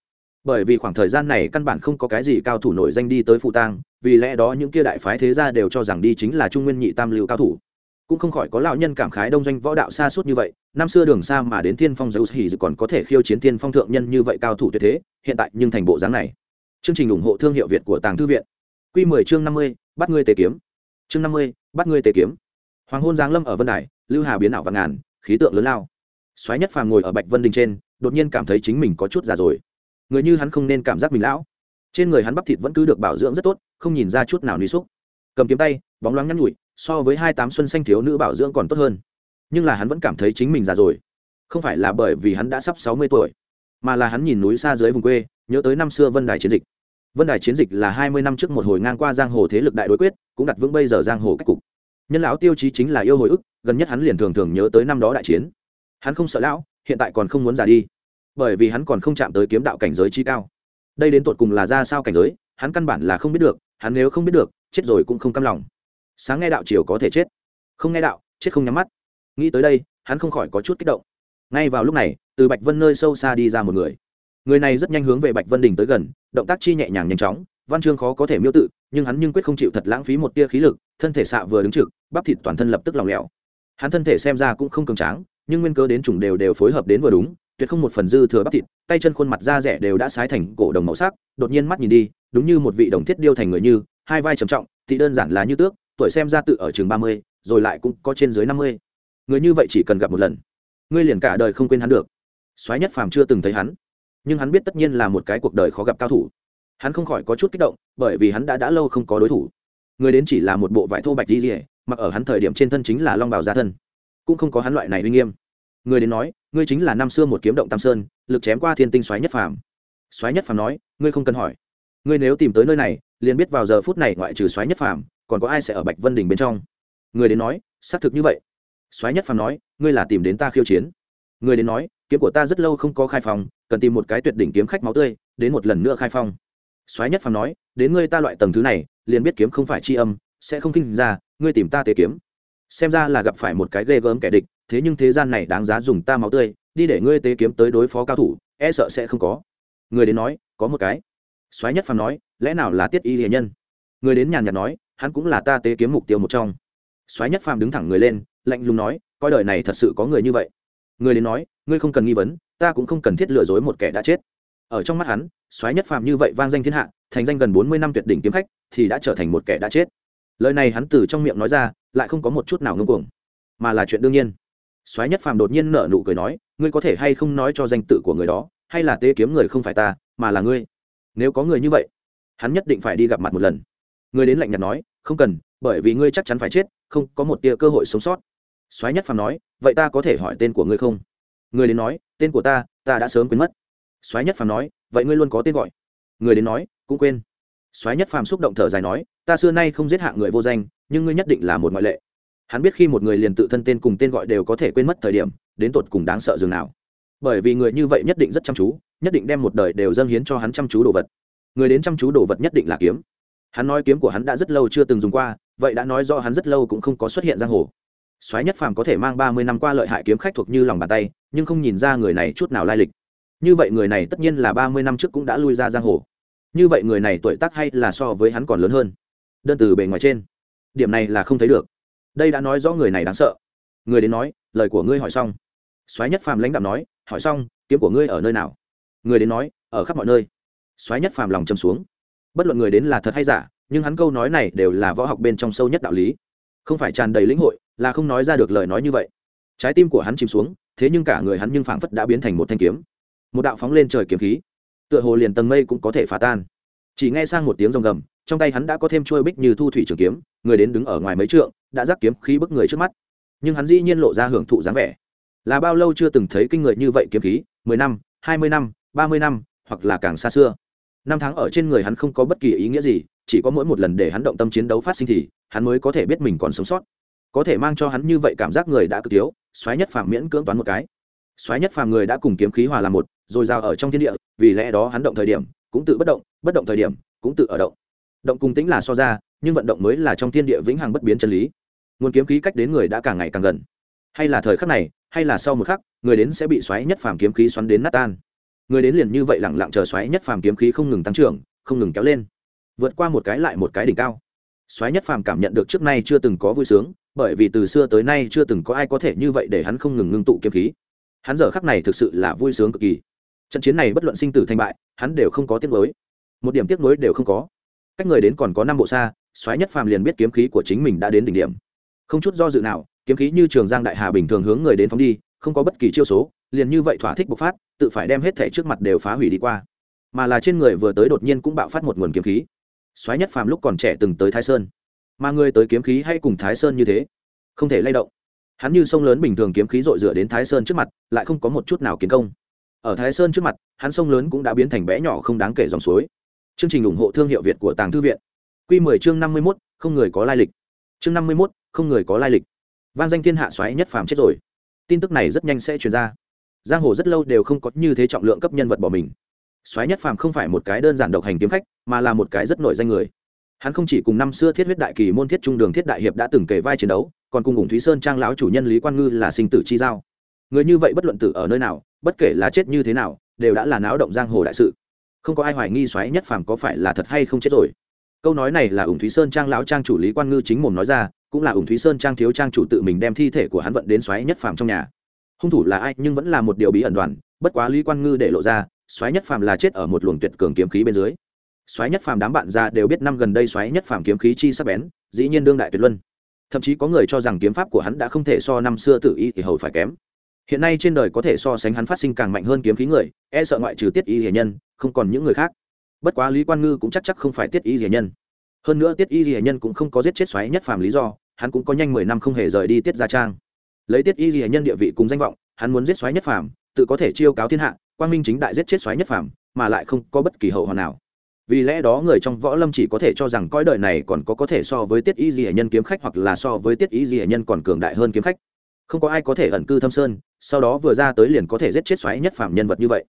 Bởi vì khoảng thời gian này căn bản không có cái gì cao thủ nổi danh đi tới phụ tang, vì lẽ đó những kia đại phái thế gia đều cho rằng đi chính là trung nguyên nhị tam lưu cao thủ. Cũng không khỏi có lão nhân cảm khái đông doanh võ đạo xa suốt như vậy, năm xưa đường xa mà đến thiên phong dấu hỉ còn có thể khiêu chiến thiên phong thượng nhân như vậy cao thủ tuyệt thế, hiện tại nhưng thành bộ dáng này. Chương trình ủng hộ thương hiệu việt của tàng thư viện. Quy 10 chương 50, bắt ngươi tề kiếm. Chương 50, bắt ngươi tề kiếm. Hoàng hôn giáng lâm ở vân đài lưu hà biến ảo vạn ngàn khí tượng lớn lao. Xoáy nhất phàm ngồi ở bạch vân đình trên đột nhiên cảm thấy chính mình có chút già rồi. Người như hắn không nên cảm giác mình lão. Trên người hắn bắp thịt vẫn cứ được bảo dưỡng rất tốt không nhìn ra chút nào ní xúc. Cầm kiếm tay bóng loáng nhắn nhụi so với hai tám xuân xanh thiếu nữ bảo dưỡng còn tốt hơn. Nhưng là hắn vẫn cảm thấy chính mình già rồi. Không phải là bởi vì hắn đã sắp sáu mươi tuổi mà là hắn nhìn núi xa dưới vùng quê nhớ tới năm xưa vân đài chiến dịch vân đài chiến dịch là hai mươi năm trước một hồi ngang qua giang hồ thế lực đại đối quyết, cũng đặt vững bây giờ giang hồ cách cục. Nhân lão tiêu chí chính là yêu hồi ức, gần nhất hắn liền thường thường nhớ tới năm đó đại chiến. Hắn không sợ lão, hiện tại còn không muốn già đi. Bởi vì hắn còn không chạm tới kiếm đạo cảnh giới chi cao. Đây đến tột cùng là ra sao cảnh giới, hắn căn bản là không biết được, hắn nếu không biết được, chết rồi cũng không căm lòng. Sáng nghe đạo chiều có thể chết, không nghe đạo, chết không nhắm mắt. Nghĩ tới đây, hắn không khỏi có chút kích động. Ngay vào lúc này, từ bạch vân nơi sâu xa đi ra một người người này rất nhanh hướng về bạch vân đình tới gần, động tác chi nhẹ nhàng nhanh chóng, văn chương khó có thể miêu tự, nhưng hắn nhưng quyết không chịu thật lãng phí một tia khí lực, thân thể xạ vừa đứng trực, bắp thịt toàn thân lập tức lòng lẻo. Hắn thân thể xem ra cũng không cường tráng, nhưng nguyên cơ đến chủng đều đều phối hợp đến vừa đúng, tuyệt không một phần dư thừa bắp thịt, tay chân khuôn mặt da rẻ đều đã sái thành cổ đồng màu sắc, đột nhiên mắt nhìn đi, đúng như một vị đồng thiết điêu thành người như, hai vai trầm trọng, thì đơn giản là như tước, tuổi xem ra tự ở trường ba mươi, rồi lại cũng có trên dưới năm mươi. Người như vậy chỉ cần gặp một lần, ngươi liền cả đời không quên hắn được. Soái nhất phàm chưa từng thấy hắn nhưng hắn biết tất nhiên là một cái cuộc đời khó gặp cao thủ. Hắn không khỏi có chút kích động, bởi vì hắn đã đã lâu không có đối thủ. Người đến chỉ là một bộ vải thô bạch di rỉa mặc ở hắn thời điểm trên thân chính là long bào gia thân. Cũng không có hắn loại này uy nghiêm. Người đến nói, ngươi chính là năm xưa một kiếm động tam sơn, lực chém qua thiên tinh xoáy nhất phàm. Xoáy nhất phàm nói, ngươi không cần hỏi. Ngươi nếu tìm tới nơi này, liền biết vào giờ phút này ngoại trừ xoáy nhất phàm, còn có ai sẽ ở bạch vân đình bên trong? Người đến nói, xác thực như vậy. Xoáy nhất phàm nói, ngươi là tìm đến ta khiêu chiến người đến nói, kiếm của ta rất lâu không có khai phòng cần tìm một cái tuyệt đỉnh kiếm khách máu tươi, đến một lần nữa khai phong. Soái nhất phàm nói, đến ngươi ta loại tầng thứ này, liền biết kiếm không phải tri âm, sẽ không kinh ra, ngươi tìm ta tế kiếm. Xem ra là gặp phải một cái ghê gớm kẻ địch, thế nhưng thế gian này đáng giá dùng ta máu tươi, đi để ngươi tế kiếm tới đối phó cao thủ e sợ sẽ không có. Người đến nói, có một cái. Soái nhất phàm nói, lẽ nào là tiết y hiền nhân? Người đến nhàn nhạt nói, hắn cũng là ta tế kiếm mục tiêu một trong. Soái nhất phàm đứng thẳng người lên, lạnh lùng nói, coi đời này thật sự có người như vậy người đến nói, ngươi không cần nghi vấn, ta cũng không cần thiết lừa dối một kẻ đã chết. Ở trong mắt hắn, soái nhất phàm như vậy vang danh thiên hạ, thành danh gần bốn mươi năm tuyệt đỉnh kiếm khách, thì đã trở thành một kẻ đã chết. Lời này hắn từ trong miệng nói ra, lại không có một chút nào ngưng cuồng, mà là chuyện đương nhiên. Soái nhất phàm đột nhiên nở nụ cười nói, ngươi có thể hay không nói cho danh tự của người đó, hay là tế kiếm người không phải ta, mà là ngươi? Nếu có người như vậy, hắn nhất định phải đi gặp mặt một lần. Người đến lạnh nhạt nói, không cần, bởi vì ngươi chắc chắn phải chết, không có một tia cơ hội sống sót soái nhất phàm nói, vậy ta có thể hỏi tên của ngươi không? Người đến nói, tên của ta ta đã sớm quên mất. Soái nhất phàm nói, vậy ngươi luôn có tên gọi. Người đến nói, cũng quên. Soái nhất phàm xúc động thở dài nói, ta xưa nay không giết hạ người vô danh, nhưng ngươi nhất định là một ngoại lệ. Hắn biết khi một người liền tự thân tên cùng tên gọi đều có thể quên mất thời điểm, đến tột cùng đáng sợ dường nào. Bởi vì người như vậy nhất định rất chăm chú, nhất định đem một đời đều dâng hiến cho hắn chăm chú đồ vật. Người đến chăm chú đồ vật nhất định là kiếm. Hắn nói kiếm của hắn đã rất lâu chưa từng dùng qua, vậy đã nói do hắn rất lâu cũng không có xuất hiện giang hồ soái nhất phàm có thể mang ba mươi năm qua lợi hại kiếm khách thuộc như lòng bàn tay, nhưng không nhìn ra người này chút nào lai lịch. Như vậy người này tất nhiên là ba mươi năm trước cũng đã lui ra giang hồ. Như vậy người này tuổi tác hay là so với hắn còn lớn hơn? Đơn từ bề ngoài trên, điểm này là không thấy được. Đây đã nói rõ người này đáng sợ. Người đến nói, lời của ngươi hỏi xong. Soái nhất phàm lãnh đạo nói, hỏi xong, kiếm của ngươi ở nơi nào? Người đến nói, ở khắp mọi nơi. Soái nhất phàm lòng châm xuống. Bất luận người đến là thật hay giả, nhưng hắn câu nói này đều là võ học bên trong sâu nhất đạo lý. Không phải tràn đầy lĩnh hội là không nói ra được lời nói như vậy. Trái tim của hắn chìm xuống, thế nhưng cả người hắn nhưng phảng phất đã biến thành một thanh kiếm. Một đạo phóng lên trời kiếm khí. Tựa hồ liền tầng mây cũng có thể phá tan. Chỉ nghe sang một tiếng rồng gầm, trong tay hắn đã có thêm trôi bích như thu thủy trường kiếm, người đến đứng ở ngoài mấy trượng, đã giáp kiếm khí bức người trước mắt. Nhưng hắn dĩ nhiên lộ ra hưởng thụ dáng vẻ. Là bao lâu chưa từng thấy kinh người như vậy kiếm khí? Mười năm, hai mươi năm, ba mươi năm, hoặc là càng xa xưa. Năm tháng ở trên người hắn không có bất kỳ ý nghĩa gì, chỉ có mỗi một lần để hắn động tâm chiến đấu phát sinh thì, hắn mới có thể biết mình còn sống sót có thể mang cho hắn như vậy cảm giác người đã cực thiếu xoáy nhất phàm miễn cưỡng toán một cái. Xoáy nhất phàm người đã cùng kiếm khí hòa làm một, rồi rào ở trong thiên địa, vì lẽ đó hắn động thời điểm cũng tự bất động bất động thời điểm cũng tự ở động. Động cùng tính là so ra, nhưng vận động mới là trong thiên địa vĩnh hằng bất biến chân lý. Nguồn kiếm khí cách đến người đã càng ngày càng gần. Hay là thời khắc này, hay là sau một khắc, người đến sẽ bị xoáy nhất phàm kiếm khí xoắn đến nát tan. Người đến liền như vậy lẳng lặng chờ xoáy nhất phàm kiếm khí không ngừng tăng trưởng, không ngừng kéo lên. Vượt qua một cái lại một cái đỉnh cao. Xoáy nhất phàm cảm nhận được trước nay chưa từng có vui sướng bởi vì từ xưa tới nay chưa từng có ai có thể như vậy để hắn không ngừng ngưng tụ kiếm khí. Hắn giờ khắc này thực sự là vui sướng cực kỳ. Trận chiến này bất luận sinh tử thành bại, hắn đều không có tiếc nuối. Một điểm tiếc nuối đều không có. Cách người đến còn có năm bộ xa xoáy nhất phàm liền biết kiếm khí của chính mình đã đến đỉnh điểm. Không chút do dự nào, kiếm khí như trường giang đại hà bình thường hướng người đến phóng đi, không có bất kỳ chiêu số, liền như vậy thỏa thích bộc phát, tự phải đem hết thể trước mặt đều phá hủy đi qua. Mà là trên người vừa tới đột nhiên cũng bạo phát một nguồn kiếm khí. Xoáy nhất phàm lúc còn trẻ từng tới thái sơn mà người tới kiếm khí hay cùng thái sơn như thế? Không thể lay động. Hắn như sông lớn bình thường kiếm khí dội dựa đến thái sơn trước mặt lại không có một chút nào kiến công. Ở thái sơn trước mặt hắn sông lớn cũng đã biến thành bé nhỏ không đáng kể dòng suối. Chương trình ủng hộ thương hiệu việt của tàng thư viện. Q 10 chương 51, không người có lai lịch. Chương 51, không người có lai lịch. Van danh thiên hạ xoáy nhất phàm chết rồi. Tin tức này rất nhanh sẽ truyền ra. Giang hồ rất lâu đều không có như thế trọng lượng cấp nhân vật bỏ mình. Xoáy nhất phàm không phải một cái đơn giản độc hành kiếm khách mà là một cái rất nổi danh người hắn không chỉ cùng năm xưa thiết huyết đại kỳ môn thiết trung đường thiết đại hiệp đã từng kể vai chiến đấu, còn cùng ủng thúy sơn trang lão chủ nhân lý quan ngư là sinh tử chi giao. Người như vậy bất luận tử ở nơi nào, bất kể là chết như thế nào, đều đã là náo động giang hồ đại sự. Không có ai hoài nghi xoáy nhất phàm có phải là thật hay không chết rồi. Câu nói này là ủng thúy sơn trang lão trang chủ lý quan ngư chính mồm nói ra, cũng là ủng thúy sơn trang thiếu trang chủ tự mình đem thi thể của hắn vận đến xoáy nhất phàm trong nhà. Hung thủ là ai, nhưng vẫn là một điều bí ẩn đoàn, bất quá lý quan ngư để lộ ra, xoáy nhất phàm là chết ở một luồng tuyệt cường kiếm khí bên dưới xoáy nhất phàm đám bạn ra đều biết năm gần đây xoáy nhất phàm kiếm khí chi sắc bén, dĩ nhiên đương đại tuyệt luân. Thậm chí có người cho rằng kiếm pháp của hắn đã không thể so năm xưa tự y thì hầu phải kém. Hiện nay trên đời có thể so sánh hắn phát sinh càng mạnh hơn kiếm khí người e sợ ngoại trừ tiết y hiền nhân, không còn những người khác. Bất quá lý quan ngư cũng chắc chắc không phải tiết y hiền nhân. Hơn nữa tiết y hiền nhân cũng không có giết chết xoáy nhất phàm lý do, hắn cũng có nhanh mười năm không hề rời đi tiết gia trang. Lấy tiết y hiền nhân địa vị cùng danh vọng, hắn muốn giết xoáy nhất phàm, tự có thể chiêu cáo thiên hạ, quang minh chính đại giết chết xoáy nhất phàm, mà lại không có bất kỳ hậu hoàn nào vì lẽ đó người trong võ lâm chỉ có thể cho rằng cõi đời này còn có có thể so với tiết y di nhân kiếm khách hoặc là so với tiết y di nhân còn cường đại hơn kiếm khách. Không có ai có thể ẩn cư thâm sơn, sau đó vừa ra tới liền có thể giết chết xoáy nhất phạm nhân vật như vậy.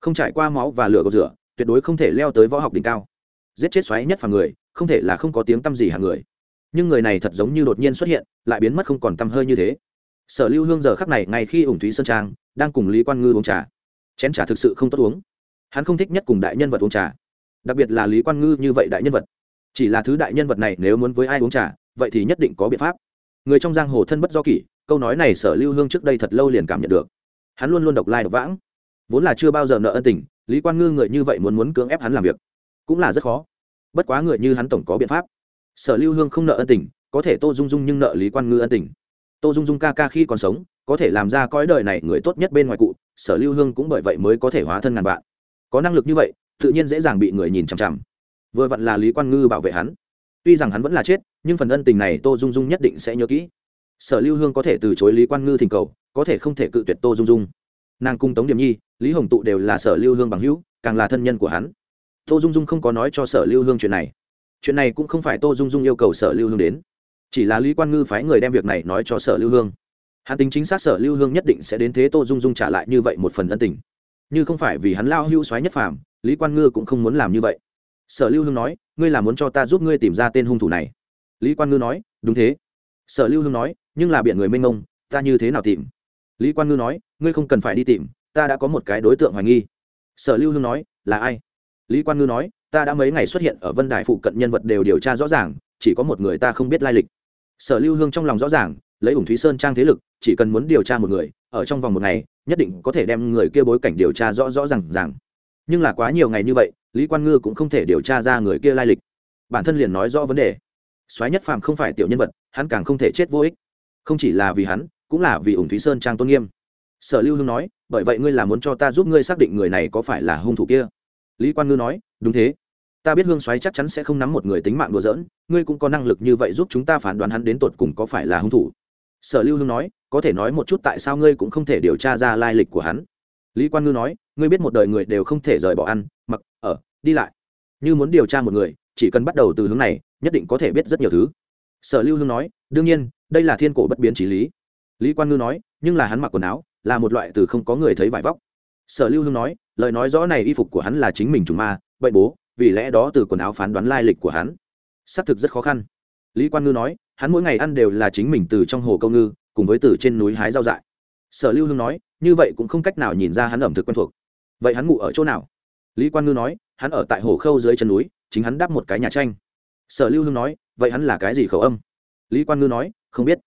Không trải qua máu và lửa gột rửa, tuyệt đối không thể leo tới võ học đỉnh cao. Giết chết xoáy nhất phạm người, không thể là không có tiếng tăm gì hàng người. Nhưng người này thật giống như đột nhiên xuất hiện, lại biến mất không còn tăm hơi như thế. Sở lưu hương giờ khắc này ngay khi ủng thúy sơn trang, đang cùng lý quan ngư uống trà. Chén trà thực sự không tốt uống. Hắn không thích nhất cùng đại nhân vật uống trà đặc biệt là lý quan ngư như vậy đại nhân vật. Chỉ là thứ đại nhân vật này nếu muốn với ai uống trà, vậy thì nhất định có biện pháp. Người trong giang hồ thân bất do kỷ, câu nói này sở lưu hương trước đây thật lâu liền cảm nhận được. Hắn luôn luôn độc lai độc vãng. Vốn là chưa bao giờ nợ ân tình, lý quan ngư người như vậy muốn muốn cưỡng ép hắn làm việc, cũng là rất khó. Bất quá người như hắn tổng có biện pháp. Sở lưu hương không nợ ân tình, có thể tô dung dung nhưng nợ lý quan ngư ân tình. Tô dung dung ca ca khi còn sống, có thể làm ra cõi đời này người tốt nhất bên ngoài cụ, sở lưu hương cũng bởi vậy mới có thể hóa thân ngàn vạn. Có năng lực như vậy tự nhiên dễ dàng bị người nhìn chằm chằm. Vừa vặn là lý quan ngư bảo vệ hắn. Tuy rằng hắn vẫn là chết, nhưng phần ân tình này tô dung dung nhất định sẽ nhớ kỹ. Sở lưu hương có thể từ chối lý quan ngư thỉnh cầu, có thể không thể cự tuyệt tô dung dung. Nàng cung tống điểm nhi, lý hồng tụ đều là sở lưu hương bằng hữu, càng là thân nhân của hắn. Tô dung dung không có nói cho sở lưu hương chuyện này. Chuyện này cũng không phải tô dung dung yêu cầu sở lưu hương đến. Chỉ là lý quan ngư phái người đem việc này nói cho sở lưu hương. Hắn tính chính xác sở lưu hương nhất định sẽ đến thế tô dung dung trả lại như vậy một phần ân tình. Như không phải vì hắn lao hưu xoáy nhất phàm lý quan ngư cũng không muốn làm như vậy. Sở lưu hương nói, ngươi là muốn cho ta giúp ngươi tìm ra tên hung thủ này? Lý quan ngư nói, đúng thế. Sở lưu hương nói, nhưng là biện người mênh mông, ta như thế nào tìm? Lý quan ngư nói, ngươi không cần phải đi tìm, ta đã có một cái đối tượng hoài nghi. Sở lưu hương nói, là ai? Lý quan ngư nói, ta đã mấy ngày xuất hiện ở vân đài phụ cận nhân vật đều điều tra rõ ràng, chỉ có một người ta không biết lai lịch. Sở lưu hương trong lòng rõ ràng, lấy ủng thúy sơn trang thế lực, chỉ cần muốn điều tra một người, ở trong vòng một ngày, nhất định có thể đem người kia bối cảnh điều tra rõ rõ r à n g rằng nhưng là quá nhiều ngày như vậy, lý quan ngư cũng không thể điều tra ra người kia lai lịch. Bản thân liền nói rõ vấn đề. Soái nhất phàm không phải tiểu nhân vật, hắn càng không thể chết vô ích. Không chỉ là vì hắn, cũng là vì ủng thúy sơn trang tôn nghiêm. Sở lưu hương nói, bởi vậy ngươi là muốn cho ta giúp ngươi xác định người này có phải là hung thủ kia? Lý quan ngư nói, đúng thế. Ta biết hương xoáy chắc chắn sẽ không nắm một người tính mạng đùa giỡn, ngươi cũng có năng lực như vậy giúp chúng ta phán đoán hắn đến tột cùng có phải là hung thủ. Sở lưu hương nói, có thể nói một chút tại sao ngươi cũng không thể điều tra ra lai lịch của hắn? Lý quan ngư nói, ngươi biết một đời người đều không thể rời bỏ ăn, mặc, ở, đi lại. Như muốn điều tra một người, chỉ cần bắt đầu từ hướng này, nhất định có thể biết rất nhiều thứ. Sở lưu hương nói, đương nhiên, đây là thiên cổ bất biến trí lý. Lý quan ngư nói, nhưng là hắn mặc quần áo, là một loại từ không có người thấy vải vóc. Sở lưu hương nói, lời nói rõ này y phục của hắn là chính mình trùng ma bệnh bố, vì lẽ đó từ quần áo phán đoán lai lịch của hắn. Xác thực rất khó khăn. Lý quan ngư nói, hắn mỗi ngày ăn đều là chính mình từ trong hồ câu ngư, cùng với từ trên núi hái rau dại sở lưu hương nói, như vậy cũng không cách nào nhìn ra hắn ẩm thực quen thuộc. Vậy hắn ngủ ở chỗ nào? Lý quan ngư nói, hắn ở tại hồ khâu dưới chân núi, chính hắn đắp một cái nhà tranh. Sở lưu hương nói, vậy hắn là cái gì khẩu âm? Lý quan ngư nói, không biết.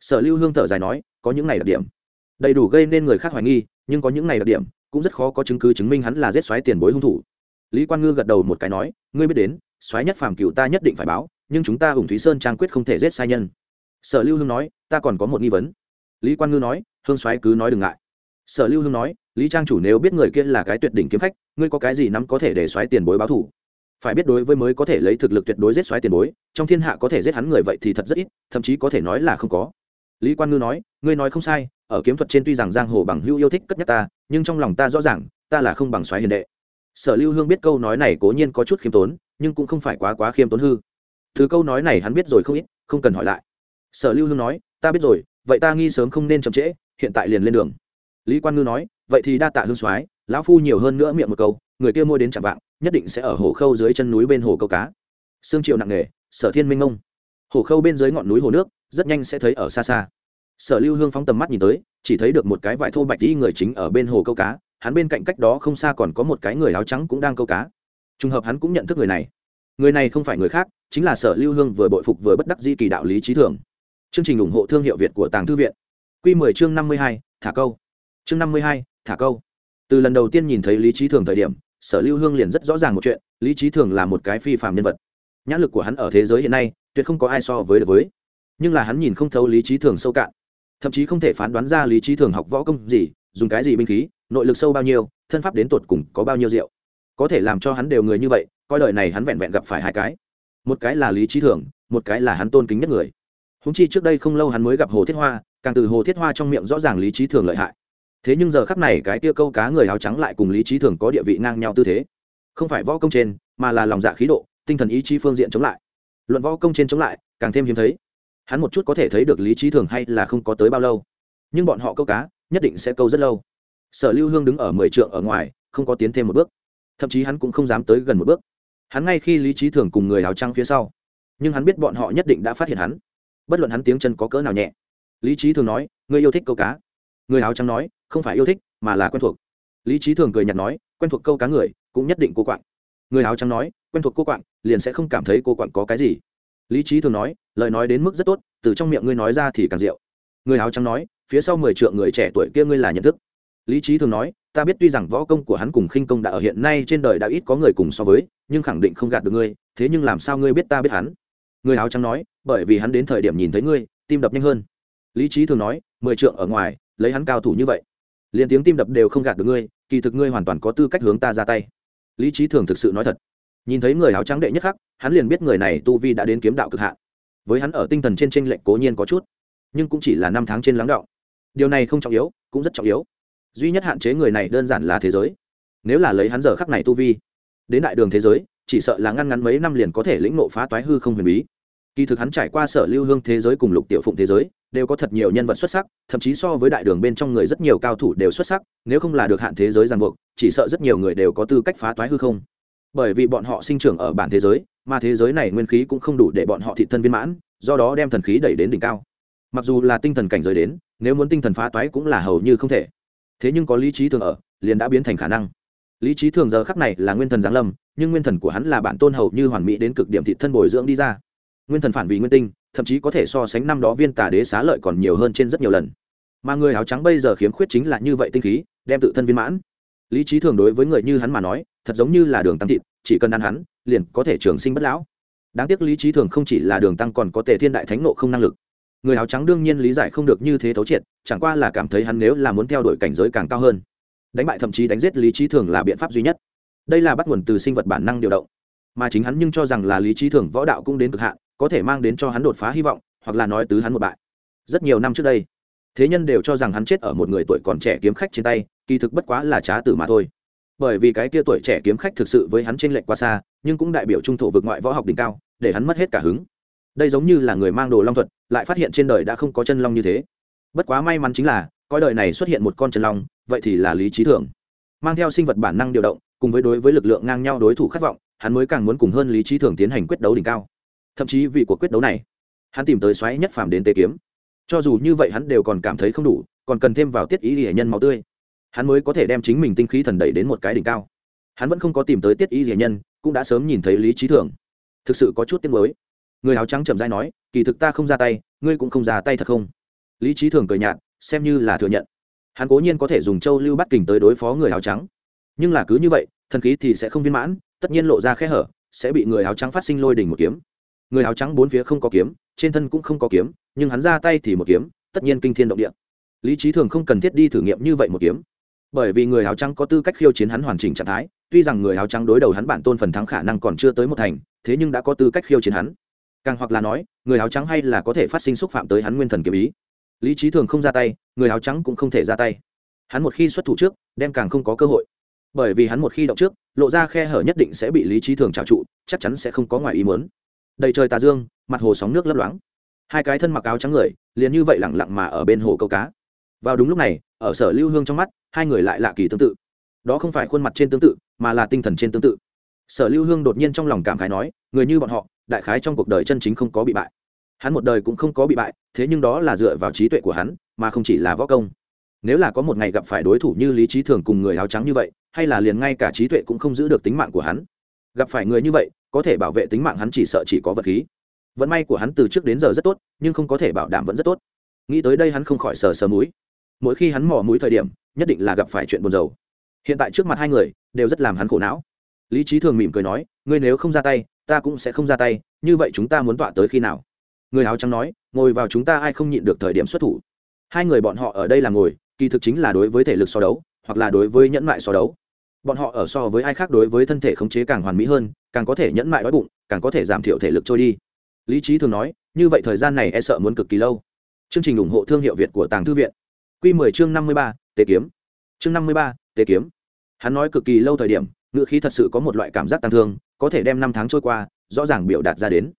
Sở lưu hương thở dài nói, có những này đặc điểm. Đầy đủ gây nên người khác hoài nghi, nhưng có những này đặc điểm, cũng rất khó có chứng cứ chứng minh hắn là giết xoáy tiền bối hung thủ. Lý quan ngư gật đầu một cái nói, ngươi biết đến xoáy nhất phàm cựu ta nhất định phải báo, nhưng chúng ta hùng thúy sơn trang quyết không thể giết sai nhân. Sở lưu hương nói, ta còn có một nghi vấn. Lý quan ngư nói hương xoáy cứ nói đừng ngại. Sở lưu hương nói, lý trang chủ nếu biết người kia là cái tuyệt đỉnh kiếm khách, ngươi có cái gì nắm có thể để xoáy tiền bối báo thủ phải biết đối với mới có thể lấy thực lực tuyệt đối giết xoáy tiền bối, trong thiên hạ có thể giết hắn người vậy thì thật rất ít, thậm chí có thể nói là không có. Lý quan ngư nói, ngươi nói không sai, ở kiếm thuật trên tuy rằng giang hồ bằng hưu yêu thích cất nhắc ta, nhưng trong lòng ta rõ ràng, ta là không bằng xoáy hiền đệ. Sở lưu hương biết câu nói này cố nhiên có chút khiêm tốn, nhưng cũng không phải quá quá khiêm tốn hư. Thứ câu nói này hắn biết rồi không ít, không cần hỏi lại. Sở lưu hương nói, ta biết rồi, vậy ta nghi sớm không nên chậm trễ hiện tại liền lên đường. Lý quan ngư nói, vậy thì đa tạ hương soái, lão phu nhiều hơn nữa miệng một câu, người kia mua đến chạm vạng, nhất định sẽ ở hồ khâu dưới chân núi bên hồ câu cá. Sương triệu nặng nề, sở thiên minh ông hồ khâu bên dưới ngọn núi hồ nước, rất nhanh sẽ thấy ở xa xa. Sở lưu hương phóng tầm mắt nhìn tới, chỉ thấy được một cái vải thô bạch đi người chính ở bên hồ câu cá, hắn bên cạnh cách đó không xa còn có một cái người áo trắng cũng đang câu cá. Trùng hợp hắn cũng nhận thức người này. Người này không phải người khác, chính là sở lưu hương vừa bội phục vừa bất đắc di kỳ đạo lý trí thường. Chương trình ủng hộ thương hiệu việt của tàng thư viện. Quy 10 chương 52, thả câu. Chương 52, thả câu. Từ lần đầu tiên nhìn thấy lý trí thường thời điểm sở lưu hương liền rất rõ ràng một chuyện lý trí thường là một cái phi phàm nhân vật. Nhãn lực của hắn ở thế giới hiện nay tuyệt không có ai so với được với. Nhưng là hắn nhìn không thấu lý trí thường sâu cạn. Thậm chí không thể phán đoán ra lý trí thường học võ công gì dùng cái gì binh khí nội lực sâu bao nhiêu thân pháp đến tột cùng có bao nhiêu rượu có thể làm cho hắn đều người như vậy coi đời này hắn vẹn vẹn gặp phải hai cái. Một cái là lý trí thường một cái là hắn tôn kính nhất người. Húng chi trước đây không lâu hắn mới gặp hồ thiết hoa càng từ hồ thiết hoa trong miệng rõ ràng lý trí thường lợi hại. Thế nhưng giờ khắc này cái tia câu cá người áo trắng lại cùng lý trí thường có địa vị ngang nhau tư thế. Không phải võ công trên, mà là lòng dạ khí độ, tinh thần ý chí phương diện chống lại. Luận võ công trên chống lại, càng thêm hiếm thấy. Hắn một chút có thể thấy được lý trí thường hay là không có tới bao lâu. Nhưng bọn họ câu cá, nhất định sẽ câu rất lâu. Sở lưu hương đứng ở mười trượng ở ngoài, không có tiến thêm một bước. Thậm chí hắn cũng không dám tới gần một bước. Hắn ngay khi lý trí thường cùng người áo trắng phía sau, nhưng hắn biết bọn họ nhất định đã phát hiện hắn. Bất luận hắn tiếng chân có cỡ nào nhẹ lý trí thường nói người yêu thích câu cá. Người áo trắng nói, không phải yêu thích, mà là quen thuộc. Lý trí thường cười nhạt nói, quen thuộc câu cá người, cũng nhất định cô quạng. Người áo trắng nói, quen thuộc cô quạng, liền sẽ không cảm thấy cô quạng có cái gì. Lý trí thường nói, lời nói đến mức rất tốt, từ trong miệng ngươi nói ra thì càng rượu. Người áo trắng nói, phía sau mười triệu người trẻ tuổi kia ngươi là nhận thức. Lý trí thường nói, ta biết tuy rằng võ công của hắn cùng khinh công đã ở hiện nay trên đời đã ít có người cùng so với, nhưng khẳng định không gạt được ngươi, thế nhưng làm sao ngươi biết ta biết hắn? Người áo trắng nói, bởi vì hắn đến thời điểm nhìn thấy ngươi, tim đập nhanh hơn lý trí thường nói, mười trượng ở ngoài, lấy hắn cao thủ như vậy, liền tiếng tim đập đều không gạt được ngươi, kỳ thực ngươi hoàn toàn có tư cách hướng ta ra tay. Lý trí thường thực sự nói thật. Nhìn thấy người áo trắng đệ nhất khắc, hắn liền biết người này tu vi đã đến kiếm đạo cực hạn. Với hắn ở tinh thần trên tranh lệnh cố nhiên có chút, nhưng cũng chỉ là năm tháng trên lắng đạo điều này không trọng yếu, cũng rất trọng yếu. Duy nhất hạn chế người này đơn giản là thế giới. Nếu là lấy hắn giờ khắc này tu vi, đến đại đường thế giới, chỉ sợ là ngăn ngắn mấy năm liền có thể lĩnh nộ phá toái hư không huyền bí. Kỳ thực hắn trải qua sở lưu hương thế giới cùng lục tiểu phụng thế giới đều có thật nhiều nhân vật xuất sắc, thậm chí so với đại đường bên trong người rất nhiều cao thủ đều xuất sắc, nếu không là được hạn thế giới ràng buộc, chỉ sợ rất nhiều người đều có tư cách phá toái hư không. Bởi vì bọn họ sinh trưởng ở bản thế giới, mà thế giới này nguyên khí cũng không đủ để bọn họ thị thân viên mãn, do đó đem thần khí đẩy đến đỉnh cao. Mặc dù là tinh thần cảnh giới đến, nếu muốn tinh thần phá toái cũng là hầu như không thể. Thế nhưng có lý trí thường ở, liền đã biến thành khả năng. Lý trí thường giờ khắc này là nguyên thần giáng lâm, nhưng nguyên thần của hắn là bản tôn hầu như hoàn mỹ đến cực điểm thị thân bồi dưỡng đi ra. Nguyên thần phản vì nguyên tinh thậm chí có thể so sánh năm đó viên tà đế xá lợi còn nhiều hơn trên rất nhiều lần. Mà người áo trắng bây giờ khiếm khuyết chính là như vậy tinh khí, đem tự thân viên mãn. Lý trí thường đối với người như hắn mà nói, thật giống như là đường tăng thịt, chỉ cần ăn hắn, liền có thể trường sinh bất lão. Đáng tiếc lý trí thường không chỉ là đường tăng còn có tề thiên đại thánh nộ không năng lực. Người áo trắng đương nhiên lý giải không được như thế thấu triệt, chẳng qua là cảm thấy hắn nếu là muốn theo đuổi cảnh giới càng cao hơn. Đánh bại thậm chí đánh giết lý trí thường là biện pháp duy nhất. Đây là bắt nguồn từ sinh vật bản năng điều động. Mà chính hắn nhưng cho rằng là lý trí thường võ đạo cũng đến cực hạn có thể mang đến cho hắn đột phá hy vọng, hoặc là nói tứ hắn một bại. Rất nhiều năm trước đây, thế nhân đều cho rằng hắn chết ở một người tuổi còn trẻ kiếm khách trên tay, kỳ thực bất quá là trá tử mà thôi. Bởi vì cái kia tuổi trẻ kiếm khách thực sự với hắn trên lệnh quá xa, nhưng cũng đại biểu trung thổ vực ngoại võ học đỉnh cao, để hắn mất hết cả hứng. Đây giống như là người mang đồ long thuật, lại phát hiện trên đời đã không có chân long như thế. Bất quá may mắn chính là coi đời này xuất hiện một con chân long, vậy thì là lý trí thường mang theo sinh vật bản năng điều động, cùng với đối với lực lượng ngang nhau đối thủ khát vọng, hắn mới càng muốn cùng hơn lý trí thường tiến hành quyết đấu đỉnh cao thậm chí vì cuộc quyết đấu này, hắn tìm tới xoáy nhất phàm đến tế kiếm. Cho dù như vậy hắn đều còn cảm thấy không đủ, còn cần thêm vào tiết ý hệ nhân máu tươi. Hắn mới có thể đem chính mình tinh khí thần đẩy đến một cái đỉnh cao. Hắn vẫn không có tìm tới tiết ý hệ nhân, cũng đã sớm nhìn thấy lý trí thường. Thực sự có chút tiếng mới người áo trắng chậm dai nói, kỳ thực ta không ra tay, ngươi cũng không ra tay thật không? Lý trí thường cười nhạt, xem như là thừa nhận. Hắn cố nhiên có thể dùng châu lưu bắt kình tới đối phó người áo trắng. Nhưng là cứ như vậy, thần khí thì sẽ không viên mãn, tất nhiên lộ ra khe hở, sẽ bị người áo trắng phát sinh lôi đỉnh một kiếm người áo trắng bốn phía không có kiếm, trên thân cũng không có kiếm, nhưng hắn ra tay thì một kiếm, tất nhiên kinh thiên động địa. Lý trí thường không cần thiết đi thử nghiệm như vậy một kiếm. Bởi vì người áo trắng có tư cách khiêu chiến hắn hoàn chỉnh trạng thái, tuy rằng người áo trắng đối đầu hắn bản tôn phần thắng khả năng còn chưa tới một thành, thế nhưng đã có tư cách khiêu chiến hắn. Càng hoặc là nói, người áo trắng hay là có thể phát sinh xúc phạm tới hắn nguyên thần kiếm ý. Lý trí thường không ra tay, người áo trắng cũng không thể ra tay. Hắn một khi xuất thủ trước, đem càng không có cơ hội. Bởi vì hắn một khi động trước, lộ ra khe hở nhất định sẽ bị lý trí thường trào trụ, chắc chắn sẽ không có ngoài ý muốn đầy trời tà dương, mặt hồ sóng nước lấp loáng. Hai cái thân mặc áo trắng người, liền như vậy lẳng lặng mà ở bên hồ câu cá. Vào đúng lúc này, ở sở lưu hương trong mắt, hai người lại lạ kỳ tương tự. Đó không phải khuôn mặt trên tương tự, mà là tinh thần trên tương tự. Sở lưu hương đột nhiên trong lòng cảm khái nói, người như bọn họ, đại khái trong cuộc đời chân chính không có bị bại. Hắn một đời cũng không có bị bại, thế nhưng đó là dựa vào trí tuệ của hắn, mà không chỉ là võ công. Nếu là có một ngày gặp phải đối thủ như lý trí thường cùng người áo trắng như vậy, hay là liền ngay cả trí tuệ cũng không giữ được tính mạng của hắn. Gặp phải người như vậy có thể bảo vệ tính mạng hắn chỉ sợ chỉ có vật khí. Vận may của hắn từ trước đến giờ rất tốt, nhưng không có thể bảo đảm vẫn rất tốt. Nghĩ tới đây hắn không khỏi sờ sờ mũi. Mỗi khi hắn mò mũi thời điểm, nhất định là gặp phải chuyện buồn rầu. Hiện tại trước mặt hai người, đều rất làm hắn khổ não. Lý trí thường mỉm cười nói, ngươi nếu không ra tay, ta cũng sẽ không ra tay, như vậy chúng ta muốn tọa tới khi nào? Người áo trắng nói, ngồi vào chúng ta ai không nhịn được thời điểm xuất thủ. Hai người bọn họ ở đây là ngồi, kỳ thực chính là đối với thể lực so đấu, hoặc là đối với nhẫn mại so đấu bọn họ ở so với ai khác đối với thân thể khống chế càng hoàn mỹ hơn càng có thể nhẫn mại đói bụng càng có thể giảm thiểu thể lực trôi đi. Lý trí thường nói như vậy thời gian này e sợ muốn cực kỳ lâu. Chương trình ủng hộ thương hiệu việt của tàng thư viện. Q 10 chương 53, tế kiếm. Chương 53, tế kiếm. Hắn nói cực kỳ lâu thời điểm ngựa khí thật sự có một loại cảm giác tăng thương có thể đem năm tháng trôi qua rõ ràng biểu đạt ra đến.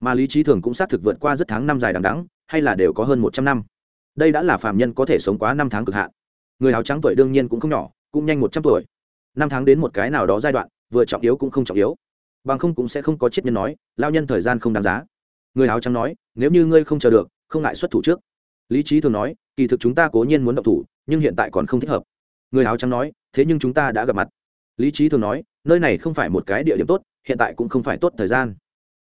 Mà lý trí thường cũng xác thực vượt qua rất tháng năm dài đằng đẵng hay là đều có hơn một trăm năm. Đây đã là phàm nhân có thể sống quá năm tháng cực hạn. Người áo trắng tuổi đương nhiên cũng không nhỏ cũng nhanh một trăm tuổi năm tháng đến một cái nào đó giai đoạn, vừa trọng yếu cũng không trọng yếu. Bằng không cũng sẽ không có triết nhân nói, lao nhân thời gian không đáng giá. Người áo trắng nói, nếu như ngươi không chờ được, không ngại xuất thủ trước. Lý trí thường nói, kỳ thực chúng ta cố nhiên muốn động thủ, nhưng hiện tại còn không thích hợp. Người áo trắng nói, thế nhưng chúng ta đã gặp mặt. Lý trí thường nói, nơi này không phải một cái địa điểm tốt, hiện tại cũng không phải tốt thời gian.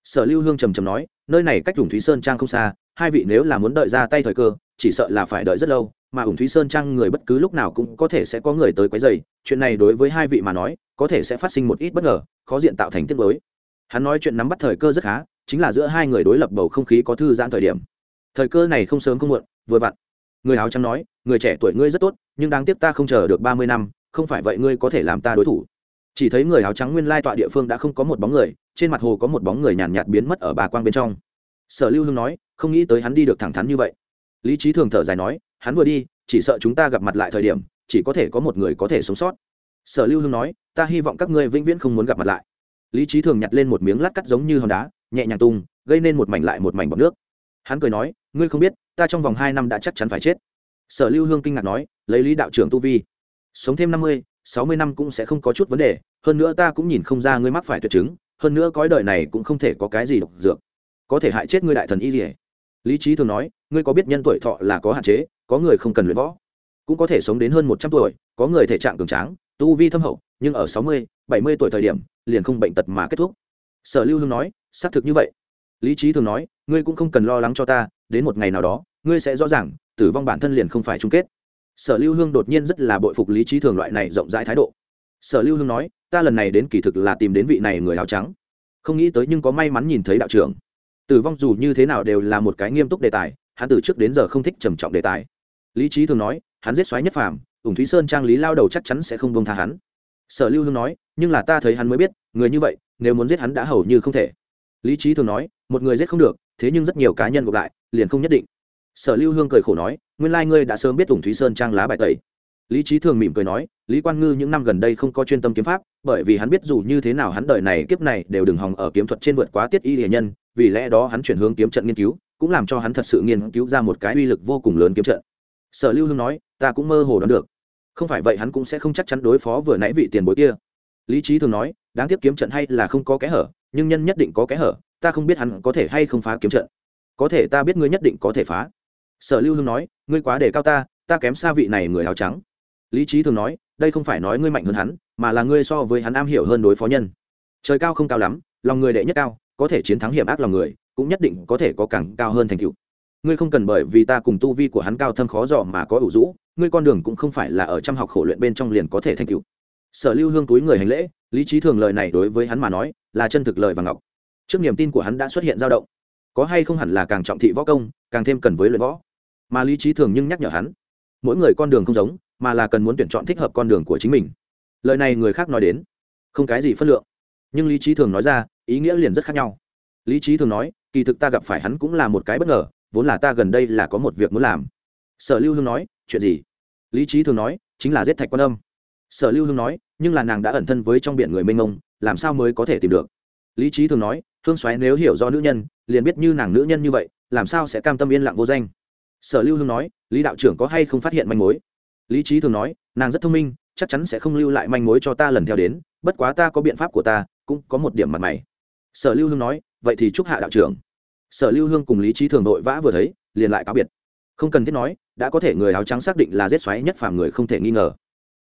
Sở lưu hương trầm trầm nói, nơi này cách ủng thúy sơn trang không xa, hai vị nếu là muốn đợi ra tay thời cơ, chỉ sợ là phải đợi rất lâu mà ủng thúy sơn trang người bất cứ lúc nào cũng có thể sẽ có người tới quấy dày chuyện này đối với hai vị mà nói có thể sẽ phát sinh một ít bất ngờ khó diện tạo thành tiết mới hắn nói chuyện nắm bắt thời cơ rất khá chính là giữa hai người đối lập bầu không khí có thư giãn thời điểm. Thời cơ này không sớm không muộn vừa vặn. Người áo trắng nói người trẻ tuổi ngươi rất tốt nhưng đáng tiếc ta không chờ được ba mươi năm không phải vậy ngươi có thể làm ta đối thủ. Chỉ thấy người áo trắng nguyên lai tọa địa phương đã không có một bóng người trên mặt hồ có một bóng người nhàn nhạt, biến mất ở bà quang bên trong. Sở lưu hương nói không nghĩ tới hắn đi được thẳng thắn như vậy. Lý trí thường thở dài nói hắn vừa đi, chỉ sợ chúng ta gặp mặt lại thời điểm, chỉ có thể có một người có thể sống sót. Sở lưu hương nói, ta hy vọng các ngươi vĩnh viễn không muốn gặp mặt lại. Lý trí thường nhặt lên một miếng lát cắt giống như hòn đá, nhẹ nhàng tung, gây nên một mảnh lại một mảnh bọc nước. Hắn cười nói, ngươi không biết, ta trong vòng hai năm đã chắc chắn phải chết. Sở lưu hương kinh ngạc nói, lấy lý đạo trưởng tu vi, sống thêm năm mươi, sáu mươi năm cũng sẽ không có chút vấn đề, hơn nữa ta cũng nhìn không ra ngươi mắc phải tuyệt chứng, hơn nữa cõi đời này cũng không thể có cái gì độc dược. Có thể hại chết ngươi đại thần y dỉa lý trí thường nói, ngươi có biết nhân tuổi thọ là có hạn chế có người không cần luyện võ, cũng có thể sống đến hơn một trăm tuổi, có người thể trạng cường tráng, tu vi thâm hậu, nhưng ở sáu mươi, bảy mươi tuổi thời điểm, liền không bệnh tật mà kết thúc. Sở lưu hương nói, xác thực như vậy. Lý trí thường nói, ngươi cũng không cần lo lắng cho ta, đến một ngày nào đó, ngươi sẽ rõ ràng, tử vong bản thân liền không phải chung kết. Sở lưu hương đột nhiên rất là bội phục lý trí thường loại này rộng rãi thái độ. Sở lưu hương nói, ta lần này đến kỳ thực là tìm đến vị này người áo trắng. Không nghĩ tới nhưng có may mắn nhìn thấy đạo trưởng. Tử vong dù như thế nào đều là một cái nghiêm túc đề tài, hắn từ trước đến giờ không thích trầm trọng đề tài lý trí thường nói, hắn giết xoáy nhất phàm ủng thúy sơn trang lý lao đầu chắc chắn sẽ không bông tha hắn. Sở lưu hương nói, nhưng là ta thấy hắn mới biết, người như vậy, nếu muốn giết hắn đã hầu như không thể. Lý trí thường nói, một người giết không được, thế nhưng rất nhiều cá nhân gộp lại, liền không nhất định. Sở lưu hương cười khổ nói, nguyên lai ngươi đã sớm biết ủng thúy sơn trang lá bài tẩy. Lý trí thường mỉm cười nói, lý quan ngư những năm gần đây không có chuyên tâm kiếm pháp, bởi vì hắn biết dù như thế nào hắn đời này kiếp này đều đừng hòng ở kiếm thuật trên vượt quá tiết y hiền nhân, vì lẽ đó hắn chuyển hướng kiếm trận nghiên cứu, cũng làm cho hắn thật sự nghiên cứu ra một cái uy lực vô cùng lớn kiếm trận sở lưu hương nói, ta cũng mơ hồ đoán được. Không phải vậy hắn cũng sẽ không chắc chắn đối phó vừa nãy vị tiền bối kia. Lý trí thường nói, đáng tiếc kiếm trận hay là không có kẽ hở, nhưng nhân nhất định có kẽ hở, ta không biết hắn có thể hay không phá kiếm trận. Có thể ta biết ngươi nhất định có thể phá. Sở lưu hương nói, ngươi quá đề cao ta ta kém xa vị này người áo trắng. Lý trí thường nói, đây không phải nói ngươi mạnh hơn hắn, mà là ngươi so với hắn am hiểu hơn đối phó nhân. Trời cao không cao lắm, lòng người đệ nhất cao, có thể chiến thắng hiểm ác lòng người, cũng nhất định có thể có càng cao hơn thành tựu ngươi không cần bởi vì ta cùng tu vi của hắn cao thâm khó dò mà có ủ rũ, ngươi con đường cũng không phải là ở trăm học khổ luyện bên trong liền có thể thành tựu. Sở lưu hương túi người hành lễ, lý trí thường lời này đối với hắn mà nói, là chân thực lời và ngọc. Trước niềm tin của hắn đã xuất hiện dao động. Có hay không hẳn là càng trọng thị võ công, càng thêm cần với luyện võ. Mà lý trí thường nhưng nhắc nhở hắn, mỗi người con đường không giống, mà là cần muốn tuyển chọn thích hợp con đường của chính mình. Lời này người khác nói đến, không cái gì phân lượng. Nhưng lý trí thường nói ra, ý nghĩa liền rất khác nhau. Lý trí thường nói, kỳ thực ta gặp phải hắn cũng là một cái bất ngờ vốn là ta gần đây là có một việc muốn làm. Sở lưu hương nói, chuyện gì? Lý trí thường nói, chính là giết thạch quan âm. Sở lưu hương nói, nhưng là nàng đã ẩn thân với trong biển người mênh mông, làm sao mới có thể tìm được? Lý trí thường nói, hương xoáy nếu hiểu do nữ nhân, liền biết như nàng nữ nhân như vậy, làm sao sẽ cam tâm yên lặng vô danh? Sở lưu hương nói, lý đạo trưởng có hay không phát hiện manh mối? Lý trí thường nói, nàng rất thông minh, chắc chắn sẽ không lưu lại manh mối cho ta lần theo đến, bất quá ta có biện pháp của ta, cũng có một điểm mặt mày. Sở lưu hương nói, vậy thì chúc hạ đạo trưởng sở lưu hương cùng lý trí thường đội vã vừa thấy, liền lại cáo biệt. Không cần thiết nói, đã có thể người áo trắng xác định là giết xoáy nhất phàm người không thể nghi ngờ.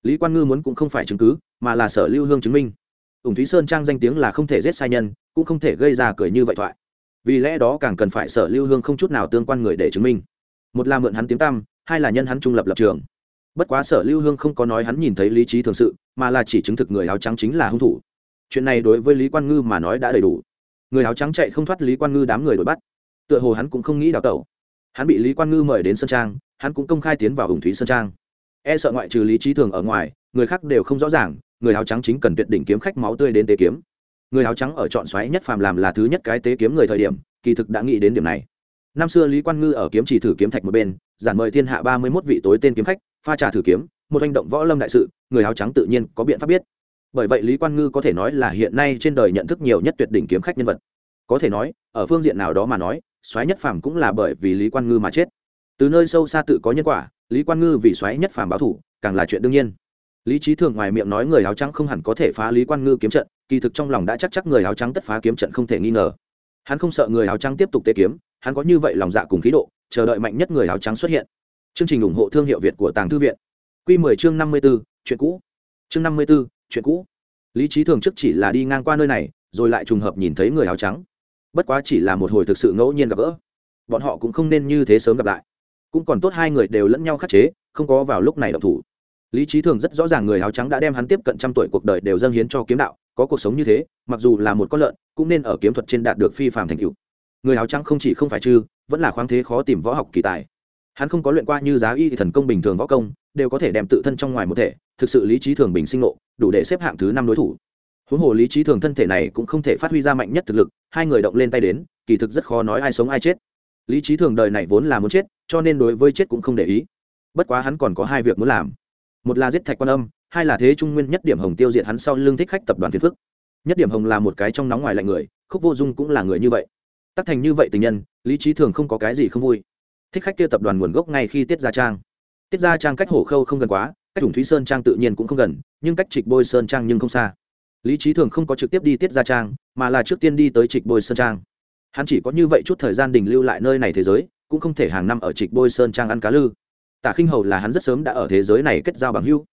Lý quan ngư muốn cũng không phải chứng cứ, mà là sở lưu hương chứng minh. Ủng thúy sơn trang danh tiếng là không thể giết sai nhân, cũng không thể gây ra cười như vậy thoại. Vì lẽ đó càng cần phải sở lưu hương không chút nào tương quan người để chứng minh. Một là mượn hắn tiếng tăm, hai là nhân hắn trung lập lập trường. Bất quá sở lưu hương không có nói hắn nhìn thấy lý trí thường sự, mà là chỉ chứng thực người áo trắng chính là hung thủ. Chuyện này đối với lý quan ngư mà nói đã đầy đủ người áo trắng chạy không thoát lý quan ngư đám người đuổi bắt. Tựa hồ hắn cũng không nghĩ đào tẩu. Hắn bị lý quan ngư mời đến sơn trang, hắn cũng công khai tiến vào hùng thúy sơn trang. E sợ ngoại trừ lý trí thường ở ngoài, người khác đều không rõ ràng, người áo trắng chính cần tuyệt đỉnh kiếm khách máu tươi đến tế kiếm. Người áo trắng ở chọn xoáy nhất phàm làm là thứ nhất cái tế kiếm người thời điểm, kỳ thực đã nghĩ đến điểm này. Năm xưa lý quan ngư ở kiếm chỉ thử kiếm thạch một bên, giản mời thiên hạ ba mươi mốt vị tối tên kiếm khách, pha trà thử kiếm, một hành động võ lâm đại sự, người áo trắng tự nhiên có biện pháp biết bởi vậy lý quan ngư có thể nói là hiện nay trên đời nhận thức nhiều nhất tuyệt đỉnh kiếm khách nhân vật. Có thể nói ở phương diện nào đó mà nói xoáy nhất phàm cũng là bởi vì lý quan ngư mà chết. Từ nơi sâu xa tự có nhân quả lý quan ngư vì xoáy nhất phàm báo thủ càng là chuyện đương nhiên. Lý trí thường ngoài miệng nói người áo trắng không hẳn có thể phá lý quan ngư kiếm trận kỳ thực trong lòng đã chắc chắc người áo trắng tất phá kiếm trận không thể nghi ngờ. Hắn không sợ người áo trắng tiếp tục tê kiếm hắn có như vậy lòng dạ cùng khí độ chờ đợi mạnh nhất người áo trắng xuất hiện. Chương trình ủng hộ thương hiệu việt của tàng thư viện. Q 10 chương 54, chuyện cũ. Chương 54, chuyện cũ. Lý trí thường trước chỉ là đi ngang qua nơi này, rồi lại trùng hợp nhìn thấy người áo trắng. Bất quá chỉ là một hồi thực sự ngẫu nhiên gặp gỡ. Bọn họ cũng không nên như thế sớm gặp lại. Cũng còn tốt hai người đều lẫn nhau khắc chế, không có vào lúc này độc thủ. Lý trí thường rất rõ ràng người áo trắng đã đem hắn tiếp cận trăm tuổi cuộc đời đều dâng hiến cho kiếm đạo, có cuộc sống như thế, mặc dù là một con lợn, cũng nên ở kiếm thuật trên đạt được phi phạm thành cựu người áo trắng không chỉ không phải chư, vẫn là khoáng thế khó tìm võ học kỳ tài. Hắn không có luyện qua như giá y thì thần công bình thường võ công đều có thể đem tự thân trong ngoài một thể, thực sự lý trí thường bình sinh nộ đủ để xếp hạng thứ năm đối thủ. Huống hồ lý trí thường thân thể này cũng không thể phát huy ra mạnh nhất thực lực, hai người động lên tay đến, kỳ thực rất khó nói ai sống ai chết. Lý trí thường đời này vốn là muốn chết, cho nên đối với chết cũng không để ý. Bất quá hắn còn có hai việc muốn làm. Một là giết thạch quan âm, hai là thế trung nguyên nhất điểm hồng tiêu diệt hắn sau lưng thích khách tập đoàn phiền phức. Nhất điểm hồng là một cái trong nóng ngoài lạnh người, khúc vô dung cũng là người như vậy. Tắc thành như vậy tình nhân, lý trí thường không có cái gì không vui. Thích khách kia tập đoàn nguồn gốc ngay khi tiết gia trang tiết gia trang cách hổ khâu không gần quá, cách thủng thúy sơn trang tự nhiên cũng không gần, nhưng cách trịch bôi sơn trang nhưng không xa. Lý trí thường không có trực tiếp đi tiết gia trang, mà là trước tiên đi tới trịch bôi sơn trang. Hắn chỉ có như vậy chút thời gian đình lưu lại nơi này thế giới, cũng không thể hàng năm ở trịch bôi sơn trang ăn cá lư. Tả khinh hầu là hắn rất sớm đã ở thế giới này kết giao bằng hữu.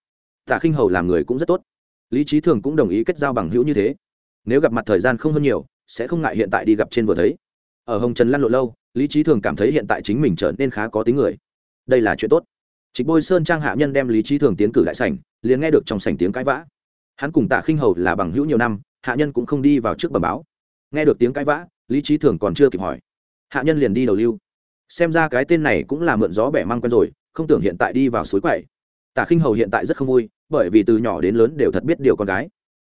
tả khinh hầu làm người cũng rất tốt. Lý trí thường cũng đồng ý kết giao bằng hữu như thế. Nếu gặp mặt thời gian không hơn nhiều, sẽ không ngại hiện tại đi gặp trên vừa thấy. Ở hồng trần lăn lộn lâu, lý trí thường cảm thấy hiện tại chính mình trở nên khá có tính người. Đây là chuyện tốt trịch bôi sơn trang hạ nhân đem lý trí thường tiến cử đại sảnh, liền nghe được trong sảnh tiếng cãi vã. Hắn cùng tạ khinh hầu là bằng hữu nhiều năm, hạ nhân cũng không đi vào trước bờ báo. Nghe được tiếng cãi vã, lý trí thường còn chưa kịp hỏi. Hạ nhân liền đi đầu lưu. Xem ra cái tên này cũng là mượn gió bẻ mang quen rồi, không tưởng hiện tại đi vào suối quậy. Tạ khinh hầu hiện tại rất không vui, bởi vì từ nhỏ đến lớn đều thật biết điều con gái.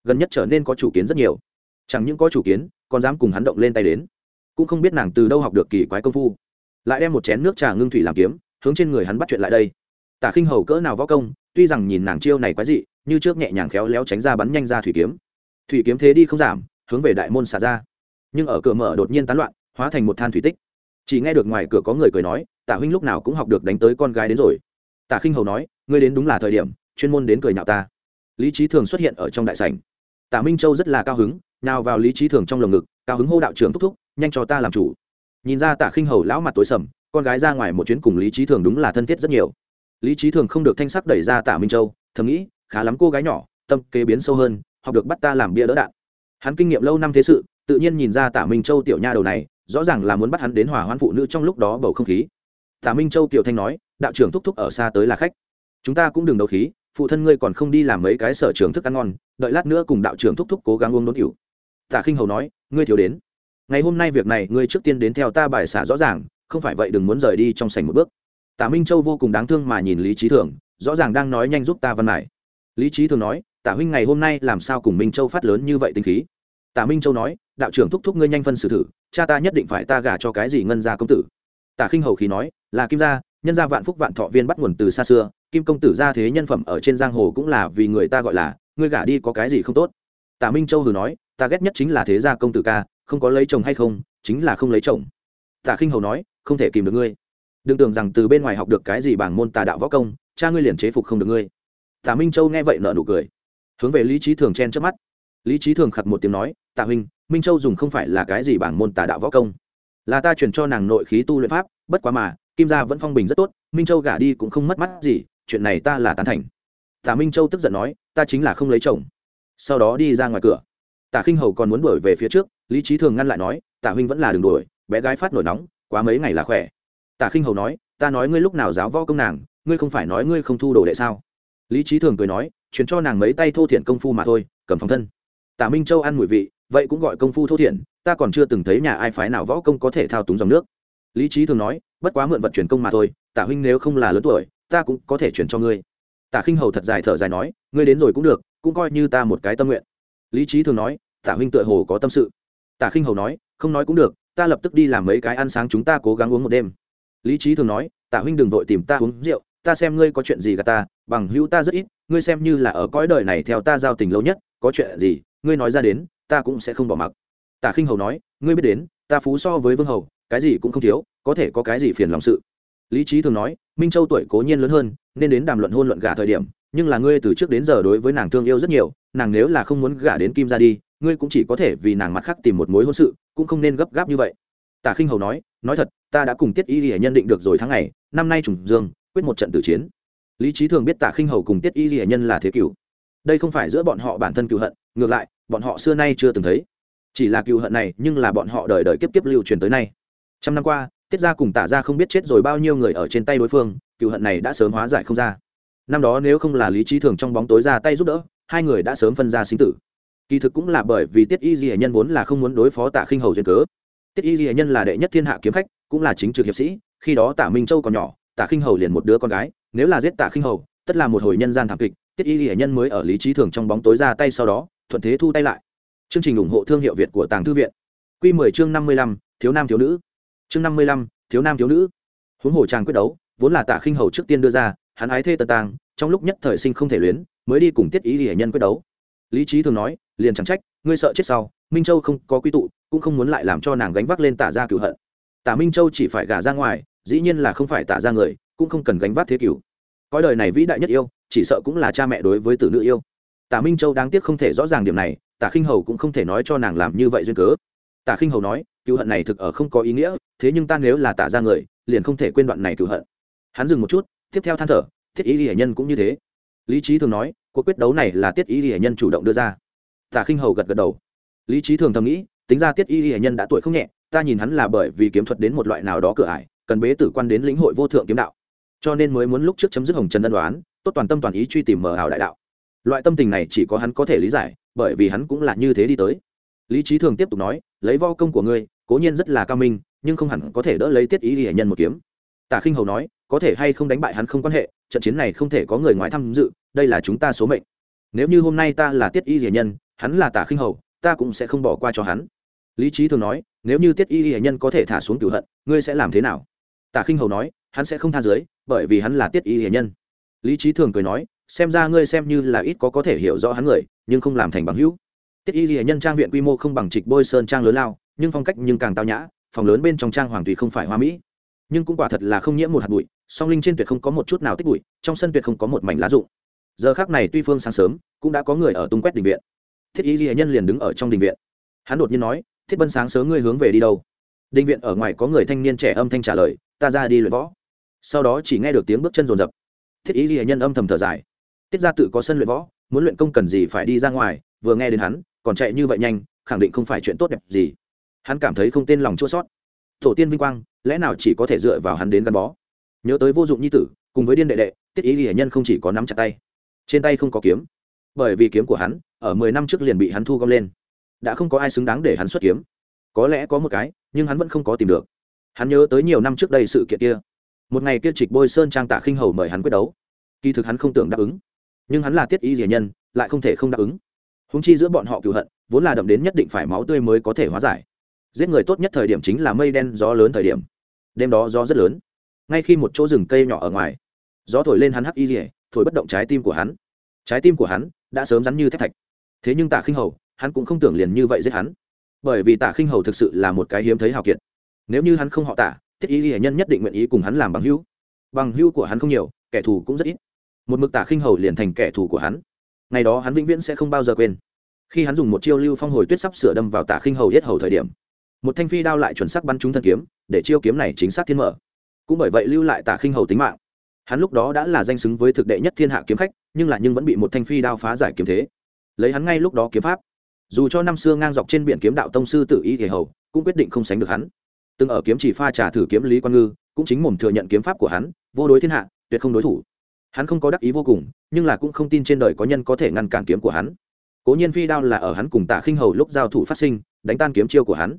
Gần nhất trở nên có chủ kiến rất nhiều. Chẳng những có chủ kiến, còn dám cùng hắn động lên tay đến. Cũng không biết nàng từ đâu học được kỳ quái công phu. Lại đem một chén nước trà ngưng thủy làm kiếm, hướng trên người hắn bắt chuyện lại đây tả khinh hầu cỡ nào võ công, tuy rằng nhìn nàng chiêu này quái dị, như trước nhẹ nhàng khéo léo tránh ra bắn nhanh ra thủy kiếm. Thủy kiếm thế đi không giảm, hướng về đại môn xả ra. Nhưng ở cửa mở đột nhiên tán loạn, hóa thành một than thủy tích. Chỉ nghe được ngoài cửa có người cười nói, tả huynh lúc nào cũng học được đánh tới con gái đến rồi. Tả khinh hầu nói, ngươi đến đúng là thời điểm, chuyên môn đến cười nhạo ta. Lý trí thường xuất hiện ở trong đại sảnh. Tả minh châu rất là cao hứng, nào vào lý trí thường trong lồng ngực, cao hứng hô đạo trưởng thúc thúc, nhanh cho ta làm chủ. Nhìn ra tả khinh hầu lão mặt tối sầm, con gái ra ngoài một chuyến cùng lý trí thường đúng là thân thiết rất nhiều lý trí thường không được thanh sắc đẩy ra tả minh châu, thầm nghĩ, khá lắm cô gái nhỏ, tâm kế biến sâu hơn, học được bắt ta làm bia đỡ đạn. Hắn kinh nghiệm lâu năm thế sự, tự nhiên nhìn ra tả minh châu tiểu nha đầu này, rõ ràng là muốn bắt hắn đến hỏa hoãn phụ nữ trong lúc đó bầu không khí. Tả minh châu tiểu thanh nói, đạo trưởng thúc thúc ở xa tới là khách. Chúng ta cũng đừng đấu khí, phụ thân ngươi còn không đi làm mấy cái sở trường thức ăn ngon, đợi lát nữa cùng đạo trưởng thúc thúc cố gắng uống đốn cửu tả khinh hầu nói, ngươi thiếu đến. Ngày hôm nay việc này ngươi trước tiên đến theo ta bài xả rõ ràng, không phải vậy đừng muốn rời đi trong sảnh một bước tả minh châu vô cùng đáng thương mà nhìn lý trí thường, rõ ràng đang nói nhanh giúp ta văn mải. Lý trí thường nói, tả huynh ngày hôm nay làm sao cùng minh châu phát lớn như vậy tinh khí? Tả minh châu nói, đạo trưởng thúc thúc ngươi nhanh phân xử thử, cha ta nhất định phải ta gả cho cái gì ngân gia công tử. Tả khinh hầu khí nói, là kim gia, nhân gia vạn phúc vạn thọ viên bắt nguồn từ xa xưa, kim công tử gia thế nhân phẩm ở trên giang hồ cũng là vì người ta gọi là, ngươi gả đi có cái gì không tốt? Tả minh châu hừ nói, ta ghét nhất chính là thế gia công tử ca, không có lấy chồng hay không, chính là không lấy chồng. Tả khinh hầu nói, không thể kìm được ngươi đừng tưởng rằng từ bên ngoài học được cái gì bảng môn tà đạo võ công, cha ngươi liền chế phục không được ngươi. Tả minh châu nghe vậy nợ nụ cười. Hướng về lý trí thường chen trước mắt. Lý trí thường khặt một tiếng nói, tạ huynh, minh châu dùng không phải là cái gì bảng môn tà đạo võ công. Là ta chuyển cho nàng nội khí tu luyện pháp, bất quá mà, kim gia vẫn phong bình rất tốt, minh châu gả đi cũng không mất mắt gì, chuyện này ta là tán thành. Tả minh châu tức giận nói, ta chính là không lấy chồng. Sau đó đi ra ngoài cửa. Tả khinh hầu còn muốn đuổi về phía trước, lý trí thường ngăn lại nói tả huynh vẫn là đường đuổi, bé gái phát nổi nóng, quá mấy ngày là khỏe tả khinh hầu nói, ta nói ngươi lúc nào giáo võ công nàng, ngươi không phải nói ngươi không thu đồ đệ sao? Lý trí thường cười nói chuyển cho nàng mấy tay thô thiện công phu mà thôi, cầm phòng thân. Tả minh châu ăn mùi vị, vậy cũng gọi công phu thô thiện ta còn chưa từng thấy nhà ai phái nào võ công có thể thao túng dòng nước. Lý trí thường nói, bất quá mượn vật chuyển công mà thôi, tả huynh nếu không là lớn tuổi, ta cũng có thể chuyển cho ngươi. Tả khinh hầu thật dài thở dài nói, ngươi đến rồi cũng được, cũng coi như ta một cái tâm nguyện. Lý trí thường nói, tả huynh tựa hồ có tâm sự. Tả khinh hầu nói, không nói cũng được, ta lập tức đi làm mấy cái ăn sáng chúng ta cố gắng uống một đêm lý trí thường nói tả huynh đừng vội tìm ta uống rượu, ta xem ngươi có chuyện gì gà ta, bằng hữu ta rất ít, ngươi xem như là ở cõi đời này theo ta giao tình lâu nhất, có chuyện gì, ngươi nói ra đến, ta cũng sẽ không bỏ mặc. Tả khinh hầu nói, ngươi biết đến, ta phú so với vương hầu, cái gì cũng không thiếu, có thể có cái gì phiền lòng sự. Lý trí thường nói, minh châu tuổi cố nhiên lớn hơn, nên đến đàm luận hôn luận gả thời điểm, nhưng là ngươi từ trước đến giờ đối với nàng thương yêu rất nhiều, nàng nếu là không muốn gả đến kim ra đi, ngươi cũng chỉ có thể vì nàng mặt khác tìm một mối hôn sự, cũng không nên gấp gáp như vậy tả khinh hầu nói nói thật, ta đã cùng tiết y hiển nhân định được rồi tháng này năm nay trùng dương, quyết một trận tử chiến. Lý trí thường biết tả khinh hầu cùng tiết y hiển nhân là thế cựu. Đây không phải giữa bọn họ bản thân cựu hận, ngược lại, bọn họ xưa nay chưa từng thấy. Chỉ là cựu hận này, nhưng là bọn họ đời đời kiếp kiếp lưu truyền tới nay. Trăm năm qua, tiết ra cùng tả ra không biết chết rồi bao nhiêu người ở trên tay đối phương, cựu hận này đã sớm hóa giải không ra. Năm đó nếu không là lý trí thường trong bóng tối ra tay giúp đỡ, hai người đã sớm phân ra sinh tử. Kỳ thực cũng là bởi vì tiết y di nhân vốn là không muốn đối phó tạ khinh hầu duyên cớ tiết y ghi nhân là đệ nhất thiên hạ kiếm khách cũng là chính trực hiệp sĩ khi đó Tả minh châu còn nhỏ Tả khinh hầu liền một đứa con gái nếu là giết Tả khinh hầu tất là một hồi nhân gian thảm kịch tiết y ghi nhân mới ở lý trí thường trong bóng tối ra tay sau đó thuận thế thu tay lại. Chương trình ủng hộ thương hiệu việt của tàng thư viện. Q 10 chương 55, thiếu nam thiếu nữ. Chương 55, thiếu nam thiếu nữ. Huống hồ trang quyết đấu vốn là Tả khinh hầu trước tiên đưa ra hắn ái thê tần tàng trong lúc nhất thời sinh không thể luyến mới đi cùng tiết ý ghi nhân quyết đấu. Lý trí thường nói liền chẳng trách ngươi sợ chết sau minh châu không có quy tụ cũng không muốn lại làm cho nàng gánh vác lên tả ra cửu hận. Tả minh châu chỉ phải gả ra ngoài, dĩ nhiên là không phải tả ra người, cũng không cần gánh vác thế cửu. cõi đời này vĩ đại nhất yêu, chỉ sợ cũng là cha mẹ đối với tử nữ yêu. Tả minh châu đáng tiếc không thể rõ ràng điểm này, tả khinh hầu cũng không thể nói cho nàng làm như vậy duyên cớ. Tả khinh hầu nói, cựu hận này thực ở không có ý nghĩa, thế nhưng ta nếu là tả ra người, liền không thể quên đoạn này cựu hận. Hắn dừng một chút, tiếp theo than thở thiết ý ghi nhân cũng như thế. Lý trí thường nói, cuộc quyết đấu này là tiết y hệ nhân chủ động đưa ra. Tả khinh hầu gật gật đầu. Lý trí thường thầm nghĩ tính ra tiết y hệ nhân đã tuổi không nhẹ, ta nhìn hắn là bởi vì kiếm thuật đến một loại nào đó cửa ải, cần bế tử quan đến lĩnh hội vô thượng kiếm đạo. Cho nên mới muốn lúc trước chấm dứt hồng trần ân đoán tốt toàn tâm toàn ý truy tìm mờ ảo đại đạo. Loại tâm tình này chỉ có hắn có thể lý giải, bởi vì hắn cũng là như thế đi tới. Lý trí thường tiếp tục nói, lấy vo công của ngươi, cố nhiên rất là cao minh, nhưng không hẳn có thể đỡ lấy tiết ý hệ nhân một kiếm. Tả khinh hầu nói, có thể hay không đánh bại hắn không quan hệ, trận chiến này không thể có người ngoài tham dự, đây là chúng ta số mệnh. Nếu như hôm nay ta là tiết y hệ nhân, hắn là tả khinh hầu, ta cũng sẽ không bỏ qua cho hắn lý trí thường nói, nếu như tiết y hệ nhân có thể thả xuống cửu hận, ngươi sẽ làm thế nào? Tả khinh hầu nói, hắn sẽ không tha dưới, bởi vì hắn là tiết y hệ nhân. Lý trí thường cười nói, xem ra ngươi xem như là ít có có thể hiểu rõ hắn người, nhưng không làm thành bằng hữu. Tiết y hệ nhân trang viện quy mô không bằng trịch bôi sơn trang lớn lao, nhưng phong cách nhưng càng tao nhã, phòng lớn bên trong trang hoàng tùy không phải hoa mỹ. Nhưng cũng quả thật là không nhiễm một hạt bụi, song linh trên tuyệt không có một chút nào tích bụi, trong sân tuyệt không có một mảnh lá rụng. Giờ khác này tuy phương sáng sớm, cũng đã có người ở tung quét đình viện. Thiết y ghi nhân liền đứng ở trong đình viện. Hắn đột nhiên nói thiết bân sáng sớm ngươi hướng về đi đâu? Định viện ở ngoài có người thanh niên trẻ âm thanh trả lời, ta ra đi luyện võ. Sau đó chỉ nghe được tiếng bước chân rồn rập thiết ý ghi nhân âm thầm thở dài. Tiết ra tự có sân luyện võ, muốn luyện công cần gì phải đi ra ngoài, vừa nghe đến hắn, còn chạy như vậy nhanh, khẳng định không phải chuyện tốt đẹp gì. Hắn cảm thấy không tên lòng chua sót. Tổ tiên vinh quang, lẽ nào chỉ có thể dựa vào hắn đến gắn bó? Nhớ tới vô dụng nhi tử, cùng với điên đệ đệ, tiết ý ghi nhân không chỉ có nắm chặt tay, trên tay không có kiếm. Bởi vì kiếm của hắn, ở mười năm trước liền bị hắn thu gom lên đã không có ai xứng đáng để hắn xuất kiếm. Có lẽ có một cái, nhưng hắn vẫn không có tìm được. Hắn nhớ tới nhiều năm trước đây sự kiện kia. Một ngày kia trịch bôi sơn trang tạ khinh hầu mời hắn quyết đấu. Kỳ thực hắn không tưởng đáp ứng. Nhưng hắn là tiết Y rỉa nhân, lại không thể không đáp ứng. Húng chi giữa bọn họ cựu hận, vốn là đậm đến nhất định phải máu tươi mới có thể hóa giải. Giết người tốt nhất thời điểm chính là mây đen, gió lớn thời điểm. Đêm đó gió rất lớn. Ngay khi một chỗ rừng cây nhỏ ở ngoài, gió thổi lên hắn hắc y rỉa thổi bất động trái tim của hắn. Trái tim của hắn đã sớm rắn như thép thạch. Thế nhưng tạ khinh hầu hắn cũng không tưởng liền như vậy giết hắn. Bởi vì tạ khinh hầu thực sự là một cái hiếm thấy hào kiệt. Nếu như hắn không họ tả, thiết y hiển nhân nhất định nguyện ý cùng hắn làm bằng hữu. Bằng hữu của hắn không nhiều, kẻ thù cũng rất ít. Một mực tạ khinh hầu liền thành kẻ thù của hắn. Ngày đó hắn vĩnh viễn sẽ không bao giờ quên. Khi hắn dùng một chiêu lưu phong hồi tuyết sắp sửa đâm vào tạ khinh hầu yết hầu thời điểm, một thanh phi đao lại chuẩn xác bắn trúng thân kiếm, để chiêu kiếm này chính xác thiên mở. Cũng bởi vậy lưu lại tạ khinh hầu tính mạng. Hắn lúc đó đã là danh xứng với thực đệ nhất thiên hạ kiếm khách, nhưng là nhưng vẫn bị một thanh phi đao phá giải kiếm thế. Lấy hắn ngay lúc đó kiếm pháp dù cho năm xưa ngang dọc trên biển kiếm đạo tông sư tự ý thể hầu, cũng quyết định không sánh được hắn. Từng ở kiếm chỉ pha trả thử kiếm lý quan ngư, cũng chính mồm thừa nhận kiếm pháp của hắn, vô đối thiên hạ, tuyệt không đối thủ. Hắn không có đắc ý vô cùng, nhưng là cũng không tin trên đời có nhân có thể ngăn cản kiếm của hắn. Cố nhiên phi đao là ở hắn cùng tạ khinh hầu lúc giao thủ phát sinh, đánh tan kiếm chiêu của hắn.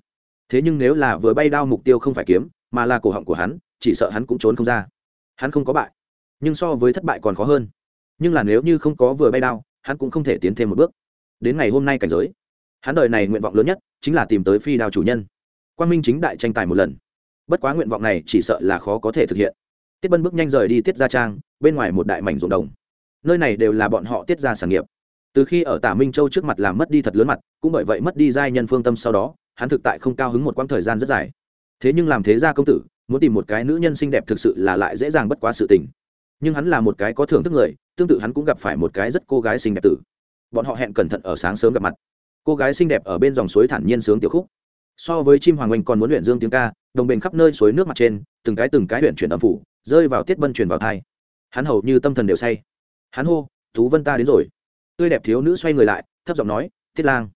Thế nhưng nếu là vừa bay đao mục tiêu không phải kiếm, mà là cổ họng của hắn, chỉ sợ hắn cũng trốn không ra. Hắn không có bại, nhưng so với thất bại còn khó hơn. Nhưng là nếu như không có vừa bay đao, hắn cũng không thể tiến thêm một bước đến ngày hôm nay cảnh giới. Hắn đời này nguyện vọng lớn nhất chính là tìm tới phi đao chủ nhân. Quan minh chính đại tranh tài một lần. Bất quá nguyện vọng này chỉ sợ là khó có thể thực hiện. Tiết bân bước nhanh rời đi tiết gia trang, bên ngoài một đại mảnh ruộng đồng. Nơi này đều là bọn họ tiết ra sản nghiệp. Từ khi ở tả minh châu trước mặt làm mất đi thật lớn mặt, cũng bởi vậy mất đi giai nhân phương tâm sau đó, hắn thực tại không cao hứng một quãng thời gian rất dài. Thế nhưng làm thế gia công tử, muốn tìm một cái nữ nhân xinh đẹp thực sự là lại dễ dàng bất quá sự tình. Nhưng hắn là một cái có thưởng thức người, tương tự hắn cũng gặp phải một cái rất cô gái xinh đẹp tử bọn họ hẹn cẩn thận ở sáng sớm gặp mặt. Cô gái xinh đẹp ở bên dòng suối thản nhiên sướng tiểu khúc. So với chim hoàng oanh còn muốn luyện dương tiếng ca, đồng bền khắp nơi suối nước mặt trên, từng cái từng cái luyện chuyển âm phủ, rơi vào tiết bân truyền vào thai. Hắn hầu như tâm thần đều say. Hắn hô, tú vân ta đến rồi. Tươi đẹp thiếu nữ xoay người lại, thấp giọng nói tiết lang.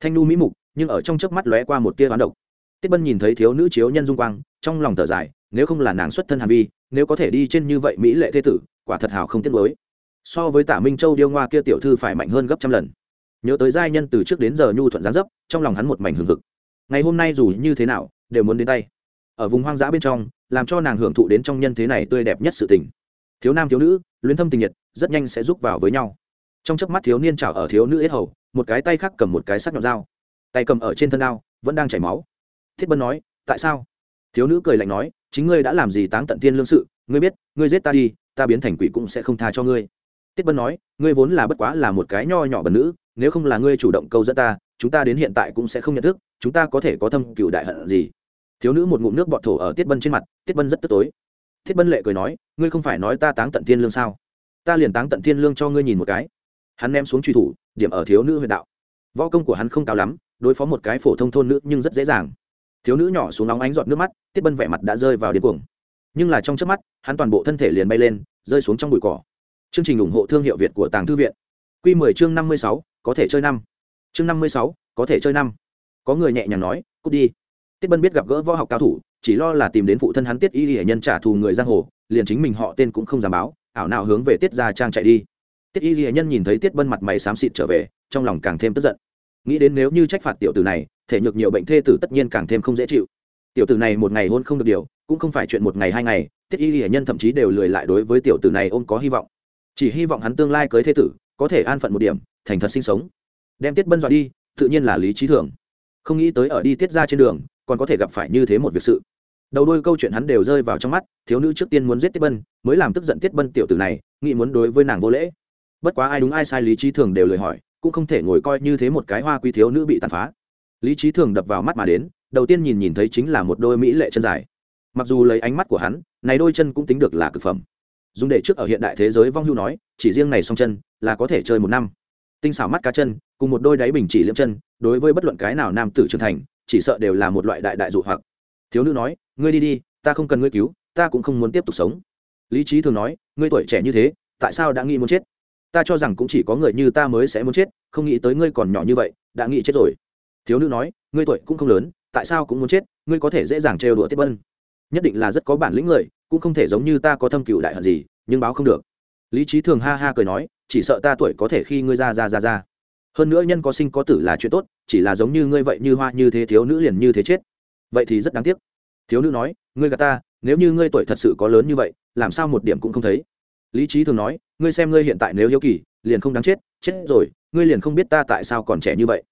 Thanh nu mỹ mục, nhưng ở trong chớp mắt lóe qua một tia toán độc. Tiết bân nhìn thấy thiếu nữ chiếu nhân dung quang, trong lòng thở dài, nếu không là nàng xuất thân hàn vi, nếu có thể đi trên như vậy mỹ lệ thế tử, quả thật hào không tiếc mới so với tả minh châu điêu ngoa kia tiểu thư phải mạnh hơn gấp trăm lần. Nhớ tới giai nhân từ trước đến giờ nhu thuận gián dấp, trong lòng hắn một mảnh hừng hực. Ngày hôm nay dù như thế nào, đều muốn đến tay. Ở vùng hoang dã bên trong, làm cho nàng hưởng thụ đến trong nhân thế này tươi đẹp nhất sự tình. Thiếu nam thiếu nữ, luyến thâm tình nhiệt, rất nhanh sẽ giúp vào với nhau. Trong chớp mắt thiếu niên trào ở thiếu nữ ít hầu, một cái tay khác cầm một cái sắc nhọn dao. Tay cầm ở trên thân đao, vẫn đang chảy máu. Thiết bân nói, tại sao? Thiếu nữ cười lạnh nói, chính ngươi đã làm gì táng tận tiên lương sự, ngươi biết, ngươi giết ta đi, ta biến thành quỷ cũng sẽ không tha cho ngươi tiết bân nói, ngươi vốn là bất quá là một cái nho nhỏ bẩn nữ, nếu không là ngươi chủ động câu dẫn ta, chúng ta đến hiện tại cũng sẽ không nhận thức, chúng ta có thể có thâm cựu đại hận gì. Thiếu nữ một ngụm nước bọt thổ ở tiết bân trên mặt, tiết bân rất tức tối. Tiết bân lệ cười nói, ngươi không phải nói ta táng tận thiên lương sao? Ta liền táng tận thiên lương cho ngươi nhìn một cái. Hắn ném xuống truy thủ, điểm ở thiếu nữ huyện đạo. Võ công của hắn không cao lắm, đối phó một cái phổ thông thôn nữ nhưng rất dễ dàng. Thiếu nữ nhỏ xuống nóng ánh giọt nước mắt, tiết bân vẻ mặt đã rơi vào điên cuồng. Nhưng là trong trước mắt, hắn toàn bộ thân thể liền bay lên, rơi xuống trong bụi cỏ chương trình ủng hộ thương hiệu việt của tàng thư viện. Quy 10 chương năm mươi sáu, có thể chơi năm. Chương năm mươi sáu, có thể chơi năm. Có người nhẹ nhàng nói, cút đi. Tiết bân biết gặp gỡ võ học cao thủ, chỉ lo là tìm đến phụ thân hắn tiết y Lệ nhân trả thù người giang hồ, liền chính mình họ tên cũng không dám báo, ảo nào hướng về tiết gia trang chạy đi. Tiết y Lệ nhân nhìn thấy tiết bân mặt mày xám xịt trở về, trong lòng càng thêm tức giận. Nghĩ đến nếu như trách phạt tiểu tử này, thể nhược nhiều bệnh thê tử tất nhiên càng thêm không dễ chịu. Tiểu tử này một ngày hôn không được điều, cũng không phải chuyện một ngày hai ngày, tiết y Lệ nhân thậm chí đều lười lại đối với tiểu tử này ôm có hy vọng chỉ hy vọng hắn tương lai cưới thế tử, có thể an phận một điểm, thành thật sinh sống. Đem tiết bân dọa đi, tự nhiên là lý trí thường. Không nghĩ tới ở đi tiết ra trên đường, còn có thể gặp phải như thế một việc sự. Đầu đôi câu chuyện hắn đều rơi vào trong mắt, thiếu nữ trước tiên muốn giết tiết bân, mới làm tức giận tiết bân tiểu tử này, nghĩ muốn đối với nàng vô lễ. Bất quá ai đúng ai sai lý trí thường đều lời hỏi, cũng không thể ngồi coi như thế một cái hoa quý thiếu nữ bị tàn phá. Lý trí thường đập vào mắt mà đến, đầu tiên nhìn nhìn thấy chính là một đôi mỹ lệ chân dài. Mặc dù lấy ánh mắt của hắn, này đôi chân cũng tính được là cực phẩm dùng để trước ở hiện đại thế giới vong hưu nói, chỉ riêng này song chân là có thể chơi một năm. Tinh xảo mắt cá chân, cùng một đôi đáy bình chỉ liễm chân, đối với bất luận cái nào nam tử trưởng thành, chỉ sợ đều là một loại đại đại dụ hoặc. Thiếu nữ nói, ngươi đi đi, ta không cần ngươi cứu, ta cũng không muốn tiếp tục sống. Lý trí thường nói, ngươi tuổi trẻ như thế, tại sao đã nghĩ muốn chết? Ta cho rằng cũng chỉ có người như ta mới sẽ muốn chết, không nghĩ tới ngươi còn nhỏ như vậy, đã nghĩ chết rồi. Thiếu nữ nói, ngươi tuổi cũng không lớn, tại sao cũng muốn chết, ngươi có thể dễ dàng trêu đùa tiếp bân nhất định là rất có bản lĩnh người cũng không thể giống như ta có thâm cựu đại hận gì, nhưng báo không được. Lý trí thường ha ha cười nói, chỉ sợ ta tuổi có thể khi ngươi ra ra ra ra. Hơn nữa nhân có sinh có tử là chuyện tốt, chỉ là giống như ngươi vậy như hoa như thế thiếu nữ liền như thế chết. Vậy thì rất đáng tiếc. Thiếu nữ nói, ngươi gà ta, nếu như ngươi tuổi thật sự có lớn như vậy, làm sao một điểm cũng không thấy? Lý trí thường nói, ngươi xem ngươi hiện tại nếu hiếu kỳ, liền không đáng chết chết rồi, ngươi liền không biết ta tại sao còn trẻ như vậy.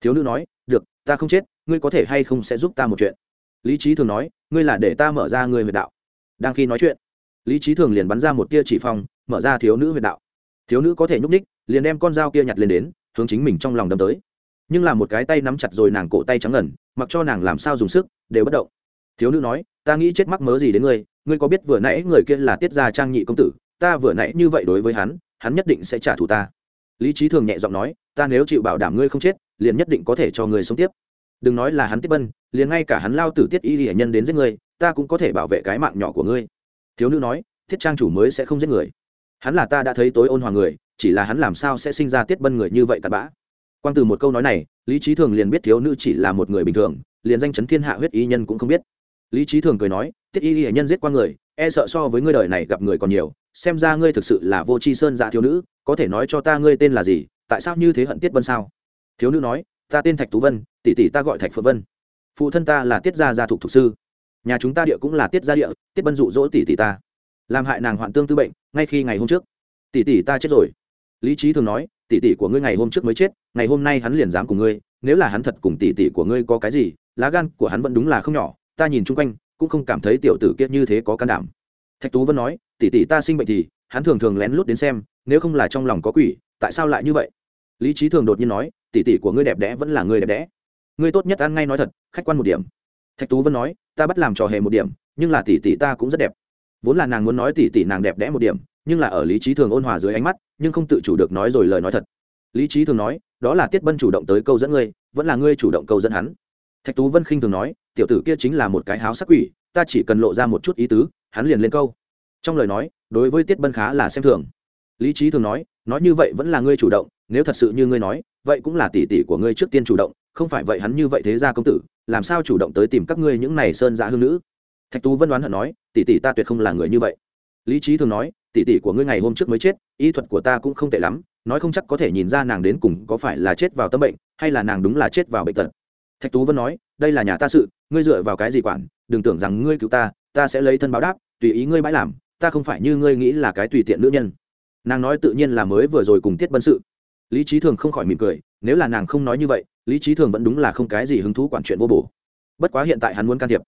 Thiếu nữ nói, được, ta không chết, ngươi có thể hay không sẽ giúp ta một chuyện. Lý trí thường nói, ngươi là để ta mở ra ngươi huyệt đạo đang khi nói chuyện. Lý trí thường liền bắn ra một tia chỉ phong, mở ra thiếu nữ huyệt đạo. Thiếu nữ có thể nhúc ních liền đem con dao kia nhặt lên đến, hướng chính mình trong lòng đâm tới. Nhưng là một cái tay nắm chặt rồi nàng cổ tay trắng ngần, mặc cho nàng làm sao dùng sức, đều bất động. Thiếu nữ nói, ta nghĩ chết mắc mớ gì đến ngươi ngươi có biết vừa nãy người kia là tiết gia trang nhị công tử, ta vừa nãy như vậy đối với hắn hắn nhất định sẽ trả thù ta. Lý trí thường nhẹ giọng nói, ta nếu chịu bảo đảm ngươi không chết, liền nhất định có thể cho ngươi sống tiếp. Đừng nói là hắn tiếp bân liền ngay cả hắn lao tử tiết y hiển nhân đến giết ngươi ta cũng có thể bảo vệ cái mạng nhỏ của ngươi. Thiếu nữ nói, thiết trang chủ mới sẽ không giết người. Hắn là ta đã thấy tối ôn hòa người, chỉ là hắn làm sao sẽ sinh ra tiết bân người như vậy cặn bã. Quang từ một câu nói này, lý trí thường liền biết thiếu nữ chỉ là một người bình thường, liền danh chấn thiên hạ huyết y nhân cũng không biết. Lý trí thường cười nói, tiết y hệ nhân giết qua người e sợ so với ngươi đời này gặp người còn nhiều, xem ra ngươi thực sự là vô tri sơn dạ thiếu nữ, có thể nói cho ta ngươi tên là gì, tại sao như thế hận tiết vân sao? Thiếu nữ nói, ta tên thạch tú vân, tỷ tỷ ta gọi thạch phượng vân. Phụ thân ta là tiết gia gia thục thục sư nhà chúng ta địa cũng là tiết gia địa, tiết bân dụ dỗ tỷ tỷ ta. Làm hại nàng hoạn tương tư bệnh, ngay khi ngày hôm trước. Tỷ tỷ ta chết rồi. Lý trí thường nói, tỷ tỷ của ngươi ngày hôm trước mới chết, ngày hôm nay hắn liền dám cùng ngươi, nếu là hắn thật cùng tỷ tỷ của ngươi có cái gì, lá gan của hắn vẫn đúng là không nhỏ, ta nhìn chung quanh, cũng không cảm thấy tiểu tử kia như thế có can đảm. Thạch tú vẫn nói, tỷ tỷ ta sinh bệnh thì, hắn thường thường lén lút đến xem, nếu không là trong lòng có quỷ, tại sao lại như vậy? Lý trí thường đột nhiên nói, tỷ tỷ của ngươi đẹp đẽ vẫn là ngươi đẹp đẽ. Ngươi tốt nhất ăn ngay nói thật, khách quan một điểm thạch tú vân nói, ta bắt làm trò hề một điểm, nhưng là tỷ tỷ ta cũng rất đẹp. Vốn là nàng muốn nói tỷ tỷ nàng đẹp đẽ một điểm, nhưng là ở lý trí thường ôn hòa dưới ánh mắt, nhưng không tự chủ được nói rồi lời nói thật. Lý trí thường nói, đó là tiết bân chủ động tới câu dẫn ngươi, vẫn là ngươi chủ động câu dẫn hắn. Thạch tú vân khinh thường nói, tiểu tử kia chính là một cái háo sắc quỷ, ta chỉ cần lộ ra một chút ý tứ, hắn liền lên câu. Trong lời nói, đối với tiết bân khá là xem thường. Lý trí thường nói nói như vậy vẫn là ngươi chủ động, nếu thật sự như ngươi nói, vậy cũng là tỷ tỷ của ngươi trước tiên chủ động, không phải vậy hắn như vậy thế ra công tử làm sao chủ động tới tìm các ngươi những này sơn giã hương nữ? Thạch tú vân đoán hận nói, tỷ tỷ ta tuyệt không là người như vậy. Lý trí thường nói, tỷ tỷ của ngươi ngày hôm trước mới chết, y thuật của ta cũng không tệ lắm, nói không chắc có thể nhìn ra nàng đến cùng có phải là chết vào tâm bệnh, hay là nàng đúng là chết vào bệnh tật. Thạch tú vân nói, đây là nhà ta sự, ngươi dựa vào cái gì quản, đừng tưởng rằng ngươi cứu ta ta sẽ lấy thân báo đáp, tùy ý ngươi bãi làm, ta không phải như ngươi nghĩ là cái tùy tiện nữ nhân. Nàng nói tự nhiên là mới vừa rồi cùng tiết bân sự. Lý trí thường không khỏi mỉm cười, nếu là nàng không nói như vậy lý trí thường vẫn đúng là không cái gì hứng thú quản chuyện vô bổ. Bất quá hiện tại hắn muốn can thiệp.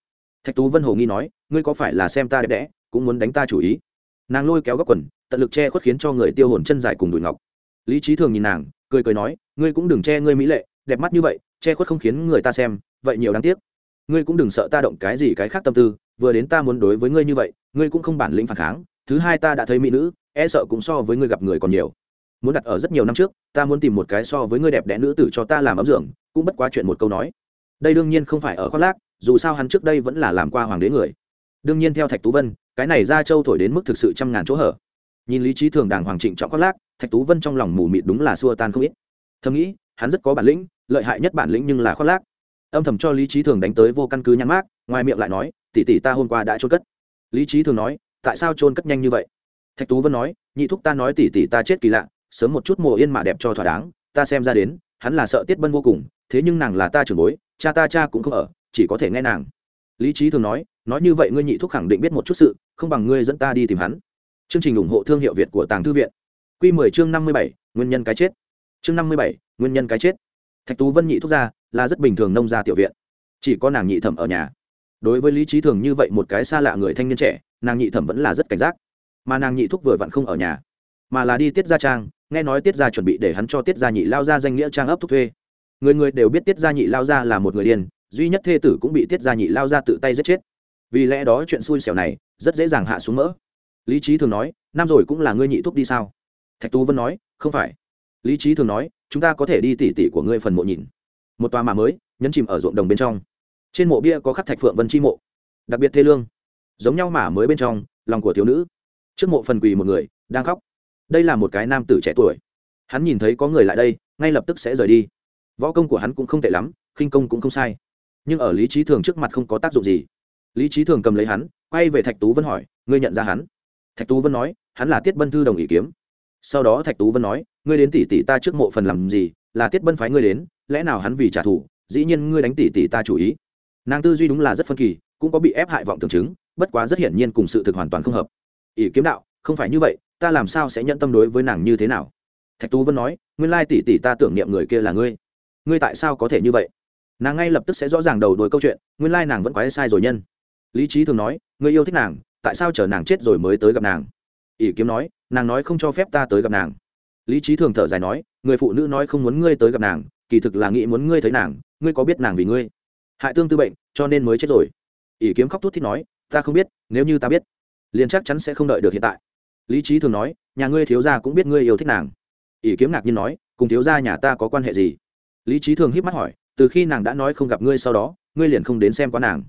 Thạch tú vân hồ nghi nói, ngươi có phải là xem ta đẹp đẽ, cũng muốn đánh ta chủ ý? Nàng lôi kéo góc quần, tận lực che khuất khiến cho người tiêu hồn chân dài cùng đùi ngọc. Lý trí thường nhìn nàng, cười cười nói, ngươi cũng đừng che ngươi mỹ lệ, đẹp mắt như vậy, che khuất không khiến người ta xem, vậy nhiều đáng tiếc. Ngươi cũng đừng sợ ta động cái gì cái khác tâm tư, vừa đến ta muốn đối với ngươi như vậy, ngươi cũng không bản lĩnh phản kháng, thứ hai ta đã thấy mỹ nữ e sợ cũng so với ngươi gặp người còn nhiều muốn đặt ở rất nhiều năm trước, ta muốn tìm một cái so với ngươi đẹp đẽ nữ tử cho ta làm ấm dưỡng cũng bất quá chuyện một câu nói. Đây đương nhiên không phải ở khoác lác, dù sao hắn trước đây vẫn là làm qua hoàng đế người. Đương nhiên theo thạch tú vân, cái này ra châu thổi đến mức thực sự trăm ngàn chỗ hở. Nhìn lý trí thường đàng hoàng trịnh trọng khoác lác, thạch tú vân trong lòng mù mịt đúng là xua tan không ít. Thầm nghĩ, hắn rất có bản lĩnh, lợi hại nhất bản lĩnh nhưng là khoác lác. Âm thầm cho lý trí thường đánh tới vô căn cứ nhắn mát ngoài miệng lại nói, tỷ tỷ ta hôm qua đã trôn cất. Lý trí thường nói, tại sao trôn cất nhanh như vậy? Thạch tú vân nói, nhị thúc ta nói tỷ tỷ ta chết kỳ lạ sớm một chút mùa yên mà đẹp cho thỏa đáng ta xem ra đến hắn là sợ tiết bân vô cùng thế nhưng nàng là ta trưởng bối cha ta cha cũng không ở chỉ có thể nghe nàng. Lý trí thường nói nói như vậy ngươi nhị thúc khẳng định biết một chút sự không bằng ngươi dẫn ta đi tìm hắn. Chương trình ủng hộ thương hiệu việt của tàng thư viện. Q 10 chương 57, nguyên nhân cái chết. Chương 57, nguyên nhân cái chết. Thạch tú vân nhị thúc gia là rất bình thường nông gia tiểu viện. Chỉ có nàng nhị thẩm ở nhà. Đối với lý trí thường như vậy một cái xa lạ người thanh niên trẻ nàng nhị thẩm vẫn là rất cảnh giác. Mà nàng nhị thúc vừa vặn không ở nhà mà là đi tiết gia trang, nghe nói tiết gia chuẩn bị để hắn cho tiết gia nhị lao ra danh nghĩa trang ấp thúc thuê. Người người đều biết tiết gia nhị lao ra là một người điên, duy nhất thê tử cũng bị tiết gia nhị lao ra tự tay giết chết. Vì lẽ đó chuyện xui xẻo này rất dễ dàng hạ xuống mỡ. Lý trí thường nói, năm rồi cũng là ngươi nhị thúc đi sao? Thạch tú vân nói, không phải. Lý trí thường nói, chúng ta có thể đi tỉ tỉ của ngươi phần mộ nhìn. Một tòa mà mới, nhấn chìm ở ruộng đồng bên trong. Trên mộ bia có khắc thạch phượng vân chi mộ, đặc biệt thê lương. Giống nhau mà mới bên trong, lòng của thiếu nữ. Trước mộ phần quỳ một người, đang khóc đây là một cái nam tử trẻ tuổi. Hắn nhìn thấy có người lại đây, ngay lập tức sẽ rời đi. Võ công của hắn cũng không tệ lắm, khinh công cũng không sai. Nhưng ở lý trí thường trước mặt không có tác dụng gì. Lý trí thường cầm lấy hắn, quay về thạch tú vân hỏi, ngươi nhận ra hắn? Thạch tú vân nói, hắn là tiết bân thư đồng ý kiếm. Sau đó thạch tú vân nói, ngươi đến tỷ tỷ ta trước mộ phần làm gì? Là tiết bân phái ngươi đến, lẽ nào hắn vì trả thù? Dĩ nhiên ngươi đánh tỷ tỷ ta chủ ý. Nàng tư duy đúng là rất phân kỳ, cũng có bị ép hại vọng tưởng chứng, bất quá rất hiển nhiên cùng sự thực hoàn toàn không hợp. Ỷ kiếm đạo không phải như vậy, ta làm sao sẽ nhận tâm đối với nàng như thế nào? Thạch tú vân nói, nguyên lai tỷ tỷ ta tưởng niệm người kia là ngươi. Ngươi tại sao có thể như vậy? Nàng ngay lập tức sẽ rõ ràng đầu đuôi câu chuyện, nguyên lai nàng vẫn quái sai rồi nhân. Lý trí thường nói, ngươi yêu thích nàng, tại sao chờ nàng chết rồi mới tới gặp nàng? Ỷ kiếm nói, nàng nói không cho phép ta tới gặp nàng. Lý trí thường thở dài nói, người phụ nữ nói không muốn ngươi tới gặp nàng, kỳ thực là nghĩ muốn ngươi thấy nàng, ngươi có biết nàng vì ngươi? Hại tương tư bệnh, cho nên mới chết rồi. Ỷ kiếm khóc thút thít nói, ta không biết, nếu như ta biết, liền chắc chắn sẽ không đợi được hiện tại lý trí thường nói, nhà ngươi thiếu gia cũng biết ngươi yêu thích nàng. ỷ kiếm ngạc nhiên nói, cùng thiếu gia nhà ta có quan hệ gì? Lý trí thường híp mắt hỏi, từ khi nàng đã nói không gặp ngươi sau đó, ngươi liền không đến xem quá nàng.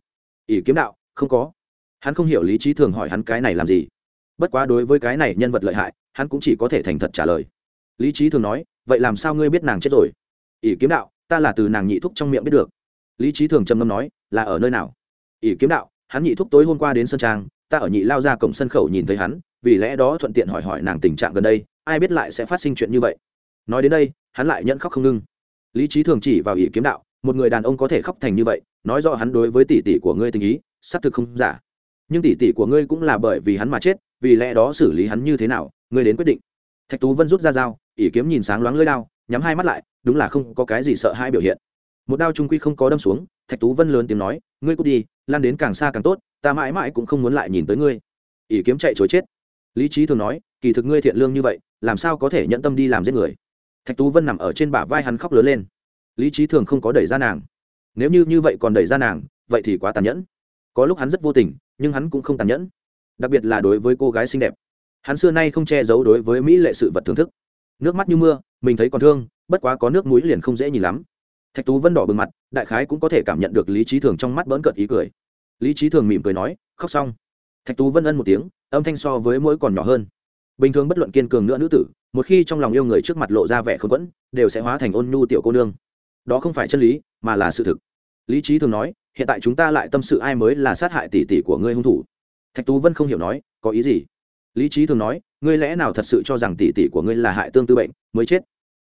ỷ kiếm đạo, không có. Hắn không hiểu lý trí thường hỏi hắn cái này làm gì. Bất quá đối với cái này nhân vật lợi hại, hắn cũng chỉ có thể thành thật trả lời. Lý trí thường nói, vậy làm sao ngươi biết nàng chết rồi? ỷ kiếm đạo, ta là từ nàng nhị thúc trong miệng biết được. Lý trí thường trầm ngâm nói, là ở nơi nào? ỷ kiếm đạo, hắn nhị thúc tối hôm qua đến sân trang, ta ở nhị lao ra cổng sân khẩu nhìn thấy hắn vì lẽ đó thuận tiện hỏi hỏi nàng tình trạng gần đây, ai biết lại sẽ phát sinh chuyện như vậy. Nói đến đây, hắn lại nhận khóc không ngưng. Lý trí thường chỉ vào ỷ kiếm đạo, một người đàn ông có thể khóc thành như vậy, nói rõ hắn đối với tỷ tỷ của ngươi tình ý, xác thực không giả. Nhưng tỷ tỷ của ngươi cũng là bởi vì hắn mà chết, vì lẽ đó xử lý hắn như thế nào, ngươi đến quyết định. Thạch tú vân rút ra dao, ỷ kiếm nhìn sáng loáng lưỡi đao, nhắm hai mắt lại, đúng là không có cái gì sợ hai biểu hiện. Một đao trung quy không có đâm xuống, thạch tú vân lớn tiếng nói, ngươi cút đi lan đến càng xa càng tốt, ta mãi mãi cũng không muốn lại nhìn tới ngươi. Ỷ kiếm chạy chối chết lý trí thường nói, kỳ thực ngươi thiện lương như vậy, làm sao có thể nhận tâm đi làm giết người? Thạch tú vân nằm ở trên bả vai hắn khóc lớn lên. Lý trí thường không có đẩy ra nàng. Nếu như như vậy còn đẩy ra nàng, vậy thì quá tàn nhẫn. Có lúc hắn rất vô tình, nhưng hắn cũng không tàn nhẫn. Đặc biệt là đối với cô gái xinh đẹp. Hắn xưa nay không che giấu đối với mỹ lệ sự vật thưởng thức. Nước mắt như mưa, mình thấy còn thương, bất quá có nước mũi liền không dễ nhìn lắm. Thạch tú vân đỏ bừng mặt, đại khái cũng có thể cảm nhận được lý trí thường trong mắt bỡn cợt ý cười. Lý trí thường mỉm cười nói, khóc xong. Thạch tú vân ân một tiếng âm thanh so với mỗi còn nhỏ hơn. Bình thường bất luận kiên cường nữa nữ tử, một khi trong lòng yêu người trước mặt lộ ra vẻ không quẫn, đều sẽ hóa thành ôn nhu tiểu cô nương. Đó không phải chân lý, mà là sự thực. Lý trí thường nói, hiện tại chúng ta lại tâm sự ai mới là sát hại tỷ tỷ của ngươi hung thủ? Thạch tú vân không hiểu nói, có ý gì? Lý trí thường nói, ngươi lẽ nào thật sự cho rằng tỷ tỷ của ngươi là hại tương tư bệnh mới chết?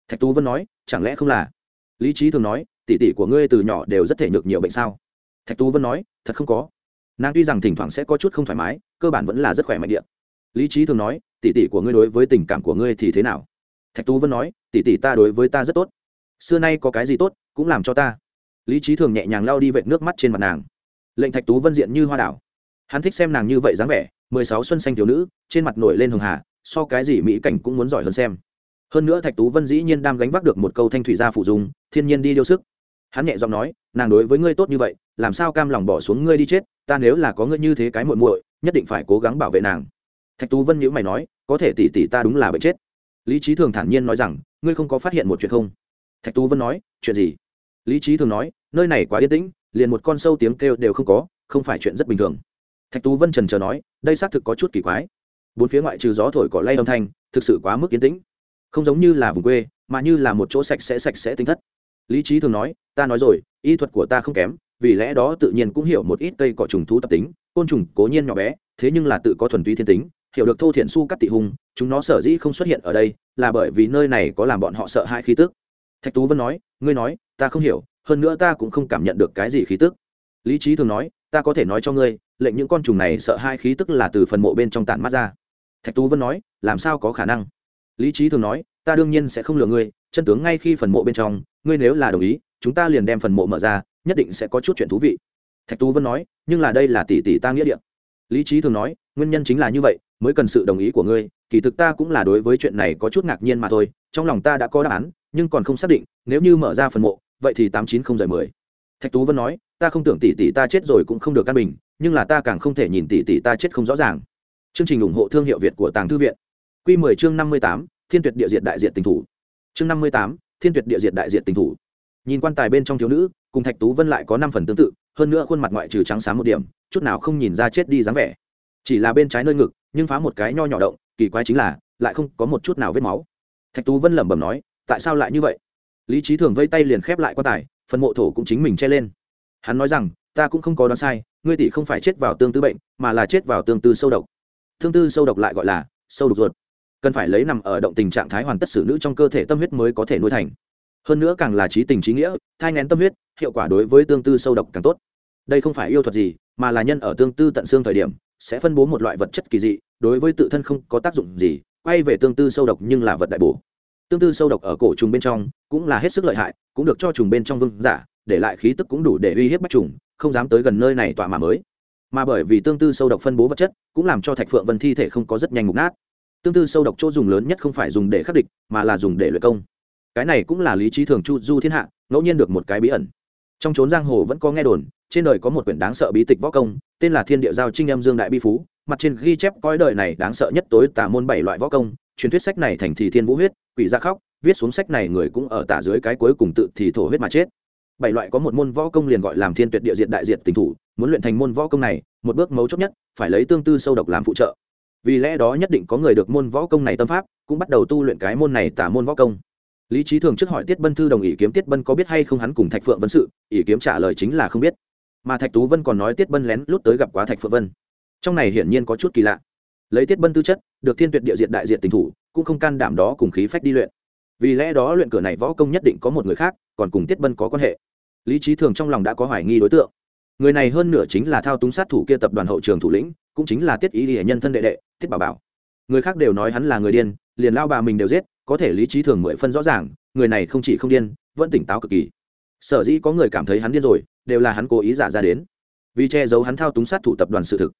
Thạch tú vân nói, chẳng lẽ không là? Lý trí thường nói, tỷ tỷ của ngươi từ nhỏ đều rất thể nhược nhiều bệnh sao? Thạch tú vân nói, thật không có. Nàng tuy rằng thỉnh thoảng sẽ có chút không thoải mái cơ bản vẫn là rất khỏe mạnh điện lý trí thường nói, tỷ tỷ của ngươi đối với tình cảm của ngươi thì thế nào? Thạch tú vân nói, tỷ tỷ ta đối với ta rất tốt. Xưa nay có cái gì tốt cũng làm cho ta. Lý trí thường nhẹ nhàng lao đi vệt nước mắt trên mặt nàng. Lệnh thạch tú vân diện như hoa đảo. Hắn thích xem nàng như vậy dáng vẻ, mười sáu xuân xanh thiếu nữ, trên mặt nổi lên hường hà, so cái gì mỹ cảnh cũng muốn giỏi hơn xem. Hơn nữa thạch tú vân dĩ nhiên đang gánh vác được một câu thanh thủy gia phụ dùng thiên nhiên đi điêu sức. Hắn nhẹ giọng nói, nàng đối với ngươi tốt như vậy, làm sao cam lòng bỏ xuống ngươi đi chết? Ta nếu là có ngươi như thế cái muội muội nhất định phải cố gắng bảo vệ nàng. Thạch tú vân nhữ mày nói, có thể tỷ tỷ ta đúng là bệnh chết. Lý trí thường thản nhiên nói rằng, ngươi không có phát hiện một chuyện không? Thạch tú vân nói, chuyện gì? Lý trí thường nói, nơi này quá yên tĩnh, liền một con sâu tiếng kêu đều không có, không phải chuyện rất bình thường. Thạch tú vân trần chờ nói, đây xác thực có chút kỳ quái. Bốn phía ngoại trừ gió thổi cỏ lay âm thanh, thực sự quá mức yên tĩnh. Không giống như là vùng quê, mà như là một chỗ sạch sẽ sạch sẽ tinh thất. Lý trí thường nói, ta nói rồi, y thuật của ta không kém, vì lẽ đó tự nhiên cũng hiểu một ít cây cỏ trùng thú tập tính côn trùng cố nhiên nhỏ bé, thế nhưng là tự có thuần túy thiên tính, hiểu được thô thiện su cắt tị hùng chúng nó sở dĩ không xuất hiện ở đây là bởi vì nơi này có làm bọn họ sợ hãi khí tức. Thạch tú vân nói, ngươi nói, ta không hiểu, hơn nữa ta cũng không cảm nhận được cái gì khí tức. Lý trí thường nói, ta có thể nói cho ngươi, lệnh những con trùng này sợ hai khí tức là từ phần mộ bên trong tản mắt ra. Thạch tú vân nói, làm sao có khả năng? Lý trí thường nói, ta đương nhiên sẽ không lừa ngươi, chân tướng ngay khi phần mộ bên trong, ngươi nếu là đồng ý, chúng ta liền đem phần mộ mở ra, nhất định sẽ có chút chuyện thú vị thạch tú vân nói, nhưng là đây là tỷ tỷ ta nghĩa địa. lý trí thường nói, nguyên nhân chính là như vậy, mới cần sự đồng ý của ngươi, kỳ thực ta cũng là đối với chuyện này có chút ngạc nhiên mà thôi, trong lòng ta đã có đáp án, nhưng còn không xác định, nếu như mở ra phần mộ, vậy thì tám chín không rời mười. Thạch tú vân nói, ta không tưởng tỷ tỷ ta chết rồi cũng không được căn bình, nhưng là ta càng không thể nhìn tỷ tỷ ta chết không rõ ràng. Chương trình ủng hộ thương hiệu việt của tàng thư viện. Q mười chương năm mươi tám, thiên tuyệt địa diện đại diện tình thủ. Chương năm mươi tám, thiên tuyệt địa diện đại diện tình thủ. Nhìn quan tài bên trong thiếu nữ cùng thạch tú vân lại có năm phần tương tự, hơn nữa khuôn mặt ngoại trừ trắng sáng một điểm, chút nào không nhìn ra chết đi dáng vẻ. Chỉ là bên trái nơi ngực, nhưng phá một cái nho nhỏ động, kỳ quái chính là, lại không có một chút nào vết máu. Thạch tú vân lẩm bẩm nói, tại sao lại như vậy? Lý trí thường vây tay liền khép lại quan tài, phần mộ thổ cũng chính mình che lên. Hắn nói rằng, ta cũng không có đoán sai, ngươi tỷ không phải chết vào tương tư bệnh, mà là chết vào tương tư sâu độc. Tương tư sâu độc lại gọi là sâu độc ruột. Cần phải lấy nằm ở động tình trạng thái hoàn tất xử nữ trong cơ thể tâm huyết mới có thể nuôi thành hơn nữa càng là trí tình trí nghĩa, thai ngén tâm huyết, hiệu quả đối với tương tư sâu độc càng tốt. Đây không phải yêu thuật gì, mà là nhân ở tương tư tận xương thời điểm, sẽ phân bố một loại vật chất kỳ dị, đối với tự thân không có tác dụng gì, quay về tương tư sâu độc nhưng là vật đại bổ. Tương tư sâu độc ở cổ trùng bên trong cũng là hết sức lợi hại, cũng được cho trùng bên trong vương giả, để lại khí tức cũng đủ để uy hiếp bắt trùng, không dám tới gần nơi này tọa mà mới. Mà bởi vì tương tư sâu độc phân bố vật chất, cũng làm cho thạch phượng vân thi thể không có rất nhanh mục nát. Tương tư sâu độc chỗ dùng lớn nhất không phải dùng để khắc địch, mà là dùng để luyện công cái này cũng là lý trí thường chu du thiên hạ, ngẫu nhiên được một cái bí ẩn. Trong trốn giang hồ vẫn có nghe đồn, trên đời có một quyển đáng sợ bí tịch võ công, tên là thiên địa giao trinh em dương đại bi phú, mặt trên ghi chép coi đời này đáng sợ nhất tối tả môn bảy loại võ công, truyền thuyết sách này thành thì thiên vũ huyết, quỷ ra khóc, viết xuống sách này người cũng ở tả dưới cái cuối cùng tự thì thổ huyết mà chết. Bảy loại có một môn võ công liền gọi làm thiên tuyệt địa diện đại diện tình thủ, muốn luyện thành môn võ công này, một bước mấu chốt nhất, phải lấy tương tư sâu độc làm phụ trợ. Vì lẽ đó nhất định có người được môn võ công này tâm pháp, cũng bắt đầu tu luyện cái môn này tả môn võ công lý trí thường trước hỏi tiết bân thư đồng ý kiếm tiết bân có biết hay không hắn cùng thạch phượng vân sự, ý kiếm trả lời chính là không biết. Mà thạch tú vân còn nói tiết bân lén lút tới gặp quá thạch phượng vân. Trong này hiển nhiên có chút kỳ lạ. Lấy tiết bân tư chất, được thiên tuyệt địa diện đại diện tình thủ, cũng không can đảm đó cùng khí phách đi luyện. Vì lẽ đó luyện cửa này võ công nhất định có một người khác, còn cùng tiết bân có quan hệ. Lý trí thường trong lòng đã có hoài nghi đối tượng. Người này hơn nửa chính là thao túng sát thủ kia tập đoàn hậu trường thủ lĩnh, cũng chính là tiết ý hệ nhân thân đệ đệ, tiết bảo bảo. Người khác đều nói hắn là người điên liền lao bà mình đều giết có thể lý trí thường mười phân rõ ràng người này không chỉ không điên vẫn tỉnh táo cực kỳ. Sở dĩ có người cảm thấy hắn điên rồi đều là hắn cố ý giả ra đến. Vì che giấu hắn thao túng sát thủ tập đoàn sự thực.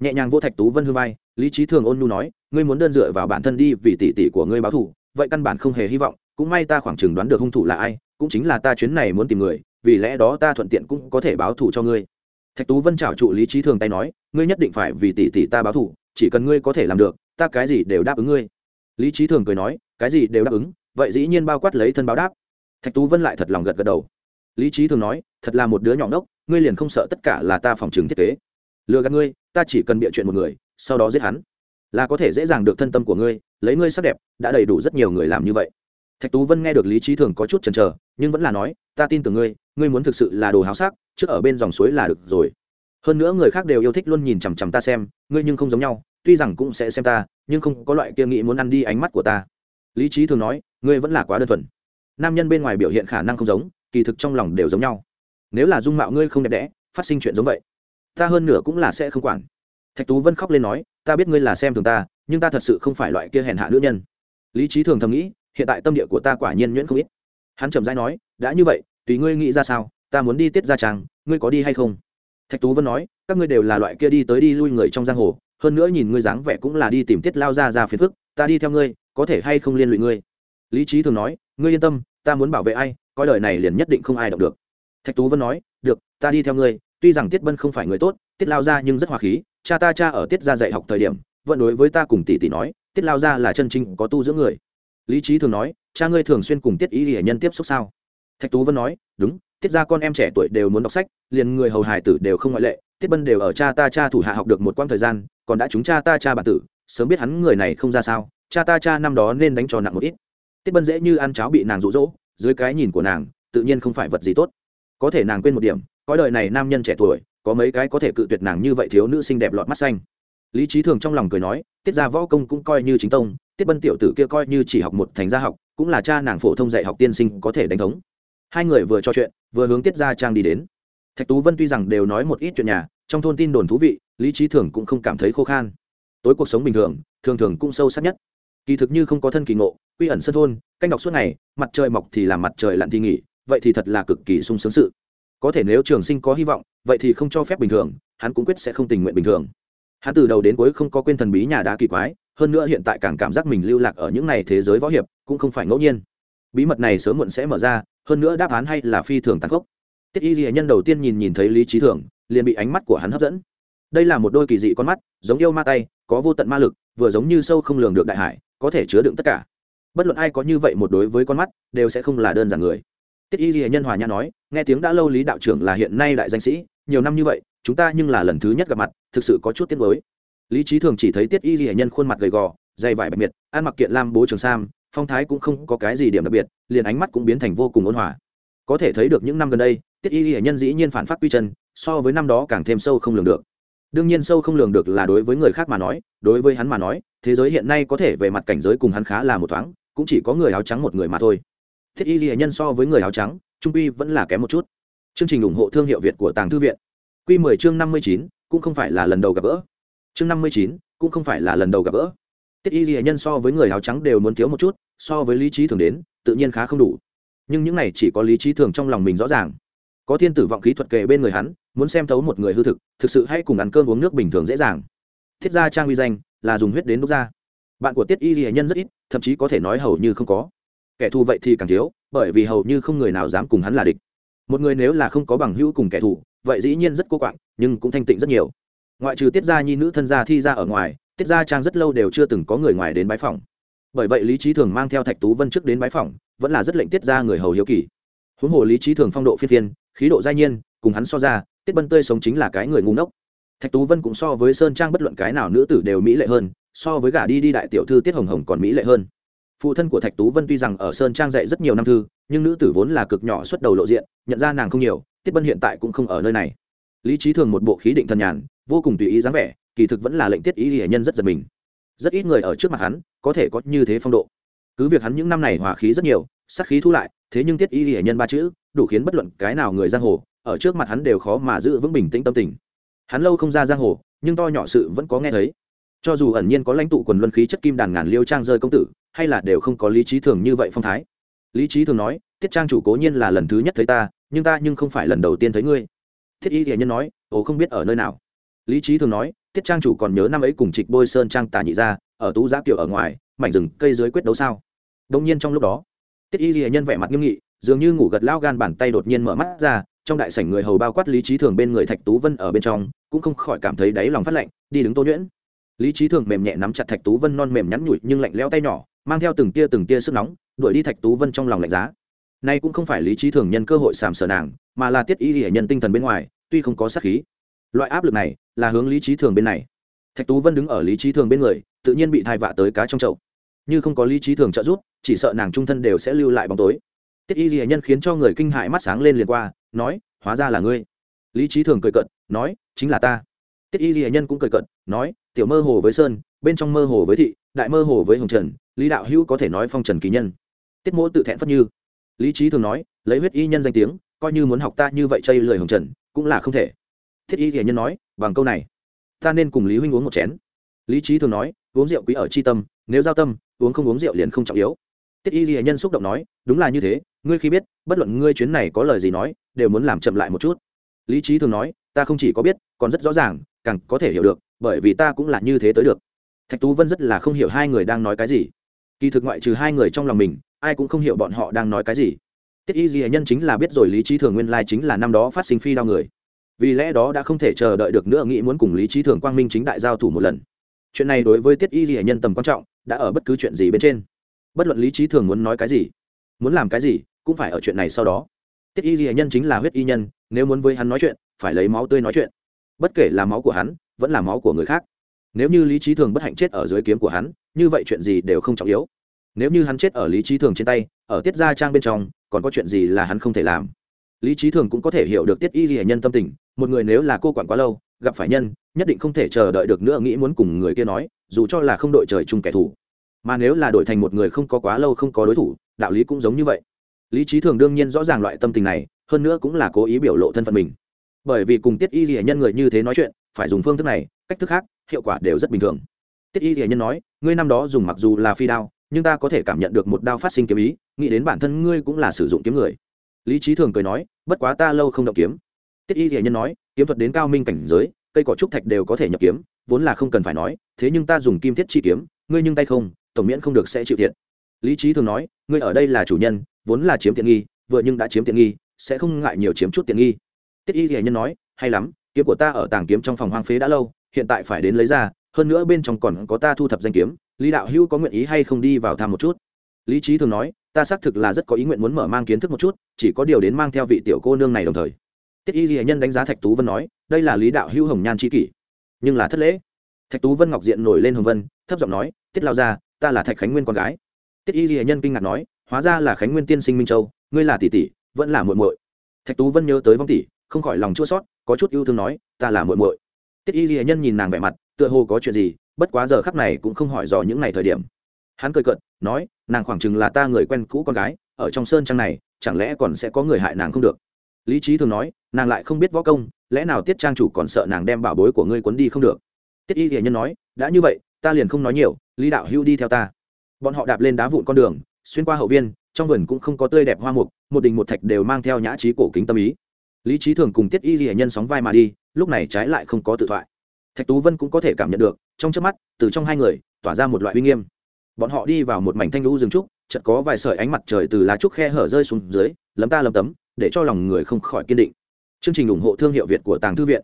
Nhẹ nhàng vô thạch tú vân hương vai lý trí thường ôn nhu nói ngươi muốn đơn dựa vào bản thân đi vì tỷ tỷ của ngươi báo thù, vậy căn bản không hề hy vọng cũng may ta khoảng chừng đoán được hung thủ là ai cũng chính là ta chuyến này muốn tìm người vì lẽ đó ta thuận tiện cũng có thể báo thù cho ngươi. Thạch tú vân trào trụ lý trí thường tay nói ngươi nhất định phải vì tỷ tỷ ta báo thù chỉ cần ngươi có thể làm được ta cái gì đều đáp ứng ngươi lý trí thường cười nói, cái gì đều đáp ứng, vậy dĩ nhiên bao quát lấy thân báo đáp. Thạch tú vân lại thật lòng gật gật đầu. Lý trí thường nói, thật là một đứa nhỏ ngốc, ngươi liền không sợ tất cả là ta phòng chứng thiết kế. Lừa gạt ngươi, ta chỉ cần bịa chuyện một người, sau đó giết hắn. Là có thể dễ dàng được thân tâm của ngươi, lấy ngươi sắc đẹp, đã đầy đủ rất nhiều người làm như vậy. Thạch tú vân nghe được lý trí thường có chút chần chờ, nhưng vẫn là nói, ta tin tưởng ngươi ngươi muốn thực sự là đồ háo sắc, trước ở bên dòng suối là được rồi. Hơn nữa người khác đều yêu thích luôn nhìn chằm chằm ta xem, ngươi nhưng không giống nhau tuy rằng cũng sẽ xem ta nhưng không có loại kia nghĩ muốn ăn đi ánh mắt của ta. Lý trí thường nói ngươi vẫn là quá đơn thuần. Nam nhân bên ngoài biểu hiện khả năng không giống kỳ thực trong lòng đều giống nhau. Nếu là dung mạo ngươi không đẹp đẽ phát sinh chuyện giống vậy ta hơn nửa cũng là sẽ không quản. Thạch tú vân khóc lên nói ta biết ngươi là xem thường ta nhưng ta thật sự không phải loại kia hèn hạ nữ nhân. Lý trí thường thầm nghĩ hiện tại tâm địa của ta quả nhiên nhuyễn không ít. Hắn chậm rãi nói đã như vậy tùy ngươi nghĩ ra sao ta muốn đi tiết ra tràng, ngươi có đi hay không? Thạch tú vân nói các ngươi đều là loại kia đi tới đi lui người trong giang hồ hơn nữa nhìn ngươi dáng vẻ cũng là đi tìm tiết lao ra ra phiền phức, ta đi theo ngươi, có thể hay không liên lụy ngươi? Lý trí thường nói, ngươi yên tâm, ta muốn bảo vệ ai, coi lời này liền nhất định không ai động được. Thạch tú vân nói, được, ta đi theo ngươi, tuy rằng tiết bân không phải người tốt, tiết lao ra nhưng rất hòa khí, cha ta cha ở tiết ra dạy học thời điểm, vẫn đối với ta cùng tỷ tỷ nói, tiết lao ra là chân trinh có tu dưỡng người. Lý trí thường nói, cha ngươi thường xuyên cùng tiết ý hiển nhân tiếp xúc sao? Thạch tú vân nói, đúng, tiết ra con em trẻ tuổi đều muốn đọc sách, liền người hầu hải tử đều không ngoại lệ tiết bân đều ở cha ta cha thủ hạ học được một quãng thời gian, còn đã chúng cha ta cha bản tử, sớm biết hắn người này không ra sao, cha ta cha năm đó nên đánh trò nặng một ít. Tiết bân dễ như ăn cháo bị nàng rụ rỗ dưới cái nhìn của nàng, tự nhiên không phải vật gì tốt. Có thể nàng quên một điểm coi đời này nam nhân trẻ tuổi, có mấy cái có thể cự tuyệt nàng như vậy thiếu nữ xinh đẹp lọt mắt xanh. Lý trí thường trong lòng cười nói, tiết ra võ công cũng coi như chính tông, tiết bân tiểu tử kia coi như chỉ học một thành gia học, cũng là cha nàng phổ thông dạy học tiên sinh có thể đánh thống. Hai người vừa trò chuyện, vừa hướng tiết ra trang đi đến thạch tú vân tuy rằng đều nói một ít chuyện nhà, trong thôn tin đồn thú vị, lý trí thường cũng không cảm thấy khô khan. Tối cuộc sống bình thường thường thường cũng sâu sắc nhất. Kỳ thực như không có thân kỳ ngộ, quy ẩn sân thôn, canh đọc suốt ngày, mặt trời mọc thì làm mặt trời lặn thì nghỉ, vậy thì thật là cực kỳ sung sướng sự. Có thể nếu trường sinh có hy vọng, vậy thì không cho phép bình thường, hắn cũng quyết sẽ không tình nguyện bình thường. Hắn từ đầu đến cuối không có quên thần bí nhà đá kỳ quái, hơn nữa hiện tại càng cảm giác mình lưu lạc ở những này thế giới võ hiệp, cũng không phải ngẫu nhiên. Bí mật này sớm muộn sẽ mở ra, hơn nữa đáp án hay là phi thường tăng khốc tiết y ghi nhân đầu tiên nhìn nhìn thấy lý trí thường, liền bị ánh mắt của hắn hấp dẫn. Đây là một đôi kỳ dị con mắt, giống yêu ma tay, có vô tận ma lực, vừa giống như sâu không lường được đại hải, có thể chứa đựng tất cả. Bất luận ai có như vậy một đối với con mắt, đều sẽ không là đơn giản người. Tiết y ghi nhân hòa nhã nói, nghe tiếng đã lâu lý đạo trưởng là hiện nay đại danh sĩ, nhiều năm như vậy, chúng ta nhưng là lần thứ nhất gặp mặt, thực sự có chút tiếc mới lý trí thường chỉ thấy tiết y ghi nhân khuôn mặt gầy gò, dày vải bạch miệt, ăn mặc kiện lam bố trường sam, phong thái cũng không có cái gì điểm đặc biệt, liền ánh mắt cũng biến thành vô cùng ôn hòa có thể thấy được những năm gần đây tiết y ghi nhân dĩ nhiên phản phát quy chân so với năm đó càng thêm sâu không lường được. Đương nhiên sâu không lường được là đối với người khác mà nói đối với hắn mà nói thế giới hiện nay có thể về mặt cảnh giới cùng hắn khá là một thoáng cũng chỉ có người áo trắng một người mà thôi. Thiết y ghi nhân so với người áo trắng trung quy vẫn là kém một chút. Chương trình ủng hộ thương hiệu việt của tàng thư viện. Q 10 chương 59, cũng không phải là lần đầu gặp gỡ. Chương 59, cũng không phải là lần đầu gặp gỡ. Tiết y ghi nhân so với người áo trắng đều muốn thiếu một chút so với lý trí thường đến tự nhiên khá không đủ nhưng những này chỉ có lý trí thường trong lòng mình rõ ràng. Có thiên tử vọng khí thuật kề bên người hắn, muốn xem thấu một người hư thực thực sự hay cùng ăn cơm uống nước bình thường dễ dàng. Thiết gia trang uy danh, là dùng huyết đến đúc ra. Bạn của tiết y ghi nhân rất ít, thậm chí có thể nói hầu như không có. Kẻ thù vậy thì càng thiếu, bởi vì hầu như không người nào dám cùng hắn là địch. Một người nếu là không có bằng hữu cùng kẻ thù, vậy dĩ nhiên rất cô quạng, nhưng cũng thanh tịnh rất nhiều. Ngoại trừ tiết gia nhi nữ thân gia thi ra ở ngoài, tiết gia trang rất lâu đều chưa từng có người ngoài đến bái phòng bởi vậy lý trí thường mang theo thạch tú vân trước đến bái phòng vẫn là rất lệnh tiết ra người hầu hiếu kỳ. Huống hồ lý trí thường phong độ phiên phiên, khí độ giai nhiên, cùng hắn so ra, tiết bân tươi sống chính là cái người ngu ngốc. Thạch tú vân cũng so với sơn trang bất luận cái nào nữ tử đều mỹ lệ hơn, so với gả đi đi đại tiểu thư tiết hồng hồng còn mỹ lệ hơn. Phụ thân của thạch tú vân tuy rằng ở sơn trang dạy rất nhiều năm thư, nhưng nữ tử vốn là cực nhỏ xuất đầu lộ diện, nhận ra nàng không nhiều, tiết bân hiện tại cũng không ở nơi này. Lý trí thường một bộ khí định thần nhàn, vô cùng tùy ý dáng vẻ, kỳ thực vẫn là lệnh tiết ý hệ nhân rất giật mình. Rất ít người ở trước mặt hắn có thể có như thế phong độ cứ việc hắn những năm này hòa khí rất nhiều sắc khí thu lại, thế nhưng tiết y hệ nhân ba chữ, đủ khiến bất luận cái nào người giang hồ, ở trước mặt hắn đều khó mà giữ vững bình tĩnh tâm tình. Hắn lâu không ra giang hồ, nhưng to nhỏ sự vẫn có nghe thấy. Cho dù ẩn nhiên có lãnh tụ quần luân khí chất kim đàn ngàn liêu trang rơi công tử, hay là đều không có lý trí thường như vậy phong thái. Lý trí thường nói, tiết trang chủ cố nhiên là lần thứ nhất thấy ta, nhưng ta nhưng không phải lần đầu tiên thấy ngươi. Thiết y hệ nhân nói, ồ, không biết ở nơi nào. Lý trí thường nói, tiết trang chủ còn nhớ năm ấy cùng trịch bôi sơn trang tả nhị ra, ở tú giã kiểu ở ngoài, mảnh rừng cây dưới quyết đấu sao? Đông nhiên trong lúc đó, tiết y ghi nhân vẻ mặt nghiêm nghị, dường như ngủ gật lao gan bàn tay đột nhiên mở mắt ra, trong đại sảnh người hầu bao quát lý trí thường bên người thạch tú vân ở bên trong, cũng không khỏi cảm thấy đáy lòng phát lạnh, đi đứng tô nhuyễn. Lý trí thường mềm nhẹ nắm chặt thạch tú vân non mềm nhắn nhụi nhưng lạnh leo tay nhỏ, mang theo từng tia từng tia sức nóng, đuổi đi thạch tú vân trong lòng lạnh giá. Nay cũng không phải lý trí thường nhân cơ hội sàm sờ nàng, mà là tiết y ghi nhân tinh thần bên ngoài, tuy không có sát khí. Loại áp lực này là hướng lý trí thường bên này. Thạch tú vân đứng ở lý trí thường bên người, tự nhiên bị thai vạ tới cá trong chậu. Như không có lý trí thường trợ giúp chỉ sợ nàng trung thân đều sẽ lưu lại bóng tối. Tiết y ghi nhân khiến cho người kinh hại mắt sáng lên liền qua, nói, hóa ra là ngươi. Lý trí thường cười cận nói, chính là ta. Tiết y ghi nhân cũng cười cận nói, tiểu mơ hồ với sơn, bên trong mơ hồ với thị, đại mơ hồ với hồng trần, lý đạo hữu có thể nói phong trần kỳ nhân. Tiết mỗ tự thẹn phất như. Lý trí thường nói, lấy huyết y nhân danh tiếng, coi như muốn học ta như vậy chây lười hồng trần, cũng là không thể. Thiết y ghi nhân nói, bằng câu này, ta nên cùng lý huynh uống một chén. Lý trí thường nói, uống rượu quý ở c tâm, nếu giao tâm, uống không uống rượu liền không trọng yếu tiết y ghi nhân xúc động nói, đúng là như thế, ngươi khi biết, bất luận ngươi chuyến này có lời gì nói, đều muốn làm chậm lại một chút. Lý trí thường nói, ta không chỉ có biết, còn rất rõ ràng, càng có thể hiểu được, bởi vì ta cũng là như thế tới được. Thạch tú vân rất là không hiểu hai người đang nói cái gì. Kỳ thực ngoại trừ hai người trong lòng mình, ai cũng không hiểu bọn họ đang nói cái gì. Tiết y ghi nhân chính là biết rồi lý trí thường nguyên lai chính là năm đó phát sinh phi đau người. Vì lẽ đó đã không thể chờ đợi được nữa nghĩ muốn cùng lý trí thường quang minh chính đại giao thủ một lần. Chuyện này đối với tiết y ghi nhân tầm quan trọng, đã ở bất cứ chuyện gì bên trên bất luận lý trí thường muốn nói cái gì, muốn làm cái gì cũng phải ở chuyện này sau đó. Tiết y ghi nhân chính là huyết y nhân, nếu muốn với hắn nói chuyện, phải lấy máu tươi nói chuyện. Bất kể là máu của hắn, vẫn là máu của người khác. Nếu như lý trí thường bất hạnh chết ở dưới kiếm của hắn, như vậy chuyện gì đều không trọng yếu. Nếu như hắn chết ở lý trí thường trên tay, ở tiết gia trang bên trong, còn có chuyện gì là hắn không thể làm? Lý trí thường cũng có thể hiểu được tiết y ghi nhân tâm tình, một người nếu là cô quản quá lâu, gặp phải nhân, nhất định không thể chờ đợi được nữa nghĩ muốn cùng người kia nói, dù cho là không đội trời chung kẻ thù mà nếu là đổi thành một người không có quá lâu không có đối thủ, đạo lý cũng giống như vậy. Lý trí thường đương nhiên rõ ràng loại tâm tình này, hơn nữa cũng là cố ý biểu lộ thân phận mình. Bởi vì cùng tiết y hiển nhân người như thế nói chuyện, phải dùng phương thức này, cách thức khác, hiệu quả đều rất bình thường. Tiết y hiển nhân nói, ngươi năm đó dùng mặc dù là phi đao, nhưng ta có thể cảm nhận được một đao phát sinh kiếm ý, nghĩ đến bản thân ngươi cũng là sử dụng kiếm người. Lý trí thường cười nói, bất quá ta lâu không động kiếm. Tiết y hiển nhân nói, kiếm thuật đến cao minh cảnh giới, cây cỏ trúc thạch đều có thể nhập kiếm, vốn là không cần phải nói, thế nhưng ta dùng kim thiết chi kiếm, ngươi nhưng tay không tổng miễn không được sẽ chịu thiệt. Lý trí thường nói, ngươi ở đây là chủ nhân, vốn là chiếm tiện nghi, vừa nhưng đã chiếm tiện nghi, sẽ không ngại nhiều chiếm chút tiện nghi. Tiết y Nhiên nhân nói, hay lắm, kiếm của ta ở tàng kiếm trong phòng hoang phế đã lâu, hiện tại phải đến lấy ra, hơn nữa bên trong còn có ta thu thập danh kiếm, lý đạo hữu có nguyện ý hay không đi vào thăm một chút? Lý trí thường nói, ta xác thực là rất có ý nguyện muốn mở mang kiến thức một chút, chỉ có điều đến mang theo vị tiểu cô nương này đồng thời. Tiết y Nhiên nhân đánh giá thạch tú vân nói, đây là lý đạo hữu hồng nhan c kỷ, nhưng là thất lễ. Thạch tú vân ngọc diện nổi lên hồng vân, thấp giọng nói, tiết lao ra ta là thạch khánh nguyên con gái tiết y ghi nhân kinh ngạc nói hóa ra là khánh nguyên tiên sinh minh châu ngươi là tỷ tỷ vẫn là muội muội thạch tú vân nhớ tới vong tỷ không khỏi lòng chua sót có chút yêu thương nói ta là muội muội tiết y ghi nhân nhìn nàng vẻ mặt tựa hồ có chuyện gì bất quá giờ khắc này cũng không hỏi dò những ngày thời điểm hắn cười cợt, nói nàng khoảng chừng là ta người quen cũ con gái ở trong sơn trang này chẳng lẽ còn sẽ có người hại nàng không được lý trí thường nói nàng lại không biết võ công lẽ nào tiết trang chủ còn sợ nàng đem bảo bối của ngươi quấn đi không được tiết y hiền nhân nói đã như vậy ta liền không nói nhiều lý đạo hưu đi theo ta. Bọn họ đạp lên đá vụn con đường, xuyên qua hậu viên, trong vườn cũng không có tươi đẹp hoa mục, một đình một thạch đều mang theo nhã trí cổ kính tâm ý. Lý trí thường cùng tiết y hiển nhân sóng vai mà đi, lúc này trái lại không có tự thoại. Thạch tú vân cũng có thể cảm nhận được, trong trước mắt, từ trong hai người, tỏa ra một loại uy nghiêm. Bọn họ đi vào một mảnh thanh lũ rừng trúc, chợt có vài sợi ánh mặt trời từ lá trúc khe hở rơi xuống dưới, lấm ta lấm tấm, để cho lòng người không khỏi kiên định. Chương trình ủng hộ thương hiệu việt của tàng thư viện.